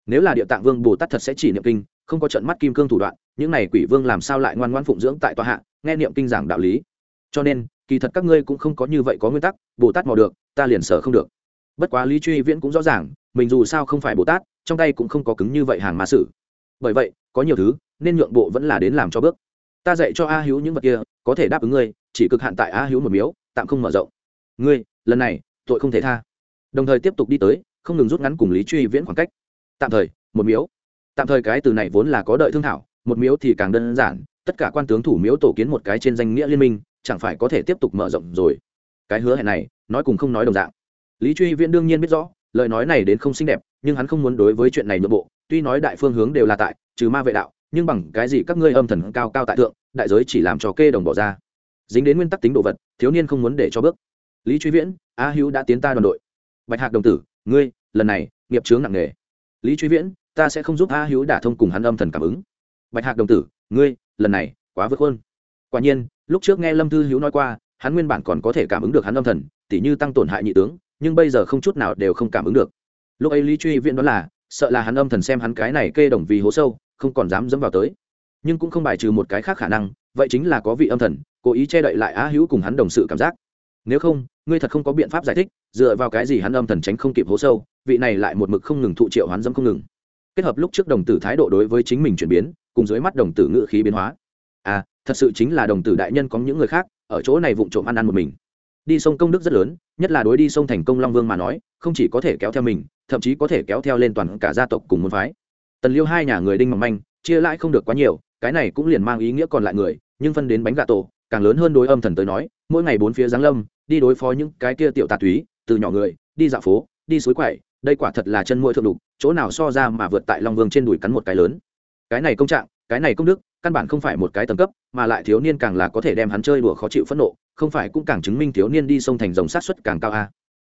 Nếu là địa tạng vương bồ tát thật sẽ chỉ niệm kinh, không có trận mắt kim cương thủ đoạn, những này quỷ vương làm sao lại ngoan ngoan phụng dưỡng tại tòa hạ, nghe niệm kinh giảng đạo lý. Cho nên, kỳ thật các ngươi cũng không có như vậy có nguyên tắc, bồ tát mò được, ta liền sở không được. Bất quá lý truy viễn cũng rõ ràng, mình dù sao không phải bồ tát trong tay cũng không có cứng như vậy hàng mà xử bởi vậy, có nhiều thứ, nên nhượng bộ vẫn là đến làm cho bước. Ta dạy cho a hữu những vật kia, có thể đáp ứng ngươi, chỉ cực hạn tại a hữu một miếu, tạm không mở rộng. Ngươi, lần này, tội không thể tha. Đồng thời tiếp tục đi tới, không ngừng rút ngắn cùng lý truy viễn khoảng cách. Tạm thời, một miếu. Tạm thời cái từ này vốn là có đợi thương thảo, một miếu thì càng đơn giản, tất cả quan tướng thủ miếu tổ kiến một cái trên danh nghĩa liên minh, chẳng phải có thể tiếp tục mở rộng rồi. Cái hứa hẹn này, nói cùng không nói đồng dạng. Lý truy viễn đương nhiên biết rõ, lời nói này đến không xinh đẹp nhưng hắn không muốn đối với chuyện này nội bộ, tuy nói đại phương hướng đều là tại, trừ ma vệ đạo, nhưng bằng cái gì các ngươi âm thần cao cao tại thượng, đại giới chỉ làm cho kê đồng bỏ ra. Dính đến nguyên tắc tính đồ vật, thiếu niên không muốn để cho bước. Lý truy viễn, a hữu đã tiến ta đoàn đội. Bạch hạc đồng tử, ngươi, lần này, nghiệp chướng nặng nề. Lý truy viễn, ta sẽ không giúp a hữu đả thông cùng hắn âm thần cảm ứng. Bạch hạc đồng tử, ngươi, lần này, quá vượt hơn quả nhiên, lúc trước nghe lâm thư hữu nói qua, hắn nguyên bản còn có thể cảm ứng được hắn âm thần, tỉ như tăng tổn hại nhị tướng, nhưng bây giờ không chút nào đều không cảm ứng được lúc ấy lý truy viễn đó là, sợ là hắn âm thần xem hắn cái này kê đồng vì hố sâu, không còn dám dẫm vào tới. Nhưng cũng không bài trừ một cái khác khả năng, vậy chính là có vị âm thần, cố ý che đậy lại á hữu cùng hắn đồng sự cảm giác. Nếu không, ngươi thật không có biện pháp giải thích, dựa vào cái gì hắn âm thần tránh không kịp hố sâu, vị này lại một mực không ngừng thụ triệu hắn dâm không ngừng. Kết hợp lúc trước đồng tử thái độ đối với chính mình chuyển biến, cùng dưới mắt đồng tử ngự khí biến hóa. À thật sự chính là đồng tử đại nhân có những người khác, ở chỗ này vụng trộm ăn ăn một mình đi sông công đức rất lớn, nhất là đối đi sông thành công long vương mà nói, không chỉ có thể kéo theo mình, thậm chí có thể kéo theo lên toàn cả gia tộc cùng môn phái. Tần liêu hai nhà người đinh mỏng manh, chia lãi không được quá nhiều, cái này cũng liền mang ý nghĩa còn lại người, nhưng phân đến bánh gà tổ, càng lớn hơn đối âm thần tới nói, mỗi ngày bốn phía giáng lâm, đi đối phó những cái kia tiểu tà túy, từ nhỏ người, đi dạo phố, đi suối quậy đây quả thật là chân mũi thượng đục, chỗ nào so ra mà vượt tại long vương trên đùi cắn một cái lớn. Cái này công trạng, cái này công đức, căn bản không phải một cái tầng cấp, mà lại thiếu niên càng là có thể đem hắn chơi đùa khó chịu phẫn nộ không phải cũng càng chứng minh thiếu niên đi sông thành dòng sát xuất càng cao a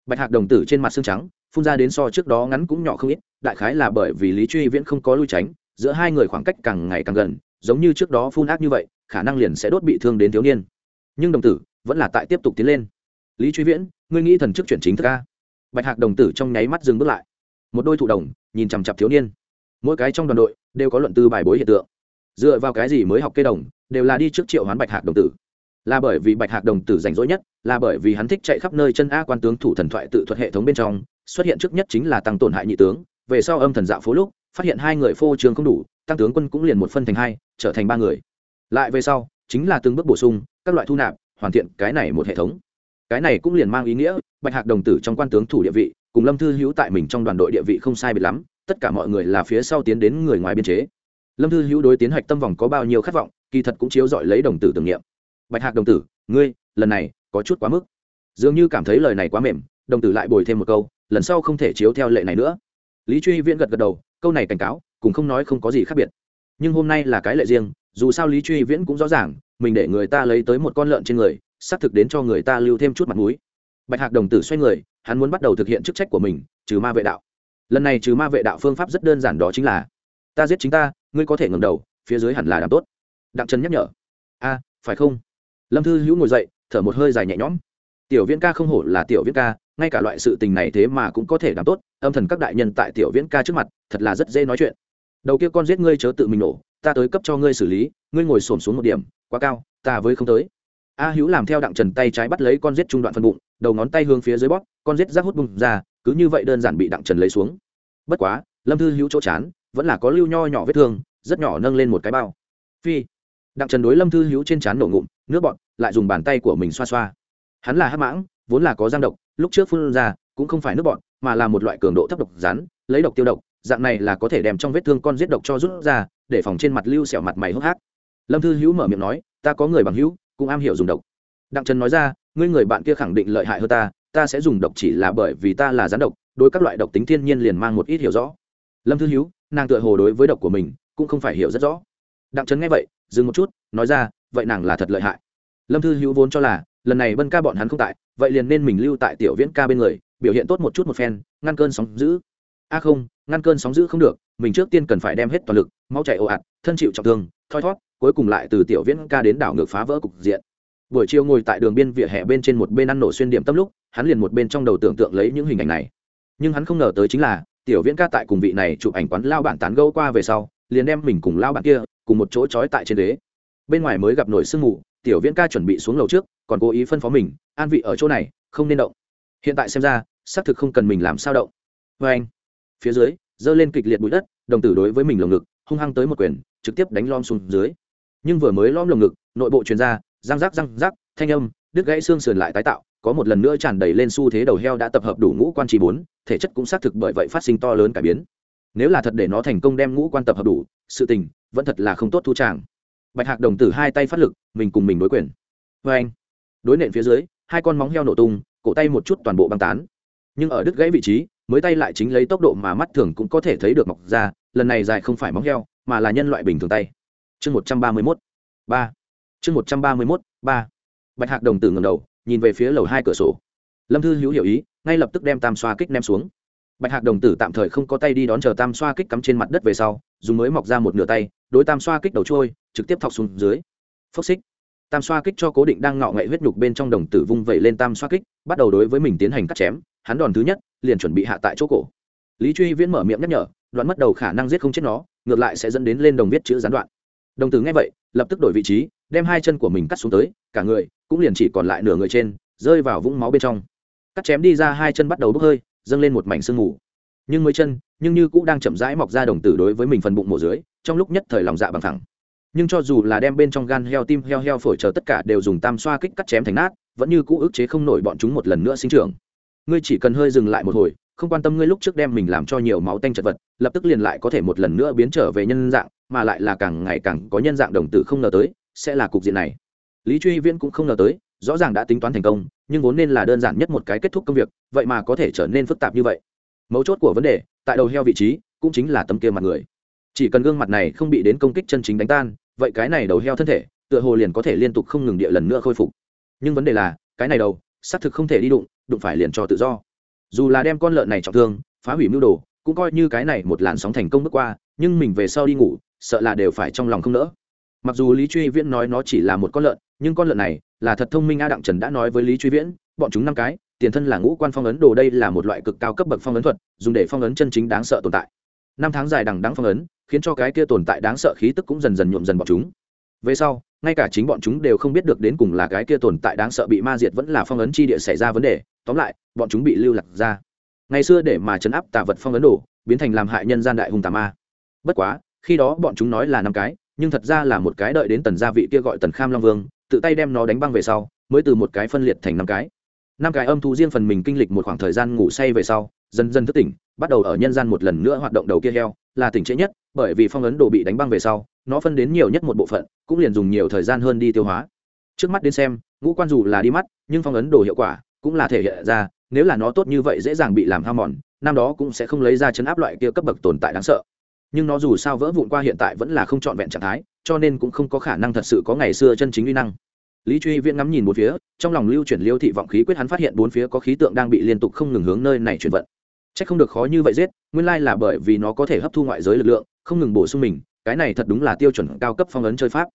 bạch hạc đồng tử trên mặt xương trắng, phun ra đến so trước đó ngắn cũng nhỏ không ít, đại khái là bởi vì lý truy viễn không có lui tránh, giữa hai người khoảng cách càng ngày càng gần, giống như trước đó phun ác như vậy, khả năng liền sẽ đốt bị thương đến thiếu niên. Nhưng đồng tử vẫn là tại tiếp tục tiến lên. Lý truy viễn, ngươi nghĩ thần chức chuyển chính thức a bạch hạc đồng tử trong nháy mắt dừng bước lại. Một đôi thụ đồng, nhìn chằm chặp thiếu niên. Mỗi cái trong đoàn đội đều có luận tư bài bối hiện tượng. Dựa vào cái gì mới học cây đồng, đều là đi trước triệu hoán bạch hạc đồng tử là bởi vì bạch hạc đồng tử rảnh rỗi nhất, là bởi vì hắn thích chạy khắp nơi chân a quan tướng thủ thần thoại tự thuật hệ thống bên trong, xuất hiện trước nhất chính là tăng tổn hại nhị tướng, về sau âm thần dạo phố lúc, phát hiện hai người phô trường không đủ, tăng tướng quân cũng liền một phân thành hai, trở thành ba người. Lại về sau, chính là từng bước bổ sung, các loại thu nạp, hoàn thiện cái này một hệ thống. Cái này cũng liền mang ý nghĩa, bạch hạc đồng tử trong quan tướng thủ địa vị, cùng lâm thư hữu tại mình trong đoàn đội địa vị không sai biệt lắm, tất cả mọi người là phía sau tiến đến người ngoài biên chế. Lâm thư hữu đối tiến hạch tâm vòng có bao nhiêu khát vọng, kỳ thật cũng chiếu dọi lấy đồng tử tưởng niệm bạch hạc đồng tử, ngươi, lần này, có chút quá mức. Dường như cảm thấy lời này quá mềm, đồng tử lại bồi thêm một câu, lần sau không thể chiếu theo lệ này nữa. Lý truy viễn gật gật đầu, câu này cảnh cáo cùng không nói không có gì khác biệt. Nhưng hôm nay là cái lệ riêng, dù sao lý truy viễn cũng rõ ràng, mình để người ta lấy tới một con lợn trên người, xác thực đến cho người ta lưu thêm chút mặt mũi. Bạch hạc đồng tử xoay người, hắn muốn bắt đầu thực hiện chức trách của mình, trừ ma vệ đạo. Lần này trừ ma vệ đạo phương pháp rất đơn giản đó chính là, ta giết chính ta, ngươi có thể ngẩng đầu, phía dưới hẳn là làm tốt. Đặng trần nhắc nhở. A, phải không? Lâm thư hữu ngồi dậy, thở một hơi dài nhẹ nhõm. Tiểu viễn ca không hổ là tiểu viễn ca, ngay cả loại sự tình này thế mà cũng có thể làm tốt, âm thần các đại nhân tại tiểu viễn ca trước mặt, thật là rất dễ nói chuyện. Đầu kia con giết ngươi chớ tự mình nổ, ta tới cấp cho ngươi xử lý, ngươi ngồi xổm xuống một điểm, quá cao, ta với không tới. A hữu làm theo đặng trần tay trái bắt lấy con giết trung đoạn phân bụng, đầu ngón tay hướng phía dưới bóp, con giết rác hút bùng ra, cứ như vậy đơn giản bị đặng trần lấy xuống. Bất quá, lâm thư hữu chỗ chán, vẫn là có lưu nho nhỏ vết thương, rất nhỏ nâng lên một cái bao. Phi, đặng trần đối lâm thư hữu trên chán nổ ngụm nước bọn, lại dùng bàn tay của mình xoa xoa. Hắn là hắc mãng, vốn là có giang độc, lúc trước phun ra, cũng không phải nước bọn, mà là một loại cường độ thấp độc rắn, lấy độc tiêu độc, dạng này là có thể đem trong vết thương con giết độc cho rút ra, để phòng trên mặt lưu xẻo mặt mày hốc hác. Lâm thư hữu mở miệng nói, ta có người bằng hữu, cũng am hiểu dùng độc. Đặng trần nói ra, ngươi người bạn kia khẳng định lợi hại hơn ta ta sẽ dùng độc chỉ là bởi vì ta là rắn độc, đối các loại độc tính thiên nhiên liền mang một ít hiểu rõ. Lâm thư hữu, nàng tựa hồ đối với độc của mình, cũng không phải hiểu rất rõ. Đặng trấn nghe vậy, dừng một chút, nói ra vậy nàng là thật lợi hại. Lâm thư hữu vốn cho là, lần này bân ca bọn hắn không tại, vậy liền nên mình lưu tại tiểu viễn ca bên người, biểu hiện tốt một chút một phen, ngăn cơn sóng giữ a không, ngăn cơn sóng giữ không được, mình trước tiên cần phải đem hết toàn lực mau chạy ồ ạt, thân chịu trọng thương, thoi thót, cuối cùng lại từ tiểu viễn ca đến đảo ngược phá vỡ cục diện. Buổi chiều ngồi tại đường biên vỉa hè bên trên một bên ăn nổ xuyên điểm tâm lúc, hắn liền một bên trong đầu tưởng tượng lấy những hình ảnh này. Nhưng hắn không ngờ tới chính là, tiểu viễn ca tại cùng vị này chụp ảnh quán lao bản tán gẫu qua về sau, liền đem mình cùng lao bản kia, cùng một chỗ trói tại trên đế bên ngoài mới gặp nổi sương mù, tiểu viễn ca chuẩn bị xuống lầu trước, còn cố ý phân phó mình, an vị ở chỗ này, không nên động. Hiện tại xem ra, xác thực không cần mình làm sao động. Vê anh, phía dưới, giơ lên kịch liệt bụi đất, đồng tử đối với mình lồng ngực, hung hăng tới một quyền, trực tiếp đánh lom xuống dưới. Nhưng vừa mới lom lồng ngực, nội bộ truyền ra, răng rắc răng rắc, thanh âm, đứt gãy xương sườn lại tái tạo, có một lần nữa tràn đầy lên xu thế đầu heo đã tập hợp đủ ngũ quan trì bốn, thể chất cũng xác thực bởi vậy phát sinh to lớn cải biến. Nếu là thật để nó thành công đem ngũ quan tập hợp đủ, sự tình vẫn thật là không tốt thu tràng bạch hạc đồng tử hai tay phát lực, mình cùng mình đối quyền. Vê anh, đối nện phía dưới, hai con móng heo nổ tung, cổ tay một chút toàn bộ băng tán. Nhưng ở đứt gãy vị trí, mới tay lại chính lấy tốc độ mà mắt thường cũng có thể thấy được mọc ra, lần này dài không phải móng heo, mà là nhân loại bình thường tay. Chương một trăm ba mươi mốt, ba. Chương một trăm ba mươi mốt, ba. Bạch hạc đồng tử ngầm đầu, nhìn về phía lầu hai cửa sổ. Lâm thư hữu hiểu ý, ngay lập tức đem tam xoa kích ném xuống. Bạch hạc đồng tử tạm thời không có tay đi đón chờ tam xoa kích cắm trên mặt đất về sau, dùng mới mọc ra một nửa tay, đối tam xoa kích đầu trôi trực tiếp thọc xuống dưới. Phốc xích. Tam xoa kích cho cố định đang ngọ ngậy huyết nhục bên trong đồng tử vung vẩy lên tam xoa kích, bắt đầu đối với mình tiến hành cắt chém, hắn đòn thứ nhất, liền chuẩn bị hạ tại chỗ cổ. Lý truy viễn mở miệng nhắc nhở, đoạn mất đầu khả năng giết không chết nó, ngược lại sẽ dẫn đến lên đồng viết chữ gián đoạn. Đồng tử nghe vậy, lập tức đổi vị trí, đem hai chân của mình cắt xuống tới, cả người cũng liền chỉ còn lại nửa người trên, rơi vào vũng máu bên trong. Cắt chém đi ra hai chân bắt đầu bốc hơi, dâng lên một mảnh sương mù. Nhưng mới chân, nhưng như cũng đang chậm rãi mọc ra đồng tử đối với mình phần bụng mổ dưới, trong lúc nhất thời lòng dạ bằng thẳng nhưng cho dù là đem bên trong gan heo tim, heo heo phổi chờ tất cả đều dùng tam xoa kích cắt chém thành nát, vẫn như cũ ức chế không nổi bọn chúng một lần nữa sinh trưởng. Ngươi chỉ cần hơi dừng lại một hồi, không quan tâm ngươi lúc trước đem mình làm cho nhiều máu tanh chật vật, lập tức liền lại có thể một lần nữa biến trở về nhân dạng, mà lại là càng ngày càng có nhân dạng đồng tử không ngờ tới, sẽ là cục diện này. Lý truy viễn cũng không ngờ tới, rõ ràng đã tính toán thành công, nhưng vốn nên là đơn giản nhất một cái kết thúc công việc, vậy mà có thể trở nên phức tạp như vậy. Mấu chốt của vấn đề, tại đầu heo vị trí, cũng chính là tấm kia mặt người. Chỉ cần gương mặt này không bị đến công kích chân chính đánh tan vậy cái này đầu heo thân thể, tựa hồ liền có thể liên tục không ngừng địa lần nữa khôi phục. Nhưng vấn đề là, cái này đầu, xác thực không thể đi đụng đụng phải liền cho tự do. Dù là đem con lợn này trọng thương, phá hủy mưu đồ, cũng coi như cái này một làn sóng thành công bước qua, nhưng mình về sau đi ngủ, sợ là đều phải trong lòng không nỡ. Mặc dù lý truy viễn nói nó chỉ là một con lợn, nhưng con lợn này là thật thông minh a đặng trần đã nói với lý truy viễn, bọn chúng năm cái, tiền thân là ngũ quan phong ấn đồ đây là một loại cực cao cấp bậc phong ấn thuật, dùng để phong ấn chân chính đáng sợ tồn tại. Năm tháng dài đằng đắng phong ấn khiến cho cái kia tồn tại đáng sợ khí tức cũng dần dần nhuộm dần bọn chúng. Về sau, ngay cả chính bọn chúng đều không biết được đến cùng là cái kia tồn tại đáng sợ bị ma diệt vẫn là phong ấn chi địa xảy ra vấn đề. Tóm lại, bọn chúng bị lưu lạc ra. Ngày xưa để mà chấn áp tà vật phong ấn đổ biến thành làm hại nhân gian đại hùng tà ma. Bất quá, khi đó bọn chúng nói là năm cái, nhưng thật ra là một cái đợi đến tần gia vị kia gọi tần kham long vương, tự tay đem nó đánh băng về sau, mới từ một cái phân liệt thành năm cái. Năm cái âm thú riêng phần mình kinh lịch một khoảng thời gian ngủ say về sau, dần dần thức tỉnh, bắt đầu ở nhân gian một lần nữa hoạt động đầu kia heo là tỉnh trễ nhất, bởi vì phong ấn đồ bị đánh băng về sau, nó phân đến nhiều nhất một bộ phận, cũng liền dùng nhiều thời gian hơn đi tiêu hóa. Trước mắt đến xem, ngũ quan dù là đi mắt, nhưng phong ấn đồ hiệu quả cũng là thể hiện ra, nếu là nó tốt như vậy dễ dàng bị làm hao mòn, năm đó cũng sẽ không lấy ra chấn áp loại kia cấp bậc tồn tại đáng sợ. Nhưng nó dù sao vỡ vụn qua hiện tại vẫn là không trọn vẹn trạng thái, cho nên cũng không có khả năng thật sự có ngày xưa chân chính uy năng. Lý truy viễn ngắm nhìn bốn phía, trong lòng lưu chuyển liêu thị vọng khí quyết hắn phát hiện bốn phía có khí tượng đang bị liên tục không ngừng hướng nơi này chuyển vận c h ắ c không được khó như vậy giết, nguyên lai là bởi vì nó có thể hấp thu ngoại giới lực lượng, không ngừng bổ sung mình, cái này thật đúng là tiêu chuẩn cao cấp phong ấn chơi pháp.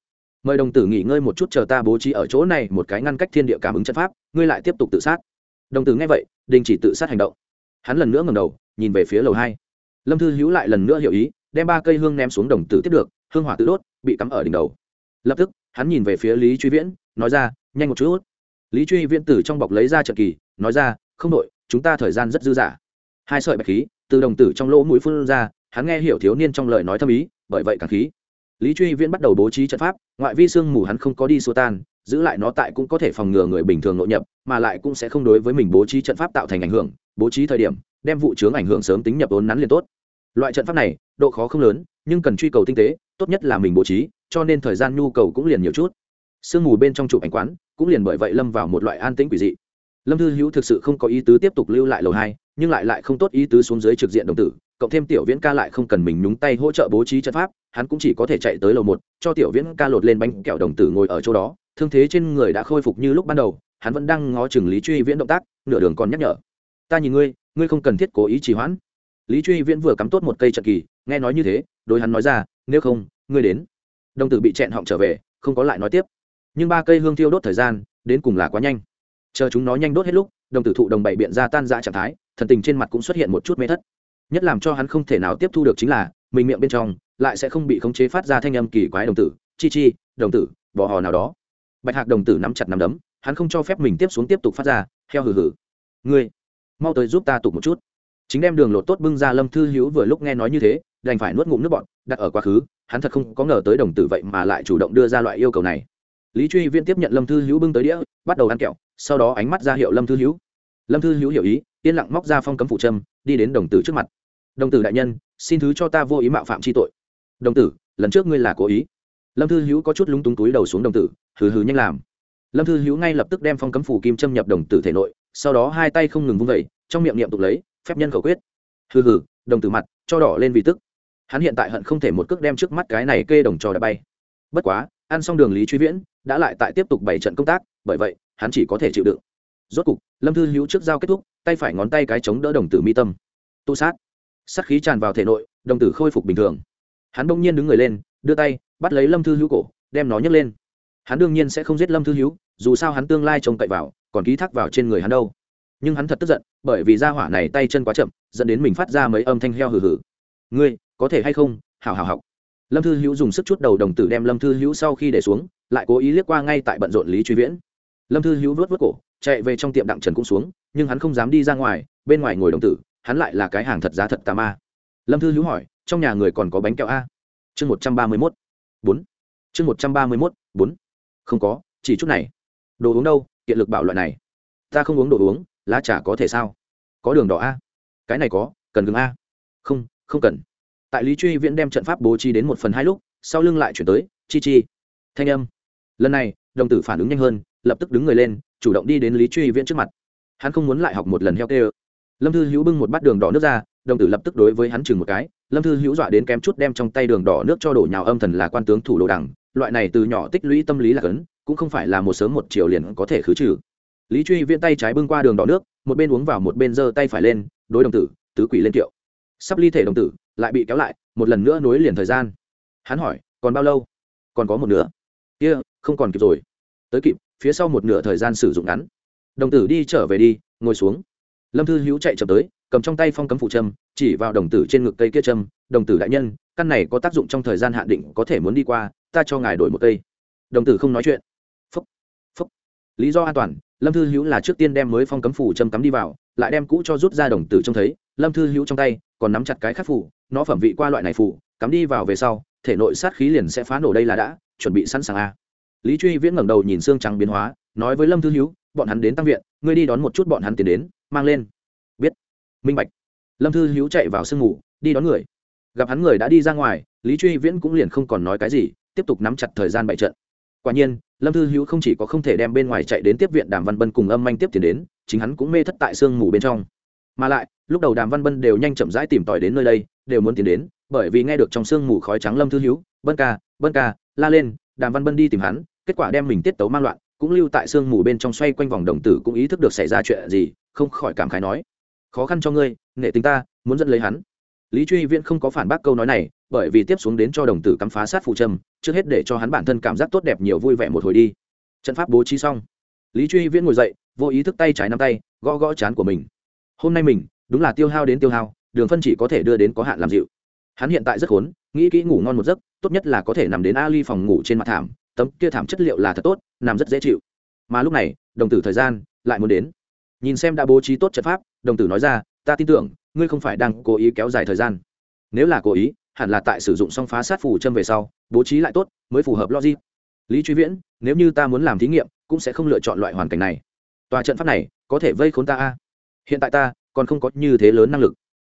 Mời đồng tử nghỉ ngơi một chút chờ ta bố trí ở chỗ này một cái ngăn cách thiên địa cảm ứng chân pháp, ngươi lại tiếp tục tự sát. Đồng tử nghe vậy, đình chỉ tự sát hành động. Hắn lần nữa ngầm đầu, nhìn về phía lầu hai. Lâm thư hữu lại lần nữa hiểu ý, đem ba cây hương ném xuống đồng tử tiếp được, hương hỏa tự đốt, bị cắm ở đỉnh đầu. Lập tức, hắn nhìn về phía lý truy viễn, nói ra, nhanh một chút. Lý truy viễn tử trong bọc lấy ra trận kỳ, nói ra, không đội, chúng ta thời gian rất dư dả hai sợi bạch khí, từ đồng tử trong lỗ mũi phun ra, hắn nghe hiểu thiếu niên trong lời nói thâm ý, bởi vậy càng khí. Lý truy viễn bắt đầu bố trí trận pháp, ngoại vi sương mù hắn không có đi xua tan, giữ lại nó tại cũng có thể phòng ngừa người bình thường nội nhập, mà lại cũng sẽ không đối với mình bố trí trận pháp tạo thành ảnh hưởng, bố trí thời điểm, đem vụ chướng ảnh hưởng sớm tính nhập ốn nắn liền tốt. Loại trận pháp này, độ khó không lớn, nhưng cần truy cầu tinh tế, tốt nhất là mình bố trí, cho nên thời gian nhu cầu cũng liền nhiều chút. Sương mù bên trong chụp ảnh quán, cũng liền bởi vậy lâm vào một loại an tĩnh quỷ dị lâm thư hữu thực sự không có ý tứ tiếp tục lưu lại lầu hai, nhưng lại lại không tốt ý tứ xuống dưới trực diện đồng tử, cộng thêm tiểu viễn ca lại không cần mình nhúng tay hỗ trợ bố trí trận pháp, hắn cũng chỉ có thể chạy tới lầu một, cho tiểu viễn ca lột lên bánh kẹo đồng tử ngồi ở chỗ đó, thương thế trên người đã khôi phục như lúc ban đầu, hắn vẫn đang ngó chừng lý truy viễn động tác, nửa đường còn nhắc nhở. Ta nhìn ngươi ngươi không cần thiết cố ý trì hoãn. Lý truy viễn vừa cắm tốt một cây trận kỳ, nghe nói như thế, đối hắn nói ra, nếu không, ngươi đến. Đồng tử bị chẹn họng trở về, không có lại nói tiếp. Nhưng ba cây hương thiêu đốt thời gian, đến cùng là quá nhanh chờ chúng nó nhanh đốt hết lúc, đồng tử thụ đồng bảy biện ra tan ra trạng thái, thần tình trên mặt cũng xuất hiện một chút mê thất. Nhất làm cho hắn không thể nào tiếp thu được chính là, mình miệng bên trong lại sẽ không bị khống chế phát ra thanh âm kỳ quái đồng tử, chi chi, đồng tử, bò hò nào đó. Bạch hạc đồng tử nắm chặt nắm đấm, hắn không cho phép mình tiếp xuống tiếp tục phát ra, heo hừ hừ. Ngươi, mau tới giúp ta tục một chút. Chính đem đường lột tốt bưng ra lâm thư hữu vừa lúc nghe nói như thế, đành phải nuốt ngụm nước bọn đặt ở quá khứ, hắn thật không có ngờ tới đồng tử vậy mà lại chủ động đưa ra loại yêu cầu này lý truy viễn tiếp nhận lâm thư hữu bưng tới đĩa, bắt đầu ăn kẹo, sau đó ánh mắt ra hiệu lâm thư hữu. Lâm thư hữu hiểu ý, yên lặng móc ra phong cấm phụ trâm, đi đến đồng tử trước mặt. Đồng tử đại nhân, xin thứ cho ta vô ý mạo phạm tri tội. Đồng tử, lần trước ngươi là cố ý. Lâm thư hữu có chút lúng túng túi đầu xuống đồng tử, hừ hừ nhanh làm. Lâm thư hữu ngay lập tức đem phong cấm phủ kim châm nhập đồng tử thể nội, sau đó hai tay không ngừng vung vẩy trong miệng niệm tục lấy, phép nhân khẩu quyết. Hừ hừ, đồng tử mặt, cho đỏ lên vì tức. Hắn hiện tại hận không thể một cước đem trước mắt cái này kê đồng trò đã bay. Bất quá ăn xong đường lý truy viễn, đã lại tại tiếp tục bảy trận công tác, bởi vậy, hắn chỉ có thể chịu đựng. Rốt cục, lâm thư hữu trước giao kết thúc, tay phải ngón tay cái chống đỡ đồng tử mi tâm. Tụ sát. Sát khí tràn vào thể nội, đồng tử khôi phục bình thường. Hắn bỗng nhiên đứng người lên, đưa tay, bắt lấy lâm thư hữu cổ, đem nó nhấc lên. Hắn đương nhiên sẽ không giết lâm thư hữu, dù sao hắn tương lai trông cậy vào, còn ký thác vào trên người hắn đâu. Nhưng hắn thật tức giận, bởi vì ra hỏa này tay chân quá chậm, dẫn đến mình phát ra mấy âm thanh heo hừ hừ. Ngươi, có thể hay không? Hào hào học lâm thư hữu dùng sức chút đầu đồng tử đem lâm thư hữu sau khi để xuống, lại cố ý liếc qua ngay tại bận rộn lý truy viễn. Lâm thư hữu vớt vớt cổ, chạy về trong tiệm đặng trần cũng xuống, nhưng hắn không dám đi ra ngoài, bên ngoài ngồi đồng tử, hắn lại là cái hàng thật giá thật tà ma. Lâm thư hữu hỏi, trong nhà người còn có bánh kẹo a? Chương một trăm ba mươi mốt, bốn. Chương một trăm ba mươi mốt, bốn. Không có, chỉ chút này. Đồ uống đâu? Kiện lực bảo loại này. Ta không uống đồ uống, lá trà có thể sao? Có đường đỏ a. Cái này có, cần gừng a? Không không cần tại lý truy viễn đem trận pháp bố trí đến một phần hai lúc, sau lưng lại chuyển tới, chi chi. Thanh âm. Lần này, đồng tử phản ứng nhanh hơn, lập tức đứng người lên, chủ động đi đến lý truy viễn trước mặt. Hắn không muốn lại học một lần heo kê ơ lâm thư hữu bưng một bát đường đỏ nước ra, đồng tử lập tức đối với hắn chừng một cái. Lâm thư hữu dọa đến kém chút đem trong tay đường đỏ nước cho đổ nhào âm thần là quan tướng thủ đồ đẳng. loại này từ nhỏ tích lũy tâm lý là cấn, cũng không phải là một sớm một chiều liền có thể khứ trừ. Lý truy viễn tay trái bưng qua đường đỏ nước, một bên uống vào một bên giơ tay phải lên, đối đồng tử, tứ quỷ lên kiệu sắp ly thể đồng tử lại bị kéo lại một lần nữa nối liền thời gian. Hắn hỏi còn bao lâu? Còn có một nửa. Kia、yeah, không còn kịp rồi. Tới kịp phía sau một nửa thời gian sử dụng ngắn. Đồng tử đi trở về đi ngồi xuống. Lâm thư hữu chạy chậm tới cầm trong tay phong cấm phụ trâm chỉ vào đồng tử trên ngực cây kia trâm. Đồng tử đại nhân căn này có tác dụng trong thời gian hạn định có thể muốn đi qua ta cho ngài đổi một cây. Đồng tử không nói chuyện. Phúc phúc. Lý do an toàn lâm thư hữu là trước tiên đem mới phong cấm phủ châm cắm đi vào lại đem cũ cho rút ra đồng tử trông thấy lâm thư hữu trong tay, còn nắm chặt cái khắc phủ, nó phẩm vị qua loại này phủ, cắm đi vào về sau, thể nội sát khí liền sẽ phá nổ đây là đã, chuẩn bị sẵn sàng a. Lý truy viễn ngẩng đầu nhìn xương trắng biến hóa, nói với lâm thư hữu, bọn hắn đến tăng viện, ngươi đi đón một chút bọn hắn tiền đến, mang lên. Biết. Minh bạch. Lâm thư hữu chạy vào sương ngủ, đi đón người. Gặp hắn người đã đi ra ngoài, lý truy viễn cũng liền không còn nói cái gì, tiếp tục nắm chặt thời gian bại trận. Quả nhiên, lâm thư hữu không chỉ có không thể đem bên ngoài chạy đến tiếp viện đàm văn bân cùng âm manh tiếp tiền đến, chính hắn cũng mê thất tại sương mù bên trong mà lại, lúc đầu đàm văn bân đều nhanh chậm rãi tìm tòi đến nơi đây, đều muốn tiến đến, bởi vì nghe được trong sương mù khói trắng lâm thư hữu, bân ca bân ca, la lên. Đàm văn bân đi tìm hắn, kết quả đem mình tiết tấu mang loạn, cũng lưu tại sương mù bên trong xoay quanh vòng đồng tử cũng ý thức được xảy ra chuyện gì, không khỏi cảm khái nói, khó khăn cho ngươi nghệ tính ta, muốn dẫn lấy hắn. Lý truy viễn không có phản bác câu nói này, bởi vì tiếp xuống đến cho đồng tử cắm phá sát phụ trầm trước hết để cho hắn bản thân cảm giác tốt đẹp nhiều vui vẻ một hồi đi. Trận pháp bố trí xong. Lý truy viễn ngồi dậy, vô ý thức tay trái nắm tay, gõ gõ chán của mình hôm nay mình, đúng là tiêu hao đến tiêu hao, đường phân chỉ có thể đưa đến có hạn làm dịu. Hắn hiện tại rất khốn, nghĩ kỹ ngủ ngon một giấc, tốt nhất là có thể nằm đến ali phòng ngủ trên mặt thảm, tấm kia thảm chất liệu là thật tốt, nằm rất dễ chịu. Mà lúc này, đồng tử thời gian lại muốn đến. Nhìn xem đã bố trí tốt trận pháp, đồng tử nói ra, ta tin tưởng, ngươi không phải đang cố ý kéo dài thời gian. Nếu là cố ý, hẳn là tại sử dụng song phá sát phù châm về sau, bố trí lại tốt, mới phù hợp logic. Lý truy viễn, nếu như ta muốn làm thí nghiệm, cũng sẽ không lựa chọn loại hoàn cảnh này. Tòa trận pháp này có thể vây khốn ta a hiện tại ta còn không có như thế lớn năng lực.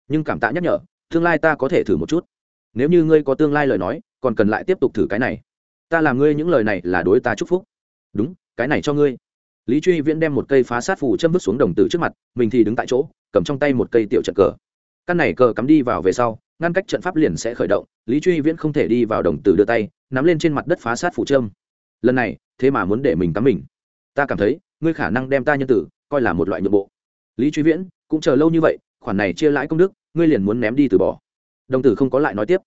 Nhưng cảm tạ nhắc nhở, tương lai ta có thể thử một chút. Nếu như ngươi có tương lai lời nói, còn cần lại tiếp tục thử cái này. Ta làm ngươi những lời này là đối ta chúc phúc. Đúng, cái này cho ngươi. Lý truy viễn đem một cây phá sát phủ châm vứt xuống đồng tử trước mặt, mình thì đứng tại chỗ, cầm trong tay một cây tiểu trận cờ. Căn này cờ cắm đi vào về sau, ngăn cách trận pháp liền sẽ khởi động, lý truy viễn không thể đi vào đồng tử đưa tay, nắm lên trên mặt đất phá sát phủ châm. Lần này, thế mà muốn để mình cắm mình. Ta cảm thấy, ngươi khả năng đem ta nhân tử coi là một loại nhượng bộ lý truy viễn, cũng chờ lâu như vậy, khoản này chia lãi công đức, ngươi liền muốn ném đi từ bỏ. Đồng tử không có lại nói tiếp.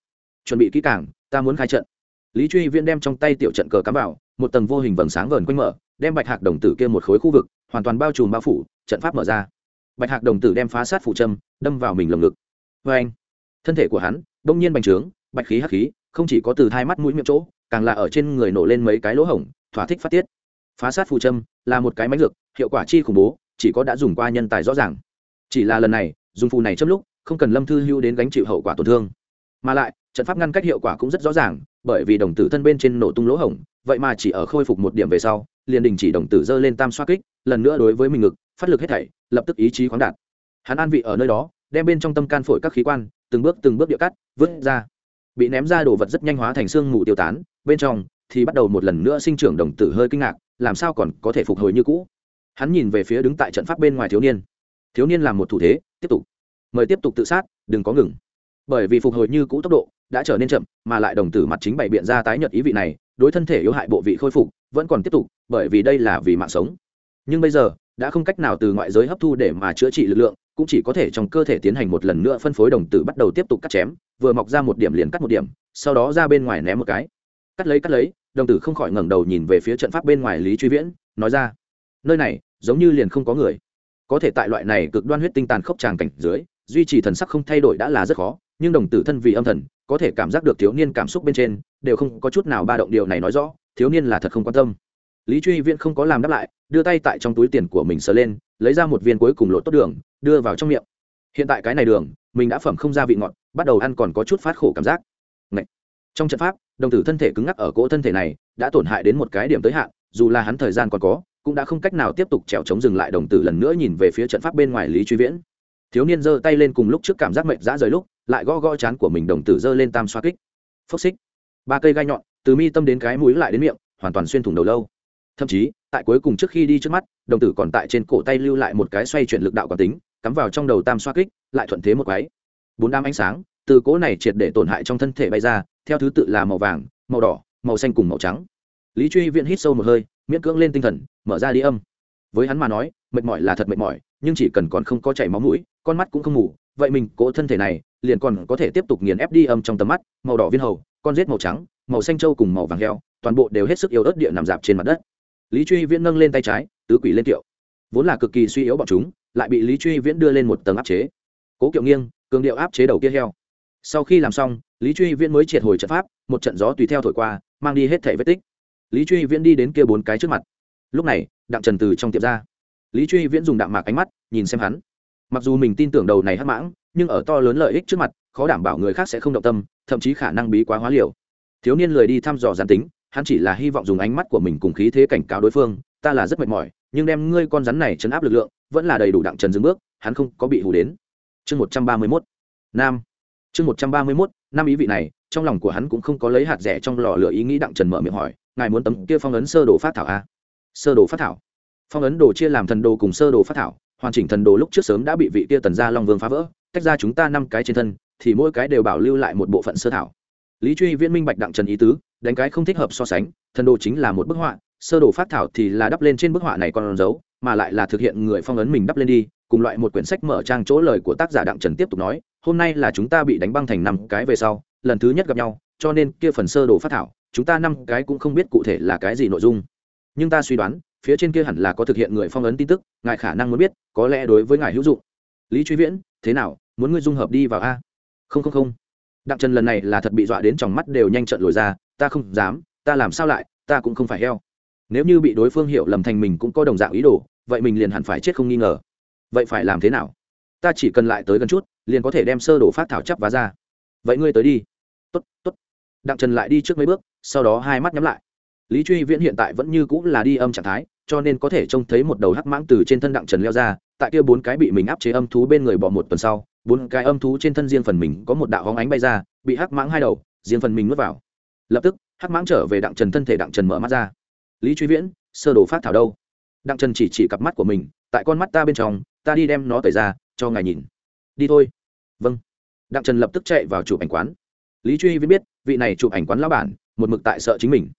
Chuẩn bị kỹ càng, ta muốn khai trận. Lý truy viễn đem trong tay tiểu trận cờ cắm vào, một tầng vô hình vầng sáng vờn quanh mở, đem bạch hạc đồng tử kia một khối khu vực, hoàn toàn bao trùm bao phủ, trận pháp mở ra. Bạch hạc đồng tử đem phá sát phủ châm, đâm vào mình lồng ngực. Vê anh thân thể của hắn đông nhiên bành trướng, bạch khí hắc khí, không chỉ có từ hai mắt mũi miệng chỗ, càng là ở trên người nổ lên mấy cái lỗ hổng, thỏa thích phát tiết. Phá sát phù châm là một cái máy dược hiệu quả chi khủng bố chỉ có đã dùng qua nhân tài rõ ràng. Chỉ là lần này, dùng phù này châm lúc, không cần lâm thư hưu đến gánh chịu hậu quả tổn thương. Mà lại, trận pháp ngăn cách hiệu quả cũng rất rõ ràng, bởi vì đồng tử thân bên trên nổ tung lỗ hổng, vậy mà chỉ ở khôi phục một điểm về sau, liền đình chỉ đồng tử dơ lên tam xoa kích, lần nữa đối với mình ngực, phát lực hết thảy, lập tức ý chí khoáng đạt. Hắn an vị ở nơi đó, đem bên trong tâm can phổi các khí quan, từng bước từng bước địa cắt, vứt ra. Bị ném ra đồ vật rất nhanh hóa thành xương mù tiêu tán, bên trong thì bắt đầu một lần nữa sinh trưởng đồng tử hơi kinh ngạc, làm sao còn có thể phục hồi như cũ? Hắn nhìn về phía đứng tại trận pháp bên ngoài thiếu niên. Thiếu niên làm một thủ thế, tiếp tục. Mời tiếp tục tự sát, đừng có ngừng. Bởi vì phục hồi như cũ tốc độ đã trở nên chậm, mà lại đồng tử mặt chính bày biện ra tái nhợt ý vị này, đối thân thể yếu hại bộ vị khôi phục, vẫn còn tiếp tục, bởi vì đây là vì mạng sống. Nhưng bây giờ, đã không cách nào từ ngoại giới hấp thu để mà chữa trị lực lượng, cũng chỉ có thể trong cơ thể tiến hành một lần nữa phân phối đồng tử bắt đầu tiếp tục cắt chém, vừa mọc ra một điểm liền cắt một điểm, sau đó ra bên ngoài ném một cái. Cắt lấy cắt lấy, đồng tử không khỏi ngẩng đầu nhìn về phía trận pháp bên ngoài lý truy viễn, nói ra nơi này giống như liền không có người. Có thể tại loại này cực đoan huyết tinh tàn khốc tràng cảnh dưới, duy trì thần sắc không thay đổi đã là rất khó, nhưng đồng tử thân vì âm thần, có thể cảm giác được thiếu niên cảm xúc bên trên, đều không có chút nào ba động điều này nói rõ, thiếu niên là thật không quan tâm. Lý truy viễn không có làm đáp lại, đưa tay tại trong túi tiền của mình sờ lên, lấy ra một viên cuối cùng lột tốt đường, đưa vào trong miệng. Hiện tại cái này đường, mình đã phẩm không ra vị ngọt, bắt đầu ăn còn có chút phát khổ cảm giác. Ngậy. trong trận pháp, đồng tử thân thể cứng ngắc ở cỗ thân thể này, đã tổn hại đến một cái điểm tới hạn, dù là hắn thời gian còn có cũng đã không cách nào tiếp tục trèo chống dừng lại đồng tử lần nữa nhìn về phía trận pháp bên ngoài lý truy viễn. Thiếu niên giơ tay lên cùng lúc trước cảm giác mệnh dã rời lúc, lại gõ gõ chán của mình đồng tử giơ lên tam xoa kích. Phốc xích. Ba cây gai nhọn, từ mi tâm đến cái mũi lại đến miệng, hoàn toàn xuyên thủng đầu lâu. Thậm chí, tại cuối cùng trước khi đi trước mắt, đồng tử còn tại trên cổ tay lưu lại một cái xoay chuyển lực đạo quán tính, cắm vào trong đầu tam xoa kích, lại thuận thế một cái bốn đám ánh sáng, từ cỗ này triệt để tổn hại trong thân thể bay ra, theo thứ tự là màu vàng, màu đỏ, màu xanh cùng màu trắng lý truy viện hít sâu một hơi, miễn cưỡng lên tinh thần, mở ra đi âm. Với hắn mà nói, mệt mỏi là thật mệt mỏi, nhưng chỉ cần còn không có chảy máu mũi, con mắt cũng không ngủ vậy mình, cỗ thân thể này, liền còn có thể tiếp tục nghiền ép đi âm trong tầm mắt, màu đỏ viên hầu, con rết màu trắng, màu xanh trâu cùng màu vàng heo toàn bộ đều hết sức yếu ớt địa nằm dạp trên mặt đất. Lý truy viễn nâng lên tay trái, tứ quỷ lên kiệu. Vốn là cực kỳ suy yếu bọn chúng, lại bị lý truy viễn đưa lên một tầng áp chế. Cố kiệu nghiêng, cường điệu áp chế đầu kia heo. Sau khi làm xong, lý truy viễn mới triệt hồi trận pháp, một trận gió tùy theo thổi qua, mang đi hết thể vết tích lý truy viễn đi đến kia bốn cái trước mặt. Lúc này, đặng trần từ trong tiệm ra. Lý truy viễn dùng đạm mạc ánh mắt, nhìn xem hắn. Mặc dù mình tin tưởng đầu này hắc mãng, nhưng ở to lớn lợi ích trước mặt, khó đảm bảo người khác sẽ không động tâm, thậm chí khả năng bí quá hóa liều. Thiếu niên lười đi thăm dò gián tính, hắn chỉ là hy vọng dùng ánh mắt của mình cùng khí thế cảnh cáo đối phương, ta là rất mệt mỏi, nhưng đem ngươi con rắn này chấn áp lực lượng, vẫn là đầy đủ đặng trần dừng bước, hắn không có bị hù đến. Chương một trăm ba mươi mốt. Nam. Chương một trăm ba mươi mốt năm ý vị này, trong lòng của hắn cũng không có lấy hạt rẻ trong lò lửa ý nghĩ đặng trần mở miệng hỏi ngài muốn tấm kia phong ấn sơ đồ phát thảo a sơ đồ phát thảo. Phong ấn đồ chia làm thần đồ cùng sơ đồ phát thảo, hoàn chỉnh thần đồ lúc trước sớm đã bị vị kia tần gia long vương phá vỡ, tách ra chúng ta năm cái trên thân, thì mỗi cái đều bảo lưu lại một bộ phận sơ thảo. Lý truy viễn minh bạch đặng trần ý tứ, đánh cái không thích hợp so sánh, thần đồ chính là một bức họa, sơ đồ phát thảo thì là đắp lên trên bức họa này còn giấu mà lại là thực hiện người phong ấn mình đắp lên đi, cùng loại một quyển sách mở trang chỗ lời của tác giả đặng trần tiếp tục nói, hôm nay là chúng ta bị đánh băng thành năm cái về sau, lần thứ nhất gặp nhau, cho nên kia phần sơ đồ phát thảo chúng ta năm cái cũng không biết cụ thể là cái gì nội dung. Nhưng ta suy đoán, phía trên kia hẳn là có thực hiện người phong ấn tin tức, ngài khả năng muốn biết, có lẽ đối với ngài hữu dụng. Lý truy viễn, thế nào, muốn ngươi dung hợp đi vào a? Không không không. Đặng trần lần này là thật bị dọa đến trong mắt đều nhanh trận lồi ra, ta không dám, ta làm sao lại, ta cũng không phải heo. Nếu như bị đối phương hiểu lầm thành mình cũng có đồng dạng ý đồ, vậy mình liền hẳn phải chết không nghi ngờ. Vậy phải làm thế nào? Ta chỉ cần lại tới gần chút, liền có thể đem sơ đồ phát thảo chắp vá ra. Vậy ngươi tới đi. Tốt tốt. Đặng trần lại đi trước mấy bước sau đó hai mắt nhắm lại. Lý truy viễn hiện tại vẫn như cũng là đi âm trạng thái, cho nên có thể trông thấy một đầu hắc mãng từ trên thân đặng trần leo ra, tại kia bốn cái bị mình áp chế âm thú bên người bỏ một tuần sau, bốn cái âm thú trên thân riêng phần mình có một đạo hóng ánh bay ra, bị hắc mãng hai đầu, riêng phần mình nuốt vào. Lập tức, hắc mãng trở về đặng trần thân thể đặng trần mở mắt ra. Lý truy viễn, sơ đồ phát thảo đâu? Đặng trần chỉ chỉ cặp mắt của mình, tại con mắt ta bên trong, ta đi đem nó tẩy ra, cho ngài nhìn. Đi thôi. Vâng. Đặng trần lập tức chạy vào chụp ảnh quán. Lý truy viễn biết, vị này chụp ảnh quán lão bản một mực tại sợ chính mình.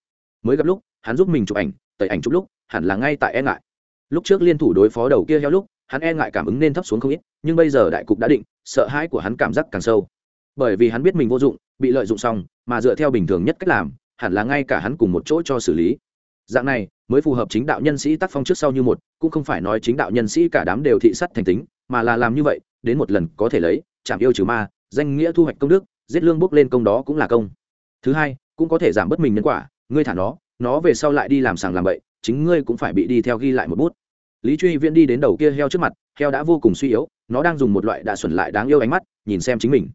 Mới gặp lúc, hắn giúp mình chụp ảnh, tẩy ảnh chụp lúc, hẳn là ngay tại e ngại. Lúc trước liên thủ đối phó đầu kia heo lúc, hắn e ngại cảm ứng nên thấp xuống không ít, nhưng bây giờ đại cục đã định, sợ hãi của hắn cảm giác càng sâu. Bởi vì hắn biết mình vô dụng, bị lợi dụng xong, mà dựa theo bình thường nhất cách làm, hẳn là ngay cả hắn cùng một chỗ cho xử lý. Dạng này, mới phù hợp chính đạo nhân sĩ tác phong trước sau như một, cũng không phải nói chính đạo nhân sĩ cả đám đều thị sắt thành tính, mà là làm như vậy, đến một lần có thể lấy, chạm yêu trừ ma, danh nghĩa thu hoạch công đức, giết lương bốc lên công đó cũng là công. Thứ hai cũng có thể giảm bớt mình nhân quả, ngươi thả nó nó về sau lại đi làm sàng làm bậy, chính ngươi cũng phải bị đi theo ghi lại một bút. Lý truy viễn đi đến đầu kia heo trước mặt, heo đã vô cùng suy yếu, nó đang dùng một loại đã xuẩn lại đáng yêu ánh mắt, nhìn xem chính mình.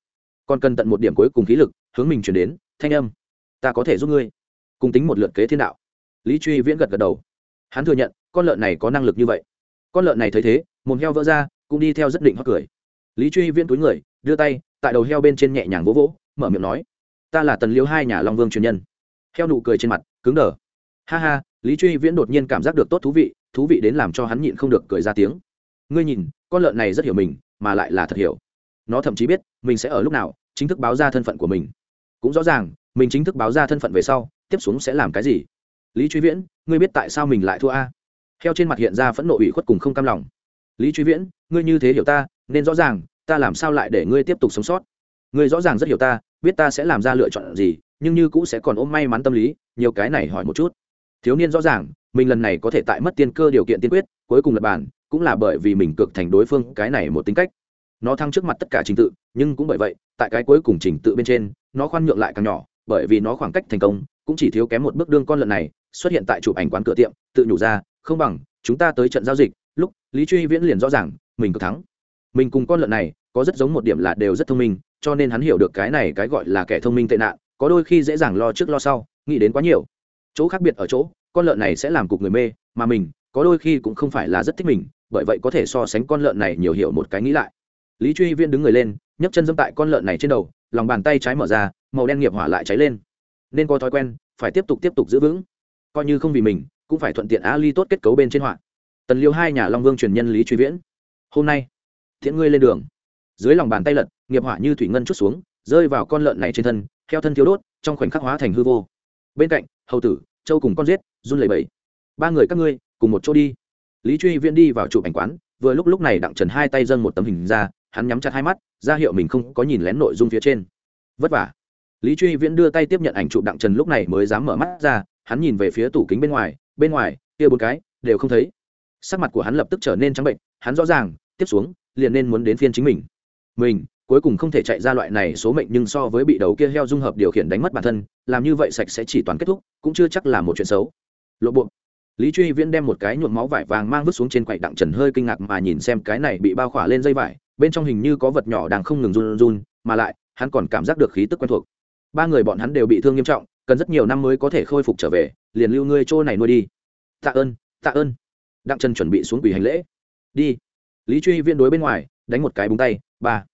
Còn cần tận một điểm cuối cùng khí lực, hướng mình chuyển đến, thanh âm, ta có thể giúp ngươi. Cùng tính một lượt kế thiên đạo. Lý truy viễn gật gật đầu. Hắn thừa nhận, con lợn này có năng lực như vậy. Con lợn này thấy thế, mồm heo vỡ ra, cũng đi theo rất định hoắc cười. Lý truy viễn túi người, đưa tay, tại đầu heo bên trên nhẹ nhàng vỗ vỗ, mở miệng nói ta là tần liêu hai nhà long vương truyền nhân heo nụ cười trên mặt cứng đờ ha ha lý truy viễn đột nhiên cảm giác được tốt thú vị thú vị đến làm cho hắn nhịn không được cười ra tiếng ngươi nhìn con lợn này rất hiểu mình mà lại là thật hiểu nó thậm chí biết mình sẽ ở lúc nào chính thức báo ra thân phận của mình cũng rõ ràng mình chính thức báo ra thân phận về sau tiếp xuống sẽ làm cái gì lý truy viễn ngươi biết tại sao mình lại thua a heo trên mặt hiện ra phẫn nộ ủy khuất cùng không cam lòng lý truy viễn ngươi như thế hiểu ta nên rõ ràng ta làm sao lại để ngươi tiếp tục sống sót ngươi rõ ràng rất hiểu ta biết ta sẽ làm ra lựa chọn gì, nhưng như cũ sẽ còn ôm may mắn tâm lý, nhiều cái này hỏi một chút. Thiếu niên rõ ràng, mình lần này có thể tại mất tiên cơ điều kiện tiên quyết, cuối cùng lập bản, cũng là bởi vì mình cực thành đối phương, cái này một tính cách. Nó thăng trước mặt tất cả trình tự, nhưng cũng bởi vậy, tại cái cuối cùng trình tự bên trên, nó khoan nhượng lại càng nhỏ, bởi vì nó khoảng cách thành công, cũng chỉ thiếu kém một bước đương con lợn này, xuất hiện tại chụp ảnh quán cửa tiệm, tự nhủ ra, không bằng, chúng ta tới trận giao dịch. Lúc, lý truy viễn liền rõ ràng, mình cực thắng. Mình cùng con lợn này, có rất giống một điểm là đều rất thông minh cho nên hắn hiểu được cái này cái gọi là kẻ thông minh tệ nạn, có đôi khi dễ dàng lo trước lo sau, nghĩ đến quá nhiều. Chỗ khác biệt ở chỗ, con lợn này sẽ làm cục người mê, mà mình, có đôi khi cũng không phải là rất thích mình, bởi vậy có thể so sánh con lợn này nhiều hiểu một cái nghĩ lại. Lý truy viên đứng người lên, nhấc chân dẫm tại con lợn này trên đầu, lòng bàn tay trái mở ra, màu đen nghiệp hỏa lại cháy lên. Nên có thói quen, phải tiếp tục tiếp tục giữ vững. Coi như không vì mình, cũng phải thuận tiện á ly tốt kết cấu bên trên họa. Tần liêu hai nhà long vương truyền nhân lý truy viễn. Hôm nay, thiện ngươi lên đường dưới lòng bàn tay lật, nghiệp hỏa như thủy ngân chút xuống, rơi vào con lợn này trên thân, theo thân thiếu đốt, trong khoảnh khắc hóa thành hư vô. Bên cạnh, hầu tử, châu cùng con giết, run lẩy bẩy. Ba người các ngươi, cùng một chỗ đi. Lý truy viễn đi vào chụp ảnh quán, vừa lúc lúc này đặng trần hai tay dâng một tấm hình ra, hắn nhắm chặt hai mắt, ra hiệu mình không có nhìn lén nội dung phía trên. Vất vả. Lý truy viễn đưa tay tiếp nhận ảnh chụp đặng trần lúc này mới dám mở mắt ra, hắn nhìn về phía tủ kính bên ngoài bên ngoài, kia bốn cái, đều không thấy. Sắc mặt của hắn lập tức trở nên trắng bệnh, hắn rõ ràng, tiếp xuống, liền nên muốn đến phiên chính mình mình, cuối cùng không thể chạy ra loại này số mệnh nhưng so với bị đầu kia heo dung hợp điều khiển đánh mất bản thân, làm như vậy sạch sẽ chỉ toàn kết thúc, cũng chưa chắc là một chuyện xấu. Lộ bộ. Lý truy viễn đem một cái nhuộm máu vải vàng mang vứt xuống trên quậy đặng trần hơi kinh ngạc mà nhìn xem cái này bị bao khỏa lên dây vải, bên trong hình như có vật nhỏ đang không ngừng run run, mà lại, hắn còn cảm giác được khí tức quen thuộc. Ba người bọn hắn đều bị thương nghiêm trọng, cần rất nhiều năm mới có thể khôi phục trở về, liền lưu ngươi chỗ này nuôi đi. Tạ ơn tạ ơn. Đặng trần chuẩn bị xuống quỷ hành lễ. Đi. Lý truy viễn đối bên ngoài đánh một cái búng tay, ba.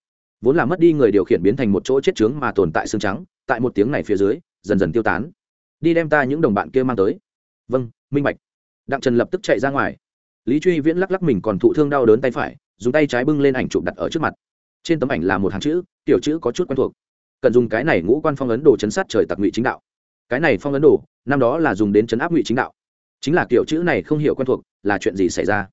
Vốn là mất đi người điều khiển biến thành một chỗ chết trướng mà tồn tại xương trắng, tại một tiếng này phía dưới, dần dần tiêu tán. Đi đem ta những đồng bạn kia mang tới. Vâng minh bạch. Đặng trần lập tức chạy ra ngoài. Lý truy viễn lắc lắc mình còn thụ thương đau đớn tay phải, dùng tay trái bưng lên ảnh chụp đặt ở trước mặt. Trên tấm ảnh là một hàng chữ, tiểu chữ có chút quen thuộc. Cần dùng cái này ngũ quan phong ấn đồ chấn sát trời tặc ngụy chính đạo. Cái này phong ấn đồ, năm đó là dùng đến chấn áp ngụy chính đạo. Chính là kiểu chữ này không hiểu quen thuộc, là chuyện gì xảy ra?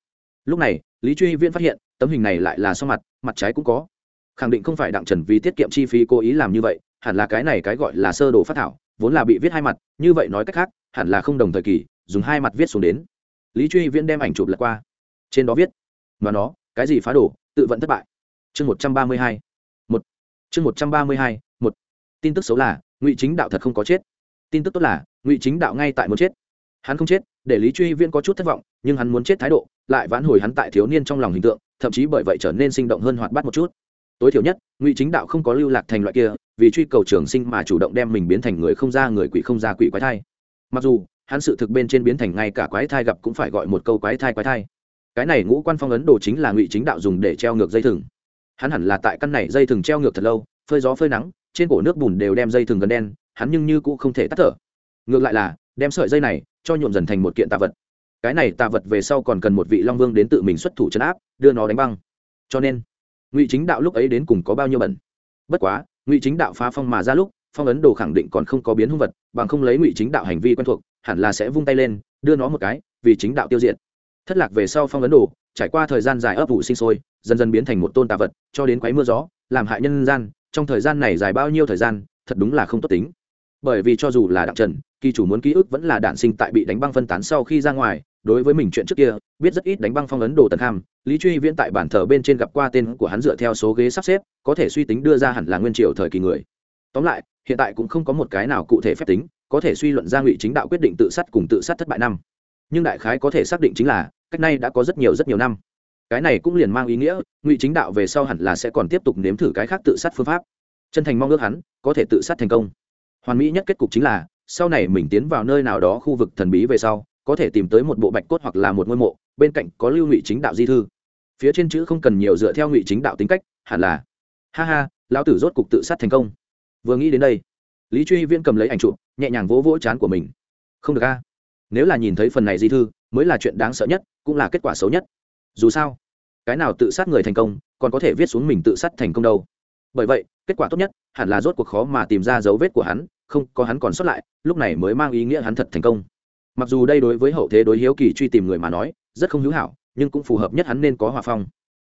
Lúc này, lý truy viễn phát hiện tấm hình này lại là sau mặt mặt trái cũng có. Khẳng định không phải đặng trần vì tiết kiệm chi phí cố ý làm như vậy, hẳn là cái này cái gọi là sơ đồ phát thảo, vốn là bị viết hai mặt, như vậy nói cách khác, hẳn là không đồng thời kỳ, dùng hai mặt viết xuống đến. Lý truy viễn đem ảnh chụp lật qua. Trên đó viết, mà nó, cái gì phá đổ tự vận thất bại. Chương một trăm ba mươi hai, một. Chương một trăm ba mươi hai, một. Tin tức xấu là, ngụy chính đạo thật không có chết. Tin tức tốt là, ngụy chính đạo ngay tại muốn chết. Hắn không chết để lý truy viễn có chút thất vọng, nhưng hắn muốn chết thái độ, lại vãn hồi hắn tại thiếu niên trong lòng hình tượng, thậm chí bởi vậy trở nên sinh động hơn hoạt bát một chút. Tối thiểu nhất, ngụy chính đạo không có lưu lạc thành loại kia, vì truy cầu trường sinh mà chủ động đem mình biến thành người không ra người quỷ không ra quỷ quái thai. Mặc dù, hắn sự thực bên trên biến thành ngay cả quái thai gặp cũng phải gọi một câu quái thai quái thai. Cái này ngũ quan phong ấn đồ chính là ngụy chính đạo dùng để treo ngược dây thừng. Hắn hẳn là tại căn này dây thừng treo ngược thật lâu, phơi gió phơi nắng, trên cổ nước bùn đều đem dây thừng gần đen, hắn nhưng như cũng không thể tắt thở. Ngược lại là, đem sợi dây này cho nhuộm dần thành một kiện tạ vật. Cái này tạ vật về sau còn cần một vị long vương đến tự mình xuất thủ chấn áp, đưa nó đánh băng. Cho nên, ngụy chính đạo lúc ấy đến cùng có bao nhiêu bẩn? Bất quá, ngụy chính đạo phá phong mà ra lúc, phong ấn đồ khẳng định còn không có biến hung vật, bằng không lấy ngụy chính đạo hành vi quen thuộc, hẳn là sẽ vung tay lên, đưa nó một cái, vì chính đạo tiêu diệt. Thất lạc về sau phong ấn đồ, trải qua thời gian dài ấp vụ sinh sôi, dần dần biến thành một tôn tà vật, cho đến quấy mưa gió, làm hại nhân gian, trong thời gian này dài bao nhiêu thời gian, thật đúng là không tốt tính. Bởi vì cho dù là đặng trần kỳ chủ muốn ký ức vẫn là đạn sinh tại bị đánh băng phân tán sau khi ra ngoài, đối với mình chuyện trước kia, biết rất ít đánh băng phong ấn đồ tần ham lý truy viễn tại bản thờ bên trên gặp qua tên của hắn dựa theo số ghế sắp xếp, có thể suy tính đưa ra hẳn là nguyên triều thời kỳ người. Tóm lại, hiện tại cũng không có một cái nào cụ thể phép tính, có thể suy luận ra ngụy chính đạo quyết định tự sát cùng tự sát thất bại năm. Nhưng đại khái có thể xác định chính là, cách nay đã có rất nhiều rất nhiều năm. Cái này cũng liền mang ý nghĩa, ngụy chính đạo về sau hẳn là sẽ còn tiếp tục nếm thử cái khác tự sát phương pháp. Chân thành mong ước hắn, có thể tự sát thành công. Hoàn mỹ nhất kết cục chính là sau này mình tiến vào nơi nào đó khu vực thần bí về sau, có thể tìm tới một bộ bạch cốt hoặc là một ngôi mộ, bên cạnh có lưu ngụy chính đạo di thư. Phía trên chữ không cần nhiều dựa theo ngụy chính đạo tính cách, hẳn là, ha ha, lão tử rốt cục tự sát thành công. Vừa nghĩ đến đây, lý truy viễn cầm lấy ảnh chụp, nhẹ nhàng vỗ vỗ chán của mình. Không được a. Nếu là nhìn thấy phần này di thư, mới là chuyện đáng sợ nhất, cũng là kết quả xấu nhất. Dù sao, cái nào tự sát người thành công, còn có thể viết xuống mình tự sát thành công đâu. Bởi vậy, kết quả tốt nhất, hẳn là rốt cuộc khó mà tìm ra dấu vết của hắn không có hắn còn sót lại, lúc này mới mang ý nghĩa hắn thật thành công. Mặc dù đây đối với hậu thế đối hiếu kỳ truy tìm người mà nói, rất không hữu hảo, nhưng cũng phù hợp nhất hắn nên có hòa phong.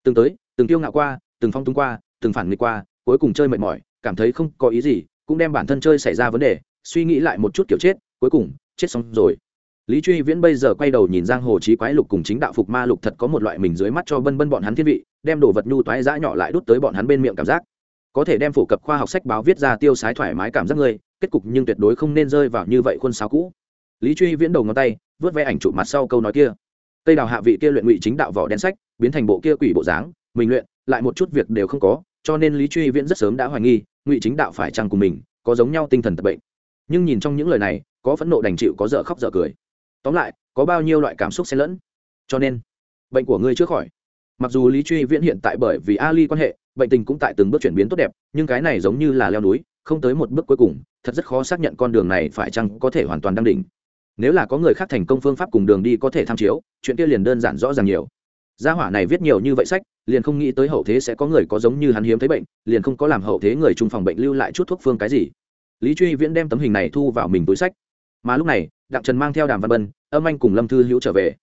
Từng tới, từng tiêu ngạo qua, từng phong tung qua, từng phản nghịch qua, cuối cùng chơi mệt mỏi, cảm thấy không có ý gì, cũng đem bản thân chơi xảy ra vấn đề, suy nghĩ lại một chút kiểu chết, cuối cùng, chết xong rồi. Lý truy viễn bây giờ quay đầu nhìn giang hồ trí quái lục cùng chính đạo phục ma lục thật có một loại mình dưới mắt cho bân bân bọn hắn thiên vị, đem đồ vật nhu toái giã nhỏ lại đút tới bọn hắn bên miệng cảm giác. Có thể đem phổ cập khoa học sách báo viết ra tiêu sái thoải mái cảm giác ngươi kết cục nhưng tuyệt đối không nên rơi vào như vậy khuôn sáo cũ. Lý truy viễn đầu ngón tay, vớt ve ảnh chụp mặt sau câu nói kia. Tây đào hạ vị kia luyện ngụy chính đạo vỏ đen sách, biến thành bộ kia quỷ bộ dáng, mình luyện, lại một chút việc đều không có, cho nên lý truy viễn rất sớm đã hoài nghi, ngụy chính đạo phải chăng cùng mình, có giống nhau tinh thần tập bệnh. Nhưng nhìn trong những lời này, có phẫn nộ đành chịu, có dở khóc dở cười. Tóm lại, có bao nhiêu loại cảm xúc xen lẫn? Cho nên, bệnh của ngươi chưa khỏi. Mặc dù lý truy viễn hiện tại bởi vì ali quan hệ, bệnh tình cũng tại từng bước chuyển biến tốt đẹp, nhưng cái này giống như là leo núi không tới một bước cuối cùng, thật rất khó xác nhận con đường này phải chăng có thể hoàn toàn đăng đỉnh. Nếu là có người khác thành công phương pháp cùng đường đi có thể tham chiếu, chuyện kia liền đơn giản rõ ràng nhiều. Gia hỏa này viết nhiều như vậy sách, liền không nghĩ tới hậu thế sẽ có người có giống như hắn hiếm thấy bệnh, liền không có làm hậu thế người trung phòng bệnh lưu lại chút thuốc phương cái gì. Lý truy viễn đem tấm hình này thu vào mình túi sách. Mà lúc này, đặng trần mang theo đàm văn bân, âm anh cùng lâm thư hữu trở về.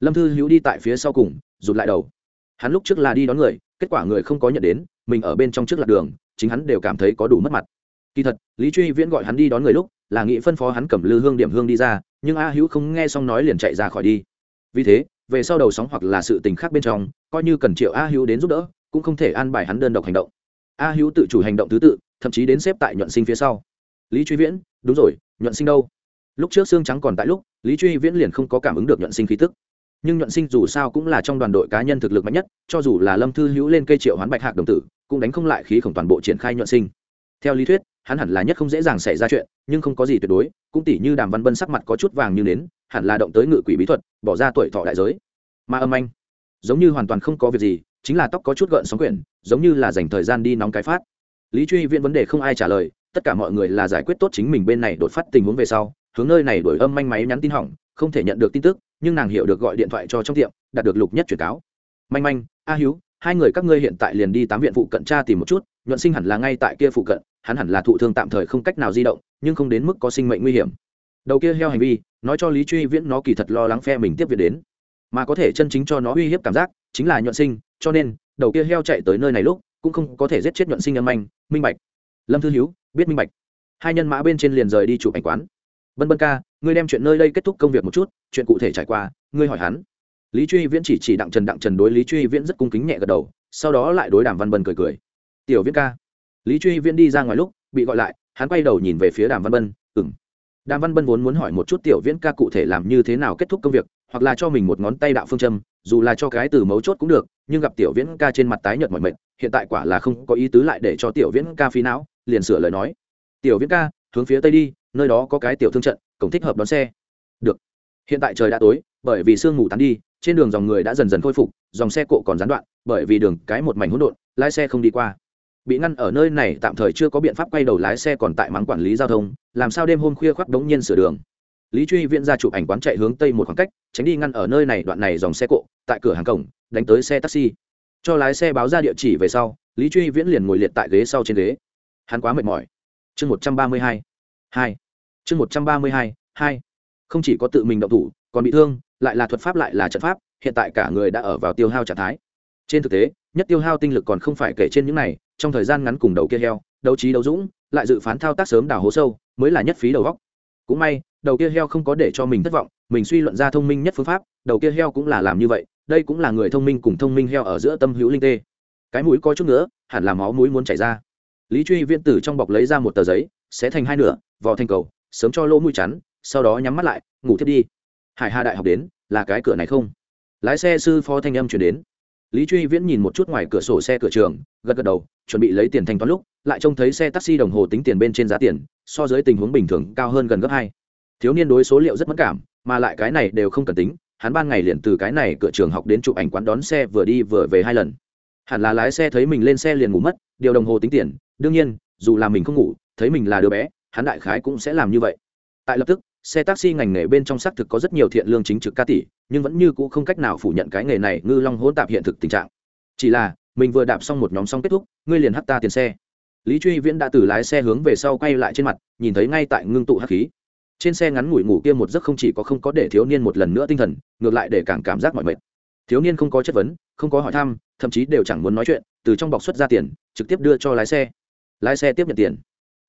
Lâm thư hữu đi tại phía sau cùng, rụt lại đầu. Hắn lúc trước là đi đón người, kết quả người không có nhận đến, mình ở bên trong trước lạc đường, chính hắn đều cảm thấy có đủ mất mặt kỳ thật, lý truy viễn gọi hắn đi đón người lúc, là nghị phân phó hắn cầm lư hương điểm hương đi ra, nhưng a hữu không nghe xong nói liền chạy ra khỏi đi. Vì thế, về sau đầu sóng hoặc là sự tình khác bên trong, coi như cần triệu a hữu đến giúp đỡ, cũng không thể an bài hắn đơn độc hành động. A hữu tự chủ hành động thứ tự, thậm chí đến xếp tại nhuận sinh phía sau. Lý truy viễn, đúng rồi, nhuận sinh đâu? Lúc trước xương trắng còn tại lúc, lý truy viễn liền không có cảm ứng được nhuận sinh khí tức. Nhưng nhuận sinh dù sao cũng là trong đoàn đội cá nhân thực lực mạnh nhất, cho dù là lâm thư hữu lên cây triệu hoán bạch hạc đồng tử, cũng đánh không lại khí khổng toàn bộ triển khai nhuận sinh. Theo lý thuyết hắn hẳn là nhất không dễ dàng xảy ra chuyện, nhưng không có gì tuyệt đối, cũng tỷ như đàm văn bân sắc mặt có chút vàng như nến, hẳn là động tới ngự quỷ bí thuật, bỏ ra tuổi thọ đại giới. Mà âm anh, giống như hoàn toàn không có việc gì, chính là tóc có chút gợn sóng quyển, giống như là dành thời gian đi nóng cái phát. Lý truy viễn vấn đề không ai trả lời, tất cả mọi người là giải quyết tốt chính mình bên này đột phát tình huống về sau, hướng nơi này đổi âm manh máy nhắn tin hỏng, không thể nhận được tin tức, nhưng nàng hiểu được gọi điện thoại cho trong tiệm, đạt được lục nhất truyền cáo. Manh manh, a hiếu, hai người các ngươi hiện tại liền đi tám viện phụ cận tra tìm một chút, nhuận sinh hẳn là ngay tại kia phụ cận hắn hẳn là thụ thương tạm thời không cách nào di động, nhưng không đến mức có sinh mệnh nguy hiểm. Đầu kia heo hành vi, nói cho lý truy viễn nó kỳ thật lo lắng phe mình tiếp việc đến. Mà có thể chân chính cho nó uy hiếp cảm giác, chính là nhuận sinh, cho nên, đầu kia heo chạy tới nơi này lúc, cũng không có thể giết chết nhuận sinh âm anh minh bạch. Lâm thư hiếu, biết minh bạch. Hai nhân mã bên trên liền rời đi chụp ảnh quán. Bân bân ca, ngươi đem chuyện nơi đây kết thúc công việc một chút, chuyện cụ thể trải qua, ngươi hỏi hắn. Lý truy viễn chỉ chỉ đặng trần đặng trần đối lý truy viễn rất cung kính nhẹ gật đầu, sau đó lại đối đàm văn bân cười cười. Tiểu viễn ca lý truy viễn đi ra ngoài lúc, bị gọi lại, hắn quay đầu nhìn về phía đàm văn bân ừng đàm văn bân vốn muốn hỏi một chút tiểu viễn ca cụ thể làm như thế nào kết thúc công việc, hoặc là cho mình một ngón tay đạo phương châm, dù là cho cái từ mấu chốt cũng được, nhưng gặp tiểu viễn ca trên mặt tái nhợt mọi mệt, hiện tại quả là không có ý tứ lại để cho tiểu viễn ca phi não, liền sửa lời nói. Tiểu viễn ca, hướng phía tây đi, nơi đó có cái tiểu thương trận, cổng thích hợp đón xe. Được. Hiện tại trời đã tối, bởi vì sương mù tán đi, trên đường dòng người đã dần dần khôi phục, dòng xe cộ còn gián đoạn, bởi vì đường cái một mảnh hỗn độn, lái xe không đi qua bị ngăn ở nơi này tạm thời chưa có biện pháp quay đầu lái xe còn tại mắng quản lý giao thông, làm sao đêm hôm khuya khoác đống nhiên sửa đường. Lý truy Viễn ra chụp ảnh quán chạy hướng tây một khoảng cách, tránh đi ngăn ở nơi này đoạn này dòng xe cộ, tại cửa hàng cổng, đánh tới xe taxi. Cho lái xe báo ra địa chỉ về sau, lý truy viễn liền ngồi liệt tại ghế sau trên ghế. Hắn quá mệt mỏi. Chương một trăm ba mươi hai hai. Chương một trăm ba mươi hai hai. Không chỉ có tự mình động thủ, còn bị thương, lại là thuật pháp lại là trận pháp, hiện tại cả người đã ở vào tiêu hao trạng thái. Trên thực tế, nhất tiêu hao tinh lực còn không phải kể trên những này trong thời gian ngắn cùng đầu kia heo, đấu trí đấu dũng, lại dự phán thao tác sớm đào hố sâu, mới là nhất phí đầu góc. Cũng may, đầu kia heo không có để cho mình thất vọng, mình suy luận ra thông minh nhất phương pháp, đầu kia heo cũng là làm như vậy, đây cũng là người thông minh cùng thông minh heo ở giữa tâm hữu linh tê. Cái mũi có chút nữa hẳn là máu mũi muốn chảy ra. Lý truy viên tử trong bọc lấy ra một tờ giấy, sẽ thành hai nửa, vò thành cầu, sớm cho lỗ mũi chắn, sau đó nhắm mắt lại, ngủ thiết đi. Hải hà đại học đến, là cái cửa này không? Lái xe sư phó thanh âm chuyển đến lý truy viễn nhìn một chút ngoài cửa sổ xe cửa trường, gật gật đầu, chuẩn bị lấy tiền thanh toán lúc, lại trông thấy xe taxi đồng hồ tính tiền bên trên giá tiền, so với tình huống bình thường cao hơn gần gấp hai. Thiếu niên đối số liệu rất mất cảm, mà lại cái này đều không cần tính, hắn ban ngày liền từ cái này cửa trường học đến chụp ảnh quán đón xe vừa đi vừa về hai lần. Hẳn là lái xe thấy mình lên xe liền ngủ mất, điều đồng hồ tính tiền, đương nhiên, dù là mình không ngủ, thấy mình là đứa bé, hắn đại khái cũng sẽ làm như vậy. Tại lập tức xe taxi ngành nghề bên trong xác thực có rất nhiều thiện lương chính trực ca tỷ, nhưng vẫn như cũ không cách nào phủ nhận cái nghề này ngư long hỗn tạp hiện thực tình trạng. Chỉ là, mình vừa đạp xong một nhóm xong kết thúc, ngươi liền hắt ta tiền xe. Lý truy viễn đã từ lái xe hướng về sau quay lại trên mặt, nhìn thấy ngay tại ngưng tụ hắc khí. Trên xe ngắn ngủi ngủ kia một giấc không chỉ có không có để thiếu niên một lần nữa tinh thần, ngược lại để càng cảm giác mỏi mệt. Thiếu niên không có chất vấn, không có hỏi thăm, thậm chí đều chẳng muốn nói chuyện, từ trong bọc xuất ra tiền, trực tiếp đưa cho lái xe. Lái xe tiếp nhận tiền.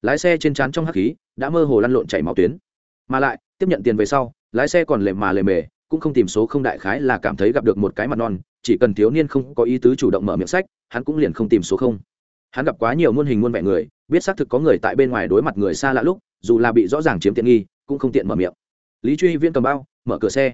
Lái xe trên trán trong hắc khí, đã mơ hồ lăn lộn chảy máu tuyến mà lại, tiếp nhận tiền về sau, lái xe còn lề mà lề mề, cũng không tìm số không đại khái là cảm thấy gặp được một cái mặt non, chỉ cần thiếu niên không có ý tứ chủ động mở miệng sách, hắn cũng liền không tìm số không. Hắn gặp quá nhiều muôn hình muôn vẻ người, biết xác thực có người tại bên ngoài đối mặt người xa lạ lúc, dù là bị rõ ràng chiếm tiện nghi, cũng không tiện mở miệng. Lý truy viên cầm bao, mở cửa xe.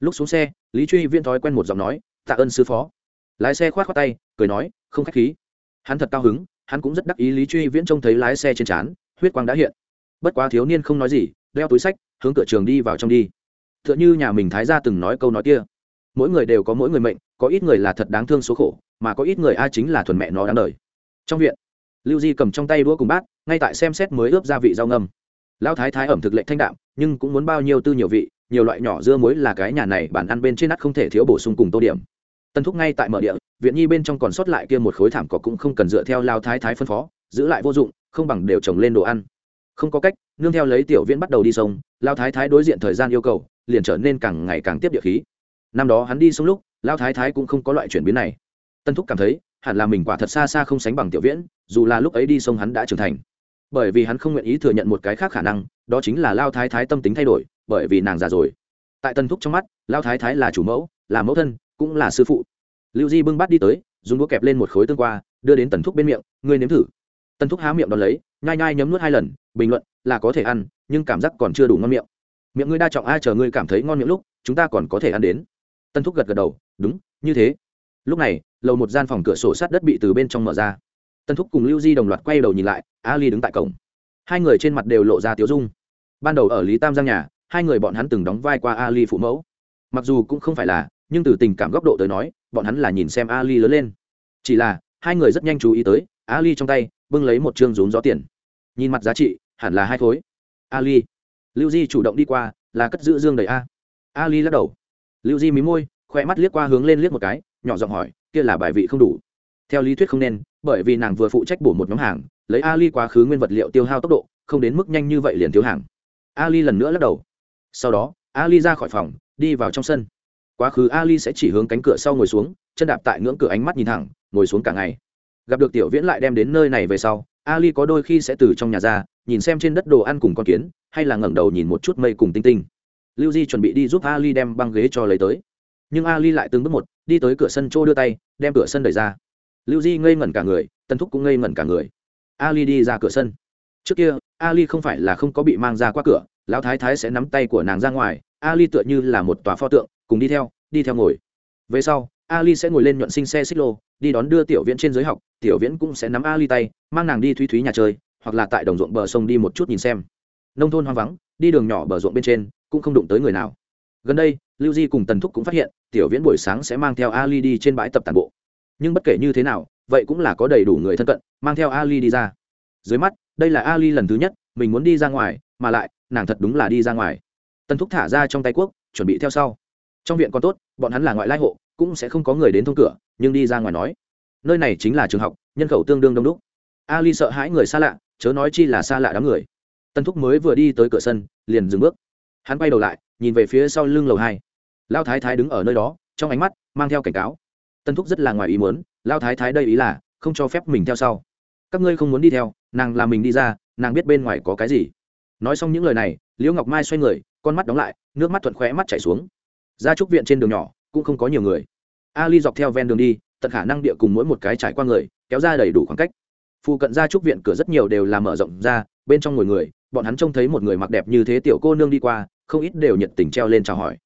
Lúc xuống xe, lý truy viên thói quen một giọng nói, tạ ơn sư phó. Lái xe khoát khoát tay, cười nói, không khách khí. Hắn thật cao hứng, hắn cũng rất đắc ý lý truy viễn trông thấy lái xe trên trán, huyết quang đã hiện bất quá thiếu niên không nói gì, đeo túi sách, hướng cửa trường đi vào trong đi. T h ư ợ n h ư nhà mình thái ra từng nói câu nói kia. Mỗi người đều có mỗi người mệnh, có ít người là thật đáng thương số khổ, mà có ít người a chính là thuần mẹ nó đáng đời. Trong viện, lưu di cầm trong tay đũa cùng bát, ngay tại xem xét mới ướp gia vị rau ngâm. Lão thái thái ẩm thực lệnh thanh đạm, nhưng cũng muốn bao nhiêu tư nhiều vị, nhiều loại nhỏ dưa muối là cái nhà này bản ăn bên trên nát không thể thiếu bổ sung cùng tô điểm. Tân thúc ngay tại mở địa, viện nhi bên trong còn sót lại kia một khối thảm cỏ cũng không cần dựa theo lao thái thái phân phó, giữ lại vô dụng, không bằng đều trồng lên đồ ăn không có cách, nương theo lấy tiểu viễn bắt đầu đi sông lao thái thái đối diện thời gian yêu cầu, liền trở nên càng ngày càng tiếp địa khí. Năm đó hắn đi sông lúc lao thái thái cũng không có loại chuyển biến này. Tân thúc cảm thấy, hẳn là mình quả thật xa xa không sánh bằng tiểu viễn, dù là lúc ấy đi sông hắn đã trưởng thành. Bởi vì hắn không nguyện ý thừa nhận một cái khác khả năng, đó chính là lao thái thái tâm tính thay đổi, bởi vì nàng già rồi. Tại tân thúc trong mắt lao thái thái là chủ mẫu, là mẫu thân, cũng là sư phụ. Lưu di bưng bát đi tới, dùng đũa kẹp lên một khối tương qua, đưa đến tần thúc bên miệng, ngươi nếm thử. Tần thúc há miệng đón lấy nhai nhai nhấm nuốt hai lần, bình luận, là có thể ăn, nhưng cảm giác còn chưa đủ ngon miệng. Miệng ngươi đa trọng ai chờ ngươi cảm thấy ngon miệng lúc, chúng ta còn có thể ăn đến. Tân thúc gật gật đầu, đúng, như thế. Lúc này, lầu một gian phòng cửa sổ sát đất bị từ bên trong mở ra. Tân thúc cùng lưu di đồng loạt quay đầu nhìn lại ali đứng tại cổng. Hai người trên mặt đều lộ ra tiếu dung. Ban đầu ở lý tam giang nhà, hai người bọn hắn từng đóng vai qua ali phụ mẫu. Mặc dù cũng không phải là, nhưng từ tình cảm góc độ tới nói, bọn hắn là nhìn xem ali lớn lên. Chỉ là, hai người rất nhanh chú ý tới ali trong tay, bưng lấy một chương rún gió tiền. Nhìn mặt giá trị, hẳn là hai khối. Ali. Lưu di chủ động đi qua, là cất giữ dương đầy a. Ali lắc đầu. Lưu di mí môi, khoe mắt liếc qua hướng lên liếc một cái, nhỏ giọng hỏi, kia là bài vị không đủ. Theo lý thuyết không nên, bởi vì nàng vừa phụ trách bổ một nhóm hàng, lấy ali quá khứ nguyên vật liệu tiêu hao tốc độ, không đến mức nhanh như vậy liền thiếu hàng. Ali lần nữa lắc đầu. Sau đó, ali ra khỏi phòng, đi vào trong sân. Quá khứ ali sẽ chỉ hướng cánh cửa sau ngồi xuống, chân đạp tại ngưỡng cửa ánh mắt nhìn thẳng, ngồi xuống cả ngày gặp được tiểu viễn lại đem đến nơi này về sau, ali có đôi khi sẽ từ trong nhà ra, nhìn xem trên đất đồ ăn cùng con kiến, hay là ngẩng đầu nhìn một chút mây cùng tinh tinh. Lưu di chuẩn bị đi giúp ali đem băng ghế cho lấy tới. Nhưng ali lại từng bước một, đi tới cửa sân chỗ đưa tay, đem cửa sân đẩy ra. Lưu di ngây ngẩn cả người tân thúc cũng ngây ngẩn cả người. Ali đi ra cửa sân. Trước kia, ali không phải là không có bị mang ra qua cửa, lão thái thái sẽ nắm tay của nàng ra ngoài, ali tựa như là một tòa pho tượng, cùng đi theo đi theo ngồi. Về sau ali sẽ ngồi lên nhuận sinh xe xích lô, đi đón đưa tiểu viễn trên giới học, tiểu viễn cũng sẽ nắm ali tay, mang nàng đi thúy thúy nhà chơi, hoặc là tại đồng ruộng bờ sông đi một chút nhìn xem. Nông thôn hoang vắng, đi đường nhỏ bờ ruộng bên trên, cũng không đụng tới người nào. Gần đây, lưu di cùng tần thúc cũng phát hiện, tiểu viễn buổi sáng sẽ mang theo ali đi trên bãi tập tàn bộ. Nhưng bất kể như thế nào, vậy cũng là có đầy đủ người thân cận, mang theo ali đi ra. Dưới mắt, đây là ali lần thứ nhất, mình muốn đi ra ngoài, mà lại, nàng thật đúng là đi ra ngoài. Tần thúc thả ra trong tay quốc chuẩn bị theo sau. Trong viện còn tốt, bọn hắn là ngoại lai hộ cũng sẽ không có người đến thông cửa, nhưng đi ra ngoài nói. Nơi này chính là trường học, nhân khẩu tương đương đông đúc. Ali sợ hãi người xa lạ, chớ nói chi là xa lạ đám người. Tân thúc mới vừa đi tới cửa sân, liền dừng bước. Hắn quay đầu lại, nhìn về phía sau lưng lầu hai. Lao thái thái đứng ở nơi đó, trong ánh mắt mang theo cảnh cáo. Tân thúc rất là ngoài ý muốn, lao thái thái đây ý là, không cho phép mình theo sau. Các ngươi không muốn đi theo, nàng làm mình đi ra, nàng biết bên ngoài có cái gì. Nói xong những lời này, liễu ngọc mai xoay người, con mắt đóng lại, nước mắt thuận khóe mắt chảy xuống. Ra trúc viện trên đường nhỏ cũng không có nhiều người. Ali dọc theo ven đường đi, tận khả năng địa cùng mỗi một cái trải qua người, kéo ra đầy đủ khoảng cách. Phụ cận ra trúc viện cửa rất nhiều đều là mở rộng ra, bên trong ngồi người, bọn hắn trông thấy một người mặc đẹp như thế tiểu cô nương đi qua, không ít đều nhiệt tình treo lên chào hỏi.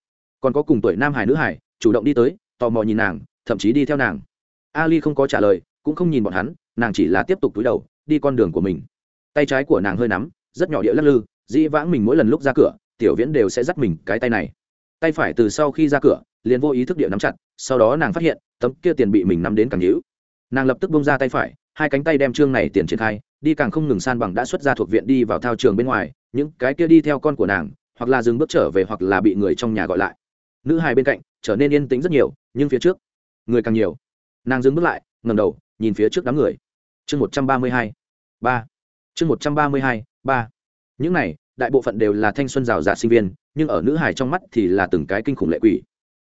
Còn có cùng tuổi nam hải nữ hải, chủ động đi tới, tò mò nhìn nàng, thậm chí đi theo nàng. Ali không có trả lời, cũng không nhìn bọn hắn, nàng chỉ là tiếp tục túi đầu, đi con đường của mình. Tay trái của nàng hơi nắm, rất nhỏ địa lắc lư, dĩ vãng mình mỗi lần lúc ra cửa, tiểu viễn đều sẽ dắt mình cái tay này tay phải từ sau khi ra cửa, liền vô ý thức địa nắm chặt, sau đó nàng phát hiện, tấm kia tiền bị mình nắm đến càng nhữ nàng lập tức bông ra tay phải, hai cánh tay đem trương này tiền triển khai, đi càng không ngừng san bằng đã xuất ra thuộc viện đi vào thao trường bên ngoài, những cái kia đi theo con của nàng, hoặc là dừng bước trở về hoặc là bị người trong nhà gọi lại. Nữ hài bên cạnh, trở nên yên tĩnh rất nhiều, nhưng phía trước, người càng nhiều. Nàng dừng bước lại ngầm đầu, nhìn phía trước đám người. Chương một trăm ba mươi hai, ba. Chương một trăm ba mươi hai, ba. Những này, đại bộ phận đều là thanh xuân rào rạt sinh viên nhưng ở nữ hải trong mắt thì là từng cái kinh khủng lệ quỷ.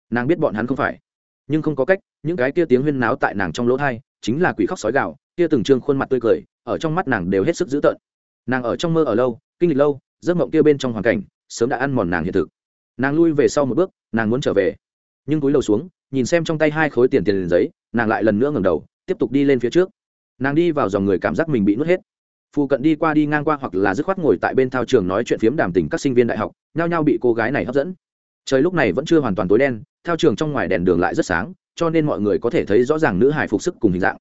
Nàng biết bọn hắn không phải. Nhưng không có cách, những cái kia tiếng huyên náo tại nàng trong lỗ thai, chính là quỷ khóc sói gạo kia từng trương khuôn mặt tươi cười, ở trong mắt nàng đều hết sức dữ tợn. Nàng ở trong mơ ở lâu, kinh lịch lâu, giấc mộng kia bên trong hoàn cảnh, sớm đã ăn mòn nàng hiện thực. Nàng lui về sau một bước, nàng muốn trở về. Nhưng túi đầu xuống, nhìn xem trong tay hai khối tiền tiền giấy, nàng lại lần nữa ngẩng đầu, tiếp tục đi lên phía trước. Nàng đi vào dòng người cảm giác mình bị nuốt hết phụ cận đi qua đi ngang qua hoặc là dứt khoát ngồi tại bên thao trường nói chuyện phiếm đàm tình các sinh viên đại học, nhao nhao bị cô gái này hấp dẫn. Trời lúc này vẫn chưa hoàn toàn tối đen, thao trường trong ngoài đèn đường lại rất sáng, cho nên mọi người có thể thấy rõ ràng nữ hải phục sức cùng hình dạng.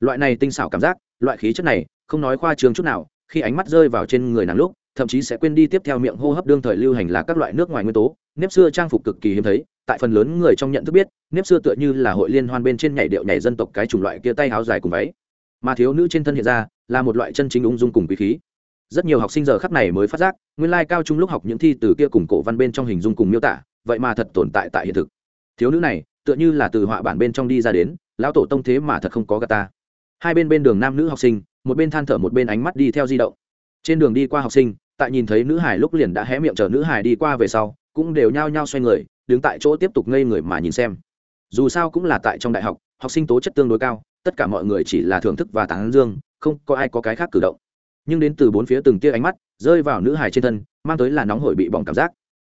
Loại này tinh xảo cảm giác, loại khí chất này, không nói khoa trường chút nào, khi ánh mắt rơi vào trên người nàng lúc, thậm chí sẽ quên đi tiếp theo miệng hô hấp đương thời lưu hành là các loại nước ngoài nguyên tố, nếp xưa trang phục cực kỳ hiếm thấy, tại phần lớn người trong nhận thức biết, nếp xưa tựa như là hội liên hoan bên trên nhảy điệu nhảy dân tộc cái chủng loại kia tay áo dài cùng váy mà thiếu nữ trên thân hiện ra là một loại chân chính ung dung cùng quý khí. Rất nhiều học sinh giờ khắc này mới phát giác, nguyên lai cao trung lúc học những thi từ kia cùng cổ văn bên trong hình dung cùng miêu tả, vậy mà thật tồn tại tại hiện thực. Thiếu nữ này, tựa như là từ họa bản bên trong đi ra đến, lão tổ tông thế mà thật không có gà ta. Hai bên bên đường nam nữ học sinh, một bên than thở một bên ánh mắt đi theo di động. Trên đường đi qua học sinh, tại nhìn thấy nữ hải lúc liền đã hé miệng chờ nữ hải đi qua về sau, cũng đều nhao nhao xoay người, đứng tại chỗ tiếp tục ngây người mà nhìn xem. Dù sao cũng là tại trong đại học học sinh tố chất tương đối cao, tất cả mọi người chỉ là thưởng thức và tán dương, không có ai có cái khác cử động. Nhưng đến từ bốn phía từng tia ánh mắt rơi vào nữ hài trên thân, mang tới là nóng hổi bị bỏng cảm giác.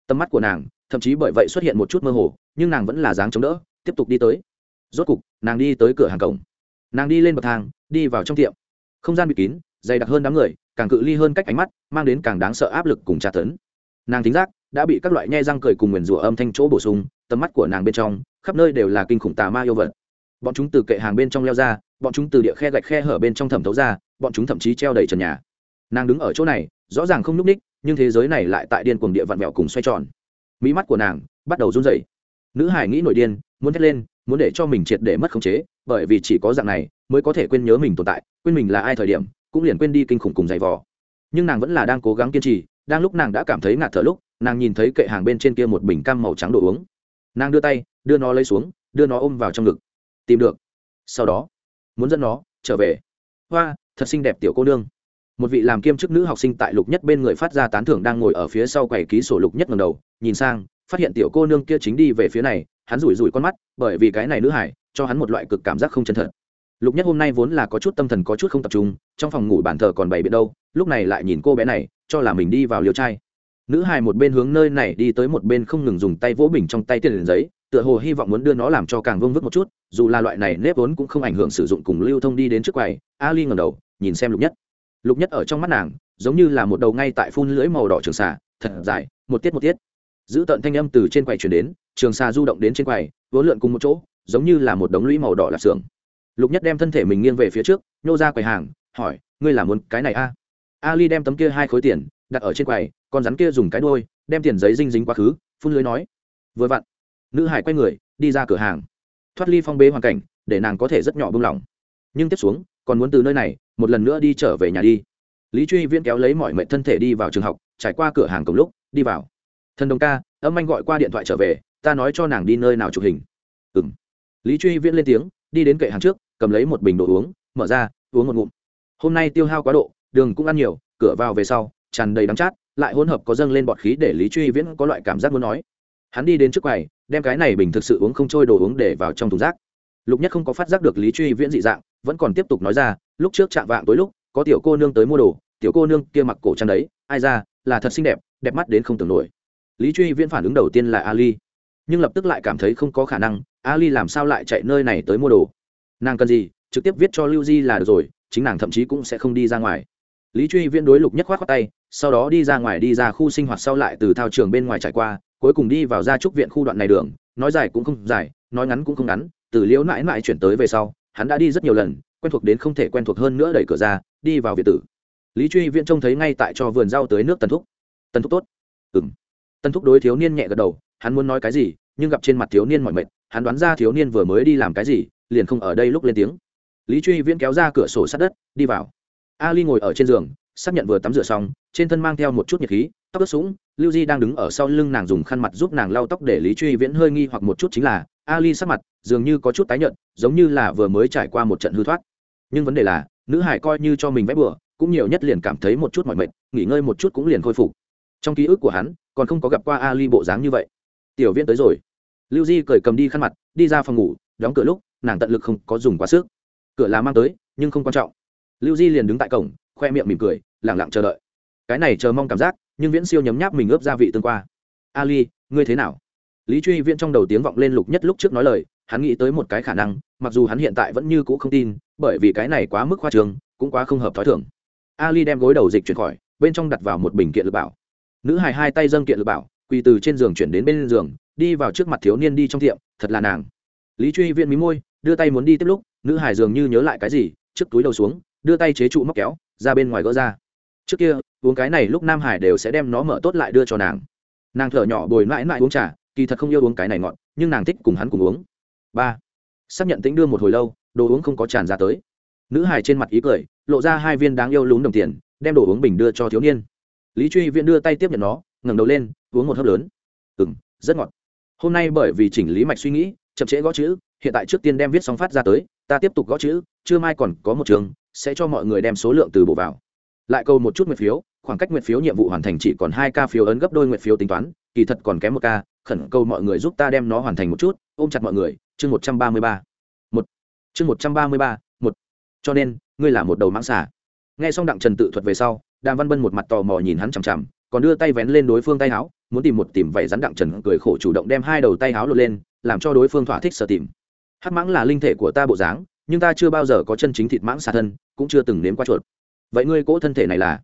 Tầm mắt của nàng, thậm chí bởi vậy xuất hiện một chút mơ hồ, nhưng nàng vẫn là dáng chống đỡ, tiếp tục đi tới. Rốt cục, nàng đi tới cửa hàng cổng. Nàng đi lên bậc thang, đi vào trong tiệm. Không gian bị kín, dày đặc hơn đám người, càng cự ly hơn cách ánh mắt, mang đến càng đáng sợ áp lực cùng tra tấn. Nàng tính giác đã bị các loại nhe răng cười cùng nguyền rủa âm thanh chỗ bổ sung, tầm mắt của nàng bên trong, khắp nơi đều là kinh khủng tà ma yêu vật bọn chúng từ kệ hàng bên trong leo ra, bọn chúng từ địa khe gạch khe hở bên trong thẩm thấu ra, bọn chúng thậm chí treo đầy trần nhà. Nàng đứng ở chỗ này, rõ ràng không n ú c ních nhưng thế giới này lại tại điên cuồng địa vạn mẹo cùng xoay tròn. Mỹ mắt của nàng bắt đầu run rẩy. Nữ hải nghĩ nổi điên, muốn thét lên, muốn để cho mình triệt để mất khống chế, bởi vì chỉ có dạng này mới có thể quên nhớ mình tồn tại, quên mình là ai thời điểm, cũng liền quên đi kinh khủng cùng giày vò. Nhưng nàng vẫn là đang cố gắng kiên trì, đang lúc nàng đã cảm thấy ngạt thở lúc, nàng nhìn thấy kệ hàng bên trên kia một bình cam màu trắng đồ uống. Nàng đưa tay, đưa nó lấy xuống, đưa nó ôm vào trong ngực tìm được. Sau đó, muốn dẫn nó trở về. Hoa, thật xinh đẹp tiểu cô nương. Một vị làm kiêm chức nữ học sinh tại lục nhất bên người phát ra tán thưởng đang ngồi ở phía sau quầy ký sổ lục nhất ngầm đầu, nhìn sang, phát hiện tiểu cô nương kia chính đi về phía này, hắn rủi rủi con mắt, bởi vì cái này nữ hải, cho hắn một loại cực cảm giác không chân thật. Lục nhất hôm nay vốn là có chút tâm thần có chút không tập trung, trong phòng ngủ bản thờ còn bày biện đâu, lúc này lại nhìn cô bé này, cho là mình đi vào liều trai nữ hài một bên hướng nơi này đi tới một bên không ngừng dùng tay vỗ bình trong tay tiền giấy, tựa hồ hy vọng muốn đưa nó làm cho càng vương vức một chút, dù là loại này nếp vốn cũng không ảnh hưởng sử dụng cùng lưu thông đi đến trước quầy. Ali ngầm đầu, nhìn xem lục nhất. Lục nhất ở trong mắt nàng, giống như là một đầu ngay tại phun lưỡi màu đỏ trường xà, thật dài, một tiết một tiết. Giữ tận thanh âm từ trên quầy chuyển đến, trường xà du động đến trên quầy vốn lượn cùng một chỗ, giống như là một đống lũy màu đỏ lạp xưởng. Lục nhất đem thân thể mình nghiêng về phía trước, nhô ra quầy hàng, hỏi, ngươi là muốn cái này a? Ali đem tấm kia hai khối tiền đặt ở trên quầy, con rắn kia dùng cái đôi đem tiền giấy dinh dính quá khứ, phun lưới nói, vừa vặn. Nữ hải quay người, đi ra cửa hàng. Thoát ly phong bế hoàn cảnh, để nàng có thể rất nhỏ buông lỏng. Nhưng tiếp xuống, còn muốn từ nơi này, một lần nữa đi trở về nhà đi. Lý truy viễn kéo lấy mọi mệnh thân thể đi vào trường học, trải qua cửa hàng cùng lúc, đi vào. Thần đồng ca, âm anh gọi qua điện thoại trở về, ta nói cho nàng đi nơi nào chụp hình. Ừ m lý truy viễn lên tiếng, đi đến kệ hàng trước, cầm lấy một bình đồ uống, mở ra, uống một ngụm. Hôm nay tiêu hao quá độ, đường cũng ăn nhiều, cửa vào về sau tràn đầy đắng chát, lại hỗn hợp có dâng lên bọt khí để lý truy viễn có loại cảm giác muốn nói. Hắn đi đến trước quầy, đem cái này bình thực sự uống không trôi đồ uống để vào trong thùng rác. Lục nhất không có phát giác được lý truy viễn dị dạng, vẫn còn tiếp tục nói ra, lúc trước chạm vạng tối lúc, có tiểu cô nương tới mua đồ, tiểu cô nương kia mặc cổ trang đấy, ai ra, là thật xinh đẹp đẹp mắt đến không tưởng nổi. Lý truy viễn phản ứng đầu tiên là ali, nhưng lập tức lại cảm thấy không có khả năng, ali làm sao lại chạy nơi này tới mua đồ? Nàng cần gì, trực tiếp viết cho lưu di là được rồi, chính nàng thậm chí cũng sẽ không đi ra ngoài. Lý truy viễn đối lục nhất khoát khoát tay sau đó đi ra ngoài đi ra khu sinh hoạt sau lại từ thao trường bên ngoài trải qua, cuối cùng đi vào ra trúc viện khu đoạn này đường, nói dài cũng không dài, nói ngắn cũng không ngắn, từ liễu mãi mãi chuyển tới về sau, hắn đã đi rất nhiều lần, quen thuộc đến không thể quen thuộc hơn nữa đẩy cửa ra, đi vào viện tử. Lý truy viễn trông thấy ngay tại cho vườn rau tới nước tần thúc. Tần thúc tốt. Ừ m tần thúc đối thiếu niên nhẹ gật đầu, hắn muốn nói cái gì, nhưng gặp trên mặt thiếu niên mọi mệt, hắn đoán ra thiếu niên vừa mới đi làm cái gì, liền không ở đây lúc lên tiếng. Lý truy viễn kéo ra cửa sổ sát đất, đi vào. Ali ngồi ở trên giường, xác nhận vừa tắm rửa xong trên thân mang theo một chút nhiệt khí, tóc ướt sũng, lưu di đang đứng ở sau lưng nàng dùng khăn mặt giúp nàng lau tóc để lý truy viễn hơi nghi hoặc một chút chính là, ali sắc mặt dường như có chút tái nhợt, giống như là vừa mới trải qua một trận hư thoát. Nhưng vấn đề là, nữ hải coi như cho mình vẽ bừa, cũng nhiều nhất liền cảm thấy một chút mọi mệt, nghỉ ngơi một chút cũng liền khôi phục. Trong ký ức của hắn, còn không có gặp qua ali bộ dáng như vậy. Tiểu viễn tới rồi. Lưu di cởi cầm đi khăn mặt, đi ra phòng ngủ, đóng cửa lúc, nàng tận lực không có dùng quá sức. Cửa là mang tới, nhưng không quan trọng. Lưu di liền đứng tại cổng, khoe miệng mỉm cười lẳng lặng chờ đợi cái này chờ mong cảm giác, nhưng viễn siêu nhấm nháp mình ướp gia vị tương qua. Ali, ngươi thế nào? Lý truy viễn trong đầu tiếng vọng lên lục nhất lúc trước nói lời, hắn nghĩ tới một cái khả năng, mặc dù hắn hiện tại vẫn như cũ không tin, bởi vì cái này quá mức khoa trường cũng quá không hợp thói thường. Ali đem gối đầu dịch chuyển khỏi, bên trong đặt vào một bình kiện lực bảo. Nữ hài hai tay dâng kiện lực bảo, quỳ từ trên giường chuyển đến bên giường, đi vào trước mặt thiếu niên đi trong tiệm, thật là nàng. Lý truy viễn mí môi, đưa tay muốn đi tiếp lúc, nữ hài dường như nhớ lại cái gì, trước túi đầu xuống, đưa tay chế trụ móc kéo, ra bên ngoài gỡ ra. Trước kia uống cái này lúc nam hải đều sẽ đem nó mở tốt lại đưa cho nàng. Nàng thở nhỏ bồi mãi mãi uống trà, kỳ thật không yêu uống cái này ngọt, nhưng nàng thích cùng hắn cùng uống. Ba. Xác nhận tính đưa một hồi lâu, đồ uống không có tràn ra tới. Nữ hải trên mặt ý cười, lộ ra hai viên đáng yêu lún đồng tiền, đem đồ uống bình đưa cho thiếu niên. Lý truy viễn đưa tay tiếp nhận nó, ngẩng đầu lên, uống một hớp lớn. Ừ m rất ngọt. Hôm nay bởi vì chỉnh lý mạch suy nghĩ, chậm trễ gõ chữ, hiện tại trước tiên đem viết xong phát ra tới, ta tiếp tục gõ chữ chưa mai còn có một trường, sẽ cho mọi người đem số lượng từ bộ vào. Lại câu một chút nguyện phiếu khoảng cách nguyện phiếu nhiệm vụ hoàn thành chỉ còn hai ca phiếu ấn gấp đôi nguyện phiếu tính toán, kỳ thật còn kém một ca, khẩn cầu mọi người giúp ta đem nó hoàn thành một chút, ôm chặt mọi người, chương một trăm ba mươi ba. Một. Chương một trăm ba mươi ba, một. Cho nên, ngươi là một đầu mãng xả nghe xong đặng trần tự thuật về sau, đàm văn bân một mặt tò mò nhìn hắn chằm chằm, còn đưa tay vén lên đối phương tay áo, muốn tìm một tìm vẩy rắn đặng trần cười khổ chủ động đem hai đầu tay áo lột lên, làm cho đối phương thỏa thích sợ tìm. Hắc mãng là linh thể của ta bộ dáng, nhưng ta chưa bao giờ có chân chính thịt mãng xà thân, cũng chưa từng nếm qua chuột. Vậy ngươi cỗ thân thể này là?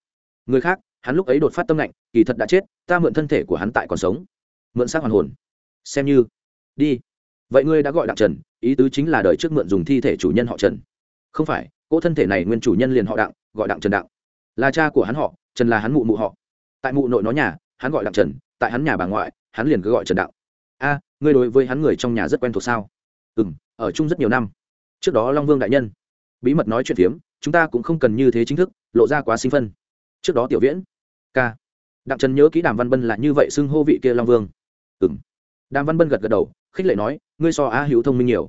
Người khác, hắn lúc ấy đột phát tâm lạnh, kỳ thật đã chết, ta mượn thân thể của hắn tại còn sống. Mượn xác hoàn hồn. Xem như. Đi. Vậy ngươi đã gọi đặng trần, ý tứ chính là đời trước mượn dùng thi thể chủ nhân họ trần. Không phải, cỗ thân thể này nguyên chủ nhân liền họ đặng, gọi đặng trần đặng. Là cha của hắn họ, trần là hắn mụ mụ họ. Tại mụ nội nó nhà, hắn gọi đặng trần, tại hắn nhà bà ngoại, hắn liền cứ gọi trần đặng. A, ngươi đối với hắn người trong nhà rất quen thuộc sao? Ừ m ở chung rất nhiều năm. Trước đó long vương đại nhân, bí mật nói chuyện phiếm, chúng ta cũng không cần như thế chính thức, lộ ra quá sinh phân trước đó tiểu viễn k đặng trần nhớ kỹ đàm văn bân là như vậy xưng hô vị kia long vương ừ m đàm văn bân gật gật đầu khích lệ nói ngươi so á hữu thông minh nhiều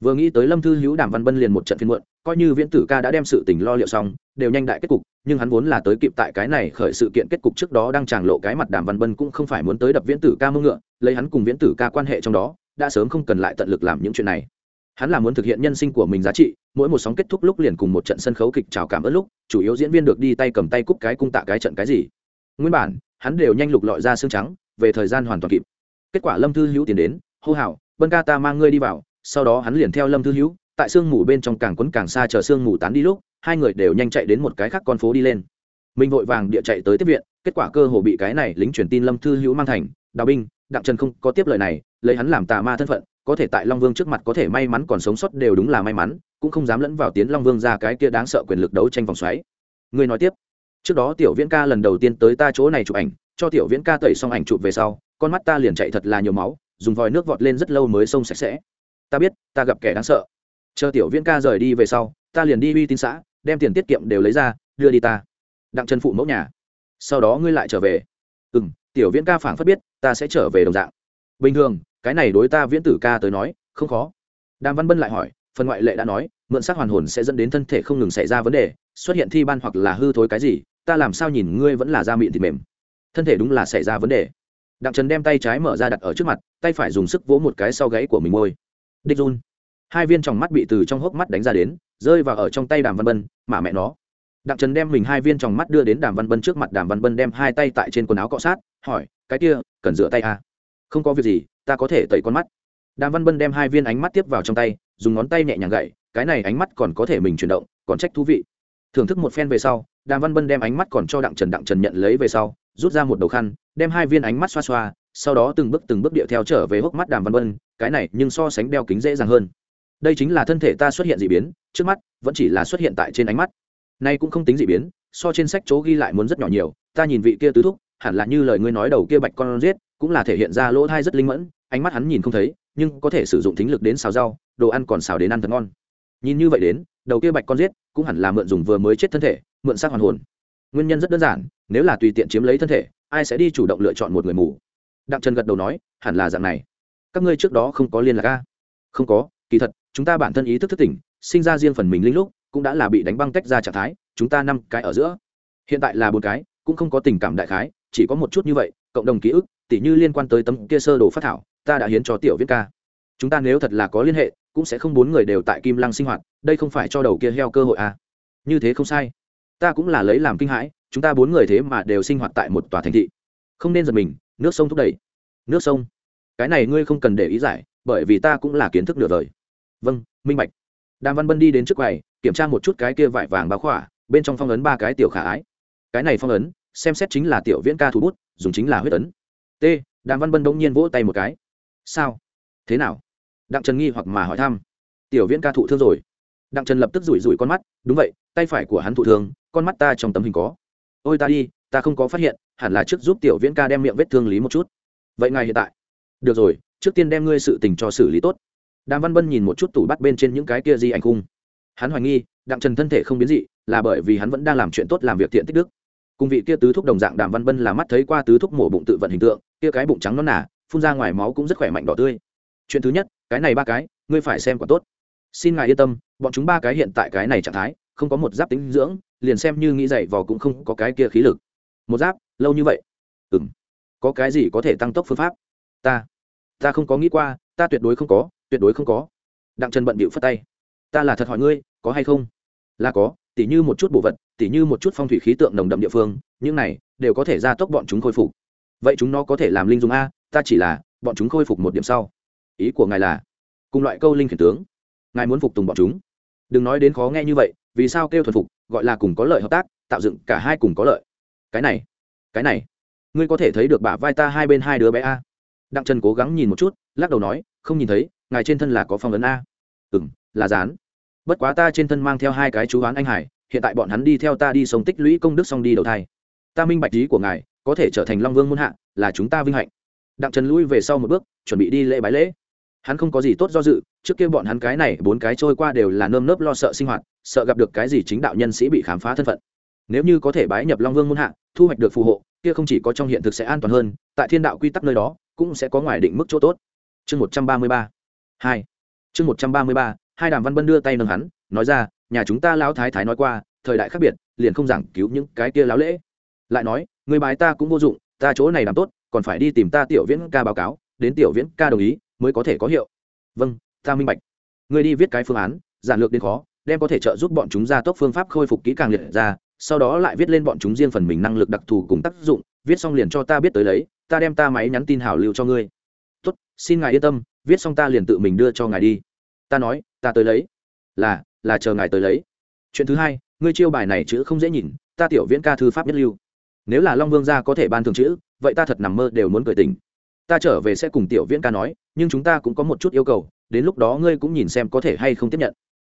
vừa nghĩ tới lâm thư hữu đàm văn bân liền một trận phiên muộn coi như viễn tử ca đã đem sự tình lo liệu xong đều nhanh đại kết cục nhưng hắn vốn là tới kịp tại cái này khởi sự kiện kết cục trước đó đang tràng lộ cái mặt đàm văn bân cũng không phải muốn tới đập viễn tử ca mông ngựa lấy hắn cùng viễn tử ca quan hệ trong đó đã sớm không cần lại tận lực làm những chuyện này hắn là muốn thực hiện nhân sinh của mình giá trị mỗi một sóng kết thúc lúc liền cùng một trận sân khấu kịch chào cảm ơn lúc, chủ yếu diễn viên được đi tay cầm tay cúc cái cung tạ cái trận cái gì. Nguyên bản, hắn đều nhanh lục lọi ra xương trắng, về thời gian hoàn toàn kịp. Kết quả lâm thư hữu tiến đến, hô hào, bân ca ta mang ngươi đi vào. Sau đó hắn liền theo lâm thư hữu, tại sương mù bên trong càng quấn càng xa chờ sương mù tán đi lúc, hai người đều nhanh chạy đến một cái khác con phố đi lên. Mình vội vàng địa chạy tới tiếp viện, kết quả cơ hồ bị cái này lính truyền tin lâm thư hữu mang thành, đào binh, đặng trần không có tiếp lời này, lấy hắn làm tà ma thân phận, có thể tại long vương trước mặt có thể may mắn còn sống sót đều đúng là may mắn cũng không dám lẫn vào tiến long vương ra cái kia đáng sợ quyền lực đấu tranh vòng xoáy. Người nói tiếp. Trước đó tiểu viễn ca lần đầu tiên tới ta chỗ này chụp ảnh, cho tiểu viễn ca tẩy xong ảnh chụp về sau, con mắt ta liền chạy thật là nhiều máu, dùng vòi nước vọt lên rất lâu mới xông sạch sẽ. Ta biết, ta gặp kẻ đáng sợ. Chờ tiểu viễn ca rời đi về sau, ta liền đi uy tín xã, đem tiền tiết kiệm đều lấy ra, đưa đi ta. Đặng trần phụ mẫu nhà. Sau đó ngươi lại trở về. Ừ m tiểu viễn ca phảng phất biết, ta sẽ trở về đồng dạng. Bình thường, cái này đối ta viễn tử ca tới nói, không khó. Đàm văn bân lại hỏi phần ngoại lệ đã nói, mượn xác hoàn hồn sẽ dẫn đến thân thể không ngừng xảy ra vấn đề, xuất hiện thi ban hoặc là hư thối cái gì, ta làm sao nhìn ngươi vẫn là da miệng thịt mềm. Thân thể đúng là xảy ra vấn đề. Đặng trần đem tay trái mở ra đặt ở trước mặt, tay phải dùng sức vỗ một cái sau gáy của mình môi đích run. Hai viên tròng mắt bị từ trong hốc mắt đánh ra đến, rơi vào ở trong tay đàm văn bân, mà mẹ nó. Đặng trần đem mình hai viên tròng mắt đưa đến đàm văn bân trước mặt, đàm văn bân đem hai tay tại trên quần áo cọ sát, hỏi, cái kia, cần rửa tay à? không có việc gì, ta có thể tẩy con mắt. Đàm văn bân đem hai viên ánh mắt tiếp vào trong tay dùng ngón tay nhẹ nhàng gậy, cái này ánh mắt còn có thể mình chuyển động, còn trách thú vị. Thưởng thức một phen về sau, đàm văn bân đem ánh mắt còn cho đặng trần đặng trần nhận lấy về sau, rút ra một đầu khăn, đem hai viên ánh mắt xoa xoa, sau đó từng bước từng bước điệu theo trở về hốc mắt đàm văn bân, cái này nhưng so sánh đeo kính dễ dàng hơn. Đây chính là thân thể ta xuất hiện d ị biến, trước mắt vẫn chỉ là xuất hiện tại trên ánh mắt. Nay cũng không tính d ị biến, so trên sách chỗ ghi lại muốn rất nhỏ nhiều, ta nhìn vị kia tứ thúc, hẳn là như lời ngươi nói đầu kia bạch con giết, cũng là thể hiện ra lỗ thai rất linh mẫn, ánh mắt hắn nhìn không thấy, nhưng có thể sử dụng thính lực đến xào rau đồ ăn còn xào đến ăn thật ngon. Nhìn như vậy đến, đầu kia bạch con giết, cũng hẳn là mượn dùng vừa mới chết thân thể, mượn xác hoàn hồn. Nguyên nhân rất đơn giản, nếu là tùy tiện chiếm lấy thân thể, ai sẽ đi chủ động lựa chọn một người mù? Đặng trần gật đầu nói, hẳn là dạng này. Các ngươi trước đó không có liên lạc a? Không có, kỳ thật, chúng ta bản thân ý thức thức tỉnh, sinh ra riêng phần mình linh lúc, cũng đã là bị đánh băng tách ra trạng thái, chúng ta năm cái ở giữa. Hiện tại là bốn cái, cũng không có tình cảm đại khái, chỉ có một chút như vậy, cộng đồng ký ức, tỉ như liên quan tới tấm kia sơ đồ phát thảo, ta đã hiến cho tiểu viết ca. Chúng ta nếu thật là có liên hệ cũng sẽ không bốn người đều tại kim lăng sinh hoạt, đây không phải cho đầu kia heo cơ hội à? Như thế không sai. Ta cũng là lấy làm kinh hãi, chúng ta bốn người thế mà đều sinh hoạt tại một tòa thành thị. Không nên giật mình, nước sông thúc đẩy. Nước sông? Cái này ngươi không cần để ý giải, bởi vì ta cũng là kiến thức nửa đời. Vâng minh bạch. Đàm văn bân đi đến trước quầy, kiểm tra một chút cái kia vải vàng báo khỏa, bên trong phong ấn ba cái tiểu khả ái. Cái này phong ấn, xem xét chính là tiểu viễn ca thủ bút, dùng chính là huyết ấn. T, đàm văn bân bỗng nhiên vỗ tay một cái. Sao? Thế nào? Đặng trần nghi hoặc mà hỏi thăm. Tiểu viễn ca thụ thương rồi. Đặng trần lập tức rủi rủi con mắt, đúng vậy, tay phải của hắn thụ thương, con mắt ta trong tấm hình có. Ôi ta đi, ta không có phát hiện, hẳn là trước giúp tiểu viễn ca đem miệng vết thương lý một chút. Vậy ngài hiện tại. Được rồi, trước tiên đem ngươi sự tình cho xử lý tốt. Đàm văn bân nhìn một chút tủ bắt bên trên những cái kia di ảnh khung. Hắn hoài nghi, đặng trần thân thể không biến dị, là bởi vì hắn vẫn đang làm chuyện tốt làm việc thiện tích đức. Cùng vị kia tứ thúc đồng dạng, đàm văn bân là mắt thấy qua tứ thúc mổ bụng tự vận hình tượng, kia cái bụng trắng nó nả phun ra ngoài máu cũng rất khỏe mạnh đỏ tươi chuyện thứ nhất, cái này ba cái, ngươi phải xem quả tốt. Xin ngài yên tâm, bọn chúng ba cái hiện tại cái này trạng thái, không có một giáp tính dưỡng, liền xem như nghĩ dậy vò cũng không có cái kia khí lực. Một giáp, lâu như vậy? Ừ m có cái gì có thể tăng tốc phương pháp? Ta. Ta không có nghĩ qua, ta tuyệt đối không có, tuyệt đối không có. Đặng trần bận bịu phất tay. Ta là thật hỏi ngươi, có hay không? Là có, tỉ như một chút bộ vật, tỉ như một chút phong thủy khí tượng nồng đậm địa phương, những này đều có thể gia tốc bọn chúng khôi phục. Vậy chúng nó có thể làm linh dùng a, ta chỉ là, bọn chúng khôi phục một điểm sau ý của ngài là, cùng loại câu linh khiển tướng, ngài muốn phục tùng bọn chúng. Đừng nói đến khó nghe như vậy, vì sao kêu thuần phục, gọi là cùng có lợi hợp tác, tạo dựng cả hai cùng có lợi. Cái này cái này, ngươi có thể thấy được bả vai ta hai bên hai đứa bé a. Đặng trần cố gắng nhìn một chút, lắc đầu nói, không nhìn thấy, ngài trên thân là có phong ấn a. Ừ m là dán. Bất quá ta trên thân mang theo hai cái chú oán anh hải, hiện tại bọn hắn đi theo ta đi sống tích lũy công đức xong đi đầu thai. Ta minh bạch lý của ngài, có thể trở thành long vương muôn hạ, là chúng ta vinh hạnh. Đặng trần lui về sau một bước, chuẩn bị đi lễ bái lễ hắn không có gì tốt do dự, trước kia bọn hắn cái này bốn cái trôi qua đều là nơm nớp lo sợ sinh hoạt, sợ gặp được cái gì chính đạo nhân sĩ bị khám phá thân phận. Nếu như có thể bái nhập long vương muôn hạ, thu hoạch được phù hộ, kia không chỉ có trong hiện thực sẽ an toàn hơn, tại thiên đạo quy tắc nơi đó, cũng sẽ có ngoài định mức chỗ tốt. Chương một trăm ba mươi ba. Hai. Chương một trăm ba mươi ba, hai đàm văn bân đưa tay nâng hắn, nói ra, nhà chúng ta lão thái thái nói qua, thời đại khác biệt, liền không giảng cứu những cái kia láo lễ. Lại nói, người bái ta cũng vô dụng, ta chỗ này làm tốt, còn phải đi tìm ta tiểu viễn ca báo cáo, đến tiểu viễn ca đồng ý mới có thể có hiệu. Vâng ta minh bạch. Người đi viết cái phương án, giản lược đến khó, đem có thể trợ giúp bọn chúng ra tốc phương pháp khôi phục kỹ càng liệt ra, sau đó lại viết lên bọn chúng riêng phần mình năng lực đặc thù cùng tác dụng, viết xong liền cho ta biết tới lấy, ta đem ta máy nhắn tin hảo lưu cho ngươi. Tốt, xin ngài yên tâm, viết xong ta liền tự mình đưa cho ngài đi. Ta nói, ta tới lấy. Là là chờ ngài tới lấy. Chuyện thứ hai, ngươi chiêu bài này chữ không dễ nhìn, ta tiểu viễn ca thư pháp nhất lưu. Nếu là long vương gia có thể ban thường chữ, vậy ta thật nằm mơ đều muốn cười tình ta trở về sẽ cùng tiểu viễn ca nói, nhưng chúng ta cũng có một chút yêu cầu, đến lúc đó ngươi cũng nhìn xem có thể hay không tiếp nhận.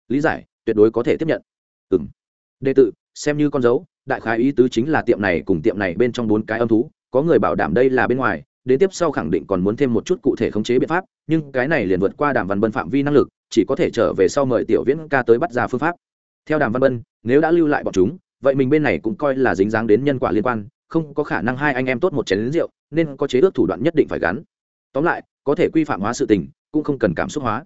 Lý giải, tuyệt đối có thể tiếp nhận. Ừ m đề tự xem như con dấu, đại khái ý tứ chính là tiệm này cùng tiệm này bên trong bốn cái âm thú, có người bảo đảm đây là bên ngoài, đến tiếp sau khẳng định còn muốn thêm một chút cụ thể khống chế biện pháp, nhưng cái này liền vượt qua đàm văn bân phạm vi năng lực, chỉ có thể trở về sau mời tiểu viễn ca tới bắt ra phương pháp. Theo đàm văn bân, nếu đã lưu lại bọn chúng, vậy mình bên này cũng coi là dính dáng đến nhân quả liên quan, không có khả năng hai anh em tốt một chén lính rượu nên có chế ước thủ đoạn nhất định phải gắn. Tóm lại, có thể quy phạm hóa sự tình, cũng không cần cảm xúc hóa.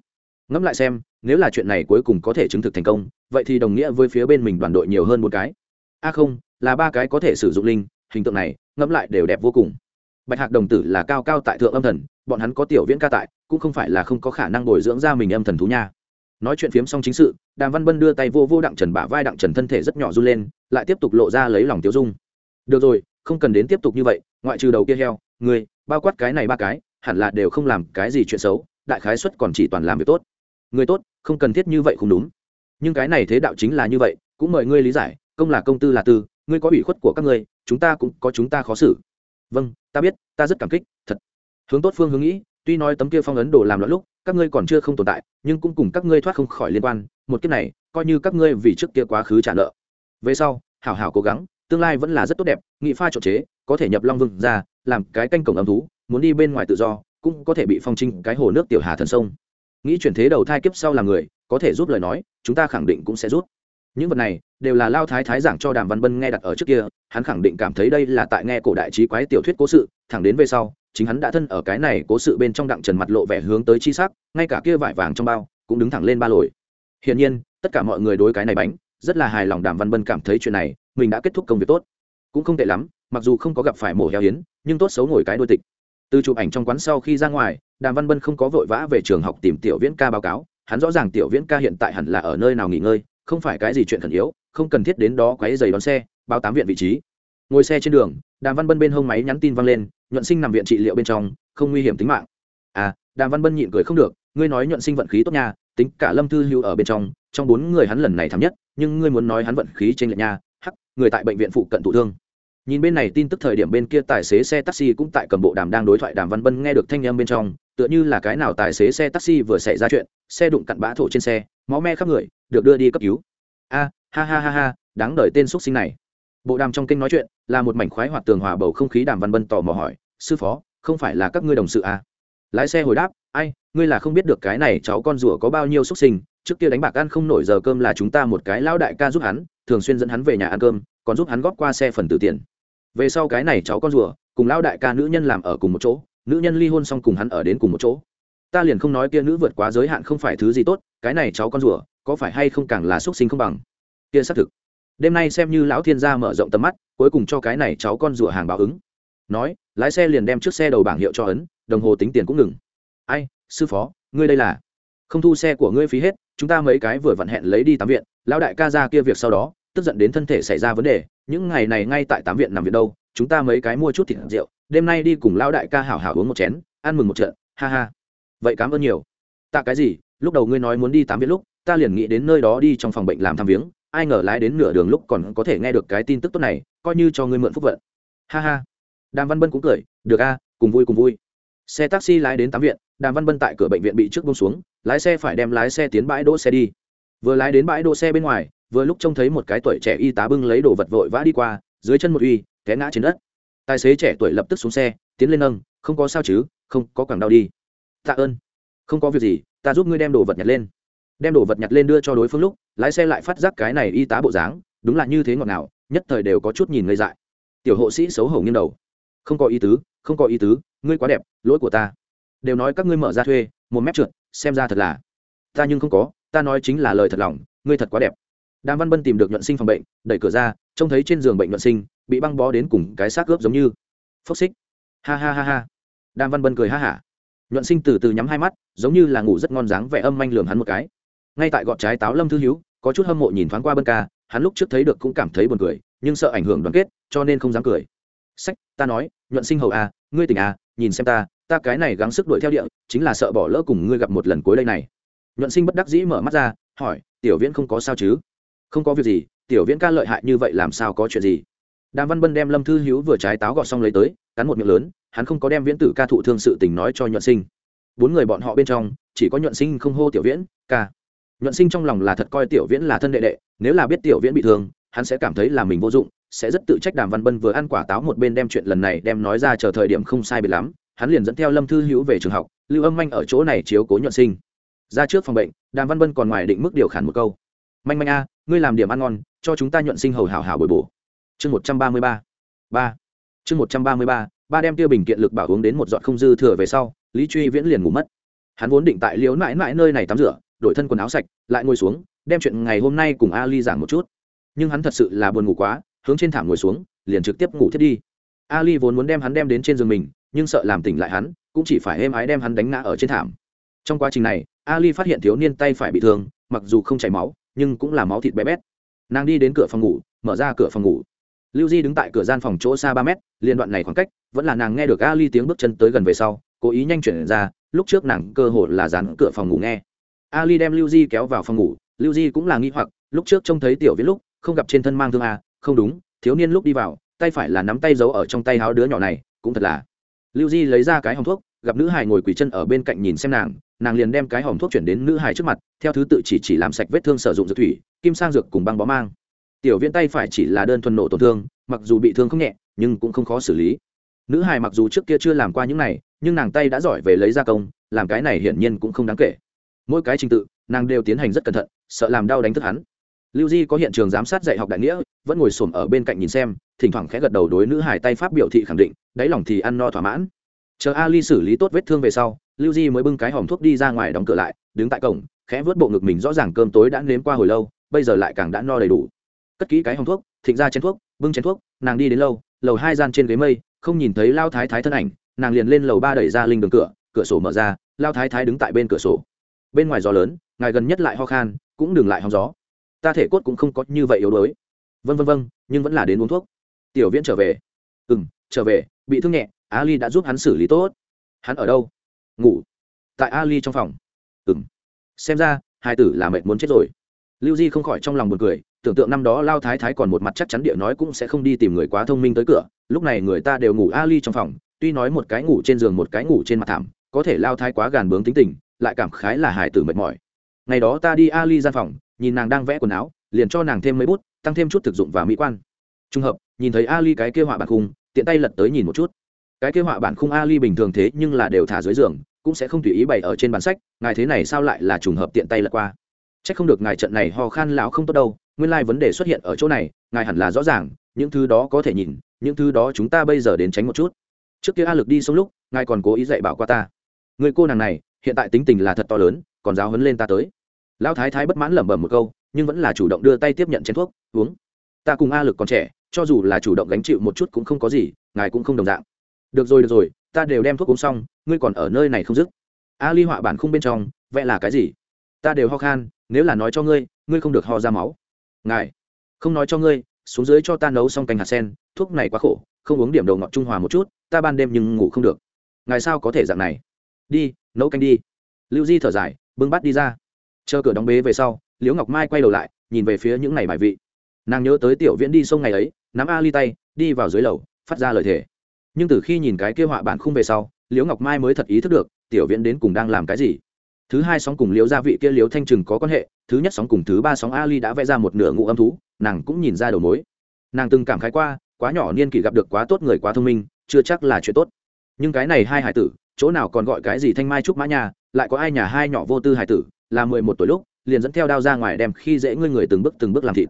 Ngẫm lại xem, nếu là chuyện này cuối cùng có thể chứng thực thành công, vậy thì đồng nghĩa với phía bên mình đoàn đội nhiều hơn một cái. A không, là ba cái có thể sử dụng linh, hình tượng này, ngẫm lại đều đẹp vô cùng. Bạch hạc đồng tử là cao cao tại thượng âm thần, bọn hắn có tiểu viễn ca tại, cũng không phải là không có khả năng bồi dưỡng ra mình âm thần thú nha. Nói chuyện phiếm xong chính sự, đàm văn bân đưa tay vô vô đặng trần bả vai đặng trần thân thể rất nhỏ run lên, lại tiếp tục lộ ra lấy lòng tiêu dung. Được rồi không cần đến tiếp tục như vậy, ngoại trừ đầu kia heo người bao quát cái này ba cái, hẳn là đều không làm cái gì chuyện xấu, đại khái xuất còn chỉ toàn làm việc tốt. Người tốt, không cần thiết như vậy không đúng. Nhưng cái này thế đạo chính là như vậy, cũng mời ngươi lý giải, công là công tư là tư, ngươi có ủy khuất của các ngươi, chúng ta cũng có chúng ta khó xử. Vâng ta biết, ta rất cảm kích, thật. Hướng tốt phương hướng nghĩ, tuy nói tấm kia phong ấn đồ làm loạn lúc, các ngươi còn chưa không tồn tại, nhưng cũng cùng các ngươi thoát không khỏi liên quan, một kiếp này, coi như các ngươi vì trước kia quá khứ trả nợ. Về sau, hảo hảo cố gắng tương lai vẫn là rất tốt đẹp, nghị pha trộn chế, có thể nhập long vương ra, làm cái canh cổng âm thú, muốn đi bên ngoài tự do, cũng có thể bị phong trinh cái hồ nước tiểu hà thần sông. Nghĩ chuyển thế đầu thai kiếp sau làm người, có thể giúp lời nói, chúng ta khẳng định cũng sẽ rút những vật này, đều là lao thái thái giảng cho đàm văn bân nghe đặt ở trước kia, hắn khẳng định cảm thấy đây là tại nghe cổ đại trí quái tiểu thuyết cố sự, thẳng đến về sau, chính hắn đã thân ở cái này cố sự bên trong đặng trần mặt lộ vẻ hướng tới chi sắc, ngay cả kia vải vàng trong bao, cũng đứng thẳng lên ba lồi. Hiển nhiên, tất cả mọi người đối cái này bánh, rất là hài lòng đàm văn bân cảm thấy chuyện này mình đã kết thúc công việc tốt. Cũng không tệ lắm, mặc dù không có gặp phải mổ heo hiến nhưng tốt xấu ngồi cái đôi tịch. Từ chụp ảnh trong quán sau khi ra ngoài, đàm văn bân không có vội vã về trường học tìm tiểu viễn ca báo cáo. Hắn rõ ràng tiểu viễn ca hiện tại hẳn là ở nơi nào nghỉ ngơi, không phải cái gì chuyện khẩn yếu, không cần thiết đến đó quấy giày đón xe, báo tám viện vị trí. Ngồi xe trên đường, đàm văn bân bên hông máy nhắn tin văng lên, nhuận sinh nằm viện trị liệu bên trong, không nguy hiểm tính mạng. À đàm văn bân nhịn cười không được, ngươi nói nhuận sinh vận khí tốt nha, tính cả lâm thư hữu ở bên trong trong bốn người hắn lần này thảm nhất, nhưng ngươi muốn nói hắn vận khí trên lệch nha người tại bệnh viện phụ cận thụ thương. Nhìn bên này tin tức thời điểm bên kia tài xế xe taxi cũng tại cầm bộ đàm đang đối thoại đàm văn bân nghe được thanh âm bên trong, tựa như là cái nào tài xế xe taxi vừa xảy ra chuyện, xe đụng cặn bã thổ trên xe, máu me khắp người, được đưa đi cấp cứu. A, ha ha ha ha, đáng đời tên xúc sinh này. Bộ đàm trong kinh nói chuyện, là một mảnh khoái hoạt tường hòa bầu không khí đàm văn bân tò mò hỏi, sư phó, không phải là các ngươi đồng sự à? lái xe hồi đáp, ai ngươi là không biết được cái này cháu con rùa có bao nhiêu xúc sinh, trước kia đánh bạc ăn không nổi giờ cơm là chúng ta một cái lão đại ca giúp hắn, thường xuyên dẫn hắn về nhà ăn cơm, còn giúp hắn góp qua xe phần từ tiền. Về sau cái này cháu con rùa, cùng lão đại ca nữ nhân làm ở cùng một chỗ, nữ nhân ly hôn xong cùng hắn ở đến cùng một chỗ. Ta liền không nói kia nữ vượt quá giới hạn không phải thứ gì tốt, cái này cháu con rùa, có phải hay không càng là xúc sinh không bằng? Kia xác thực. Đêm nay xem như lão thiên gia mở rộng tầm mắt, cuối cùng cho cái này cháu con rùa hàng báo ứng. Nói, lái xe liền đem chiếc xe đầu bảng hiệu cho ấn, đồng hồ tính tiền cũng ngừng. Ai sư phó, ngươi đây là không thu xe của ngươi phí hết, chúng ta mấy cái vừa vặn hẹn lấy đi tám viện, lão đại ca ra kia việc sau đó, tức giận đến thân thể xảy ra vấn đề, những ngày này ngay tại tám viện nằm viện đâu, chúng ta mấy cái mua chút thịt rượu, đêm nay đi cùng lão đại ca hảo hảo uống một chén, ăn mừng một trận, ha ha. Vậy cảm ơn nhiều. Tạ cái gì, lúc đầu ngươi nói muốn đi tám viện lúc, ta liền nghĩ đến nơi đó đi trong phòng bệnh làm thăm viếng, ai ngờ lái đến nửa đường lúc còn có thể nghe được cái tin tức tốt này, coi như cho ngươi mượn phúc vận. Ha ha. Đàm văn bân cũng cười, được a, cùng vui cùng vui xe taxi lái đến tám viện, đàm văn bân tại cửa bệnh viện bị trước bông xuống, lái xe phải đem lái xe tiến bãi đỗ xe đi. Vừa lái đến bãi đỗ xe bên ngoài, vừa lúc trông thấy một cái tuổi trẻ y tá bưng lấy đồ vật vội vã đi qua, dưới chân một uy, té ngã trên đất. Tài xế trẻ tuổi lập tức xuống xe, tiến lên nâng, không có sao chứ, không, có quảng đau đi. Tạ ơn. Không có việc gì, ta giúp ngươi đem đồ vật nhặt lên. Đem đồ vật nhặt lên đưa cho đối phương lúc, lái xe lại phát giác cái này y tá bộ dáng, đúng là như thế ngọt nào nhất thời đều có chút nhìn ngây dại. Tiểu hộ sĩ xấu hổ nghiêng đầu. Không có ý tứ không có ý tứ, ngươi quá đẹp, lỗi của ta. Đều nói các ngươi mở ra thuê, một mép trượt, xem ra thật là. Ta nhưng không có, ta nói chính là lời thật lòng, ngươi thật quá đẹp. Đàm văn bân tìm được nhuận sinh phòng bệnh, đẩy cửa ra, trông thấy trên giường bệnh nhuận sinh, bị băng bó đến cùng cái xác ướp giống như. Phốc xích. Ha ha ha ha. Đàm văn bân cười ha hả. Nhuận sinh từ từ nhắm hai mắt, giống như là ngủ rất ngon dáng vẻ âm manh lường hắn một cái. Ngay tại gọt trái táo lâm thư hiếu, có chút hâm mộ nhìn thoáng qua bân ca, hắn lúc trước thấy được cũng cảm thấy buồn cười, nhưng sợ ảnh hưởng đoàn kết, cho nên không dám cười. Sách, ta nói, nhuận sinh hầu à ngươi tỉnh à nhìn xem ta ta cái này gắng sức đuổi theo địa, chính là sợ bỏ lỡ cùng ngươi gặp một lần cuối đây này. Nhuận sinh bất đắc dĩ mở mắt ra, hỏi, tiểu viễn không có sao chứ? Không có việc gì, tiểu viễn ca lợi hại như vậy làm sao có chuyện gì? Đàm văn bân đem lâm thư hiếu vừa trái táo gọt xong lấy tới, cắn một miệng lớn, hắn không có đem viễn tử ca thụ thương sự tình nói cho nhuận sinh. Bốn người bọn họ bên trong, chỉ có nhuận sinh không hô tiểu viễn, ca. Nhuận sinh trong lòng là thật coi tiểu viễn là thân đệ đệ, nếu là biết tiểu viễn bị thương, hắn sẽ cảm thấy là mình vô dụng sẽ rất tự trách đàm văn bân vừa ăn quả táo một bên đem chuyện lần này đem nói ra chờ thời điểm không sai biệt lắm, hắn liền dẫn theo lâm thư hữu về trường học, lưu âm manh ở chỗ này chiếu cố nhuận sinh. Ra trước phòng bệnh, đàm văn bân còn ngoài định mức điều khản một câu. Manh manh a, ngươi làm điểm ăn ngon, cho chúng ta nhuận sinh hầu hảo hảo bồi bổ. Chương một trăm ba mươi ba. Ba. Chương một trăm ba mươi ba ba đem tiêu bình kiện lực bảo uống đến một giọt không dư thừa về sau, lý truy viễn liền ngủ mất. Hắn vốn định tại liếu mãi mãi nơi này tắm rửa, đổi thân quần áo sạch, lại ngồi xuống, đem chuyện ngày hôm nay cùng ali giảng một chút. Nhưng hắn thật sự là buồn ngủ quá hướng trên thảm ngồi xuống, liền trực tiếp ngủ thiết đi. Ali vốn muốn đem hắn đem đến trên giường mình, nhưng sợ làm tỉnh lại hắn, cũng chỉ phải êm ái đem hắn đánh ngã ở trên thảm. Trong quá trình này, ali phát hiện thiếu niên tay phải bị thương, mặc dù không chảy máu, nhưng cũng là máu thịt bé bét. Nàng đi đến cửa phòng ngủ, mở ra cửa phòng ngủ. Lưu di đứng tại cửa gian phòng chỗ xa ba mét liên đoạn này khoảng cách, vẫn là nàng nghe được ali tiếng bước chân tới gần về sau, cố ý nhanh chuyển ra, lúc trước nàng cơ hội là dán cửa phòng ngủ nghe. Ali đem lưu di kéo vào phòng ngủ, lưu di cũng là nghi hoặc, lúc trước trông thấy tiểu viết lúc, không gặp trên thân mang thương a không đúng, thiếu niên lúc đi vào, tay phải là nắm tay giấu ở trong tay háo đứa nhỏ này, cũng thật là. Lưu di lấy ra cái hòm thuốc, gặp nữ hải ngồi quỳ chân ở bên cạnh nhìn xem nàng nàng liền đem cái hòm thuốc chuyển đến nữ hải trước mặt, theo thứ tự chỉ chỉ làm sạch vết thương sử dụng dược thủy, kim sang dược cùng băng bó mang. Tiểu viễn tay phải chỉ là đơn thuần nổ tổn thương, mặc dù bị thương không nhẹ, nhưng cũng không khó xử lý. Nữ hải mặc dù trước kia chưa làm qua những này, nhưng nàng tay đã giỏi về lấy gia công, làm cái này hiển nhiên cũng không đáng kể. Mỗi cái trình tự, nàng đều tiến hành rất cẩn thận, sợ làm đau đánh thức hắn lưu di có hiện trường giám sát dạy học đại nghĩa, vẫn ngồi xổm ở bên cạnh nhìn xem, thỉnh thoảng khẽ gật đầu đối nữ hải tay pháp biểu thị khẳng định, đáy lòng thì ăn no thỏa mãn. Chờ ali xử lý tốt vết thương về sau, lưu di mới bưng cái hòm thuốc đi ra ngoài đóng cửa lại, đứng tại cổng, khẽ vớt bộ ngực mình rõ ràng cơm tối đã nếm qua hồi lâu, bây giờ lại càng đã no đầy đủ. Cất kỹ cái hòm thuốc, thịnh ra chén thuốc, bưng chén thuốc, nàng đi đến lâu lầu hai gian trên ghế mây, không nhìn thấy lao thái thái thân ảnh, nàng liền lên lầu ba đẩy ra linh đường cửa cửa sổ mở ra, lao thái thái đứng tại bên cửa sổ. Bên ngoài gió lớn, ngài gần nhất lại ho khan, cũng đừng lại hóng gió ta thể cốt cũng không có như vậy yếu đuối. Vân vân vân nhưng vẫn là đến uống thuốc. Tiểu viễn trở về. Ừ m trở về, bị thương nhẹ, ali đã giúp hắn xử lý tốt. Hắn ở đâu? Ngủ. Tại ali trong phòng. Ừ m xem ra, hai tử là mệt muốn chết rồi. Lưu di không khỏi trong lòng buồn cười, tưởng tượng năm đó lao thái thái còn một mặt chắc chắn địa nói cũng sẽ không đi tìm người quá thông minh tới cửa. Lúc này người ta đều ngủ ali trong phòng, tuy nói một cái ngủ trên giường một cái ngủ trên mặt thảm, có thể lao thái quá gàn bướng tính tình, lại cảm khái là hải tử mệt mỏi. Ngày đó ta đi ali gian phòng nhìn nàng đang vẽ quần áo, liền cho nàng thêm mấy bút, tăng thêm chút thực dụng và mỹ quan. Trùng hợp, nhìn thấy ali cái kêu họa bản khung, tiện tay lật tới nhìn một chút. Cái kêu họa bản khung ali bình thường thế nhưng là đều thả dưới giường, cũng sẽ không tùy ý bày ở trên bản sách, ngài thế này sao lại là trùng hợp tiện tay lật qua? C h ắ c không được ngài trận này ho khan lão không tốt đâu, nguyên lai、like、vấn đề xuất hiện ở chỗ này, ngài hẳn là rõ ràng, những thứ đó có thể nhìn, những thứ đó chúng ta bây giờ đến tránh một chút. Trước kia a lực đi xong lúc, ngài còn cố ý dạy bảo qua ta. Người cô nàng này, hiện tại tính tình là thật to lớn, còn giáo hấn lên ta tới lão thái thái bất mãn lẩm bẩm một câu, nhưng vẫn là chủ động đưa tay tiếp nhận chén thuốc, uống. Ta cùng a lực còn trẻ, cho dù là chủ động gánh chịu một chút cũng không có gì, ngài cũng không đồng dạng. Được rồi được rồi, ta đều đem thuốc uống xong, ngươi còn ở nơi này không dứt. A ly họa bản không bên trong, vẽ là cái gì? Ta đều ho khan, nếu là nói cho ngươi ngươi không được ho ra máu. Ngài, không nói cho ngươi, xuống dưới cho ta nấu xong canh hạt sen, thuốc này quá khổ, không uống điểm đầu ngọt trung hòa một chút, ta ban đêm nhưng ngủ không được. Ngài sao có thể dạng này? Đi, nấu canh đi. Lưu di thở dài, bưng bắt đi ra chờ cửa đóng bế về sau, liễu ngọc mai quay đầu lại, nhìn về phía những ngày bài vị. Nàng nhớ tới tiểu viễn đi sông ngày ấy, nắm a ly tay, đi vào dưới lầu, phát ra lời thề. Nhưng từ khi nhìn cái kia họa bản khung về sau, liễu ngọc mai mới thật ý thức được, tiểu viễn đến cùng đang làm cái gì. Thứ hai sóng cùng liễu gia vị kia liễu thanh trừng có quan hệ, thứ nhất sóng cùng thứ ba sóng a ly đã vẽ ra một nửa ngụ âm thú, nàng cũng nhìn ra đầu mối. Nàng từng cảm khái qua, quá nhỏ niên kỷ gặp được quá tốt người quá thông minh, chưa chắc là chuyện tốt. Nhưng cái này hai hải tử, chỗ nào còn gọi cái gì thanh mai trúc mã nhà, lại có ai nhà hai nhỏ vô tư hải tử là mười một tuổi lúc, liền dẫn theo đao ra ngoài đem khi dễ ngươi người từng bước từng bước làm thịt.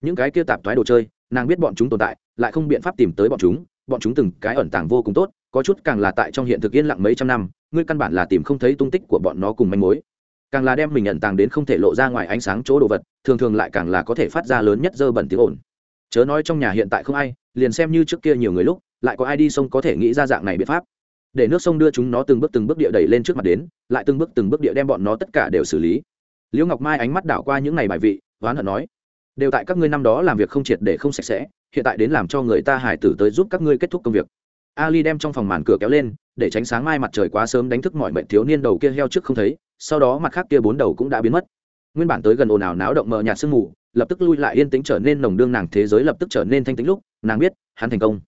Những cái kia tạp thoái đồ chơi, nàng biết bọn chúng tồn tại, lại không biện pháp tìm tới bọn chúng bọn chúng từng cái ẩn tàng vô cùng tốt, có chút càng là tại trong hiện thực yên lặng mấy trăm năm, ngươi căn bản là tìm không thấy tung tích của bọn nó cùng manh mối. Càng là đem mình ẩn tàng đến không thể lộ ra ngoài ánh sáng chỗ đồ vật, thường thường lại càng là có thể phát ra lớn nhất dơ bẩn tiếng ồn. Chớ nói trong nhà hiện tại không ai, liền xem như trước kia nhiều người lúc, lại có ai đi sông có thể nghĩ ra dạng này biện pháp để nước sông đưa chúng nó từng bước từng bước địa đẩy lên trước mặt đến, lại từng bước từng bước địa đem bọn nó tất cả đều xử lý. Liễu ngọc mai ánh mắt đảo qua những ngày bài vị, oán hận nói, đều tại các ngươi năm đó làm việc không triệt để không sạch sẽ, hiện tại đến làm cho người ta hải tử tới giúp các ngươi kết thúc công việc. Ali đem trong phòng màn cửa kéo lên, để tránh sáng mai mặt trời quá sớm đánh thức mọi mệnh thiếu niên đầu kia heo trước không thấy, sau đó mặt khác kia bốn đầu cũng đã biến mất. Nguyên bản tới gần ồn ào náo động mờ nhạt sương mù, lập tức lui lại yên tĩnh trở nên nồng đương nàng thế giới lập tức trở nên thanh tĩnh lúc, nàng biết, hắn thành công.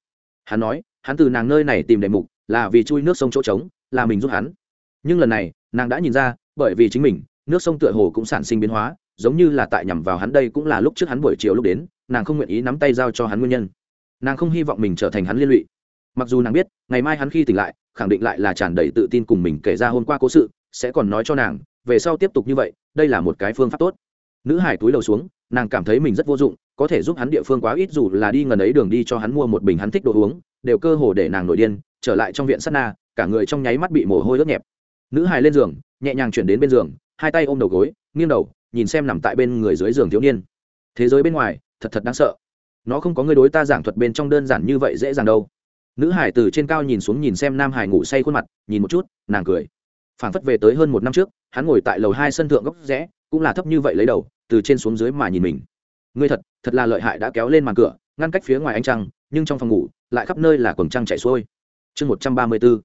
Hắn nói, hắn từ nàng nơi này tìm đề mục là vì chui nước sông chỗ trống, là mình giúp hắn. Nhưng lần này, nàng đã nhìn ra, bởi vì chính mình, nước sông tựa hồ cũng sản sinh biến hóa, giống như là tại nhằm vào hắn đây cũng là lúc trước hắn buổi chiều lúc đến, nàng không nguyện ý nắm tay giao cho hắn nguyên nhân. Nàng không hy vọng mình trở thành hắn liên lụy. Mặc dù nàng biết, ngày mai hắn khi tỉnh lại, khẳng định lại là tràn đầy tự tin cùng mình kể ra hôm qua cố sự, sẽ còn nói cho nàng, về sau tiếp tục như vậy, đây là một cái phương pháp tốt. Nữ hải túi đầu xuống, nàng cảm thấy mình rất vô dụng, có thể giúp hắn địa phương quá ít dù là đi ngần ấy đường đi cho hắn mua một bình hắn thích đồ uống, đều cơ hồ để nàng nổi điên trở lại trong viện sắt na, cả người trong nháy mắt bị mồ hôi ướt nhẹp. Nữ hải lên giường, nhẹ nhàng chuyển đến bên giường, hai tay ôm đầu gối, nghiêng đầu, nhìn xem nằm tại bên người dưới giường thiếu niên. Thế giới bên ngoài, thật thật đáng sợ. Nó không có người đối ta giảng thuật bên trong đơn giản như vậy dễ dàng đâu. Nữ hải từ trên cao nhìn xuống nhìn xem nam hải ngủ say khuôn mặt, nhìn một chút, nàng cười. Phảng phất về tới hơn một năm trước, hắn ngồi tại lầu hai sân thượng góc rẽ, cũng là thấp như vậy lấy đầu, từ trên xuống dưới mà nhìn mình. Ngươi thật thật là lợi hại đã kéo lên màn cửa, ngăn cách phía ngoài ánh trăng, nhưng trong phòng ngủ, lại khắp nơi là quần trăng chạy xuôi chương một trăm ba mươi bốn.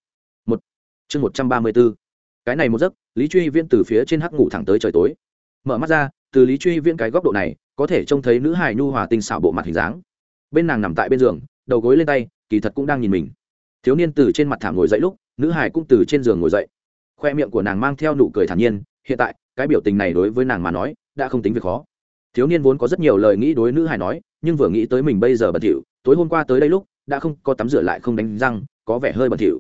Một. Chương một trăm ba mươi bốn. Cái này một giấc, lý truy viên từ phía trên hắc ngủ thẳng tới trời tối. Mở mắt ra, từ lý truy viên cái góc độ này, có thể trông thấy nữ hài nhu hòa tinh xảo bộ mặt hình dáng. Bên nàng nằm tại bên giường, đầu gối lên tay, kỳ thật cũng đang nhìn mình. Thiếu niên từ trên mặt thảm ngồi dậy lúc, nữ hài cũng từ trên giường ngồi dậy. Khoe miệng của nàng mang theo nụ cười thản nhiên, hiện tại, cái biểu tình này đối với nàng mà nói, đã không tính việc khó. Thiếu niên vốn có rất nhiều lời nghĩ đối nữ hài nói, nhưng vừa nghĩ tới mình bây giờ bẩn thỉu, tối hôm qua tới đây lúc, đã không có tắm rửa lại không đánh răng có vẻ hơi bẩn thỉu.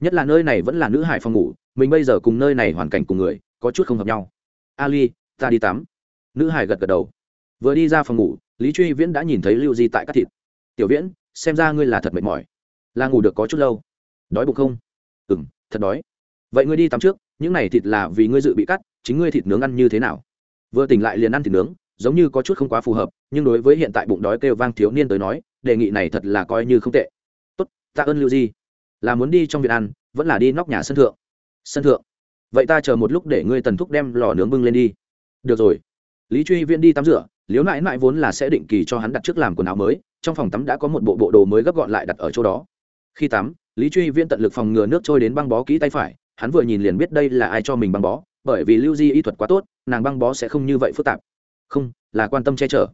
Nhất là nơi này vẫn là nữ hải phòng ngủ, mình bây giờ cùng nơi này hoàn cảnh cùng người, có chút không hợp nhau. Ali, ta đi tắm. Nữ hải gật gật đầu. Vừa đi ra phòng ngủ, lý truy viễn đã nhìn thấy lưu di tại các thịt. Tiểu viễn, xem ra ngươi là thật mệt mỏi. Là ngủ được có chút lâu. Đói bụng không? Ừ m thật đói. Vậy ngươi đi tắm trước, những này thịt là vì ngươi dự bị cắt, chính ngươi thịt nướng ăn như thế nào? Vừa tỉnh lại liền ăn thịt nướng, giống như có chút không quá phù hợp, nhưng đối với hiện tại bụng đói kêu vang thiếu niên tới nói, đề nghị này thật là coi như không tệ. Tốt ta ơn lưu di là muốn đi trong viện ăn vẫn là đi nóc nhà sân thượng. Sân thượng. Vậy ta chờ một lúc để ngươi tần thúc đem lò nướng bưng lên đi. Được rồi. Lý truy viễn đi tắm rửa liếu nãi nãi vốn là sẽ định kỳ cho hắn đặt trước làm quần áo mới, trong phòng tắm đã có một bộ bộ đồ mới gấp gọn lại đặt ở chỗ đó. Khi tắm, lý truy viễn tận lực phòng ngừa nước trôi đến băng bó kỹ tay phải, hắn vừa nhìn liền biết đây là ai cho mình băng bó, bởi vì lưu di y thuật quá tốt, nàng băng bó sẽ không như vậy phức tạp. Không, là quan tâm che chở.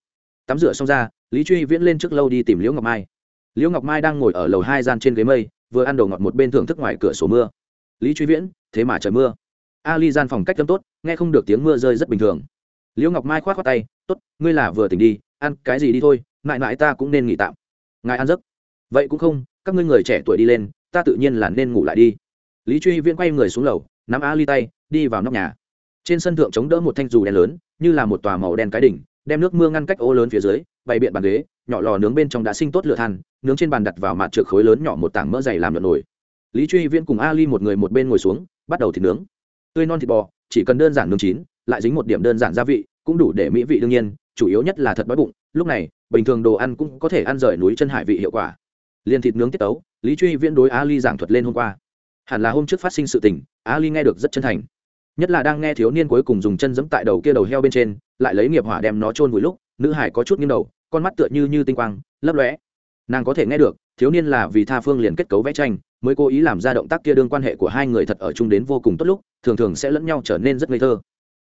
Tắm rửa xong ra, lý truy viễn lên trước lâu đi tìm liễu ngọc mai. Liễu ngọc mai đang ngồi ở lầu hai gian trên ghế mây vừa ăn đồ ngọt một bên thưởng thức ngoài cửa sổ mưa. Lý truy viễn, thế mà trời mưa. Ali gian phòng cách tâm tốt, nghe không được tiếng mưa rơi rất bình thường. Liễu ngọc mai k h o á t khoác tay, tốt, ngươi là vừa tỉnh đi, ăn cái gì đi thôi, mãi mãi ta cũng nên nghỉ tạm. Ngài ăn giấc. Vậy cũng không, các ngươi người trẻ tuổi đi lên, ta tự nhiên là nên ngủ lại đi. Lý truy viễn quay người xuống lầu, nắm ali tay, đi vào nóc nhà. Trên sân thượng chống đỡ một thanh dù đen lớn, như là một tòa màu đen cái đỉnh, đem nước mưa ngăn cách ô lớn phía dưới, bày biện bàn ghế nhỏ lò nướng bên trong đã sinh tốt lửa than, nướng trên bàn đặt vào mặt trượt khối lớn nhỏ một tảng mỡ dày làm lợn nổi lý truy viễn cùng ali một người một bên ngồi xuống, bắt đầu thịt nướng. Tươi non thịt bò, chỉ cần đơn giản nướng chín, lại dính một điểm đơn giản gia vị, cũng đủ để mỹ vị đương nhiên, chủ yếu nhất là thật đói bụng. Lúc này, bình thường đồ ăn cũng có thể ăn rời núi chân hải vị hiệu quả. Liền thịt nướng tiết tấu, lý truy viễn đối ali giảng thuật lên hôm qua. Hẳn là hôm trước phát sinh sự tình, ali nghe được rất chân thành. Nhất là đang nghe thiếu niên cuối cùng dùng chân giẫm tại đầu kia đầu heo bên trên, lại lấy nghiệp hỏa đem nó trôn vùi lúc, nữ hải có chút nghiêng đầu con mắt tựa như như tinh quang lấp lóe. Nàng có thể nghe được thiếu niên là vì tha phương liền kết cấu vẽ tranh mới cố ý làm ra động tác kia đương quan hệ của hai người thật ở chung đến vô cùng tốt lúc thường thường sẽ lẫn nhau trở nên rất ngây thơ.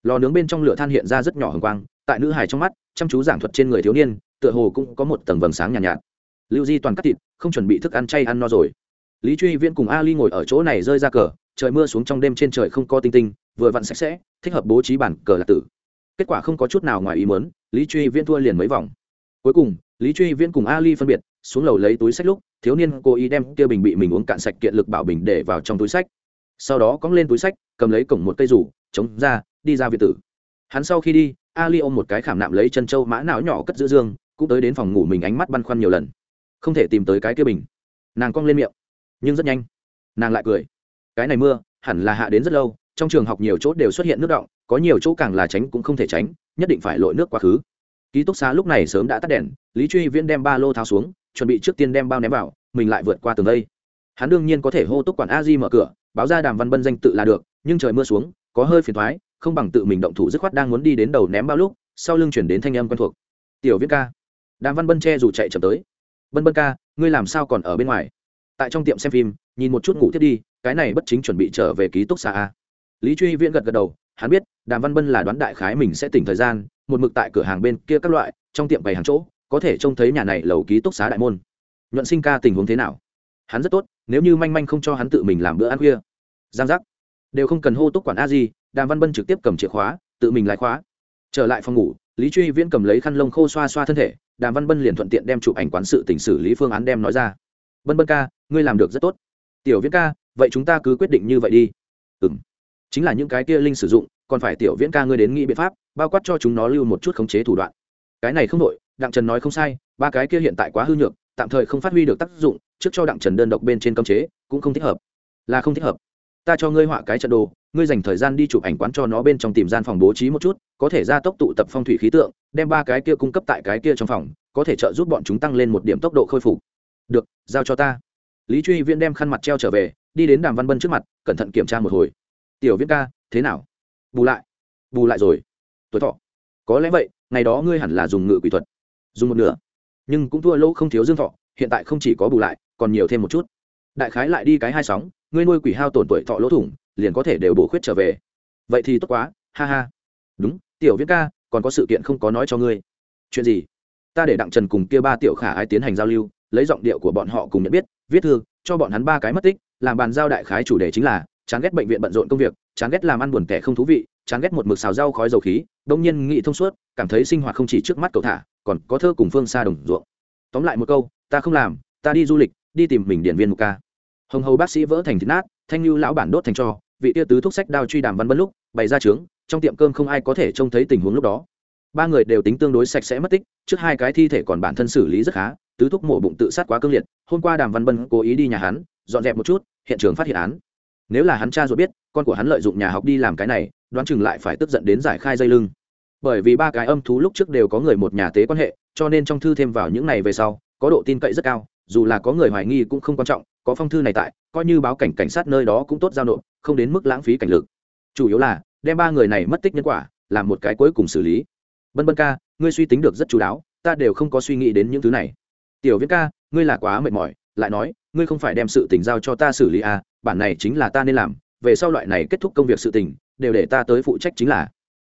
Lò nướng bên trong lửa than hiện ra rất nhỏ hồng quang tại nữ hài trong mắt chăm chú giảng thuật trên người thiếu niên tựa hồ cũng có một tầng vầng sáng nhàn nhạt, nhạt. Lưu di toàn cắt thịt không chuẩn bị thức ăn chay ăn no rồi. Lý truy viễn cùng ali ngồi ở chỗ này rơi ra cờ trời mưa xuống trong đêm trên trời không có tinh tinh vừa vặn sạch sẽ thích hợp bố trí bản cờ là tử. Kết quả không có chút nào ngoài ý mớn lý truy viễn thua liền mấy vòng cuối cùng, lý truy viễn cùng ali phân biệt, xuống lầu lấy túi sách lúc, thiếu niên cố ý đem kia bình bị mình uống cạn sạch kiện lực bảo bình để vào trong túi sách. Sau đó cóng lên túi sách, cầm lấy cổng một cây rủ, chống ra, đi ra việt tử. Hắn sau khi đi, ali ôm một cái khảm nạm lấy chân trâu mã não nhỏ cất giữ dương, cũng tới đến phòng ngủ mình ánh mắt băn khoăn nhiều lần. Không thể tìm tới cái kia bình. Nàng cong lên miệng, nhưng rất nhanh, nàng lại cười. Cái này mưa, hẳn là hạ đến rất lâu, trong trường học nhiều chỗ đều xuất hiện nước động, có nhiều chỗ càng là tránh cũng không thể tránh, nhất định phải lội nước quá khứ ký túc xá lúc này sớm đã tắt đèn, lý truy viễn đem ba lô tháo xuống, chuẩn bị trước tiên đem bao ném vào, mình lại vượt qua tường đây. Hắn đương nhiên có thể hô túc quản a di mở cửa, báo ra đàm văn bân danh tự là được, nhưng trời mưa xuống, có hơi phiền thoái, không bằng tự mình động thủ dứt khoát đang muốn đi đến đầu ném bao lúc, sau lưng chuyển đến thanh âm quen thuộc. Tiểu viễn ca. Đàm văn bân che dù chạy chậm tới. Bân bân ca, ngươi làm sao còn ở bên ngoài? Tại trong tiệm xem phim, nhìn một chút ngủ thiết đi, cái này bất chính chuẩn bị trở về ký túc xá a. Lý truy viễn gật gật đầu, hắn biết đàm văn bân là đoán đại khái mình sẽ tỉnh thời gian một mực tại cửa hàng bên kia các loại, trong tiệm bày hàng chỗ, có thể trông thấy nhà này lầu ký túc xá đại môn. Nhuận sinh ca tình huống thế nào? Hắn rất tốt, nếu như manh manh không cho hắn tự mình làm bữa ăn khuya. Giang giác. Đều không cần hô túc quản a gì đàm văn bân trực tiếp cầm chìa khóa, tự mình lái khóa. Trở lại phòng ngủ, lý truy viễn cầm lấy khăn lông khô xoa xoa thân thể, đàm văn bân liền thuận tiện đem chụp ảnh quán sự tỉnh xử lý phương án đem nói ra. Bân bân ca, ngươi làm được rất tốt. Tiểu viễn ca, vậy chúng ta cứ quyết định như vậy đi. Ừ m chính là những cái kia linh sử dụng, còn phải tiểu viễn ca ngươi đến nghĩ biện pháp bao quát cho chúng nó lưu một chút khống chế thủ đoạn. Cái này không đội đặng trần nói không sai, ba cái kia hiện tại quá hư nhược, tạm thời không phát huy được tác dụng, trước cho đặng trần đơn độc bên trên cấm chế, cũng không thích hợp. Là không thích hợp. Ta cho ngươi họa cái trận đồ, ngươi dành thời gian đi chụp ảnh quán cho nó bên trong tìm gian phòng bố trí một chút, có thể ra tốc tụ tập phong thủy khí tượng, đem ba cái kia cung cấp tại cái kia trong phòng, có thể trợ giúp bọn chúng tăng lên một điểm tốc độ khôi phục. Được, giao cho ta. Lý truy viễn đem khăn mặt treo trở về, đi đến đàm văn bân trước mặt, cẩn thận kiểm tra một hồi. Tiểu viễn ca, thế nào? Bù lại. Bù lại rồi tuổi thọ. Có lẽ vậy, ngày đó ngươi hẳn là dùng ngự quỷ thuật. Dùng một nửa. Nhưng cũng thua lỗ không thiếu dương thọ, hiện tại không chỉ có bù lại, còn nhiều thêm một chút. Đại khái lại đi cái hai sóng, ngươi nuôi quỷ hao tổn tuổi thọ lỗ thủng, liền có thể đều bổ khuyết trở về. Vậy thì tốt quá, ha ha. Đúng, tiểu viết ca, còn có sự kiện không có nói cho ngươi. Chuyện gì? Ta để đặng trần cùng kia ba tiểu khả ai tiến hành giao lưu, lấy giọng điệu của bọn họ cùng nhận biết, viết thư, cho bọn hắn ba cái mất tích, làm bàn giao đại khái chủ đề chính là, chán ghét bệnh viện bận rộn công việc, chán ghét làm ăn buồn tẻ không thú vị chán ghét một mực xào rau khói dầu khí, đông nhiên nghị thông suốt, cảm thấy sinh hoạt không chỉ trước mắt cậu thả, còn có thơ cùng phương xa đồng ruộng. Tóm lại một câu, ta không làm, ta đi du lịch, đi tìm mình điển viên một ca. Hồng hầu bác sĩ vỡ thành thịt nát, thanh lưu lão bản đốt thành cho, vị tia tứ thuốc sách đao truy đàm văn bân lúc, bày ra trướng, trong tiệm cơm không ai có thể trông thấy tình huống lúc đó. Ba người đều tính tương đối sạch sẽ mất tích, trước hai cái thi thể còn bản thân xử lý rất khá, tứ thúc mổ bụng tự sát quá cương liệt, hôm qua đàm văn bân cố ý đi nhà hắn, dọn dẹp một chút, hiện trường phát hiện án. Nếu là hắn cha ruột biết, con của hắn lợi dụng nhà học đi làm cái này đoán chừng lại phải tức giận đến giải khai dây lưng. Bởi vì ba cái âm thú lúc trước đều có người một nhà tế quan hệ, cho nên trong thư thêm vào những này về sau, có độ tin cậy rất cao, dù là có người hoài nghi cũng không quan trọng, có phong thư này tại, coi như báo cảnh cảnh sát nơi đó cũng tốt giao nộp, không đến mức lãng phí cảnh lực. Chủ yếu là, đem ba người này mất tích nhân quả, làm một cái cuối cùng xử lý. Bân bân ca, ngươi suy tính được rất chú đáo, ta đều không có suy nghĩ đến những thứ này. Tiểu viễn ca, ngươi là quá mệt mỏi, lại nói, ngươi không phải đem sự tình giao cho ta xử lý à bản này chính là ta nên làm, về sau loại này kết thúc công việc sự tình đều để ta tới phụ trách chính là.